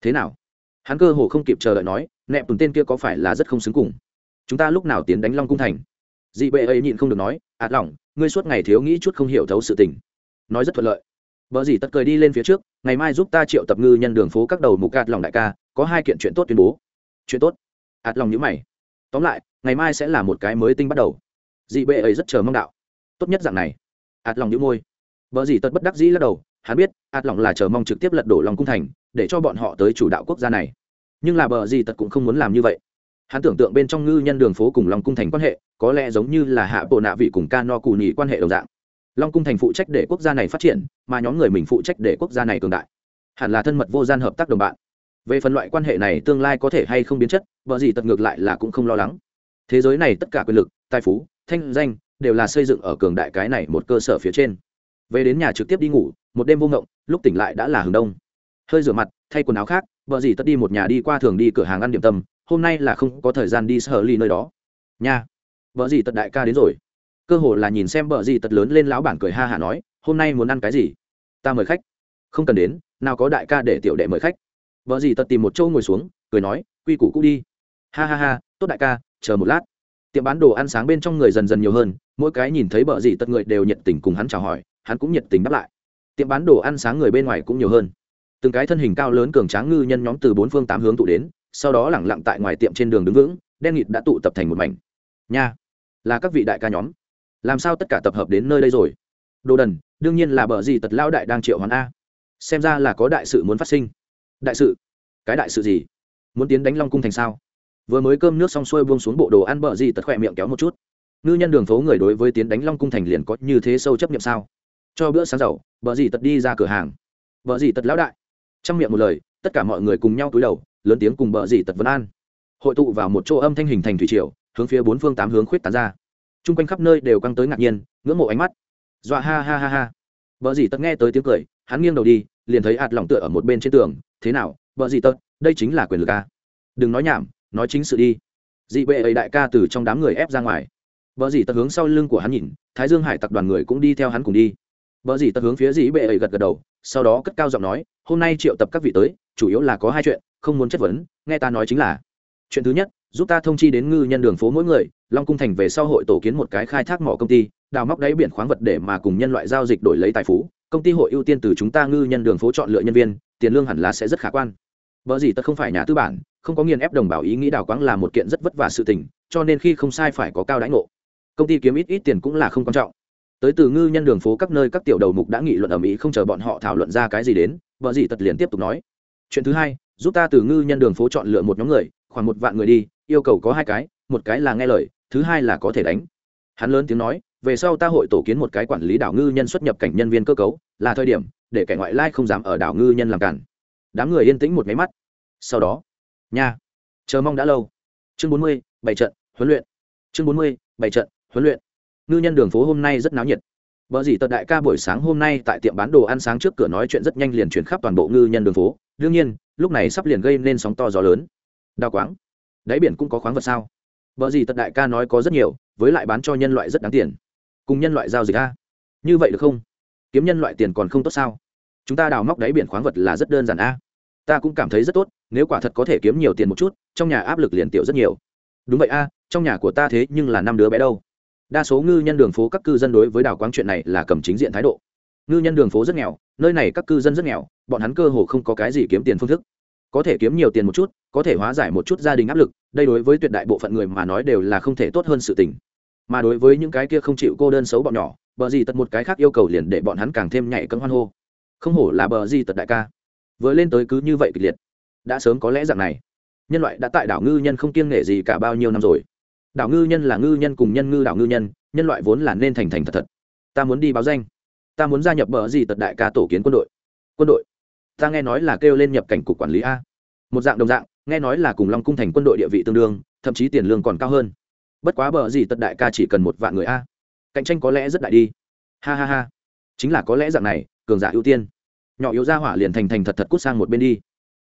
Thế nào? Hắn cơ hồ không kịp chờ đợi nói nẹp tùng tên kia có phải là rất không xứng cùng? Chúng ta lúc nào tiến đánh long cung thành? Dị bệ ấy nhịn không được nói ạt lỏng ngươi suốt ngày thiếu nghĩ chút không hiểu thấu sự tình. Nói rất thuận lợi. Bờ gì tất cười đi lên phía trước, ngày mai giúp ta triệu tập ngư nhân đường phố các đầu mục gạt lòng đại ca, có hai kiện chuyện tốt tuyên bố. Chuyện tốt? Ạt lòng nhíu mày. Tóm lại, ngày mai sẽ là một cái mới tinh bắt đầu. Dị bệ ấy rất chờ mong đạo. Tốt nhất dạng này. Ạt lòng đĩu môi. Vợ gì tật bất đắc dĩ lắc đầu, hắn biết, ạt lòng là chờ mong trực tiếp lật đổ lòng cung thành, để cho bọn họ tới chủ đạo quốc gia này. Nhưng là bờ gì tật cũng không muốn làm như vậy. Hắn tưởng tượng bên trong ngư nhân đường phố cùng lòng cung thành quan hệ, có lẽ giống như là hạ bộ nạ vị cùng ca no cù nhị quan hệ đồng dạng. Long cung thành phụ trách để quốc gia này phát triển, mà nhóm người mình phụ trách để quốc gia này cường đại. Hẳn là thân mật vô gian hợp tác đồng bạn. Về phần loại quan hệ này tương lai có thể hay không biến chất, vợ gì tật ngược lại là cũng không lo lắng thế giới này tất cả quyền lực, tài phú, thanh danh đều là xây dựng ở cường đại cái này một cơ sở phía trên. Về đến nhà trực tiếp đi ngủ, một đêm vô ngộng, lúc tỉnh lại đã là hừng đông. Hơi rửa mặt, thay quần áo khác, vợ dì tất đi một nhà đi qua thường đi cửa hàng ăn điểm tâm, hôm nay là không có thời gian đi sở ly nơi đó. Nha, vợ dì tật đại ca đến rồi. Cơ hồ là nhìn xem vợ dì tật lớn lên lão bản cười ha hả nói, hôm nay muốn ăn cái gì? Ta mời khách. Không cần đến, nào có đại ca để tiểu đệ mời khách. Vợ gì tật tìm một chỗ ngồi xuống, cười nói, quy củ cũ đi. Ha ha ha, tốt đại ca chờ một lát. Tiệm bán đồ ăn sáng bên trong người dần dần nhiều hơn, mỗi cái nhìn thấy bờ gì tất người đều nhiệt tình cùng hắn chào hỏi, hắn cũng nhiệt tình đáp lại. Tiệm bán đồ ăn sáng người bên ngoài cũng nhiều hơn. Từng cái thân hình cao lớn cường tráng ngư nhân nhóm từ bốn phương tám hướng tụ đến, sau đó lẳng lặng tại ngoài tiệm trên đường đứng vững, đen nghịt đã tụ tập thành một mảnh. Nha, là các vị đại ca nhóm. Làm sao tất cả tập hợp đến nơi đây rồi? Đồ đần, đương nhiên là bờ gì tật lao đại đang triệu hoán a. Xem ra là có đại sự muốn phát sinh. Đại sự? Cái đại sự gì? Muốn tiến đánh long cung thành sao? Vừa mới cơm nước xong xuôi buông xuống bộ đồ ăn bờ gì tật khỏe miệng kéo một chút. Ngư nhân đường phố người đối với tiến đánh long cung thành liền có như thế sâu chấp nhiệm sao? Cho bữa sáng giàu bờ gì tật đi ra cửa hàng. Bờ gì tật lão đại. Trong miệng một lời, tất cả mọi người cùng nhau cúi đầu, lớn tiếng cùng bờ gì tật vân an. Hội tụ vào một chỗ âm thanh hình thành thủy triều, hướng phía bốn phương tám hướng khuyết tán ra. Chung quanh khắp nơi đều căng tới ngạc nhiên, ngưỡng mộ ánh mắt. Dọa ha ha ha ha. Vợ dì tật nghe tới tiếng cười, hắn nghiêng đầu đi, liền thấy ạt lỏng tựa ở một bên trên tường. Thế nào vợ dì tật, đây chính là quyền lực à? Đừng nói nhảm nói chính sự đi. Dị bệ ấy đại ca từ trong đám người ép ra ngoài. Vợ dì tật hướng sau lưng của hắn nhìn, thái dương hải tập đoàn người cũng đi theo hắn cùng đi. Vợ dì tật hướng phía dị bệ ấy gật gật đầu, sau đó cất cao giọng nói, hôm nay triệu tập các vị tới, chủ yếu là có hai chuyện, không muốn chất vấn, nghe ta nói chính là. Chuyện thứ nhất, giúp ta thông chi đến ngư nhân đường phố mỗi người, long cung thành về sau hội tổ kiến một cái khai thác mỏ công ty, đào móc đáy biển khoáng vật để mà cùng nhân loại giao dịch đổi lấy tài phú. Công ty hội ưu tiên từ chúng ta ngư nhân đường phố chọn lựa nhân viên, tiền lương hẳn là sẽ rất khả quan. Vợ gì tất không phải nhà tư bản không có nghiền ép đồng bào ý nghĩ đào quáng là một kiện rất vất vả sự tình, cho nên khi không sai phải có cao đãi ngộ. Công ty kiếm ít ít tiền cũng là không quan trọng. Tới từ ngư nhân đường phố các nơi các tiểu đầu mục đã nghị luận ở mỹ không chờ bọn họ thảo luận ra cái gì đến, vợ gì tật liền tiếp tục nói. Chuyện thứ hai, giúp ta từ ngư nhân đường phố chọn lựa một nhóm người, khoảng một vạn người đi, yêu cầu có hai cái, một cái là nghe lời, thứ hai là có thể đánh. Hắn lớn tiếng nói, về sau ta hội tổ kiến một cái quản lý đảo ngư nhân xuất nhập cảnh nhân viên cơ cấu, là thời điểm, để kẻ ngoại lai không dám ở đảo ngư nhân làm cản. Đám người yên tĩnh một máy mắt. Sau đó nha chờ mong đã lâu chương bốn mươi bảy trận huấn luyện chương bốn mươi bảy trận huấn luyện ngư nhân đường phố hôm nay rất náo nhiệt vợ gì tật đại ca buổi sáng hôm nay tại tiệm bán đồ ăn sáng trước cửa nói chuyện rất nhanh liền chuyển khắp toàn bộ ngư nhân đường phố. Đương nhiên, lúc này sắp liền gây nên sóng to gió lớn. Đào quáng, đáy biển cũng có khoáng vật sao? vợ gì tật đại ca nói có rất nhiều, với lại bán cho nhân loại rất đáng tiền. Cùng nhân loại giao dịch a. Như vậy được không? Kiếm nhân loại tiền còn không tốt sao? Chúng ta đào móc đáy biển khoáng vật là rất đơn giản a. Ta cũng cảm thấy rất tốt, nếu quả thật có thể kiếm nhiều tiền một chút, trong nhà áp lực liền tiểu rất nhiều. Đúng vậy a, trong nhà của ta thế nhưng là năm đứa bé đâu. Đa số ngư nhân đường phố các cư dân đối với đảo quáng chuyện này là cầm chính diện thái độ. Ngư nhân đường phố rất nghèo nơi này các cư dân rất nghèo bọn hắn cơ hồ không có cái gì kiếm tiền phương thức. Có thể kiếm nhiều tiền một chút có thể hóa giải một chút gia đình áp lực đây đối với tuyệt đại bộ phận người mà nói đều là không thể tốt hơn sự tình. Mà đối với những cái kia không chịu cô đơn xấu bọn nhỏ bờ gì tật một cái khác yêu cầu liền để bọn hắn càng thêm nhảy cấm hoan hô. Không hổ là bờ gì tật đại ca vừa lên tới cứ như vậy kịch liệt. Đã sớm có lẽ dạng này. Nhân loại đã tại đảo ngư nhân không kiêng nghệ gì cả bao nhiêu năm rồi. Đảo ngư nhân là ngư nhân cùng nhân ngư đảo ngư nhân nhân loại vốn là nên thành thành thật thật. Ta muốn đi báo danh. Ta muốn gia nhập bờ gì tật đại ca tổ kiến quân đội. Quân đội. Ta nghe nói là kêu lên nhập cảnh cục quản lý a. Một dạng đồng dạng, nghe nói là cùng long cung thành quân đội địa vị tương đương, thậm chí tiền lương còn cao hơn. Bất quá bờ gì tật đại ca chỉ cần một vạn người a. Cạnh tranh có lẽ rất đại đi. Ha ha ha. Chính là có lẽ dạng này, cường giả ưu tiên nhỏ yếu ra hỏa liền thành thành thật thật cút sang một bên đi.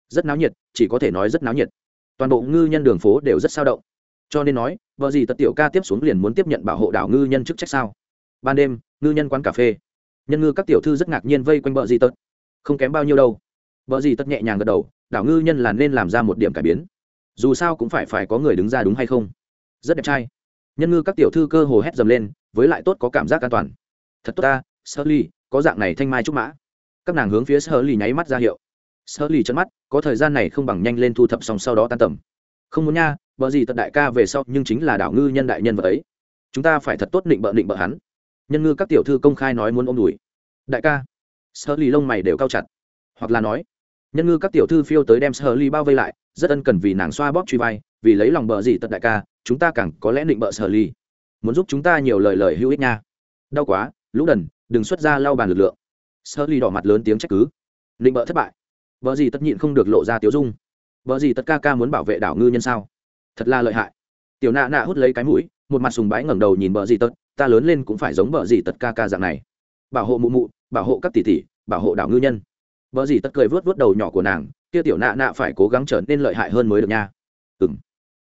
Rất náo nhiệt, chỉ có thể nói rất náo nhiệt. Toàn bộ ngư nhân đường phố đều rất sao động. Cho nên nói, vợ gì tật tiểu ca tiếp xuống liền muốn tiếp nhận bảo hộ đảo ngư nhân chức trách sao? Ban đêm, ngư nhân quán cà phê. Nhân ngư các tiểu thư rất ngạc nhiên vây quanh vợ gì tật. Không kém bao nhiêu đâu. Vợ gì tật nhẹ nhàng gật đầu, đảo ngư nhân là nên làm ra một điểm cải biến. Dù sao cũng phải phải có người đứng ra đúng hay không. Rất đẹp trai. Nhân ngư các tiểu thư cơ hồ hét dầm lên, với lại tốt có cảm giác an toàn. Thật tốt ta sơ ly có dạng này thanh mai trúc mã các nàng hướng phía sơ lì nháy mắt ra hiệu. Sơ lì chân mắt, có thời gian này không bằng nhanh lên thu thập xong sau đó tan tầm. Không muốn nha vợ gì tật đại ca về sau, nhưng chính là đảo ngư nhân đại nhân vật ấy. Chúng ta phải thật tốt định bợ định bợ hắn. Nhân ngư các tiểu thư công khai nói muốn ôm đùi. Đại ca. Sơ lì lông mày đều cao chặt. Hoặc là nói, nhân ngư các tiểu thư phiêu tới đem sơ lì bao vây lại, rất ân cần vì nàng xoa bóp truy vai, vì lấy lòng bờ gì tật đại ca, chúng ta càng có lẽ định bợ sơ lì. Muốn giúp chúng ta nhiều lời lời hữu ích nha. Đau quá, lũ đần, đừng xuất ra lau bàn lực lượng sơ ly đỏ mặt lớn tiếng trách cứ. Định bợ thất bại. Vợ gì tất nhịn không được lộ ra tiếu dung. Vợ gì tất ca ca muốn bảo vệ đảo ngư nhân sao? Thật là lợi hại. Tiểu nạ nạ hút lấy cái mũi, một mặt sùng bái ngẩng đầu nhìn vợ gì tật ta lớn lên cũng phải giống vợ gì tất ca ca dạng này. Bảo hộ mụ mụ, bảo hộ các tỷ tỷ, bảo hộ đảo ngư nhân. Vợ gì tật cười vớt vớt đầu nhỏ của nàng, kia tiểu nạ nạ phải cố gắng trở nên lợi hại hơn mới được nha. Ừng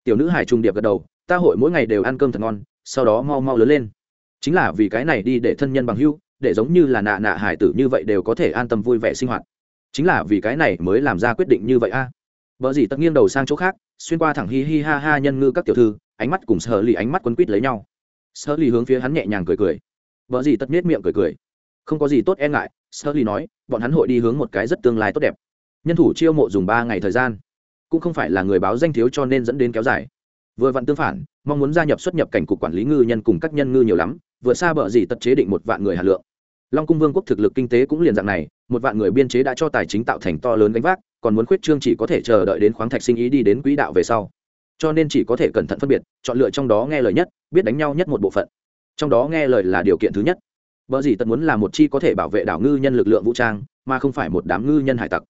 tiểu nữ hải trung điệp gật đầu, ta hội mỗi ngày đều ăn cơm thật ngon, sau đó mau mau lớn lên. Chính là vì cái này đi để thân nhân bằng hưu để giống như là nạ nạ hải tử như vậy đều có thể an tâm vui vẻ sinh hoạt. Chính là vì cái này mới làm ra quyết định như vậy a. À. vợ gì tất nghiêng đầu sang chỗ khác, xuyên qua thẳng hi hi ha ha nhân ngư các tiểu thư, ánh mắt cùng sở lì ánh mắt quấn quýt lấy nhau. Sở lì hướng phía hắn nhẹ nhàng cười cười. Vợ gì tất miết miệng cười cười. Không có gì tốt e ngại, sở lì nói, bọn hắn hội đi hướng một cái rất tương lai tốt đẹp. Nhân thủ chiêu mộ dùng ba ngày thời gian. Cũng không phải là người báo danh thiếu cho nên dẫn đến kéo dài. Vừa vặn tương phản, mong muốn gia nhập xuất nhập cảnh cục quản lý ngư nhân cùng các nhân ngư nhiều lắm vượt xa bờ gì tật chế định một vạn người hà lượng. Long cung vương quốc thực lực kinh tế cũng liền dạng này, một vạn người biên chế đã cho tài chính tạo thành to lớn gánh vác, còn muốn khuyết trương chỉ có thể chờ đợi đến khoáng thạch sinh ý đi đến quỹ đạo về sau. Cho nên chỉ có thể cẩn thận phân biệt, chọn lựa trong đó nghe lời nhất, biết đánh nhau nhất một bộ phận. Trong đó nghe lời là điều kiện thứ nhất. Bờ gì tật muốn là một chi có thể bảo vệ đảo ngư nhân lực lượng vũ trang, mà không phải một đám ngư nhân hải tặc.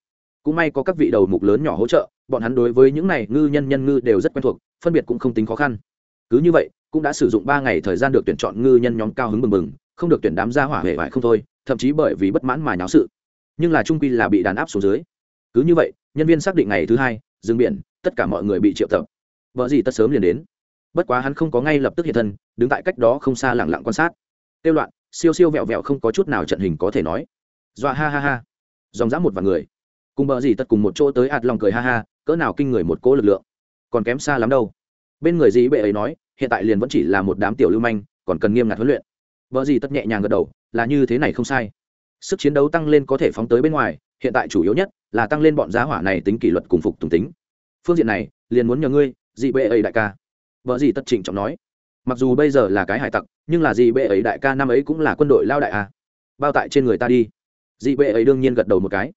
Cũng may có các vị đầu mục lớn nhỏ hỗ trợ, bọn hắn đối với những này ngư nhân nhân ngư đều rất quen thuộc, phân biệt cũng không tính khó khăn. Cứ như vậy cũng đã sử dụng ba ngày thời gian được tuyển chọn ngư nhân nhóm cao hứng bừng bừng, không được tuyển đám gia hỏa hệ vải không thôi, thậm chí bởi vì bất mãn mà nháo sự. Nhưng là trung quy là bị đàn áp xuống dưới. Cứ như vậy, nhân viên xác định ngày thứ hai dừng biển, tất cả mọi người bị triệu tập. Vợ gì tất sớm liền đến. Bất quá hắn không có ngay lập tức hiện thân, đứng tại cách đó không xa lẳng lặng quan sát. Tiêu loạn, siêu siêu vẹo vẹo không có chút nào trận hình có thể nói. Dọa ha ha ha. Dòng dã một vài người. Cùng bờ gì tất cùng một chỗ tới ạt lòng cười ha ha, cỡ nào kinh người một cỗ lực lượng. Còn kém xa lắm đâu. Bên người gì bệ ấy nói hiện tại liền vẫn chỉ là một đám tiểu lưu manh, còn cần nghiêm ngặt huấn luyện. Vợ gì tất nhẹ nhàng gật đầu, là như thế này không sai. Sức chiến đấu tăng lên có thể phóng tới bên ngoài, hiện tại chủ yếu nhất là tăng lên bọn giá hỏa này tính kỷ luật cùng phục tùng tính. Phương diện này, liền muốn nhờ ngươi, dị bệ ấy đại ca. Vợ gì tất trịnh trọng nói. Mặc dù bây giờ là cái hải tặc, nhưng là dị bệ ấy đại ca năm ấy cũng là quân đội lao đại à bao tại trên người ta đi. Dị bệ ấy đương nhiên gật đầu một cái.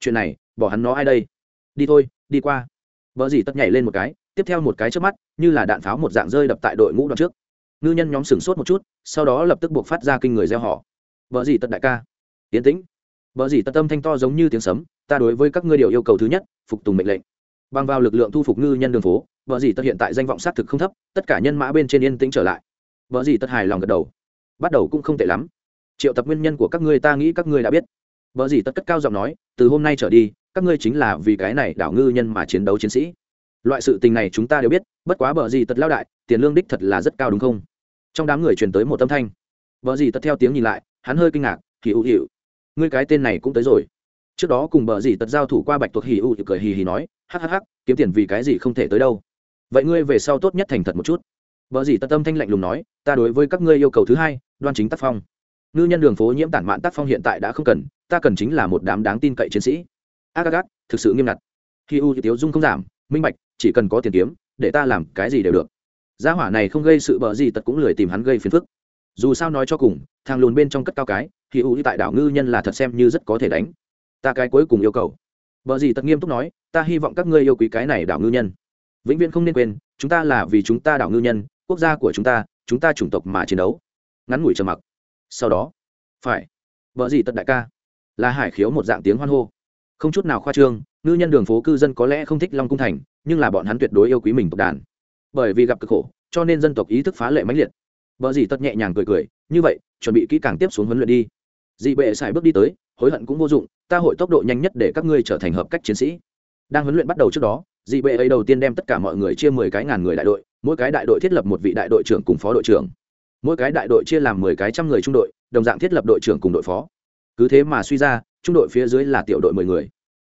Chuyện này, bỏ hắn nó ai đây? Đi thôi, đi qua. Vợ gì tất nhảy lên một cái tiếp theo một cái trước mắt, như là đạn pháo một dạng rơi đập tại đội ngũ đoạn trước. Ngư nhân nhóm sửng sốt một chút, sau đó lập tức buộc phát ra kinh người gieo họ vợ gì tật đại ca? Yến tĩnh. Vợ gì tật tâm thanh to giống như tiếng sấm, ta đối với các ngươi điều yêu cầu thứ nhất, phục tùng mệnh lệnh. Bằng vào lực lượng thu phục ngư nhân đường phố, vợ gì tật hiện tại danh vọng xác thực không thấp, tất cả nhân mã bên trên yên tĩnh trở lại. Vợ gì tật hài lòng gật đầu. Bắt đầu cũng không tệ lắm. Triệu tập nguyên nhân của các ngươi ta nghĩ các ngươi đã biết. Vợ gì tật cất cao giọng nói, từ hôm nay trở đi, các ngươi chính là vì cái này đảo ngư nhân mà chiến đấu chiến sĩ loại sự tình này chúng ta đều biết, bất quá bờ gì tật lao đại, tiền lương đích thật là rất cao đúng không? Trong đám người truyền tới một âm thanh. Bờ gì tật theo tiếng nhìn lại, hắn hơi kinh ngạc, hì ụ hiệu ngươi cái tên này cũng tới rồi. Trước đó cùng bờ gì tật giao thủ qua bạch tuộc hì ụ cười hì hì nói hắc hắc hắc kiếm tiền vì cái gì không thể tới đâu. Vậy ngươi về sau tốt nhất thành thật một chút. Bờ gì tật âm thanh lạnh lùng nói, ta đối với các ngươi yêu cầu thứ hai, đoan chính tác phong. Ngư nhân đường phố nhiễm tản mạn tác phong hiện tại đã không cần, ta cần chính là một đám đáng tin cậy chiến sĩ. Ác thực sự nghiêm ngặt. Khi u tiếu dung không giảm minh bạch, chỉ cần có tiền kiếm, để ta làm cái gì đều được. Gia hỏa này không gây sự bờ gì tật cũng lười tìm hắn gây phiền phức. Dù sao nói cho cùng thằng lùn bên trong cất cao cái, thì ưu tại đảo ngư nhân là thật xem như rất có thể đánh. Ta cái cuối cùng yêu cầu. Bờ gì tật nghiêm túc nói, ta hy vọng các ngươi yêu quý cái này đảo ngư nhân. Vĩnh viễn không nên quên, chúng ta là vì chúng ta đảo ngư nhân, quốc gia của chúng ta chúng ta chủng tộc mà chiến đấu. Ngắn ngủi trầm mặc. Sau đó, phải. Vợ gì tật đại ca. Là hải khiếu một dạng tiếng hoan hô. Không chút nào khoa trương ngư nhân đường phố cư dân có lẽ không thích long cung thành, nhưng là bọn hắn tuyệt đối yêu quý mình tộc đàn. Bởi vì gặp cực khổ, cho nên dân tộc ý thức phá lệ mãnh liệt. Vợ dì tất nhẹ nhàng cười cười, như vậy, chuẩn bị kỹ càng tiếp xuống huấn luyện đi. Dị bệ xài bước đi tới, hối hận cũng vô dụng, ta hội tốc độ nhanh nhất để các ngươi trở thành hợp cách chiến sĩ. Đang huấn luyện bắt đầu trước đó dị bệ ấy đầu tiên đem tất cả mọi người chia mười cái ngàn người đại đội, mỗi cái đại đội thiết lập một vị đại đội trưởng cùng phó đội trưởng. Mỗi cái đại đội chia làm mười cái trăm người trung đội, đồng dạng thiết lập đội trưởng cùng đội phó. Cứ thế mà suy ra, trung đội phía dưới là tiểu đội mười người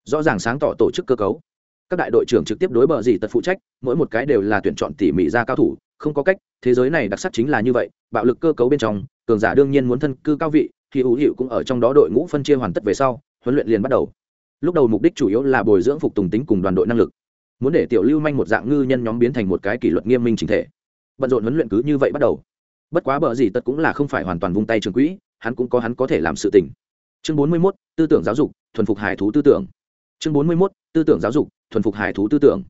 rõ ràng sáng tỏ tổ chức cơ cấu. Các đại đội trưởng trực tiếp đối bờ gì tật phụ trách mỗi một cái đều là tuyển chọn tỉ mỉ ra cao thủ không có cách thế giới này đặc sắc chính là như vậy bạo lực cơ cấu bên trong cường giả đương nhiên muốn thân cư cao vị thì hữu hiệu cũng ở trong đó đội ngũ phân chia hoàn tất về sau huấn luyện liền bắt đầu. Lúc đầu mục đích chủ yếu là bồi dưỡng phục tùng tính cùng đoàn đội năng lực. Muốn để tiểu lưu manh một dạng ngư nhân nhóm biến thành một cái kỷ luật nghiêm minh chính thể. Bận rộn huấn luyện cứ như vậy bắt đầu. Bất quá bờ gì tật cũng là không phải hoàn toàn vung tay trường quỹ hắn cũng có hắn có thể làm sự tình. Chương bốn mươi 41, tư tưởng giáo dục thuần phục hải thú tư tưởng chương bốn mươi 41, tư tưởng giáo dục thuần phục hải thú tư tưởng.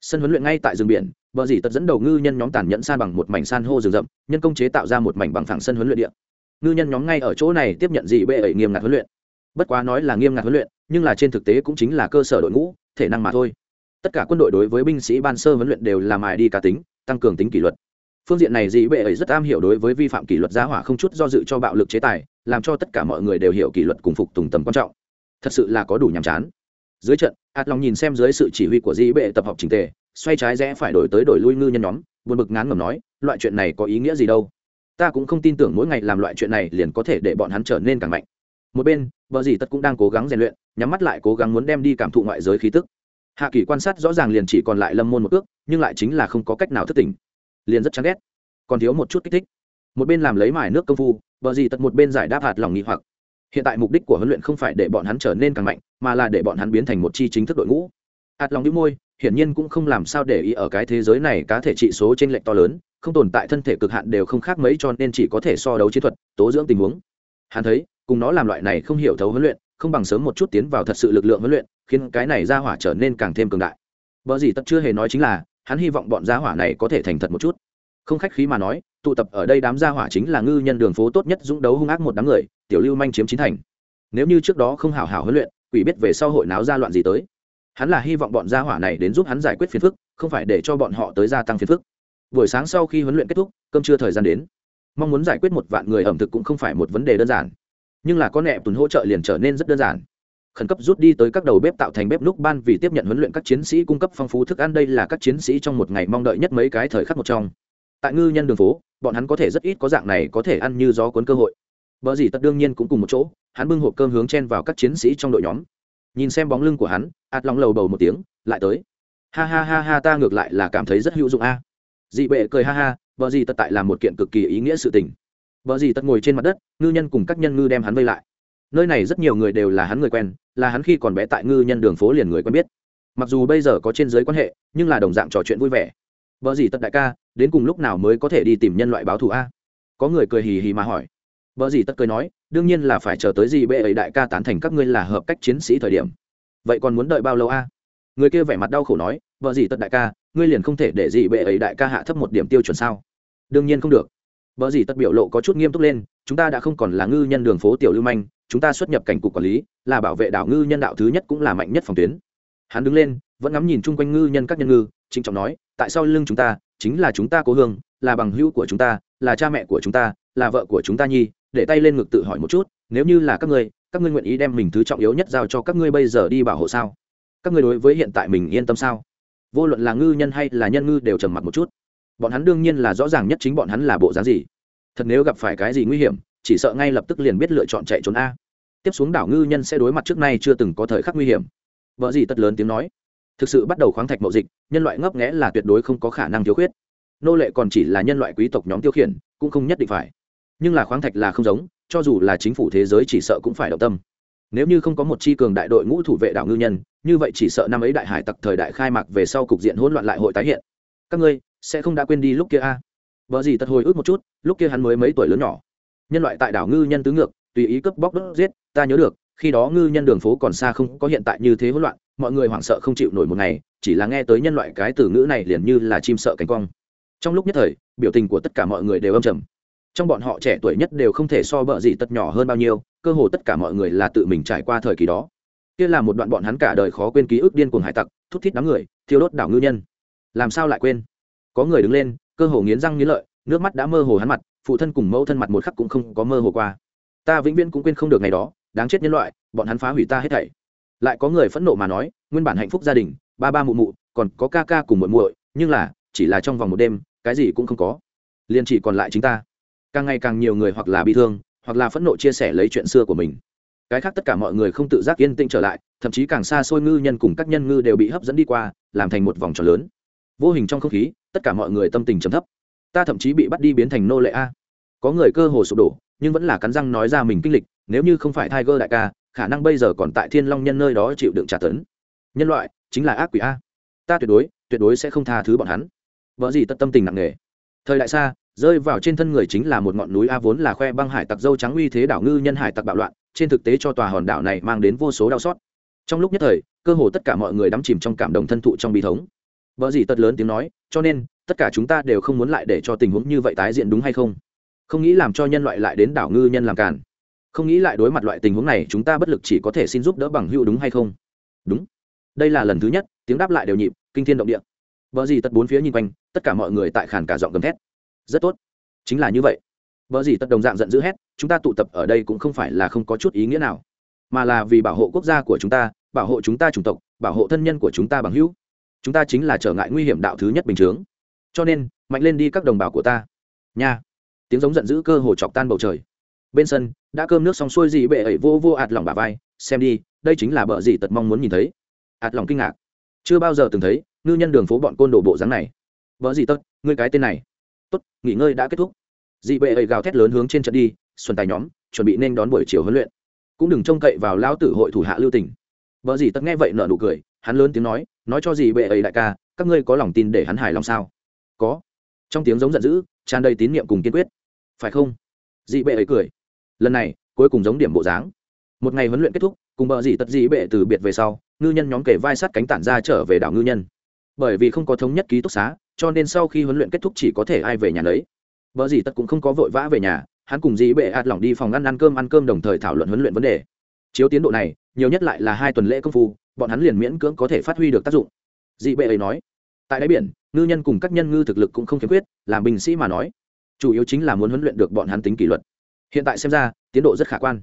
Sân huấn luyện ngay tại rừng biển bờ dì tật dẫn đầu ngư nhân nhóm tàn nhẫn san bằng một mảnh san hô rừng rậm nhân công chế tạo ra một mảnh bằng phẳng sân huấn luyện địa. Ngư nhân nhóm ngay ở chỗ này tiếp nhận dị bệ ẩy nghiêm ngặt huấn luyện. Bất quá nói là nghiêm ngặt huấn luyện nhưng là trên thực tế cũng chính là cơ sở đội ngũ thể năng mà thôi. Tất cả quân đội đối với binh sĩ ban sơ huấn luyện đều làm mài đi cá tính tăng cường tính kỷ luật. Phương diện này dị bệ ấy rất am hiểu đối với vi phạm kỷ luật giá hỏa không chút do dự cho bạo lực chế tài làm cho tất cả mọi người đều hiểu kỷ luật cùng phục tùng tầm quan trọng. Thật sự là có đủ nhàm chán dưới trận ạt lòng nhìn xem dưới sự chỉ huy của dĩ bệ tập hợp trình tề, xoay trái rẽ phải đổi tới đổi lui ngư nhân nhóm, buồn bực ngán ngầm nói, loại chuyện này có ý nghĩa gì đâu? Ta cũng không tin tưởng mỗi ngày làm loại chuyện này liền có thể để bọn hắn trở nên càng mạnh. Một bên, vợ dì tất cũng đang cố gắng rèn luyện, nhắm mắt lại cố gắng muốn đem đi cảm thụ ngoại giới khí tức. Hạ kỳ quan sát rõ ràng liền chỉ còn lại lâm môn một ước nhưng lại chính là không có cách nào thức tỉnh. Liền rất chán ghét. Còn thiếu một chút kích thích. Một bên làm lấy mải nước công phu, vợ gì tất một bên giải đáp hạt lòng nghi hoặc hiện tại mục đích của huấn luyện không phải để bọn hắn trở nên càng mạnh, mà là để bọn hắn biến thành một chi chính thức đội ngũ. Hạt lòng đĩu môi, hiển nhiên cũng không làm sao để ý ở cái thế giới này cá thể trị số t r ê n lệch to lớn, không tồn tại thân thể cực hạn đều không khác mấy cho nên chỉ có thể so đấu chiến thuật, tố dưỡng tình huống. Hắn thấy, cùng nó làm loại này không hiểu thấu huấn luyện, không bằng sớm một chút tiến vào thật sự lực lượng huấn luyện, khiến cái này ra hỏa trở nên càng thêm cường đại. Vợ gì tất chưa hề nói chính là, hắn hy vọng bọn gia hỏa này có thể thành thật một chút. Không khách khí mà nói tụ tập ở đây đám gia hỏa chính là ngư nhân đường phố tốt nhất dũng đấu hung ác một đám người, tiểu lưu manh chiếm chín thành. Nếu như trước đó không hào hào huấn luyện, quỷ biết về sau hội náo ra loạn gì tới. Hắn là hy vọng bọn gia hỏa này đến giúp hắn giải quyết phiền phức, không phải để cho bọn họ tới gia tăng phiền phức. Buổi sáng sau khi huấn luyện kết thúc, cơm trưa thời gian đến. Mong muốn giải quyết một vạn người ẩm thực cũng không phải một vấn đề đơn giản. Nhưng là con nẹp tuần hỗ trợ liền trở nên rất đơn giản. Khẩn cấp rút đi tới các đầu bếp tạo thành bếp núc ban vì tiếp nhận huấn luyện các chiến sĩ cung cấp phong phú thức ăn. Đây là các chiến sĩ trong một ngày mong đợi nhất mấy cái thời khắc một trong. Tại ngư nhân đường phố bọn hắn có thể rất ít có dạng này có thể ăn như gió cuốn cơ hội. Vợ gì tất đương nhiên cũng cùng một chỗ, hắn bưng hộp cơm hướng chen vào các chiến sĩ trong đội nhóm. Nhìn xem bóng lưng của hắn ạt lòng lầu bầu một tiếng, lại tới. Ha ha ha ha, ta ngược lại là cảm thấy rất hữu dụng a. Dị bệ cười ha ha vợ gì tất tại là một kiện cực kỳ ý nghĩa sự tình. Vợ gì tất ngồi trên mặt đất, ngư nhân cùng các nhân ngư đem hắn vây lại. Nơi này rất nhiều người đều là hắn người quen, là hắn khi còn bé tại ngư nhân đường phố liền người quen biết. Mặc dù bây giờ có trên giới quan hệ, nhưng là đồng dạng trò chuyện vui vẻ vợ gì tất đại ca, đến cùng lúc nào mới có thể đi tìm nhân loại báo thù a? Có người cười hì hì mà hỏi. Vợ gì tất cười nói, đương nhiên là phải chờ tới gì bệ ấy đại ca tán thành các ngươi là hợp cách chiến sĩ thời điểm. Vậy còn muốn đợi bao lâu a? Người kia vẻ mặt đau khổ nói, vợ gì tất đại ca, ngươi liền không thể để gì bệ ấy đại ca hạ thấp một điểm tiêu chuẩn sao? Đương nhiên không được. Vợ gì tất biểu lộ có chút nghiêm túc lên, chúng ta đã không còn là ngư nhân đường phố tiểu lưu manh, chúng ta xuất nhập cảnh cục quản lý, là bảo vệ đảo ngư nhân đạo thứ nhất cũng là mạnh nhất phòng tuyến hắn đứng lên, vẫn ngắm nhìn chung quanh ngư nhân các nhân ngư, trịnh trọng nói, tại sao lưng chúng ta, chính là chúng ta cố hương, là bằng hữu của chúng ta, là cha mẹ của chúng ta, là vợ của chúng ta nhi, để tay lên ngực tự hỏi một chút, nếu như là các ngươi các ngươi nguyện ý đem mình thứ trọng yếu nhất giao cho các ngươi bây giờ đi bảo hộ sao? Các ngươi đối với hiện tại mình yên tâm sao? Vô luận là ngư nhân hay là nhân ngư đều trầm mặc một chút. Bọn hắn đương nhiên là rõ ràng nhất chính bọn hắn là bộ dáng gì. Thật nếu gặp phải cái gì nguy hiểm, chỉ sợ ngay lập tức liền biết lựa chọn chạy trốn a. Tiếp xuống đảo ngư nhân sẽ đối mặt trước nay chưa từng có thời khắc nguy hiểm vợ gì tất lớn tiếng nói. Thực sự bắt đầu khoáng thạch mậu dịch, nhân loại ngấp nghẽ là tuyệt đối không có khả năng thiếu khuyết. Nô lệ còn chỉ là nhân loại quý tộc nhóm tiêu khiển, cũng không nhất định phải. Nhưng là khoáng thạch là không giống, cho dù là chính phủ thế giới chỉ sợ cũng phải động tâm. Nếu như không có một chi cường đại đội ngũ thủ vệ đảo ngư nhân, như vậy chỉ sợ năm ấy đại hải tặc thời đại khai mạc về sau cục diện hỗn loạn lại hội tái hiện. Các ngươi, sẽ không đã quên đi lúc kia a? À? vợ gì tật hồi ức một chút, lúc kia hắn mới mấy tuổi lớn nhỏ. Nhân loại tại đảo ngư nhân tứ ngược, tùy ý cướp bóc đốt giết, ta nhớ được khi đó ngư nhân đường phố còn xa không có hiện tại như thế hỗn loạn, mọi người hoảng sợ không chịu nổi một ngày, chỉ là nghe tới nhân loại cái từ ngữ này liền như là chim sợ cánh cong. Trong lúc nhất thời, biểu tình của tất cả mọi người đều âm trầm. Trong bọn họ trẻ tuổi nhất đều không thể so bợ gì tất nhỏ hơn bao nhiêu, cơ hồ tất cả mọi người là tự mình trải qua thời kỳ đó. Kia là một đoạn bọn hắn cả đời khó quên ký ức điên cuồng hải tặc, thút thít đám người, thiêu đốt đảo ngư nhân. Làm sao lại quên? Có người đứng lên, cơ hồ nghiến răng nghiến lợi, nước mắt đã mơ hồ hắn mặt, phụ thân cùng mẫu thân mặt một khắc cũng không có mơ hồ qua. Ta vĩnh viễn cũng quên không được ngày đó đáng chết nhân loại, bọn hắn phá hủy ta hết thảy. Lại có người phẫn nộ mà nói, nguyên bản hạnh phúc gia đình, ba ba mụ mụ, còn có ca ca cùng muội muội, nhưng là, chỉ là trong vòng một đêm, cái gì cũng không có. Liền chỉ còn lại chính ta. Càng ngày càng nhiều người hoặc là bị thương, hoặc là phẫn nộ chia sẻ lấy chuyện xưa của mình. Cái khác tất cả mọi người không tự giác yên tĩnh trở lại, thậm chí càng xa xôi ngư nhân cùng các nhân ngư đều bị hấp dẫn đi qua, làm thành một vòng tròn lớn. Vô hình trong không khí, tất cả mọi người tâm tình trầm thấp. Ta thậm chí bị bắt đi biến thành nô lệ a. Có người cơ hồ sụp đổ, nhưng vẫn là cắn răng nói ra mình kinh lịch nếu như không phải tiger đại ca, khả năng bây giờ còn tại thiên long nhân nơi đó chịu đựng trả tấn. Nhân loại, chính là ác quỷ a. Ta tuyệt đối tuyệt đối sẽ không tha thứ bọn hắn. Vợ gì tất tâm tình nặng nề. Thời đại xa, rơi vào trên thân người chính là một ngọn núi a vốn là khoe băng hải tặc dâu trắng uy thế đảo ngư nhân hải tặc bạo loạn, trên thực tế cho tòa hòn đảo này mang đến vô số đau xót. Trong lúc nhất thời, cơ hồ tất cả mọi người đắm chìm trong cảm động thân thụ trong bi thống. Vợ gì tất lớn tiếng nói, cho nên, tất cả chúng ta đều không muốn lại để cho tình huống như vậy tái diện đúng hay không? Không nghĩ làm cho nhân loại lại đến đảo ngư nhân làm càn không nghĩ lại đối mặt loại tình huống này, chúng ta bất lực chỉ có thể xin giúp đỡ bằng hữu đúng hay không? Đúng. Đây là lần thứ nhất, tiếng đáp lại đều nhịp, kinh thiên động địa. Vợ gì tất bốn phía nhìn quanh, tất cả mọi người tại khàn cả giọng gầm thét. Rất tốt. Chính là như vậy. Vợ gì tất đồng dạng giận dữ hét, chúng ta tụ tập ở đây cũng không phải là không có chút ý nghĩa nào, mà là vì bảo hộ quốc gia của chúng ta, bảo hộ chúng ta chủng tộc, bảo hộ thân nhân của chúng ta bằng hữu. Chúng ta chính là trở ngại nguy hiểm đạo thứ nhất bình chướng. Cho nên, mạnh lên đi các đồng bào của ta. Nha. Tiếng giống giận dữ cơ hồ chọc tan bầu trời bên sân, đã cơm nước xong xuôi gì bệ ấy vô vô ạt lòng bà vai, xem đi, đây chính là bờ gì tật mong muốn nhìn thấy. Ạt lòng kinh ngạc. Chưa bao giờ từng thấy, ngư nhân đường phố bọn côn đồ bộ dáng này. Vợ gì tật, ngươi cái tên này. Tốt, nghỉ ngơi đã kết thúc. Dị bệ ấy gào thét lớn hướng trên trận đi, xuân tài nhóm, chuẩn bị nên đón buổi chiều huấn luyện. Cũng đừng trông cậy vào lão tử hội thủ hạ lưu tỉnh vợ gì tật nghe vậy nở nụ cười, hắn lớn tiếng nói nói cho gì bệ ấy đại ca, các ngươi có lòng tin để hắn hài lòng sao? Có. Trong tiếng giống giận dữ, tràn đầy tín nhiệm cùng kiên quyết. Phải không? Dị bệ ấy cười lần này, cuối cùng giống điểm bộ dáng. Một ngày huấn luyện kết thúc, cùng bờ dị tật dị bệ từ biệt về sau, ngư nhân nhóm kể vai sát cánh tản ra trở về đảo ngư nhân. Bởi vì không có thống nhất ký túc xá, cho nên sau khi huấn luyện kết thúc chỉ có thể ai về nhà lấy bờ dì tật cũng không có vội vã về nhà, hắn cùng dì bệ ạt lỏng đi phòng ăn ăn cơm ăn cơm đồng thời thảo luận huấn luyện vấn đề. Chiếu tiến độ này, nhiều nhất lại là hai tuần lễ công phu, bọn hắn liền miễn cưỡng có thể phát huy được tác dụng. Dị bệ ấy nói, tại đáy biển, ngư nhân cùng các nhân ngư thực lực cũng không khiếm khuyết, làm binh sĩ mà nói, chủ yếu chính là muốn huấn luyện được bọn hắn tính kỷ luật hiện tại xem ra, tiến độ rất khả quan.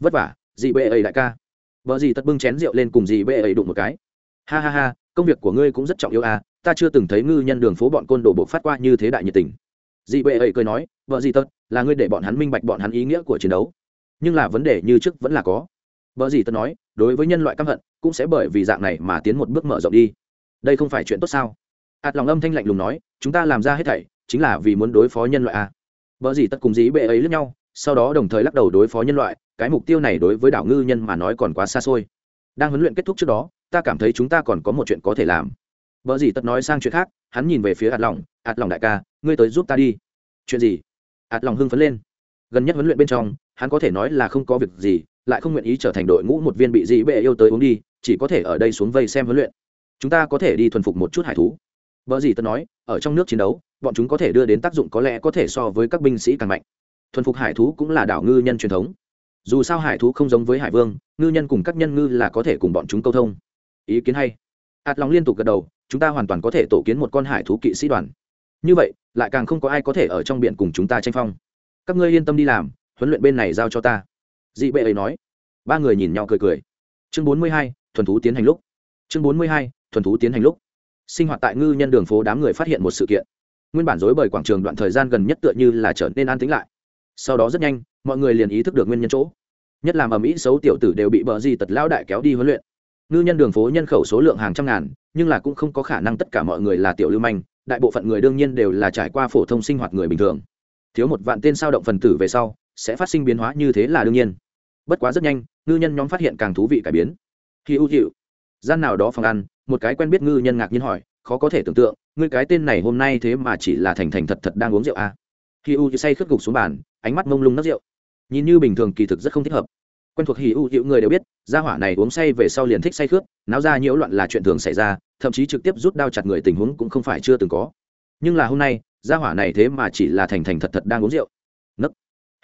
Vất vả, dì bệ ấy đại ca. Vợ dì tất bưng chén rượu lên cùng dì bệ ấy đụng một cái. Ha ha ha, công việc của ngươi cũng rất trọng yếu à ta chưa từng thấy ngư nhân đường phố bọn côn đồ bộ phát qua như thế đại nhiệt tình. Dì bệ ấy cười nói, vợ dì tất, là ngươi để bọn hắn minh bạch bọn hắn ý nghĩa của chiến đấu. Nhưng là vấn đề như trước vẫn là có. Vợ dì tất nói, đối với nhân loại căm hận, cũng sẽ bởi vì dạng này mà tiến một bước mở rộng đi. Đây không phải chuyện tốt sao? Ạt lòng âm thanh lạnh lùng nói, chúng ta làm ra hết thảy, chính là vì muốn đối phó nhân loại à. Vợ dì tất cùng dì bệ ấy lẫn nhau sau đó đồng thời lắc đầu đối phó nhân loại, cái mục tiêu này đối với đảo ngư nhân mà nói còn quá xa xôi. Đang huấn luyện kết thúc trước đó, ta cảm thấy chúng ta còn có một chuyện có thể làm. Vợ gì tất nói sang chuyện khác, hắn nhìn về phía ạt lòng ạt lòng đại ca, ngươi tới giúp ta đi. Chuyện gì? Ạt lòng hưng phấn lên. Gần nhất huấn luyện bên trong, hắn có thể nói là không có việc gì, lại không nguyện ý trở thành đội ngũ một viên bị dị bệ yêu tới uống đi, chỉ có thể ở đây xuống vây xem huấn luyện. Chúng ta có thể đi thuần phục một chút hải thú. Vợ gì tất nói, ở trong nước chiến đấu, bọn chúng có thể đưa đến tác dụng có lẽ có thể so với các binh sĩ càng mạnh thuần phục hải thú cũng là đảo ngư nhân truyền thống. Dù sao hải thú không giống với hải vương, ngư nhân cùng các nhân ngư là có thể cùng bọn chúng câu thông. Ý kiến hay. Hạt lòng liên tục gật đầu, chúng ta hoàn toàn có thể tổ kiến một con hải thú kỵ sĩ đoàn. Như vậy, lại càng không có ai có thể ở trong biển cùng chúng ta tranh phong. Các ngươi yên tâm đi làm, huấn luyện bên này giao cho ta. Dị bệ ấy nói. Ba người nhìn nhau cười cười. Chương bốn mươi hai, thuần thú tiến hành lúc. Chương bốn mươi hai, thuần thú tiến hành lúc. Sinh hoạt tại ngư nhân đường phố đám người phát hiện một sự kiện. Nguyên bản dối bởi quảng trường đoạn thời gian gần nhất tựa như là trở nên an tĩnh lại sau đó rất nhanh, mọi người liền ý thức được nguyên nhân chỗ. Nhất là ở ĩ xấu tiểu tử đều bị bờ di tật lão đại kéo đi huấn luyện. Ngư nhân đường phố nhân khẩu số lượng hàng trăm ngàn, nhưng là cũng không có khả năng tất cả mọi người là tiểu lưu manh, đại bộ phận người đương nhiên đều là trải qua phổ thông sinh hoạt người bình thường. Thiếu một vạn tên sao động phần tử về sau, sẽ phát sinh biến hóa như thế là đương nhiên. Bất quá rất nhanh, ngư nhân nhóm phát hiện càng thú vị cải biến. Khi ưu hiệu gian nào đó phòng ăn, một cái quen biết ngư nhân ngạc nhiên hỏi, khó có thể tưởng tượng, ngươi cái tên này hôm nay thế mà chỉ là thành thành thật thật đang uống rượu à. khi u say khướt gục xuống bàn ánh mắt mông lung nấc rượu. Nhìn như bình thường kỳ thực rất không thích hợp. Quen thuộc hì u hữu người đều biết, gia hỏa này uống say về sau liền thích say khướt, náo ra nhiễu loạn là chuyện thường xảy ra, thậm chí trực tiếp rút đao chặt người tình huống cũng không phải chưa từng có. Nhưng là hôm nay, gia hỏa này thế mà chỉ là thành thành thật thật đang uống rượu. Nấc.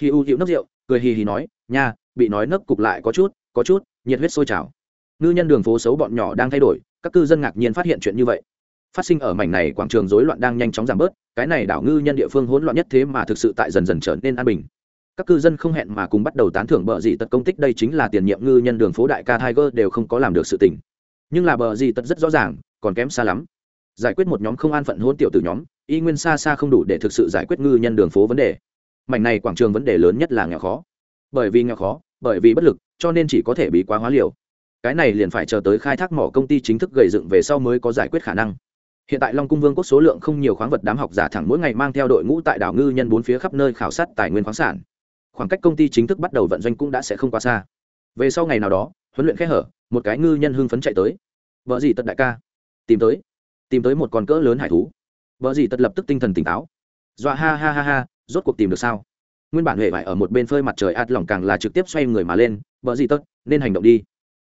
Hì u hữu nấc rượu, cười hì hì nói, nha, bị nói nấc cục lại có chút có chút, nhiệt huyết sôi trào. Ngư nhân đường phố xấu bọn nhỏ đang thay đổi, các cư dân ngạc nhiên phát hiện chuyện như vậy. Phát sinh ở mảnh này quảng trường rối loạn đang nhanh chóng giảm bớt cái này đảo ngư nhân địa phương hỗn loạn nhất thế mà thực sự tại dần dần trở nên an bình. Các cư dân không hẹn mà cùng bắt đầu tán thưởng bờ gì tật công tích, đây chính là tiền nhiệm ngư nhân đường phố đại ca tiger đều không có làm được sự tình. Nhưng là bờ gì tật rất rõ ràng, còn kém xa lắm. Giải quyết một nhóm không an phận hôn tiểu từ nhóm, y nguyên xa xa không đủ để thực sự giải quyết ngư nhân đường phố vấn đề. Mảnh này quảng trường vấn đề lớn nhất là nghèo khó. Bởi vì nghèo khó, bởi vì bất lực, cho nên chỉ có thể bị quá hóa liều. Cái này liền phải chờ tới khai thác mỏ công ty chính thức gầy dựng về sau mới có giải quyết khả năng hiện tại long cung vương quốc số lượng không nhiều khoáng vật đám học giả thẳng mỗi ngày mang theo đội ngũ tại đảo ngư nhân bốn phía khắp nơi khảo sát tài nguyên khoáng sản. Khoảng cách công ty chính thức bắt đầu vận doanh cũng đã sẽ không quá xa. Về sau ngày nào đó, huấn luyện khẽ hở, một cái ngư nhân hưng phấn chạy tới. Vợ gì tật đại ca? Tìm tới. Tìm tới một con cỡ lớn hải thú. Vợ gì tật lập tức tinh thần tỉnh táo. Dọa ha ha ha ha, rốt cuộc tìm được sao? Nguyên bản huệ vải ở một bên phơi mặt trời ạt lỏng càng là trực tiếp xoay người mà lên, vợ gì tất nên hành động đi.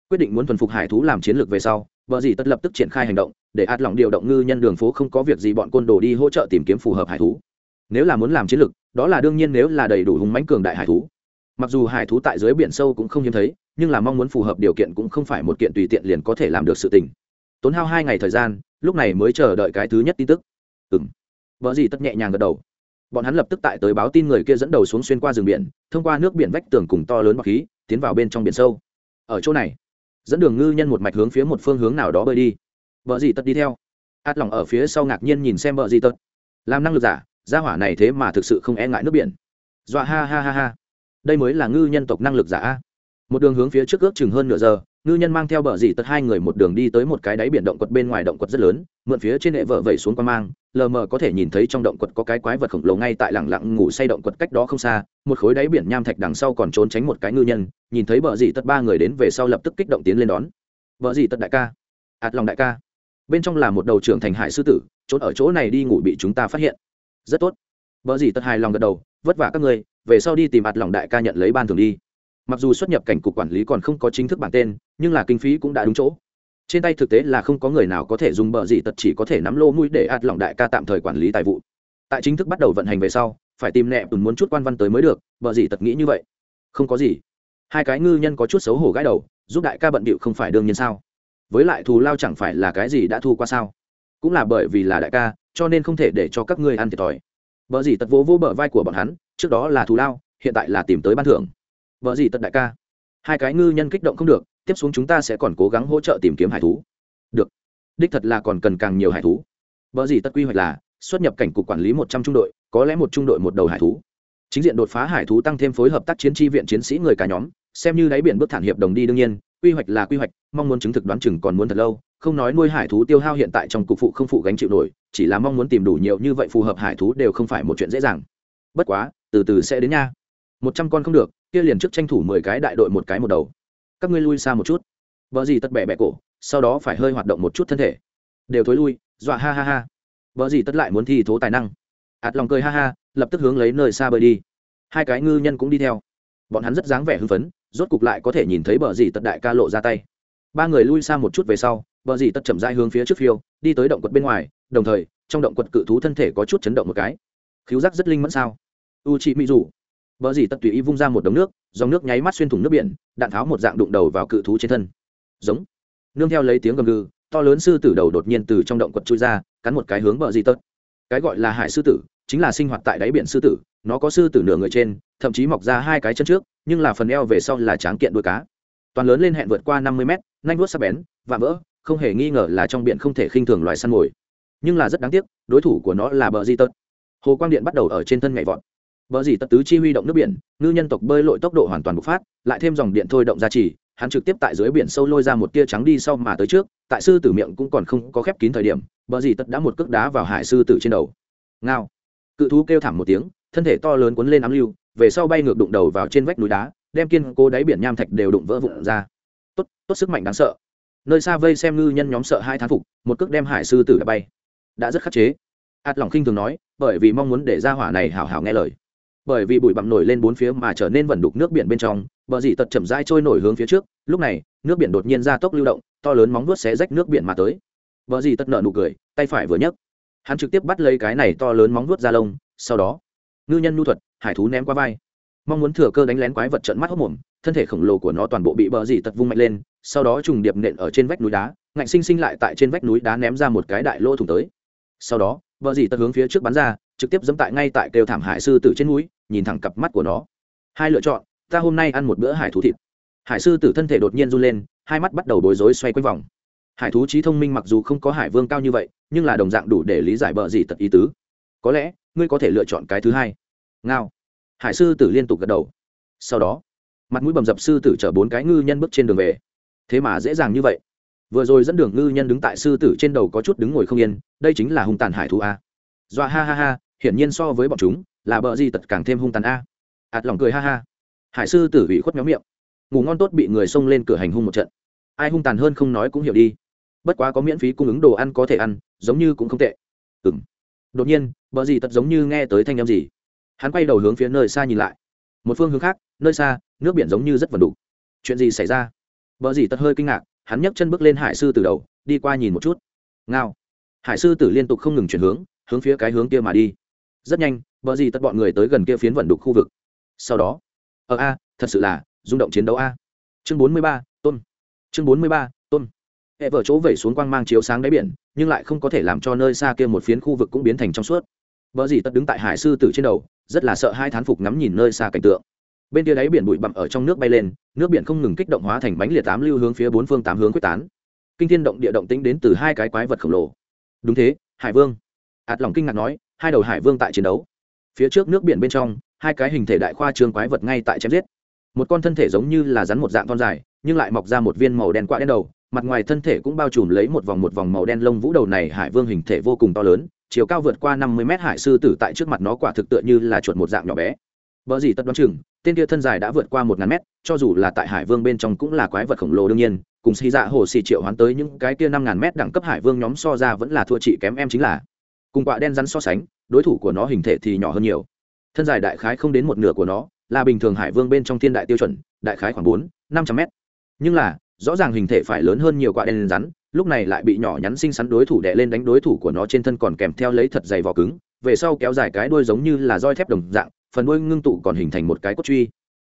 Quyết định muốn thuần phục hải thú làm chiến lược về sau, vợ gì tất lập tức triển khai hành động để ạt lỏng điều động ngư nhân đường phố không có việc gì bọn côn đồ đi hỗ trợ tìm kiếm phù hợp hải thú. Nếu là muốn làm chiến lược, đó là đương nhiên nếu là đầy đủ hùng mãnh cường đại hải thú. Mặc dù hải thú tại dưới biển sâu cũng không hiếm thấy, nhưng là mong muốn phù hợp điều kiện cũng không phải một kiện tùy tiện liền có thể làm được sự tình. Tốn hao hai ngày thời gian, lúc này mới chờ đợi cái thứ nhất tin tức. Ừng vợ gì tất nhẹ nhàng gật đầu. Bọn hắn lập tức tại tới báo tin người kia dẫn đầu xuống xuyên qua rừng biển, thông qua nước biển vách tường cùng to lớn bọc khí, tiến vào bên trong biển sâu. Ở chỗ này, dẫn đường ngư nhân một mạch hướng phía một phương hướng nào đó bơi đi vợ gì tật đi theo. Át lòng ở phía sau ngạc nhiên nhìn xem vợ gì tật, làm năng lực giả gia hỏa này thế mà thực sự không e ngại nước biển. Dọa ha ha ha ha. Đây mới là ngư nhân tộc năng lực giả a. Một đường hướng phía trước ước chừng hơn nửa giờ ngư nhân mang theo bờ dì tật hai người một đường đi tới một cái đáy biển động quật bên ngoài động quật rất lớn mượn phía trên hệ vợ vẩy xuống qua mang lờ mờ có thể nhìn thấy trong động quật có cái quái vật khổng lồ ngay tại lẳng lặng ngủ say động quật cách đó không xa một khối đáy biển nham thạch đằng sau còn trốn tránh một cái ngư nhân nhìn thấy bờ dì tật ba người đến về sau lập tức kích động tiến lên đón. Vợ dì tật đại ca. Ạt lòng đại ca bên trong là một đầu trưởng thành hải sư tử, trốn ở chỗ này đi ngủ bị chúng ta phát hiện. Rất tốt. Vợ gì tật hài lòng gật đầu, vất vả các người, về sau đi tìm mặt lòng đại ca nhận lấy ban thường đi. Mặc dù xuất nhập cảnh cục quản lý còn không có chính thức bản tên, nhưng là kinh phí cũng đã đúng chỗ. Trên tay thực tế là không có người nào có thể dùng bờ gì tật chỉ có thể nắm lô mũi để ạt lòng đại ca tạm thời quản lý tài vụ. Tại chính thức bắt đầu vận hành về sau, phải tìm nẹ tùn muốn chút quan văn tới mới được, bờ gì tật nghĩ như vậy. Không có gì. Hai cái ngư nhân có chút xấu hổ gãi đầu, giúp đại ca bận bịu không phải đương nhiên sao? Với lại thù lao chẳng phải là cái gì đã thu qua sao? Cũng là bởi vì là đại ca, cho nên không thể để cho các ngươi ăn thiệt thòi. Vợ gì tật vỗ vỗ bờ vai của bọn hắn, trước đó là thù lao, hiện tại là tìm tới ban thưởng. Vợ gì tật đại ca. Hai cái ngư nhân kích động không được, tiếp xuống chúng ta sẽ còn cố gắng hỗ trợ tìm kiếm hải thú. Được. Đích thật là còn cần càng nhiều hải thú. Vợ gì tật quy hoạch là, xuất nhập cảnh cục quản lý một trăm trung đội, có lẽ một trung đội một đầu hải thú. Chính diện đột phá hải thú tăng thêm phối hợp tác chiến tri viện chiến sĩ người cả nhóm xem như đáy biển bước thản hiệp đồng đi đương nhiên, quy hoạch là quy hoạch, mong muốn chứng thực đoán chừng còn muốn thật lâu, không nói nuôi hải thú tiêu hao hiện tại trong cục phụ không phụ gánh chịu nổi, chỉ là mong muốn tìm đủ nhiều như vậy phù hợp hải thú đều không phải một chuyện dễ dàng. Bất quá, từ từ sẽ đến nha. Một trăm con không được, kia liền trước tranh thủ mười cái đại đội một cái một đầu. Các ngươi lui xa một chút. Vợ gì tất bẹ bẹ cổ, sau đó phải hơi hoạt động một chút thân thể. Đều thối lui, dọa ha ha ha. Vợ gì tất lại muốn thi thố tài năng. Ạt lòng cười ha ha, lập tức hướng lấy nơi xa bơi đi. Hai cái ngư nhân cũng đi theo. Bọn hắn rất dáng vẻ hưng phấn rốt cục lại có thể nhìn thấy bờ dì tật đại ca lộ ra tay. Ba người lui xa một chút về sau, bờ dì tật chậm rãi hướng phía trước phiêu, đi tới động quật bên ngoài, đồng thời, trong động quật cự thú thân thể có chút chấn động một cái. Khiếu giác rất linh mẫn sao? U chị mỹ rủ bờ dì tật tùy ý vung ra một đống nước, dòng nước nháy mắt xuyên thủng nước biển, đạn tháo một dạng đụng đầu vào cự thú trên thân. Giống. Nương theo lấy tiếng gầm gừ, to lớn sư tử đầu đột nhiên từ trong động quật chui ra, cắn một cái hướng bờ dì tật. Cái gọi là hải sư tử, chính là sinh hoạt tại đáy biển sư tử, nó có sư tử nửa người trên, thậm chí mọc ra hai cái chân trước nhưng là phần eo về sau là tráng kiện đuôi cá toàn lớn lên hẹn vượt qua năm mươi mét nanh vuốt sắc bén và vỡ không hề nghi ngờ là trong biển không thể khinh thường loài săn mồi nhưng là rất đáng tiếc đối thủ của nó là bờ di tật hồ quang điện bắt đầu ở trên thân nhảy vọt Bờ gì tật tứ chi huy động nước biển, ngư nhân tộc bơi lội tốc độ hoàn toàn bộc phát, lại thêm dòng điện thôi động ra chỉ, hắn trực tiếp tại dưới biển sâu lôi ra một tia trắng đi sau mà tới trước, tại sư tử miệng cũng còn không có khép kín thời điểm, bờ gì tật đã một cước đá vào hải sư tử trên đầu. Ngao. Cự thú kêu thảm một tiếng, thân thể to lớn cuốn lên ám lưu, về sau bay ngược đụng đầu vào trên vách núi đá, đem kiên cố đáy biển nham thạch đều đụng vỡ vụn ra. Tốt, tốt sức mạnh đáng sợ. Nơi xa vây xem ngư nhân nhóm sợ hai thán phục, một cước đem hải sư tử đã bay. Đã rất khắc chế. ạt lòng khinh thường nói, bởi vì mong muốn để ra hỏa này hảo hảo nghe lời bởi vì bụi bặm nổi lên bốn phía mà trở nên vẩn đục nước biển bên trong bờ dị tật chậm rãi trôi nổi hướng phía trước lúc này nước biển đột nhiên ra tốc lưu động to lớn móng vuốt xé rách nước biển mà tới bờ dị tật nở nụ cười tay phải vừa nhấc hắn trực tiếp bắt lấy cái này to lớn móng vuốt ra lông sau đó ngư nhân nhu thuật, hải thú ném qua vai. Mong muốn thừa cơ đánh lén quái vật trận mắt hốc mồm, thân thể khổng lồ của nó toàn bộ bị bờ dì tật vung mạnh lên, sau đó trùng điệp nện ở trên vách núi đá, ngạnh sinh sinh lại tại trên vách núi đá ném ra một cái đại lỗ thủng tới. Sau đó, bờ dì tật hướng phía trước bắn ra, trực tiếp dẫm tại ngay tại kêu thảm hải sư tử trên núi, nhìn thẳng cặp mắt của nó. Hai lựa chọn, ta hôm nay ăn một bữa hải thú thịt. Hải sư tử thân thể đột nhiên run lên, hai mắt bắt đầu bối rối xoay quanh vòng. Hải thú trí thông minh mặc dù không có hải vương cao như vậy, nhưng là đồng dạng đủ để lý giải bờ dì tật ý tứ. Có lẽ ngươi có thể lựa chọn cái thứ hai. Ngao. Hải sư tử liên tục gật đầu. Sau đó, mặt mũi bầm dập sư tử chở bốn cái ngư nhân bước trên đường về. Thế mà dễ dàng như vậy. Vừa rồi dẫn đường ngư nhân đứng tại sư tử trên đầu có chút đứng ngồi không yên, đây chính là hung tàn hải thú a. Dọa ha ha ha, hiển nhiên so với bọn chúng, là bợ gì tật càng thêm hung tàn a. Ạt lòng cười ha ha. Hải sư tử ủy khuất méo miệng. Ngủ ngon tốt bị người xông lên cửa hành hung một trận. Ai hung tàn hơn không nói cũng hiểu đi. Bất quá có miễn phí cung ứng đồ ăn có thể ăn, giống như cũng không tệ. Ừng đột nhiên, bờ gì tật giống như nghe tới thanh â m gì. Hắn quay đầu hướng phía nơi xa nhìn lại. Một phương hướng khác, nơi xa, nước biển giống như rất vần đục chuyện gì xảy ra? Bờ gì tật hơi kinh ngạc, hắn nhấc chân bước lên hải sư từ đầu, đi qua nhìn một chút. Ngao. Hải sư tử liên tục không ngừng chuyển hướng hướng phía cái hướng kia mà đi. Rất nhanh, bờ gì tất bọn người tới gần kia phiến vẩn đục khu vực. Sau đó ở a, thật sự là rung động chiến đấu a. Chương bốn mươi ba, tôn. Chương bốn mươi ba hệ vở chỗ vẩy xuống quang mang chiếu sáng đáy biển, nhưng lại không có thể làm cho nơi xa kia một phiến khu vực cũng biến thành trong suốt. Vợ gì tất đứng tại hải sư tử trên đầu, rất là sợ hai thán phục ngắm nhìn nơi xa cảnh tượng. Bên kia đáy biển bụi bặm ở trong nước bay lên, nước biển không ngừng kích động hóa thành bánh liệt tám lưu hướng phía bốn phương tám hướng quyết tán. Kinh thiên động địa động tĩnh đến từ hai cái quái vật khổng lồ. Đúng thế, hải vương. Ạt lòng kinh ngạc nói, hai đầu hải vương tại chiến đấu. Phía trước nước biển bên trong, hai cái hình thể đại khoa trương quái vật ngay tại chém giết. Một con thân thể giống như là rắn một dạng thon dài, nhưng lại mọc ra một viên màu đen quạ đen đầu mặt ngoài thân thể cũng bao trùm lấy một vòng một vòng màu đen lông vũ đầu này hải vương hình thể vô cùng to lớn chiều cao vượt qua năm mươi mét hải sư tử tại trước mặt nó quả thực tựa như là chuột một dạng nhỏ bé Bở gì tất đoán chừng, tên kia thân dài đã vượt qua một ngàn mét, cho dù là tại Hải Vương bên trong cũng là quái vật khổng lồ đương nhiên, cùng xì dạ hồ xì triệu hoán tới những cái kia năm ngàn mét đẳng cấp Hải Vương nhóm so ra vẫn là thua chị kém em chính là. Cùng quạ đen rắn so sánh, đối thủ của nó hình thể thì nhỏ hơn nhiều. Thân dài đại khái không đến một nửa của nó, là bình thường Hải Vương bên trong thiên đại tiêu chuẩn, đại khái khoảng bốn, năm trăm mét. Nhưng là, rõ ràng hình thể phải lớn hơn nhiều quả đen rắn, lúc này lại bị nhỏ nhắn xinh xắn đối thủ đè lên đánh đối thủ của nó trên thân còn kèm theo lấy thật dày vỏ cứng, về sau kéo dài cái đuôi giống như là roi thép đồng dạng, phần đuôi ngưng tụ còn hình thành một cái cốt truy.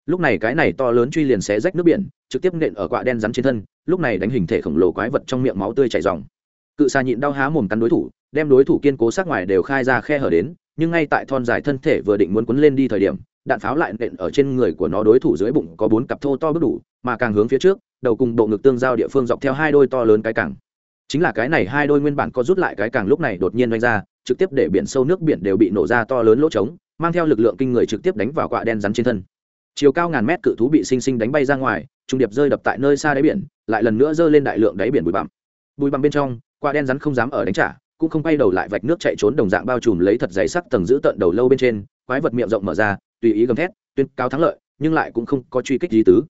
Lúc này cái này to lớn truy liền xé rách nước biển trực tiếp nện ở quạ đen rắn trên thân lúc này đánh hình thể khổng lồ quái vật trong miệng máu tươi chảy dòng cự xà nhịn đau há mồm cắn đối thủ đem đối thủ kiên cố sát ngoài đều khai ra khe hở đến nhưng ngay tại thon dài thân thể vừa định muốn quấn lên đi thời điểm đạn pháo lại nện ở trên người của nó đối thủ dưới bụng có bốn cặp thô to bước đủ mà càng hướng phía trước đầu cùng bộ ngực tương giao địa phương dọc theo hai đôi to lớn cái cảng. Chính là cái này hai đôi nguyên bản có rút lại cái càng lúc này đột nhiên oanh ra, trực tiếp để biển sâu nước biển đều bị nổ ra to lớn lỗ trống, mang theo lực lượng kinh người trực tiếp đánh vào quạ đen rắn trên thân. Chiều cao ngàn mét cự thú bị sinh sinh đánh bay ra ngoài, trung điệp rơi đập tại nơi xa đáy biển, lại lần nữa rơi lên đại lượng đáy biển bụi bặm. Bụi bặm bên trong, quạ đen rắn không dám ở đánh trả, cũng không quay đầu lại vạch nước chạy trốn đồng dạng bao trùm lấy thật dày sắc tầng giữ tận đầu lâu bên trên, quái vật miệng rộng mở ra, tùy ý gầm thét, tuyên cao thắng lợi, nhưng lại cũng không có truy kích gì tứ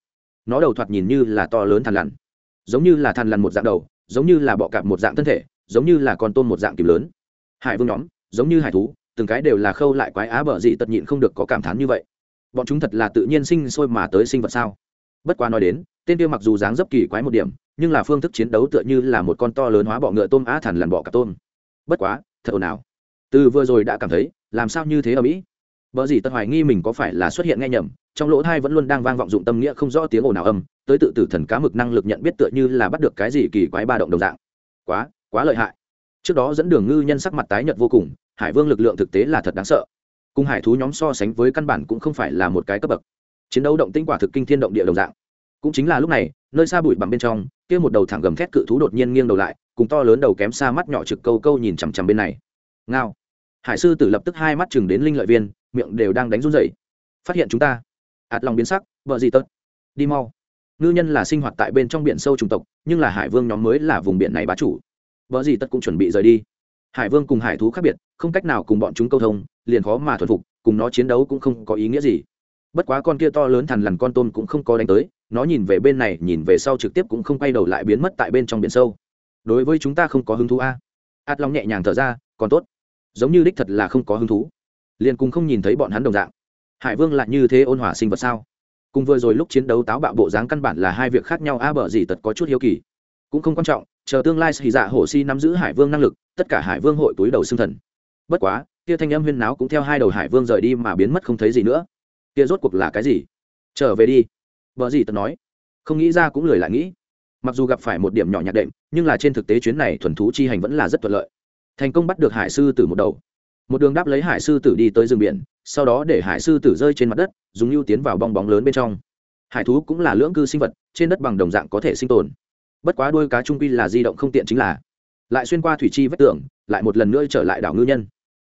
nó đầu thoạt nhìn như là to lớn thằn lằn giống như là thằn lằn một dạng đầu giống như là bọ cạp một dạng thân thể giống như là con tôm một dạng kìm lớn. Hải vương nhóm giống như hải thú từng cái đều là khâu lại quái á bờ dị tật nhịn không được có cảm thán như vậy. Bọn chúng thật là tự nhiên sinh sôi mà tới sinh vật sao? Bất quá nói đến tên kia mặc dù dáng dấp kỳ quái một điểm nhưng là phương thức chiến đấu tựa như là một con to lớn hóa bọ ngựa tôm á thằn lằn bọ cả tôm. Bất quá thật ồn ào. Từ vừa rồi đã cảm thấy làm sao như thế ở mỹ? Bờ gì tật hoài nghi mình có phải là xuất hiện nghe nhầm, trong lỗ thai vẫn luôn đang vang vọng dụng tâm nghĩa không rõ tiếng ồn nào âm, tới tự tử thần cá mực năng lực nhận biết tựa như là bắt được cái gì kỳ quái ba động đồng dạng. Quá, quá lợi hại. Trước đó dẫn đường ngư nhân sắc mặt tái nhợt vô cùng, hải vương lực lượng thực tế là thật đáng sợ. Cùng hải thú nhóm so sánh với căn bản cũng không phải là một cái cấp bậc. Chiến đấu động tinh quả thực kinh thiên động địa đồng dạng. Cũng chính là lúc này nơi xa bụi bằng bên trong kia một đầu thẳng gầm thét cự thú đột nhiên nghiêng đầu lại cùng to lớn đầu kém xa mắt nhỏ trực câu câu nhìn chằm chằm bên này. Ngao. Hải sư tử lập tức hai mắt chừng đến linh lợi viên miệng đều đang đánh run rẩy. Phát hiện chúng ta ạt lòng biến sắc vợ gì tớt đi mau. Ngư nhân là sinh hoạt tại bên trong biển sâu chủng tộc, nhưng là hải vương nhóm mới là vùng biển này bá chủ. Vợ gì tất cũng chuẩn bị rời đi. Hải vương cùng hải thú khác biệt, không cách nào cùng bọn chúng câu thông, liền khó mà thuần phục, cùng nó chiến đấu cũng không có ý nghĩa gì. Bất quá con kia to lớn thằn lằn con tôm cũng không có đánh tới, nó nhìn về bên này, nhìn về sau trực tiếp cũng không quay đầu lại biến mất tại bên trong biển sâu. Đối với chúng ta không có hứng thú a. Át long nhẹ nhàng thở ra, còn tốt. Giống như đích thật là không có hứng thú. Liền cùng không nhìn thấy bọn hắn đồng dạng hải vương lại như thế ôn hòa sinh vật sao? Cùng vừa rồi lúc chiến đấu táo bạo bộ dáng căn bản là hai việc khác nhau, a bờ gì tật có chút hiếu kỳ. Cũng không quan trọng, chờ tương lai xì dạ hổ si nắm giữ hải vương năng lực, tất cả hải vương hội túi đầu xương thần. Bất quá, kia thanh âm huyên náo cũng theo hai đầu hải vương rời đi mà biến mất không thấy gì nữa. Kia rốt cuộc là cái gì? Trở về đi vợ gì tật nói. Không nghĩ ra cũng lười lại nghĩ. Mặc dù gặp phải một điểm nhỏ nhạc đệm, nhưng là trên thực tế chuyến này thuần thú chi hành vẫn là rất thuận lợi. Thành công bắt được hải sư từ một đầu một đường đáp lấy hải sư tử đi tới rừng biển, sau đó để hải sư tử rơi trên mặt đất, dùng lưu tiến vào bong bóng lớn bên trong. Hải thú cũng là lưỡng cư sinh vật, trên đất bằng đồng dạng có thể sinh tồn. Bất quá đuôi cá trung quy là di động không tiện chính là, lại xuyên qua thủy chi vách tường, lại một lần nữa trở lại đảo ngư nhân.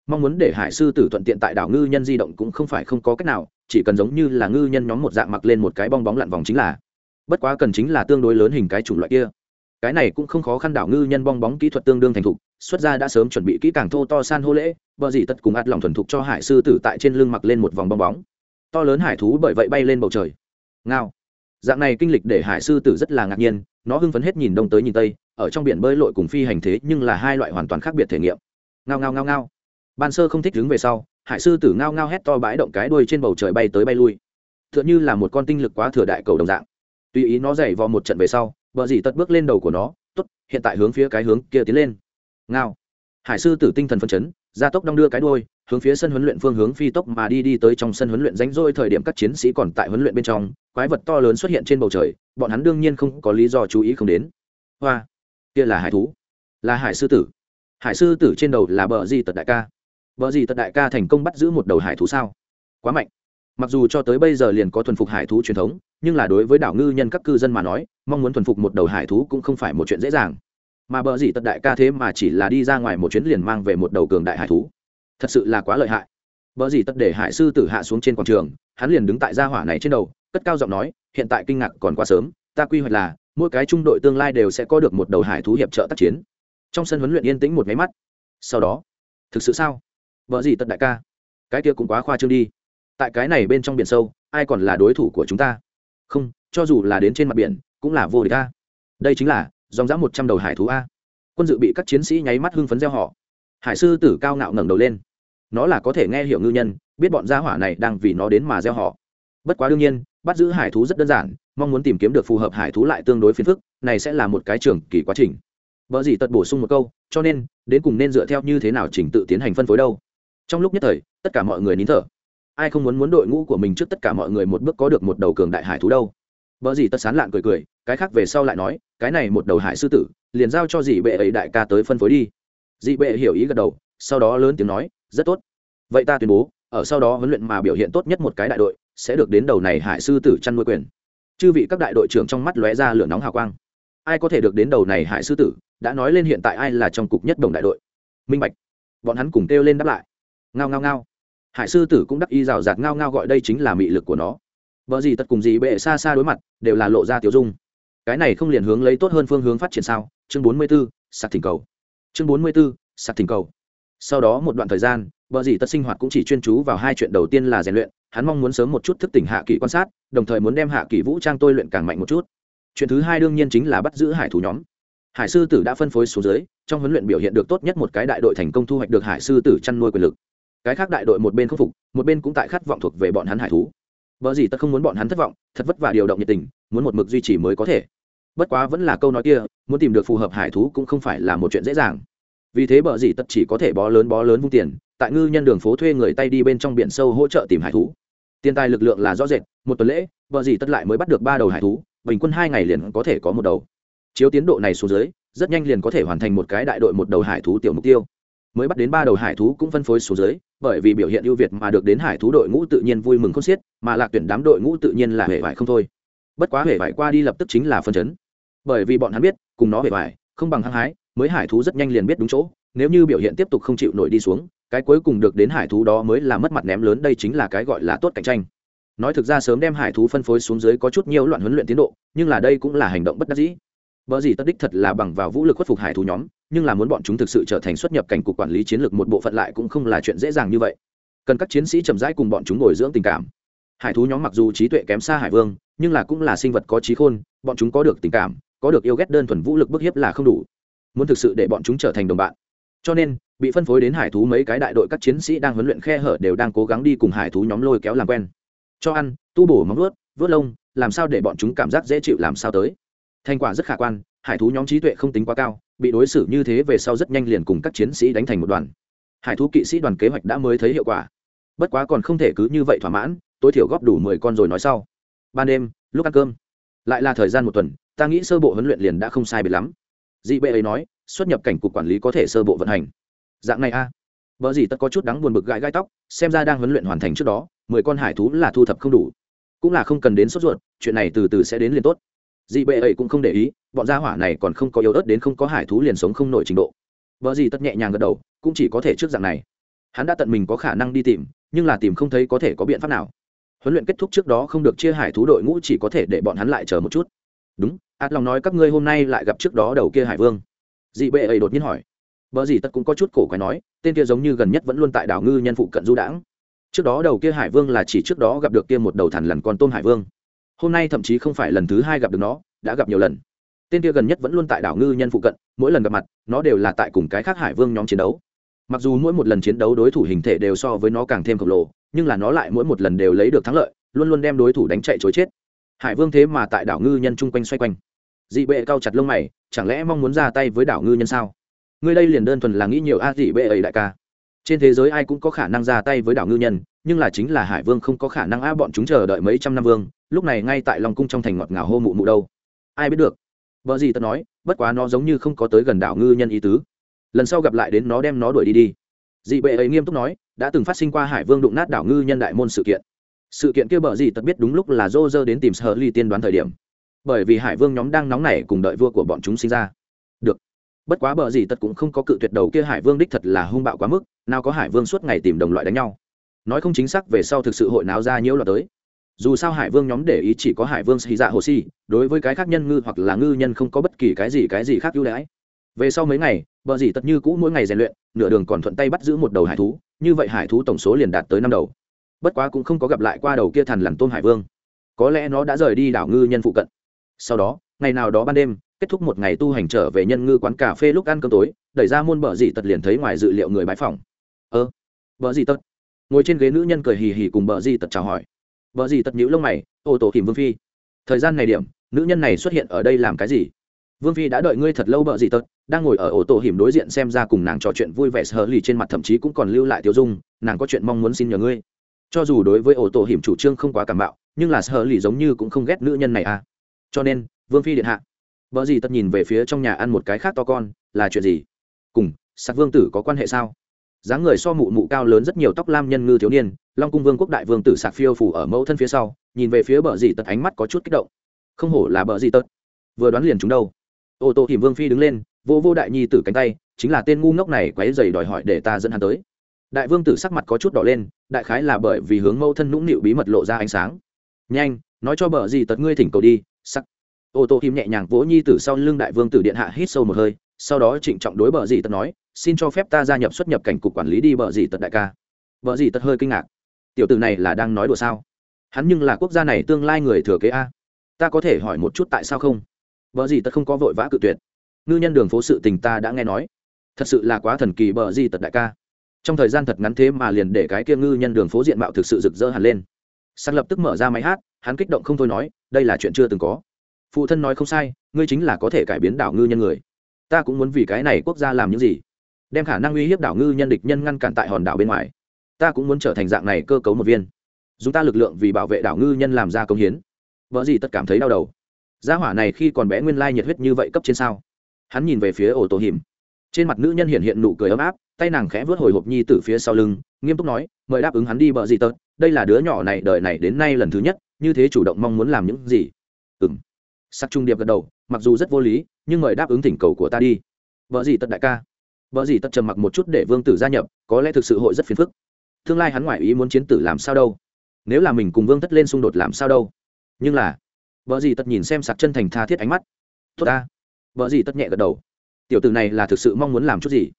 Mong muốn để hải sư tử thuận tiện tại đảo ngư nhân di động cũng không phải không có cách nào, chỉ cần giống như là ngư nhân nhóm một dạng mặc lên một cái bong bóng lặn vòng chính là. Bất quá cần chính là tương đối lớn hình cái chủng loại kia. Cái này cũng không khó khăn đảo ngư nhân bong bóng kỹ thuật tương đương thành thục xuất ra đã sớm chuẩn bị kỹ càng thô to san hô lễ vợ dì tật cùng ạt lòng thuần thục cho hải sư tử tại trên lưng mặc lên một vòng bong bóng. To lớn hải thú bởi vậy bay lên bầu trời. Ngao. Dạng này kinh lịch để hải sư tử rất là ngạc nhiên, nó hưng phấn hết nhìn đông tới nhìn tây, ở trong biển bơi lội cùng phi hành thế nhưng là hai loại hoàn toàn khác biệt thể nghiệm. Ngao ngao ngao ngao. Ban sơ không thích đứng về sau, hải sư tử ngao ngao hét to bãi động cái đuôi trên bầu trời bay tới bay lui. T h ư ợ n như là một con tinh lực quá thừa đại cầu đồng dạng. Tùy ý nó dày vò một trận về sau vợ dì tật bước lên đầu của nó t ố t hiện tại hướng phía cái hướng kia tiến lên ngao hải sư tử tinh thần phân chấn gia tốc đong đưa cái đuôi hướng phía sân huấn luyện phương hướng phi tốc mà đi đi tới trong sân huấn luyện ránh rỗi thời điểm các chiến sĩ còn tại huấn luyện bên trong quái vật to lớn xuất hiện trên bầu trời bọn hắn đương nhiên không có lý do chú ý không đến hoa kia là hải thú là hải sư tử hải sư tử trên đầu là bờ di tật đại ca Bờ gì tật đại ca thành công bắt giữ một đầu hải thú sao? Quá mạnh. Mặc dù cho tới bây giờ liền có thuần phục hải thú truyền thống, nhưng là đối với đảo ngư nhân các cư dân mà nói, mong muốn thuần phục một đầu hải thú cũng không phải một chuyện dễ dàng. Mà bờ dị tật đại ca thế mà chỉ là đi ra ngoài một chuyến liền mang về một đầu cường đại hải thú. Thật sự là quá lợi hại. bờ dị tật để hải sư tử hạ xuống trên quảng trường, hắn liền đứng tại gia hỏa này trên đầu, cất cao giọng nói, hiện tại kinh ngạc còn quá sớm, ta quy hoạch là, mỗi cái trung đội tương lai đều sẽ có được một đầu hải thú hiệp trợ tác chiến trong sân huấn luyện yên tĩnh một máy mắt sau đó, thực sự sao vợ gì tận đại ca, cái kia cũng quá khoa trương đi tại cái này bên trong biển sâu, ai còn là đối thủ của chúng ta không, cho dù là đến trên mặt biển, cũng là vô địch ta. đây chính là dòng dã một trăm đầu hải thú a. Quân dự bị các chiến sĩ nháy mắt hưng phấn gieo họ hải sư tử cao ngạo ngẩng đầu lên. Nó là có thể nghe hiểu ngư nhân, biết bọn gia hỏa này đang vì nó đến mà gieo họ bất quá đương nhiên, bắt giữ hải thú rất đơn giản, mong muốn tìm kiếm được phù hợp hải thú lại tương đối phiền phức, này sẽ là một cái trường kỳ quá trình. Vợ gì tật bổ sung một câu, cho nên, đến cùng nên dựa theo như thế nào trình tự tiến hành phân phối đâu. Trong lúc nhất thời, tất cả mọi người nín thở. Ai không muốn muốn đội ngũ của mình trước tất cả mọi người một bước có được một đầu cường đại hải thú đâu? Bỡ gì tất sán lạn cười cười, cái khác về sau lại nói, cái này một đầu hải sư tử, liền giao cho dị bệ ấy đại ca tới phân phối đi. Dị bệ hiểu ý gật đầu, sau đó lớn tiếng nói, rất tốt. Vậy ta tuyên bố, ở sau đó huấn luyện mà biểu hiện tốt nhất một cái đại đội, sẽ được đến đầu này hải sư tử chăn nuôi quyền. Chư vị các đại đội trưởng trong mắt lóe ra lửa nóng hào quang. Ai có thể được đến đầu này hải sư tử, đã nói lên hiện tại ai là trong cục nhất đồng đại đội. Minh bạch. Bọn hắn cùng kêu lên đáp lại. Ngao ngao ngao. Hải sư tử cũng đắc y rào rạt ngao ngao gọi đây chính là mị lực của nó vợ gì tất cùng gì bệ xa xa đối mặt đều là lộ ra tiểu dung. Cái này không liền hướng lấy tốt hơn phương hướng phát triển sao? Chương bốn mươi 44, sạc thỉnh cầu. Chương bốn mươi 44, sạc thỉnh cầu. Sau đó một đoạn thời gian vợ gì tất sinh hoạt cũng chỉ chuyên chú vào hai chuyện đầu tiên là rèn luyện hắn mong muốn sớm một chút thức tỉnh hạ kỳ quan sát đồng thời muốn đem hạ kỳ vũ trang tôi luyện càng mạnh một chút. Chuyện thứ hai đương nhiên chính là bắt giữ hải thủ nhóm. Hải sư tử đã phân phối xuống dưới trong huấn luyện biểu hiện được tốt nhất một cái đại đội thành công thu hoạch được hải sư tử chăn nuôi quyền lực. Cái khác đại đội một bên khắc phục một bên cũng tại khát vọng thuộc về bọn hắn hải thú. Bở gì tất không muốn bọn hắn thất vọng, thật vất vả điều động nhiệt tình, muốn một mực duy trì mới có thể. Bất quá vẫn là câu nói kia, muốn tìm được phù hợp hải thú cũng không phải là một chuyện dễ dàng. Vì thế bở gì tất chỉ có thể bó lớn bó lớn vung tiền, tại ngư nhân đường phố thuê người tay đi bên trong biển sâu hỗ trợ tìm hải thú. Tiền tài lực lượng là rõ rệt, một tuần lễ, bở gì tất lại mới bắt được ba đầu hải thú, bình quân hai ngày liền có thể có một đầu. Chiếu tiến độ này xuống dưới, rất nhanh liền có thể hoàn thành một cái đại đội một đầu hải thú tiểu mục tiêu mới bắt đến ba đầu hải thú cũng phân phối xuống dưới, bởi vì biểu hiện ưu việt mà được đến hải thú đội ngũ tự nhiên vui mừng không xiết, mà lạc tuyển đám đội ngũ tự nhiên là hề vải không thôi. Bất quá hề vải qua đi lập tức chính là phân chấn. Bởi vì bọn hắn biết, cùng nó hề vải, không bằng hăng hái, mới hải thú rất nhanh liền biết đúng chỗ, nếu như biểu hiện tiếp tục không chịu nổi đi xuống, cái cuối cùng được đến hải thú đó mới là mất mặt ném lớn, đây chính là cái gọi là tốt cạnh tranh. Nói thực ra sớm đem hải thú phân phối xuống dưới có chút nhiều loạn huấn luyện tiến độ, nhưng là đây cũng là hành động bất đắc dĩ. Bở gì tất đích thật là bằng vào vũ lực khuất phục hải thú nhóm, nhưng là muốn bọn chúng thực sự trở thành xuất nhập cảnh cục quản lý chiến lược một bộ phận lại cũng không là chuyện dễ dàng như vậy. Cần các chiến sĩ chậm rãi cùng bọn chúng ngồi dưỡng tình cảm. Hải thú nhóm mặc dù trí tuệ kém xa hải vương, nhưng là cũng là sinh vật có trí khôn, bọn chúng có được tình cảm, có được yêu ghét đơn thuần vũ lực bức hiếp là không đủ. Muốn thực sự để bọn chúng trở thành đồng bạn. Cho nên, bị phân phối đến hải thú mấy cái đại đội các chiến sĩ đang huấn luyện khe hở đều đang cố gắng đi cùng hải thú nhóm lôi kéo làm quen. Cho ăn, tu bổ móng vuốt, vuốt lông, làm sao để bọn chúng cảm giác dễ chịu làm sao tới thành quả rất khả quan, hải thú nhóm trí tuệ không tính quá cao, bị đối xử như thế về sau rất nhanh liền cùng các chiến sĩ đánh thành một đoàn. Hải thú kỵ sĩ đoàn kế hoạch đã mới thấy hiệu quả. Bất quá còn không thể cứ như vậy thỏa mãn, tối thiểu góp đủ mười con rồi nói sau. Ban đêm, lúc ăn cơm, lại là thời gian một tuần, ta nghĩ sơ bộ huấn luyện liền đã không sai biệt lắm. Dị bệ ấy nói, xuất nhập cảnh cục quản lý có thể sơ bộ vận hành. Dạng này a. À. vợ gì tất có chút đắng buồn bực gãi gai tóc, xem ra đang huấn luyện hoàn thành trước đó, mười con hải thú là thu thập không đủ. Cũng là không cần đến sốt ruột, chuyện này từ từ sẽ đến liền tốt dị bệ ấy cũng không để ý, bọn gia hỏa này còn không có yếu ớt đến không có hải thú liền sống không nổi trình độ. Vợ gì tất nhẹ nhàng gật đầu, cũng chỉ có thể trước dạng này. Hắn đã tận mình có khả năng đi tìm, nhưng là tìm không thấy có thể có biện pháp nào. Huấn luyện kết thúc trước đó không được chia hải thú đội ngũ chỉ có thể để bọn hắn lại chờ một chút. Đúng, át lòng nói các ngươi hôm nay lại gặp trước đó đầu kia hải vương. Dị bệ ấy đột nhiên hỏi. Vợ gì tất cũng có chút cổ quái nói, tên kia giống như gần nhất vẫn luôn tại đảo ngư nhân phụ cận du đãng. Trước đó đầu kia hải vương là chỉ trước đó gặp được kia một đầu thằn lằn con tôm hải vương hôm nay thậm chí không phải lần thứ hai gặp được nó, đã gặp nhiều lần. Tên kia gần nhất vẫn luôn tại đảo ngư nhân phụ cận, mỗi lần gặp mặt, nó đều là tại cùng cái khác hải vương nhóm chiến đấu. Mặc dù mỗi một lần chiến đấu đối thủ hình thể đều so với nó càng thêm khổng lồ, nhưng là nó lại mỗi một lần đều lấy được thắng lợi, luôn luôn đem đối thủ đánh chạy chối chết. Hải vương thế mà tại đảo ngư nhân chung quanh xoay quanh. Dị bệ cao chặt lông mày, chẳng lẽ mong muốn ra tay với đảo ngư nhân sao? Ngươi đây liền đơn thuần là nghĩ nhiều a, dị bệ ấy đại ca. Trên thế giới ai cũng có khả năng ra tay với đảo ngư nhân, nhưng là chính là hải vương không có khả năng a, bọn chúng chờ đợi mấy trăm năm vương lúc này ngay tại lòng cung trong thành ngọt ngào hô mụ mụ đâu. Ai biết được? Vợ gì tật nói, bất quá nó giống như không có tới gần đảo ngư nhân ý tứ. Lần sau gặp lại đến nó đem nó đuổi đi đi. Dị bệ ấy nghiêm túc nói, đã từng phát sinh qua hải vương đụng nát đảo ngư nhân đại môn sự kiện. Sự kiện kia bờ gì tật biết đúng lúc là dô dơ đến tìm sở ly tiên đoán thời điểm. Bởi vì hải vương nhóm đang nóng nảy cùng đợi vua của bọn chúng sinh ra. Được. Bất quá bờ gì tật cũng không có cự tuyệt đầu kia hải vương đích thật là hung bạo quá mức, nào có hải vương suốt ngày tìm đồng loại đánh nhau. Nói không chính xác về sau thực sự hội náo ra nhiễu loạt tới dù sao hải vương nhóm để ý chỉ có hải vương xì dạ hồ si đối với cái khác nhân ngư hoặc là ngư nhân không có bất kỳ cái gì cái gì khác ưu đãi. Về sau mấy ngày, bờ dì tật như cũ mỗi ngày rèn luyện, nửa đường còn thuận tay bắt giữ một đầu hải thú, như vậy hải thú tổng số liền đạt tới năm đầu. Bất quá cũng không có gặp lại qua đầu kia thằn lằn tôn hải vương. Có lẽ nó đã rời đi đảo ngư nhân phụ cận. Sau đó, ngày nào đó ban đêm, kết thúc một ngày tu hành trở về nhân ngư quán cà phê lúc ăn cơm tối, đẩy ra môn bờ dì tật liền thấy ngoài dự liệu người bãi phòng ơ, bờ dì tật ngồi trên ghế nữ nhân cười hì hì cùng bờ dì tật chào hỏi vợ gì tật nhũ lông mày, ô tô kìm vương phi, thời gian này điểm, nữ nhân này xuất hiện ở đây làm cái gì? Vương phi đã đợi ngươi thật lâu bờ gì tật, đang ngồi ở ô tô hiểm đối diện xem ra cùng nàng trò chuyện vui vẻ sờ lì trên mặt thậm chí cũng còn lưu lại tiêu dung, nàng có chuyện mong muốn xin nhờ ngươi. Cho dù đối với ô tô hiểm chủ trương không quá cảm bạo, nhưng là sờ lì giống như cũng không ghét nữ nhân này à. Cho nên, vương phi điện hạ, vợ gì tất nhìn về phía trong nhà ăn một cái khác to con, là chuyện gì? Cùng, sạc vương tử có quan hệ sao? Dáng người so mụ mụ cao lớn rất nhiều tóc lam nhân ngư thiếu niên, long cung vương quốc đại vương tử sạc phiêu phủ ở mẫu thân phía sau, nhìn về phía bờ dì tật ánh mắt có chút kích động. Không hổ là bờ dì tật. Vừa đoán liền chúng đâu. Ô tô tìm vương phi đứng lên, vô vô đại nhi tử cánh tay, chính là tên ngu ngốc này quấy dày đòi hỏi để ta dẫn hắn tới. Đại vương tử sắc mặt có chút đỏ lên, đại khái là bởi vì hướng mẫu thân nũng nịu bí mật lộ ra ánh sáng. Nhanh, nói cho bờ dì tật ngươi thỉnh cầu đi sắc ô tô hiếm nhẹ nhàng vỗ nhi tử sau lưng đại vương tử điện hạ hít sâu một hơi, sau đó trịnh trọng đối bờ dì tật nói xin cho phép ta gia nhập xuất nhập cảnh cục quản lý đi bờ gì tật đại ca. Bờ gì tật hơi kinh ngạc. Tiểu tử này là đang nói đùa sao? Hắn nhưng là quốc gia này tương lai người thừa kế a. Ta có thể hỏi một chút tại sao không? Bờ gì tật không có vội vã cự tuyệt. Ngư nhân đường phố sự tình ta đã nghe nói. Thật sự là quá thần kỳ bờ gì tật đại ca. Trong thời gian thật ngắn thế mà liền để cái kia ngư nhân đường phố diện mạo thực sự rực rỡ hẳn lên. Sang lập tức mở ra máy hát, hắn kích động không thôi nói, đây là chuyện chưa từng có. Phụ thân nói không sai, ngươi chính là có thể cải biến đảo ngư nhân người. Ta cũng muốn vì cái này quốc gia làm những gì đem khả năng uy hiếp đảo ngư nhân địch nhân ngăn cản tại hòn đảo bên ngoài. Ta cũng muốn trở thành dạng này cơ cấu một viên. Dùng ta lực lượng vì bảo vệ đảo ngư nhân làm ra công hiến. Vợ gì tất cảm thấy đau đầu. Gia hỏa này khi còn bé nguyên lai nhiệt huyết như vậy cấp trên sao? Hắn nhìn về phía ổ tổ hiểm. Trên mặt nữ nhân hiện hiện nụ cười ấm áp, tay nàng khẽ vớt hồi hộp nhi từ phía sau lưng, nghiêm túc nói, mời đáp ứng hắn đi bờ gì tớt đây là đứa nhỏ này, đời này đến nay lần thứ nhất, như thế chủ động mong muốn làm những gì? Ừng sắc trung điệp gật đầu, mặc dù rất vô lý, nhưng mời đáp ứng thỉnh cầu của ta đi. Vợ gì tật đại ca. Bở gì tất trầm mặc một chút để vương tử gia nhập, có lẽ thực sự hội rất phiền phức. Tương lai hắn ngoại ý muốn chiến tử làm sao đâu? Nếu là mình cùng vương thất lên xung đột làm sao đâu? Nhưng là, Bở gì tất nhìn xem sạc chân thành tha thiết ánh mắt. Tốt ta. Bở gì tất nhẹ gật đầu. Tiểu tử này là thực sự mong muốn làm chút gì?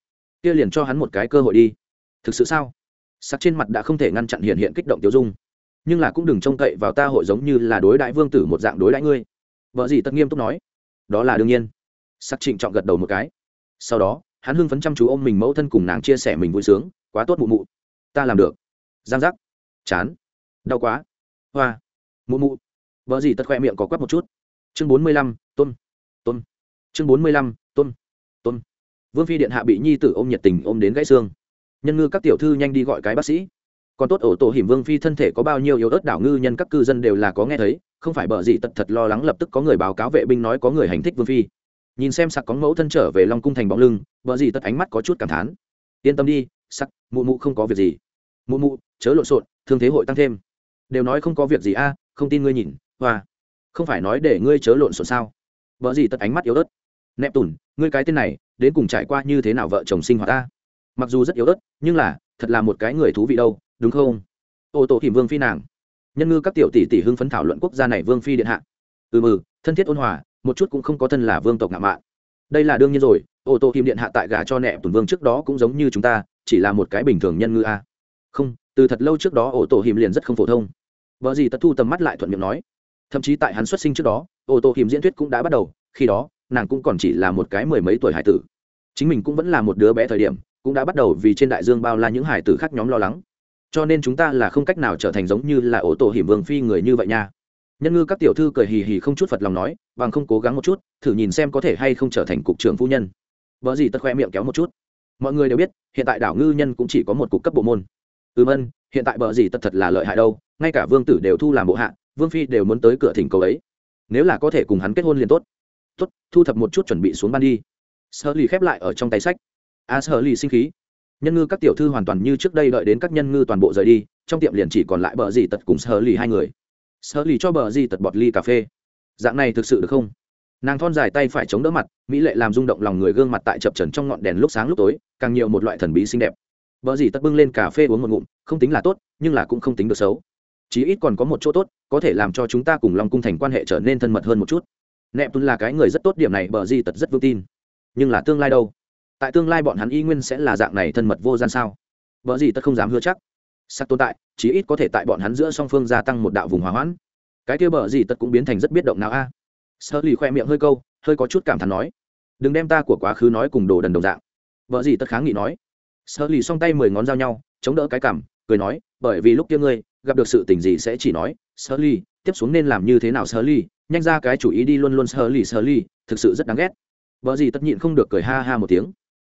Kia liền cho hắn một cái cơ hội đi. Thực sự sao? Sắc trên mặt đã không thể ngăn chặn hiện hiện kích động tiêu dung. Nhưng là cũng đừng trông cậy vào ta hội giống như là đối đại vương tử một dạng đối đãi ngươi. Vợ gì tất nghiêm túc nói. Đó là đương nhiên. Sắc trịnh trọng gật đầu một cái. Sau đó hắn hưng phấn chăm chú ôm mình mẫu thân cùng nàng chia sẻ mình vui sướng, quá tốt mụ mụ. Ta làm được. Giang giác. Chán. Đau quá. Hoa. Mụ mụ. Vợ gì tật khoe miệng có quắp một chút. Chương bốn mươi lăm, tôn. Tôn. Chương bốn mươi lăm, tôn. Tôn. Vương phi điện hạ bị nhi tử ôm nhiệt tình ôm đến gãy xương. Nhân ngư các tiểu thư nhanh đi gọi cái bác sĩ. Còn tốt ổ tổ hiểm vương phi thân thể có bao nhiêu yếu ớt đảo ngư nhân các cư dân đều là có nghe thấy, không phải bờ gì tật thật lo lắng lập tức có người báo cáo vệ binh nói có người hành thích vương phi nhìn xem sặc có mẫu thân trở về long cung thành bóng lưng, vợ gì tất ánh mắt có chút cảm thán. Yên tâm đi sắc mụ mụ không có việc gì. Mụ mụ, chớ lộn xộn, thương thế hội tăng thêm. Đều nói không có việc gì a, không tin ngươi nhìn, hoa. Không phải nói để ngươi chớ lộn xộn sao? Vợ gì tất ánh mắt yếu ớt. Nẹp tủn, ngươi cái tên này, đến cùng trải qua như thế nào vợ chồng sinh hoạt ta? Mặc dù rất yếu ớt, nhưng là, thật là một cái người thú vị đâu, đúng không? Ô tô tìm vương phi nàng. Nhân ngư các tiểu tỷ tỷ hưng phấn thảo luận quốc gia này vương phi điện hạ. Ừ mừ, thân thiết ôn hòa một chút cũng không có thân là vương tộc ngạo mạn. Đây là đương nhiên rồi, ô tô kim điện hạ tại gà cho nẹ tuần vương trước đó cũng giống như chúng ta, chỉ là một cái bình thường nhân ngư a. Không, từ thật lâu trước đó ô tô hiểm liền rất không phổ thông. Vợ gì tật thu tầm mắt lại thuận miệng nói. Thậm chí tại hắn xuất sinh trước đó, ô tô hiểm diễn thuyết cũng đã bắt đầu, khi đó, nàng cũng còn chỉ là một cái mười mấy tuổi hải tử. Chính mình cũng vẫn là một đứa bé thời điểm, cũng đã bắt đầu vì trên đại dương bao la những hải tử khác nhóm lo lắng. Cho nên chúng ta là không cách nào trở thành giống như là ô tổ hiểm vương phi người như vậy nha nhân ngư các tiểu thư cười hì hì không chút phật lòng nói bằng không cố gắng một chút thử nhìn xem có thể hay không trở thành cục trưởng phu nhân. Vợ gì tất khoe miệng kéo một chút. Mọi người đều biết hiện tại đảo ngư nhân cũng chỉ có một cục cấp bộ môn. Ừm ân hiện tại vợ gì tất thật là lợi hại đâu ngay cả vương tử đều thu làm bộ hạ vương phi đều muốn tới cửa thỉnh cầu ấy. Nếu là có thể cùng hắn kết hôn liền tốt. Tốt thu thập một chút chuẩn bị xuống ban đi. Sơ lì khép lại ở trong tay sách. A à, sơ lì sinh khí. Nhân ngư các tiểu thư hoàn toàn như trước đây đợi đến các nhân ngư toàn bộ rời đi trong tiệm liền chỉ còn lại bờ gì tật cùng sơ lì hai người sợ lì cho bờ gì tật bọt ly cà phê. Dạng này thực sự được không? Nàng thon dài tay phải chống đỡ mặt, mỹ lệ làm rung động lòng người gương mặt tại chập trần trong ngọn đèn lúc sáng lúc tối, càng nhiều một loại thần bí xinh đẹp. Vợ gì tất bưng lên cà phê uống một ngụm, không tính là tốt, nhưng là cũng không tính được xấu. Chí ít còn có một chỗ tốt, có thể làm cho chúng ta cùng long cung thành quan hệ trở nên thân mật hơn một chút. Nẹp tuân là cái người rất tốt, điểm này bờ gì tật rất vững tin. Nhưng là tương lai đâu? Tại tương lai bọn hắn y nguyên sẽ là dạng này thân mật vô gian sao? Vợ gì tất không dám hứa chắc sắc tồn tại, chí ít có thể tại bọn hắn giữa song phương gia tăng một đạo vùng hòa hoãn. Cái kia bờ gì tất cũng biến thành rất biết động nào a. Sơ lì khoe miệng hơi câu, hơi có chút cảm thán nói, đừng đem ta của quá khứ nói cùng đồ đần đồng dạng. Vợ gì tất kháng nghị nói. Sơ lì song tay mười ngón giao nhau, chống đỡ cái cảm cười nói, bởi vì lúc kia ngươi, gặp được sự tình gì sẽ chỉ nói sơ lì, tiếp xuống nên làm như thế nào sơ lì, nhanh ra cái chủ ý đi luôn luôn sơ lì sơ lì, thực sự rất đáng ghét. Vợ gì tất nhịn không được cười ha ha một tiếng.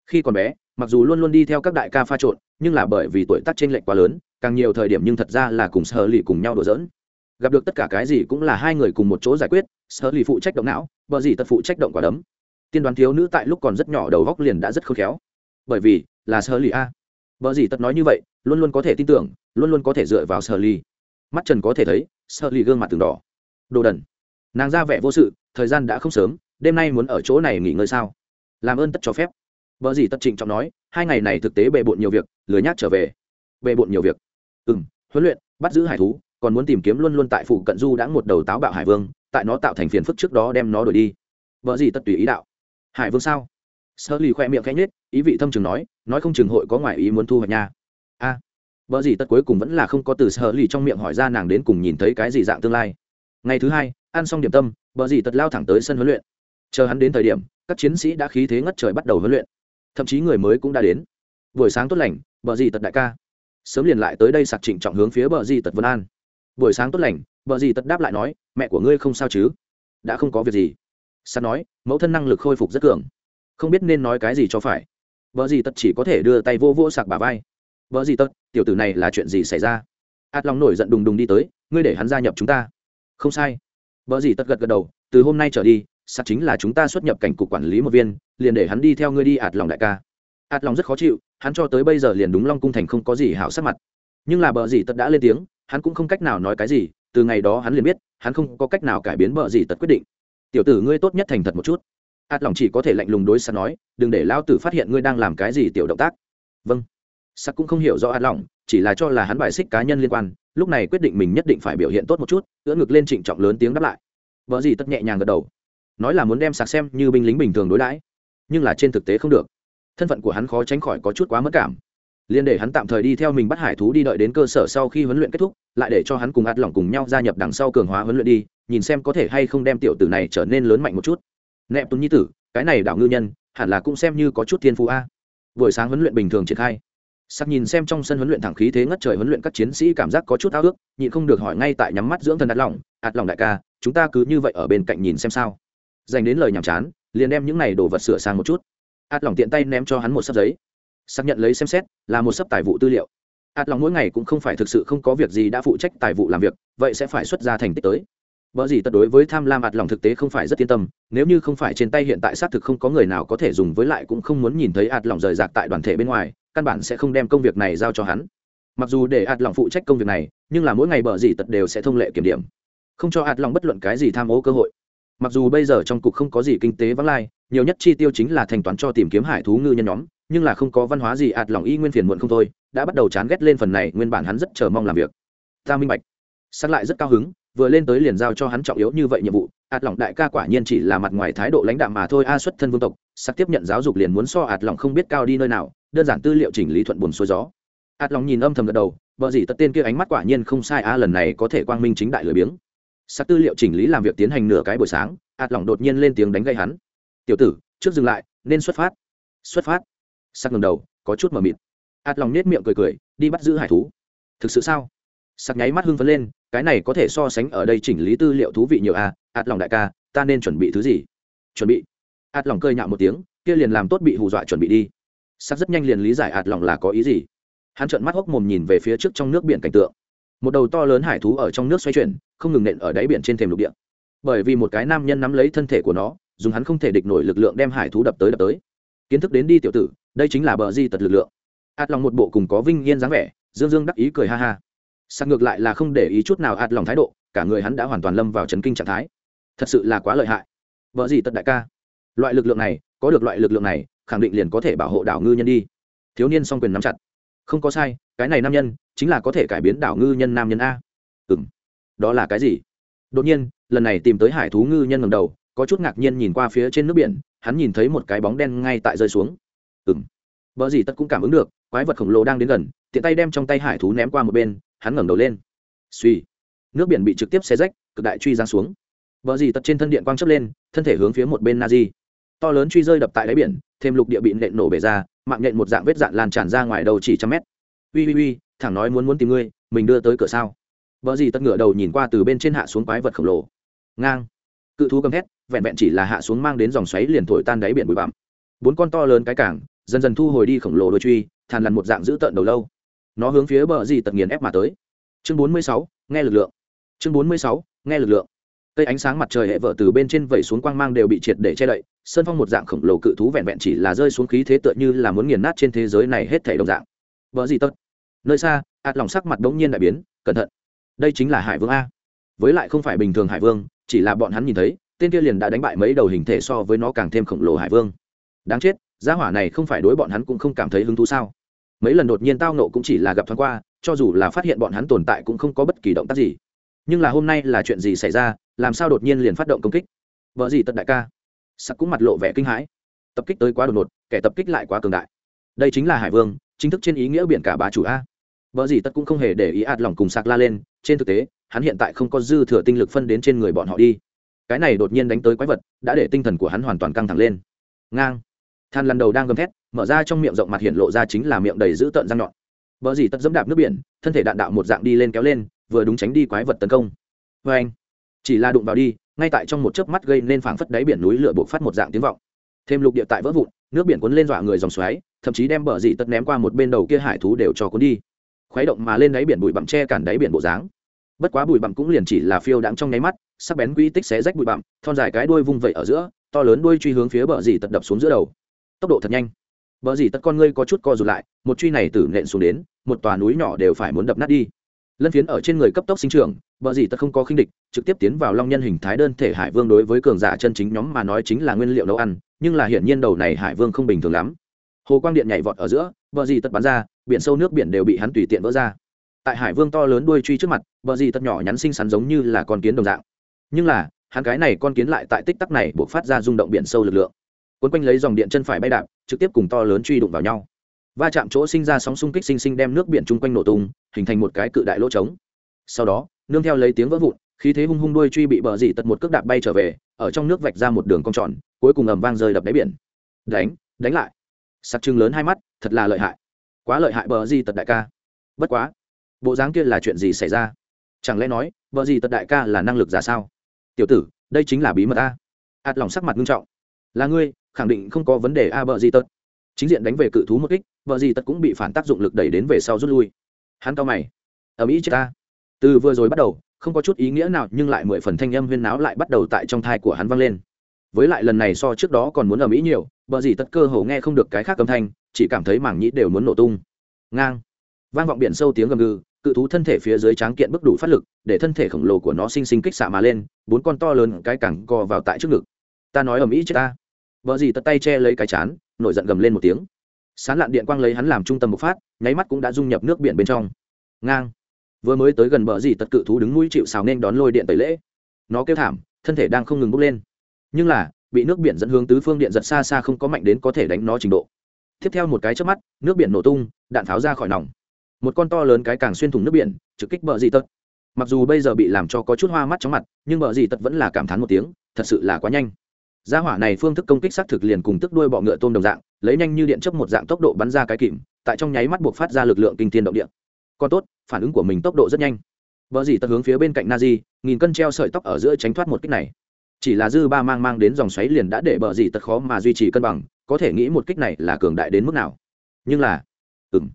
Khi còn bé, mặc dù luôn luôn đi theo các đại ca pha trộn, nhưng là bởi vì tuổi tác chênh lệch quá lớn càng nhiều thời điểm nhưng thật ra là cùng sở lì cùng nhau đùa giỡn. Gặp được tất cả cái gì cũng là hai người cùng một chỗ giải quyết, sở lì phụ trách động não, vợ gì tất phụ trách động quả đấm. Tiên đoán thiếu nữ tại lúc còn rất nhỏ đầu góc liền đã rất khôn khéo. Bởi vì, là sở lì a. Vợ gì tất nói như vậy, luôn luôn có thể tin tưởng, luôn luôn có thể dựa vào sở lì mắt trần có thể thấy, sở lì gương mặt từng đỏ. Đồ đần. Nàng ra vẻ vô sự, thời gian đã không sớm, đêm nay muốn ở chỗ này nghỉ ngơi sao? Làm ơn tất cho phép. Vợ gì tất trịnh trọng nói, hai ngày này thực tế bề bộn nhiều việc, lười nhác trở về. Bề bộn nhiều việc ừ m huấn luyện bắt giữ hải thú còn muốn tìm kiếm luôn luôn tại phụ cận du đã một đầu táo bạo hải vương tại nó tạo thành phiền phức trước đó đem nó đổi đi. Vợ gì tất tùy ý đạo. Hải vương sao? Sơ lì khoe miệng khẽ nhết ý vị thâm trường nói nói không chừng hội có ngoại ý muốn thu hoạch nha. A. À, vợ gì tất cuối cùng vẫn là không có từ sơ lì trong miệng hỏi ra nàng đến cùng nhìn thấy cái gì dạng tương lai. Ngày thứ hai ăn xong điểm tâm vợ gì tất lao thẳng tới sân huấn luyện. Chờ hắn đến thời điểm các chiến sĩ đã khí thế ngất trời bắt đầu huấn luyện. Thậm chí người mới cũng đã đến. Buổi sáng tốt lành vợ gì tật đại ca sớm liền lại tới đây sạc trịnh trọng hướng phía bờ gì tật vân an. Buổi sáng tốt lành, bờ gì tật đáp lại nói, mẹ của ngươi không sao chứ? Đã không có việc gì. Sạc nói, mẫu thân năng lực khôi phục rất cường. Không biết nên nói cái gì cho phải. Bờ gì tật chỉ có thể đưa tay vô vô sạc bà vai. Bờ gì tật, tiểu tử này là chuyện gì xảy ra? Át lòng nổi giận đùng đùng đi tới, ngươi để hắn gia nhập chúng ta. Không sai. Bờ gì tật gật gật đầu, từ hôm nay trở đi, sạc chính là chúng ta xuất nhập cảnh cục quản lý một viên, liền để hắn đi theo ngươi đi ạt lòng đại ca ạt lòng rất khó chịu, hắn cho tới bây giờ liền đúng long cung thành không có gì hảo sắc mặt. Nhưng là bờ gì tật đã lên tiếng, hắn cũng không cách nào nói cái gì, từ ngày đó hắn liền biết, hắn không có cách nào cải biến bờ gì tật quyết định. Tiểu tử ngươi tốt nhất thành thật một chút. Ạt lòng chỉ có thể lạnh lùng đối sạc nói, đừng để lao tử phát hiện ngươi đang làm cái gì tiểu động tác. Vâng. Sắc cũng không hiểu rõ ạt lòng, chỉ là cho là hắn bài xích cá nhân liên quan, lúc này quyết định mình nhất định phải biểu hiện tốt một chút, ưỡn ngực lên trịnh trọng lớn tiếng đáp lại. Vợ gì tất nhẹ nhàng gật đầu, nói là muốn đem sạc xem như binh lính bình thường đối đãi, nhưng là trên thực tế không được thân phận của hắn khó tránh khỏi có chút quá mất cảm. Liên để hắn tạm thời đi theo mình bắt hải thú đi đợi đến cơ sở sau khi huấn luyện kết thúc, lại để cho hắn cùng ạt lỏng cùng nhau gia nhập đằng sau cường hóa huấn luyện đi, nhìn xem có thể hay không đem tiểu tử này trở nên lớn mạnh một chút. Nẹp tuấn nhi tử, cái này đảo ngư nhân, hẳn là cũng xem như có chút thiên phú a. Buổi sáng huấn luyện bình thường triển khai. Sắc nhìn xem trong sân huấn luyện thẳng khí thế ngất trời huấn luyện các chiến sĩ cảm giác có chút ao ước, nhịn không được hỏi ngay tại nhắm mắt dưỡng thần ạt lỏng ạt lỏng đại ca, chúng ta cứ như vậy ở bên cạnh nhìn xem sao. Dành đến lời nhàm chán, liền đem những này đồ vật sửa sang một chút ạt lòng tiện tay ném cho hắn một sấp giấy. Xác nhận lấy xem xét là một sấp tài vụ tư liệu. Ạt lòng mỗi ngày cũng không phải thực sự không có việc gì đã phụ trách tài vụ làm việc vậy sẽ phải xuất ra thành tích tới. Bởi gì tất đối với tham lam ạt lòng thực tế không phải rất yên tâm, nếu như không phải trên tay hiện tại xác thực không có người nào có thể dùng với lại cũng không muốn nhìn thấy ạt lòng rời rạc tại đoàn thể bên ngoài, căn bản sẽ không đem công việc này giao cho hắn. Mặc dù để ạt lòng phụ trách công việc này, nhưng là mỗi ngày bờ gì tật đều sẽ thông lệ kiểm điểm, không cho ạt lòng bất luận cái gì tham ô cơ hội. Mặc dù bây giờ trong cục không có gì kinh tế vắng lai nhiều nhất chi tiêu chính là thanh toán cho tìm kiếm hải thú ngư nhân nhóm, nhưng là không có văn hóa gì ạt lòng y nguyên phiền muộn không thôi, đã bắt đầu chán ghét lên phần này, nguyên bản hắn rất chờ mong làm việc. Ta minh bạch. Sắc lại rất cao hứng, vừa lên tới liền giao cho hắn trọng yếu như vậy nhiệm vụ, ạt lòng đại ca quả nhiên chỉ là mặt ngoài thái độ lãnh đạm mà thôi, a xuất thân vương tộc sắc tiếp nhận giáo dục liền muốn so ạt lòng không biết cao đi nơi nào, đơn giản tư liệu chỉnh lý thuận buồn xuôi gió. Ạt lòng nhìn âm thầm gật đầu vợ gì tất tên kia ánh mắt quả nhiên không sai, a, lần này có thể quang minh chính đại lười biếng. Sắc tư liệu chỉnh lý làm việc tiến hành nửa cái buổi sáng, ạt lỏng đột nhiên lên tiếng đánh gây hắn tiểu tử, trước dừng lại, nên xuất phát. Xuất phát? Sắc ngầm đầu, có chút mờ mịt. Ạt lòng nết miệng cười cười, đi bắt giữ hải thú. Thực sự sao? Sắc nháy mắt hưng phấn lên, cái này có thể so sánh ở đây chỉnh lý tư liệu thú vị nhiều à? Ạt lòng đại ca, ta nên chuẩn bị thứ gì? Chuẩn bị? Ạt lòng cơi nhạo một tiếng, kia liền làm tốt bị hù dọa chuẩn bị đi. Sắc rất nhanh liền lý giải ạt lòng là có ý gì. Hắn trợn mắt hốc mồm nhìn về phía trước trong nước biển cảnh tượng. Một đầu to lớn hải thú ở trong nước xoay chuyển, không ngừng nện ở đáy biển trên thềm lục địa. Bởi vì một cái nam nhân nắm lấy thân thể của nó dùng hắn không thể địch nổi lực lượng đem hải thú đập tới đập tới. Kiến thức đến đi tiểu tử, đây chính là bờ di tật lực lượng. Ạt lòng một bộ cùng có vinh yên dáng vẻ, dương dương đắc ý cười ha ha. Sạc ngược lại là không để ý chút nào ạt lòng thái độ, cả người hắn đã hoàn toàn lâm vào trấn kinh trạng thái. Thật sự là quá lợi hại. Vợ gì tật đại ca. Loại lực lượng này, có được loại lực lượng này, khẳng định liền có thể bảo hộ đảo ngư nhân đi. Thiếu niên song quyền nắm chặt. Không có sai, cái này nam nhân, chính là có thể cải biến đảo ngư nhân nam nhân a. Ừ m đó là cái gì? Đột nhiên, lần này tìm tới hải thú ngư nhân ngầm đầu có chút ngạc nhiên nhìn qua phía trên nước biển, hắn nhìn thấy một cái bóng đen ngay tại rơi xuống. Ừng vợ gì tất cũng cảm ứng được, quái vật khổng lồ đang đến gần, tiện tay đem trong tay hải thú ném qua một bên, hắn ngẩng đầu lên. Suy nước biển bị trực tiếp xé rách, cực đại truy ra xuống. Vợ gì tật trên thân điện quang chấp lên, thân thể hướng phía một bên na di. To lớn truy rơi đập tại đáy biển, thêm lục địa bị nện nổ bể ra, mạng nhện một dạng vết dạn lan tràn ra ngoài đầu chỉ trăm mét. Ui ui ui thẳng nói muốn muốn tìm ngươi, mình đưa tới cửa sao? Vợ gì tất ngửa đầu nhìn qua từ bên trên hạ xuống quái vật khổng lồ. Ngang. Cự thú gầm thét vẹn vẹn chỉ là hạ xuống mang đến dòng xoáy liền thổi tan đáy biển bụi bặm. Bốn con to lớn cái cảng, dần dần thu hồi đi khổng lồ đôi truy, thàn lằn một dạng giữ tợn đầu lâu. Nó hướng phía bờ gì tật nghiền ép mà tới. Chương bốn mươi sáu, nghe lực lượng. Chương bốn mươi sáu, nghe lực lượng. Cây ánh sáng mặt trời hệ vợ từ bên trên vẩy xuống quang mang đều bị triệt để che đậy, sơn phong một dạng khổng lồ cự thú vẹn vẹn chỉ là rơi xuống khí thế tựa như là muốn nghiền nát trên thế giới này hết thể đồng dạng. Vợ gì tất nơi xa, ạt lòng sắc mặt đống nhiên đại biến, cẩn thận. Đây chính là hải vương a. Với lại không phải bình thường hải vương, chỉ là bọn hắn nhìn thấy tên kia liền đã đánh bại mấy đầu hình thể so với nó càng thêm khổng lồ hải vương. Đáng chết, gia hỏa này không phải đối bọn hắn cũng không cảm thấy hứng thú sao? Mấy lần đột nhiên tao nộ cũng chỉ là gặp thoáng qua, cho dù là phát hiện bọn hắn tồn tại cũng không có bất kỳ động tác gì. Nhưng là hôm nay là chuyện gì xảy ra, làm sao đột nhiên liền phát động công kích? Vợ gì tật đại ca? Sắc cũng mặt lộ vẻ kinh hãi. Tập kích tới quá đột ngột, kẻ tập kích lại quá cường đại. Đây chính là hải vương, chính thức trên ý nghĩa biển cả bá chủ a. Vợ gì tất cũng không hề để ý ạt lòng cùng sạc la lên, trên thực tế, hắn hiện tại không có dư thừa tinh lực phân đến trên người bọn họ đi cái này đột nhiên đánh tới quái vật, đã để tinh thần của hắn hoàn toàn căng thẳng lên. Ngang. Than lần đầu đang gầm thét, mở ra trong miệng rộng mặt hiện lộ ra chính là miệng đầy dữ tợn răng nhọn. Vợ dì tật dẫm đạp nước biển, thân thể đạn đạo một dạng đi lên kéo lên, vừa đúng tránh đi quái vật tấn công. Vê anh. Chỉ là đụng vào đi, ngay tại trong một chớp mắt gây nên phảng phất đáy biển núi lửa buộc phát một dạng tiếng vọng. Thêm lục địa tại vỡ vụn, nước biển cuốn lên dọa người dòng xoáy, thậm chí đem bờ dị tật ném qua một bên đầu kia hải thú đều cho cuốn đi. Khuấy động mà lên đáy biển bụi bặm che cản đáy biển bộ dáng bất quá bụi bặm cũng liền chỉ là phiêu đãng trong nháy mắt, sắc bén quy tích xé rách bụi bặm, thon dài cái đuôi vung vẩy ở giữa, to lớn đuôi truy hướng phía bờ dì tật đập xuống giữa đầu. Tốc độ thật nhanh. Bờ dì tật con ngươi có chút co rụt lại, một truy này tử nện xuống đến, một tòa núi nhỏ đều phải muốn đập nát đi. Lân phiến ở trên người cấp tốc sinh trưởng, bờ dì tật không có khinh địch, trực tiếp tiến vào long nhân hình thái đơn thể hải vương đối với cường giả chân chính nhóm mà nói chính là nguyên liệu nấu ăn, nhưng là hiển nhiên đầu này hải vương không bình thường lắm. Hồ quang điện nhảy vọt ở giữa, bờ dì tật bắn ra, biển sâu nước biển đều bị hắn tùy tiện vỡ ra tại hải vương to lớn đuôi truy trước mặt, bờ gì tất nhỏ nhắn xinh xắn giống như là con kiến đồng dạng. Nhưng là, hắn cái này con kiến lại tại tích tắc này buộc phát ra rung động biển sâu lực lượng. Quấn quanh lấy dòng điện chân phải bay đạp, trực tiếp cùng to lớn truy đụng vào nhau. Va chạm chỗ sinh ra sóng xung kích sinh sinh đem nước biển chung quanh nổ tung, hình thành một cái cự đại lỗ trống. Sau đó, nương theo lấy tiếng vỡ vụn, khí thế hung hung đuôi truy bị bờ dị tật một cước đạp bay trở về, ở trong nước vạch ra một đường cong tròn, cuối cùng ầm vang rơi đập đáy biển. Đánh đánh lại. Sặc trưng lớn hai mắt, thật là lợi hại. Quá lợi hại bờ dị tật đại ca. Bất quá bộ dáng kia là chuyện gì xảy ra? Chẳng lẽ nói, vợ gì tật đại ca là năng lực giả sao? Tiểu tử, đây chính là bí mật a. Ạt lòng sắc mặt nghiêm trọng. Là ngươi, khẳng định không có vấn đề a vợ gì tật. Chính diện đánh về cự thú một kích, vợ gì tật cũng bị phản tác dụng lực đẩy đến về sau rút lui. Hắn cao mày. Ở mỹ chết ta. Từ vừa rồi bắt đầu, không có chút ý nghĩa nào nhưng lại mười phần thanh âm huyên náo lại bắt đầu tại trong thai của hắn vang lên. Với lại lần này so trước đó còn muốn ở mỹ nhiều, vợ gì tật cơ hồ nghe không được cái khác âm thanh, chỉ cảm thấy mảng nhĩ đều muốn nổ tung. Ngang. Vang vọng biển sâu tiếng gầm gừ cự thú thân thể phía dưới tráng kiện bức đủ phát lực, để thân thể khổng lồ của nó sinh sinh kích xạ mà lên, bốn con to lớn cái cẳng co vào tại trước ngực. Ta nói ở mỹ chết ta. Vợ gì tật tay che lấy cái chán, nổi giận gầm lên một tiếng. Sán lạn điện quang lấy hắn làm trung tâm bộc phát, nháy mắt cũng đã dung nhập nước biển bên trong. Ngang. Vừa mới tới gần bờ dì tật cự thú đứng mũi chịu xào nên đón lôi điện tẩy lễ. Nó kêu thảm, thân thể đang không ngừng bốc lên. Nhưng là, bị nước biển dẫn hướng tứ phương điện giật xa xa không có mạnh đến có thể đánh nó trình độ. Tiếp theo một cái trước mắt, nước biển nổ tung, đạn pháo ra khỏi nòng một con to lớn cái càng xuyên thủng nước biển, trực kích bờ dì tật. Mặc dù bây giờ bị làm cho có chút hoa mắt chóng mặt, nhưng bờ dì tật vẫn là cảm thán một tiếng, thật sự là quá nhanh. Gia hỏa này phương thức công kích xác thực liền cùng tức đuôi bọ ngựa tôm đồng dạng, lấy nhanh như điện chấp một dạng tốc độ bắn ra cái kìm, tại trong nháy mắt buộc phát ra lực lượng kinh thiên động địa. Còn tốt, phản ứng của mình tốc độ rất nhanh. Vợ dì tật hướng phía bên cạnh na di nghìn cân treo sợi tóc ở giữa tránh thoát một kích này. Chỉ là dư ba mang mang đến dòng xoáy liền đã để bờ dì tật khó mà duy trì cân bằng, có thể nghĩ một kích này là cường đại đến mức nào. Nhưng là ừng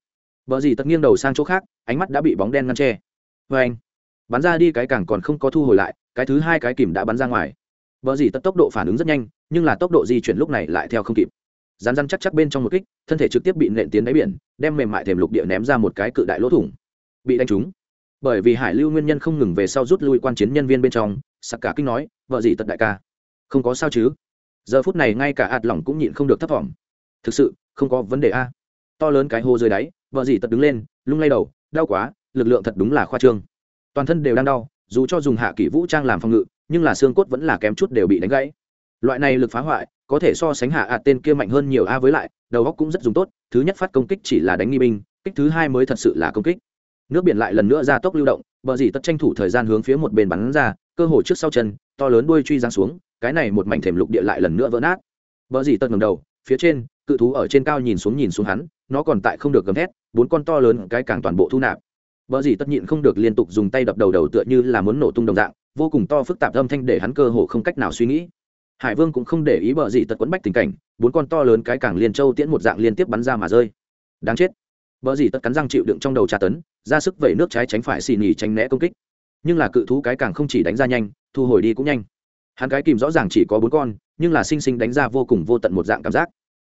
bờ dì tật nghiêng đầu sang chỗ khác ánh mắt đã bị bóng đen ngăn tre Oeng. anh bắn ra đi cái càng còn không có thu hồi lại cái thứ hai cái kìm đã bắn ra ngoài Bờ gì tất tốc độ phản ứng rất nhanh, nhưng là tốc độ di chuyển lúc này lại theo không kịp. Rắn rắn chắc chắc bên trong một kích, thân thể trực tiếp bị nện tiến đáy biển, đem mềm mại thềm lục địa ném ra một cái cự đại lỗ thủng. Bị đánh trúng. Bởi vì Hải Lưu nguyên nhân không ngừng về sau rút lui quan chiến nhân viên bên trong, sặc cả kinh nói, vợ gì tật đại ca, không có sao chứ? Giờ phút này ngay cả ạt lỏng cũng nhịn không được thấp vọng. Thực sự, không có vấn đề a. To lớn cái hô dưới đáy, vợ dì tật đứng lên, lung lay đầu, đau quá, lực lượng thật đúng là khoa trương. Toàn thân đều đang đau, dù cho dùng hạ kỷ vũ trang làm phòng ngự, nhưng là xương cốt vẫn là kém chút đều bị đánh gãy. Loại này lực phá hoại, có thể so sánh hạ ạt tên kia mạnh hơn nhiều a với lại, đầu góc cũng rất dùng tốt, thứ nhất phát công kích chỉ là đánh nghi binh, kích thứ hai mới thật sự là công kích. Nước biển lại lần nữa ra tốc lưu động bờ dì tất tranh thủ thời gian hướng phía một bên bắn ra, cơ hồ trước sau chân, to lớn đuôi truy giáng xuống, cái này một mảnh thềm lục địa lại lần nữa vỡ nát. Bờ dì tất ngầm đầu phía trên, cự thú ở trên cao nhìn xuống nhìn xuống hắn, nó còn tại không được gầm thét, bốn con to lớn cái càng toàn bộ thu nạp. Bờ dì tất nhịn không được liên tục dùng tay đập đầu đầu tựa như là muốn nổ tung đồng dạng, vô cùng to phức tạp âm thanh để hắn cơ hồ không cách nào suy nghĩ. Hải vương cũng không để ý bờ dì tật quấn bách tình cảnh, bốn con to lớn cái càng liên châu tiễn một dạng liên tiếp bắn ra mà rơi. Đáng chết. Bờ dì tật cắn răng chịu đựng trong đầu tra tấn, ra sức vẩy nước trái tránh phải xì nhì tránh né công kích. Nhưng là cự thú cái càng không chỉ đánh ra nhanh, thu hồi đi cũng nhanh. Hắn cái kìm rõ ràng chỉ có bốn con nhưng là sinh sinh đánh ra vô cùng vô tận một dạng cảm giác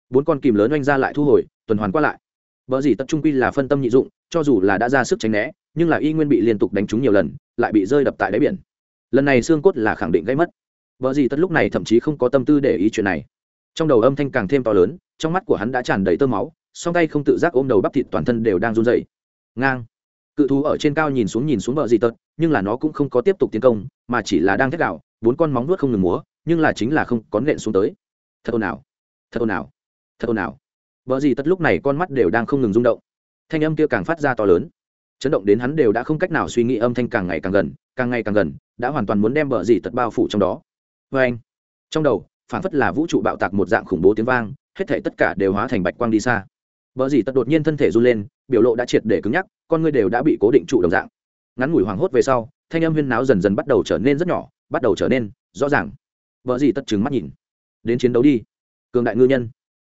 bốn con kìm lớn oanh ra lại thu hồi tuần hoàn qua lại vợ gì tập trung quy là phân tâm nhị dụng, cho dù là đã ra sức tránh né, nhưng là y nguyên bị liên tục đánh trúng nhiều lần, lại bị rơi đập tại đáy biển. Lần này xương cốt là khẳng định gây mất. vợ gì tất lúc này thậm chí không có tâm tư để ý chuyện này. Trong đầu âm thanh càng thêm to lớn, trong mắt của hắn đã tràn đầy tơ máu, song tay không tự giác ôm đầu bắp thịt toàn thân đều đang run rẩy. Ngang. Cự thú ở trên cao nhìn xuống nhìn xuống bờ gì tật, nhưng là nó cũng không có tiếp tục tiến công, mà chỉ là đang thét gạo, bốn con móng vuốt không ngừng múa, nhưng là chính là không có nện xuống tới. Thật ồn ào, thật ồn ào, thật ồn ào. Vợ gì tất lúc này con mắt đều đang không ngừng rung động. Thanh âm kia càng phát ra to lớn. Chấn động đến hắn đều đã không cách nào suy nghĩ âm thanh càng ngày càng gần càng ngày càng gần đã hoàn toàn muốn đem vợ gì tật bao phủ trong đó. Vê anh trong đầu phản phất là vũ trụ bạo tạc một dạng khủng bố tiếng vang hết thể tất cả đều hóa thành bạch quang đi xa. Vợ gì tật đột nhiên thân thể run lên biểu lộ đã triệt để cứng nhắc con ngươi đều đã bị cố định trụ đồng dạng. Ngắn ngủi hoảng hốt về sau thanh âm huyên náo dần dần bắt đầu trở nên rất nhỏ bắt đầu trở nên rõ ràng vợ gì tất trừng mắt nhìn. Đến chiến đấu đi, cường đại ngư nhân.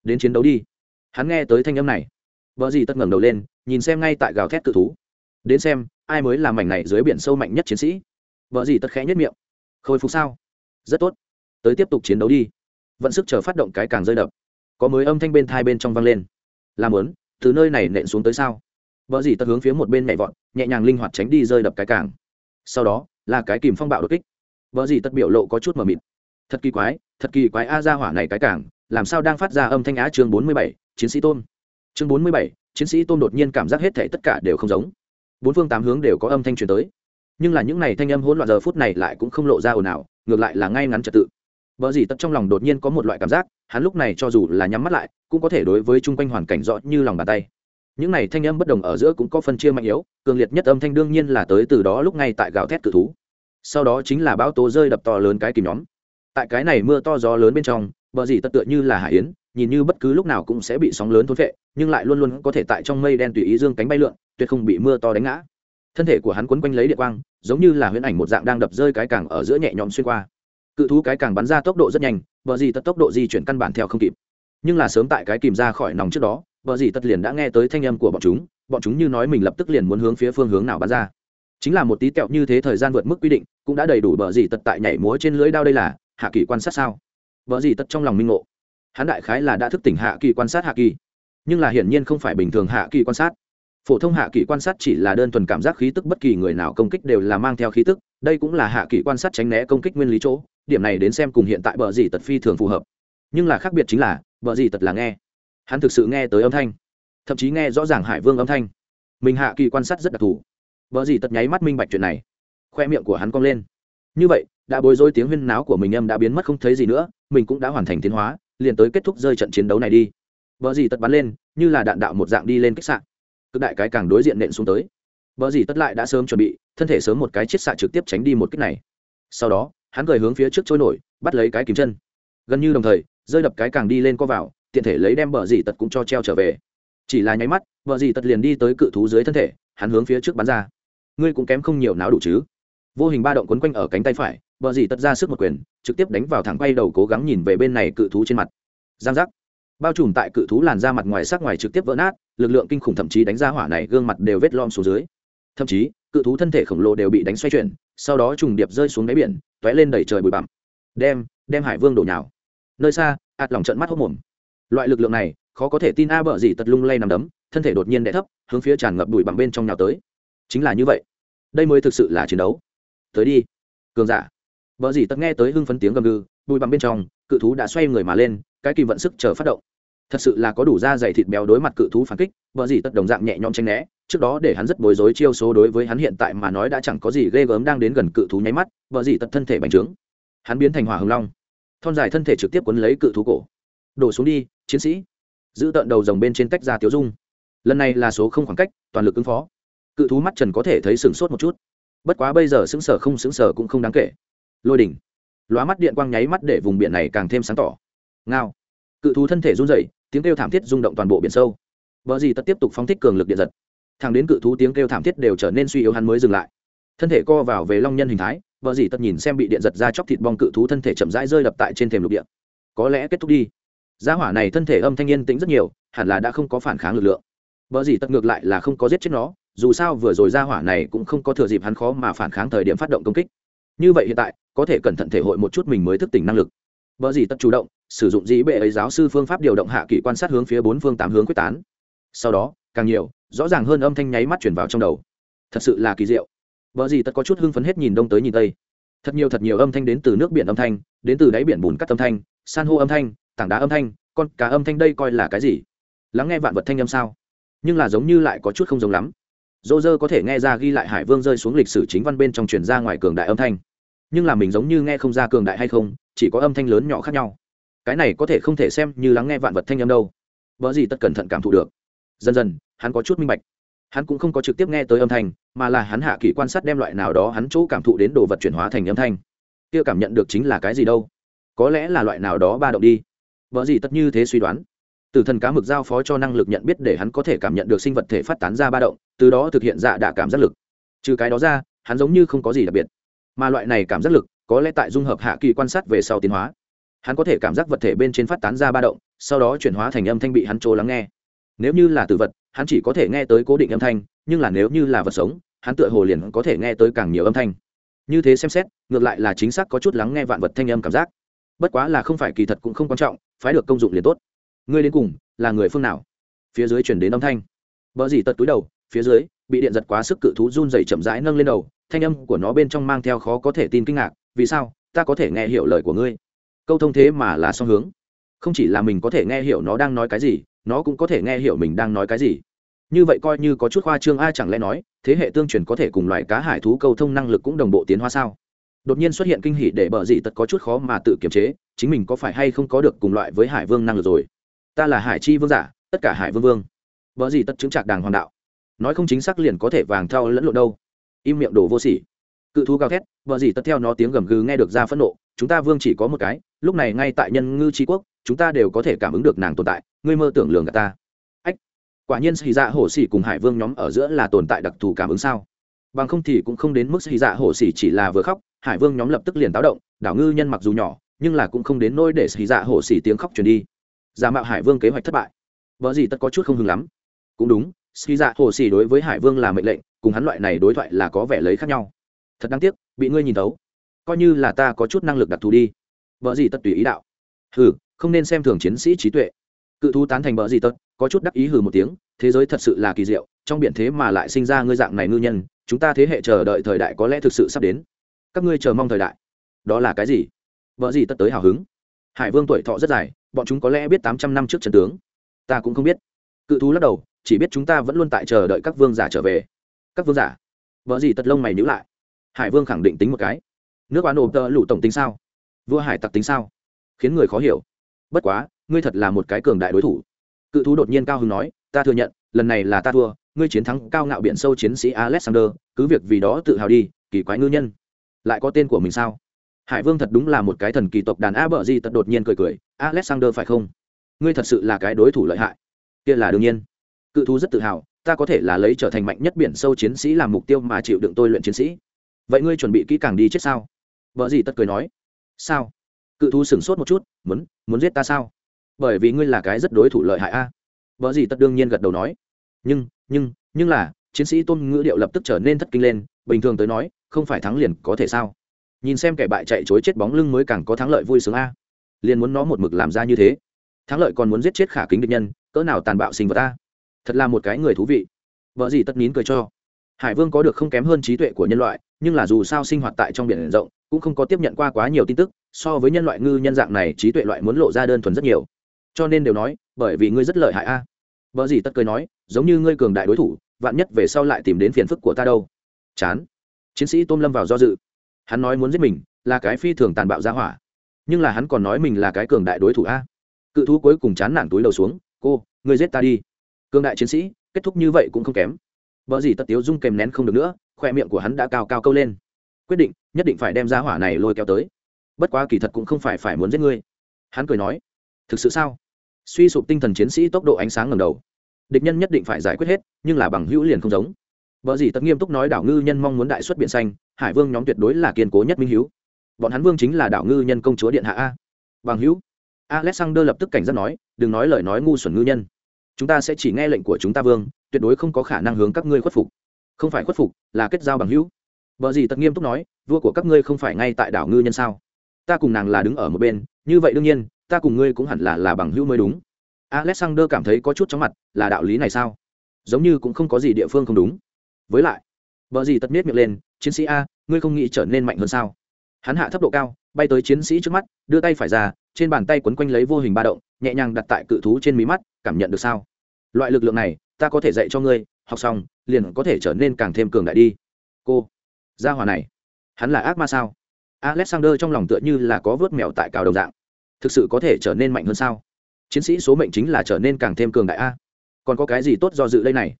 Đến chiến đấu đi. Hắn nghe tới thanh âm này, vợ gì tất ngẩng đầu lên, nhìn xem ngay tại gào thét cự thú. Đến xem, ai mới là mảnh này dưới biển sâu mạnh nhất chiến sĩ. Vợ gì tất khẽ nhất miệng. Khôi phục sao? Rất tốt. Tới tiếp tục chiến đấu đi. Vận sức chờ phát động cái càng rơi đập. Có mới âm thanh bên thai bên trong vang lên. Làm lớn từ nơi này nện xuống tới sao? Vợ gì tất hướng phía một bên nhảy vọt, nhẹ nhàng linh hoạt tránh đi rơi đập cái càng. Sau đó, là cái kìm phong bạo đột kích. Vợ gì tất biểu lộ có chút mờ mịt thật kỳ quái thật kỳ quái a ra hỏa này cái cảng, làm sao đang phát ra âm thanh á chương bốn mươi bảy chiến sĩ tôm? Chương bốn mươi bảy chiến sĩ tôm đột nhiên cảm giác hết thể tất cả đều không giống. Bốn phương tám hướng đều có âm thanh truyền tới. Nhưng là những này thanh âm hỗn loạn giờ phút này lại cũng không lộ ra ồn ào ngược lại là ngay ngắn trật tự. Vợ gì tất trong lòng đột nhiên có một loại cảm giác hắn lúc này cho dù là nhắm mắt lại cũng có thể đối với chung quanh hoàn cảnh rõ như lòng bàn tay. Những này thanh âm bất đồng ở giữa cũng có phân chia mạnh yếu cường liệt nhất âm thanh đương nhiên là tới từ đó lúc ngay tại gào thét cự thú. Sau đó chính là bão tố rơi đập to lớn cái kìm nhóm tại cái này mưa to gió lớn bên trong, bờ dì tật tựa như là hải yến, nhìn như bất cứ lúc nào cũng sẽ bị sóng lớn thốn vệ nhưng lại luôn luôn có thể tại trong mây đen tùy ý dương cánh bay lượn, tuyệt không bị mưa to đánh ngã. Thân thể của hắn quấn quanh lấy địa quang, giống như là huyễn ảnh một dạng đang đập rơi cái càng ở giữa nhẹ nhõm xuyên qua. Cự thú cái càng bắn ra tốc độ rất nhanh, bờ dì tật tốc độ di chuyển căn bản theo không kịp. Nhưng là sớm tại cái kìm ra khỏi nòng trước đó, bờ dì tật liền đã nghe tới thanh âm của bọn chúng bọn chúng như nói mình lập tức liền muốn hướng phía phương hướng nào bắn ra. Chính là một tí kẹo như thế thời gian vượt mức quy định, cũng đã đầy đủ bờ dì tật tại nhảy múa trên lưới đao đây là hạ kỳ quan sát sao? Vợ gì tất trong lòng minh ngộ? Hắn đại khái là đã thức tỉnh hạ kỳ quan sát hạ kỳ, nhưng là hiển nhiên không phải bình thường hạ kỳ quan sát. Phổ thông hạ kỳ quan sát chỉ là đơn thuần cảm giác khí tức, bất kỳ người nào công kích đều là mang theo khí tức, đây cũng là hạ kỳ quan sát tránh né công kích nguyên lý chỗ. Điểm này đến xem cùng hiện tại bờ gì tật phi thường phù hợp. Nhưng là khác biệt chính là bờ gì tật là nghe. Hắn thực sự nghe tới âm thanh, thậm chí nghe rõ ràng hải vương âm thanh. Mình hạ kỳ quan sát rất đặc thù. Bờ gì tật nháy mắt minh bạch chuyện này. Khoe miệng của hắn cong lên như vậy, đã bối rối tiếng huyên náo của mình em đã biến mất không thấy gì nữa, mình cũng đã hoàn thành tiến hóa, liền tới kết thúc rơi trận chiến đấu này đi. Vợ gì tất bắn lên, như là đạn đạo một dạng đi lên kích sạn cực đại cái càng đối diện nện xuống tới. Vợ gì tất lại đã sớm chuẩn bị, thân thể sớm một cái chiết xạ trực tiếp tránh đi một kích này. Sau đó, hắn cười hướng phía trước trôi nổi, bắt lấy cái kìm chân. Gần như đồng thời, rơi đập cái càng đi lên co vào, tiện thể lấy đem bờ dì tật cũng cho treo trở về. Chỉ là nháy mắt, bờ dì tật liền đi tới cự thú dưới thân thể, hắn hướng phía trước bắn ra. Ngươi cũng kém không nhiều não đủ chứ? Vô hình ba động quấn quanh ở cánh tay phải, bờ dì tật ra sức một quyền, trực tiếp đánh vào thẳng quay đầu cố gắng nhìn về bên này cự thú trên mặt. Giang giác. Bao trùm tại cự thú làn ra mặt ngoài sắc ngoài trực tiếp vỡ nát, lực lượng kinh khủng thậm chí đánh ra hỏa này gương mặt đều vết lom xuống dưới. Thậm chí, cự thú thân thể khổng lồ đều bị đánh xoay chuyển, sau đó trùng điệp rơi xuống đáy biển t ó é lên đẩy trời bụi bặm. Đem đem hải vương đổ nhào. Nơi xa, ạt lòng trận mắt hốc mồm. Loại lực lượng này, khó có thể tin a bờ gì tật lung lay nằm đấm, thân thể đột nhiên đẻ thấp, hướng phía tràn ngập bụi bặm bên trong nhào tới. Chính là như vậy. Đây mới thực sự là chiến đấu tới đi. Cường giả. Vợ dì tật nghe tới hưng phấn tiếng gầm gừ bùi bằng bên trong, cự thú đã xoay người mà lên, cái kìm vận sức chờ phát động. Thật sự là có đủ da dày thịt béo đối mặt cự thú phản kích vợ gì tất đồng dạng nhẹ nhõm tranh né, trước đó để hắn rất bối rối chiêu số đối với hắn hiện tại mà nói đã chẳng có gì ghê gớm đang đến gần cự thú nháy mắt vợ gì tất thân thể bành trướng. Hắn biến thành hỏa hồng long. Thon dài thân thể trực tiếp quấn lấy cự thú cổ. Đổ xuống đi, chiến sĩ. Giữ tợn đầu dòng bên trên tách ra tiếu dung. Lần này là số không khoảng cách, toàn lực ứng phó. Cự thú mắt trần có thể thấy sửng sốt một chút bất quá bây giờ xứng sở không xứng sở cũng không đáng kể. Lôi đỉnh. Lóa mắt điện quang nháy mắt để vùng biển này càng thêm sáng tỏ. Ngao. Cự thú thân thể run rẩy, tiếng kêu thảm thiết rung động toàn bộ biển sâu. Vợ gì tất tiếp tục phóng thích cường lực điện giật. Thẳng đến cự thú tiếng kêu thảm thiết đều trở nên suy yếu hắn mới dừng lại. Thân thể co vào về long nhân hình thái vợ gì tất nhìn xem bị điện giật ra chóc thịt bong cự thú thân thể chậm rãi rơi đập tại trên thềm lục địa. Có lẽ kết thúc đi. Gia hỏa này thân thể âm thanh yên tĩnh rất nhiều, hẳn là đã không có phản kháng lực lượng. Vợ gì tất ngược lại là không có giết chết nó dù sao vừa rồi gia hỏa này cũng không có thừa dịp hắn khó mà phản kháng thời điểm phát động công kích. Như vậy hiện tại, có thể cẩn thận thể hội một chút mình mới thức tỉnh năng lực. Vợ gì tất chủ động, sử dụng dĩ bệ ấy giáo sư phương pháp điều động hạ kỷ quan sát hướng phía bốn phương tám hướng quyết tán. Sau đó, càng nhiều, rõ ràng hơn âm thanh nháy mắt chuyển vào trong đầu. Thật sự là kỳ diệu. Vợ gì tất có chút hưng phấn hết nhìn đông tới nhìn tây. Thật nhiều thật nhiều âm thanh đến từ nước biển âm thanh, đến từ đáy biển bùn cắt âm thanh, san hô âm thanh, tảng đá âm thanh, con cá âm thanh đây coi là cái gì? Lắng nghe vạn vật thanh âm sao? Nhưng là giống như lại có chút không giống lắm dô dơ có thể nghe ra ghi lại hải vương rơi xuống lịch sử chính văn bên trong truyền ra ngoài cường đại âm thanh. Nhưng là mình giống như nghe không ra cường đại hay không, chỉ có âm thanh lớn nhỏ khác nhau. Cái này có thể không thể xem như lắng nghe vạn vật thanh âm đâu. Vợ gì tất cẩn thận cảm thụ được. Dần dần, hắn có chút minh bạch. Hắn cũng không có trực tiếp nghe tới âm thanh, mà là hắn hạ kỳ quan sát đem loại nào đó hắn chỗ cảm thụ đến đồ vật chuyển hóa thành âm thanh. Kia cảm nhận được chính là cái gì đâu? Có lẽ là loại nào đó ba động đi. Vợ gì tất như thế suy đoán từ thần cá mực giao phó cho năng lực nhận biết để hắn có thể cảm nhận được sinh vật thể phát tán ra ba động, từ đó thực hiện dạ đạ cảm giác lực. Trừ cái đó ra, hắn giống như không có gì đặc biệt. Mà loại này cảm giác lực, có lẽ tại dung hợp hạ kỳ quan sát về sau tiến hóa. Hắn có thể cảm giác vật thể bên trên phát tán ra ba động, sau đó chuyển hóa thành âm thanh bị hắn trố lắng nghe. Nếu như là tử vật, hắn chỉ có thể nghe tới cố định âm thanh, nhưng là nếu như là vật sống, hắn tựa hồ liền có thể nghe tới càng nhiều âm thanh. Như thế xem xét, ngược lại là chính xác có chút lắng nghe vạn vật thanh âm cảm giác. Bất quá là không phải kỳ thật cũng không quan trọng, phái được công dụng liền tốt ngươi đến cùng là người phương nào? Phía dưới chuyển đến âm thanh. Vợ dì tật túi đầu, phía dưới, bị điện giật quá sức cự thú run dày chậm rãi nâng lên đầu, thanh âm của nó bên trong mang theo khó có thể tin kinh ngạc, vì sao? Ta có thể nghe hiểu lời của ngươi. Câu thông thế mà là song hướng. Không chỉ là mình có thể nghe hiểu nó đang nói cái gì, nó cũng có thể nghe hiểu mình đang nói cái gì. Như vậy coi như có chút khoa trương ai chẳng lẽ nói, thế hệ tương truyền có thể cùng loại cá hải thú câu thông năng lực cũng đồng bộ tiến hóa sao? Đột nhiên xuất hiện kinh hỉ để bờ dị tật có chút khó mà tự kiềm chế, chính mình có phải hay không có được cùng loại với hải vương năng lực rồi? Ta là hải chi vương giả, tất cả hải vương vương. Vợ gì tất chứng trạc đàng hoàng đạo. Nói không chính xác liền có thể vàng theo lẫn lộn đâu. Im miệng đổ vô sỉ. Cự thú gào thét, vợ gì tất theo nó tiếng gầm gừ nghe được ra phẫn nộ, chúng ta vương chỉ có một cái, lúc này ngay tại nhân ngư tri quốc, chúng ta đều có thể cảm ứng được nàng tồn tại, ngươi mơ tưởng lường gạt ta. Ách, quả nhiên xì dạ hổ xỉ cùng hải vương nhóm ở giữa là tồn tại đặc thù cảm ứng sao? Bằng không thì cũng không đến mức xì dạ hổ xỉ chỉ là vừa khóc, hải vương nhóm lập tức liền táo động, đảo ngư nhân mặc dù nhỏ, nhưng là cũng không đến nôi để xì dạ hổ xỉ tiếng khóc truyền đi giả mạo hải vương kế hoạch thất bại. Vợ gì tất có chút không hứng lắm. Cũng đúng xì dạ hồ xì đối với hải vương là mệnh lệnh, cùng hắn loại này đối thoại là có vẻ lấy khác nhau. Thật đáng tiếc, bị ngươi nhìn thấu. Coi như là ta có chút năng lực đặc thù đi. Vợ gì tất tùy ý đạo. Hừ, không nên xem thường chiến sĩ trí tuệ. Cự thú tán thành vợ gì tất, có chút đắc ý hừ một tiếng, thế giới thật sự là kỳ diệu, trong biển thế mà lại sinh ra ngươi dạng này ngư nhân, chúng ta thế hệ chờ đợi thời đại có lẽ thực sự sắp đến. Các ngươi chờ mong thời đại. Đó là cái gì? Vợ gì tất tới hào hứng. Hải vương tuổi thọ rất dài bọn chúng có lẽ biết tám trăm năm trước trận tướng. Ta cũng không biết. Cự thú lắc đầu, chỉ biết chúng ta vẫn luôn tại chờ đợi các vương giả trở về. Các vương giả? Vợ gì tật lông mày nhữ lại. Hải vương khẳng định tính một cái. Nước oán ộp tơ lụ tổng tính sao? Vua hải tặc tính sao? Khiến người khó hiểu. Bất quá, ngươi thật là một cái cường đại đối thủ. Cự thú đột nhiên cao hứng nói, ta thừa nhận, lần này là ta thua, ngươi chiến thắng cao ngạo biển sâu chiến sĩ alexander, cứ việc vì đó tự hào đi, kỳ quái ngư nhân. Lại có tên của mình sao? Hải vương thật đúng là một cái thần kỳ tộc đàn, a bờ di tật đột nhiên cười cười, alexander phải không? Ngươi thật sự là cái đối thủ lợi hại. Kia là đương nhiên. Cự thú rất tự hào, ta có thể là lấy trở thành mạnh nhất biển sâu chiến sĩ làm mục tiêu mà chịu đựng tôi luyện chiến sĩ. Vậy ngươi chuẩn bị kỹ càng đi chết sao? Vợ gì tất cười nói. Sao? Cự thú sửng sốt một chút, muốn muốn giết ta sao? Bởi vì ngươi là cái rất đối thủ lợi hại a. Vợ gì tất đương nhiên gật đầu nói. Nhưng nhưng nhưng là, chiến sĩ tôn ngữ điệu lập tức trở nên thất kinh lên, bình thường tới nói, không phải thắng liền có thể sao? Nhìn xem kẻ bại chạy chối chết bóng lưng mới càng có thắng lợi vui sướng a. Liền muốn nó một mực làm ra như thế. Thắng lợi còn muốn giết chết khả kính địch nhân, cỡ nào tàn bạo sinh vật a. Thật là một cái người thú vị. Vợ gì tất nín cười cho. Hải vương có được không kém hơn trí tuệ của nhân loại, nhưng là dù sao sinh hoạt tại trong biển rộng, cũng không có tiếp nhận qua quá nhiều tin tức, so với nhân loại ngư nhân dạng này, trí tuệ loại muốn lộ ra đơn thuần rất nhiều. Cho nên đều nói, bởi vì ngươi rất lợi hại a. À. vợ gì tất cười nói, giống như ngươi cường đại đối thủ, vạn nhất về sau lại tìm đến phiền phức của ta đâu. Chán. Chiến sĩ tôm lâm vào do dự hắn nói muốn giết mình, là cái phi thường tàn bạo ra hỏa. Nhưng là hắn còn nói mình là cái cường đại đối thủ a. Cự thú cuối cùng chán nản túi đầu xuống, cô người giết ta đi. Cường đại chiến sĩ, kết thúc như vậy cũng không kém. Vợ gì tất tiếu dung kèm nén không được nữa khoe miệng của hắn đã cao cao câu lên. Quyết định, nhất định phải đem ra hỏa này lôi kéo tới. Bất quá kỳ thật cũng không phải phải muốn giết ngươi. Hắn cười nói, thực sự sao? Suy sụp tinh thần chiến sĩ tốc độ ánh sáng ngầm đầu. Địch nhân nhất định phải giải quyết hết, nhưng là bằng hữu liền không giống vợ gì tất nghiêm túc nói đảo ngư nhân mong muốn đại xuất biển xanh, hải vương nhóm tuyệt đối là kiên cố nhất minh hữu bọn hắn vương chính là đảo ngư nhân công chúa điện hạ a. Bằng hữu, alexander lập tức cảnh giác nói, đừng nói lời nói ngu xuẩn ngư nhân. Chúng ta sẽ chỉ nghe lệnh của chúng ta vương, tuyệt đối không có khả năng hướng các ngươi khuất phục. Không phải khuất phục, là kết giao bằng hữu. Vợ gì tất nghiêm túc nói, vua của các ngươi không phải ngay tại đảo ngư nhân sao? Ta cùng nàng là đứng ở một bên, như vậy đương nhiên, ta cùng ngươi cũng hẳn là là bằng hữu mới đúng. Alexander cảm thấy có chút chóng mặt, là đạo lý này sao? Giống như cũng không có gì địa phương không đúng với lại, vợ gì tất miết miệng lên, chiến sĩ a, ngươi không nghĩ trở nên mạnh hơn sao? Hắn hạ thấp độ cao, bay tới chiến sĩ trước mắt, đưa tay phải ra, trên bàn tay quấn quanh lấy vô hình ba động, nhẹ nhàng đặt tại cự thú trên mí mắt, cảm nhận được sao? Loại lực lượng này, ta có thể dạy cho ngươi, học xong, liền có thể trở nên càng thêm cường đại đi. Cô, gia hòa này, hắn là ác ma sao? Alexander trong lòng tựa như là có vớt mèo tại cào đồng dạng. Thực sự có thể trở nên mạnh hơn sao? Chiến sĩ số mệnh chính là trở nên càng thêm cường đại a. Còn có cái gì tốt do dự đây này?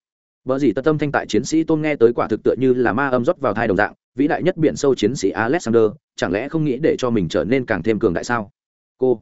Bở gì tất tâm thanh tại chiến sĩ tôn nghe tới quả thực tựa như là ma âm rót vào thai đồng dạng, vĩ đại nhất biển sâu chiến sĩ alexander, chẳng lẽ không nghĩ để cho mình trở nên càng thêm cường đại sao? Cô